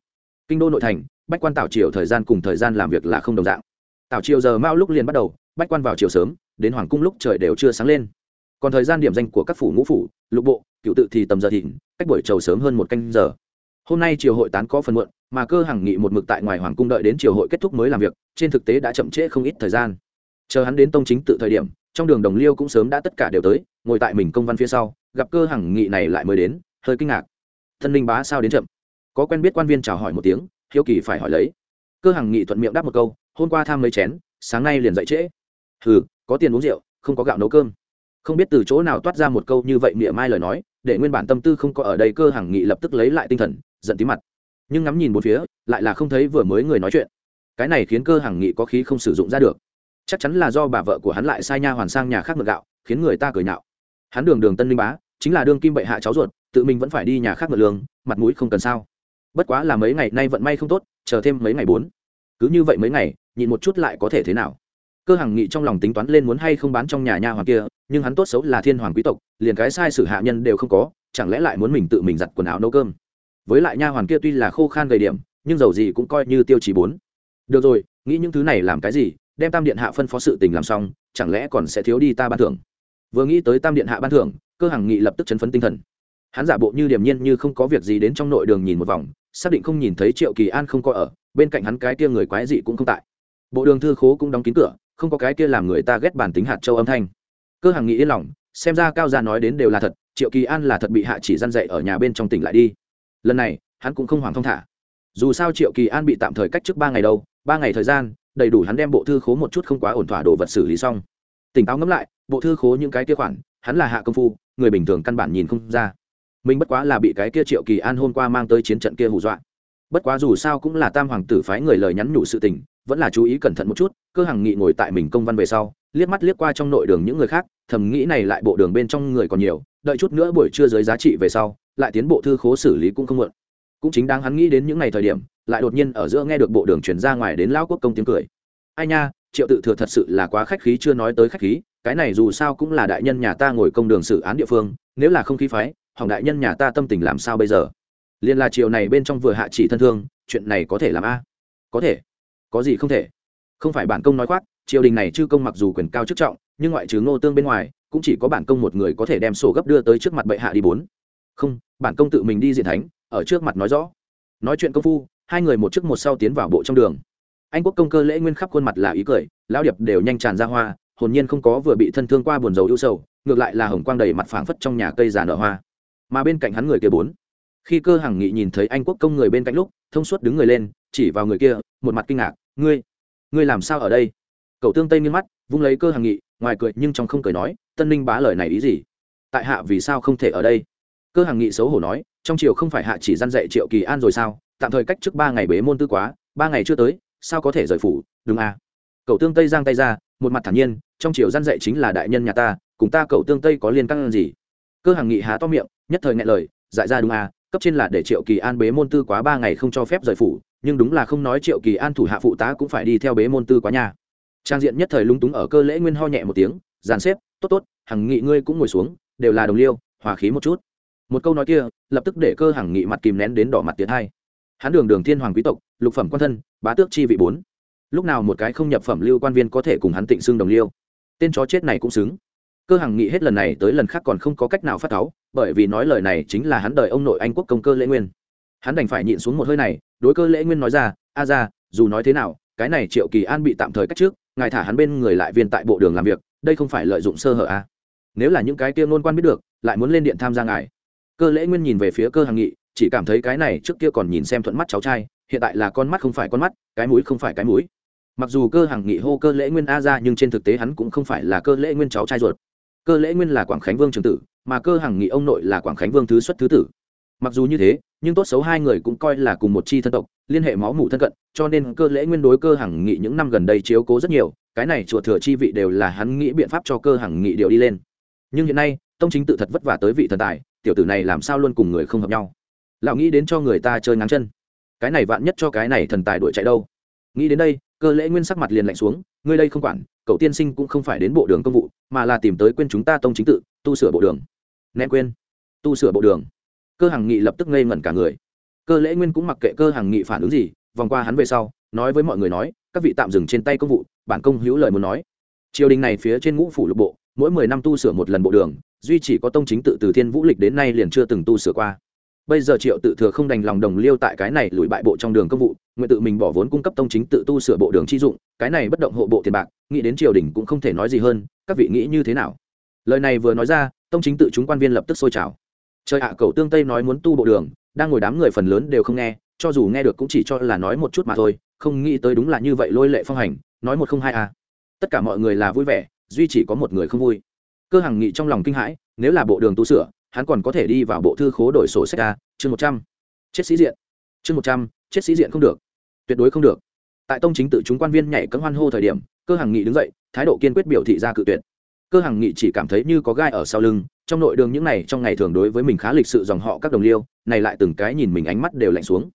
Kinh đô nội thành, bách quan tảo triều thời gian cùng thời gian làm việc là không đồng dạng. Tảo triều giờ mao lúc liền bắt đầu, bách quan vào chiều sớm, đến hoàng cung lúc trời đều chưa sáng lên còn thời gian điểm danh của các phủ ngũ phủ, lục bộ, cựu tự thì tầm giờ thịnh cách buổi trầu sớm hơn một canh giờ. Hôm nay triều hội tán có phần muộn, mà cơ hằng nghị một mực tại ngoài hoàng cung đợi đến triều hội kết thúc mới làm việc, trên thực tế đã chậm trễ không ít thời gian. Chờ hắn đến tông chính tự thời điểm, trong đường đồng liêu cũng sớm đã tất cả đều tới, ngồi tại mình công văn phía sau, gặp cơ hằng nghị này lại mới đến, hơi kinh ngạc. Thân linh bá sao đến chậm? Có quen biết quan viên chào hỏi một tiếng, hiếu kỳ phải hỏi lấy. Cơ hằng nghị thuận miệng đáp một câu, hôm qua tham mấy chén, sáng nay liền dậy trễ. Hừ, có tiền uống rượu, không có gạo nấu cơm không biết từ chỗ nào toát ra một câu như vậy mỉa mai lời nói, để nguyên bản tâm tư không có ở đây cơ hằng nghị lập tức lấy lại tinh thần, giận tí mặt. Nhưng ngắm nhìn một phía, lại là không thấy vừa mới người nói chuyện. Cái này khiến cơ hằng nghị có khí không sử dụng ra được. Chắc chắn là do bà vợ của hắn lại sai nha hoàn sang nhà khác ngược gạo, khiến người ta cười nhạo. Hắn đường đường tân linh bá, chính là đương kim bệ hạ cháu ruột, tự mình vẫn phải đi nhà khác ngược lương, mặt mũi không cần sao. Bất quá là mấy ngày nay vận may không tốt, chờ thêm mấy ngày bốn. Cứ như vậy mấy ngày, nhịn một chút lại có thể thế nào? Cơ hằng nghị trong lòng tính toán lên muốn hay không bán trong nhà nha hoàn kia nhưng hắn tốt xấu là thiên hoàng quý tộc, liền cái sai sử hạ nhân đều không có, chẳng lẽ lại muốn mình tự mình giặt quần áo nấu cơm? Với lại nha hoàn kia tuy là khô khan gầy điểm, nhưng dầu gì cũng coi như tiêu chí bốn. Được rồi, nghĩ những thứ này làm cái gì? Đem tam điện hạ phân phó sự tình làm xong, chẳng lẽ còn sẽ thiếu đi ta ban thưởng? Vừa nghĩ tới tam điện hạ ban thưởng, cơ hằng nghị lập tức chấn phấn tinh thần. Hắn giả bộ như điềm nhiên như không có việc gì đến trong nội đường nhìn một vòng, xác định không nhìn thấy triệu kỳ an không có ở, bên cạnh hắn cái kia người quái dị cũng không tại. Bộ đường thư khố cũng đóng kín cửa, không có cái kia làm người ta ghét bản tính hạt châu âm thanh cơ hàng nghĩ yên lòng, xem ra cao gia nói đến đều là thật, triệu kỳ an là thật bị hạ chỉ gian dạy ở nhà bên trong tỉnh lại đi. Lần này, hắn cũng không hoảng thong thả. Dù sao triệu kỳ an bị tạm thời cách trước ba ngày đâu, ba ngày thời gian, đầy đủ hắn đem bộ thư khố một chút không quá ổn thỏa đồ vật xử lý xong. Tỉnh táo ngẫm lại, bộ thư khố những cái kia khoản, hắn là hạ công phu, người bình thường căn bản nhìn không ra. Mình bất quá là bị cái kia triệu kỳ an hôm qua mang tới chiến trận kia hù dọa bất quá dù sao cũng là tam hoàng tử phái người lời nhắn nhủ sự tình, vẫn là chú ý cẩn thận một chút, cơ hằng nghị ngồi tại mình công văn về sau, liếc mắt liếc qua trong nội đường những người khác, thầm nghĩ này lại bộ đường bên trong người còn nhiều, đợi chút nữa buổi trưa dưới giá trị về sau, lại tiến bộ thư khố xử lý cũng không muộn. Cũng chính đáng hắn nghĩ đến những ngày thời điểm, lại đột nhiên ở giữa nghe được bộ đường chuyển ra ngoài đến lão quốc công tiếng cười. Ai nha, triệu tự thừa thật sự là quá khách khí, chưa nói tới khách khí, cái này dù sao cũng là đại nhân nhà ta ngồi công đường xử án địa phương, nếu là không khí phái, hỏng đại nhân nhà ta tâm tình làm sao bây giờ? Liền là chiều này bên trong vừa hạ chỉ thân thương, chuyện này có thể làm a? Có thể. Có gì không thể? Không phải bản công nói khoác, triều đình này chư công mặc dù quyền cao chức trọng, nhưng ngoại trừ ngô tương bên ngoài, cũng chỉ có bản công một người có thể đem sổ gấp đưa tới trước mặt bệ hạ đi bốn. Không, bản công tự mình đi diện thánh, ở trước mặt nói rõ. Nói chuyện công phu, hai người một trước một sau tiến vào bộ trong đường. Anh quốc công cơ lễ nguyên khắp khuôn mặt là ý cười, lão điệp đều nhanh tràn ra hoa, hồn nhiên không có vừa bị thân thương qua buồn dầu ưu sầu, ngược lại là hồng quang đầy mặt phảng phất trong nhà cây già nở hoa. Mà bên cạnh hắn người kia bốn khi cơ hằng nghị nhìn thấy anh quốc công người bên cạnh lúc, thông suốt đứng người lên, chỉ vào người kia, một mặt kinh ngạc, ngươi ngươi làm sao ở đây? Cậu tương tây nghiêng mắt, vung lấy cơ hằng nghị, ngoài cười nhưng trong không cười nói, tân ninh bá lời này ý gì? Tại hạ vì sao không thể ở đây? Cơ hằng nghị xấu hổ nói, trong triều không phải hạ chỉ gian dạy triệu kỳ an rồi sao? Tạm thời cách trước ba ngày bế môn tư quá, ba ngày chưa tới, sao có thể rời phủ? Đúng à? Cậu tương tây giang tay ra, một mặt thản nhiên, trong triều gian dạy chính là đại nhân nhà ta, cùng ta cậu tương tây có liên căng gì? Cơ hằng nghị há to miệng, nhất thời ngại lời, dại ra đúng à? Cấp trên là để triệu kỳ an bế môn tư quá ba ngày không cho phép rời phủ, nhưng đúng là không nói triệu kỳ an thủ hạ phụ tá cũng phải đi theo bế môn tư quá nhà trang diện nhất thời lúng túng ở cơ lễ nguyên ho nhẹ một tiếng, dàn xếp, tốt tốt, hằng nghị ngươi cũng ngồi xuống, đều là đồng liêu, hòa khí một chút. Một câu nói kia, lập tức để cơ hằng nghị mặt kìm nén đến đỏ mặt tiến hai. Hắn đường đường thiên hoàng quý tộc, lục phẩm quan thân, bá tước chi vị bốn. Lúc nào một cái không nhập phẩm lưu quan viên có thể cùng hắn tịnh xưng đồng liêu? Tên chó chết này cũng xứng cơ hằng nghị hết lần này tới lần khác còn không có cách nào phát cáu bởi vì nói lời này chính là hắn đợi ông nội anh quốc công cơ lễ nguyên. Hắn đành phải nhịn xuống một hơi này, đối cơ lễ nguyên nói ra, a ra dù nói thế nào, cái này triệu kỳ an bị tạm thời cách trước, ngài thả hắn bên người lại viên tại bộ đường làm việc, đây không phải lợi dụng sơ hở à. nếu là những cái kia ngôn quan biết được, lại muốn lên điện tham gia ngài. Cơ lễ nguyên nhìn về phía cơ hằng nghị, chỉ cảm thấy cái này trước kia còn nhìn xem thuận mắt cháu trai, hiện tại là con mắt không phải con mắt, cái mũi không phải cái mũi. Mặc dù cơ hằng nghị hô cơ lễ nguyên a ra nhưng trên thực tế hắn cũng không phải là cơ lễ nguyên cháu trai ruột cơ lễ nguyên là quảng khánh vương trường tử, mà cơ hằng nghị ông nội là quảng khánh vương thứ xuất thứ tử. Mặc dù như thế, nhưng tốt xấu hai người cũng coi là cùng một chi thân tộc, liên hệ máu mủ thân cận, cho nên cơ lễ nguyên đối cơ hằng nghị những năm gần đây chiếu cố rất nhiều, cái này chùa thừa chi vị đều là hắn nghĩ biện pháp cho cơ hằng nghị điều đi lên. Nhưng hiện nay, tông chính tự thật vất vả tới vị thần tài, tiểu tử này làm sao luôn cùng người không hợp nhau. Lão nghĩ đến cho người ta chơi ngắn chân. Cái này vạn nhất cho cái này thần tài đuổi chạy đâu. Nghĩ đến đây, cơ lễ nguyên sắc mặt liền lạnh xuống, ngươi đây không quản cậu tiên sinh cũng không phải đến bộ đường công vụ, mà là tìm tới quên chúng ta tông chính tự, tu sửa bộ đường. Nén quên. Tu sửa bộ đường. Cơ hàng nghị lập tức ngây ngẩn cả người. Cơ lễ nguyên cũng mặc kệ cơ hàng nghị phản ứng gì, vòng qua hắn về sau, nói với mọi người nói, các vị tạm dừng trên tay công vụ, bản công hữu lời muốn nói. Triều đình này phía trên ngũ phủ lục bộ, mỗi mười năm tu sửa một lần bộ đường, duy chỉ có tông chính tự từ thiên vũ lịch đến nay liền chưa từng tu sửa qua. Bây giờ triệu tự thừa không đành lòng đồng liêu tại cái này lùi bại bộ trong đường công vụ nguyện tự mình bỏ vốn cung cấp tông chính tự tu sửa bộ đường chi dụng, cái này bất động hộ bộ tiền bạc, nghĩ đến triều đình cũng không thể nói gì hơn, các vị nghĩ như thế nào? Lời này vừa nói ra, tông chính tự chúng quan viên lập tức sôi trào. Trời ạ cầu tương tây nói muốn tu bộ đường, đang ngồi đám người phần lớn đều không nghe, cho dù nghe được cũng chỉ cho là nói một chút mà thôi, không nghĩ tới đúng là như vậy lôi lệ phong hành, nói một không hai a. Tất cả mọi người là vui vẻ, duy chỉ có một người không vui. Cơ hằng nghị trong lòng kinh hãi, nếu là bộ đường tu sửa, hắn còn có thể đi vào bộ thư khố đổi sổ sách a, chương một trăm. Chết sĩ diện. Chương một trăm chết sĩ diện không được. Tuyệt đối không được. Tại tông chính tự chúng quan viên nhảy cấm hoan hô thời điểm, cơ hằng nghị đứng dậy, thái độ kiên quyết biểu thị ra cự tuyệt. Cơ hằng nghị chỉ cảm thấy như có gai ở sau lưng, trong nội đường những này, trong ngày thường đối với mình khá lịch sự dòng họ các đồng liêu, này lại từng cái nhìn mình ánh mắt đều lạnh xuống.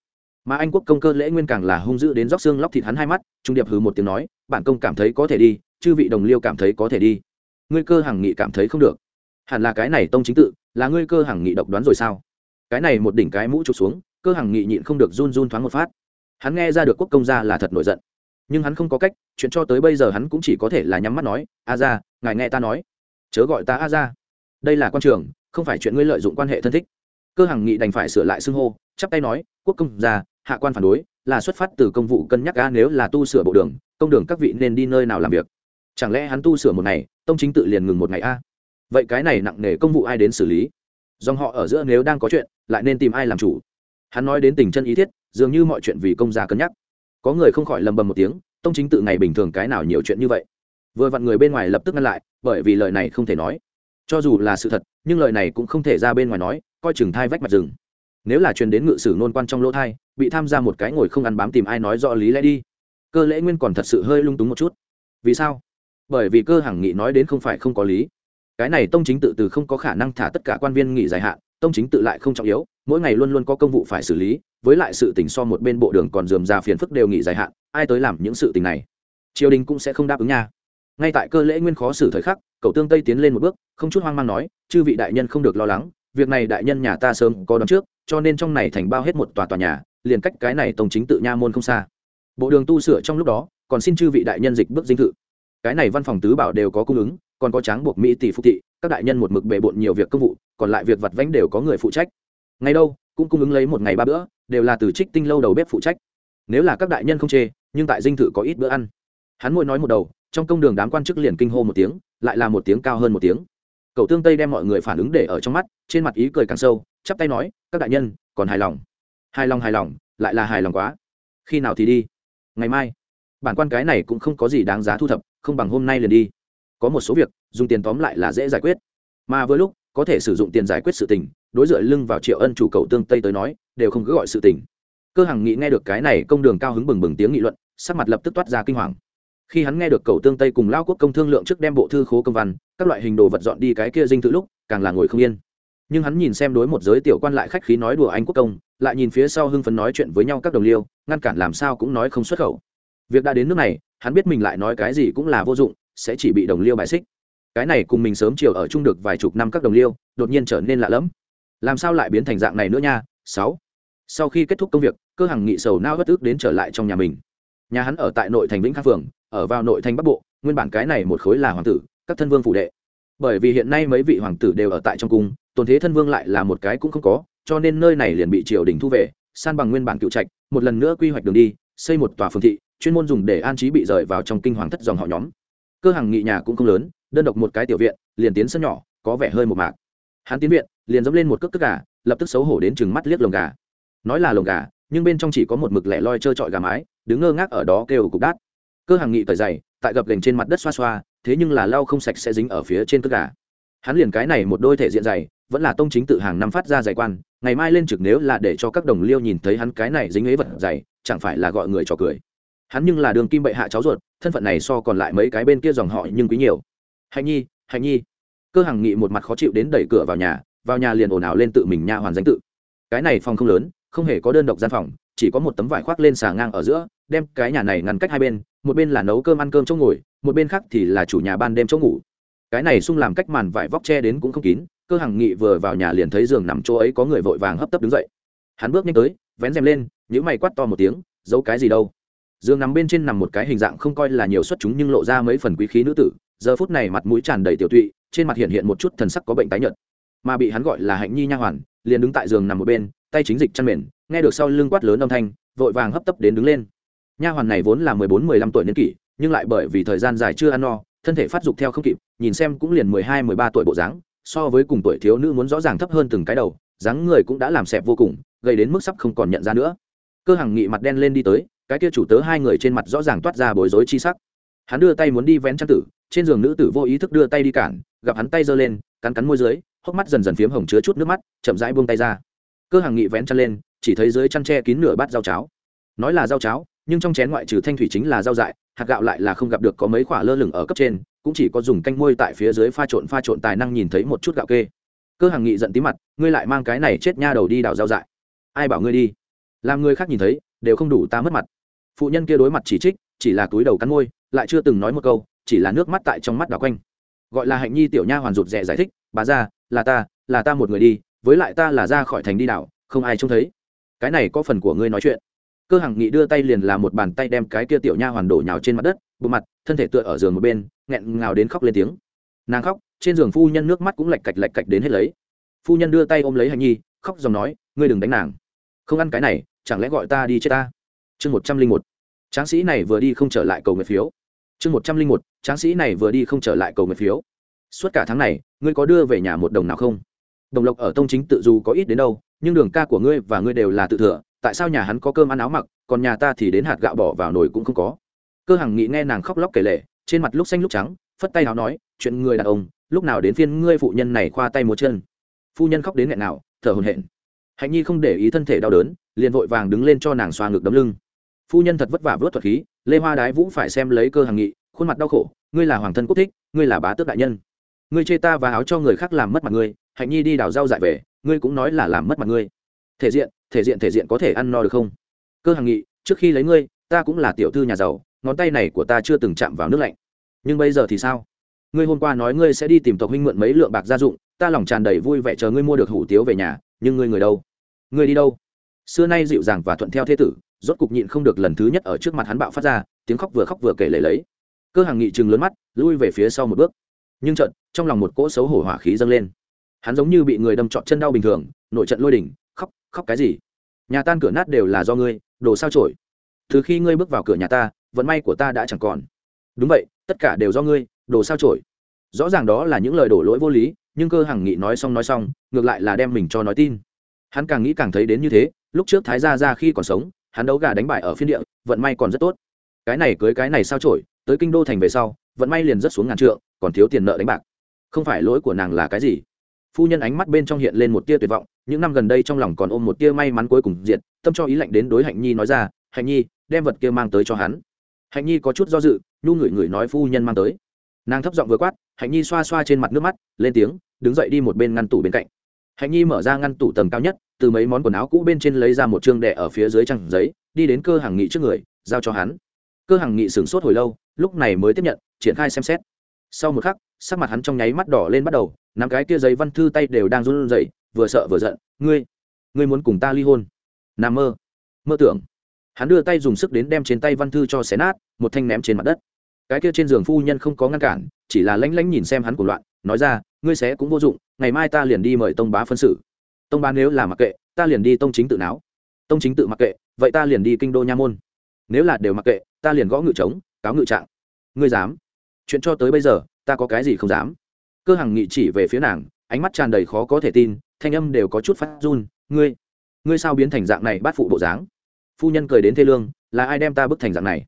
Mà anh quốc công cơ lễ nguyên càng là hung dữ đến róc xương lóc thịt hắn hai mắt, trung điệp hừ một tiếng nói, bản công cảm thấy có thể đi, chư vị đồng liêu cảm thấy có thể đi. Ngươi cơ hằng nghị cảm thấy không được. Hẳn là cái này tông chính tự, là ngươi cơ hằng nghị độc đoán rồi sao? Cái này một đỉnh cái mũ trục xuống cơ hằng nghị nhịn không được run run thoáng một phát. Hắn nghe ra được quốc công gia là thật nổi giận. Nhưng hắn không có cách, chuyện cho tới bây giờ hắn cũng chỉ có thể là nhắm mắt nói, a ra ngài nghe ta nói. Chớ gọi ta a ra đây là quan trường, không phải chuyện ngươi lợi dụng quan hệ thân thích. Cơ hằng nghị đành phải sửa lại xưng hô, chắp tay nói, quốc công gia, hạ quan phản đối, là xuất phát từ công vụ cân nhắc ga nếu là tu sửa bộ đường, công đường các vị nên đi nơi nào làm việc? Chẳng lẽ hắn tu sửa một ngày, tông chính tự liền ngừng một ngày a? Vậy cái này nặng nề công vụ ai đến xử lý? Dòng họ ở giữa nếu đang có chuyện, lại nên tìm ai làm chủ? Hắn nói đến tình chân ý thiết, dường như mọi chuyện vì công gia cân nhắc. Có người không khỏi lầm bầm một tiếng, tông chính tự ngày bình thường cái nào nhiều chuyện như vậy. Vừa vặn người bên ngoài lập tức ngăn lại, bởi vì lời này không thể nói. Cho dù là sự thật, nhưng lời này cũng không thể ra bên ngoài nói, coi chừng thai vách mặt rừng. Nếu là truyền đến ngự sử nôn quan trong lỗ thai, bị tham gia một cái ngồi không ăn bám tìm ai nói rõ lý lẽ đi. Cơ lễ nguyên còn thật sự hơi lung túng một chút. Vì sao? Bởi vì cơ hằng nghị nói đến không phải không có lý. Cái này tông chính tự từ không có khả năng thả tất cả quan viên nghỉ dài hạn tông chính tự lại không trọng yếu, mỗi ngày luôn luôn có công vụ phải xử lý, với lại sự tình so một bên bộ đường còn dườm ra phiền phức đều nghỉ dài hạn, ai tới làm những sự tình này? Triều đình cũng sẽ không đáp ứng nha. Ngay tại cơ lễ nguyên khó xử thời khắc, cậu tương tây tiến lên một bước, không chút hoang mang nói, chư vị đại nhân không được lo lắng, việc này đại nhân nhà ta sớm có đón trước, cho nên trong này thành bao hết một tòa tòa nhà, liền cách cái này tông chính tự nha môn không xa. Bộ đường tu sửa trong lúc đó, còn xin chư vị đại nhân dịch bước dinh thự. Cái này văn phòng tứ bảo đều có cung ứng, còn có tráng buộc mỹ tỷ phục thị, các đại nhân một mực bề bộn nhiều việc công vụ còn lại việc vặt vãnh đều có người phụ trách. Ngày đâu, cũng cung ứng lấy một ngày ba bữa, đều là từ trích tinh lâu đầu bếp phụ trách. Nếu là các đại nhân không chê, nhưng tại dinh thự có ít bữa ăn. Hắn mỗi nói một đầu, trong công đường đám quan chức liền kinh hô một tiếng, lại là một tiếng cao hơn một tiếng. Cậu tương tây đem mọi người phản ứng để ở trong mắt, trên mặt ý cười càng sâu, chắp tay nói, các đại nhân, còn hài lòng? Hài lòng hài lòng, lại là hài lòng quá. Khi nào thì đi? Ngày mai. Bản quan cái này cũng không có gì đáng giá thu thập, không bằng hôm nay liền đi. Có một số việc, dùng tiền tóm lại là dễ giải quyết. Mà với lúc có thể sử dụng tiền giải quyết sự tình, đối dựa lưng vào triệu ân chủ cầu tương tây tới nói, đều không cứ gọi sự tình. Cơ hằng nghĩ nghe được cái này công đường cao hứng bừng bừng tiếng nghị luận, sắc mặt lập tức toát ra kinh hoàng. Khi hắn nghe được cầu tương tây cùng lao quốc công thương lượng trước đem bộ thư khố công văn, các loại hình đồ vật dọn đi cái kia dinh thự lúc, càng là ngồi không yên. Nhưng hắn nhìn xem đối một giới tiểu quan lại khách khí nói đùa anh quốc công, lại nhìn phía sau hưng phấn nói chuyện với nhau các đồng liêu, ngăn cản làm sao cũng nói không xuất khẩu. Việc đã đến nước này, hắn biết mình lại nói cái gì cũng là vô dụng, sẽ chỉ bị đồng liêu bài xích cái này cùng mình sớm chiều ở chung được vài chục năm các đồng liêu, đột nhiên trở nên lạ lẫm. Làm sao lại biến thành dạng này nữa nha? Sáu. Sau khi kết thúc công việc, cơ hằng nghị sầu nao bất ước đến trở lại trong nhà mình. Nhà hắn ở tại nội thành vĩnh khang phường, ở vào nội thành bắc bộ, nguyên bản cái này một khối là hoàng tử, các thân vương phủ đệ. Bởi vì hiện nay mấy vị hoàng tử đều ở tại trong cung, tồn thế thân vương lại là một cái cũng không có, cho nên nơi này liền bị triều đình thu về, san bằng nguyên bản cựu trạch, một lần nữa quy hoạch đường đi, xây một tòa phương thị, chuyên môn dùng để an trí bị rời vào trong kinh hoàng thất dòng họ nhóm. Cơ hàng nghị nhà cũng không lớn đơn độc một cái tiểu viện, liền tiến sân nhỏ, có vẻ hơi một mạc. Hắn tiến viện, liền dẫm lên một cước cước gà, lập tức xấu hổ đến chừng mắt liếc lồng gà. Nói là lồng gà, nhưng bên trong chỉ có một mực lẻ loi trơ trọi gà mái, đứng ngơ ngác ở đó kêu cục đát. Cơ hàng nghị cởi dày tại gập gành trên mặt đất xoa xoa, thế nhưng là lau không sạch sẽ dính ở phía trên cước gà. Hắn liền cái này một đôi thể diện dày vẫn là tông chính tự hàng năm phát ra dày quan, ngày mai lên trực nếu là để cho các đồng liêu nhìn thấy hắn cái này dính ế vật dày chẳng phải là gọi người trò cười. Hắn nhưng là đường kim bệ hạ cháu ruột, thân phận này so còn lại mấy cái bên kia dòng họ nhưng quý nhiều hạnh nhi hạnh nhi. Cơ hàng nghị một mặt khó chịu đến đẩy cửa vào nhà vào nhà liền ồn ào lên tự mình nha hoàn danh tự. Cái này phòng không lớn, không hề có đơn độc gian phòng, chỉ có một tấm vải khoác lên xà ngang ở giữa, đem cái nhà này ngăn cách hai bên, một bên là nấu cơm ăn cơm chỗ ngồi, một bên khác thì là chủ nhà ban đêm chỗ ngủ. Cái này xung làm cách màn vải vóc che đến cũng không kín, cơ hàng nghị vừa vào nhà liền thấy giường nằm chỗ ấy có người vội vàng hấp tấp đứng dậy. Hắn bước nhanh tới, vén rèm lên những mày quắt to một tiếng, giấu cái gì đâu? Giường nằm bên trên nằm một cái hình dạng không coi là nhiều xuất chúng nhưng lộ ra mấy phần quý khí nữ tử. Giờ phút này mặt mũi tràn đầy tiểu tụy, trên mặt hiện hiện một chút thần sắc có bệnh tái nhợt. Mà bị hắn gọi là hạnh nhi nha hoàn, liền đứng tại giường nằm một bên, tay chính dịch chăn mền, nghe được sau lưng quát lớn âm thanh, vội vàng hấp tấp đến đứng lên. Nha hoàn này vốn là mười bốn, mười lăm tuổi niên kỷ, nhưng lại bởi vì thời gian dài chưa ăn no, thân thể phát dục theo không kịp, nhìn xem cũng liền mười hai, mười ba tuổi bộ dáng, so với cùng tuổi thiếu nữ muốn rõ ràng thấp hơn từng cái đầu, dáng người cũng đã làm xẹp vô cùng, gây đến mức sắp không còn nhận ra nữa. Cơ hằng nghị mặt đen lên đi tới cái kia chủ tớ hai người trên mặt rõ ràng toát ra bối rối chi sắc. Hắn đưa tay muốn đi vén chăn tử, trên giường nữ tử vô ý thức đưa tay đi cản, gặp hắn tay giơ lên, cắn cắn môi dưới, hốc mắt dần dần phiếm hồng chứa chút nước mắt, chậm rãi buông tay ra. Cơ hàng nghị vén chăn lên, chỉ thấy dưới chăn tre kín nửa bát rau cháo. Nói là rau cháo, nhưng trong chén ngoại trừ thanh thủy chính là rau dại, hạt gạo lại là không gặp được có mấy khoả lơ lửng ở cấp trên, cũng chỉ có dùng canh môi tại phía dưới pha trộn pha trộn tài năng nhìn thấy một chút gạo kê. Cơ hàng nghị giận tí mặt, ngươi lại mang cái này chết nha đầu đi đào rau dại. Ai bảo ngươi đi? Làm người khác nhìn thấy, đều không đủ ta mất mặt phụ nhân kia đối mặt chỉ trích, chỉ là túi đầu cắn môi, lại chưa từng nói một câu, chỉ là nước mắt tại trong mắt đảo quanh. Gọi là hạnh nhi tiểu nha hoàn rụt rè giải thích, bà ra, là ta là ta một người đi, với lại ta là ra khỏi thành đi đảo, không ai trông thấy. Cái này có phần của ngươi nói chuyện. Cơ hằng nghị đưa tay liền là một bàn tay đem cái kia tiểu nha hoàn đổ nhào trên mặt đất bộ mặt, thân thể tựa ở giường một bên, nghẹn ngào đến khóc lên tiếng. Nàng khóc, trên giường phu nhân nước mắt cũng lạch cạch lạch cạch đến hết lấy. Phu nhân đưa tay ôm lấy hạnh nhi, khóc dòng nói, ngươi đừng đánh nàng. Không ăn cái này, chẳng lẽ gọi ta đi chết ta? Chương một trăm linh một. Tráng sĩ này vừa đi không trở lại cầu nguyện phiếu. Chương một trăm linh một. Tráng sĩ này vừa đi không trở lại cầu nguyện phiếu. Suốt cả tháng này, ngươi có đưa về nhà một đồng nào không? Đồng lộc ở tông chính tự dù có ít đến đâu, nhưng đường ca của ngươi và ngươi đều là tự thừa, tại sao nhà hắn có cơm ăn áo mặc, còn nhà ta thì đến hạt gạo bỏ vào nồi cũng không có? Cơ hằng nghĩ nghe nàng khóc lóc kể lệ trên mặt lúc xanh lúc trắng, phất tay áo nói, chuyện người đàn ông, lúc nào đến phiên ngươi phụ nhân này khoa tay múa chân? Phu nhân khóc đến nghẹn nào, thở hồn hển. Hạnh nhi không để ý thân thể đau đớn, liền vội vàng đứng lên cho nàng xoa ngực đấm lưng phu nhân thật vất vả vớt thuật khí, lê hoa đái vũ phải xem lấy cơ hàng nghị, khuôn mặt đau khổ, ngươi là hoàng thân quốc thích, ngươi là bá tước đại nhân. Ngươi chê ta và áo cho người khác làm mất mặt ngươi, hạnh nhi đi đào rau dại về, ngươi cũng nói là làm mất mặt ngươi. Thể diện thể diện thể diện có thể ăn no được không? Cơ hàng nghị, trước khi lấy ngươi, ta cũng là tiểu thư nhà giàu, ngón tay này của ta chưa từng chạm vào nước lạnh. Nhưng bây giờ thì sao? Ngươi hôm qua nói ngươi sẽ đi tìm tộc huynh mượn mấy lượng bạc gia dụng, ta lòng tràn đầy vui vẻ chờ ngươi mua được hủ tiếu về nhà, nhưng ngươi người đâu? Ngươi đi đâu? Xưa nay dịu dàng và thuận theo thế tử rốt cục nhịn không được lần thứ nhất ở trước mặt hắn bạo phát ra, tiếng khóc vừa khóc vừa kể lể lấy. Cơ hàng nghị chừng lớn mắt, lui về phía sau một bước. Nhưng trận trong lòng một cỗ xấu hổ hỏa khí dâng lên. Hắn giống như bị người đâm trọn chân đau bình thường, nội trận lôi đỉnh, khóc khóc cái gì? Nhà tan cửa nát đều là do ngươi, đồ sao trổi từ khi ngươi bước vào cửa nhà ta, vận may của ta đã chẳng còn. Đúng vậy, tất cả đều do ngươi, đồ sao trổi rõ ràng đó là những lời đổ lỗi vô lý, nhưng cơ hàng nghị nói xong nói xong, ngược lại là đem mình cho nói tin. Hắn càng nghĩ càng thấy đến như thế, lúc trước thái gia ra khi còn sống hắn đấu gà đánh bại ở phiên địa, vận may còn rất tốt. Cái này cưới cái này sao trổi tới kinh đô thành về sau, vận may liền rất xuống ngàn trượng, còn thiếu tiền nợ đánh bạc. Không phải lỗi của nàng là cái gì? Phu nhân ánh mắt bên trong hiện lên một tia tuyệt vọng, những năm gần đây trong lòng còn ôm một tia may mắn cuối cùng diệt, tâm cho ý lạnh đến đối hạnh nhi nói ra, hạnh nhi, đem vật kia mang tới cho hắn. Hạnh nhi có chút do dự, nhu ngửi ngửi nói phu nhân mang tới. Nàng thấp giọng vừa quát, hạnh nhi xoa xoa trên mặt nước mắt, lên tiếng, đứng dậy đi một bên ngăn tủ bên cạnh. Hạnh nhi mở ra ngăn tủ tầng cao nhất từ mấy món quần áo cũ bên trên lấy ra một chương đẻ ở phía dưới trang giấy, đi đến cơ hàng nghị trước người, giao cho hắn. Cơ hàng nghị sửng sốt hồi lâu, lúc này mới tiếp nhận, triển khai xem xét. Sau một khắc, sắc mặt hắn trong nháy mắt đỏ lên bắt đầu, nắm cái kia giấy văn thư tay đều đang run rẩy, vừa sợ vừa giận, ngươi ngươi muốn cùng ta ly hôn? Nằm mơ. Mơ tưởng. Hắn đưa tay dùng sức đến đem trên tay văn thư cho xé nát, một thanh ném trên mặt đất. Cái kia trên giường phu nhân không có ngăn cản, chỉ là lanh lanh nhìn xem hắn của loạn, nói ra, ngươi xé cũng vô dụng, ngày mai ta liền đi mời tông bá phân xử tông ban nếu là mặc kệ, ta liền đi tông chính tự não tông chính tự mặc kệ, vậy ta liền đi kinh đô nha môn. Nếu là đều mặc kệ, ta liền gõ ngự trống, cáo ngự trạng. Ngươi dám? Chuyện cho tới bây giờ, ta có cái gì không dám? Cơ hằng nghị chỉ về phía nàng, ánh mắt tràn đầy khó có thể tin, thanh âm đều có chút phát run. Ngươi ngươi sao biến thành dạng này bắt phụ bộ dáng? Phu nhân cười đến thê lương, là ai đem ta bức thành dạng này?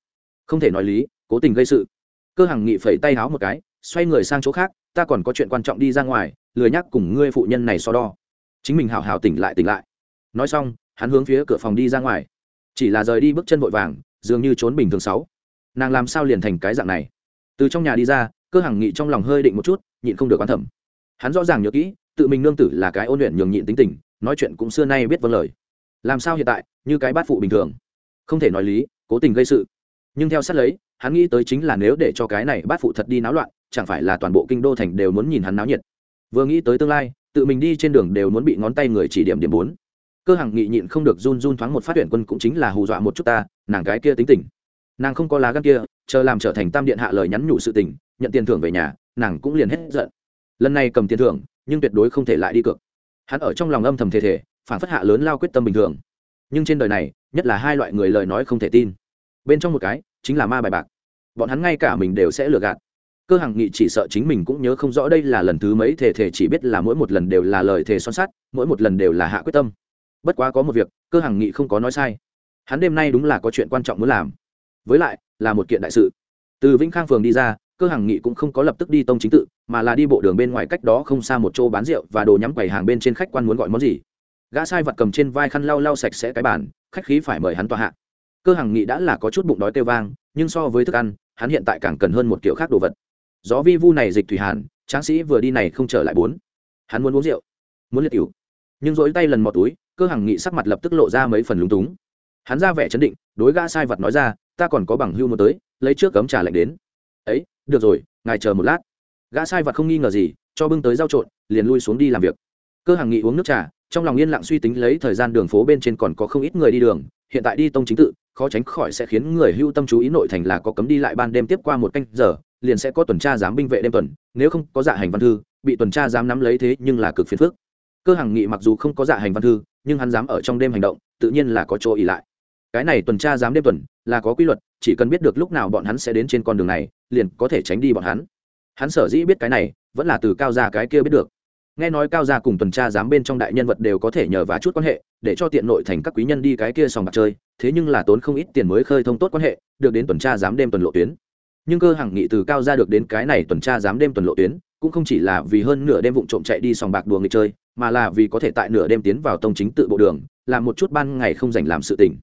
Không thể nói lý, cố tình gây sự. Cơ hằng nghị phẩy tay háo một cái, xoay người sang chỗ khác, ta còn có chuyện quan trọng đi ra ngoài, lười nhắc cùng ngươi phụ nhân này so đo chính mình hào hào tỉnh lại tỉnh lại. Nói xong, hắn hướng phía cửa phòng đi ra ngoài. Chỉ là rời đi bước chân vội vàng, dường như trốn bình thường sáu. Nàng làm sao liền thành cái dạng này? Từ trong nhà đi ra, cơ hằng nghị trong lòng hơi định một chút, nhịn không được quan thẩm. Hắn rõ ràng nhớ kỹ, tự mình nương tử là cái ôn luyện nhường nhịn tính tình, nói chuyện cũng xưa nay biết vâng lời. Làm sao hiện tại, như cái bát phụ bình thường? Không thể nói lý, cố tình gây sự. Nhưng theo sát lấy, hắn nghĩ tới chính là nếu để cho cái này bát phụ thật đi náo loạn, chẳng phải là toàn bộ kinh đô thành đều muốn nhìn hắn náo nhiệt. Vừa nghĩ tới tương lai tự mình đi trên đường đều muốn bị ngón tay người chỉ điểm điểm bốn. Cơ hằng nghị nhịn không được run run thoáng một phát tuyển quân cũng chính là hù dọa một chút ta, nàng cái kia tính tình. Nàng không có lá gan kia, chờ làm trở thành tam điện hạ lời nhắn nhủ sự tình, nhận tiền thưởng về nhà, nàng cũng liền hết giận. Lần này cầm tiền thưởng, nhưng tuyệt đối không thể lại đi cược. Hắn ở trong lòng âm thầm thể thể phản phất hạ lớn lao quyết tâm bình thường. Nhưng trên đời này, nhất là hai loại người lời nói không thể tin. Bên trong một cái, chính là ma bài bạc. Bọn hắn ngay cả mình đều sẽ lừa gạt cơ hằng nghị chỉ sợ chính mình cũng nhớ không rõ đây là lần thứ mấy thể thể chỉ biết là mỗi một lần đều là lời thề son sắt, mỗi một lần đều là hạ quyết tâm. Bất quá có một việc, cơ hằng nghị không có nói sai. Hắn đêm nay đúng là có chuyện quan trọng muốn làm. Với lại, là một kiện đại sự. Từ vĩnh khang phường đi ra, cơ hằng nghị cũng không có lập tức đi tông chính tự, mà là đi bộ đường bên ngoài cách đó không xa một chỗ bán rượu và đồ nhắm quầy hàng bên trên khách quan muốn gọi món gì. Gã sai vật cầm trên vai khăn lau lau sạch sẽ cái bàn, khách khí phải mời hắn tòa hạ. Cơ hằng nghị đã là có chút bụng đói kêu vang, nhưng so với thức ăn, hắn hiện tại càng cần hơn một kiểu khác đồ vật gió vi vu này dịch thủy hàn, tráng sĩ vừa đi này không trở lại bốn. Hắn muốn uống rượu, muốn liệt cửu nhưng dỗi tay lần mọt túi, cơ hằng nghị sắc mặt lập tức lộ ra mấy phần lúng túng. Hắn ra vẻ chấn định, đối gã sai vật nói ra, ta còn có bằng hưu một tới, lấy trước cấm trà lạnh đến. Ấy, được rồi, ngài chờ một lát. Gã sai vật không nghi ngờ gì, cho bưng tới giao trộn, liền lui xuống đi làm việc. Cơ hằng nghị uống nước trà, trong lòng yên lặng suy tính lấy thời gian đường phố bên trên còn có không ít người đi đường, hiện tại đi tông chính tự, khó tránh khỏi sẽ khiến người hưu tâm chú ý nội thành là có cấm đi lại ban đêm tiếp qua một canh giờ liền sẽ có tuần tra giám binh vệ đêm tuần, nếu không có dạ hành văn thư, bị tuần tra giám nắm lấy thế nhưng là cực phiền phức. Cơ hàng nghị mặc dù không có dạ hành văn thư, nhưng hắn dám ở trong đêm hành động, tự nhiên là có chỗ ỉ lại. Cái này tuần tra giám đêm tuần, là có quy luật, chỉ cần biết được lúc nào bọn hắn sẽ đến trên con đường này, liền có thể tránh đi bọn hắn. Hắn sở dĩ biết cái này, vẫn là từ cao gia cái kia biết được. Nghe nói cao gia cùng tuần tra giám bên trong đại nhân vật đều có thể nhờ vá chút quan hệ, để cho tiện nội thành các quý nhân đi cái kia sòng bạc chơi, thế nhưng là tốn không ít tiền mới khơi thông tốt quan hệ, được đến tuần tra giám đêm tuần lộ tuyến nhưng cơ hàng nghị từ cao ra được đến cái này tuần tra dám đêm tuần lộ tuyến, cũng không chỉ là vì hơn nửa đêm vụng trộm chạy đi sòng bạc đùa người chơi, mà là vì có thể tại nửa đêm tiến vào tông chính tự bộ đường, làm một chút ban ngày không dành làm sự tình.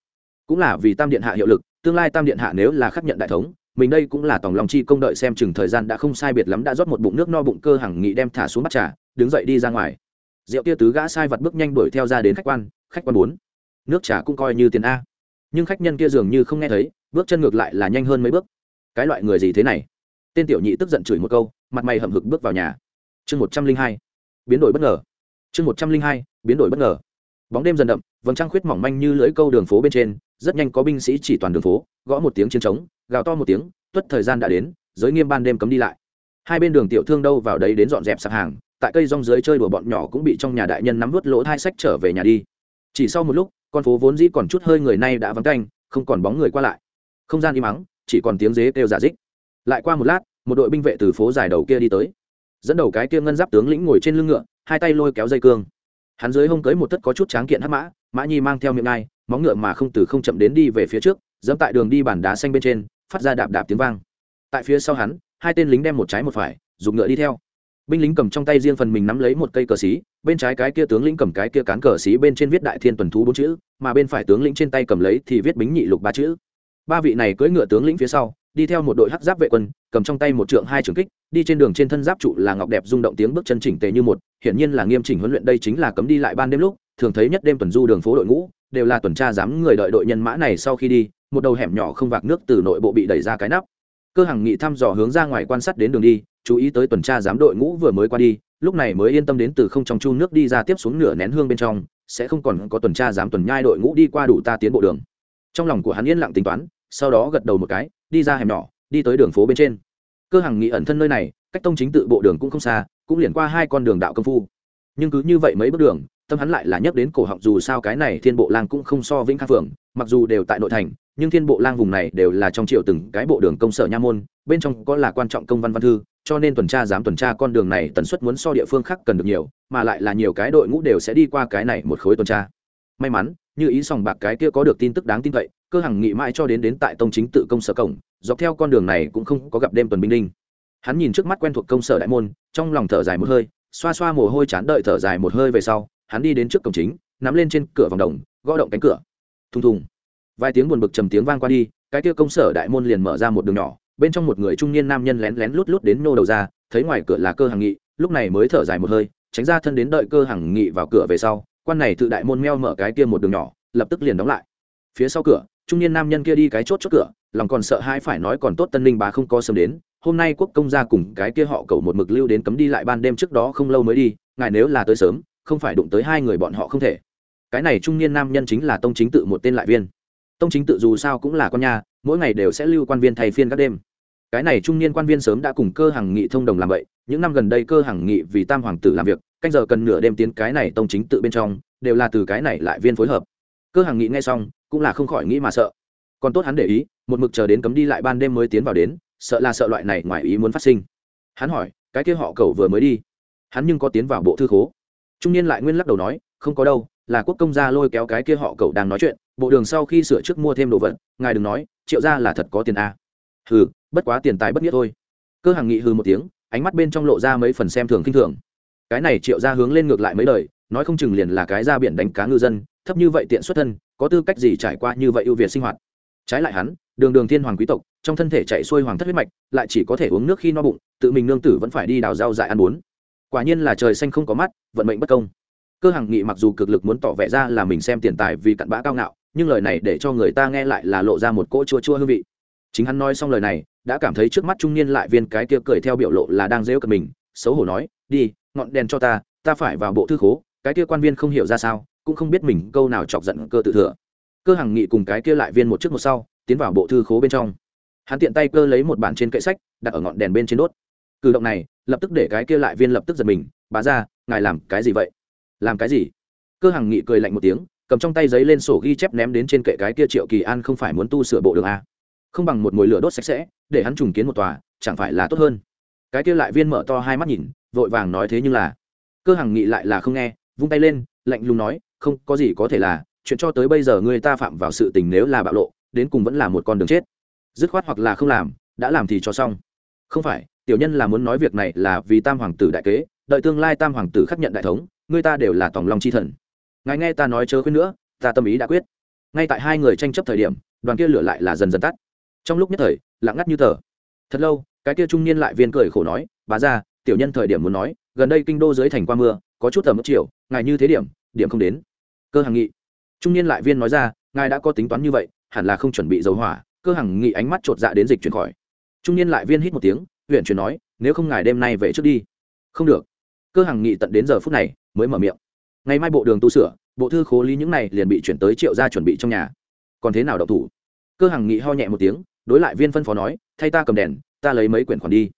Cũng là vì tam điện hạ hiệu lực, tương lai tam điện hạ nếu là khắc nhận đại thống, mình đây cũng là tòng lòng chi công đợi xem chừng thời gian đã không sai biệt lắm đã rót một bụng nước no bụng cơ hàng nghị đem thả xuống bắt trà, đứng dậy đi ra ngoài. Rượu tia tứ gã sai vật bước nhanh đuổi theo ra đến khách quan khách quan bốn. Nước trà cũng coi như tiền a. Nhưng khách nhân kia dường như không nghe thấy, bước chân ngược lại là nhanh hơn mấy bước cái loại người gì thế này? Tên tiểu nhị tức giận chửi một câu, mặt mày hậm hực bước vào nhà. Chương một trăm linh hai, biến đổi bất ngờ. Chương một trăm linh hai, biến đổi bất ngờ. Bóng đêm dần đậm, vầng trăng khuyết mỏng manh như lưỡi câu đường phố bên trên, rất nhanh có binh sĩ chỉ toàn đường phố, gõ một tiếng chiến trống, gào to một tiếng, tuất thời gian đã đến, giới nghiêm ban đêm cấm đi lại. Hai bên đường tiểu thương đâu vào đấy đến dọn dẹp sạp hàng, tại cây rong dưới chơi đùa bọn nhỏ cũng bị trong nhà đại nhân nắm vớt lỗ hai sách trở về nhà đi. Chỉ sau một lúc, con phố vốn dĩ còn chút hơi người nay đã vắng canh không còn bóng người qua lại. Không gian im mắng chỉ còn tiếng dế kêu giả dích. Lại qua một lát, một đội binh vệ từ phố dài đầu kia đi tới. Dẫn đầu cái kia ngân giáp tướng lĩnh ngồi trên lưng ngựa, hai tay lôi kéo dây cương. Hắn dưới hông cưới một tất có chút tráng kiện hắc mã mã nhi mang theo miệng ngai, móng ngựa mà không từ không chậm đến đi về phía trước, dẫm tại đường đi bàn đá xanh bên trên, phát ra đạp đạp tiếng vang. Tại phía sau hắn, hai tên lính đem một trái một phải, dùng ngựa đi theo. Binh lính cầm trong tay riêng phần mình nắm lấy một cây cờ xí, bên trái cái kia tướng lĩnh cầm cái kia cán cờ xí bên trên viết đại thiên tuần thú bốn chữ, mà bên phải tướng lĩnh trên tay cầm lấy thì viết bính nhị lục ba chữ ba vị này cưỡi ngựa tướng lĩnh phía sau, đi theo một đội hắc giáp vệ quân, cầm trong tay một trượng hai trường kích, đi trên đường trên thân giáp trụ là ngọc đẹp rung động tiếng bước chân chỉnh tề như một, hiển nhiên là nghiêm chỉnh huấn luyện đây chính là cấm đi lại ban đêm lúc, thường thấy nhất đêm tuần du đường phố đội ngũ, đều là tuần tra dám người đợi đội nhân mã này sau khi đi, một đầu hẻm nhỏ không vạc nước từ nội bộ bị đẩy ra cái nắp. Cơ hàng nghị thăm dò hướng ra ngoài quan sát đến đường đi, chú ý tới tuần tra giám đội ngũ vừa mới qua đi, lúc này mới yên tâm đến từ không trong chu nước đi ra tiếp xuống nửa nén hương bên trong, sẽ không còn có tuần tra giám tuần nhai đội ngũ đi qua đủ ta tiến bộ đường. Trong lòng của hắn yên lặng tính toán sau đó gật đầu một cái, đi ra hẻm nhỏ, đi tới đường phố bên trên. Cơ hàng nghị ẩn thân nơi này, cách tông chính tự bộ đường cũng không xa, cũng liền qua hai con đường đạo công phu. Nhưng cứ như vậy mấy bước đường, tâm hắn lại là nhắc đến cổ họng dù sao cái này thiên bộ lang cũng không so vĩnh khang phường mặc dù đều tại nội thành, nhưng thiên bộ lang vùng này đều là trong triệu từng cái bộ đường công sở nha môn, bên trong có là quan trọng công văn văn thư, cho nên tuần tra dám tuần tra con đường này tần suất muốn so địa phương khác cần được nhiều, mà lại là nhiều cái đội ngũ đều sẽ đi qua cái này một khối tuần tra may mắn, như ý sòng bạc cái kia có được tin tức đáng tin cậy, cơ hằng nghị mãi cho đến đến tại tông chính tự công sở cổng, dọc theo con đường này cũng không có gặp đêm tuần binh đinh. Hắn nhìn trước mắt quen thuộc công sở đại môn, trong lòng thở dài một hơi, xoa xoa mồ hôi chán đợi thở dài một hơi về sau, hắn đi đến trước cổng chính, nắm lên trên cửa vòng đồng, gõ động cánh cửa. Thùng thùng. Vài tiếng buồn bực trầm tiếng vang qua đi, cái kia công sở đại môn liền mở ra một đường nhỏ, bên trong một người trung niên nam nhân lén lén lút lút đến nô đầu ra, thấy ngoài cửa là cơ hàng nghị, lúc này mới thở dài một hơi, tránh ra thân đến đợi cơ hàng nghị vào cửa về sau quan này tự đại môn meo mở cái kia một đường nhỏ, lập tức liền đóng lại. Phía sau cửa, trung niên nam nhân kia đi cái chốt chốt cửa, lòng còn sợ hai phải nói còn tốt tân ninh bá không có sớm đến, hôm nay quốc công gia cùng cái kia họ cầu một mực lưu đến cấm đi lại ban đêm trước đó không lâu mới đi, ngài nếu là tới sớm, không phải đụng tới hai người bọn họ không thể. Cái này trung niên nam nhân chính là tông chính tự một tên lại viên. Tông chính tự dù sao cũng là con nhà, mỗi ngày đều sẽ lưu quan viên thay phiên các đêm. Cái này trung niên quan viên sớm đã cùng cơ hàng nghị thông đồng làm vậy, những năm gần đây cơ hàng nghị vì tam hoàng tử làm việc canh giờ cần nửa đêm tiến cái này tông chính tự bên trong, đều là từ cái này lại viên phối hợp. Cơ hàng nghĩ nghe xong, cũng là không khỏi nghĩ mà sợ. Còn tốt hắn để ý, một mực chờ đến cấm đi lại ban đêm mới tiến vào đến, sợ là sợ loại này ngoài ý muốn phát sinh. Hắn hỏi, cái kia họ cầu vừa mới đi? Hắn nhưng có tiến vào bộ thư khố. Trung niên lại nguyên lắc đầu nói, không có đâu, là quốc công gia lôi kéo cái kia họ cầu đang nói chuyện, bộ đường sau khi sửa trước mua thêm đồ vật, ngài đừng nói, triệu ra là thật có tiền a. Hừ, bất quá tiền tài bất nghĩa thôi. Cơ hàng nghị hừ một tiếng, ánh mắt bên trong lộ ra mấy phần xem thường kinh thường cái này triệu ra hướng lên ngược lại mấy đời, nói không chừng liền là cái ra biển đánh cá ngư dân, thấp như vậy tiện xuất thân, có tư cách gì trải qua như vậy ưu việt sinh hoạt? Trái lại hắn, đường đường thiên hoàng quý tộc, trong thân thể chạy xuôi hoàng thất huyết mạch, lại chỉ có thể uống nước khi no bụng, tự mình nương tử vẫn phải đi đào rau dại ăn bốn quả nhiên là trời xanh không có mắt, vận mệnh bất công. Cơ hằng nghị mặc dù cực lực muốn tỏ vẻ ra là mình xem tiền tài vì cặn bã cao ngạo, nhưng lời này để cho người ta nghe lại là lộ ra một cỗ chua chua hương vị. Chính hắn nói xong lời này, đã cảm thấy trước mắt trung niên lại viên cái kia cười theo biểu lộ là đang rêu cận mình, xấu hổ nói, đi ngọn đèn cho ta ta phải vào bộ thư khố, cái kia quan viên không hiểu ra sao, cũng không biết mình câu nào chọc giận cơ tự thừa. Cơ hằng nghị cùng cái kia lại viên một trước một sau, tiến vào bộ thư khố bên trong. Hắn tiện tay cơ lấy một bản trên kệ sách, đặt ở ngọn đèn bên trên đốt. Cử động này, lập tức để cái kia lại viên lập tức giật mình, bá ra ngài làm cái gì vậy? Làm cái gì? Cơ hằng nghị cười lạnh một tiếng, cầm trong tay giấy lên sổ ghi chép ném đến trên kệ cái kia triệu kỳ an không phải muốn tu sửa bộ đường a. Không bằng một mồi lửa đốt sạch sẽ, để hắn trùng kiến một tòa, chẳng phải là tốt hơn. Cái kia lại viên mở to hai mắt nhìn vội vàng nói thế nhưng là. Cơ hằng nghị lại là không nghe, vung tay lên, lạnh lùng nói, không, có gì có thể là, chuyện cho tới bây giờ người ta phạm vào sự tình nếu là bạo lộ, đến cùng vẫn là một con đường chết. Dứt khoát hoặc là không làm, đã làm thì cho xong. Không phải, tiểu nhân là muốn nói việc này là vì tam hoàng tử đại kế, đợi tương lai tam hoàng tử khắc nhận đại thống người ta đều là tòng long chi thần. Ngài nghe ta nói chớ khuyên nữa, ta tâm ý đã quyết. Ngay tại hai người tranh chấp thời điểm, đoàn kia lửa lại là dần dần tắt. Trong lúc nhất thời, lặng ngắt như tờ. Thật lâu, cái kia trung niên lại viên cười khổ nói bà ra tiểu nhân thời điểm muốn nói, gần đây kinh đô dưới thành qua mưa, có chút tầm mức chiều, ngài như thế điểm điểm không đến. Cơ hằng nghị. Trung niên lại viên nói ra, ngài đã có tính toán như vậy, hẳn là không chuẩn bị dầu hỏa. Cơ hằng nghị ánh mắt chột dạ đến dịch chuyển khỏi. Trung niên lại viên hít một tiếng, huyện chuyển nói, nếu không ngài đêm nay về trước đi. Không được. Cơ hằng nghị tận đến giờ phút này, mới mở miệng. Ngày mai bộ đường tu sửa, bộ thư khố lý những này liền bị chuyển tới triệu ra chuẩn bị trong nhà. Còn thế nào đậu thủ? Cơ hằng nghị ho nhẹ một tiếng, đối lại viên phân phó nói, thay ta cầm đèn, ta lấy mấy quyển khoản đi.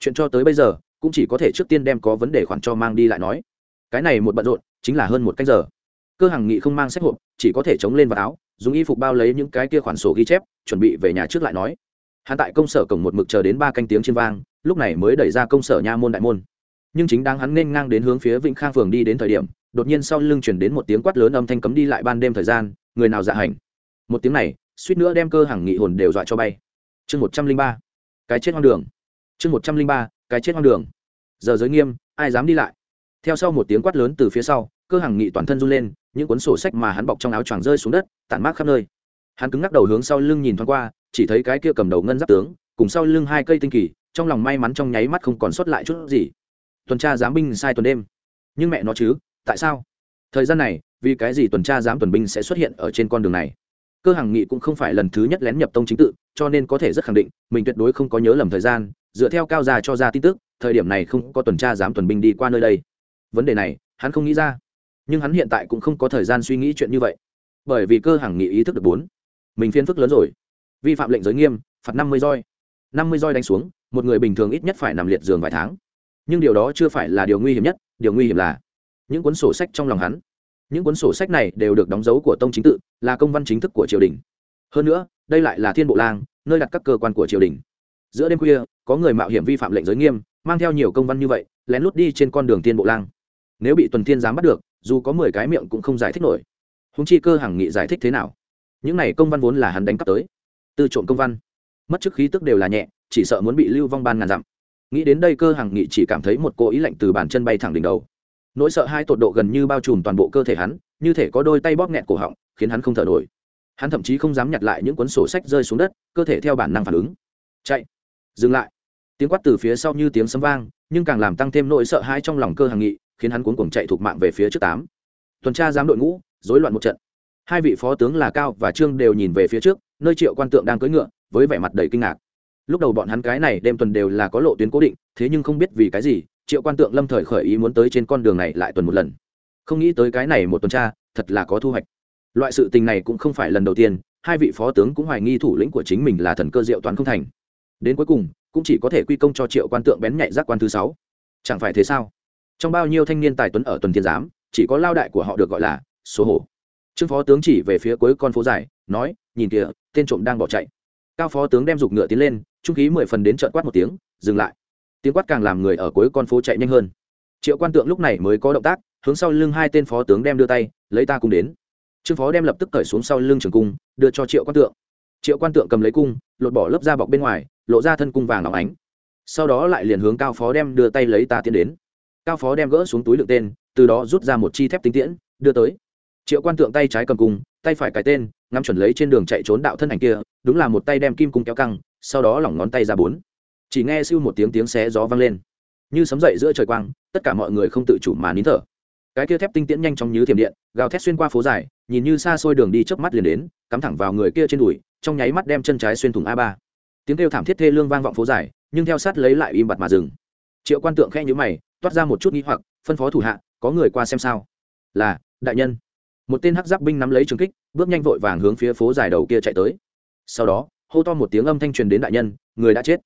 Chuyện cho tới bây giờ cũng chỉ có thể trước tiên đem có vấn đề khoản cho mang đi lại nói. Cái này một bận rộn, chính là hơn một cách giờ. Cơ hàng nghị không mang sách hộp, chỉ có thể chống lên vào áo, dùng y phục bao lấy những cái kia khoản sổ ghi chép, chuẩn bị về nhà trước lại nói. Hắn tại công sở cổng một mực chờ đến ba canh tiếng trên vang, lúc này mới đẩy ra công sở nha môn đại môn. Nhưng chính đáng hắn nên ngang đến hướng phía vĩnh khang phường đi đến thời điểm, đột nhiên sau lưng chuyển đến một tiếng quát lớn âm thanh cấm đi lại ban đêm thời gian, người nào dạ hành? Một tiếng này, suýt nữa đem cơ hàng nghị hồn đều dọa cho bay. Chương một trăm linh ba, cái chết hoang đường. Chương một trăm linh ba cái chết hoang đường. Giờ giới nghiêm, ai dám đi lại? Theo sau một tiếng quát lớn từ phía sau, cơ hàng nghị toàn thân run lên, những cuốn sổ sách mà hắn bọc trong áo choàng rơi xuống đất, tản mát khắp nơi. Hắn cứng ngắc đầu hướng sau lưng nhìn thoáng qua, chỉ thấy cái kia cầm đầu ngân giáp tướng, cùng sau lưng hai cây tinh kỳ, trong lòng may mắn trong nháy mắt không còn sót lại chút gì. Tuần tra giám binh sai tuần đêm. Nhưng mẹ nó chứ, tại sao? Thời gian này, vì cái gì tuần tra giám tuần binh sẽ xuất hiện ở trên con đường này? Cơ hàng nghị cũng không phải lần thứ nhất lén nhập tông chính tự, cho nên có thể rất khẳng định, mình tuyệt đối không có nhớ lầm thời gian dựa theo cao gia cho ra tin tức, thời điểm này không có tuần tra giám tuần binh đi qua nơi đây. Vấn đề này, hắn không nghĩ ra. Nhưng hắn hiện tại cũng không có thời gian suy nghĩ chuyện như vậy. Bởi vì cơ hàng nghị ý thức được bốn. Mình phiên phức lớn rồi. Vi phạm lệnh giới nghiêm, phạt năm mươi roi. Năm mươi roi đánh xuống, một người bình thường ít nhất phải nằm liệt giường vài tháng. Nhưng điều đó chưa phải là điều nguy hiểm nhất, điều nguy hiểm là những cuốn sổ sách trong lòng hắn. Những cuốn sổ sách này đều được đóng dấu của tông chính tự, là công văn chính thức của triều đình. Hơn nữa, đây lại là thiên bộ lang, nơi đặt các cơ quan của triều đình. Giữa đêm khuya có người mạo hiểm vi phạm lệnh giới nghiêm, mang theo nhiều công văn như vậy, lén lút đi trên con đường tiên bộ lang. Nếu bị tuần thiên giám bắt được, dù có mười cái miệng cũng không giải thích nổi. Húng chi cơ hàng nghị giải thích thế nào? Những này công văn vốn là hắn đánh cắp tới. Tư trộm công văn, mất chức khí tức đều là nhẹ, chỉ sợ muốn bị lưu vong ban ngàn dặm. Nghĩ đến đây cơ hàng nghị chỉ cảm thấy một cỗ ý lạnh từ bàn chân bay thẳng đỉnh đầu. Nỗi sợ hai tột độ gần như bao trùm toàn bộ cơ thể hắn, như thể có đôi tay bóp nghẹt cổ họng, khiến hắn không thở nổi. Hắn thậm chí không dám nhặt lại những cuốn sổ sách rơi xuống đất, cơ thể theo bản năng phản ứng. Chạy, dừng lại tiếng quát từ phía sau như tiếng sấm vang, nhưng càng làm tăng thêm nỗi sợ hãi trong lòng cơ hàng nghị, khiến hắn cuốn cuồng chạy thuộc mạng về phía trước tám. Tuần tra giám đội ngũ, rối loạn một trận. Hai vị phó tướng là cao và trương đều nhìn về phía trước, nơi triệu quan tượng đang cưỡi ngựa, với vẻ mặt đầy kinh ngạc. Lúc đầu bọn hắn cái này đêm tuần đều là có lộ tuyến cố định, thế nhưng không biết vì cái gì, triệu quan tượng lâm thời khởi ý muốn tới trên con đường này lại tuần một lần. Không nghĩ tới cái này một tuần tra, thật là có thu hoạch. Loại sự tình này cũng không phải lần đầu tiên, hai vị phó tướng cũng hoài nghi thủ lĩnh của chính mình là thần cơ diệu toán không thành. Đến cuối cùng cũng chỉ có thể quy công cho triệu quan tượng bén nhạy giác quan thứ sáu. Chẳng phải thế sao? Trong bao nhiêu thanh niên tài tuấn ở tuần thiên giám, chỉ có lao đại của họ được gọi là số hổ. Trương phó tướng chỉ về phía cuối con phố dài, nói, nhìn kìa, tên trộm đang bỏ chạy. Cao phó tướng đem giục ngựa tiến lên, trung khí mười phần đến trợn quát một tiếng, dừng lại. Tiếng quát càng làm người ở cuối con phố chạy nhanh hơn. Triệu quan tượng lúc này mới có động tác, hướng sau lưng hai tên phó tướng đem đưa tay, lấy ta cung đến. Trương phó đem lập tức cởi xuống sau lưng trường cung, đưa cho triệu quan tượng. Triệu quan tượng cầm lấy cung, lột bỏ lớp da bọc bên ngoài lộ ra thân cung vàng óng ánh. Sau đó lại liền hướng cao phó đem đưa tay lấy ta tiến đến. Cao phó đem gỡ xuống túi lượng tên, từ đó rút ra một chi thép tinh tiễn, đưa tới. Triệu quan tượng tay trái cầm cung, tay phải cái tên, ngắm chuẩn lấy trên đường chạy trốn đạo thân ảnh kia, đúng là một tay đem kim cung kéo căng, sau đó lỏng ngón tay ra bốn. Chỉ nghe siêu một tiếng tiếng xé gió vang lên. Như sấm dậy giữa trời quang, tất cả mọi người không tự chủ mà nín thở. Cái kia thép tinh tiễn nhanh chóng như thiểm điện, gào thét xuyên qua phố dài, nhìn như xa xôi đường đi chớp mắt liền đến, cắm thẳng vào người kia trên đùi, trong nháy mắt đem chân trái xuyên thủng a ba tiếng kêu thảm thiết thê lương vang vọng phố dài, nhưng theo sát lấy lại im bặt mà dừng. Triệu quan tượng khẽ nhíu mày, toát ra một chút nghi hoặc, phân phó thủ hạ, có người qua xem sao? Là, đại nhân. Một tên hắc giáp binh nắm lấy trường kích, bước nhanh vội vàng hướng phía phố dài đầu kia chạy tới. Sau đó, hô to một tiếng âm thanh truyền đến đại nhân, người đã chết.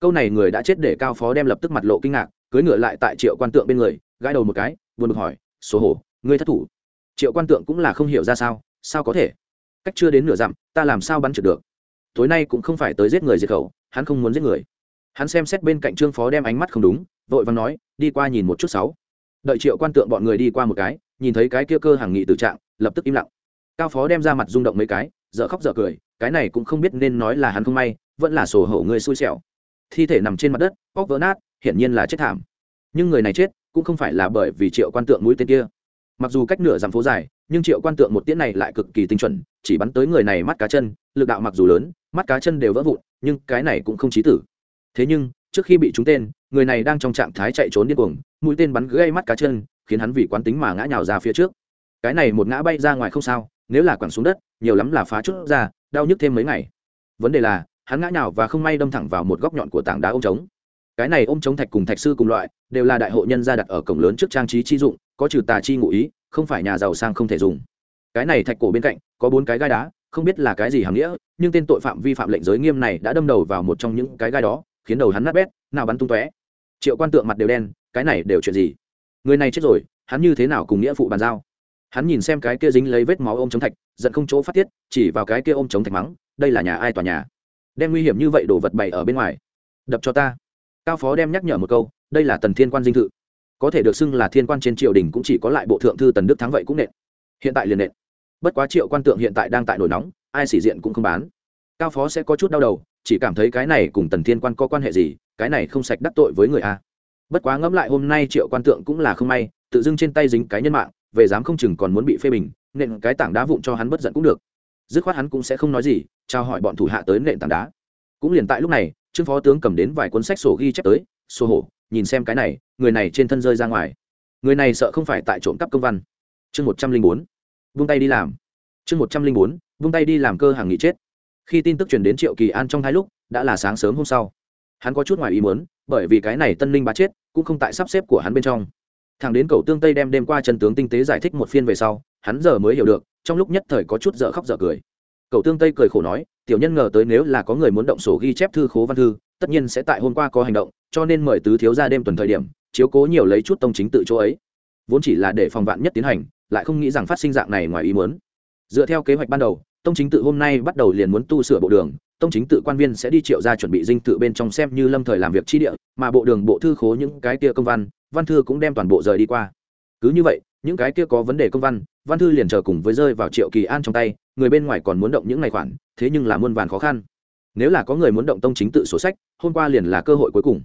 Câu này người đã chết để cao phó đem lập tức mặt lộ kinh ngạc cưới ngựa lại tại triệu quan tượng bên người, gãi đầu một cái, buồn bực hỏi, số hổ, ngươi thất thủ. Triệu quan tượng cũng là không hiểu ra sao sao có thể? Cách chưa đến nửa dặm, ta làm sao bắn trượt được? Tối nay cũng không phải tới giết người diệt khẩu, hắn không muốn giết người. Hắn xem xét bên cạnh trương phó đem ánh mắt không đúng, vội vàng nói, đi qua nhìn một chút sáu. Đợi triệu quan tượng bọn người đi qua một cái, nhìn thấy cái kia cơ hàng nghị tử trạng, lập tức im lặng. Cao phó đem ra mặt rung động mấy cái, dở khóc dở cười, cái này cũng không biết nên nói là hắn không may, vẫn là sổ hổ người xui xẻo. Thi thể nằm trên mặt đất óc vỡ nát, hiển nhiên là chết thảm. Nhưng người này chết, cũng không phải là bởi vì triệu quan tượng mũi tên kia mặc dù cách nửa dặm phố dài, nhưng triệu quan tượng một tiễn này lại cực kỳ tinh chuẩn, chỉ bắn tới người này mắt cá chân, lực đạo mặc dù lớn, mắt cá chân đều vỡ vụn, nhưng cái này cũng không chí tử. Thế nhưng, trước khi bị trúng tên, người này đang trong trạng thái chạy trốn điên cuồng, mũi tên bắn gây mắt cá chân, khiến hắn vì quán tính mà ngã nhào ra phía trước. Cái này một ngã bay ra ngoài không sao, nếu là quẳng xuống đất, nhiều lắm là phá chút ra, đau nhức thêm mấy ngày. Vấn đề là, hắn ngã nhào và không may đâm thẳng vào một góc nhọn của tảng đá ôm trống. Cái này ôm trống thạch cùng thạch sư cùng loại, đều là đại hộ nhân gia đặt ở cổng lớn trước trang trí chi dụng có trừ tà chi ngụ ý, không phải nhà giàu sang không thể dùng. Cái này thạch cổ bên cạnh, có bốn cái gai đá, không biết là cái gì hàm nghĩa, nhưng tên tội phạm vi phạm lệnh giới nghiêm này đã đâm đầu vào một trong những cái gai đó, khiến đầu hắn nát bét, nào bắn tung tóe. Triệu quan tượng mặt đều đen, cái này đều chuyện gì? Người này chết rồi, hắn như thế nào cùng nghĩa phụ bàn giao? Hắn nhìn xem cái kia dính lấy vết máu ôm chống thạch, giận không chỗ phát tiết, chỉ vào cái kia ôm chống thạch mắng, đây là nhà ai tòa nhà? Đem nguy hiểm như vậy đổ vật bày ở bên ngoài. Đập cho ta. Cao phó đem nhắc nhở một câu, đây là tần thiên quan dinh thự có thể được xưng là thiên quan trên triều đình cũng chỉ có lại bộ thượng thư tần đức thắng vậy cũng nện. Hiện tại liền nện. Bất quá triệu quan tượng hiện tại đang tại nổi nóng, ai xỉ diện cũng không bán. Cao phó sẽ có chút đau đầu, chỉ cảm thấy cái này cùng tần thiên quan có quan hệ gì, cái này không sạch đắc tội với người a. Bất quá ngẫm lại hôm nay triệu quan tượng cũng là không may, tự dưng trên tay dính cái nhân mạng, về dám không chừng còn muốn bị phê bình, nện cái tảng đá vụn cho hắn bất giận cũng được. Dứt khoát hắn cũng sẽ không nói gì trao hỏi bọn thủ hạ tới nện tảng đá. Cũng liền tại lúc này, trương phó tướng cầm đến vài cuốn sách sổ ghi chép tới, sổ hổ nhìn xem cái này, người này trên thân rơi ra ngoài. Người này sợ không phải tại trộm cắp công văn. Chương một trăm linh bốn, vung tay đi làm. Chương một trăm linh bốn, vung tay đi làm cơ hàng nghị chết. Khi tin tức truyền đến triệu kỳ an trong hai lúc, đã là sáng sớm hôm sau. Hắn có chút ngoài ý muốn, bởi vì cái này tân linh bá chết, cũng không tại sắp xếp của hắn bên trong. Thằng đến cầu tương tây đem đêm qua chân tướng tinh tế giải thích một phiên về sau, hắn giờ mới hiểu được, trong lúc nhất thời có chút dở khóc dở cười. Cầu tương tây cười khổ nói, tiểu nhân ngờ tới nếu là có người muốn động sổ ghi chép thư khố văn thư, tất nhiên sẽ tại hôm qua có hành động cho nên mời tứ thiếu ra đêm tuần thời điểm, chiếu cố nhiều lấy chút tông chính tự chỗ ấy. Vốn chỉ là để phòng vạn nhất tiến hành, lại không nghĩ rằng phát sinh dạng này ngoài ý muốn. Dựa theo kế hoạch ban đầu, tông chính tự hôm nay bắt đầu liền muốn tu sửa bộ đường, tông chính tự quan viên sẽ đi triệu ra chuẩn bị dinh tự bên trong xem như lâm thời làm việc chi địa, mà bộ đường bộ thư khố những cái kia công văn văn thư cũng đem toàn bộ rời đi qua. Cứ như vậy, những cái kia có vấn đề công văn văn thư liền chờ cùng với rơi vào triệu kỳ an trong tay, người bên ngoài còn muốn động những ngày khoản, thế nhưng là muôn vàn khó khăn. Nếu là có người muốn động tông chính tự sổ sách, hôm qua liền là cơ hội cuối cùng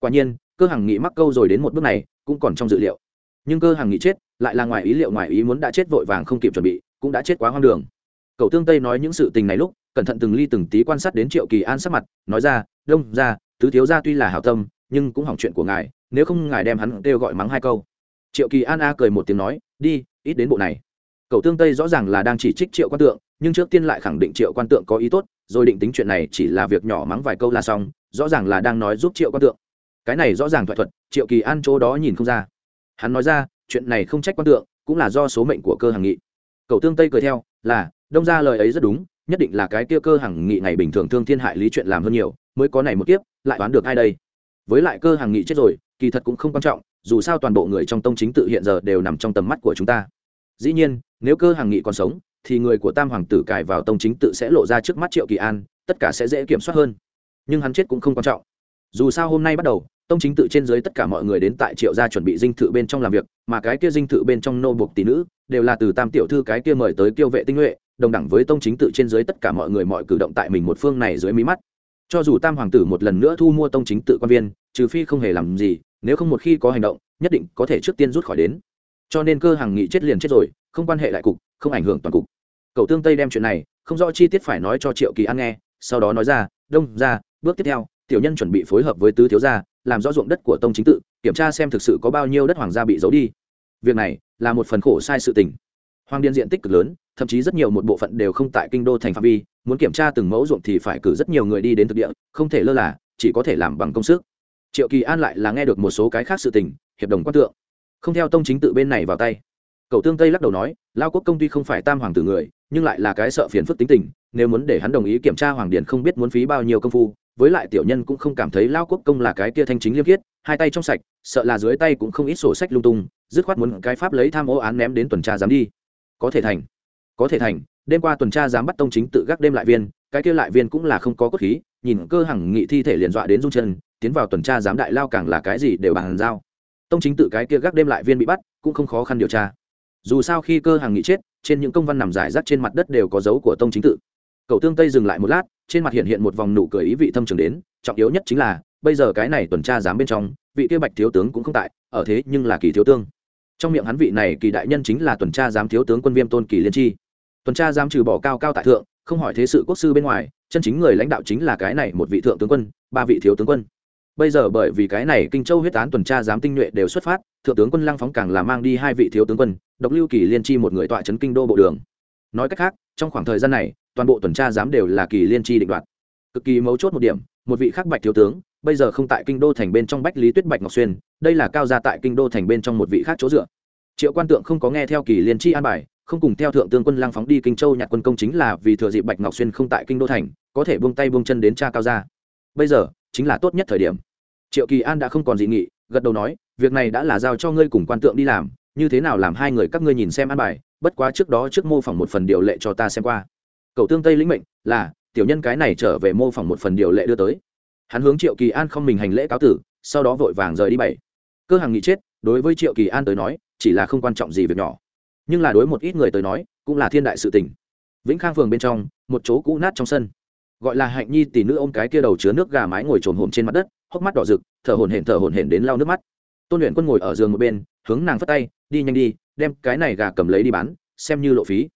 quả nhiên, cơ hàng nghị mắc câu rồi đến một bước này, cũng còn trong dự liệu. Nhưng cơ hàng nghị chết, lại là ngoài ý liệu ngoài ý muốn đã chết vội vàng không kịp chuẩn bị, cũng đã chết quá hoang đường. Cậu tương tây nói những sự tình này lúc, cẩn thận từng ly từng tí quan sát đến triệu kỳ an sắc mặt, nói ra, đông ra tứ thiếu gia tuy là hảo tâm, nhưng cũng hỏng chuyện của ngài, nếu không ngài đem hắn kêu gọi mắng hai câu. Triệu kỳ an a cười một tiếng nói, đi, ít đến bộ này. Cậu tương tây rõ ràng là đang chỉ trích triệu quan tượng, nhưng trước tiên lại khẳng định triệu quan tượng có ý tốt, rồi định tính chuyện này chỉ là việc nhỏ mắng vài câu là xong, rõ ràng là đang nói giúp triệu quan tượng cái này rõ ràng thoại thuật, triệu kỳ an chỗ đó nhìn không ra. Hắn nói ra, chuyện này không trách quan tượng, cũng là do số mệnh của cơ hàng nghị. Cậu tương tây cười theo, là, đông ra lời ấy rất đúng, nhất định là cái kia cơ hàng nghị ngày bình thường thương thiên hại lý chuyện làm hơn nhiều, mới có này một kiếp, lại đoán được ai đây. Với lại cơ hàng nghị chết rồi, kỳ thật cũng không quan trọng, dù sao toàn bộ người trong tông chính tự hiện giờ đều nằm trong tầm mắt của chúng ta. Dĩ nhiên, nếu cơ hàng nghị còn sống, thì người của tam hoàng tử cài vào tông chính tự sẽ lộ ra trước mắt triệu kỳ an, tất cả sẽ dễ kiểm soát hơn. Nhưng hắn chết cũng không quan trọng dù sao hôm nay bắt đầu, tông chính tự trên dưới tất cả mọi người đến tại triệu gia chuẩn bị dinh thự bên trong làm việc, mà cái kia dinh thự bên trong nô buộc tỷ nữ, đều là từ tam tiểu thư cái kia mời tới kiêu vệ tinh nhuệ, đồng đẳng với tông chính tự trên dưới tất cả mọi người mọi cử động tại mình một phương này dưới mí mắt. Cho dù tam hoàng tử một lần nữa thu mua tông chính tự quan viên, trừ phi không hề làm gì, nếu không một khi có hành động, nhất định có thể trước tiên rút khỏi đến. Cho nên cơ hàng nghị chết liền chết rồi, không quan hệ lại cục, không ảnh hưởng toàn cục. Cậu tương tây đem chuyện này, không rõ chi tiết phải nói cho triệu kỳ an nghe, sau đó nói ra, đông, ra, bước tiếp theo tiểu nhân chuẩn bị phối hợp với tứ thiếu gia, làm rõ ruộng đất của tông chính tự, kiểm tra xem thực sự có bao nhiêu đất hoàng gia bị giấu đi. Việc này là một phần khổ sai sự tình. Hoàng điền diện tích cực lớn, thậm chí rất nhiều một bộ phận đều không tại kinh đô thành phạm vi, muốn kiểm tra từng mẫu ruộng thì phải cử rất nhiều người đi đến thực địa, không thể lơ là, chỉ có thể làm bằng công sức. Triệu kỳ an lại là nghe được một số cái khác sự tình, hiệp đồng quan tượng. Không theo tông chính tự bên này vào tay. Cậu tương tây lắc đầu nói, lao quốc công ty không phải tam hoàng tử người, nhưng lại là cái sợ phiền phức tính tình, nếu muốn để hắn đồng ý kiểm tra hoàng điền không biết muốn phí bao nhiêu công phu với lại tiểu nhân cũng không cảm thấy lao quốc công là cái kia thanh chính liêm khiết, hai tay trong sạch, sợ là dưới tay cũng không ít sổ sách lung tung, dứt khoát muốn cái pháp lấy tham ô án ném đến tuần tra dám đi. Có thể thành. Có thể thành, đêm qua tuần tra dám bắt tông chính tự gác đêm lại viên, cái kia lại viên cũng là không có cốt khí, nhìn cơ hằng nghị thi thể liền dọa đến rung chân, tiến vào tuần tra giám đại lao càng là cái gì đều bàn giao. Tông chính tự cái kia gác đêm lại viên bị bắt, cũng không khó khăn điều tra. Dù sao khi cơ hàng nghị chết, trên những công văn nằm giải rác trên mặt đất đều có dấu của tông chính tự. Cậu tương tây dừng lại một lát trên mặt hiện hiện một vòng nụ cười ý vị thâm trường đến, trọng yếu nhất chính là, bây giờ cái này tuần tra giám bên trong, vị kia bạch thiếu tướng cũng không tại, ở thế nhưng là kỳ thiếu tướng. Trong miệng hắn vị này kỳ đại nhân chính là tuần tra giám thiếu tướng quân viêm tôn kỳ liên chi. Tuần tra giám trừ bỏ cao cao tại thượng, không hỏi thế sự quốc sư bên ngoài, chân chính người lãnh đạo chính là cái này một vị thượng tướng quân, ba vị thiếu tướng quân. Bây giờ bởi vì cái này kinh châu huyết án tuần tra giám tinh nhuệ đều xuất phát, thượng tướng quân lăng phóng càng là mang đi hai vị thiếu tướng quân, độc lưu kỳ liên chi một người tọa trấn kinh đô bộ đường. Nói cách khác, trong khoảng thời gian này toàn bộ tuần tra giám đều là kỳ liên chi định đoạt. Cực kỳ mấu chốt một điểm, một vị khác bạch thiếu tướng, bây giờ không tại kinh đô thành bên trong bách lý tuyết bạch ngọc xuyên, đây là cao gia tại kinh đô thành bên trong một vị khác chỗ dựa. Triệu quan tượng không có nghe theo kỳ liên chi an bài, không cùng theo thượng tướng quân lang phóng đi kinh châu nhạc quân công chính là vì thừa dịp bạch ngọc xuyên không tại kinh đô thành, có thể buông tay buông chân đến cha cao gia. Bây giờ, chính là tốt nhất thời điểm. Triệu kỳ an đã không còn dị nghị, gật đầu nói, việc này đã là giao cho ngươi cùng quan tượng đi làm, như thế nào làm hai người các ngươi nhìn xem an bài, bất quá trước đó trước mô phỏng một phần điều lệ cho ta xem qua cậu tương tây lĩnh mệnh, là, tiểu nhân cái này trở về mô phỏng một phần điều lệ đưa tới. Hắn hướng triệu kỳ an không mình hành lễ cáo tử, sau đó vội vàng rời đi bảy. Cơ hàng nghị chết, đối với triệu kỳ an tới nói, chỉ là không quan trọng gì việc nhỏ. Nhưng là đối một ít người tới nói, cũng là thiên đại sự tình. Vĩnh khang phường bên trong, một chỗ cũ nát trong sân. Gọi là hạnh nhi tỷ nữ ôm cái kia đầu chứa nước gà mái ngồi trồn hổm trên mặt đất, hốc mắt đỏ rực, thở hổn hển thở hổn hển đến lau nước mắt. Tôn luyện quân ngồi ở giường một bên, hướng nàng phất tay, đi nhanh đi, đem cái này gà cầm lấy đi bán, xem như lộ phí.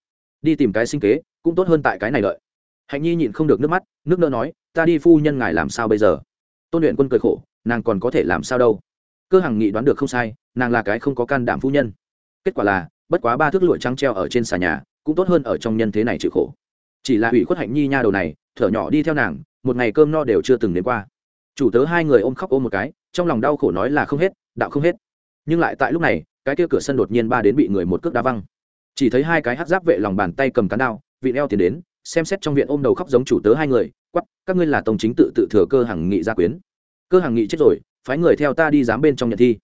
Đi tìm cái sinh kế cũng tốt hơn tại cái này lợi hạnh nhi nhịn không được nước mắt, nước nỡ nói, ta đi phu nhân ngài làm sao bây giờ? Tôn luyện quân cười khổ, nàng còn có thể làm sao đâu? Cơ hằng nghị đoán được không sai, nàng là cái không có can đảm phu nhân. Kết quả là, bất quá ba thước lụa trắng treo ở trên xà nhà, cũng tốt hơn ở trong nhân thế này chịu khổ. Chỉ là ủy khuất hạnh nhi nha đầu này, thở nhỏ đi theo nàng, một ngày cơm no đều chưa từng đến qua. Chủ tớ hai người ôm khóc ôm một cái, trong lòng đau khổ nói là không hết, đạo không hết. Nhưng lại tại lúc này, cái kia cửa sân đột nhiên ba đến bị người một cước đá văng. Chỉ thấy hai cái hát giáp vệ lòng bàn tay cầm cán đao vị neo tiền đến, xem xét trong viện ôm đầu khóc giống chủ tớ hai người quắp các ngươi là tổng chính tự tự thừa cơ hàng nghị gia quyến. Cơ hàng nghị chết rồi, phái người theo ta đi dám bên trong nhận thi.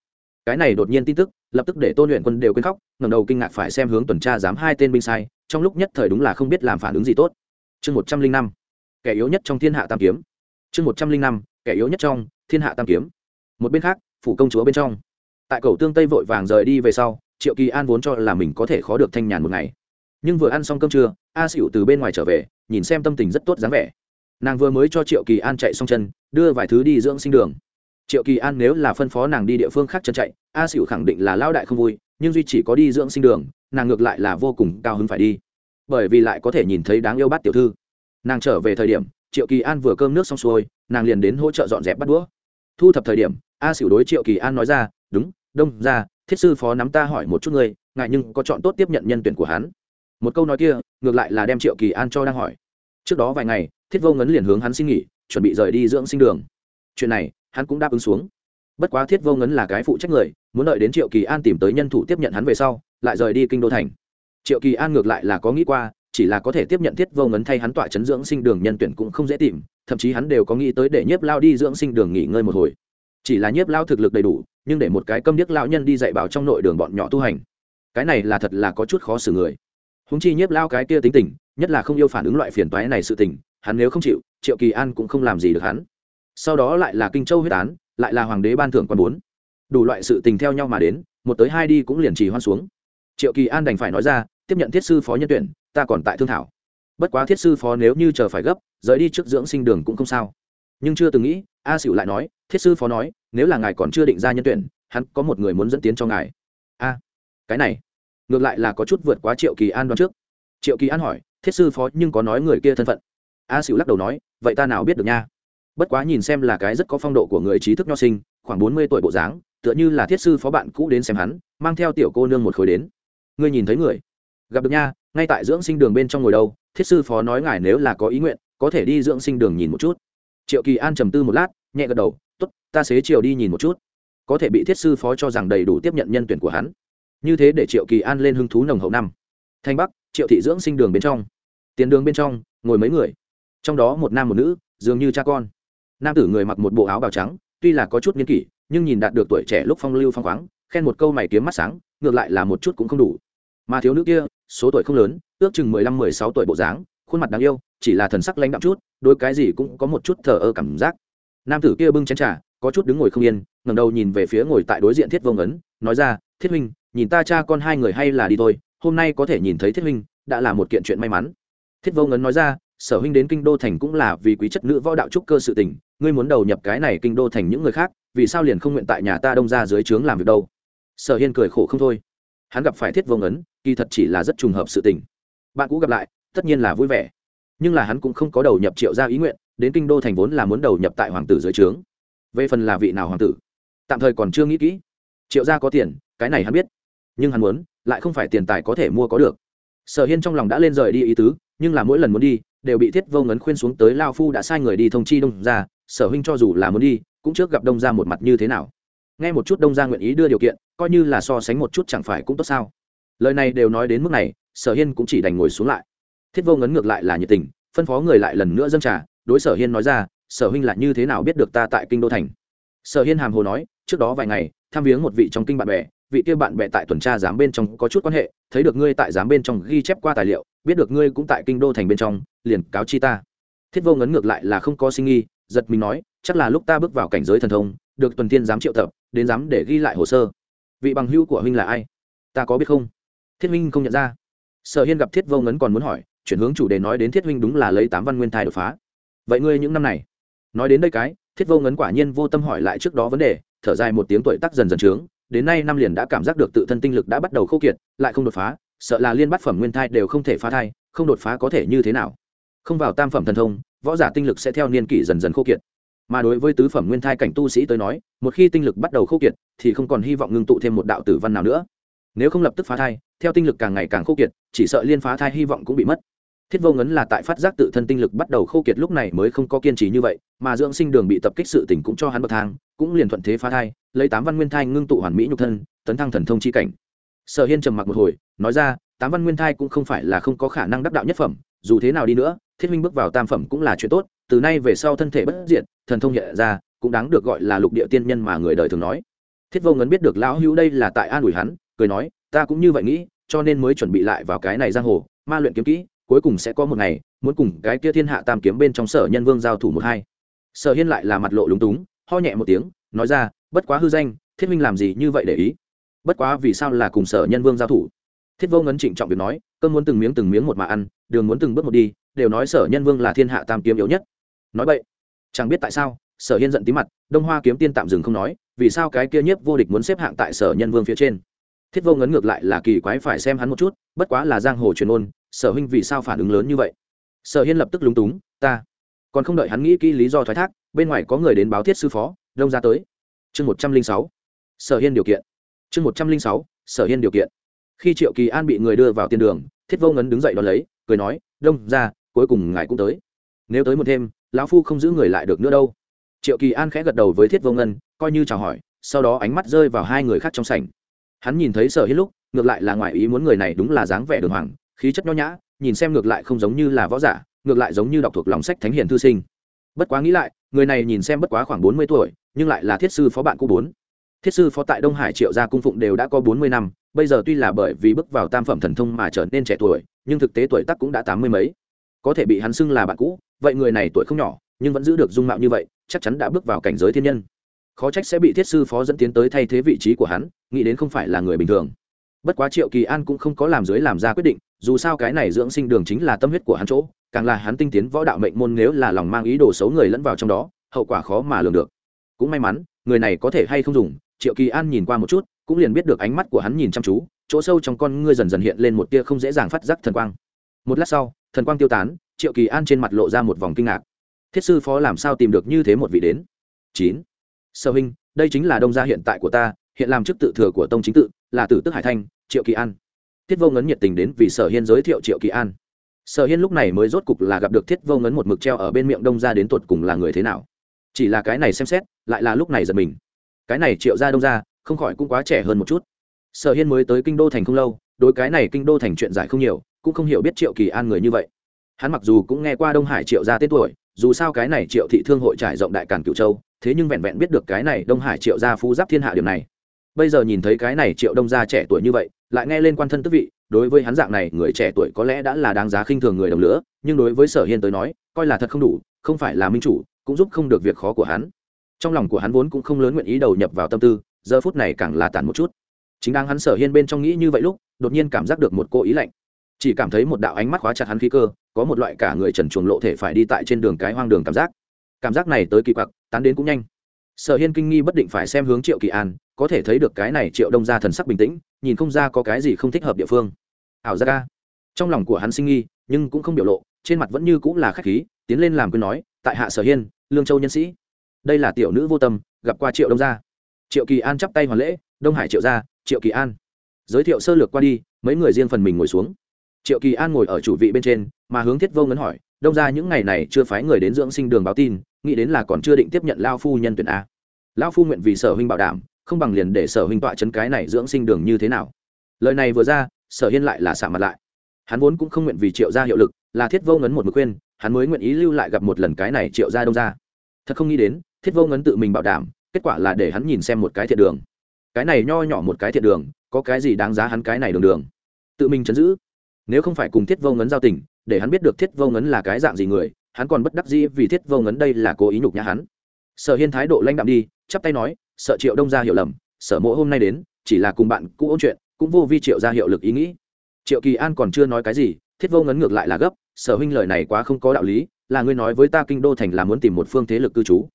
Cái này đột nhiên tin tức, lập tức để tôn luyện quân đều quên khóc, ngẩng đầu kinh ngạc phải xem hướng tuần tra dám hai tên binh sai, trong lúc nhất thời đúng là không biết làm phản ứng gì tốt. Chương một trăm linh năm, kẻ yếu nhất trong thiên hạ tam kiếm. Chương một trăm linh năm, kẻ yếu nhất trong thiên hạ tam kiếm. Một bên khác, phủ công chúa bên trong. Tại cầu tương tây vội vàng rời đi về sau, triệu kỳ an vốn cho là mình có thể khó được thanh nhàn một ngày nhưng vừa ăn xong cơm trưa, a xỉu từ bên ngoài trở về, nhìn xem tâm tình rất tốt dáng vẻ. Nàng vừa mới cho triệu kỳ an chạy xong chân, đưa vài thứ đi dưỡng sinh đường. Triệu kỳ an nếu là phân phó nàng đi địa phương khác chân chạy, a xỉu khẳng định là lao đại không vui, nhưng duy chỉ có đi dưỡng sinh đường, nàng ngược lại là vô cùng cao hứng phải đi. Bởi vì lại có thể nhìn thấy đáng yêu bát tiểu thư. Nàng trở về thời điểm, triệu kỳ an vừa cơm nước xong xuôi, nàng liền đến hỗ trợ dọn dẹp bắt đũa. Thu thập thời điểm, a xỉu đối triệu kỳ an nói ra, đúng, đông ra, thiết sư phó nắm ta hỏi một chút ngươi ngại nhưng có chọn tốt tiếp nhận nhân tuyển của hắn một câu nói kia, ngược lại là đem triệu kỳ an cho đang hỏi. Trước đó vài ngày, thiết vô ngấn liền hướng hắn xin nghỉ, chuẩn bị rời đi dưỡng sinh đường. Chuyện này, hắn cũng đáp ứng xuống. Bất quá thiết vô ngấn là cái phụ trách người, muốn đợi đến triệu kỳ an tìm tới nhân thủ tiếp nhận hắn về sau, lại rời đi kinh đô thành. Triệu kỳ an ngược lại là có nghĩ qua, chỉ là có thể tiếp nhận thiết vô ngấn thay hắn tọa chấn dưỡng sinh đường nhân tuyển cũng không dễ tìm, thậm chí hắn đều có nghĩ tới để nhiếp lao đi dưỡng sinh đường nghỉ ngơi một hồi. Chỉ là nhiếp lao thực lực đầy đủ, nhưng để một cái câm điếc lão nhân đi dạy bảo trong nội đường bọn nhỏ tu hành. Cái này là thật là có chút khó xử người húng chi nhiếp lao cái kia tính tình, nhất là không yêu phản ứng loại phiền toái này sự tình, hắn nếu không chịu, triệu kỳ an cũng không làm gì được hắn. Sau đó lại là kinh châu huyết án, lại là hoàng đế ban thưởng quan bốn. Đủ loại sự tình theo nhau mà đến, một tới hai đi cũng liền trì hoan xuống. Triệu kỳ an đành phải nói ra, tiếp nhận thiết sư phó nhân tuyển, ta còn tại thương thảo. Bất quá thiết sư phó nếu như chờ phải gấp, rời đi trước dưỡng sinh đường cũng không sao. Nhưng chưa từng nghĩ, a xỉu lại nói, thiết sư phó nói, nếu là ngài còn chưa định ra nhân tuyển, hắn có một người muốn dẫn tiến cho ngài. A, cái này ngược lại là có chút vượt quá triệu kỳ an đoán trước. Triệu kỳ an hỏi, thiết sư phó, nhưng có nói người kia thân phận? A xỉu lắc đầu nói, vậy ta nào biết được nha. Bất quá nhìn xem là cái rất có phong độ của người trí thức nho sinh, khoảng bốn mươi tuổi bộ dáng, tựa như là thiết sư phó bạn cũ đến xem hắn, mang theo tiểu cô nương một khối đến. Ngươi nhìn thấy người? Gặp được nha, ngay tại dưỡng sinh đường bên trong ngồi đâu, thiết sư phó nói ngài nếu là có ý nguyện, có thể đi dưỡng sinh đường nhìn một chút. Triệu kỳ an trầm tư một lát, nhẹ gật đầu t ố t ta xế chiều đi nhìn một chút. Có thể bị thiết sư phó cho rằng đầy đủ tiếp nhận nhân tuyển của hắn như thế để triệu kỳ an lên hứng thú nồng hậu năm. Thanh bắc, triệu thị dưỡng sinh đường bên trong. Tiền đường bên trong, ngồi mấy người. Trong đó một nam một nữ, dường như cha con. Nam tử người mặc một bộ áo bào trắng, tuy là có chút nghiên kỷ, nhưng nhìn đạt được tuổi trẻ lúc phong lưu phong khoáng, khen một câu mày kiếm mắt sáng, ngược lại là một chút cũng không đủ. Mà thiếu nữ kia, số tuổi không lớn, ước chừng mười lăm, mười sáu tuổi bộ dáng, khuôn mặt đáng yêu, chỉ là thần sắc lãnh đạm chút, đôi cái gì cũng có một chút thờ ơ cảm giác. Nam tử kia bưng chén trà, có chút đứng ngồi không yên, ngẩng đầu nhìn về phía ngồi tại đối diện thiết vông ấn nói ra, thiết huynh nhìn ta cha con hai người hay là đi thôi, hôm nay có thể nhìn thấy thiết huynh, đã là một kiện chuyện may mắn. Thiết vô ấn nói ra, sở huynh đến kinh đô thành cũng là vì quý chất nữ võ đạo trúc cơ sự tình, ngươi muốn đầu nhập cái này kinh đô thành những người khác, vì sao liền không nguyện tại nhà ta đông ra dưới trướng làm việc đâu? Sở hiên cười khổ không thôi. Hắn gặp phải thiết vô ấn kỳ thật chỉ là rất trùng hợp sự tình. Bạn cũ gặp lại, tất nhiên là vui vẻ. Nhưng là hắn cũng không có đầu nhập triệu gia ý nguyện, đến kinh đô thành vốn là muốn đầu nhập tại hoàng tử dưới trướng. Về phần là vị nào hoàng tử, tạm thời còn chưa nghĩ kỹ. Triệu gia có tiền, cái này hắn biết nhưng hắn muốn, lại không phải tiền tài có thể mua có được. Sở hiên trong lòng đã lên rời đi ý tứ, nhưng là mỗi lần muốn đi, đều bị thiết vô ngấn khuyên xuống tới lao phu đã sai người đi thông chi đông ra sở huynh cho dù là muốn đi, cũng trước gặp đông ra một mặt như thế nào. Nghe một chút đông ra nguyện ý đưa điều kiện, coi như là so sánh một chút chẳng phải cũng tốt sao. Lời này đều nói đến mức này, sở hiên cũng chỉ đành ngồi xuống lại. Thiết vô ngấn ngược lại là nhiệt tình, phân phó người lại lần nữa dâng trà, đối sở hiên nói ra, sở huynh là như thế nào biết được ta tại kinh đô thành? Sở hiên hàm hồ nói, trước đó vài ngày, tham viếng một vị trong kinh bạn bè vị kia bạn bè tại tuần tra giám bên trong có chút quan hệ, thấy được ngươi tại giám bên trong ghi chép qua tài liệu, biết được ngươi cũng tại kinh đô thành bên trong, liền cáo chi ta. Thiết vô ngấn ngược lại là không có sinh nghi giật mình nói, chắc là lúc ta bước vào cảnh giới thần thông, được tuần tiên giám triệu tập, đến giám để ghi lại hồ sơ. Vị bằng hữu của huynh là ai? Ta có biết không? Thiết huynh không nhận ra. Sở hiên gặp thiết vô ngấn còn muốn hỏi, chuyển hướng chủ đề nói đến thiết huynh đúng là lấy tám văn nguyên thai đột phá. Vậy ngươi những năm này, nói đến đây cái, thiết vô ngấn quả nhiên vô tâm hỏi lại trước đó vấn đề, thở dài một tiếng tuổi tác dần dần trướng đến nay năm liền đã cảm giác được tự thân tinh lực đã bắt đầu khô kiệt, lại không đột phá, sợ là liên bát phẩm nguyên thai đều không thể phá thai, không đột phá có thể như thế nào? Không vào tam phẩm thần thông, võ giả tinh lực sẽ theo niên kỷ dần dần khô kiệt. Mà đối với tứ phẩm nguyên thai cảnh tu sĩ tới nói, một khi tinh lực bắt đầu khô kiệt, thì không còn hy vọng ngưng tụ thêm một đạo tử văn nào nữa. Nếu không lập tức phá thai, theo tinh lực càng ngày càng khô kiệt, chỉ sợ liên phá thai hy vọng cũng bị mất thiết vô ngấn là tại phát giác tự thân tinh lực bắt đầu khô kiệt lúc này mới không có kiên trì như vậy, mà dưỡng sinh đường bị tập kích sự tỉnh cũng cho hắn bậc thang, cũng liền thuận thế phá thai, lấy tám văn nguyên thai ngưng tụ hoàn mỹ nhục thân, tấn thăng thần thông chi cảnh. Sở hiên trầm mặc một hồi, nói ra, tám văn nguyên thai cũng không phải là không có khả năng đắc đạo nhất phẩm, dù thế nào đi nữa, thiết minh bước vào tam phẩm cũng là chuyện tốt, từ nay về sau thân thể bất diệt, thần thông nhẹ ra, cũng đáng được gọi là lục địa tiên nhân mà người đời thường nói. Thiết vô ngấn biết được lão hữu đây là tại an ủi hắn, cười nói, ta cũng như vậy nghĩ, cho nên mới chuẩn bị lại vào cái này giang hồ, ma luyện kiếm kỹ cuối cùng sẽ có một ngày, muốn cùng cái kia thiên hạ tam kiếm bên trong sở nhân vương giao thủ một hai. Sở hiên lại là mặt lộ lúng túng, ho nhẹ một tiếng, nói ra, bất quá hư danh, thiết minh làm gì như vậy để ý? Bất quá vì sao là cùng sở nhân vương giao thủ? Thiết vô ngấn trịnh trọng việc nói cơn muốn từng miếng từng miếng một mà ăn, đường muốn từng bước một đi, đều nói sở nhân vương là thiên hạ tam kiếm yếu nhất. Nói vậy chẳng biết tại sao, sở hiên giận tí mặt, đông hoa kiếm tiên tạm dừng không nói, vì sao cái kia nhiếp vô địch muốn xếp hạng tại sở nhân vương phía trên? Thiết vô ngấn ngược lại là kỳ quái phải xem hắn một chút, bất quá là giang hồ truyền ôn sở huynh vì sao phản ứng lớn như vậy? Sở hiên lập tức lúng túng, ta còn không đợi hắn nghĩ kỹ lý do thoái thác, bên ngoài có người đến báo thiết sư phó, đông ra tới. Chương một trăm linh sáu, sở hiên điều kiện. Chương một trăm linh sáu, sở hiên điều kiện. Khi triệu kỳ an bị người đưa vào tiên đường, thiết vô ngấn đứng dậy đón lấy, cười nói, đông ra, cuối cùng ngài cũng tới. Nếu tới một thêm lão phu không giữ người lại được nữa đâu. Triệu kỳ an khẽ gật đầu với thiết vô ngân, coi như chào hỏi, sau đó ánh mắt rơi vào hai người khác trong sảnh. Hắn nhìn thấy sở hiên lúc, ngược lại là ngoài ý muốn người này đúng là dáng vẻ đường hoàng khí chất nho nhã, nhìn xem ngược lại không giống như là võ giả, ngược lại giống như đọc thuộc lòng sách thánh hiền thư sinh. Bất quá nghĩ lại, người này nhìn xem bất quá khoảng bốn mươi tuổi, nhưng lại là thiết sư phó bạn cũ bốn. Thiết sư phó tại đông hải triệu gia cung phụng đều đã có bốn mươi năm, bây giờ tuy là bởi vì bước vào tam phẩm thần thông mà trở nên trẻ tuổi, nhưng thực tế tuổi tác cũng đã tám mươi mấy. Có thể bị hắn xưng là bạn cũ, vậy người này tuổi không nhỏ, nhưng vẫn giữ được dung mạo như vậy, chắc chắn đã bước vào cảnh giới thiên nhân. Khó trách sẽ bị thiết sư phó dẫn tiến tới thay thế vị trí của hắn, nghĩ đến không phải là người bình thường. Bất quá triệu kỳ an cũng không có làm dưới làm ra quyết định dù sao cái này dưỡng sinh đường chính là tâm huyết của hắn chỗ, càng là hắn tinh tiến võ đạo mệnh môn nếu là lòng mang ý đồ xấu người lẫn vào trong đó, hậu quả khó mà lường được. Cũng may mắn, người này có thể hay không dùng, triệu kỳ an nhìn qua một chút, cũng liền biết được ánh mắt của hắn nhìn chăm chú, chỗ sâu trong con ngươi dần dần hiện lên một tia không dễ dàng phát giác thần quang. Một lát sau, thần quang tiêu tán, triệu kỳ an trên mặt lộ ra một vòng kinh ngạc. Thiết sư phó làm sao tìm được như thế một vị đến? Chín. Sơ huynh, đây chính là đông gia hiện tại của ta, hiện làm chức tự thừa của tông chính tự, là tử tức hải thanh, triệu kỳ an thiết vô ngấn nhiệt tình đến vì sở hiên giới thiệu triệu kỳ an. Sở hiên lúc này mới rốt cục là gặp được thiết vô ngấn một mực treo ở bên miệng đông gia đến tột cùng là người thế nào. Chỉ là cái này xem xét, lại là lúc này giật mình. Cái này triệu gia đông gia, không khỏi cũng quá trẻ hơn một chút. Sở hiên mới tới kinh đô thành không lâu, đối cái này kinh đô thành chuyện giải không nhiều, cũng không hiểu biết triệu kỳ an người như vậy. Hắn mặc dù cũng nghe qua đông hải triệu gia tên tuổi, dù sao cái này triệu thị thương hội trải rộng đại càn cửu châu, thế nhưng vẹn vẹn biết được cái này đông hải triệu gia phú giáp thiên hạ điểm này. Bây giờ nhìn thấy cái này triệu đông gia trẻ tuổi như vậy lại nghe lên quan thân tức vị, đối với hắn dạng này, người trẻ tuổi có lẽ đã là đáng giá khinh thường người đồng lửa, nhưng đối với sở hiên tới nói, coi là thật không đủ, không phải là minh chủ, cũng giúp không được việc khó của hắn. Trong lòng của hắn vốn cũng không lớn nguyện ý đầu nhập vào tâm tư, giờ phút này càng là tàn một chút. Chính đang hắn sở hiên bên trong nghĩ như vậy lúc, đột nhiên cảm giác được một cô ý lạnh. Chỉ cảm thấy một đạo ánh mắt khóa chặt hắn khí cơ, có một loại cả người trần chuồng lộ thể phải đi tại trên đường cái hoang đường cảm giác. Cảm giác này tới kỳ quặc, tán đến cũng nhanh. Sở hiên kinh nghi bất định phải xem hướng triệu kỳ an, có thể thấy được cái này triệu đông ra thần sắc bình tĩnh nhìn không ra có cái gì không thích hợp địa phương. Ảo ra ca trong lòng của hắn sinh nghi, nhưng cũng không biểu lộ, trên mặt vẫn như cũng là khách khí, tiến lên làm quyên nói, tại hạ sở hiên, lương châu nhân sĩ. Đây là tiểu nữ vô tâm, gặp qua triệu đông gia. Triệu kỳ an chắp tay hoàn lễ, đông hải triệu gia, triệu kỳ an. Giới thiệu sơ lược qua đi, mấy người riêng phần mình ngồi xuống. Triệu kỳ an ngồi ở chủ vị bên trên, mà hướng thiết vô ngấn hỏi, đông ra những ngày này chưa phái người đến dưỡng sinh đường báo tin, nghĩ đến là còn chưa định tiếp nhận lao phu nhân tuyển a. Lao phu nguyện vì sở huynh bảo đảm không bằng liền để sở huynh tọa chấn cái này dưỡng sinh đường như thế nào. Lời này vừa ra, sở hiên lại là xả mặt lại. Hắn vốn cũng không nguyện vì triệu gia hiệu lực, là thiết vô ngấn một mực khuyên, hắn mới nguyện ý lưu lại gặp một lần cái này triệu gia đông ra thật không nghĩ đến, thiết vô ngấn tự mình bảo đảm, kết quả là để hắn nhìn xem một cái thiệt đường. Cái này nho nhỏ một cái thiệt đường, có cái gì đáng giá hắn cái này đường đường? Tự mình chấn giữ. Nếu không phải cùng thiết vô ngấn giao tình, để hắn biết được thiết vô ngấn là cái dạng gì người, hắn còn bất đắc dĩ vì thiết vô ngấn đây là cố ý nhục nhã hắn. Sở hiên thái độ lãnh đạm đi, chắp tay nói sợ triệu đông ra hiểu lầm sở mỗi hôm nay đến, chỉ là cùng bạn cũ ôn chuyện, cũng vô vi triệu ra hiệu lực ý nghĩ. Triệu kỳ an còn chưa nói cái gì, thiết vô ngấn ngược lại là gấp, sở huynh lời này quá không có đạo lý, là ngươi nói với ta kinh đô thành là muốn tìm một phương thế lực cư trú.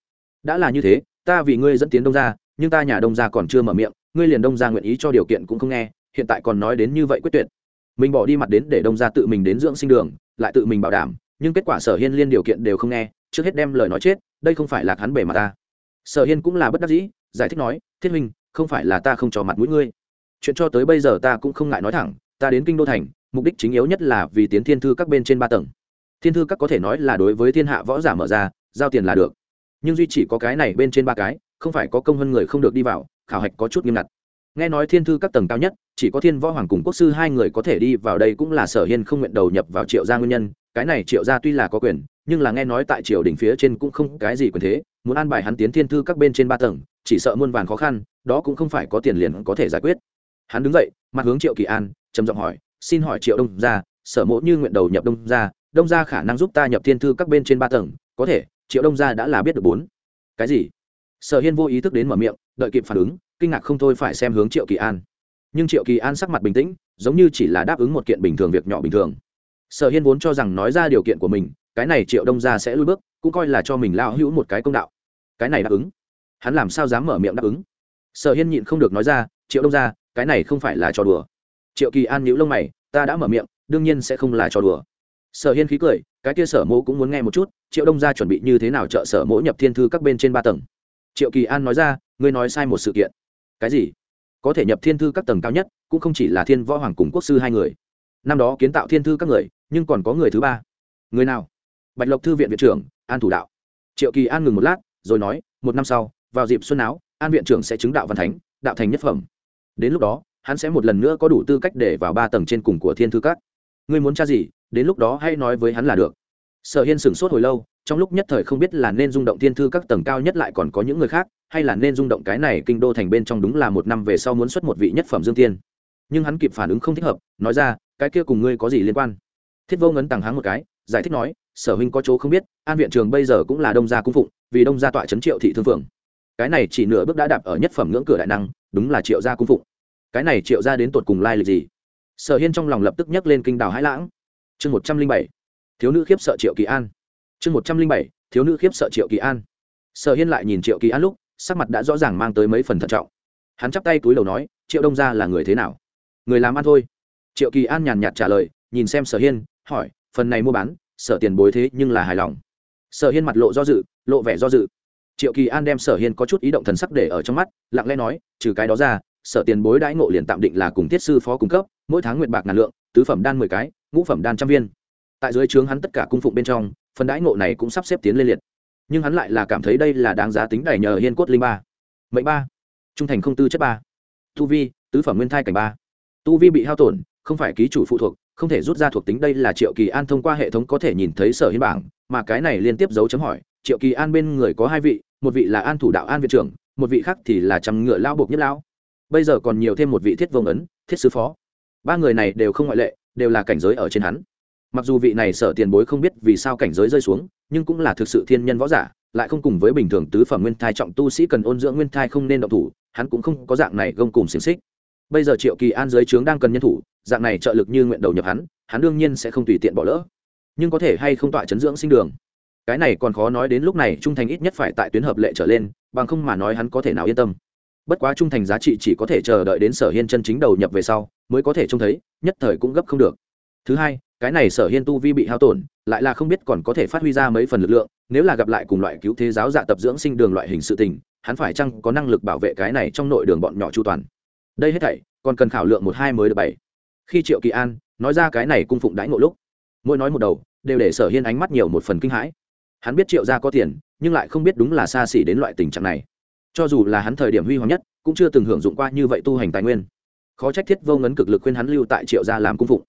Đã là như thế, ta vì ngươi dẫn tiến đông ra nhưng ta nhà đông ra còn chưa mở miệng, ngươi liền đông ra nguyện ý cho điều kiện cũng không nghe, hiện tại còn nói đến như vậy quyết tuyệt. Mình bỏ đi mặt đến để đông ra tự mình đến dưỡng sinh đường, lại tự mình bảo đảm, nhưng kết quả sở hiên liên điều kiện đều không nghe, trước hết đem lời nói chết, đây không phải là hắn bể mà ta. Sở hiên cũng là bất đắc dĩ giải thích nói thiết Minh, không phải là ta không cho mặt mũi ngươi. Chuyện cho tới bây giờ ta cũng không ngại nói thẳng ta đến kinh đô thành mục đích chính yếu nhất là vì tiến thiên thư các bên trên ba tầng. Thiên thư các có thể nói là đối với thiên hạ võ giả mở ra giao tiền là được. Nhưng duy chỉ có cái này bên trên ba cái không phải có công hơn người không được đi vào khảo hạch có chút nghiêm ngặt. Nghe nói thiên thư các tầng cao nhất chỉ có thiên võ hoàng cùng quốc sư hai người có thể đi vào đây cũng là sở hiên không nguyện đầu nhập vào triệu gia nguyên nhân. Cái này triệu gia tuy là có quyền nhưng là nghe nói tại triều đỉnh phía trên cũng không cái gì quyền thế muốn an bài hắn tiến thiên thư các bên trên ba tầng, chỉ sợ muôn vàn khó khăn, đó cũng không phải có tiền liền có thể giải quyết. Hắn đứng dậy, mặt hướng triệu kỳ an, trầm giọng hỏi, xin hỏi triệu đông gia, sở mộ như nguyện đầu nhập đông gia đông gia khả năng giúp ta nhập thiên thư các bên trên ba tầng, có thể, triệu đông gia đã là biết được bốn. Cái gì? Sở hiên vô ý thức đến mở miệng, đợi kịp phản ứng, kinh ngạc không thôi phải xem hướng triệu kỳ an. Nhưng triệu kỳ an sắc mặt bình tĩnh, giống như chỉ là đáp ứng một kiện bình thường việc nhỏ bình thường. Sở hiên vốn cho rằng nói ra điều kiện của mình, cái này triệu đông gia sẽ lui bước, cũng coi là cho mình lao hữu một cái công đạo cái này đáp ứng. Hắn làm sao dám mở miệng đáp ứng? Sở hiên nhịn không được nói ra, triệu đông ra cái này không phải là trò đùa. Triệu kỳ an nhíu lông mày, ta đã mở miệng, đương nhiên sẽ không là trò đùa. Sở hiên khí cười, cái kia sở mỗ cũng muốn nghe một chút, triệu đông ra chuẩn bị như thế nào trợ sở mỗ nhập thiên thư các bên trên ba tầng? Triệu kỳ an nói ra, ngươi nói sai một sự kiện. Cái gì? Có thể nhập thiên thư các tầng cao nhất, cũng không chỉ là thiên võ hoàng cùng quốc sư hai người. Năm đó kiến tạo thiên thư các người, nhưng còn có người thứ ba. Người nào? Bạch lộc thư viện viện trưởng, an thủ đạo. Triệu kỳ an ngừng một lát rồi nói, một năm sau, vào dịp xuân áo, an viện trưởng sẽ chứng đạo văn thánh, đạo thành nhất phẩm. Đến lúc đó, hắn sẽ một lần nữa có đủ tư cách để vào ba tầng trên cùng của thiên thư các. Ngươi muốn tra gì, đến lúc đó hãy nói với hắn là được. Sở hiên sửng sốt hồi lâu, trong lúc nhất thời không biết là nên rung động thiên thư các tầng cao nhất lại còn có những người khác, hay là nên rung động cái này kinh đô thành bên trong đúng là một năm về sau muốn xuất một vị nhất phẩm dương tiên. Nhưng hắn kịp phản ứng không thích hợp, nói ra, cái kia cùng ngươi có gì liên quan? Thiết vô ngấn tàng háng một cái giải thích nói, sở huynh có chỗ không biết, an viện trường bây giờ cũng là đông gia cung phụng, vì đông gia tọa trấn triệu thị thương phượng. Cái này chỉ nửa bước đã đạp ở nhất phẩm ngưỡng cửa đại năng, đúng là triệu gia cung phụng. Cái này triệu gia đến tột cùng lai lịch gì? Sở hiên trong lòng lập tức nhấc lên kinh đào hãi lãng. Chương một trăm linh bảy, thiếu nữ khiếp sợ triệu kỳ an. Chương một trăm linh bảy, thiếu nữ khiếp sợ triệu kỳ an. Sở hiên lại nhìn triệu kỳ an lúc, sắc mặt đã rõ ràng mang tới mấy phần thận trọng. Hắn chắp tay túi đầu nói, triệu đông gia là người thế nào? Người làm ăn thôi. Triệu kỳ an nhàn nhạt trả lời, nhìn xem sở hiên, hỏi phần này mua bán, sở tiền bối thế nhưng là hài lòng. Sở hiên mặt lộ do dự, lộ vẻ do dự. Triệu kỳ an đem sở hiên có chút ý động thần sắc để ở trong mắt, lặng lẽ nói, trừ cái đó ra, sở tiền bối đãi ngộ liền tạm định là cùng thiết sư phó cung cấp, mỗi tháng nguyện bạc ngàn lượng, tứ phẩm đan mười cái, ngũ phẩm đan trăm viên. Tại dưới trướng hắn tất cả cung phụng bên trong, phần đãi ngộ này cũng sắp xếp tiến lên liệt. Nhưng hắn lại là cảm thấy đây là đáng giá tính đẩy nhờ hiên cốt linh ba. Mệnh ba. Trung thành không tư chất ba. Tu vi, tứ phẩm nguyên thai cảnh ba. Tu vi bị hao tổn, không phải ký chủ phụ thuộc không thể rút ra thuộc tính đây là triệu kỳ an thông qua hệ thống có thể nhìn thấy sở hiến bảng, mà cái này liên tiếp dấu chấm hỏi, triệu kỳ an bên người có hai vị, một vị là an thủ đạo an viện trưởng, một vị khác thì là trăm ngựa lao buộc nhất lão. Bây giờ còn nhiều thêm một vị thiết vông ấn, thiết sứ phó. Ba người này đều không ngoại lệ, đều là cảnh giới ở trên hắn. Mặc dù vị này sở tiền bối không biết vì sao cảnh giới rơi xuống, nhưng cũng là thực sự thiên nhân võ giả, lại không cùng với bình thường tứ phẩm nguyên thai trọng tu sĩ cần ôn dưỡng nguyên thai không nên động thủ, hắn cũng không có dạng này gông cùng xiềng xích bây giờ triệu kỳ an dưới trướng đang cần nhân thủ, dạng này trợ lực như nguyện đầu nhập hắn hắn đương nhiên sẽ không tùy tiện bỏ lỡ. Nhưng có thể hay không tọa chấn dưỡng sinh đường? Cái này còn khó nói đến lúc này trung thành ít nhất phải tại tuyến hợp lệ trở lên, bằng không mà nói hắn có thể nào yên tâm. Bất quá trung thành giá trị chỉ có thể chờ đợi đến sở hiên chân chính đầu nhập về sau, mới có thể trông thấy, nhất thời cũng gấp không được. Thứ hai, cái này sở hiên tu vi bị hao tổn, lại là không biết còn có thể phát huy ra mấy phần lực lượng, nếu là gặp lại cùng loại cứu thế giáo dạ tập dưỡng sinh đường loại hình sự tình, hắn phải chăng có năng lực bảo vệ cái này trong nội đường bọn nhỏ chu toàn? Đây hết thảy, còn cần khảo lượng một hai mới được bảy. Khi triệu kỳ an nói ra cái này cung phụng đãi ngộ lúc, mỗi nói một đầu, đều để sở hiên ánh mắt nhiều một phần kinh hãi. Hắn biết triệu gia có tiền, nhưng lại không biết đúng là xa xỉ đến loại tình trạng này. Cho dù là hắn thời điểm huy hoàng nhất, cũng chưa từng hưởng dụng qua như vậy tu hành tài nguyên. Khó trách thiết vô ngấn cực lực khuyên hắn lưu tại triệu gia làm cung phụng.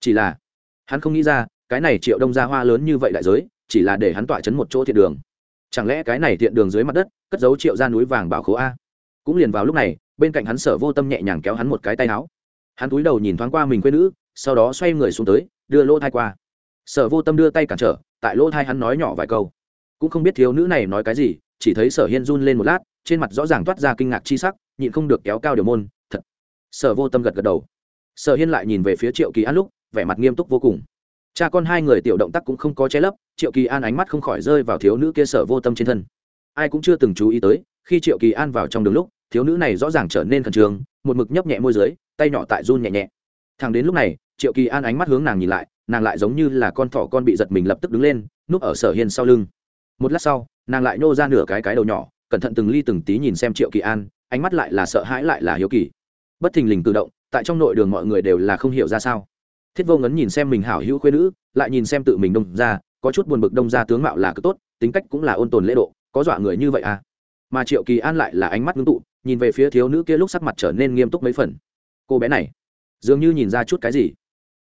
Chỉ là, hắn không nghĩ ra, cái này triệu đông gia hoa lớn như vậy đại giới, chỉ là để hắn tỏa chấn một chỗ thiện đường. Chẳng lẽ cái này thiện đường dưới mặt đất, cất giấu triệu ra núi vàng bảo khố a? Cũng liền vào lúc này bên cạnh hắn sở vô tâm nhẹ nhàng kéo hắn một cái tay áo. Hắn cúi đầu nhìn thoáng qua mình quê nữ, sau đó xoay người xuống tới, đưa lỗ thai qua. Sở vô tâm đưa tay cản trở, tại lỗ thai hắn nói nhỏ vài câu. Cũng không biết thiếu nữ này nói cái gì, chỉ thấy sở hiên run lên một lát, trên mặt rõ ràng toát ra kinh ngạc chi sắc, nhịn không được kéo cao điều môn, thật. Sở vô tâm gật gật đầu. Sở hiên lại nhìn về phía triệu kỳ an lúc, vẻ mặt nghiêm túc vô cùng. Cha con hai người tiểu động tác cũng không có che lấp, triệu kỳ an ánh mắt không khỏi rơi vào thiếu nữ kia sở vô tâm trên thân. Ai cũng chưa từng chú ý tới, khi triệu kỳ an vào trong đường lúc thiếu nữ này rõ ràng trở nên khẩn trương, một mực nhấp nhẹ môi dưới, tay nhỏ tại run nhẹ nhẹ. Thằng đến lúc này, triệu kỳ an ánh mắt hướng nàng nhìn lại, nàng lại giống như là con thỏ con bị giật mình lập tức đứng lên, núp ở sở hiên sau lưng. Một lát sau, nàng lại nô ra nửa cái cái đầu nhỏ, cẩn thận từng ly từng tí nhìn xem triệu kỳ an, ánh mắt lại là sợ hãi lại là hiếu kỳ. Bất thình lình tự động, tại trong nội đường mọi người đều là không hiểu ra sao. Thiết vô ngấn nhìn xem mình hảo hữu khuê nữ, lại nhìn xem tự mình đông ra, có chút buồn bực đông ra tướng mạo là cực tốt, tính cách cũng là ôn tồn lễ độ, có dọa người như vậy à? Mà triệu kỳ an lại là ánh mắt ngưng tụ nhìn về phía thiếu nữ kia lúc sắc mặt trở nên nghiêm túc mấy phần. Cô bé này, dường như nhìn ra chút cái gì.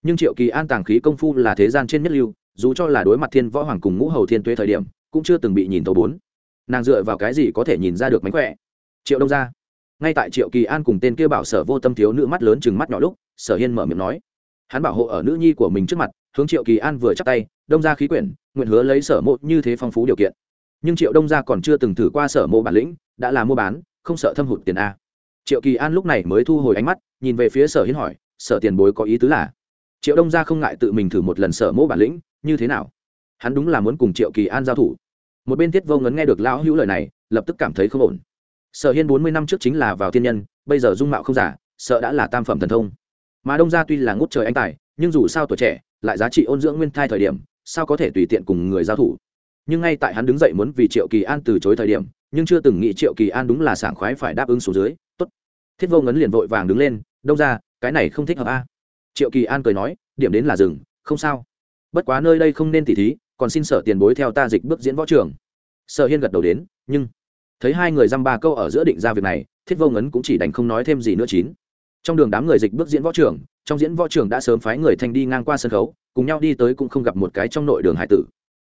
Nhưng triệu kỳ an tàng khí công phu là thế gian trên nhất lưu, dù cho là đối mặt thiên võ hoàng cùng ngũ hầu thiên tuế thời điểm, cũng chưa từng bị nhìn tàu bốn. Nàng dựa vào cái gì có thể nhìn ra được mánh khỏe? Triệu đông ra ngay tại triệu kỳ an cùng tên kia bảo sở vô tâm thiếu nữ mắt lớn chừng mắt nhỏ lúc, sở hiên mở miệng nói. Hắn bảo hộ ở nữ nhi của mình trước mặt, hướng triệu kỳ an vừa chắc tay, đông ra khí quyển, nguyện hứa lấy sở mộ như thế phong phú điều kiện. Nhưng triệu đông gia còn chưa từng thử qua sở mộ bản lĩnh, đã là mua bán không sợ thâm hụt tiền a. Triệu kỳ an lúc này mới thu hồi ánh mắt, nhìn về phía sở hiến hỏi, sở tiền bối có ý tứ là? Triệu đông gia không ngại tự mình thử một lần sở Mỗ bản lĩnh, như thế nào? Hắn đúng là muốn cùng triệu kỳ an giao thủ. Một bên thiết vô ngấn nghe được lão hữu lời này, lập tức cảm thấy không ổn. Sở hiên bốn mươi năm trước chính là vào thiên nhân, bây giờ dung mạo không giả, sợ đã là tam phẩm thần thông. Mà đông gia tuy là ngút trời anh tài, nhưng dù sao tuổi trẻ, lại giá trị ôn dưỡng nguyên thai thời điểm, sao có thể tùy tiện cùng người giao thủ? Nhưng ngay tại hắn đứng dậy muốn vì triệu kỳ an từ chối thời điểm, nhưng chưa từng nghĩ triệu kỳ an đúng là sảng khoái phải đáp ứng xuống dưới. Tốt. Thiết vô ngấn liền vội vàng đứng lên, đông ra cái này không thích hợp a. Triệu kỳ an cười nói, điểm đến là rừng không sao. Bất quá nơi đây không nên tỉ thí, còn xin sở tiền bối theo ta dịch bước diễn võ trường. Sở hiên gật đầu đến, nhưng thấy hai người dăm ba câu ở giữa định ra việc này, thiết vô ngấn cũng chỉ đành không nói thêm gì nữa chín. Trong đường đám người dịch bước diễn võ trường, trong diễn võ trường đã sớm phái người thanh đi ngang qua sân khấu, cùng nhau đi tới cũng không gặp một cái trong nội đường hải tử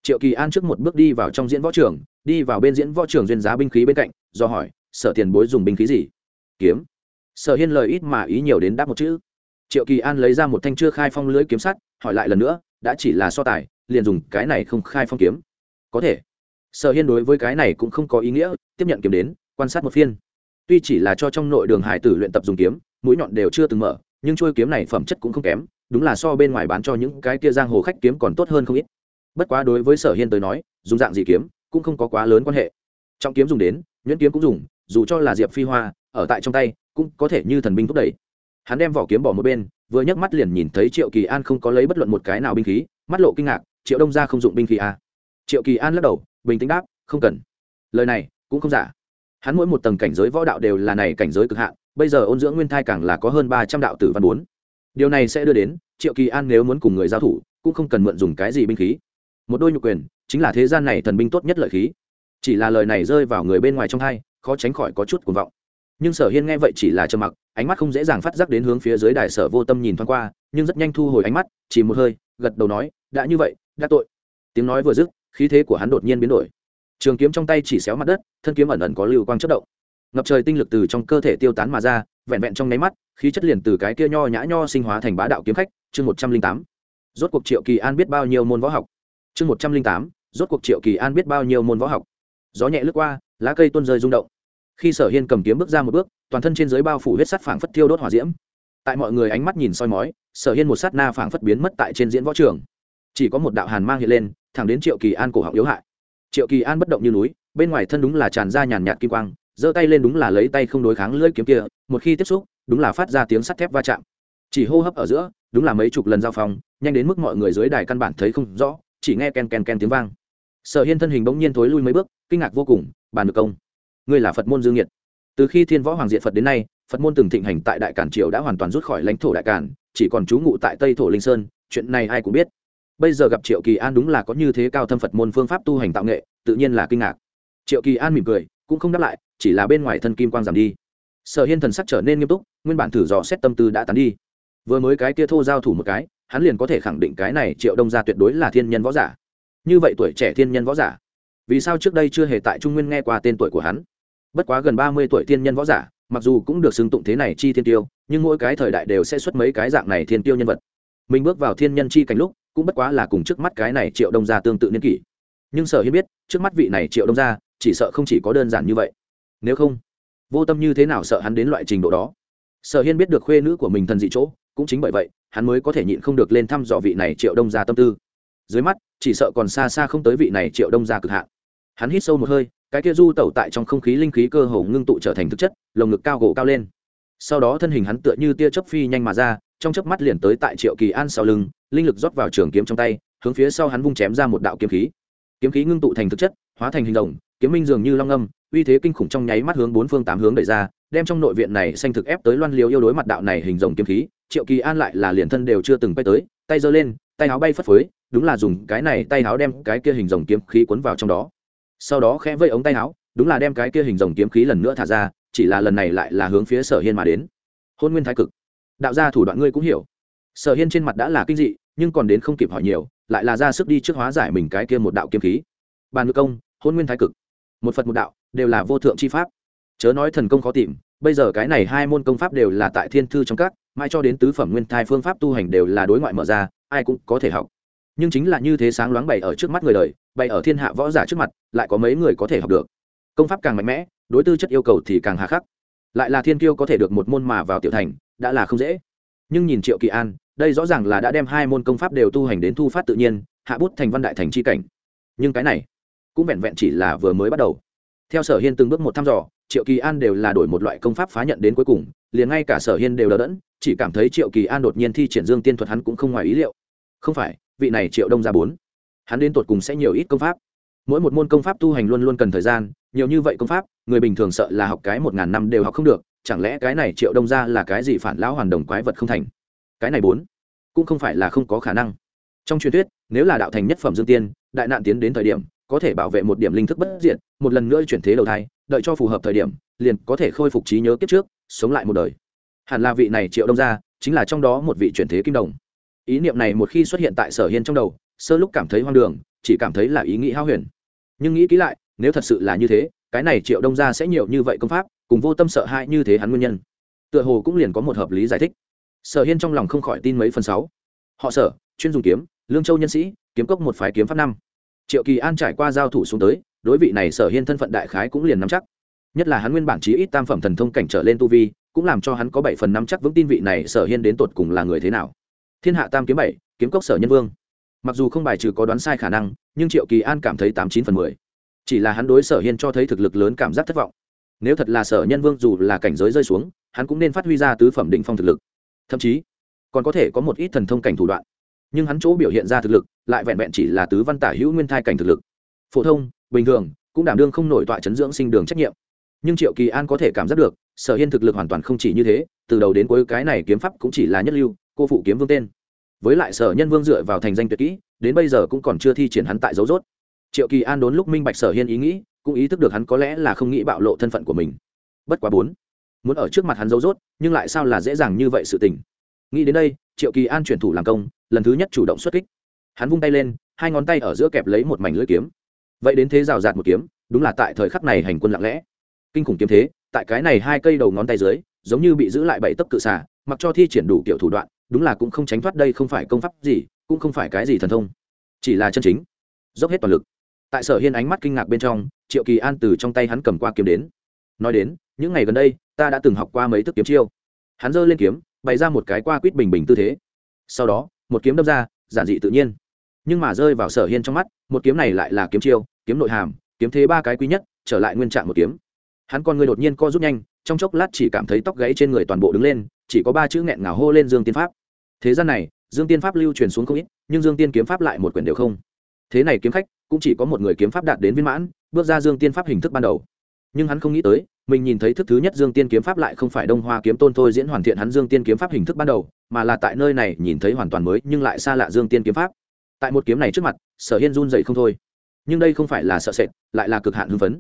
triệu kỳ an trước một bước đi vào trong diễn võ trường, đi vào bên diễn võ trường duyên giá binh khí bên cạnh, do hỏi, sở tiền bối dùng binh khí gì? Kiếm. Sở hiên lời ít mà ý nhiều đến đáp một chữ. Triệu kỳ an lấy ra một thanh chưa khai phong lưới kiếm sắt, hỏi lại lần nữa, đã chỉ là so tài, liền dùng cái này không khai phong kiếm? Có thể. Sở hiên đối với cái này cũng không có ý nghĩa, tiếp nhận kiếm đến, quan sát một phiên. Tuy chỉ là cho trong nội đường hải tử luyện tập dùng kiếm, mũi nhọn đều chưa từng mở, nhưng trôi kiếm này phẩm chất cũng không kém, đúng là so bên ngoài bán cho những cái kia giang hồ khách kiếm còn tốt hơn không ít bất quá đối với sở hiên tới nói, dùng dạng gì kiếm cũng không có quá lớn quan hệ. Trong kiếm dùng đến, nhuyễn kiếm cũng dùng, dù cho là diệp phi hoa, ở tại trong tay, cũng có thể như thần binh thúc đẩy. Hắn đem vỏ kiếm bỏ một bên, vừa nhấc mắt liền nhìn thấy triệu kỳ an không có lấy bất luận một cái nào binh khí, mắt lộ kinh ngạc, triệu đông ra không dụng binh khí à. triệu kỳ an lắc đầu, bình tĩnh đáp, không cần. Lời này cũng không giả. Hắn mỗi một tầng cảnh giới võ đạo đều là này cảnh giới cực hạn, bây giờ ôn dưỡng nguyên thai càng là có hơn ba trăm đạo tử văn bốn. Điều này sẽ đưa đến, triệu kỳ an nếu muốn cùng người giao thủ, cũng không cần mượn dùng cái gì binh khí một đôi nhục quyền, chính là thế gian này thần binh tốt nhất lợi khí. Chỉ là lời này rơi vào người bên ngoài trong hai, khó tránh khỏi có chút cuồng vọng. Nhưng sở hiên nghe vậy chỉ là trầm mặc, ánh mắt không dễ dàng phát giác đến hướng phía dưới đài sở vô tâm nhìn thoáng qua, nhưng rất nhanh thu hồi ánh mắt, chỉ một hơi, gật đầu nói, đã như vậy, đã tội. Tiếng nói vừa dứt, khí thế của hắn đột nhiên biến đổi. Trường kiếm trong tay chỉ xéo mặt đất, thân kiếm ẩn ẩn có lưu quang chất động. Ngập trời tinh lực từ trong cơ thể tiêu tán mà ra, vẹn vẹn trong nháy mắt, khí chất liền từ cái kia nho nhã nho sinh hóa thành bá đạo kiếm khách, chương một trăm linh tám. Rốt cuộc triệu kỳ an biết bao nhiêu môn võ học chương một trăm linh tám, rốt cuộc triệu kỳ an biết bao nhiêu môn võ học. Gió nhẹ lướt qua, lá cây tuôn rơi rung động. Khi sở hiên cầm kiếm bước ra một bước, toàn thân trên dưới bao phủ huyết sắt phảng phất thiêu đốt hỏa diễm. Tại mọi người ánh mắt nhìn soi mói, sở hiên một sát na phảng phất biến mất tại trên diễn võ trường. Chỉ có một đạo hàn mang hiện lên, thẳng đến triệu kỳ an cổ họng yếu hại. Triệu kỳ an bất động như núi, bên ngoài thân đúng là tràn ra nhàn nhạt kim quang, giơ tay lên đúng là lấy tay không đối kháng lưỡi kiếm kia, một khi tiếp xúc, đúng là phát ra tiếng sắt thép va chạm. Chỉ hô hấp ở giữa, đúng là mấy chục lần giao phong, nhanh đến mức mọi người dưới đài căn bản thấy không rõ chỉ nghe ken ken ken tiếng vang. Sở hiên thân hình bỗng nhiên thối lui mấy bước, kinh ngạc vô cùng, bàn được công, ngươi là phật môn dương nhiệt từ khi thiên võ hoàng diện phật đến nay, phật môn từng thịnh hành tại đại cản triều đã hoàn toàn rút khỏi lãnh thổ đại cản, chỉ còn trú ngụ tại tây thổ linh sơn, chuyện này ai cũng biết. Bây giờ gặp triệu kỳ an đúng là có như thế cao thâm phật môn phương pháp tu hành tạo nghệ, tự nhiên là kinh ngạc. Triệu kỳ an mỉm cười, cũng không đáp lại, chỉ là bên ngoài thân kim quang giảm đi. Sở hiên thần sắc trở nên nghiêm túc, nguyên bản thử dò xét tâm tư đã tán đi. Vừa mới cái kia thô giao thủ một cái hắn liền có thể khẳng định cái này triệu đông gia tuyệt đối là thiên nhân võ giả. Như vậy tuổi trẻ thiên nhân võ giả, vì sao trước đây chưa hề tại trung nguyên nghe qua tên tuổi của hắn? Bất quá gần ba mươi tuổi thiên nhân võ giả, mặc dù cũng được xưng tụng thế này chi thiên tiêu, nhưng mỗi cái thời đại đều sẽ xuất mấy cái dạng này thiên tiêu nhân vật. Mình bước vào thiên nhân chi cảnh lúc, cũng bất quá là cùng trước mắt cái này triệu đông gia tương tự niên kỷ. Nhưng sở hiên biết, trước mắt vị này triệu đông gia, chỉ sợ không chỉ có đơn giản như vậy. Nếu không, vô tâm như thế nào sợ hắn đến loại trình độ đó? Sở hiên biết được khuê nữ của mình thần dị chỗ cũng chính bởi vậy, hắn mới có thể nhịn không được lên thăm dò vị này triệu đông gia tâm tư. Dưới mắt, chỉ sợ còn xa xa không tới vị này triệu đông gia cực hạn. Hắn hít sâu một hơi, cái kia du tẩu tại trong không khí linh khí cơ hồ ngưng tụ trở thành thực chất, lồng ngực cao gỗ cao lên. Sau đó thân hình hắn tựa như tia chớp phi nhanh mà ra, trong chớp mắt liền tới tại triệu kỳ an sau lưng, linh lực rót vào trường kiếm trong tay, hướng phía sau hắn vung chém ra một đạo kiếm khí. Kiếm khí ngưng tụ thành thực chất, hóa thành hình rồng kiếm minh dường như long âm uy thế kinh khủng trong nháy mắt hướng bốn phương tám hướng đẩy ra, đem trong nội viện này xanh thực ép tới loan liều yêu đối mặt đạo này hình rồng kiếm khí triệu kỳ an lại là liền thân đều chưa từng bay tới, tay giơ lên, tay áo bay phất phới, đúng là dùng cái này tay áo đem cái kia hình rồng kiếm khí cuốn vào trong đó. Sau đó khẽ vây ống tay áo, đúng là đem cái kia hình rồng kiếm khí lần nữa thả ra, chỉ là lần này lại là hướng phía sở hiên mà đến. Hôn nguyên thái cực. Đạo gia thủ đoạn ngươi cũng hiểu. Sở hiên trên mặt đã là kinh dị, nhưng còn đến không kịp hỏi nhiều, lại là ra sức đi trước hóa giải mình cái kia một đạo kiếm khí. Bàn ngự công, hôn nguyên thái cực. Một phật một đạo, đều là vô thượng chi pháp. Chớ nói thần công khó tìm, bây giờ cái này hai môn công pháp đều là tại thiên thư trong các mãi cho đến tứ phẩm nguyên thai phương pháp tu hành đều là đối ngoại mở ra, ai cũng có thể học. Nhưng chính là như thế sáng loáng bày ở trước mắt người đời, bày ở thiên hạ võ giả trước mặt, lại có mấy người có thể học được. Công pháp càng mạnh mẽ, đối tư chất yêu cầu thì càng hà khắc. Lại là thiên kiêu có thể được một môn mà vào tiểu thành, đã là không dễ. Nhưng nhìn triệu kỳ an, đây rõ ràng là đã đem hai môn công pháp đều tu hành đến thu phát tự nhiên, hạ bút thành văn đại thành c h i cảnh. Nhưng cái này, cũng vẹn vẹn chỉ là vừa mới bắt đầu. Theo sở hiên từng bước một thăm dò, triệu kỳ an đều là đổi một loại công pháp phá nhận đến cuối cùng liền ngay cả sở hiên đều đỡ đẫn, chỉ cảm thấy triệu kỳ an đột nhiên thi triển dương tiên thuật hắn cũng không ngoài ý liệu. Không phải, vị này triệu đông ra bốn. Hắn đến tột cùng sẽ nhiều ít công pháp. Mỗi một môn công pháp tu hành luôn luôn cần thời gian, nhiều như vậy công pháp, người bình thường sợ là học cái một ngàn năm đều học không được, chẳng lẽ cái này triệu đông ra là cái gì phản lão hoàn đồng quái vật không thành? Cái này bốn cũng không phải là không có khả năng trong truyền thuyết, nếu là đạo thành nhất phẩm dương tiên, đại nạn tiến đến thời điểm, có thể bảo vệ một điểm linh thức bất diệt, một lần nữa chuyển thế đầu thai, đợi cho phù hợp thời điểm, liền có thể khôi phục trí nhớ kiếp trước, sống lại một đời. Hẳn là vị này triệu đông gia, chính là trong đó một vị chuyển thế kim đồng. Ý niệm này một khi xuất hiện tại sở hiên trong đầu, sơ lúc cảm thấy hoang đường, chỉ cảm thấy là ý nghĩ hao huyền. Nhưng nghĩ kỹ lại, nếu thật sự là như thế, cái này triệu đông gia sẽ nhiều như vậy công pháp, cùng vô tâm sợ hãi như thế hắn nguyên nhân. Tựa hồ cũng liền có một hợp lý giải thích. Sở hiên trong lòng không khỏi tin mấy phần sáu. Họ sở, chuyên dùng kiếm lương châu nhân sĩ, kiếm cốc một phái kiếm pháp năm. Triệu kỳ an trải qua giao thủ xuống tới, đối vị này sở hiên thân phận đại khái cũng liền nắm chắc. Nhất là hắn nguyên bản chí ít tam phẩm thần thông cảnh trở lên tu vi, cũng làm cho hắn có bảy phần năm chắc vững tin vị này sở hiên đến tột cùng là người thế nào. Thiên hạ tam kiếm bảy, kiếm cốc sở nhân vương. Mặc dù không bài trừ có đoán sai khả năng, nhưng triệu kỳ an cảm thấy tám chín phần mười. Chỉ là hắn đối sở hiên cho thấy thực lực lớn cảm giác thất vọng. Nếu thật là sở nhân vương dù là cảnh giới rơi xuống, hắn cũng nên phát huy ra tứ phẩm định phong thực lực. Thậm chí, còn có thể có một ít thần thông cảnh thủ đoạn nhưng hắn chỗ biểu hiện ra thực lực lại vẹn vẹn chỉ là tứ văn tả hữu nguyên thai cảnh thực lực. Phổ thông, bình thường, cũng đảm đương không nổi tọa chấn dưỡng sinh đường trách nhiệm. Nhưng triệu kỳ an có thể cảm giác được, sở hiên thực lực hoàn toàn không chỉ như thế, từ đầu đến cuối cái này kiếm pháp cũng chỉ là nhất lưu, cô phụ kiếm vương tên. Với lại sở nhân vương dựa vào thành danh tuyệt kỹ, đến bây giờ cũng còn chưa thi triển hắn tại dấu rốt. Triệu kỳ an đốn lúc minh bạch sở hiên ý nghĩ, cũng ý thức được hắn có lẽ là không nghĩ bạo lộ thân phận của mình. Bất quá bốn, muốn ở trước mặt hắn dấu rốt, nhưng lại sao là dễ dàng như vậy sự tình? Nghĩ đến đây, triệu kỳ an chuyển thủ làm công lần thứ nhất chủ động xuất kích. Hắn vung tay lên, hai ngón tay ở giữa kẹp lấy một mảnh lưỡi kiếm. Vậy đến thế rào rạt một kiếm, đúng là tại thời khắc này hành quân lặng lẽ. Kinh khủng kiếm thế, tại cái này hai cây đầu ngón tay dưới, giống như bị giữ lại bảy tấc cự xả mặc cho thi triển đủ kiểu thủ đoạn, đúng là cũng không tránh thoát đây không phải công pháp gì, cũng không phải cái gì thần thông. Chỉ là chân chính, dốc hết toàn lực. Tại sở hiên ánh mắt kinh ngạc bên trong, triệu kỳ an từ trong tay hắn cầm qua kiếm đến. Nói đến, những ngày gần đây, ta đã từng học qua mấy thức kiếm chiêu. Hắn giơ lên kiếm, bày ra một cái qua quýt bình bình tư thế. Sau đó một kiếm đâm ra, giản dị tự nhiên. Nhưng mà rơi vào sở hiên trong mắt, một kiếm này lại là kiếm chiêu, kiếm nội hàm, kiếm thế ba cái quý nhất, trở lại nguyên trạng một kiếm. Hắn con người đột nhiên co rút nhanh, trong chốc lát chỉ cảm thấy tóc gãy trên người toàn bộ đứng lên, chỉ có ba chữ nghẹn ngào hô lên dương tiên pháp. Thế gian này, dương tiên pháp lưu truyền xuống không ít, nhưng dương tiên kiếm pháp lại một quyển đều không. Thế này kiếm khách, cũng chỉ có một người kiếm pháp đạt đến viên mãn, bước ra dương tiên pháp hình thức ban đầu nhưng hắn không nghĩ tới, mình nhìn thấy thức thứ nhất dương tiên kiếm pháp lại không phải đông hoa kiếm tôn thôi diễn hoàn thiện hắn dương tiên kiếm pháp hình thức ban đầu, mà là tại nơi này nhìn thấy hoàn toàn mới nhưng lại xa lạ dương tiên kiếm pháp. Tại một kiếm này trước mặt, sở hiên run dậy không thôi. Nhưng đây không phải là sợ sệt, lại là cực hạn hưng phấn.